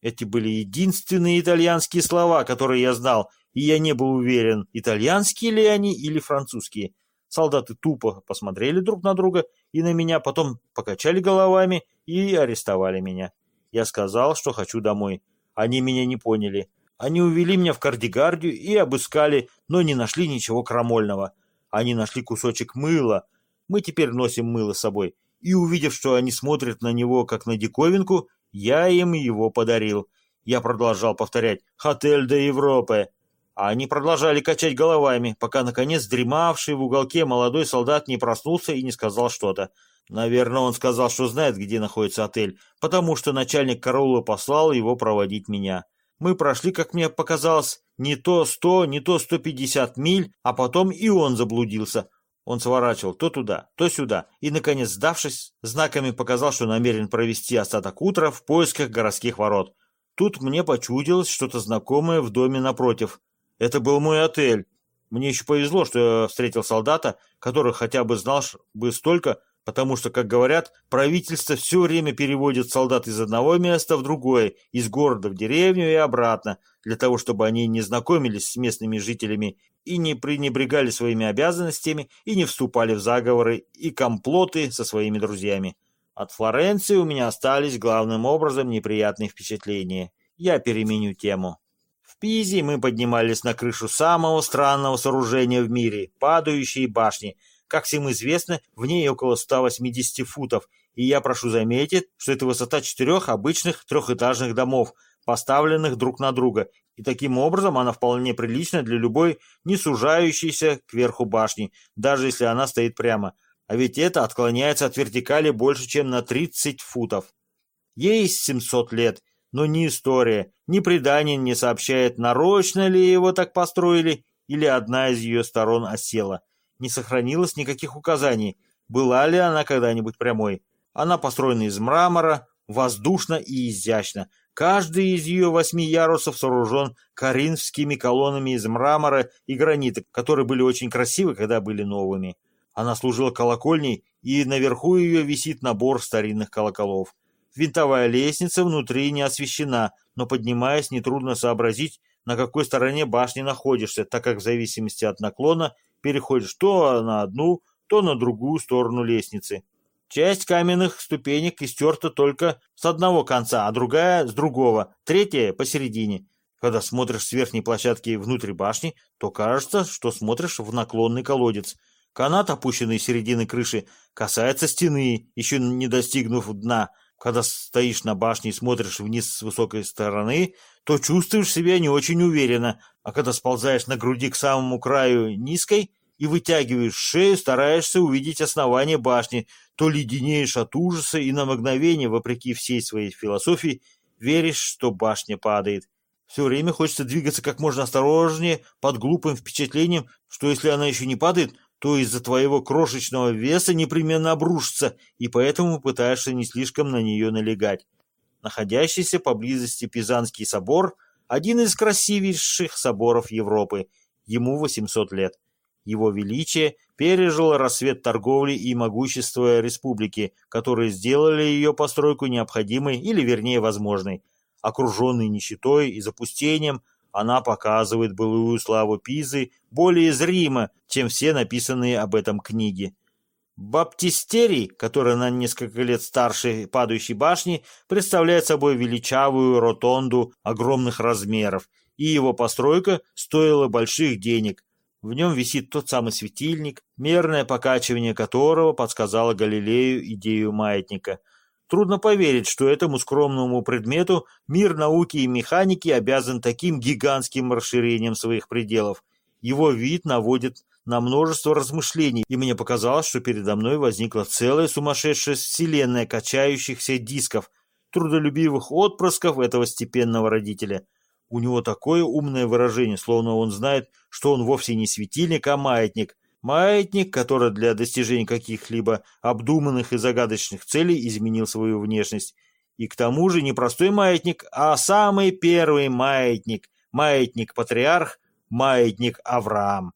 Эти были единственные итальянские слова, которые я знал, и я не был уверен, итальянские ли они или французские. Солдаты тупо посмотрели друг на друга и на меня, потом покачали головами и арестовали меня. Я сказал, что хочу домой. Они меня не поняли. Они увели меня в кардигардию и обыскали, но не нашли ничего крамольного. Они нашли кусочек мыла. Мы теперь носим мыло с собой и, увидев, что они смотрят на него как на диковинку, я им его подарил. Я продолжал повторять «Хотель де Европы», а они продолжали качать головами, пока, наконец, дремавший в уголке молодой солдат не проснулся и не сказал что-то. Наверное, он сказал, что знает, где находится отель, потому что начальник караула послал его проводить меня. Мы прошли, как мне показалось, не то сто, не то сто пятьдесят миль, а потом и он заблудился. Он сворачивал то туда, то сюда и, наконец, сдавшись, знаками показал, что намерен провести остаток утра в поисках городских ворот. Тут мне почудилось что-то знакомое в доме напротив. Это был мой отель. Мне еще повезло, что я встретил солдата, который хотя бы знал бы столько, потому что, как говорят, правительство все время переводит солдат из одного места в другое, из города в деревню и обратно, для того, чтобы они не знакомились с местными жителями и не пренебрегали своими обязанностями и не вступали в заговоры и комплоты со своими друзьями. От Флоренции у меня остались главным образом неприятные впечатления. Я переменю тему. В Пизе мы поднимались на крышу самого странного сооружения в мире – падающие башни – Как всем известно, в ней около 180 футов, и я прошу заметить, что это высота четырех обычных трехэтажных домов, поставленных друг на друга, и таким образом она вполне прилична для любой не сужающейся кверху башни, даже если она стоит прямо. А ведь это отклоняется от вертикали больше, чем на 30 футов. Ей 700 лет, но ни история, ни предание не сообщает, нарочно ли его так построили, или одна из ее сторон осела. Не сохранилось никаких указаний, была ли она когда-нибудь прямой. Она построена из мрамора, воздушно и изящно. Каждый из ее восьми ярусов сооружен коринфскими колоннами из мрамора и гранита, которые были очень красивы, когда были новыми. Она служила колокольней, и наверху ее висит набор старинных колоколов. Винтовая лестница внутри не освещена, но поднимаясь, нетрудно сообразить, на какой стороне башни находишься, так как в зависимости от наклона переходишь то на одну, то на другую сторону лестницы. Часть каменных ступенек истерта только с одного конца, а другая с другого, третья посередине. Когда смотришь с верхней площадки внутрь башни, то кажется, что смотришь в наклонный колодец. Канат, опущенный с середины крыши, касается стены, еще не достигнув дна, когда стоишь на башне и смотришь вниз с высокой стороны, то чувствуешь себя не очень уверенно, а когда сползаешь на груди к самому краю низкой и вытягиваешь шею, стараешься увидеть основание башни, то леденеешь от ужаса и на мгновение, вопреки всей своей философии, веришь, что башня падает. Все время хочется двигаться как можно осторожнее, под глупым впечатлением, что если она еще не падает, то из-за твоего крошечного веса непременно обрушится, и поэтому пытаешься не слишком на нее налегать. Находящийся поблизости Пизанский собор – один из красивейших соборов Европы, ему 800 лет. Его величие пережил рассвет торговли и могущества республики, которые сделали ее постройку необходимой или, вернее, возможной. Окруженный нищетой и запустением, она показывает былую славу Пизы более зримо, чем все написанные об этом книги. Баптистерий, который на несколько лет старше падающей башни, представляет собой величавую ротонду огромных размеров, и его постройка стоила больших денег. В нем висит тот самый светильник, мерное покачивание которого подсказало Галилею идею маятника – Трудно поверить, что этому скромному предмету мир науки и механики обязан таким гигантским расширением своих пределов. Его вид наводит на множество размышлений, и мне показалось, что передо мной возникла целая сумасшедшая вселенная качающихся дисков, трудолюбивых отпрысков этого степенного родителя. У него такое умное выражение, словно он знает, что он вовсе не светильник, а маятник, Маятник, который для достижения каких-либо обдуманных и загадочных целей изменил свою внешность. И к тому же не простой маятник, а самый первый маятник, маятник-патриарх, маятник Авраам.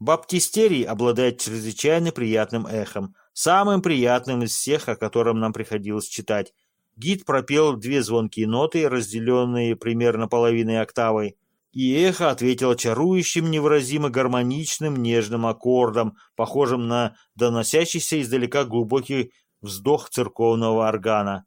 Баптистерий обладает чрезвычайно приятным эхом, самым приятным из всех, о котором нам приходилось читать. Гид пропел две звонкие ноты, разделенные примерно половиной октавой. И эхо ответило чарующим, невыразимо гармоничным, нежным аккордом, похожим на доносящийся издалека глубокий вздох церковного органа.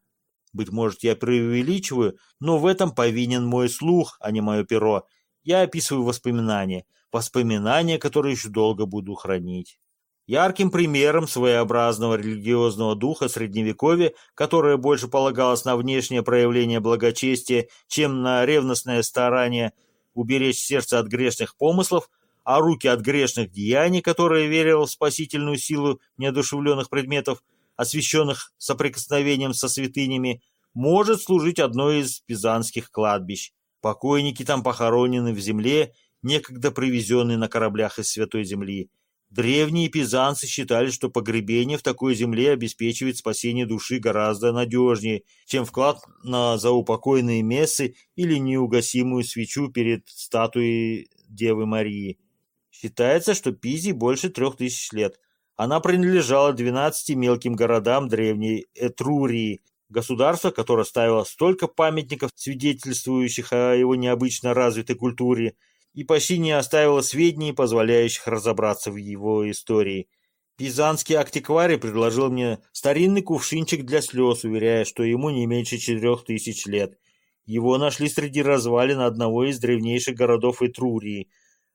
Быть может, я преувеличиваю, но в этом повинен мой слух, а не мое перо. Я описываю воспоминания, воспоминания, которые еще долго буду хранить. Ярким примером своеобразного религиозного духа Средневековья, которое больше полагалось на внешнее проявление благочестия, чем на ревностное старание – уберечь сердце от грешных помыслов, а руки от грешных деяний, которые верил в спасительную силу неодушевленных предметов, освященных соприкосновением со святынями, может служить одной из пизанских кладбищ. Покойники там похоронены в земле, некогда привезенные на кораблях из Святой Земли. Древние пизанцы считали, что погребение в такой земле обеспечивает спасение души гораздо надежнее, чем вклад на заупокойные мессы или неугасимую свечу перед статуей Девы Марии. Считается, что Пизе больше трех тысяч лет. Она принадлежала 12 мелким городам древней Этрурии, государство, которое ставило столько памятников, свидетельствующих о его необычно развитой культуре, и почти не оставила сведений, позволяющих разобраться в его истории. Пизанский антикварий предложил мне старинный кувшинчик для слез, уверяя, что ему не меньше четырех тысяч лет. Его нашли среди развалин одного из древнейших городов Этрурии.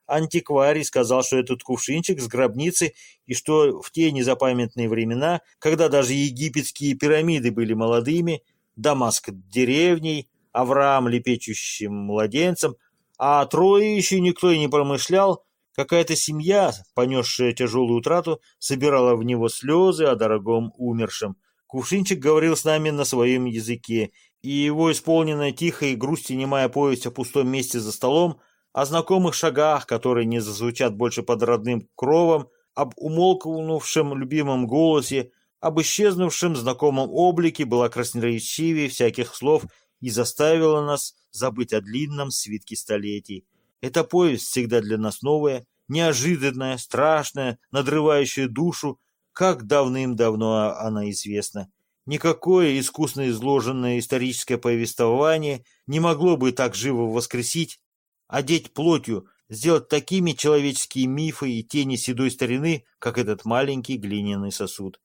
антикварий сказал, что этот кувшинчик с гробницы и что в те незапамятные времена, когда даже египетские пирамиды были молодыми, Дамаск деревней, Авраам лепечущим младенцем, а трое еще никто и не промышлял, какая-то семья, понесшая тяжелую утрату, собирала в него слезы о дорогом умершем. Кувшинчик говорил с нами на своем языке, и его исполненная тихой грусти немая повесть о пустом месте за столом, о знакомых шагах, которые не зазвучат больше под родным кровом, об умолкнувшем любимом голосе, об исчезнувшем знакомом облике была красноречивее всяких слов и заставила нас забыть о длинном свитке столетий. Эта повесть всегда для нас новая, неожиданная, страшная, надрывающая душу, как давным-давно она известна. Никакое искусно изложенное историческое повествование не могло бы так живо воскресить, одеть плотью, сделать такими человеческие мифы и тени седой старины, как этот маленький глиняный сосуд.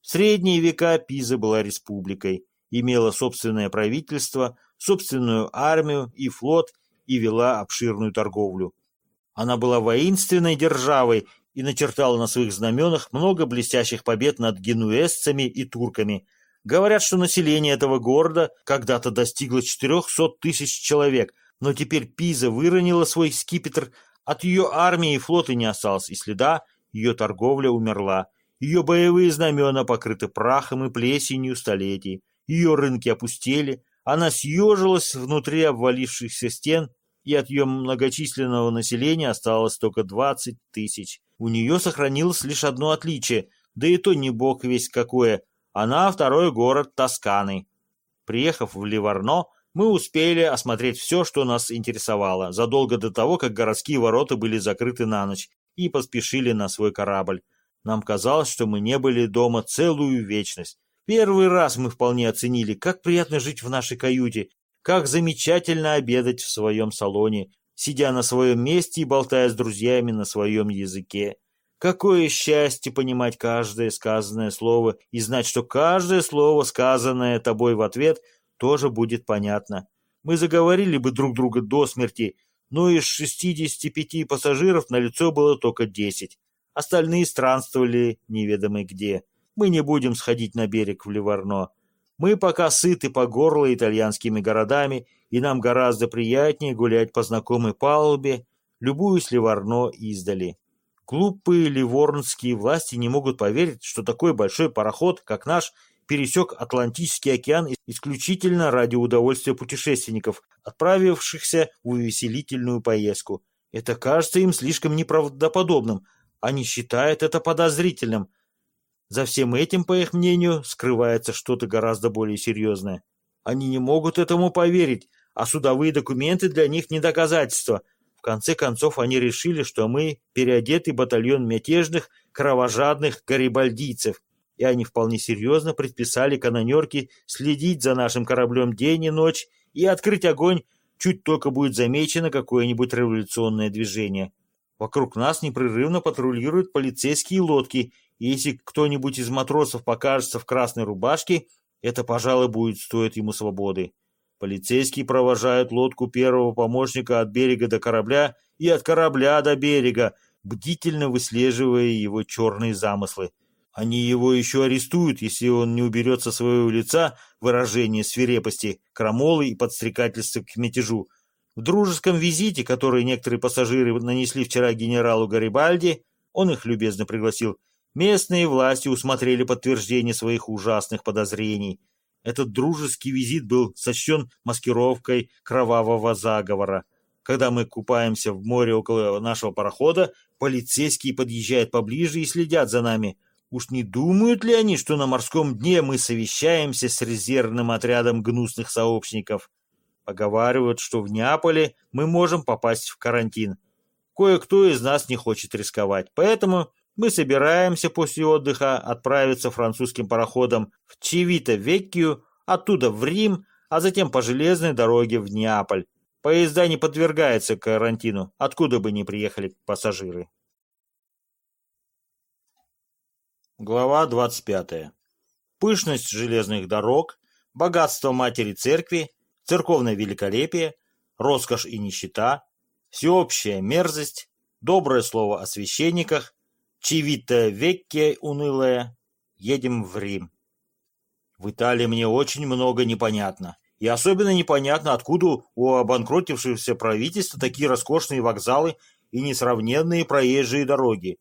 В средние века Пиза была республикой, имела собственное правительство, собственную армию и флот и вела обширную торговлю. Она была воинственной державой и начертала на своих знаменах много блестящих побед над генуэзцами и турками. Говорят, что население этого города когда-то достигло 400 тысяч человек, но теперь Пиза выронила свой скипетр, от ее армии и флота не осталось и следа, ее торговля умерла. Ее боевые знамена покрыты прахом и плесенью столетий. Ее рынки опустели. Она съежилась внутри обвалившихся стен, и от ее многочисленного населения осталось только 20 тысяч. У нее сохранилось лишь одно отличие, да и то не бог весь какое. Она второй город Тосканы. Приехав в Ливарно, мы успели осмотреть все, что нас интересовало, задолго до того, как городские ворота были закрыты на ночь, и поспешили на свой корабль. Нам казалось, что мы не были дома целую вечность. Первый раз мы вполне оценили, как приятно жить в нашей каюте, как замечательно обедать в своем салоне, сидя на своем месте и болтая с друзьями на своем языке. Какое счастье понимать каждое сказанное слово и знать, что каждое слово, сказанное тобой в ответ, тоже будет понятно. Мы заговорили бы друг друга до смерти, но из 65 пассажиров на лицо было только 10. Остальные странствовали неведомый где. Мы не будем сходить на берег в Ливарно. Мы пока сыты по горло итальянскими городами, и нам гораздо приятнее гулять по знакомой палубе, любуясь Ливарно издали. Глупые ливорнские власти не могут поверить, что такой большой пароход, как наш, пересек Атлантический океан исключительно ради удовольствия путешественников, отправившихся в увеселительную поездку. Это кажется им слишком неправдоподобным, они считают это подозрительным. За всем этим, по их мнению, скрывается что-то гораздо более серьезное. Они не могут этому поверить, а судовые документы для них не доказательство. В конце концов, они решили, что мы переодетый батальон мятежных, кровожадных гарибальдийцев, и они вполне серьезно предписали канонерке следить за нашим кораблем день и ночь и открыть огонь, чуть только будет замечено какое-нибудь революционное движение. Вокруг нас непрерывно патрулируют полицейские лодки, если кто-нибудь из матросов покажется в красной рубашке, это, пожалуй, будет стоить ему свободы. Полицейские провожают лодку первого помощника от берега до корабля и от корабля до берега, бдительно выслеживая его черные замыслы. Они его еще арестуют, если он не уберет со своего лица выражение свирепости, крамолы и подстрекательства к мятежу, в дружеском визите, который некоторые пассажиры нанесли вчера генералу Гарибальди, он их любезно пригласил, местные власти усмотрели подтверждение своих ужасных подозрений. Этот дружеский визит был сочтен маскировкой кровавого заговора. Когда мы купаемся в море около нашего парохода, полицейские подъезжают поближе и следят за нами. Уж не думают ли они, что на морском дне мы совещаемся с резервным отрядом гнусных сообщников? Поговаривают, что в Неаполе мы можем попасть в карантин. Кое-кто из нас не хочет рисковать, поэтому мы собираемся после отдыха отправиться французским пароходом в Чивито-Веккию, оттуда в Рим, а затем по железной дороге в Неаполь. Поезда не подвергаются карантину, откуда бы ни приехали пассажиры. Глава 25. Пышность железных дорог, богатство матери церкви, церковное великолепие, роскошь и нищета, всеобщая мерзость, доброе слово о священниках, чивитая векке унылая, едем в Рим. В Италии мне очень много непонятно. И особенно непонятно, откуда у обанкротившегося правительства такие роскошные вокзалы и несравненные проезжие дороги.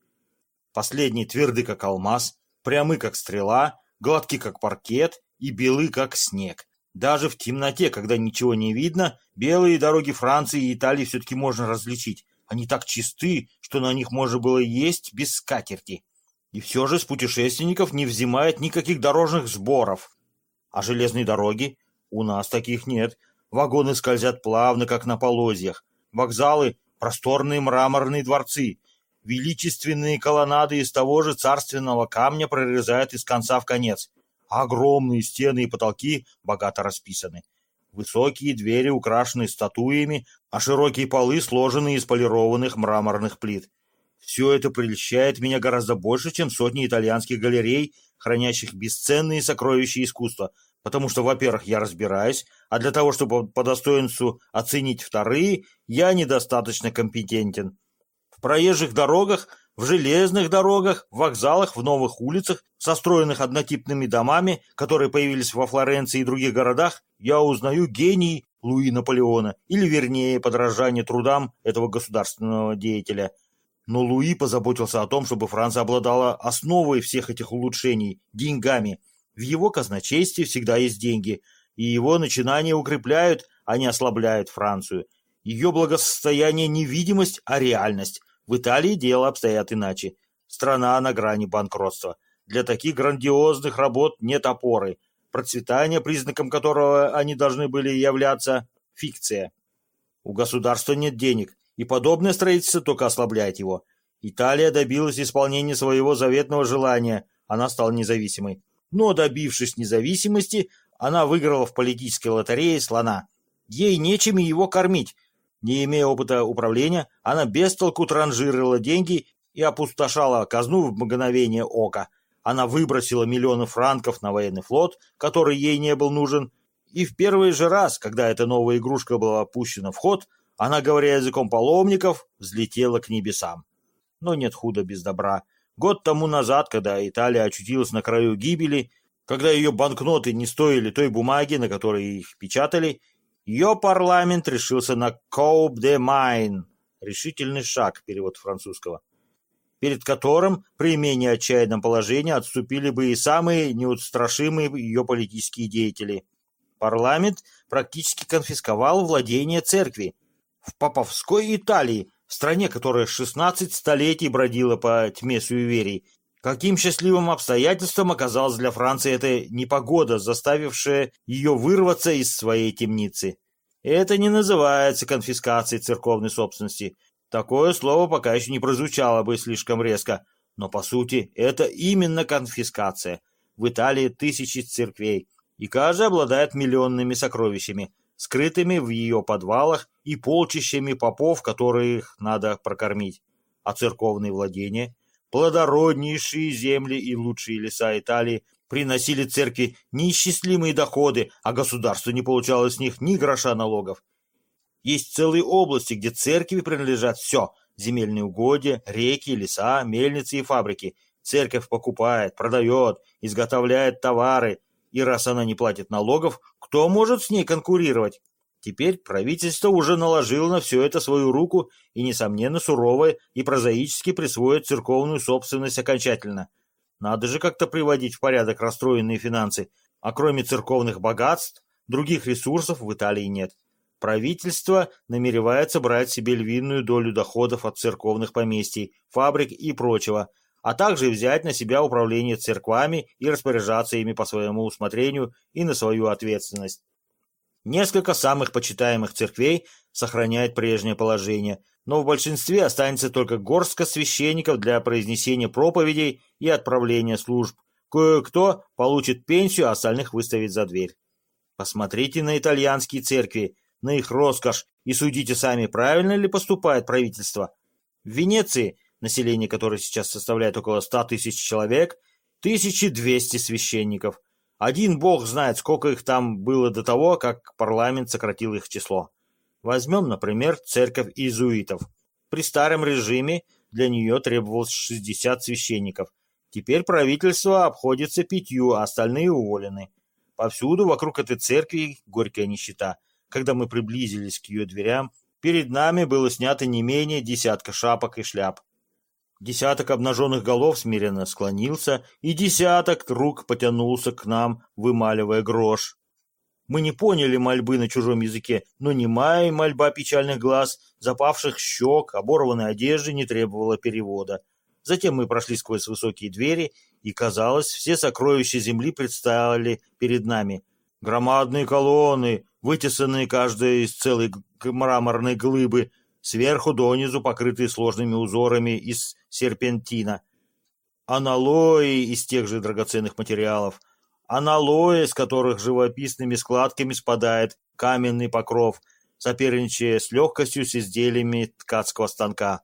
Последний тверды, как алмаз, прямы, как стрела, гладки, как паркет и белы, как снег. Даже в темноте, когда ничего не видно, белые дороги Франции и Италии все-таки можно различить. Они так чисты, что на них можно было есть без скатерти. И все же с путешественников не взимает никаких дорожных сборов. А железные дороги? У нас таких нет. Вагоны скользят плавно, как на полозьях. Вокзалы – просторные мраморные дворцы. Величественные колоннады из того же царственного камня прорезают из конца в конец. Огромные стены и потолки богато расписаны. Высокие двери украшены статуями, а широкие полы сложены из полированных мраморных плит. Все это прельщает меня гораздо больше, чем сотни итальянских галерей, хранящих бесценные сокровища искусства, потому что, во-первых, я разбираюсь, а для того, чтобы по достоинству оценить вторые, я недостаточно компетентен. В проезжих дорогах, в железных дорогах, в вокзалах, в новых улицах, состроенных однотипными домами, которые появились во Флоренции и других городах, я узнаю гений Луи Наполеона, или вернее, подражание трудам этого государственного деятеля. Но Луи позаботился о том, чтобы Франция обладала основой всех этих улучшений – деньгами – в его казначействе всегда есть деньги, и его начинания укрепляют, а не ослабляют Францию. Ее благосостояние не видимость, а реальность. В Италии дело обстоят иначе. Страна на грани банкротства. Для таких грандиозных работ нет опоры. Процветание, признаком которого они должны были являться – фикция. У государства нет денег, и подобное строительство только ослабляет его. Италия добилась исполнения своего заветного желания, она стала независимой но, добившись независимости, она выиграла в политической лотерее слона. Ей нечем его кормить. Не имея опыта управления, она без толку транжирила деньги и опустошала казну в мгновение ока. Она выбросила миллионы франков на военный флот, который ей не был нужен, и в первый же раз, когда эта новая игрушка была опущена в ход, она, говоря языком паломников, взлетела к небесам. Но нет худа без добра. Год тому назад, когда Италия очутилась на краю гибели, когда ее банкноты не стоили той бумаги, на которой их печатали, ее парламент решился на «Coupe de Main» – решительный шаг, перевод французского, перед которым при менее отчаянном положении отступили бы и самые неустрашимые ее политические деятели. Парламент практически конфисковал владение церкви. В Поповской Италии в стране, которая 16 столетий бродила по тьме суеверий, каким счастливым обстоятельством оказалась для Франции эта непогода, заставившая ее вырваться из своей темницы. Это не называется конфискацией церковной собственности. Такое слово пока еще не прозвучало бы слишком резко. Но, по сути, это именно конфискация. В Италии тысячи церквей, и каждая обладает миллионными сокровищами скрытыми в ее подвалах и полчищами попов, которых надо прокормить. А церковные владения, плодороднейшие земли и лучшие леса Италии приносили церкви неисчислимые доходы, а государство не получало с них ни гроша налогов. Есть целые области, где церкви принадлежат все – земельные угодья, реки, леса, мельницы и фабрики. Церковь покупает, продает, изготовляет товары, и раз она не платит налогов, кто может с ней конкурировать? Теперь правительство уже наложило на все это свою руку и, несомненно, сурово и прозаически присвоит церковную собственность окончательно. Надо же как-то приводить в порядок расстроенные финансы, а кроме церковных богатств, других ресурсов в Италии нет. Правительство намеревается брать себе львиную долю доходов от церковных поместий, фабрик и прочего – а также взять на себя управление церквами и распоряжаться ими по своему усмотрению и на свою ответственность. Несколько самых почитаемых церквей сохраняют прежнее положение, но в большинстве останется только горстка священников для произнесения проповедей и отправления служб. Кое-кто получит пенсию, а остальных выставит за дверь. Посмотрите на итальянские церкви, на их роскошь и судите сами, правильно ли поступает правительство. В Венеции население которой сейчас составляет около 100 тысяч человек, 1200 священников. Один бог знает, сколько их там было до того, как парламент сократил их число. Возьмем, например, церковь иезуитов. При старом режиме для нее требовалось 60 священников. Теперь правительство обходится пятью, а остальные уволены. Повсюду вокруг этой церкви горькая нищета. Когда мы приблизились к ее дверям, перед нами было снято не менее десятка шапок и шляп. Десяток обнаженных голов смиренно склонился, и десяток рук потянулся к нам, вымаливая грош. Мы не поняли мольбы на чужом языке, но немая мольба печальных глаз, запавших щек, оборванной одежды не требовала перевода. Затем мы прошли сквозь высокие двери, и, казалось, все сокровища земли представили перед нами. Громадные колонны, вытесанные каждая из целой мраморной глыбы, сверху донизу покрытые сложными узорами из серпентина. Аналои из тех же драгоценных материалов – аналои, с которых живописными складками спадает каменный покров, соперничая с легкостью с изделиями ткацкого станка.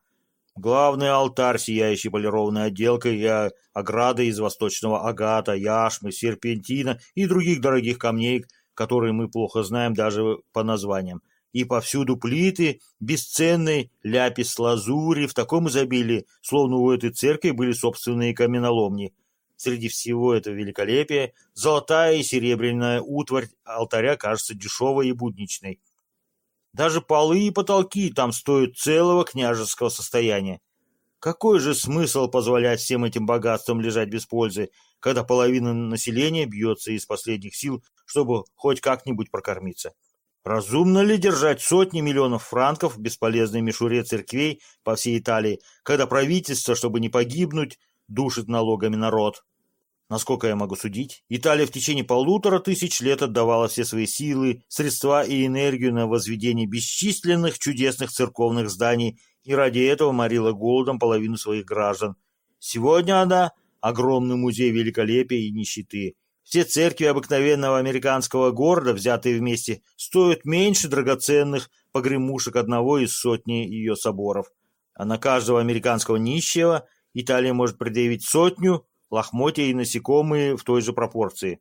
Главный алтарь, сияющий полированной отделкой и оградой из восточного агата, яшмы, серпентина и других дорогих камней, которые мы плохо знаем даже по названиям. И повсюду плиты, бесценный ляпис-лазури в таком изобилии, словно у этой церкви были собственные каменоломни – Среди всего этого великолепия золотая и серебряная утварь алтаря кажется дешевой и будничной. Даже полы и потолки там стоят целого княжеского состояния. Какой же смысл позволять всем этим богатствам лежать без пользы, когда половина населения бьется из последних сил, чтобы хоть как-нибудь прокормиться? Разумно ли держать сотни миллионов франков в бесполезной мишуре церквей по всей Италии, когда правительство, чтобы не погибнуть, душит налогами народ? Насколько я могу судить, Италия в течение полутора тысяч лет отдавала все свои силы, средства и энергию на возведение бесчисленных чудесных церковных зданий и ради этого морила голодом половину своих граждан. Сегодня она – огромный музей великолепия и нищеты. Все церкви обыкновенного американского города, взятые вместе, стоят меньше драгоценных погремушек одного из сотни ее соборов. А на каждого американского нищего Италия может предъявить сотню – лохмотья и насекомые в той же пропорции.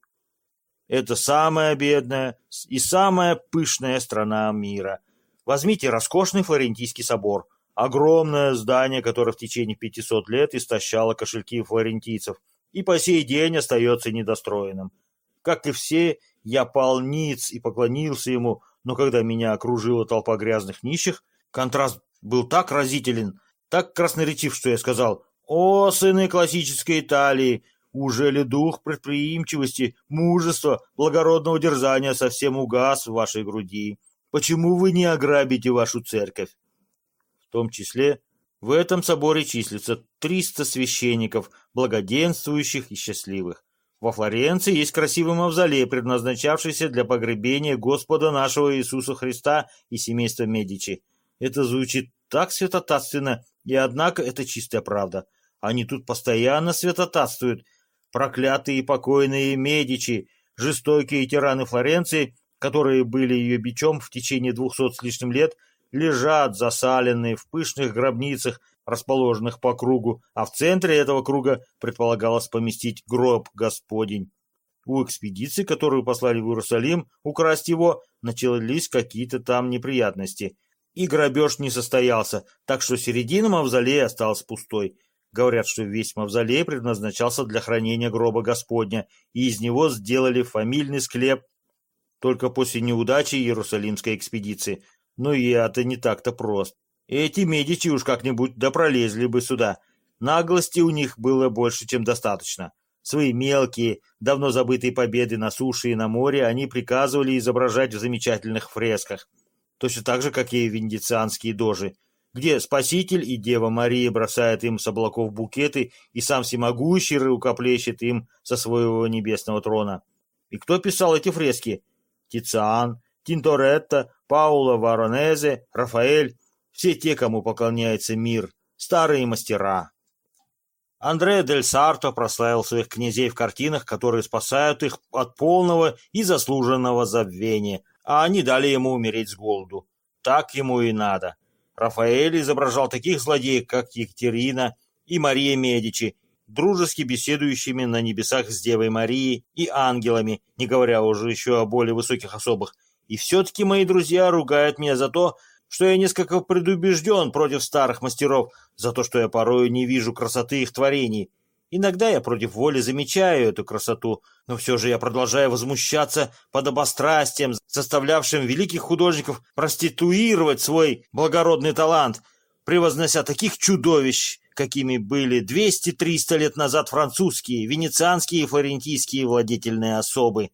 Это самая бедная и самая пышная страна мира. Возьмите роскошный Флорентийский собор, огромное здание, которое в течение 500 лет истощало кошельки флорентийцев и по сей день остается недостроенным. Как и все, я пал ниц и поклонился ему, но когда меня окружила толпа грязных нищих, контраст был так разителен, так красноречив, что я сказал о, сыны классической Италии! Уже ли дух предприимчивости, мужества, благородного дерзания совсем угас в вашей груди? Почему вы не ограбите вашу церковь? В том числе в этом соборе числится 300 священников, благоденствующих и счастливых. Во Флоренции есть красивый мавзолей, предназначавшийся для погребения Господа нашего Иисуса Христа и семейства Медичи. Это звучит так святотатственно, и однако это чистая правда – они тут постоянно святотатствуют. Проклятые и покойные Медичи, жестокие тираны Флоренции, которые были ее бичом в течение двухсот с лишним лет, лежат засаленные в пышных гробницах, расположенных по кругу, а в центре этого круга предполагалось поместить гроб Господень. У экспедиции, которую послали в Иерусалим, украсть его, начались какие-то там неприятности. И грабеж не состоялся, так что середина мавзолея осталась пустой. Говорят, что весь мавзолей предназначался для хранения гроба Господня, и из него сделали фамильный склеп только после неудачи Иерусалимской экспедиции. Но и это не так-то просто. Эти медичи уж как-нибудь да пролезли бы сюда. Наглости у них было больше, чем достаточно. Свои мелкие, давно забытые победы на суше и на море они приказывали изображать в замечательных фресках. Точно так же, как и венецианские дожи – где Спаситель и Дева Мария бросают им с облаков букеты, и сам всемогущий рукоплещет им со своего небесного трона. И кто писал эти фрески? Тициан, Тинторетто, Пауло Воронезе, Рафаэль, все те, кому поклоняется мир, старые мастера. Андре Дель Сарто прославил своих князей в картинах, которые спасают их от полного и заслуженного забвения, а они дали ему умереть с голоду. Так ему и надо. Рафаэль изображал таких злодеев, как Екатерина и Мария Медичи, дружески беседующими на небесах с Девой Марией и ангелами, не говоря уже еще о более высоких особых. И все-таки мои друзья ругают меня за то, что я несколько предубежден против старых мастеров за то, что я порою не вижу красоты их творений. Иногда я против воли замечаю эту красоту, но все же я продолжаю возмущаться подобострастием, заставлявшим великих художников проституировать свой благородный талант, превознося таких чудовищ, какими были 200-300 лет назад французские, венецианские и флорентийские владетельные особы.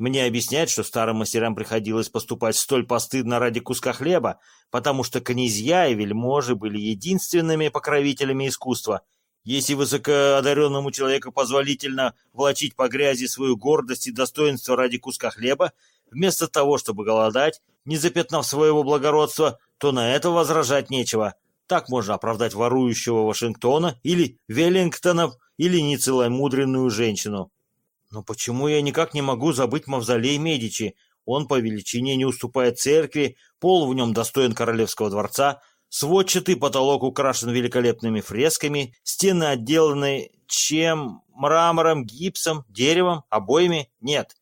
Мне объясняют, что старым мастерам приходилось поступать столь постыдно ради куска хлеба, потому что князья и вельможи были единственными покровителями искусства. Если высокоодаренному человеку позволительно влачить по грязи свою гордость и достоинство ради куска хлеба, вместо того, чтобы голодать, не запятнав своего благородства, то на это возражать нечего. Так можно оправдать ворующего Вашингтона или Веллингтона или нецеломудренную женщину. Но почему я никак не могу забыть мавзолей Медичи? Он по величине не уступает церкви, пол в нем достоин королевского дворца, сводчатый потолок украшен великолепными фресками, стены отделаны чем? Мрамором, гипсом, деревом, обоями? Нет.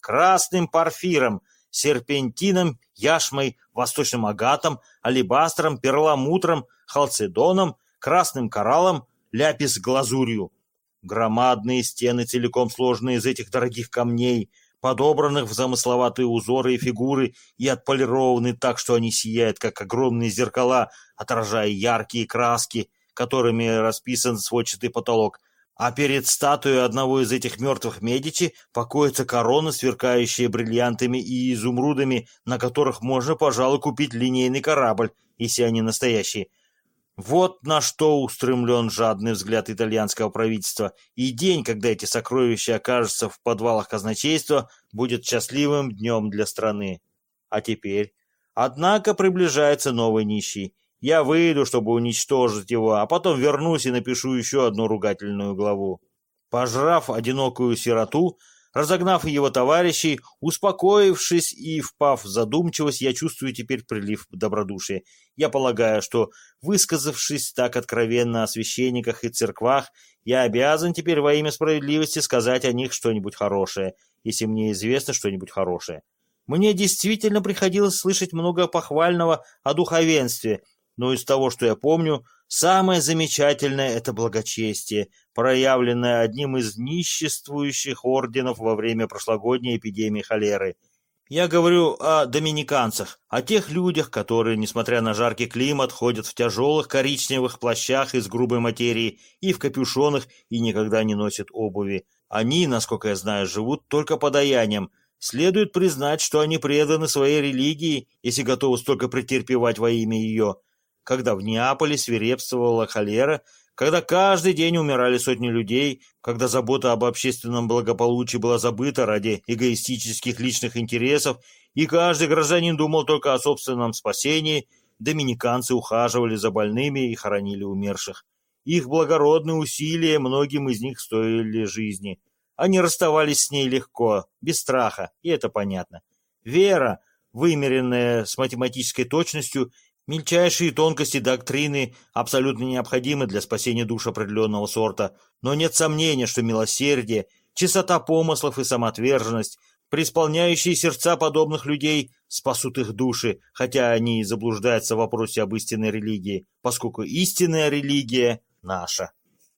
Красным парфиром, серпентином, яшмой, восточным агатом, алебастром, перламутром, халцедоном, красным кораллом, ляпис-глазурью. Громадные стены, целиком сложные из этих дорогих камней, подобранных в замысловатые узоры и фигуры и отполированы так, что они сияют, как огромные зеркала, отражая яркие краски, которыми расписан сводчатый потолок. А перед статуей одного из этих мертвых Медичи покоится корона, сверкающая бриллиантами и изумрудами, на которых можно, пожалуй, купить линейный корабль, если они настоящие. Вот на что устремлен жадный взгляд итальянского правительства, и день, когда эти сокровища окажутся в подвалах казначейства, будет счастливым днем для страны. А теперь? Однако приближается новый нищий. Я выйду, чтобы уничтожить его, а потом вернусь и напишу еще одну ругательную главу. Пожрав одинокую сироту, Разогнав его товарищей, успокоившись и впав в задумчивость, я чувствую теперь прилив добродушия. Я полагаю, что, высказавшись так откровенно о священниках и церквах, я обязан теперь во имя справедливости сказать о них что-нибудь хорошее, если мне известно что-нибудь хорошее. Мне действительно приходилось слышать много похвального о духовенстве, но из того, что я помню, самое замечательное – это благочестие, проявленное одним из ниществующих орденов во время прошлогодней эпидемии холеры. Я говорю о доминиканцах, о тех людях, которые, несмотря на жаркий климат, ходят в тяжелых коричневых плащах из грубой материи и в капюшонах и никогда не носят обуви. Они, насколько я знаю, живут только подаянием. Следует признать, что они преданы своей религии, если готовы столько претерпевать во имя ее. Когда в Неаполе свирепствовала холера, когда каждый день умирали сотни людей, когда забота об общественном благополучии была забыта ради эгоистических личных интересов, и каждый гражданин думал только о собственном спасении, доминиканцы ухаживали за больными и хоронили умерших. Их благородные усилия многим из них стоили жизни. Они расставались с ней легко, без страха, и это понятно. Вера, вымеренная с математической точностью, Мельчайшие тонкости доктрины абсолютно необходимы для спасения душ определенного сорта, но нет сомнения, что милосердие, чистота помыслов и самоотверженность, преисполняющие сердца подобных людей, спасут их души, хотя они и заблуждаются в вопросе об истинной религии, поскольку истинная религия наша.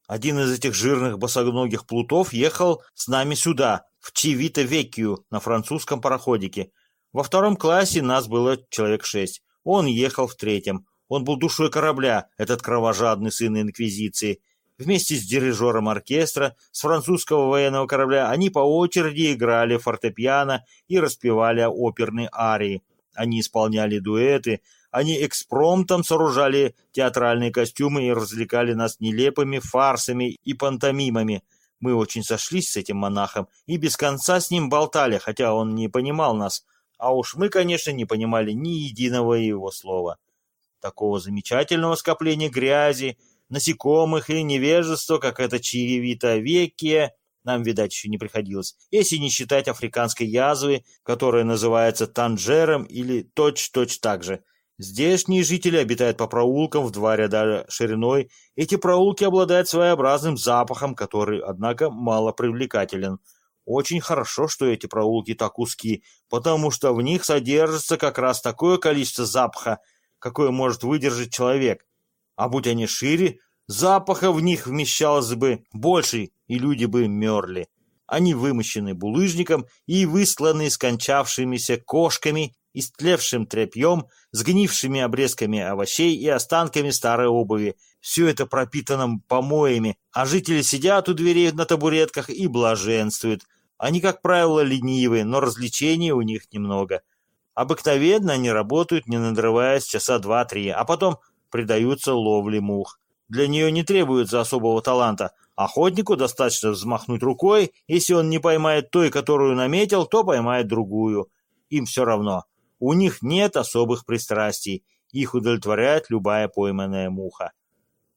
Один из этих жирных босоногих плутов ехал с нами сюда, в Чивито-Веккию, на французском пароходике. Во втором классе нас было человек шесть. Он ехал в третьем. Он был душой корабля, этот кровожадный сын Инквизиции. Вместе с дирижером оркестра с французского военного корабля они по очереди играли фортепиано и распевали оперные арии. Они исполняли дуэты, они экспромтом сооружали театральные костюмы и развлекали нас нелепыми фарсами и пантомимами. Мы очень сошлись с этим монахом и без конца с ним болтали, хотя он не понимал нас. А уж мы, конечно, не понимали ни единого его слова. Такого замечательного скопления грязи, насекомых и невежества, как это чиевито-векия, нам, видать, еще не приходилось, если не считать африканской язвы, которая называется танжером или точь-точь так же. Здешние жители обитают по проулкам в два ряда шириной. Эти проулки обладают своеобразным запахом, который, однако, мало привлекателен – очень хорошо, что эти проулки так узки, потому что в них содержится как раз такое количество запаха, какое может выдержать человек. А будь они шире, запаха в них вмещалось бы больше, и люди бы мерли. Они вымощены булыжником и высланы скончавшимися кошками, истлевшим тряпьем, сгнившими обрезками овощей и останками старой обуви. Все это пропитано помоями, а жители сидят у дверей на табуретках и блаженствуют. Они, как правило, ленивые, но развлечений у них немного. Обыкновенно они работают, не надрываясь, часа два-три, а потом предаются ловле мух. Для нее не требуется особого таланта. Охотнику достаточно взмахнуть рукой, если он не поймает той, которую наметил, то поймает другую. Им все равно. У них нет особых пристрастий. Их удовлетворяет любая пойманная муха.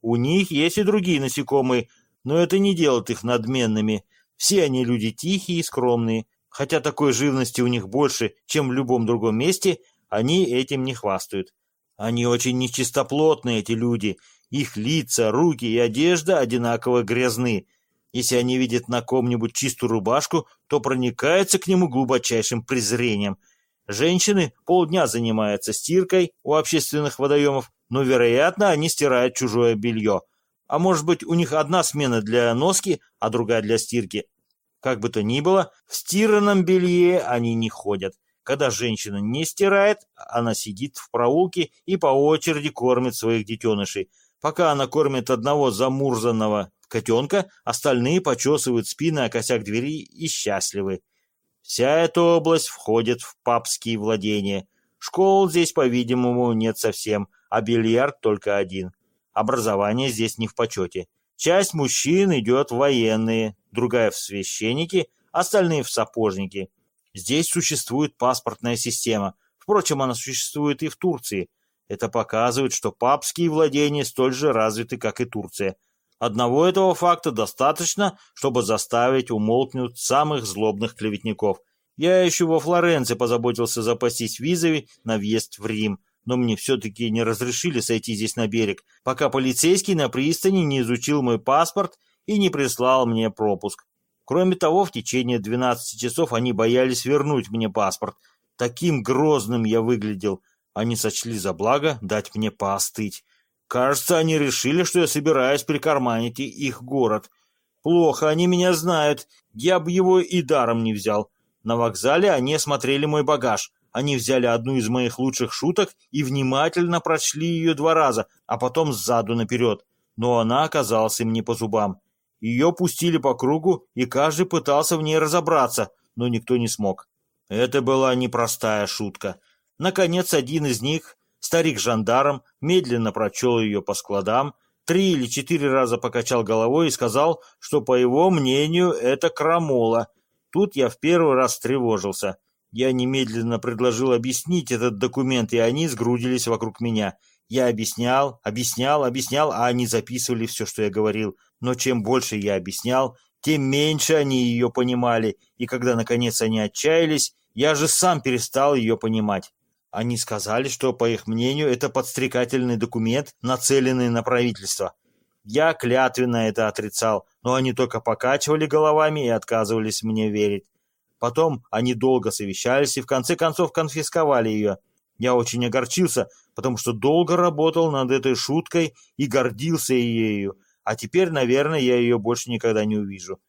У них есть и другие насекомые, но это не делает их надменными. Все они люди тихие и скромные. Хотя такой живности у них больше, чем в любом другом месте, они этим не хвастают. Они очень нечистоплотные, эти люди. Их лица, руки и одежда одинаково грязны. Если они видят на ком-нибудь чистую рубашку, то проникаются к нему глубочайшим презрением. Женщины полдня занимаются стиркой у общественных водоемов, но, вероятно, они стирают чужое белье. А может быть, у них одна смена для носки, а другая для стирки. Как бы то ни было, в стиранном белье они не ходят. Когда женщина не стирает, она сидит в проулке и по очереди кормит своих детенышей. Пока она кормит одного замурзанного котенка, остальные почесывают спины о косяк двери и счастливы. Вся эта область входит в папские владения. Школ здесь, по-видимому, нет совсем, а бильярд только один. Образование здесь не в почете. Часть мужчин идет в военные, другая в священники, остальные в сапожники. Здесь существует паспортная система. Впрочем, она существует и в Турции. Это показывает, что папские владения столь же развиты, как и Турция. Одного этого факта достаточно, чтобы заставить умолкнуть самых злобных клеветников. Я еще во Флоренции позаботился запастись визами на въезд в Рим, но мне все-таки не разрешили сойти здесь на берег, пока полицейский на пристани не изучил мой паспорт и не прислал мне пропуск. Кроме того, в течение 12 часов они боялись вернуть мне паспорт. Таким грозным я выглядел. Они сочли за благо дать мне поостыть. Кажется, они решили, что я собираюсь прикарманить их город. Плохо они меня знают. Я бы его и даром не взял. На вокзале они осмотрели мой багаж. Они взяли одну из моих лучших шуток и внимательно прочли ее два раза, а потом сзаду наперед. Но она оказалась им не по зубам. Ее пустили по кругу, и каждый пытался в ней разобраться, но никто не смог. Это была непростая шутка. Наконец, один из них, старик-жандарм, медленно прочел ее по складам, три или четыре раза покачал головой и сказал, что, по его мнению, это крамола. Тут я в первый раз встревожился. Я немедленно предложил объяснить этот документ, и они сгрудились вокруг меня. Я объяснял, объяснял, объяснял, а они записывали все, что я говорил. Но чем больше я объяснял, тем меньше они ее понимали, и когда, наконец, они отчаялись, я же сам перестал ее понимать. Они сказали, что, по их мнению, это подстрекательный документ, нацеленный на правительство. Я клятвенно это отрицал, но они только покачивали головами и отказывались мне верить. Потом они долго совещались и в конце концов конфисковали ее. Я очень огорчился, потому что долго работал над этой шуткой и гордился ею, а теперь, наверное, я ее больше никогда не увижу.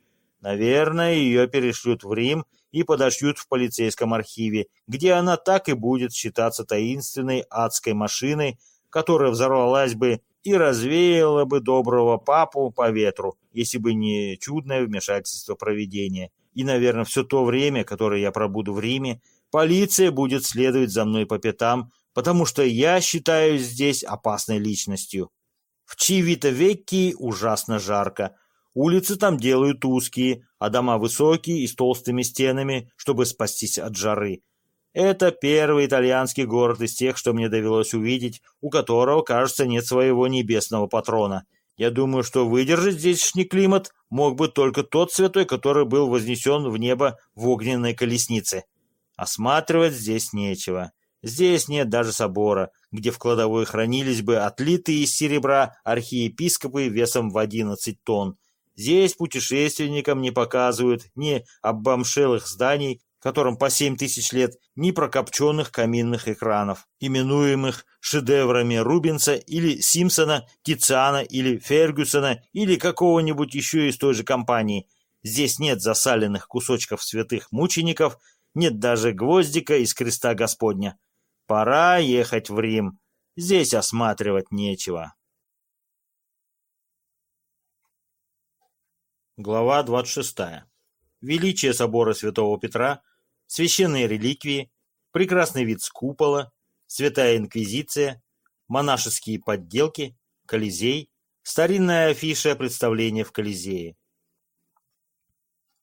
Наверное, ее перешлют в Рим и подошьют в полицейском архиве, где она так и будет считаться таинственной адской машиной, которая взорвалась бы и развеяла бы доброго папу по ветру, если бы не чудное вмешательство провидения. И, наверное, все то время, которое я пробуду в Риме, полиция будет следовать за мной по пятам, потому что я считаюсь здесь опасной личностью. В Чивито-Векки ужасно жарко. Улицы там делают узкие, а дома высокие и с толстыми стенами, чтобы спастись от жары. Это первый итальянский город из тех, что мне довелось увидеть, у которого, кажется, нет своего небесного патрона. Я думаю, что выдержать здешний климат мог бы только тот святой, который был вознесен в небо в огненной колеснице. Осматривать здесь нечего. Здесь нет даже собора, где в кладовой хранились бы отлитые из серебра архиепископы весом в 11 тонн. Здесь путешественникам не показывают ни обомшелых зданий, которым по семь тысяч лет, ни прокопченных каминных экранов, именуемых шедеврами Рубенса или Симпсона, Тициана или Фергюсона или какого-нибудь еще из той же компании. Здесь нет засаленных кусочков святых мучеников, нет даже гвоздика из креста Господня. Пора ехать в Рим. Здесь осматривать нечего. Глава 26. Величие собора Святого Петра священные реликвии, прекрасный вид с купола, святая инквизиция, монашеские подделки, Колизей, старинная афиша представления в Колизее.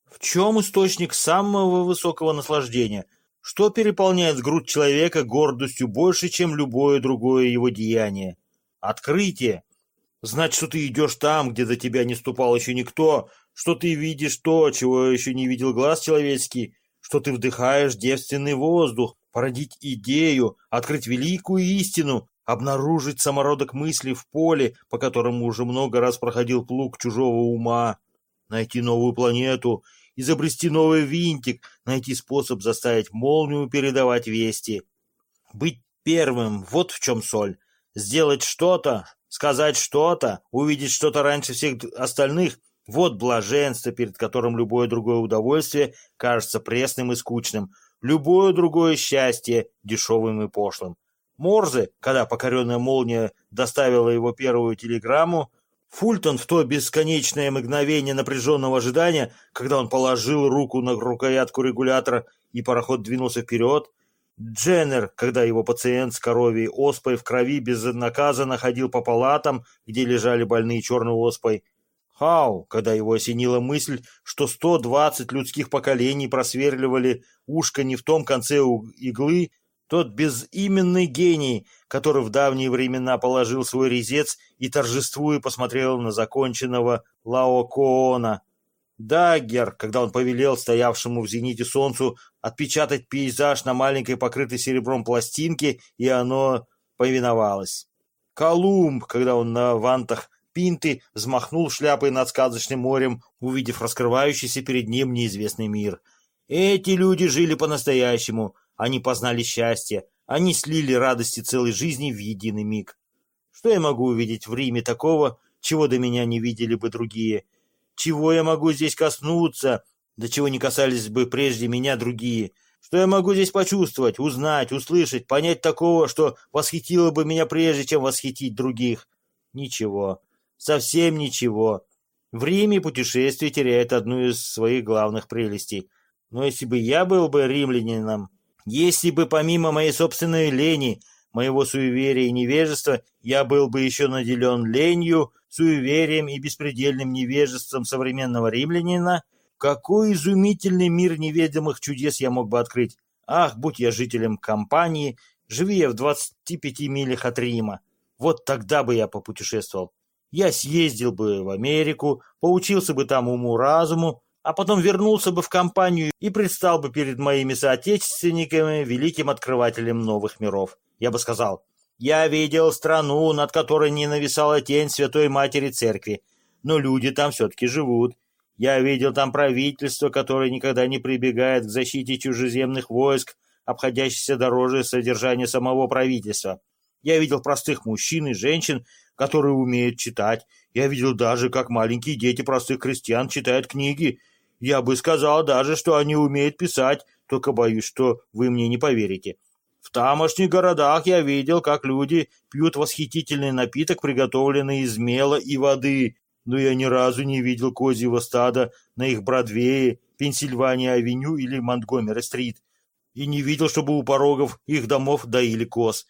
В чем источник самого высокого наслаждения? Что переполняет грудь человека гордостью больше, чем любое другое его деяние? Открытие. Знать, что ты идешь там, где до тебя не ступал еще никто, что ты видишь то, чего еще не видел глаз человеческий, что ты вдыхаешь девственный воздух, породить идею, открыть великую истину, обнаружить самородок мысли в поле, по которому уже много раз проходил плуг чужого ума, найти новую планету, изобрести новый винтик, найти способ заставить молнию передавать вести. Быть первым, вот в чем соль. Сделать что-то, сказать что-то, увидеть что-то раньше всех остальных вот блаженство, перед которым любое другое удовольствие кажется пресным и скучным, любое другое счастье дешевым и пошлым. Морзе, когда покоренная молния доставила его первую телеграмму, Фультон в то бесконечное мгновение напряженного ожидания, когда он положил руку на рукоятку регулятора и пароход двинулся вперед, Дженнер, когда его пациент с коровьей оспой в крови безнаказанно ходил по палатам, где лежали больные черной оспой, Хау, когда его осенила мысль, что 120 людских поколений просверливали ушко не в том конце иглы, тот безименный гений, который в давние времена положил свой резец и торжествуя посмотрел на законченного Лаокоона. Даггер, когда он повелел стоявшему в зените солнцу отпечатать пейзаж на маленькой покрытой серебром пластинке, и оно повиновалось. Колумб, когда он на вантах Пинты взмахнул шляпой над сказочным морем, увидев раскрывающийся перед ним неизвестный мир. Эти люди жили по-настоящему, они познали счастье, они слили радости целой жизни в единый миг. Что я могу увидеть в Риме такого, чего до меня не видели бы другие? Чего я могу здесь коснуться, до чего не касались бы прежде меня другие? Что я могу здесь почувствовать, узнать, услышать, понять такого, что восхитило бы меня прежде, чем восхитить других? Ничего. Совсем ничего. В Риме путешествие теряет одну из своих главных прелестей. Но если бы я был бы римлянином, если бы помимо моей собственной лени, моего суеверия и невежества, я был бы еще наделен ленью, суеверием и беспредельным невежеством современного римлянина, какой изумительный мир неведомых чудес я мог бы открыть. Ах, будь я жителем компании, живи я в 25 милях от Рима. Вот тогда бы я попутешествовал. Я съездил бы в Америку, поучился бы там уму-разуму, а потом вернулся бы в компанию и предстал бы перед моими соотечественниками великим открывателем новых миров. Я бы сказал, я видел страну, над которой не нависала тень Святой Матери Церкви, но люди там все-таки живут. Я видел там правительство, которое никогда не прибегает к защите чужеземных войск, обходящихся дороже содержания самого правительства. Я видел простых мужчин и женщин, которые умеют читать. Я видел даже, как маленькие дети простых крестьян читают книги. Я бы сказал даже, что они умеют писать, только боюсь, что вы мне не поверите. В тамошних городах я видел, как люди пьют восхитительный напиток, приготовленный из мела и воды, но я ни разу не видел козьего стада на их Бродвее, Пенсильвания-авеню или Монтгомери-стрит, и не видел, чтобы у порогов их домов доили коз.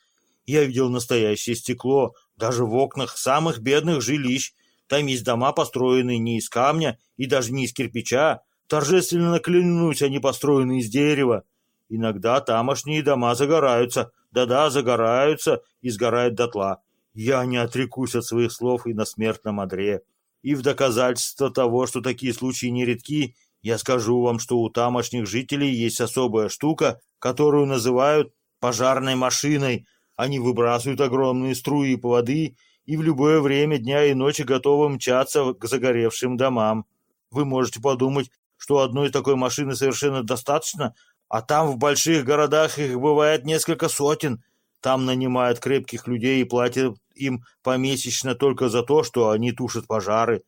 Я видел настоящее стекло, даже в окнах самых бедных жилищ. Там есть дома, построенные не из камня и даже не из кирпича. Торжественно клянусь, они построены из дерева. Иногда тамошние дома загораются. Да-да, загораются и сгорают дотла. Я не отрекусь от своих слов и на смертном одре. И в доказательство того, что такие случаи нередки, я скажу вам, что у тамошних жителей есть особая штука, которую называют пожарной машиной – они выбрасывают огромные струи воды и в любое время дня и ночи готовы мчаться к загоревшим домам. Вы можете подумать, что одной такой машины совершенно достаточно, А там в больших городах их бывает несколько сотен. Там нанимают крепких людей и платят им помесячно только за то, что они тушат пожары.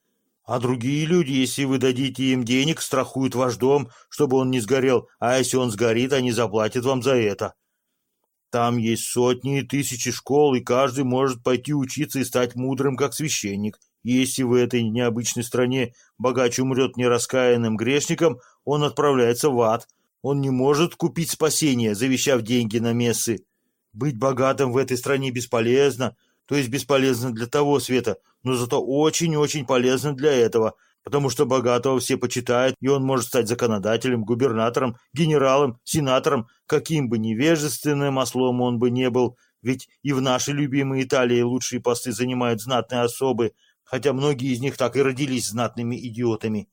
А другие люди, если вы дадите им денег, страхуют ваш дом, чтобы он не сгорел, а если он сгорит, они заплатят вам за это. Там есть сотни и тысячи школ, и каждый может пойти учиться и стать мудрым, как священник. Если в этой необычной стране богач умрет нераскаянным грешником, он отправляется в ад. Он не может купить спасение, завещав деньги на мессы. Быть богатым в этой стране бесполезно, то есть бесполезно для того света, но зато очень-очень полезно для этого, потому что богатого все почитают, и он может стать законодателем, губернатором, генералом, сенатором, каким бы невежественным ослом он бы не был, ведь и в нашей любимой Италии лучшие посты занимают знатные особы, хотя многие из них так и родились знатными идиотами.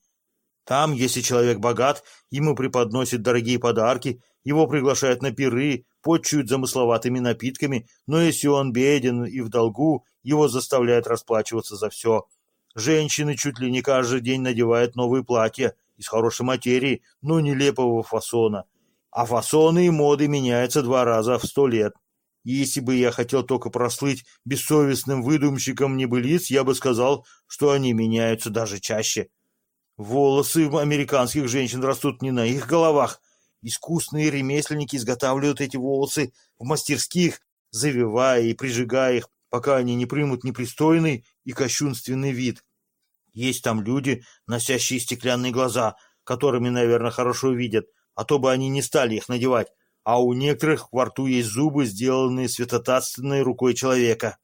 Там, если человек богат, ему преподносят дорогие подарки, его приглашают на пиры, почуют замысловатыми напитками, но если он беден и в долгу, его заставляют расплачиваться за все. Женщины чуть ли не каждый день надевают новые платья из хорошей материи, но нелепого фасона. А фасоны и моды меняются два раза в сто лет. Если бы я хотел только прослыть бессовестным выдумщиком небылиц, я бы сказал, что они меняются даже чаще. Волосы американских женщин растут не на их головах. Искусные ремесленники изготавливают эти волосы в мастерских, завивая и прижигая их, пока они не примут непристойный и кощунственный вид. Есть там люди, носящие стеклянные глаза, которыми, наверное, хорошо видят, а то бы они не стали их надевать а у некоторых во рту есть зубы, сделанные святотатственной рукой человека.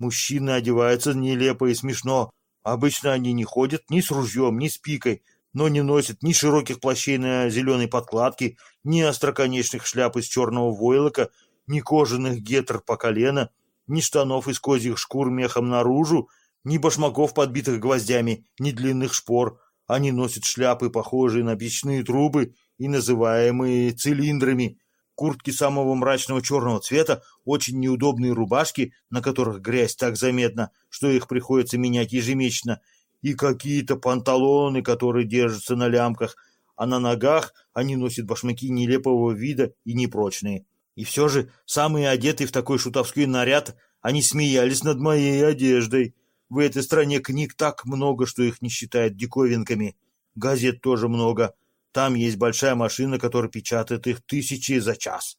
Мужчины одеваются нелепо и смешно. Обычно они не ходят ни с ружьем, ни с пикой, но не носят ни широких плащей на зеленой подкладке, ни остроконечных шляп из черного войлока, ни кожаных гетр по колено, ни штанов из козьих шкур мехом наружу, ни башмаков, подбитых гвоздями, ни длинных шпор. Они носят шляпы, похожие на печные трубы и называемые цилиндрами куртки самого мрачного черного цвета, очень неудобные рубашки, на которых грязь так заметна, что их приходится менять ежемесячно, и какие-то панталоны, которые держатся на лямках, а на ногах они носят башмаки нелепого вида и непрочные. И все же, самые одетые в такой шутовской наряд, они смеялись над моей одеждой. В этой стране книг так много, что их не считают диковинками. Газет тоже много. Там есть большая машина, которая печатает их тысячи за час.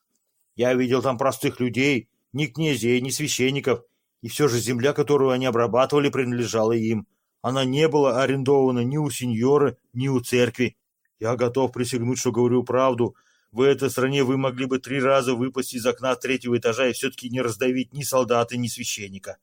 Я видел там простых людей, ни князей, ни священников, и все же земля, которую они обрабатывали, принадлежала им. Она не была арендована ни у сеньора, ни у церкви. Я готов присягнуть, что говорю правду. В этой стране вы могли бы три раза выпасть из окна третьего этажа и все-таки не раздавить ни солдата, ни священника.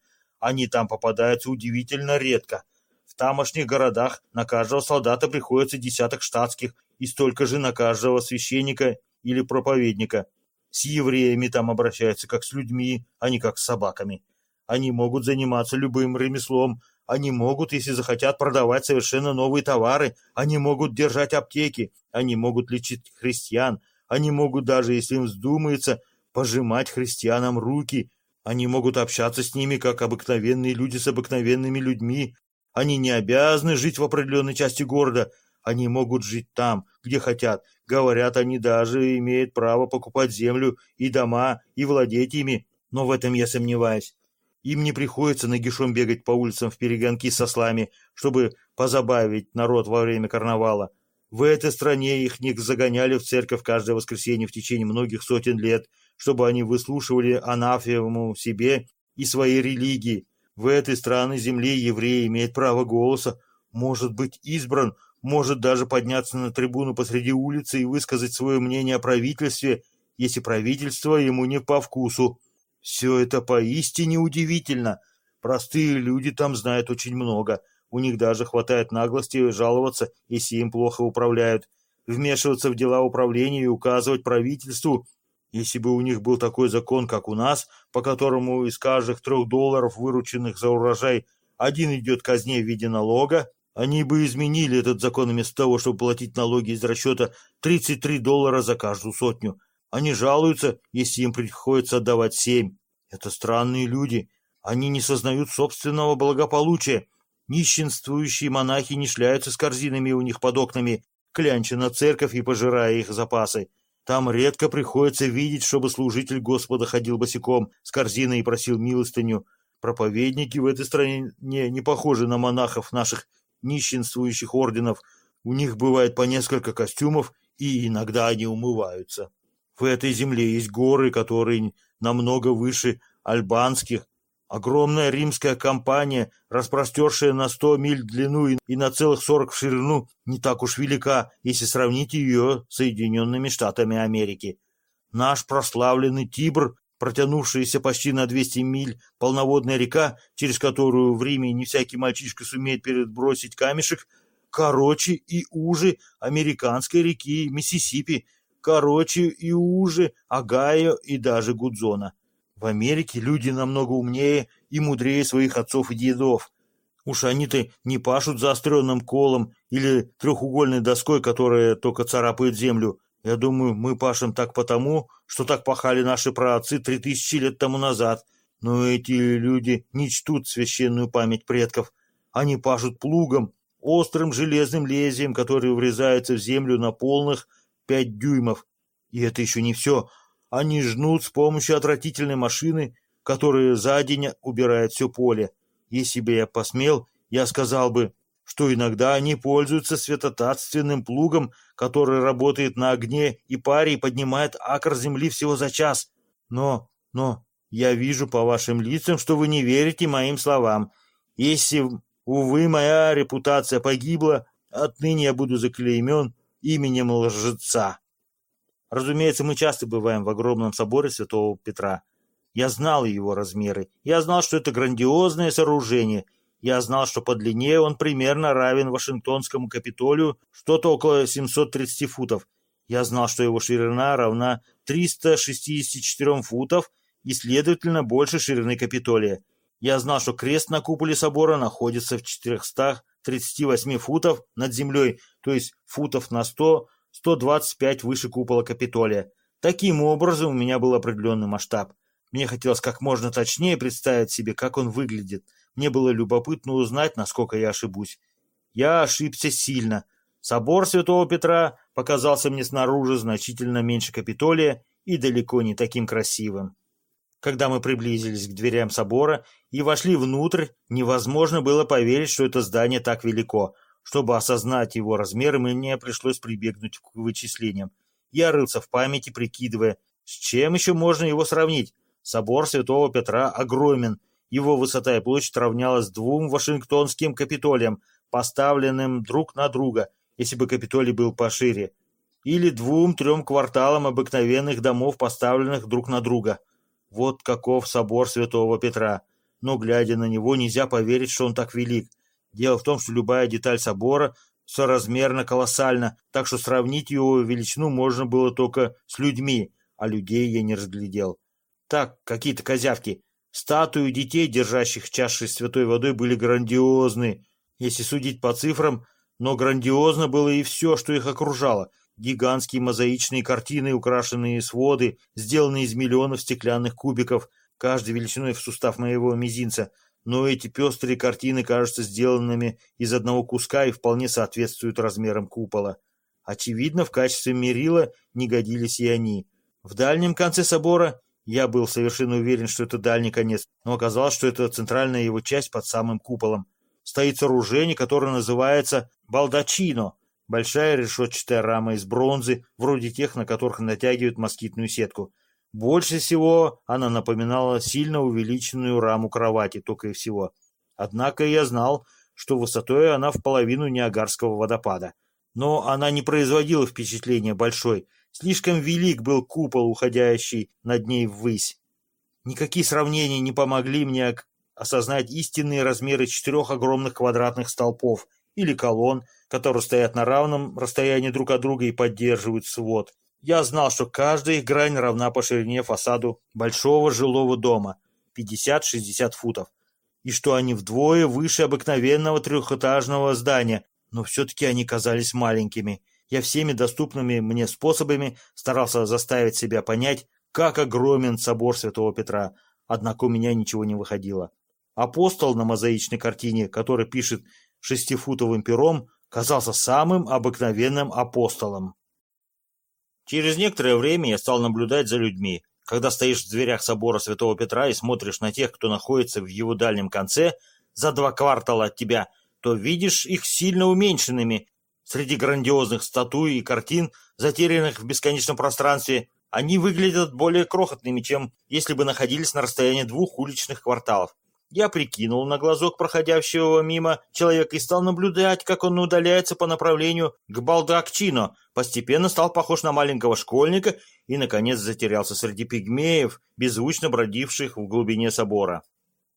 Они там попадаются удивительно редко. В тамошних городах на каждого солдата приходится десяток штатских и столько же на каждого священника или проповедника. С евреями там обращаются как с людьми, а не как с собаками. Они могут заниматься любым ремеслом, они могут, если захотят, продавать совершенно новые товары, они могут держать аптеки, они могут лечить христиан, они могут даже, если им вздумается, пожимать христианам руки, они могут общаться с ними, как обыкновенные люди с обыкновенными людьми, они не обязаны жить в определенной части города. Они могут жить там, где хотят. Говорят, они даже имеют право покупать землю и дома и владеть ими. Но в этом я сомневаюсь. Им не приходится нагишом бегать по улицам в перегонки со слами, чтобы позабавить народ во время карнавала. В этой стране их не загоняли в церковь каждое воскресенье в течение многих сотен лет, чтобы они выслушивали анафему себе и своей религии. В этой стране земле еврей имеет право голоса, может быть избран, может даже подняться на трибуну посреди улицы и высказать свое мнение о правительстве, если правительство ему не по вкусу. Все это поистине удивительно. Простые люди там знают очень много. У них даже хватает наглости жаловаться, если им плохо управляют. Вмешиваться в дела управления и указывать правительству, если бы у них был такой закон, как у нас, по которому из каждых трех долларов, вырученных за урожай, один идет казне в виде налога, они бы изменили этот закон вместо того, чтобы платить налоги из расчета 33 доллара за каждую сотню. Они жалуются, если им приходится отдавать 7. Это странные люди. Они не сознают собственного благополучия. Нищенствующие монахи не шляются с корзинами у них под окнами, клянча на церковь и пожирая их запасы. Там редко приходится видеть, чтобы служитель Господа ходил босиком с корзиной и просил милостыню. Проповедники в этой стране не, не похожи на монахов наших нищенствующих орденов. У них бывает по несколько костюмов, и иногда они умываются. В этой земле есть горы, которые намного выше альбанских. Огромная римская компания, распростершая на сто миль в длину и на целых сорок в ширину, не так уж велика, если сравнить ее с Соединенными Штатами Америки. Наш прославленный Тибр, протянувшаяся почти на 200 миль, полноводная река, через которую в Риме не всякий мальчишка сумеет перебросить камешек, короче и уже американской реки Миссисипи, короче и уже Огайо и даже Гудзона. В Америке люди намного умнее и мудрее своих отцов и дедов. Уж они-то не пашут заостренным колом или трехугольной доской, которая только царапает землю. Я думаю, мы пашем так потому, что так пахали наши праотцы три тысячи лет тому назад. Но эти люди не чтут священную память предков. Они пашут плугом, острым железным лезвием, которое врезается в землю на полных пять дюймов. И это еще не все. Они жнут с помощью отвратительной машины, которая за день убирает все поле. Если бы я посмел, я сказал бы, что иногда они пользуются светотатственным плугом, который работает на огне и паре и поднимает акр земли всего за час. Но, но, я вижу по вашим лицам, что вы не верите моим словам. Если, увы, моя репутация погибла, отныне я буду заклеймен именем лжеца. Разумеется, мы часто бываем в огромном соборе Святого Петра. Я знал его размеры. Я знал, что это грандиозное сооружение. Я знал, что по длине он примерно равен Вашингтонскому Капитолию, что-то около 730 футов. Я знал, что его ширина равна 364 футов и, следовательно, больше ширины Капитолия. Я знал, что крест на куполе собора находится в 438 футов над землей, то есть футов на 100 125 выше купола Капитолия. Таким образом, у меня был определенный масштаб. Мне хотелось как можно точнее представить себе, как он выглядит. Мне было любопытно узнать, насколько я ошибусь. Я ошибся сильно. Собор Святого Петра показался мне снаружи значительно меньше Капитолия и далеко не таким красивым. Когда мы приблизились к дверям собора и вошли внутрь, невозможно было поверить, что это здание так велико. Чтобы осознать его размеры, мне пришлось прибегнуть к вычислениям. Я рылся в памяти, прикидывая, с чем еще можно его сравнить. Собор Святого Петра огромен. Его высота и площадь равнялась двум Вашингтонским Капитолиям, поставленным друг на друга, если бы Капитолий был пошире, или двум-трем кварталам обыкновенных домов, поставленных друг на друга. Вот каков собор Святого Петра. Но, глядя на него, нельзя поверить, что он так велик. Дело в том, что любая деталь собора соразмерно колоссальна, так что сравнить его величину можно было только с людьми, а людей я не разглядел. Так, какие-то козявки. Статуи детей, держащих чаши с святой водой, были грандиозны, если судить по цифрам, но грандиозно было и все, что их окружало. Гигантские мозаичные картины, украшенные своды, сделанные из миллионов стеклянных кубиков, каждый величиной в сустав моего мизинца – но эти пестрые картины кажутся сделанными из одного куска и вполне соответствуют размерам купола. Очевидно, в качестве мерила не годились и они. В дальнем конце собора я был совершенно уверен, что это дальний конец, но оказалось, что это центральная его часть под самым куполом. Стоит сооружение, которое называется балдачино, большая решетчатая рама из бронзы, вроде тех, на которых натягивают москитную сетку. Больше всего она напоминала сильно увеличенную раму кровати, только и всего. Однако я знал, что высотой она в половину Ниагарского водопада. Но она не производила впечатления большой. Слишком велик был купол, уходящий над ней ввысь. Никакие сравнения не помогли мне осознать истинные размеры четырех огромных квадратных столпов или колонн, которые стоят на равном расстоянии друг от друга и поддерживают свод. Я знал, что каждая их грань равна по ширине фасаду большого жилого дома 50-60 футов, и что они вдвое выше обыкновенного трехэтажного здания, но все-таки они казались маленькими. Я всеми доступными мне способами старался заставить себя понять, как огромен собор Святого Петра, однако у меня ничего не выходило. Апостол на мозаичной картине, который пишет шестифутовым пером, казался самым обыкновенным апостолом. Через некоторое время я стал наблюдать за людьми. Когда стоишь в дверях собора Святого Петра и смотришь на тех, кто находится в его дальнем конце, за два квартала от тебя, то видишь их сильно уменьшенными. Среди грандиозных статуй и картин, затерянных в бесконечном пространстве, они выглядят более крохотными, чем если бы находились на расстоянии двух уличных кварталов. Я прикинул на глазок проходящего мимо человека и стал наблюдать, как он удаляется по направлению к Балдакчино, постепенно стал похож на маленького школьника и, наконец, затерялся среди пигмеев, беззвучно бродивших в глубине собора.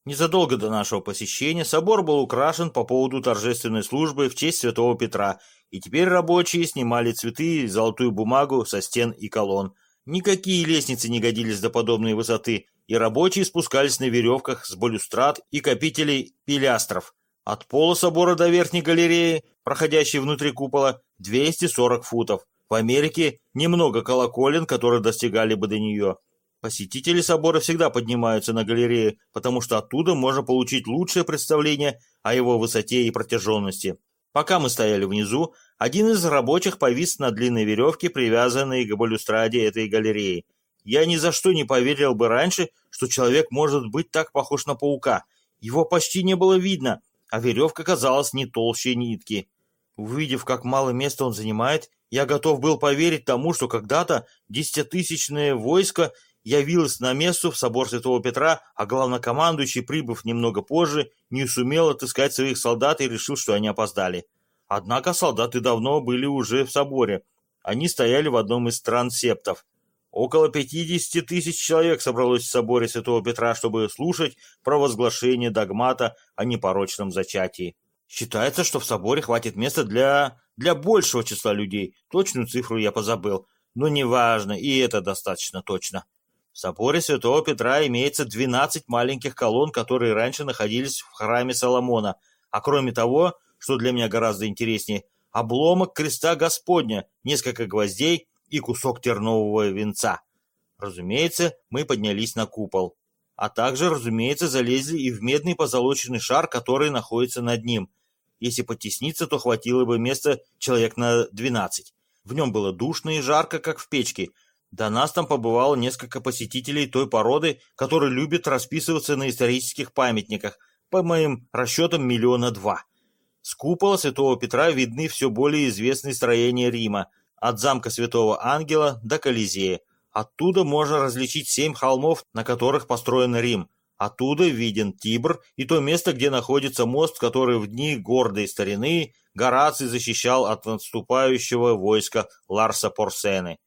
Незадолго до нашего посещения собор был украшен по поводу торжественной службы в честь святого Петра, и теперь рабочие снимали цветы и золотую бумагу со стен и колонн. Никакие лестницы не годились до подобной высоты, и рабочие спускались на веревках с балюстрад и копителей пилястров. От пола собора до верхней галереи, проходящей внутри купола, 240 футов. В Америке немного колоколен, которые достигали бы до нее. Посетители собора всегда поднимаются на галерею, потому что оттуда можно получить лучшее представление о его высоте и протяженности. Пока мы стояли внизу, один из рабочих повис на длинной веревке, привязанной к балюстраде этой галереи. Я ни за что не поверил бы раньше, что человек может быть так похож на паука. Его почти не было видно, а веревка казалась не толще нитки. Увидев, как мало места он занимает, я готов был поверить тому, что когда-то десятитысячное войско явилось на место в собор Святого Петра, а главнокомандующий, прибыв немного позже, не сумел отыскать своих солдат и решил, что они опоздали. Однако солдаты давно были уже в соборе. Они стояли в одном из трансептов. Около 50 тысяч человек собралось в соборе Святого Петра, чтобы слушать провозглашение догмата о непорочном зачатии. Считается, что в соборе хватит места для... для большего числа людей. Точную цифру я позабыл. Но неважно, и это достаточно точно. В соборе Святого Петра имеется 12 маленьких колонн, которые раньше находились в храме Соломона. А кроме того, что для меня гораздо интереснее, обломок креста Господня, несколько гвоздей и кусок тернового венца. Разумеется, мы поднялись на купол. А также, разумеется, залезли и в медный позолоченный шар, который находится над ним. Если потесниться, то хватило бы места человек на 12. В нем было душно и жарко, как в печке. До нас там побывало несколько посетителей той породы, которые любят расписываться на исторических памятниках, по моим расчетам миллиона два. С купола Святого Петра видны все более известные строения Рима, от замка Святого Ангела до Колизея. Оттуда можно различить семь холмов, на которых построен Рим. Оттуда виден Тибр и то место, где находится мост, который в дни гордой старины Гораций защищал от наступающего войска Ларса Порсены.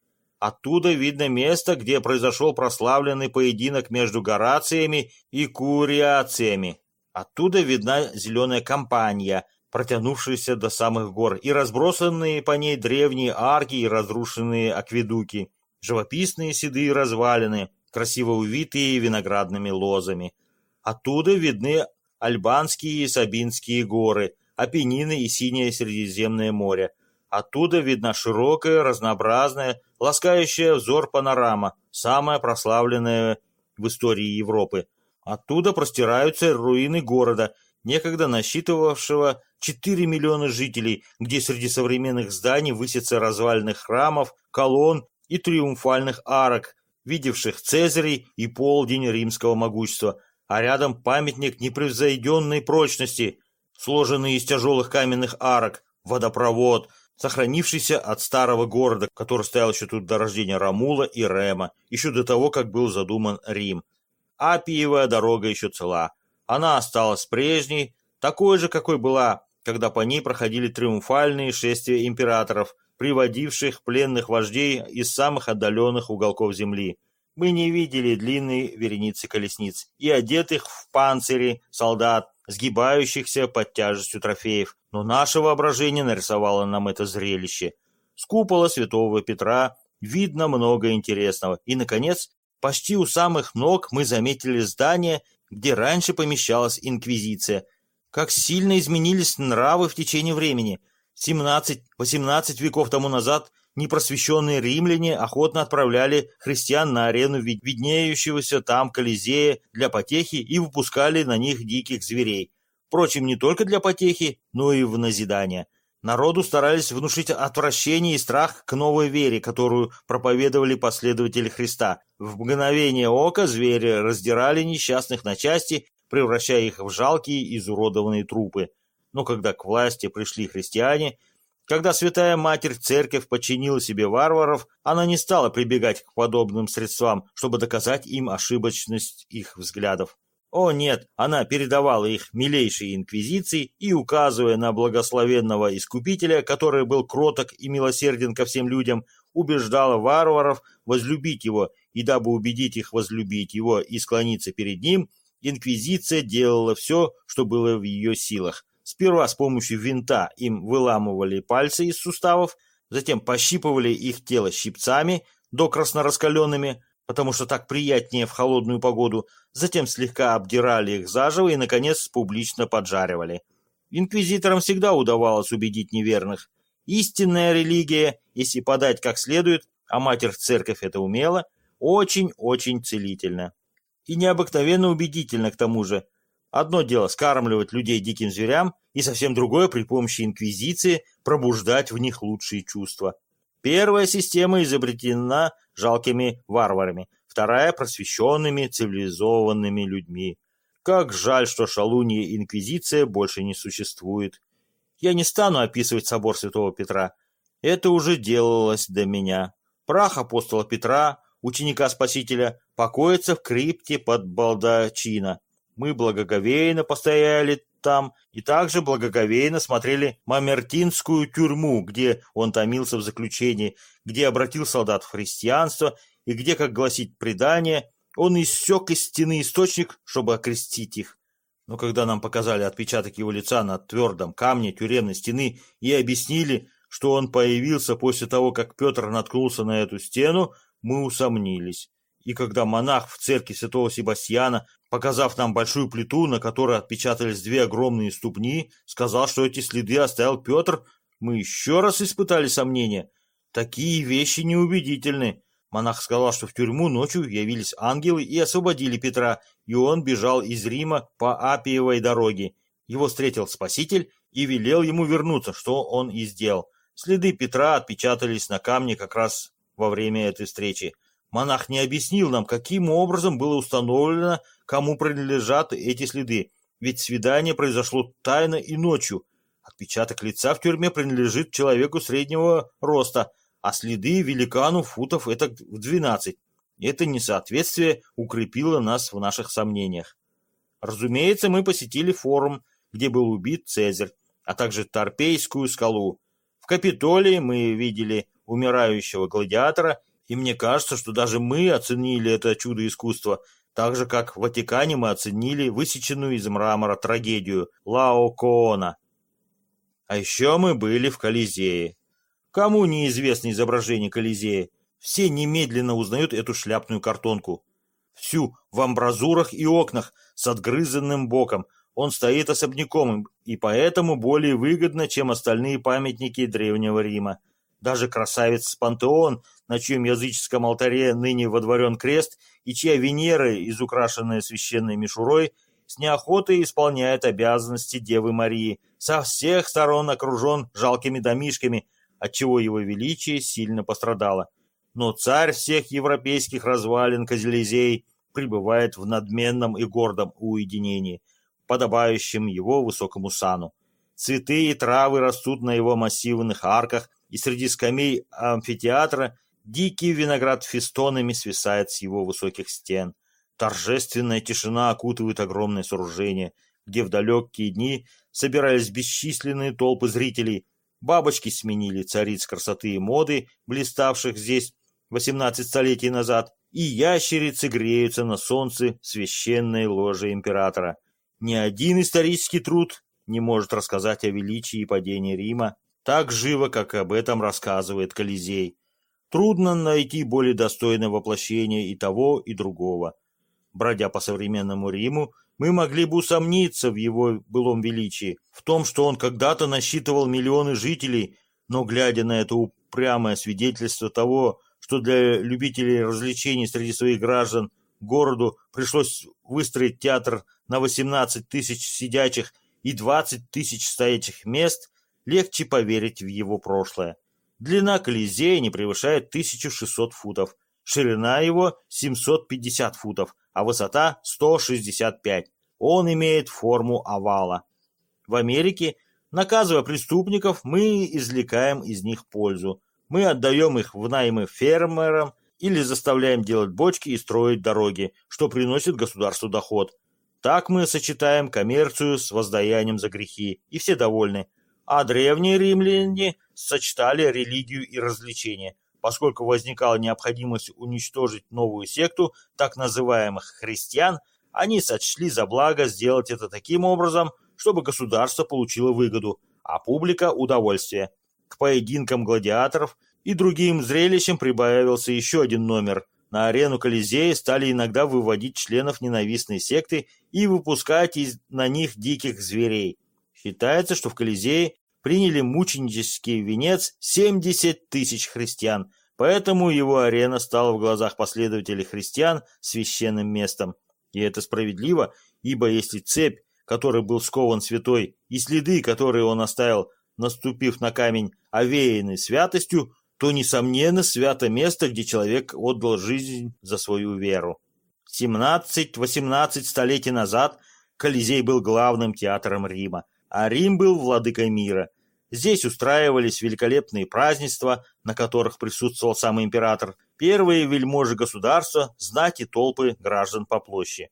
Оттуда видно место, где произошел прославленный поединок между Горациями и Куриациями. Оттуда видна зеленая компания, протянувшаяся до самых гор, и разбросанные по ней древние арки и разрушенные акведуки, живописные седые развалины, красиво увитые виноградными лозами. Оттуда видны Альбанские и Сабинские горы, Апеннины и Синее Средиземное море. Оттуда видна широкая, разнообразная, ласкающая взор панорама, самая прославленная в истории Европы. Оттуда простираются руины города, некогда насчитывавшего 4 миллиона жителей, где среди современных зданий высятся развалины храмов, колонн и триумфальных арок, видевших Цезарей и полдень римского могущества, а рядом памятник непревзойденной прочности, сложенный из тяжелых каменных арок, водопровод, сохранившийся от старого города, который стоял еще тут до рождения Рамула и Рема, еще до того, как был задуман Рим. Апиевая дорога еще цела. Она осталась прежней, такой же, какой была, когда по ней проходили триумфальные шествия императоров, приводивших пленных вождей из самых отдаленных уголков земли. Мы не видели длинной вереницы колесниц и одетых в панцири солдат, сгибающихся под тяжестью трофеев, но наше воображение нарисовало нам это зрелище. С купола святого Петра видно много интересного, и, наконец, почти у самых ног мы заметили здание, где раньше помещалась инквизиция. Как сильно изменились нравы в течение времени. 17-18 веков тому назад непросвещенные римляне охотно отправляли христиан на арену виднеющегося там Колизея для потехи и выпускали на них диких зверей. Впрочем, не только для потехи, но и в назидание. Народу старались внушить отвращение и страх к новой вере, которую проповедовали последователи Христа. В мгновение ока звери раздирали несчастных на части, превращая их в жалкие изуродованные трупы. Но когда к власти пришли христиане, когда Святая Матерь Церковь подчинила себе варваров, она не стала прибегать к подобным средствам, чтобы доказать им ошибочность их взглядов. О нет, она передавала их милейшей инквизиции и, указывая на благословенного искупителя, который был кроток и милосерден ко всем людям, убеждала варваров возлюбить его, и дабы убедить их возлюбить его и склониться перед ним, инквизиция делала все, что было в ее силах. Сперва с помощью винта им выламывали пальцы из суставов, затем пощипывали их тело щипцами, до краснораскаленными, потому что так приятнее в холодную погоду, затем слегка обдирали их заживо и, наконец, публично поджаривали. Инквизиторам всегда удавалось убедить неверных. Истинная религия, если подать как следует, а матерь церковь это умела, очень-очень целительна. И необыкновенно убедительно к тому же, Одно дело скармливать людей диким зверям, и совсем другое при помощи инквизиции пробуждать в них лучшие чувства. Первая система изобретена жалкими варварами, вторая – просвещенными, цивилизованными людьми. Как жаль, что шалунья инквизиция больше не существует. Я не стану описывать собор святого Петра. Это уже делалось до меня. Прах апостола Петра, ученика Спасителя, покоится в крипте под балдачина. Мы благоговейно постояли там и также благоговейно смотрели Мамертинскую тюрьму, где он томился в заключении, где обратил солдат в христианство и где, как гласит предание, он иссек из стены источник, чтобы окрестить их. Но когда нам показали отпечаток его лица на твердом камне тюремной стены и объяснили, что он появился после того, как Петр наткнулся на эту стену, мы усомнились. И когда монах в церкви святого Себастьяна показав нам большую плиту, на которой отпечатались две огромные ступни, сказал, что эти следы оставил Петр, мы еще раз испытали сомнения. Такие вещи неубедительны. Монах сказал, что в тюрьму ночью явились ангелы и освободили Петра, и он бежал из Рима по Апиевой дороге. Его встретил Спаситель и велел ему вернуться, что он и сделал. Следы Петра отпечатались на камне как раз во время этой встречи. Монах не объяснил нам, каким образом было установлено, кому принадлежат эти следы, ведь свидание произошло тайно и ночью. Отпечаток лица в тюрьме принадлежит человеку среднего роста, а следы великану футов это в двенадцать. Это несоответствие укрепило нас в наших сомнениях. Разумеется, мы посетили форум, где был убит Цезарь, а также Торпейскую скалу. В Капитолии мы видели умирающего гладиатора и мне кажется, что даже мы оценили это чудо искусства, так же, как в Ватикане мы оценили высеченную из мрамора трагедию Лао Коона. А еще мы были в Колизее. Кому неизвестно изображение Колизея, все немедленно узнают эту шляпную картонку. Всю в амбразурах и окнах с отгрызанным боком. Он стоит особняком и поэтому более выгодно, чем остальные памятники Древнего Рима. Даже красавец Пантеон, на чьем языческом алтаре ныне водворен крест, и чья Венера, изукрашенная священной мишурой, с неохотой исполняет обязанности Девы Марии, со всех сторон окружен жалкими домишками, отчего его величие сильно пострадало. Но царь всех европейских развалин Козелезей пребывает в надменном и гордом уединении, подобающем его высокому сану. Цветы и травы растут на его массивных арках, и среди скамей амфитеатра дикий виноград фестонами свисает с его высоких стен. Торжественная тишина окутывает огромное сооружение, где в далекие дни собирались бесчисленные толпы зрителей. Бабочки сменили цариц красоты и моды, блиставших здесь 18 столетий назад, и ящерицы греются на солнце священной ложи императора. Ни один исторический труд не может рассказать о величии и падении Рима так живо, как об этом рассказывает Колизей. Трудно найти более достойное воплощение и того, и другого. Бродя по современному Риму, мы могли бы усомниться в его былом величии, в том, что он когда-то насчитывал миллионы жителей, но, глядя на это упрямое свидетельство того, что для любителей развлечений среди своих граждан городу пришлось выстроить театр на 18 тысяч сидячих и 20 тысяч стоячих мест – легче поверить в его прошлое. Длина Колизея не превышает 1600 футов, ширина его 750 футов, а высота 165. Он имеет форму овала. В Америке, наказывая преступников, мы извлекаем из них пользу. Мы отдаем их в наймы фермерам или заставляем делать бочки и строить дороги, что приносит государству доход. Так мы сочетаем коммерцию с воздаянием за грехи, и все довольны. А древние римляне сочетали религию и развлечения, поскольку возникала необходимость уничтожить новую секту так называемых христиан, они сочли за благо сделать это таким образом, чтобы государство получило выгоду, а публика – удовольствие. К поединкам гладиаторов и другим зрелищам прибавился еще один номер. На арену Колизея стали иногда выводить членов ненавистной секты и выпускать из, на них диких зверей. Считается, что в Колизее приняли мученический венец 70 тысяч христиан, поэтому его арена стала в глазах последователей христиан священным местом. И это справедливо, ибо если цепь, которой был скован святой, и следы, которые он оставил, наступив на камень, овеяны святостью, то, несомненно, свято место, где человек отдал жизнь за свою веру. 17-18 столетий назад Колизей был главным театром Рима, а Рим был владыкой мира. Здесь устраивались великолепные празднества, на которых присутствовал сам император, первые вельможи государства, знати толпы граждан по площади.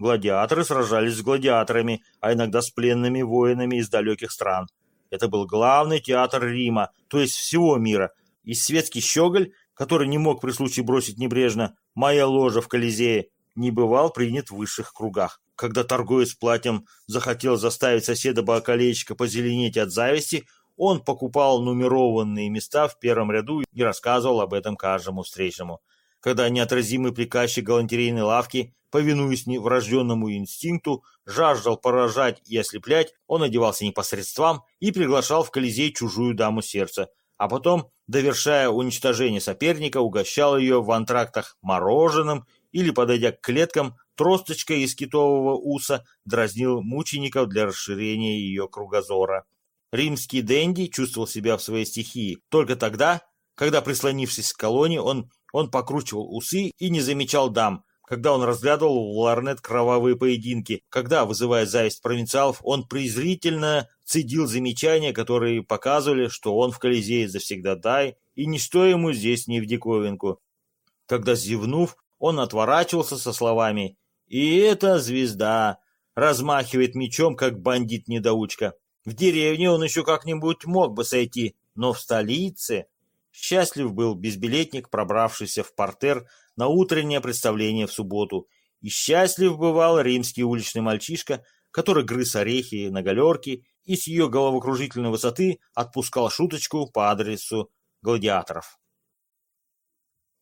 Гладиаторы сражались с гладиаторами, а иногда с пленными воинами из далеких стран. Это был главный театр Рима, то есть всего мира. И светский щеголь, который не мог при случае бросить небрежно «моя ложа в Колизее», не бывал принят в высших кругах. Когда торговец платьем захотел заставить соседа бокалейщика позеленеть от зависти, он покупал нумерованные места в первом ряду и рассказывал об этом каждому встречному. Когда неотразимый приказчик галантерейной лавки, повинуясь врожденному инстинкту, жаждал поражать и ослеплять, он одевался непосредством и приглашал в Колизей чужую даму сердца, а потом, довершая уничтожение соперника, угощал ее в антрактах мороженым или, подойдя к клеткам, тросточкой из китового уса дразнил мучеников для расширения ее кругозора. Римский денди чувствовал себя в своей стихии только тогда, когда, прислонившись к колонне, он, он покручивал усы и не замечал дам, когда он разглядывал в ларнет кровавые поединки, когда, вызывая зависть провинциалов, он презрительно цедил замечания, которые показывали, что он в Колизее дай и ничто ему здесь не в диковинку. Когда, зевнув, он отворачивался со словами «И эта звезда!» размахивает мечом, как бандит-недоучка. В деревне он еще как-нибудь мог бы сойти, но в столице... Счастлив был безбилетник, пробравшийся в портер на утреннее представление в субботу. И счастлив бывал римский уличный мальчишка, который грыз орехи на галерке и с ее головокружительной высоты отпускал шуточку по адресу гладиаторов.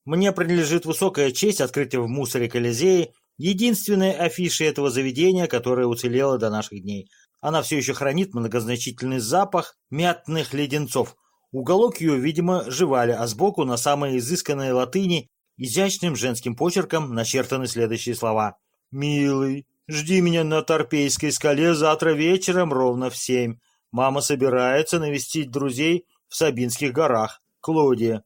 Мне принадлежит высокая честь открытия в мусоре Колизея единственной афиши этого заведения, которая уцелела до наших дней. Она все еще хранит многозначительный запах мятных леденцов. Уголок ее, видимо, жевали, а сбоку на самой изысканной латыни изящным женским почерком начертаны следующие слова. «Милый, жди меня на Торпейской скале завтра вечером ровно в семь. Мама собирается навестить друзей в Сабинских горах. Клодия».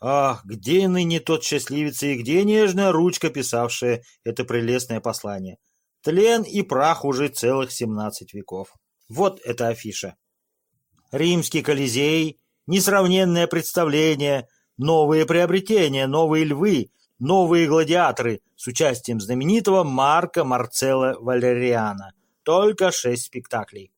Ах, где ныне тот счастливец и где нежная ручка, писавшая это прелестное послание? Тлен и прах уже целых семнадцать веков. Вот эта афиша. Римский Колизей, несравненное представление, новые приобретения, новые львы, новые гладиаторы с участием знаменитого Марка Марцелла Валериана. Только шесть спектаклей.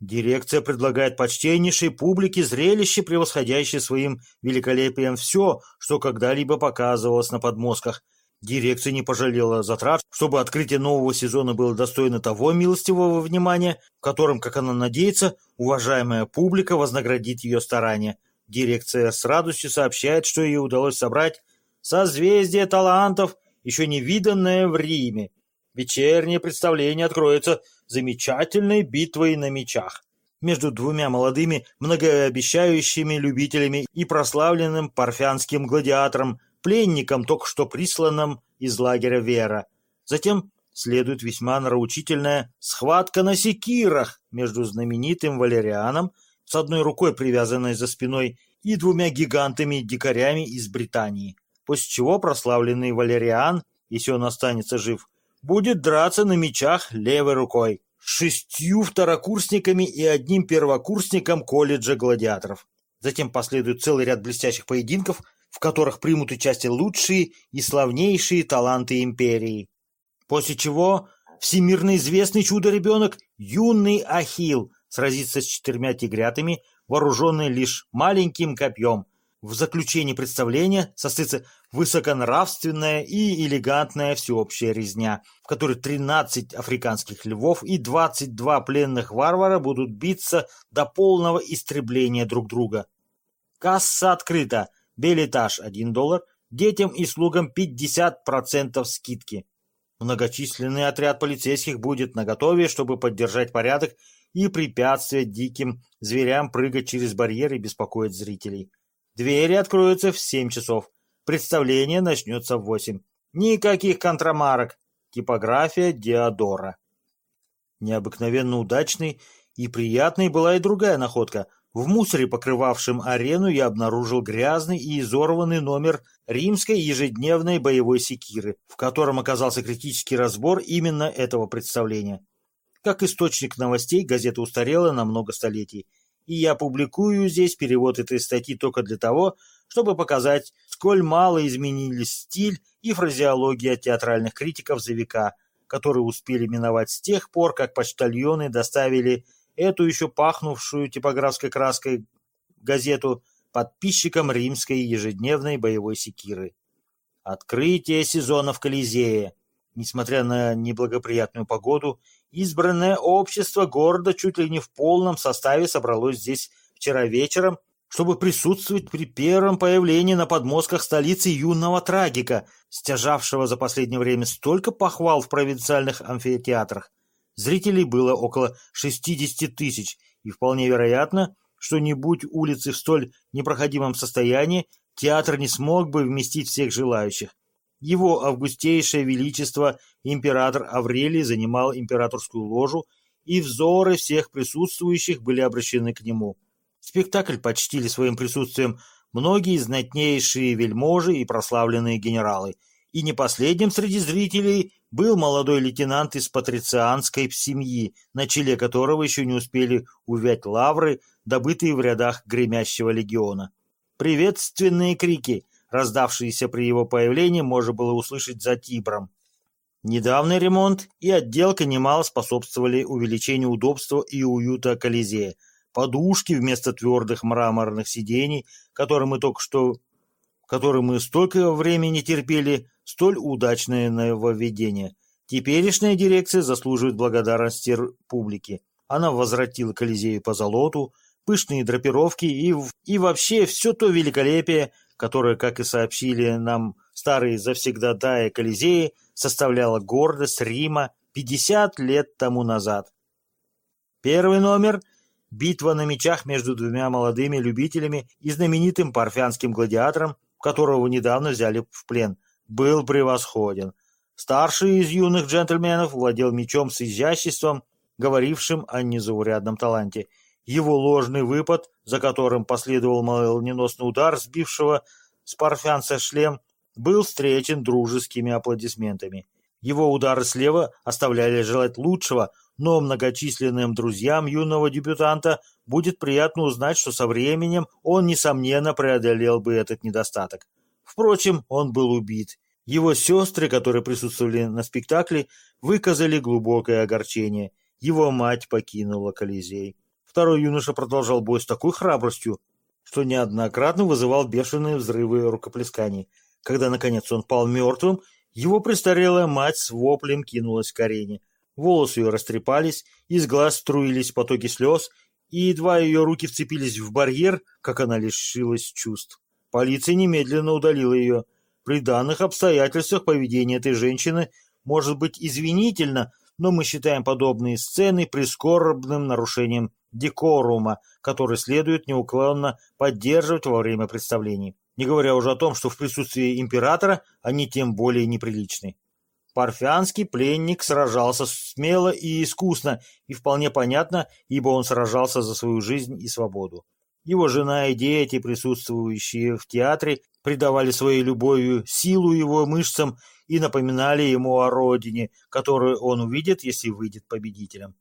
Дирекция предлагает почтеннейшей публике зрелище, превосходящее своим великолепием все, что когда-либо показывалось на подмостках – Дирекция не пожалела затрат, чтобы открытие нового сезона было достойно того милостивого внимания, в котором, как она надеется, уважаемая публика вознаградит ее старания. Дирекция с радостью сообщает, что ей удалось собрать созвездие талантов, еще не виданное в Риме. Вечернее представление откроется замечательной битвой на мечах между двумя молодыми многообещающими любителями и прославленным парфянским гладиатором пленником, только что присланным из лагеря Вера. Затем следует весьма нравоучительная схватка на секирах между знаменитым Валерианом, с одной рукой привязанной за спиной и двумя гигантами-дикарями из Британии, после чего прославленный Валериан, если он останется жив, будет драться на мечах левой рукой шестью второкурсниками и одним первокурсником колледжа гладиаторов. Затем последует целый ряд блестящих поединков, в которых примут участие лучшие и славнейшие таланты империи. После чего всемирно известный чудо-ребенок юный Ахил сразится с четырьмя тигрятами, вооруженный лишь маленьким копьем. В заключении представления состоится высоконравственная и элегантная всеобщая резня, в которой 13 африканских львов и 22 пленных варвара будут биться до полного истребления друг друга. Касса открыта. Билетаж 1 доллар. Детям и слугам 50% скидки. Многочисленный отряд полицейских будет наготове, чтобы поддержать порядок и препятствовать диким зверям прыгать через барьеры и беспокоить зрителей. Двери откроются в 7 часов. Представление начнется в 8. Никаких контрамарок. Типография Диодора. Необыкновенно удачной и приятной была и другая находка – в мусоре, покрывавшем арену, я обнаружил грязный и изорванный номер римской ежедневной боевой секиры, в котором оказался критический разбор именно этого представления. Как источник новостей, газета устарела на много столетий, и я публикую здесь перевод этой статьи только для того, чтобы показать, сколь мало изменились стиль и фразеология театральных критиков за века, которые успели миновать с тех пор, как почтальоны доставили эту еще пахнувшую типографской краской газету подписчикам римской ежедневной боевой секиры. Открытие сезона в Колизее. Несмотря на неблагоприятную погоду, избранное общество города чуть ли не в полном составе собралось здесь вчера вечером, чтобы присутствовать при первом появлении на подмостках столицы юного трагика, стяжавшего за последнее время столько похвал в провинциальных амфитеатрах. Зрителей было около 60 тысяч, и вполне вероятно, что не будь улицы в столь непроходимом состоянии, театр не смог бы вместить всех желающих. Его августейшее величество император Аврелий занимал императорскую ложу, и взоры всех присутствующих были обращены к нему. Спектакль почтили своим присутствием многие знатнейшие вельможи и прославленные генералы, и не последним среди зрителей был молодой лейтенант из патрицианской семьи, на челе которого еще не успели увять лавры, добытые в рядах гремящего легиона. Приветственные крики, раздавшиеся при его появлении, можно было услышать за Тибром. Недавний ремонт и отделка немало способствовали увеличению удобства и уюта Колизея. Подушки вместо твердых мраморных сидений, которые мы только что которые мы столько времени терпели, столь удачное нововведение. Теперешняя дирекция заслуживает благодарности публики. Она возвратила Колизею по золоту, пышные драпировки и, и вообще все то великолепие, которое, как и сообщили нам старые завсегдатаи Колизеи, составляло гордость Рима 50 лет тому назад. Первый номер – битва на мечах между двумя молодыми любителями и знаменитым парфянским гладиатором, которого недавно взяли в плен – был превосходен. Старший из юных джентльменов владел мечом с изяществом, говорившим о незаурядном таланте. Его ложный выпад, за которым последовал молниеносный удар, сбившего с парфянца шлем, был встречен дружескими аплодисментами. Его удары слева оставляли желать лучшего, но многочисленным друзьям юного дебютанта будет приятно узнать, что со временем он, несомненно, преодолел бы этот недостаток. Впрочем, он был убит. Его сестры, которые присутствовали на спектакле, выказали глубокое огорчение. Его мать покинула Колизей. Второй юноша продолжал бой с такой храбростью, что неоднократно вызывал бешеные взрывы рукоплесканий. Когда, наконец, он пал мертвым, его престарелая мать с воплем кинулась к арене. Волосы ее растрепались, из глаз струились потоки слез, и едва ее руки вцепились в барьер, как она лишилась чувств. Полиция немедленно удалила ее. При данных обстоятельствах поведение этой женщины может быть извинительно, но мы считаем подобные сцены прискорбным нарушением декорума, который следует неуклонно поддерживать во время представлений. Не говоря уже о том, что в присутствии императора они тем более неприличны. Парфянский пленник сражался смело и искусно, и вполне понятно, ибо он сражался за свою жизнь и свободу. Его жена и дети, присутствующие в театре, придавали своей любовью силу его мышцам и напоминали ему о родине, которую он увидит, если выйдет победителем.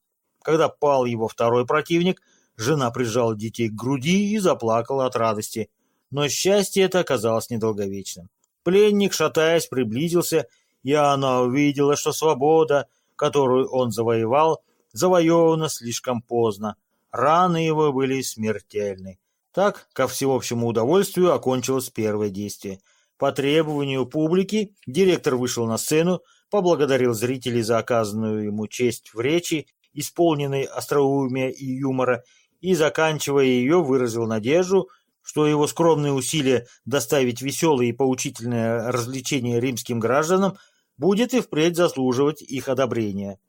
Когда пал его второй противник, жена прижала детей к груди и заплакала от радости. Но счастье это оказалось недолговечным. Пленник, шатаясь, приблизился, и она увидела, что свобода, которую он завоевал, завоевана слишком поздно. Раны его были смертельны. Так, ко всеобщему удовольствию, окончилось первое действие. По требованию публики директор вышел на сцену, поблагодарил зрителей за оказанную ему честь в речи, исполненной остроумия и юмора, и, заканчивая ее, выразил надежду, что его скромные усилия доставить веселые и поучительное развлечение римским гражданам будет и впредь заслуживать их одобрения.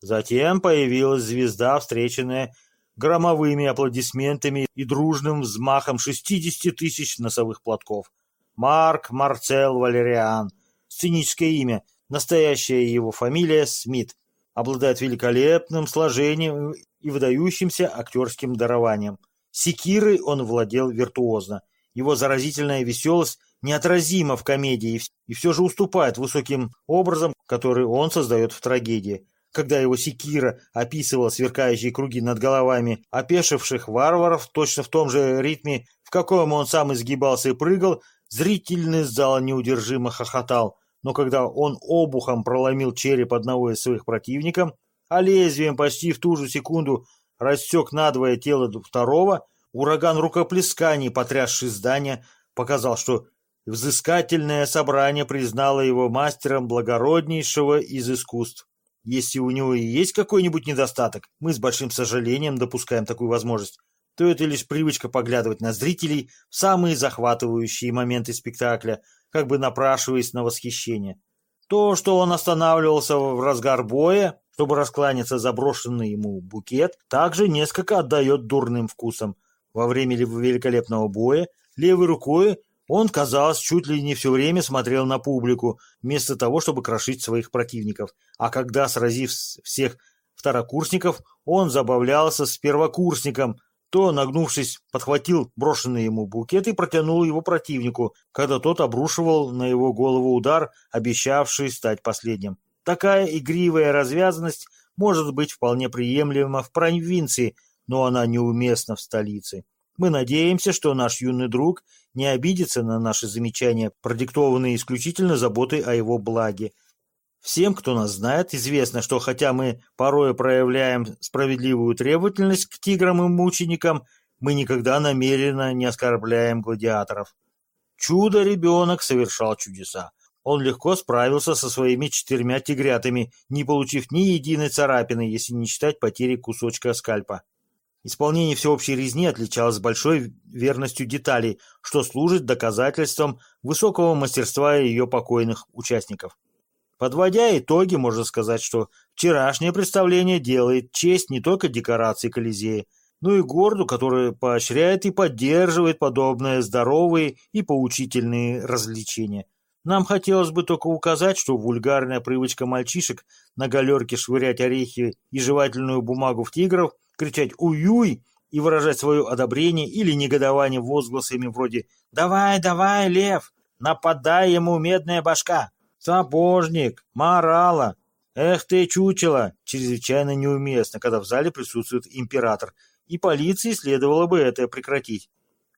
Затем появилась звезда, встреченная громовыми аплодисментами и дружным взмахом 60 тысяч носовых платков. Марк Марцел Валериан. Сценическое имя. Настоящая его фамилия Смит. Обладает великолепным сложением и выдающимся актерским дарованием. Секирой он владел виртуозно. Его заразительная веселость неотразима в комедии и все же уступает высоким образом, который он создает в трагедии. Когда его секира описывала сверкающие круги над головами опешивших варваров точно в том же ритме, в каком он сам изгибался и прыгал, зрительный зал неудержимо хохотал. Но когда он обухом проломил череп одного из своих противников, а лезвием почти в ту же секунду рассек надвое тело второго, ураган рукоплесканий, потрясший здание, показал, что взыскательное собрание признало его мастером благороднейшего из искусств. Если у него и есть какой-нибудь недостаток, мы с большим сожалением допускаем такую возможность, то это лишь привычка поглядывать на зрителей в самые захватывающие моменты спектакля, как бы напрашиваясь на восхищение. То, что он останавливался в разгар боя, чтобы раскланяться заброшенный ему букет, также несколько отдает дурным вкусом. Во время великолепного боя левой рукой он, казалось, чуть ли не все время смотрел на публику, вместо того, чтобы крошить своих противников. А когда, сразив всех второкурсников, он забавлялся с первокурсником, то, нагнувшись, подхватил брошенный ему букет и протянул его противнику, когда тот обрушивал на его голову удар, обещавший стать последним. Такая игривая развязанность может быть вполне приемлема в провинции, но она неуместна в столице. Мы надеемся, что наш юный друг не обидится на наши замечания, продиктованные исключительно заботой о его благе. Всем, кто нас знает, известно, что хотя мы порой проявляем справедливую требовательность к тиграм и мученикам, мы никогда намеренно не оскорбляем гладиаторов. Чудо-ребенок совершал чудеса. Он легко справился со своими четырьмя тигрятами, не получив ни единой царапины, если не считать потери кусочка скальпа. Исполнение всеобщей резни отличалось большой верностью деталей, что служит доказательством высокого мастерства ее покойных участников. Подводя итоги, можно сказать, что вчерашнее представление делает честь не только декорации Колизея, но и городу, который поощряет и поддерживает подобные здоровые и поучительные развлечения. Нам хотелось бы только указать, что вульгарная привычка мальчишек на галерке швырять орехи и жевательную бумагу в тигров, кричать «Уюй!» и выражать свое одобрение или негодование возгласами вроде «Давай, давай, лев! Нападай ему, медная башка! Сапожник! Морала! Эх ты, чучело!» чрезвычайно неуместно, когда в зале присутствует император, и полиции следовало бы это прекратить.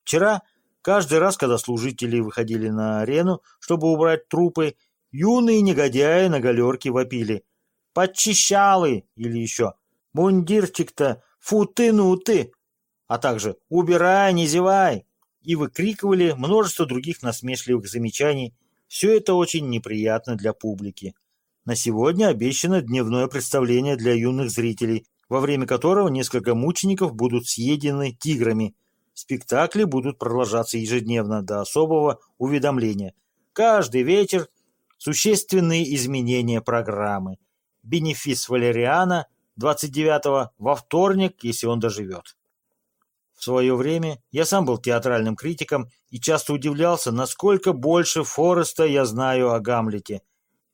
Вчера Каждый раз, когда служители выходили на арену, чтобы убрать трупы, юные негодяи на галерке вопили. «Подчищалы!» или еще «Мундирчик-то! Фу ты, ну ты!» а также «Убирай, не зевай!» и выкрикивали множество других насмешливых замечаний. Все это очень неприятно для публики. На сегодня обещано дневное представление для юных зрителей, во время которого несколько мучеников будут съедены тиграми – Спектакли будут продолжаться ежедневно до особого уведомления. Каждый вечер существенные изменения программы. Бенефис Валериана 29-го во вторник, если он доживет. В свое время я сам был театральным критиком и часто удивлялся, насколько больше Фореста я знаю о Гамлете.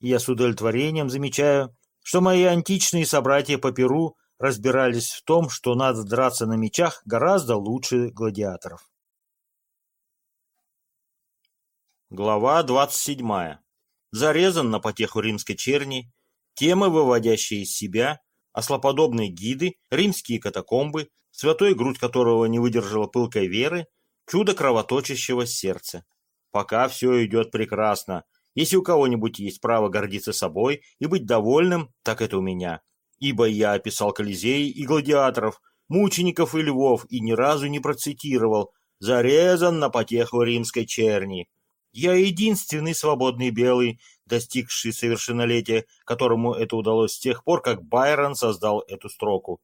и я с удовлетворением замечаю, что мои античные собратья по Перу разбирались в том, что надо драться на мечах гораздо лучше гладиаторов. Глава 27. Зарезан на потеху римской черни, темы, выводящие из себя, ослоподобные гиды, римские катакомбы, святой грудь которого не выдержала пылкой веры, чудо кровоточащего сердца. Пока все идет прекрасно. Если у кого-нибудь есть право гордиться собой и быть довольным, так это у меня. Ибо я описал Колизей и гладиаторов, мучеников и львов и ни разу не процитировал «зарезан на потеху римской черни». Я единственный свободный белый, достигший совершеннолетия, которому это удалось с тех пор, как Байрон создал эту строку.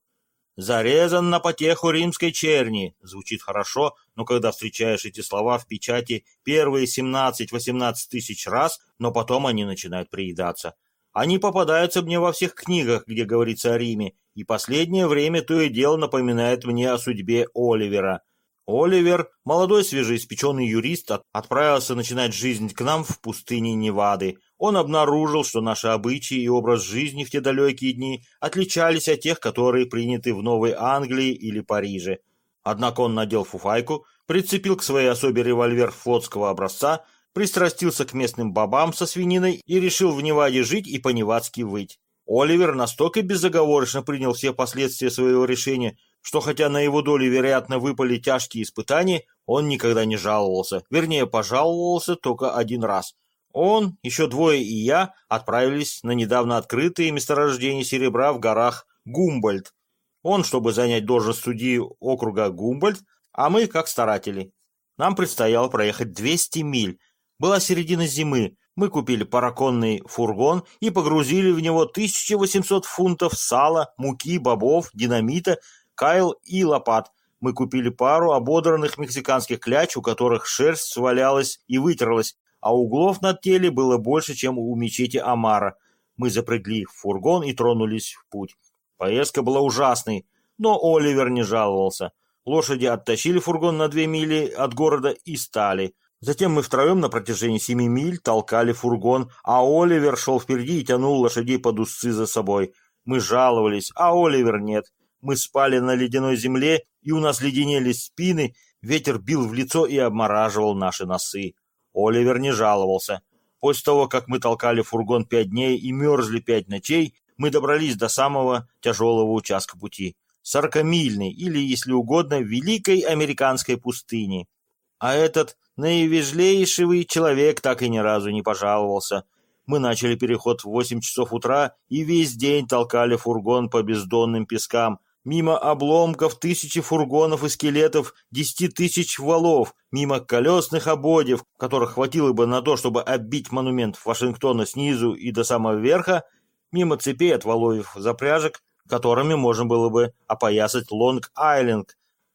«Зарезан на потеху римской черни» звучит хорошо, но когда встречаешь эти слова в печати первые 17-18 тысяч раз, но потом они начинают приедаться. Они попадаются мне во всех книгах, где говорится о Риме, и последнее время то и дело напоминает мне о судьбе Оливера. Оливер, молодой свежеиспеченный юрист, отправился начинать жизнь к нам в пустыне Невады. Он обнаружил, что наши обычаи и образ жизни в те далекие дни отличались от тех, которые приняты в Новой Англии или Париже. Однако он надел фуфайку, прицепил к своей особе револьвер флотского образца, пристрастился к местным бабам со свининой и решил в Неваде жить и по-невадски выть. Оливер настолько безоговорочно принял все последствия своего решения, что хотя на его долю, вероятно, выпали тяжкие испытания, он никогда не жаловался. Вернее, пожаловался только один раз. Он, еще двое и я отправились на недавно открытые месторождения серебра в горах Гумбольд. Он, чтобы занять должность судьи округа Гумбольд, а мы как старатели. Нам предстояло проехать 200 миль. Была середина зимы. Мы купили параконный фургон и погрузили в него 1800 фунтов сала, муки, бобов, динамита, кайл и лопат. Мы купили пару ободранных мексиканских кляч, у которых шерсть свалялась и вытерлась, а углов на теле было больше, чем у мечети Амара. Мы запрягли их в фургон и тронулись в путь. Поездка была ужасной, но Оливер не жаловался. Лошади оттащили фургон на две мили от города и стали. Затем мы втроем на протяжении семи миль толкали фургон, а Оливер шел впереди и тянул лошадей под узцы за собой. Мы жаловались, а Оливер нет. Мы спали на ледяной земле, и у нас леденели спины, ветер бил в лицо и обмораживал наши носы. Оливер не жаловался. После того, как мы толкали фургон пять дней и мерзли пять ночей, мы добрались до самого тяжелого участка пути. Сорокамильной, или, если угодно, великой американской пустыни. А этот наивежлейший человек так и ни разу не пожаловался. Мы начали переход в восемь часов утра и весь день толкали фургон по бездонным пескам, мимо обломков тысячи фургонов и скелетов десяти тысяч валов, мимо колесных ободьев, которых хватило бы на то, чтобы оббить монумент Вашингтона снизу и до самого верха, мимо цепей от валовьев запряжек, которыми можно было бы опоясать Лонг-Айленд,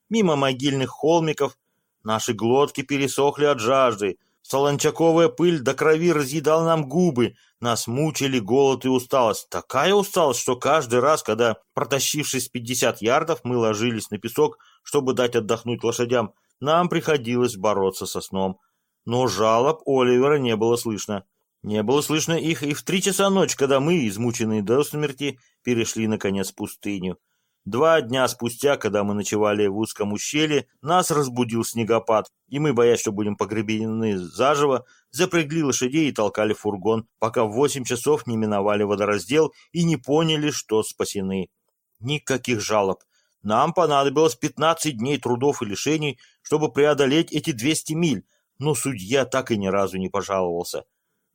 мимо могильных холмиков. Наши глотки пересохли от жажды, Солончаковая пыль до крови разъедала нам губы. Нас мучили голод и усталость. Такая усталость, что каждый раз, когда, протащившись 50 ярдов, мы ложились на песок, чтобы дать отдохнуть лошадям, нам приходилось бороться со сном. Но жалоб Оливера не было слышно. Не было слышно их и в три часа ночи, когда мы, измученные до смерти, перешли, наконец, пустыню. Два дня спустя, когда мы ночевали в узком ущелье, нас разбудил снегопад, и мы, боясь, что будем погребены заживо, запрягли лошадей и толкали фургон, пока в восемь часов не миновали водораздел и не поняли, что спасены. Никаких жалоб. Нам понадобилось 15 дней трудов и лишений, чтобы преодолеть эти 200 миль, но судья так и ни разу не пожаловался.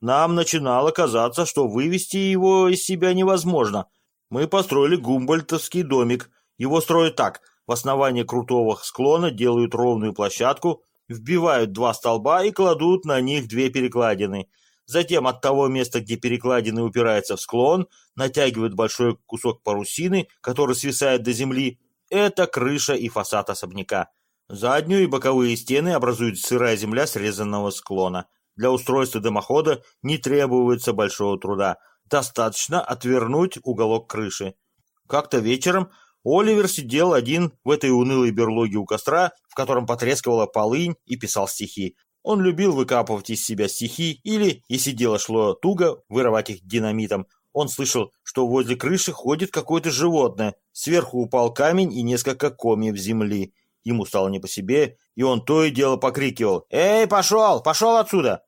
Нам начинало казаться, что вывести его из себя невозможно – мы построили гумбольтовский домик. Его строят так. В основании крутого склона делают ровную площадку, вбивают два столба и кладут на них две перекладины. Затем от того места, где перекладины упираются в склон, натягивают большой кусок парусины, который свисает до земли. Это крыша и фасад особняка. Заднюю и боковые стены образует сырая земля срезанного склона. Для устройства дымохода не требуется большого труда. Достаточно отвернуть уголок крыши. Как-то вечером Оливер сидел один в этой унылой берлоге у костра, в котором потрескивала полынь и писал стихи. Он любил выкапывать из себя стихи или, если дело шло туго, вырывать их динамитом. Он слышал, что возле крыши ходит какое-то животное. Сверху упал камень и несколько комьев земли. Ему стало не по себе, и он то и дело покрикивал «Эй, пошел! Пошел отсюда!»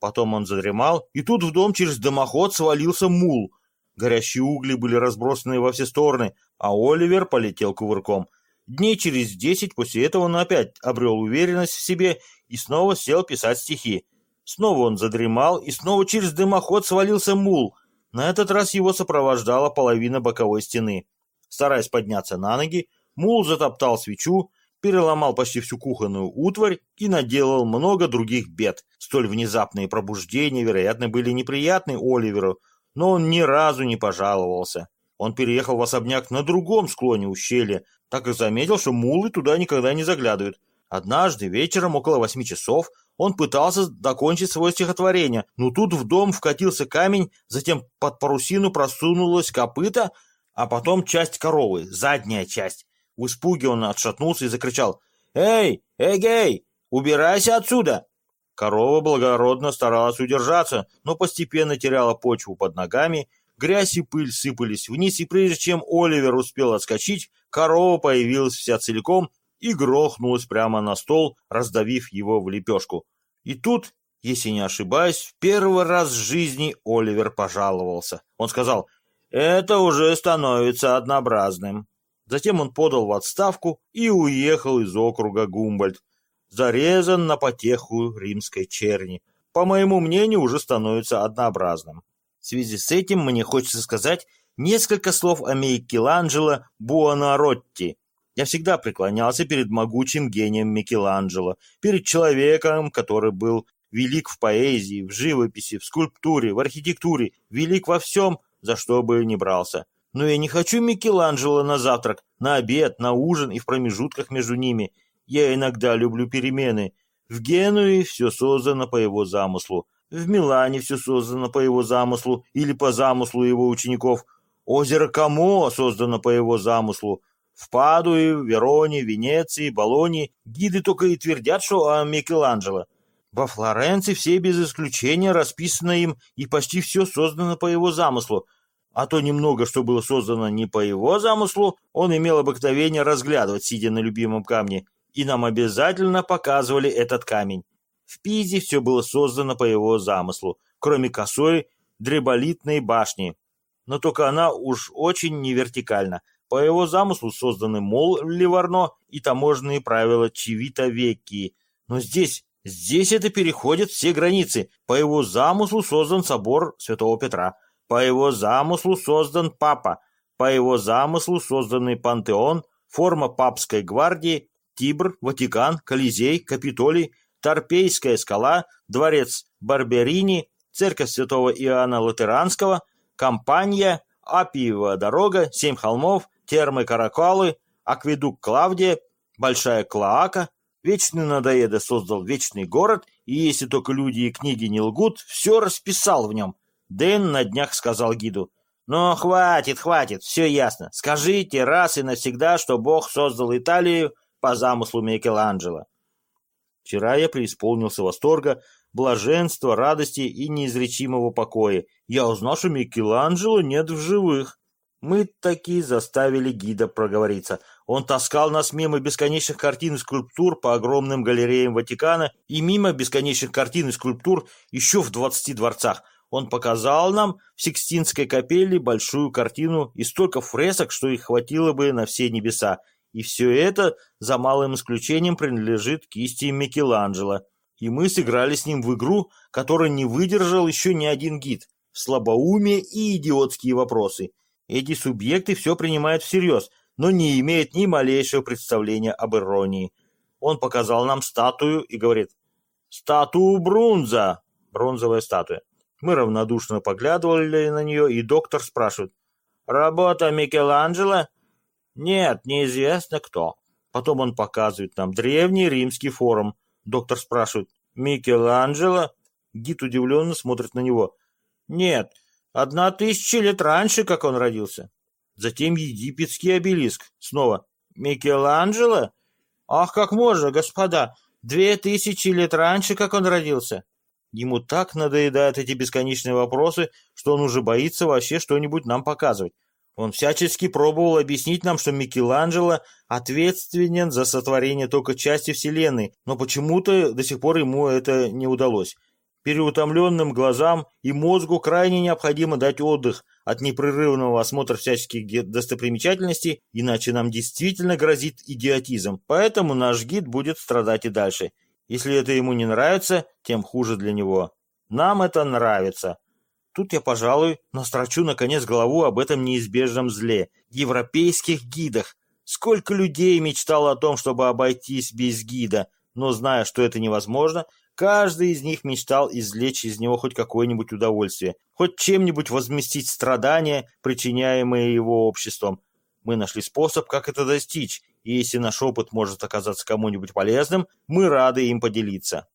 Потом он задремал, и тут в дом через дымоход свалился мул. Горящие угли были разбросаны во все стороны, а Оливер полетел кувырком. Дней через десять после этого он опять обрел уверенность в себе и снова сел писать стихи. Снова он задремал, и снова через дымоход свалился мул. На этот раз его сопровождала половина боковой стены. Стараясь подняться на ноги, мул затоптал свечу, переломал почти всю кухонную утварь и наделал много других бед. Столь внезапные пробуждения, вероятно, были неприятны Оливеру, но он ни разу не пожаловался. Он переехал в особняк на другом склоне ущелья, так и заметил, что мулы туда никогда не заглядывают. Однажды вечером около восьми часов он пытался докончить свое стихотворение, но тут в дом вкатился камень, затем под парусину просунулась копыта, а потом часть коровы, задняя часть. В испуге он отшатнулся и закричал «Эй, эгей, убирайся отсюда!» Корова благородно старалась удержаться, но постепенно теряла почву под ногами, грязь и пыль сыпались вниз, и прежде чем Оливер успел отскочить, корова появилась вся целиком и грохнулась прямо на стол, раздавив его в лепешку. И тут, если не ошибаюсь, в первый раз в жизни Оливер пожаловался. Он сказал «Это уже становится однообразным». Затем он подал в отставку и уехал из округа Гумбольд. Зарезан на потеху римской черни. По моему мнению, уже становится однообразным. В связи с этим мне хочется сказать несколько слов о Микеланджело Буонаротти. Я всегда преклонялся перед могучим гением Микеланджело, перед человеком, который был велик в поэзии, в живописи, в скульптуре, в архитектуре, велик во всем, за что бы ни брался. Но я не хочу Микеланджело на завтрак, на обед, на ужин и в промежутках между ними. Я иногда люблю перемены. В Генуе все создано по его замыслу. В Милане все создано по его замыслу или по замыслу его учеников. Озеро Камо создано по его замыслу. В Падуе, Вероне, Венеции, Болонии гиды только и твердят, что о Микеланджело. Во Флоренции все без исключения расписано им, и почти все создано по его замыслу – а то немного, что было создано не по его замыслу, он имел обыкновение разглядывать, сидя на любимом камне, и нам обязательно показывали этот камень. В Пизе все было создано по его замыслу, кроме косой дреболитной башни. Но только она уж очень не вертикальна. По его замыслу созданы мол Ливарно и таможенные правила Чивита Векки. Но здесь, здесь это переходит все границы. По его замыслу создан собор Святого Петра – по его замыслу создан папа, по его замыслу созданный пантеон, форма папской гвардии, Тибр, Ватикан, Колизей, Капитолий, Торпейская скала, дворец Барберини, церковь святого Иоанна Латеранского, Компания, Апиева дорога, Семь холмов, термы Каракалы, Акведук Клавдия, Большая Клоака, Вечный Надоеда создал вечный город, и если только люди и книги не лгут, все расписал в нем – Дэн на днях сказал гиду. «Ну, хватит, хватит, все ясно. Скажите раз и навсегда, что Бог создал Италию по замыслу Микеланджело». Вчера я преисполнился восторга, блаженства, радости и неизречимого покоя. Я узнал, что Микеланджело нет в живых. Мы таки заставили гида проговориться. Он таскал нас мимо бесконечных картин и скульптур по огромным галереям Ватикана и мимо бесконечных картин и скульптур еще в двадцати дворцах – он показал нам в Сикстинской капелле большую картину и столько фресок, что их хватило бы на все небеса. И все это, за малым исключением, принадлежит кисти Микеланджело. И мы сыграли с ним в игру, которую не выдержал еще ни один гид. Слабоумие и идиотские вопросы. Эти субъекты все принимают всерьез, но не имеют ни малейшего представления об иронии. Он показал нам статую и говорит «Статую Брунза!» Бронзовая статуя. Мы равнодушно поглядывали на нее, и доктор спрашивает. «Работа Микеланджело?» «Нет, неизвестно кто». Потом он показывает нам древний римский форум. Доктор спрашивает. «Микеланджело?» Гид удивленно смотрит на него. «Нет, одна тысяча лет раньше, как он родился». Затем египетский обелиск. Снова. «Микеланджело?» «Ах, как можно, господа! Две тысячи лет раньше, как он родился? Ему так надоедают эти бесконечные вопросы, что он уже боится вообще что-нибудь нам показывать. Он всячески пробовал объяснить нам, что Микеланджело ответственен за сотворение только части Вселенной, но почему-то до сих пор ему это не удалось. Переутомленным глазам и мозгу крайне необходимо дать отдых от непрерывного осмотра всяческих достопримечательностей, иначе нам действительно грозит идиотизм. Поэтому наш гид будет страдать и дальше. Если это ему не нравится, тем хуже для него. Нам это нравится. Тут я, пожалуй, настрочу наконец голову об этом неизбежном зле – европейских гидах. Сколько людей мечтало о том, чтобы обойтись без гида, но зная, что это невозможно, каждый из них мечтал извлечь из него хоть какое-нибудь удовольствие, хоть чем-нибудь возместить страдания, причиняемые его обществом. Мы нашли способ, как это достичь, и если наш опыт может оказаться кому-нибудь полезным, мы рады им поделиться.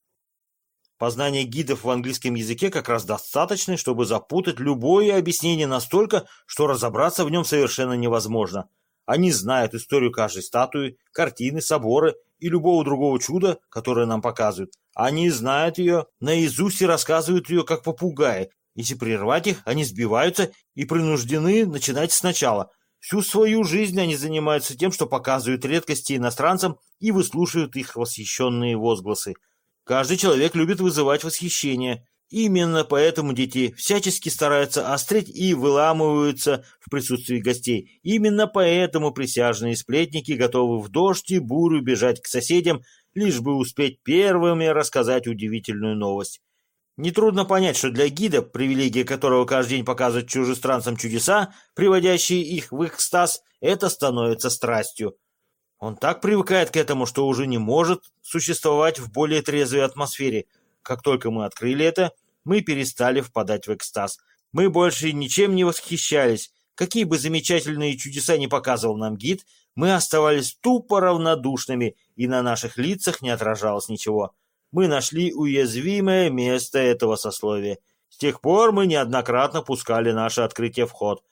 Познание гидов в английском языке как раз достаточно, чтобы запутать любое объяснение настолько, что разобраться в нем совершенно невозможно. Они знают историю каждой статуи, картины, собора и любого другого чуда, которое нам показывают. Они знают ее наизусть и рассказывают ее как попугаи. Если прервать их, они сбиваются и принуждены начинать сначала. Всю свою жизнь они занимаются тем, что показывают редкости иностранцам и выслушивают их восхищенные возгласы. Каждый человек любит вызывать восхищение. Именно поэтому дети всячески стараются острить и выламываются в присутствии гостей. Именно поэтому присяжные сплетники готовы в дождь и бурю бежать к соседям, лишь бы успеть первыми рассказать удивительную новость. Нетрудно понять, что для гида, привилегия которого каждый день показывать чужестранцам чудеса, приводящие их в экстаз, это становится страстью. Он так привыкает к этому, что уже не может существовать в более трезвой атмосфере. Как только мы открыли это, мы перестали впадать в экстаз. Мы больше ничем не восхищались. Какие бы замечательные чудеса не показывал нам гид, мы оставались тупо равнодушными, и на наших лицах не отражалось ничего. Мы нашли уязвимое место этого сословия. С тех пор мы неоднократно пускали наше открытие в ход.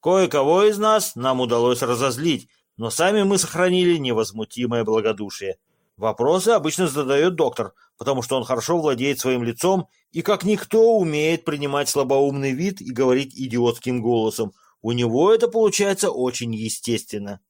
Кое-кого из нас нам удалось разозлить, но сами мы сохранили невозмутимое благодушие. Вопросы обычно задает доктор, потому что он хорошо владеет своим лицом и как никто умеет принимать слабоумный вид и говорить идиотским голосом. У него это получается очень естественно.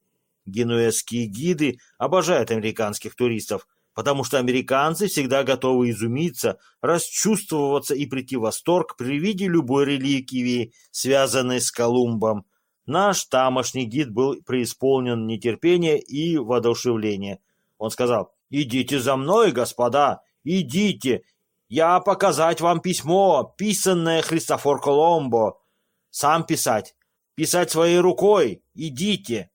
Генуэзские гиды обожают американских туристов, потому что американцы всегда готовы изумиться, расчувствоваться и прийти в восторг при виде любой реликвии, связанной с Колумбом. Наш тамошний гид был преисполнен нетерпения и воодушевления. Он сказал, «Идите за мной, господа, идите, я показать вам письмо, писанное Христофор Коломбо. Сам писать, писать своей рукой, идите».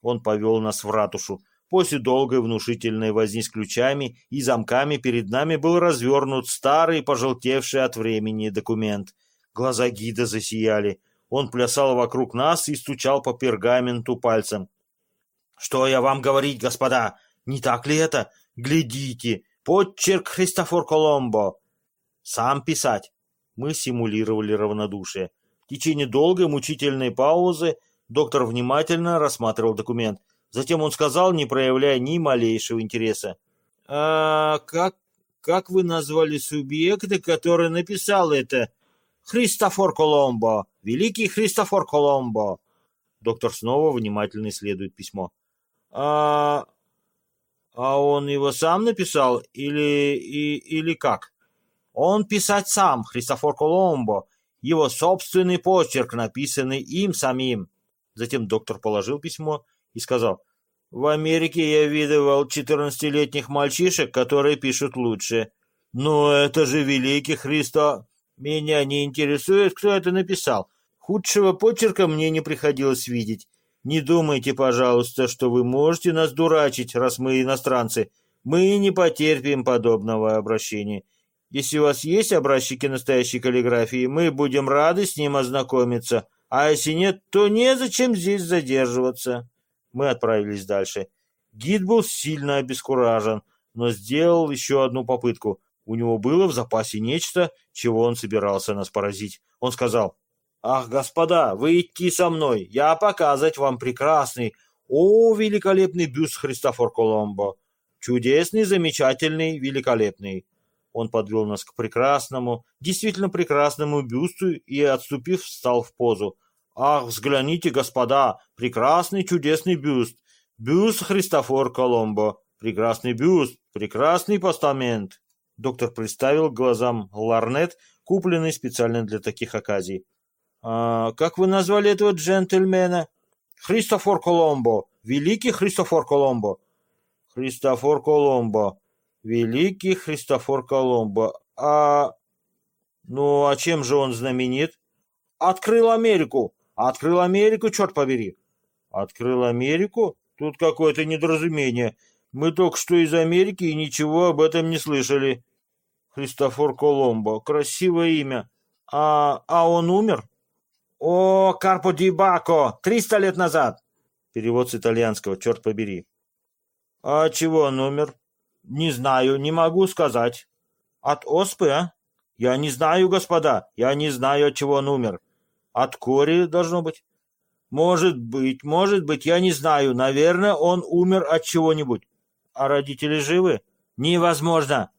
Он повел нас в ратушу. После долгой внушительной возни с ключами и замками перед нами был развернут старый, пожелтевший от времени документ. Глаза гида засияли. Он плясал вокруг нас и стучал по пергаменту пальцем. «Что я вам говорить, господа? Не так ли это? Глядите! Подчерк Христофор Коломбо!» «Сам писать!» Мы симулировали равнодушие. В течение долгой мучительной паузы доктор внимательно рассматривал документ. Затем он сказал, не проявляя ни малейшего интереса. «А как, как вы назвали субъекта, который написал это?» Христофор Коломбо! Великий Христофор Коломбо!» Доктор снова внимательно исследует письмо. «А... а он его сам написал или... И, или как?» «Он писать сам, Христофор Коломбо. Его собственный почерк, написанный им самим». Затем доктор положил письмо сказал, «В Америке я видывал четырнадцатилетних мальчишек, которые пишут лучше. Но это же великий Христо...» Меня не интересует, кто это написал. Худшего почерка мне не приходилось видеть. Не думайте, пожалуйста, что вы можете нас дурачить, раз мы иностранцы. Мы не потерпим подобного обращения. Если у вас есть образчики настоящей каллиграфии, мы будем рады с ним ознакомиться. А если нет, то незачем здесь задерживаться. Мы отправились дальше. Гид был сильно обескуражен, но сделал еще одну попытку. У него было в запасе нечто, чего он собирался нас поразить. Он сказал, «Ах, господа, вы идти со мной, я показать вам прекрасный, о, великолепный бюст Христофор Коломбо. Чудесный, замечательный, великолепный. Он подвел нас к прекрасному, действительно прекрасному бюсту и, отступив, встал в позу. «Ах, взгляните, господа, прекрасный, чудесный бюст! Бюст Христофор Коломбо! Прекрасный бюст, прекрасный постамент!» Доктор представил глазам ларнет, купленный специально для таких оказий. «А как вы назвали этого джентльмена?» «Христофор Коломбо! Великий Христофор Коломбо!» «Христофор Коломбо! Великий Христофор Коломбо! А... Ну, а чем же он знаменит?» «Открыл Америку! Открыл Америку, черт побери!» «Открыл Америку? Тут какое-то недоразумение. Мы только что из Америки и ничего об этом не слышали». Христофор Коломбо. Красивое имя. А, а он умер? «О, Карпо ди Бако! Триста лет назад!» Перевод с итальянского, черт побери. «А чего он умер?» «Не знаю, не могу сказать». «От оспы, а?» «Я не знаю, господа, я не знаю, от чего он умер». «От кори, должно быть». «Может быть, может быть, я не знаю. Наверное, он умер от чего-нибудь». «А родители живы?» «Невозможно».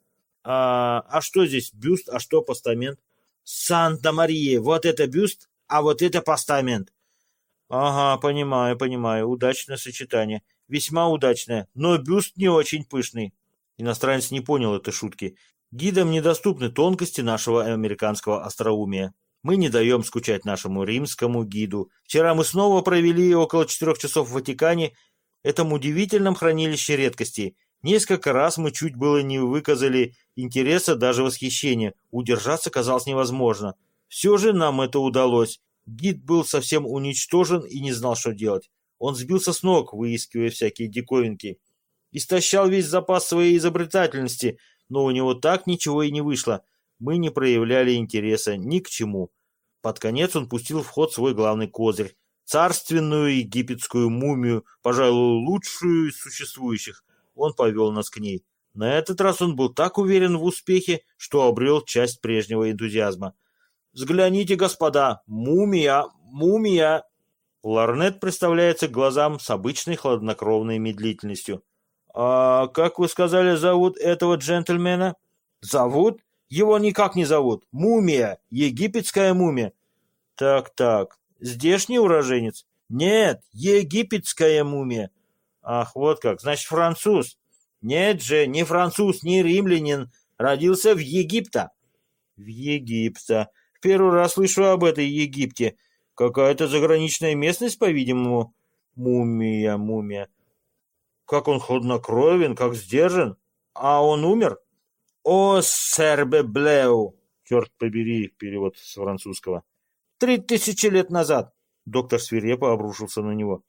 А, «А что здесь, бюст, а что постамент?» «Санта-Мария, вот это бюст, а вот это постамент. Ага, понимаю, понимаю. Удачное сочетание. Весьма удачное, но бюст не очень пышный. Иностранец не понял этой шутки. Гидам недоступны тонкости нашего американского остроумия. Мы не даем скучать нашему римскому гиду. Вчера мы снова провели около четырех часов в Ватикане, этом удивительном хранилище редкостей. Несколько раз мы чуть было не выказали интереса, даже восхищения. Удержаться казалось невозможно. Все же нам это удалось. Гид был совсем уничтожен и не знал, что делать. Он сбился с ног, выискивая всякие диковинки. Истощал весь запас своей изобретательности, но у него так ничего и не вышло. Мы не проявляли интереса ни к чему. Под конец он пустил в ход свой главный козырь. Царственную египетскую мумию, пожалуй, лучшую из существующих. Он повел нас к ней. На этот раз он был так уверен в успехе, что обрел часть прежнего энтузиазма. Взгляните, господа, мумия, мумия!» Ларнет представляется глазам с обычной хладнокровной медлительностью. «А как вы сказали, зовут этого джентльмена?» «Зовут? Его никак не зовут. Мумия, египетская мумия». «Так-так, здешний уроженец?» «Нет, египетская мумия». «Ах, вот как, значит, француз?» «Нет же, не француз, не римлянин. Родился в Египте». «В Египте. Первый раз слышу об этой Египте. Какая-то заграничная местность, по-видимому. Мумия, мумия. Как он хладнокровен, как сдержан. А он умер? О, сербе блеу. Черт побери, перевод с французского. Три тысячи лет назад. Доктор свирепо обрушился на него.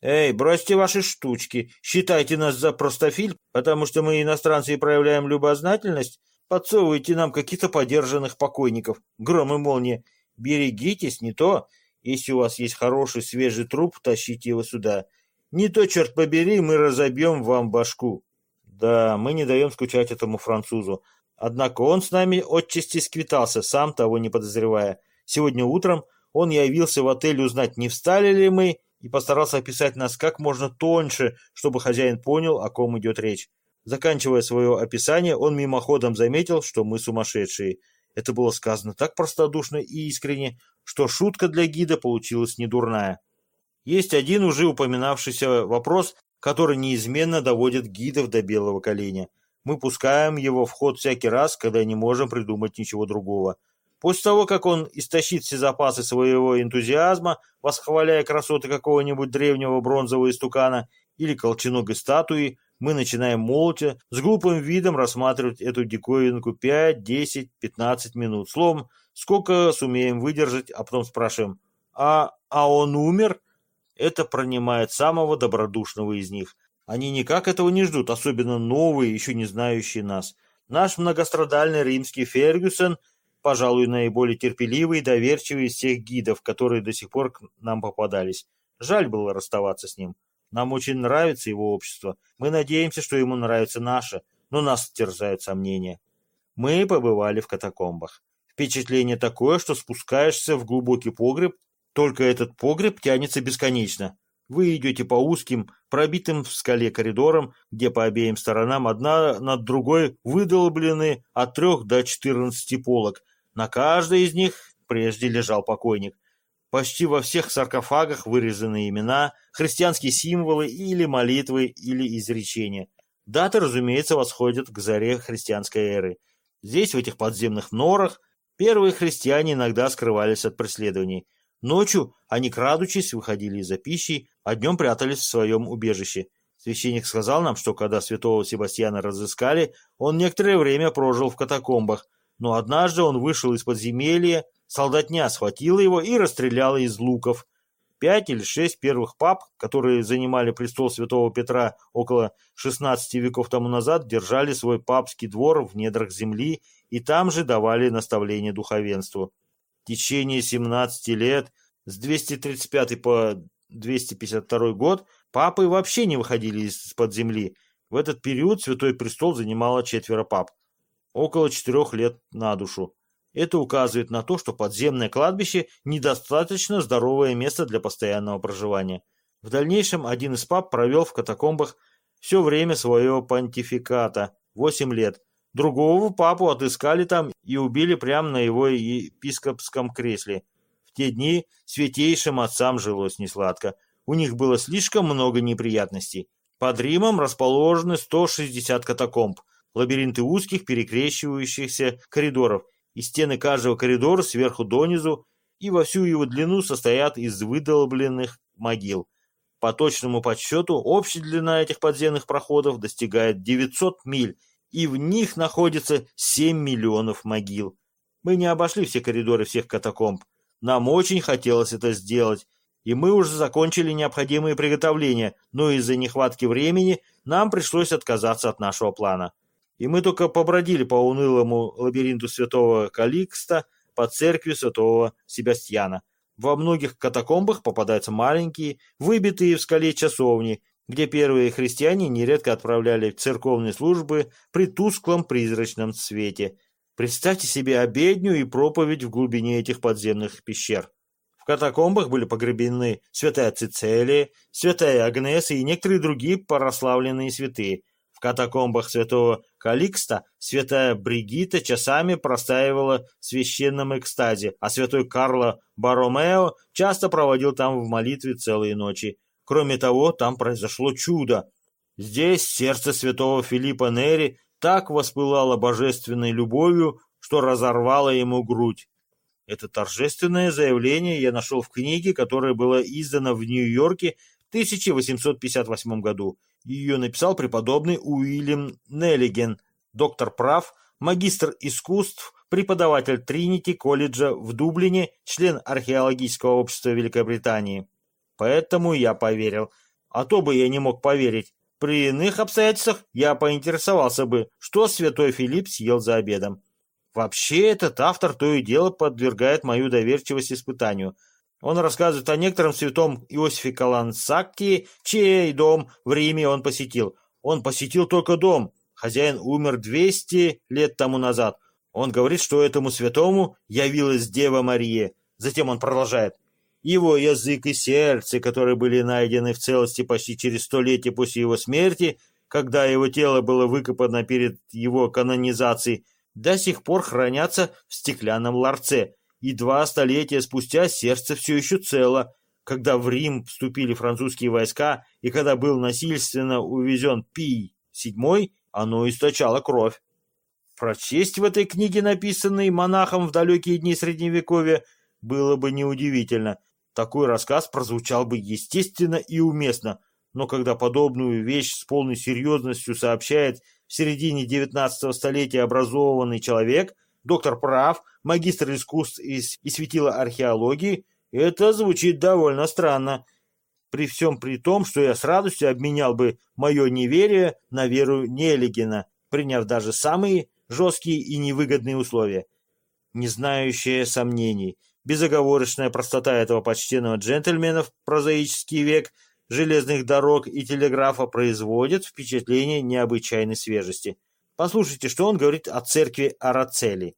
«Эй, бросьте ваши штучки. Считайте нас за простофиль, потому что мы, иностранцы, проявляем любознательность. Подсовывайте нам каких-то подержанных покойников. Гром и молния. Берегитесь, не то. Если у вас есть хороший свежий труп, тащите его сюда. Не то, черт побери, мы разобьем вам башку. Да, мы не даем скучать этому французу. Однако он с нами отчасти сквитался, сам того не подозревая. Сегодня утром он явился в отель узнать, не встали ли мы, и постарался описать нас как можно тоньше, чтобы хозяин понял, о ком идет речь. Заканчивая свое описание, он мимоходом заметил, что мы сумасшедшие. Это было сказано так простодушно и искренне, что шутка для гида получилась недурная. Есть один уже упоминавшийся вопрос, который неизменно доводит гидов до белого коленя. Мы пускаем его в ход всякий раз, когда не можем придумать ничего другого. После того, как он истощит все запасы своего энтузиазма, восхваляя красоты какого-нибудь древнего бронзового истукана или колченогой статуи, мы начинаем молча, с глупым видом рассматривать эту диковинку 5, 10, 15 минут. Словом, сколько сумеем выдержать, а потом спрашиваем, а, а он умер? Это пронимает самого добродушного из них. Они никак этого не ждут, особенно новые, еще не знающие нас. Наш многострадальный римский Фергюсон, пожалуй, наиболее терпеливый и доверчивый из всех гидов, которые до сих пор к нам попадались. Жаль было расставаться с ним. Нам очень нравится его общество. Мы надеемся, что ему нравится наше, но нас терзают сомнения. Мы побывали в катакомбах. Впечатление такое, что спускаешься в глубокий погреб, только этот погреб тянется бесконечно. Вы идете по узким, пробитым в скале коридорам, где по обеим сторонам одна над другой выдолблены от трех до четырнадцати полок. На каждой из них прежде лежал покойник. Почти во всех саркофагах вырезаны имена, христианские символы или молитвы, или изречения. Даты, разумеется, восходят к заре христианской эры. Здесь, в этих подземных норах, первые христиане иногда скрывались от преследований. Ночью они, крадучись, выходили из-за пищи, а днем прятались в своем убежище. Священник сказал нам, что когда святого Себастьяна разыскали, он некоторое время прожил в катакомбах, но однажды он вышел из подземелья, солдатня схватила его и расстреляла из луков. Пять или шесть первых пап, которые занимали престол святого Петра около 16 веков тому назад, держали свой папский двор в недрах земли и там же давали наставления духовенству. В течение 17 лет, с 235 по 252 год, папы вообще не выходили из-под земли. В этот период Святой Престол занимало четверо пап. Около четырех лет на душу. Это указывает на то, что подземное кладбище – недостаточно здоровое место для постоянного проживания. В дальнейшем один из пап провел в катакомбах все время своего понтификата – 8 лет – Другого папу отыскали там и убили прямо на его епископском кресле. В те дни святейшим отцам жилось несладко. У них было слишком много неприятностей. Под Римом расположены 160 катакомб, лабиринты узких перекрещивающихся коридоров, и стены каждого коридора сверху донизу и во всю его длину состоят из выдолбленных могил. По точному подсчету, общая длина этих подземных проходов достигает 900 миль, и в них находится 7 миллионов могил. Мы не обошли все коридоры всех катакомб. Нам очень хотелось это сделать, и мы уже закончили необходимые приготовления, но из-за нехватки времени нам пришлось отказаться от нашего плана. И мы только побродили по унылому лабиринту святого Каликста по церкви святого Себастьяна. Во многих катакомбах попадаются маленькие, выбитые в скале часовни, где первые христиане нередко отправляли церковные службы при тусклом призрачном свете. Представьте себе обедню и проповедь в глубине этих подземных пещер. В катакомбах были погребены святая Цицелия, святая Агнеса и некоторые другие прославленные святые. В катакомбах святого Каликста святая Бригита часами простаивала в священном экстазе, а святой Карло Баромео часто проводил там в молитве целые ночи. Кроме того, там произошло чудо. Здесь сердце святого Филиппа Нери так воспылало божественной любовью, что разорвало ему грудь. Это торжественное заявление я нашел в книге, которая была издана в Нью-Йорке в 1858 году. Ее написал преподобный Уильям Неллиген, доктор прав, магистр искусств, преподаватель Тринити колледжа в Дублине, член археологического общества Великобритании. Поэтому я поверил. А то бы я не мог поверить. При иных обстоятельствах я поинтересовался бы, что святой Филипп съел за обедом. Вообще этот автор то и дело подвергает мою доверчивость испытанию. Он рассказывает о некотором святом Иосифе Калансакти, чей дом в Риме он посетил. Он посетил только дом. Хозяин умер 200 лет тому назад. Он говорит, что этому святому явилась Дева Мария. Затем он продолжает его язык и сердце, которые были найдены в целости почти через столетие после его смерти, когда его тело было выкопано перед его канонизацией, до сих пор хранятся в стеклянном ларце, и два столетия спустя сердце все еще цело. Когда в Рим вступили французские войска и когда был насильственно увезен Пий VII, оно источало кровь. Прочесть в этой книге, написанной монахом в далекие дни Средневековья, было бы неудивительно, такой рассказ прозвучал бы естественно и уместно, но когда подобную вещь с полной серьезностью сообщает в середине XIX столетия образованный человек, доктор прав, магистр искусств и светила археологии, это звучит довольно странно. При всем при том, что я с радостью обменял бы мое неверие на веру Нелегина, приняв даже самые жесткие и невыгодные условия. Не знающие сомнений, Безоговорочная простота этого почтенного джентльмена в прозаический век железных дорог и телеграфа производит впечатление необычайной свежести. Послушайте, что он говорит о церкви Арацели.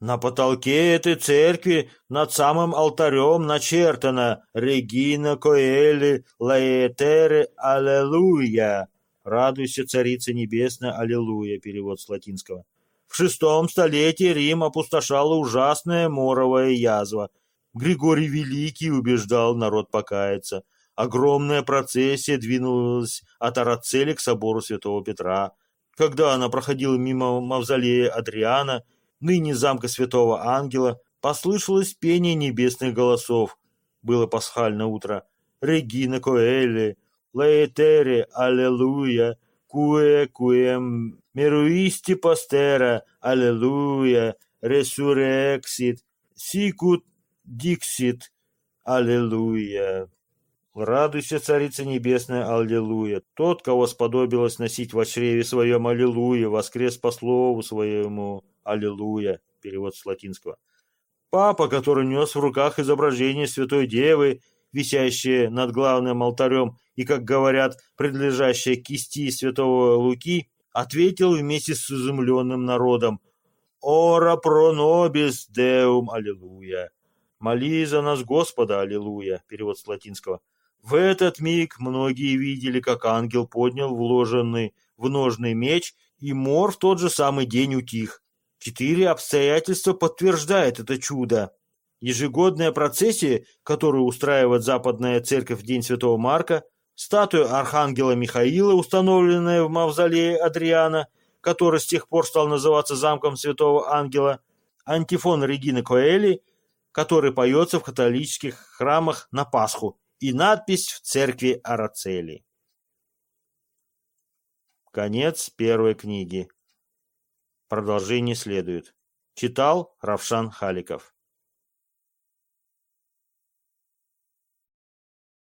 На потолке этой церкви над самым алтарем начертано «Регина Коэли Лаэтере Аллилуйя». «Радуйся, Царица Небесная, Аллилуйя» – перевод с латинского. В шестом столетии Рим опустошала ужасная моровая язва. Григорий Великий убеждал народ покаяться. Огромная процессия двинулась от Арацели к собору Святого Петра. Когда она проходила мимо мавзолея Адриана, ныне замка Святого Ангела, послышалось пение небесных голосов. Было пасхальное утро. «Регина Коэли», «Лаэтере», «Аллилуйя», «Куэ куэм», «Меруисти постера», «Аллилуйя», «Ресурексит», «Сикут диксит», «Аллилуйя». Радуйся, Царица Небесная, Аллилуйя. Тот, кого сподобилось носить во чреве своем Аллилуйя, воскрес по слову своему Аллилуйя. Перевод с латинского. Папа, который нес в руках изображение Святой Девы, висящее над главным алтарем и, как говорят, принадлежащее кисти Святого Луки, ответил вместе с изумленным народом «Ора про нобис деум, аллилуйя!» «Моли за нас Господа, аллилуйя!» Перевод с латинского. В этот миг многие видели, как ангел поднял вложенный в ножный меч, и мор в тот же самый день утих. Четыре обстоятельства подтверждают это чудо. Ежегодная процессия, которую устраивает Западная Церковь в День Святого Марка, статуя Архангела Михаила, установленная в мавзолее Адриана, который с тех пор стал называться замком Святого Ангела, антифон Регины Коэли, который поется в католических храмах на Пасху, и надпись в церкви Арацели. Конец первой книги. Продолжение следует. Читал Равшан Халиков.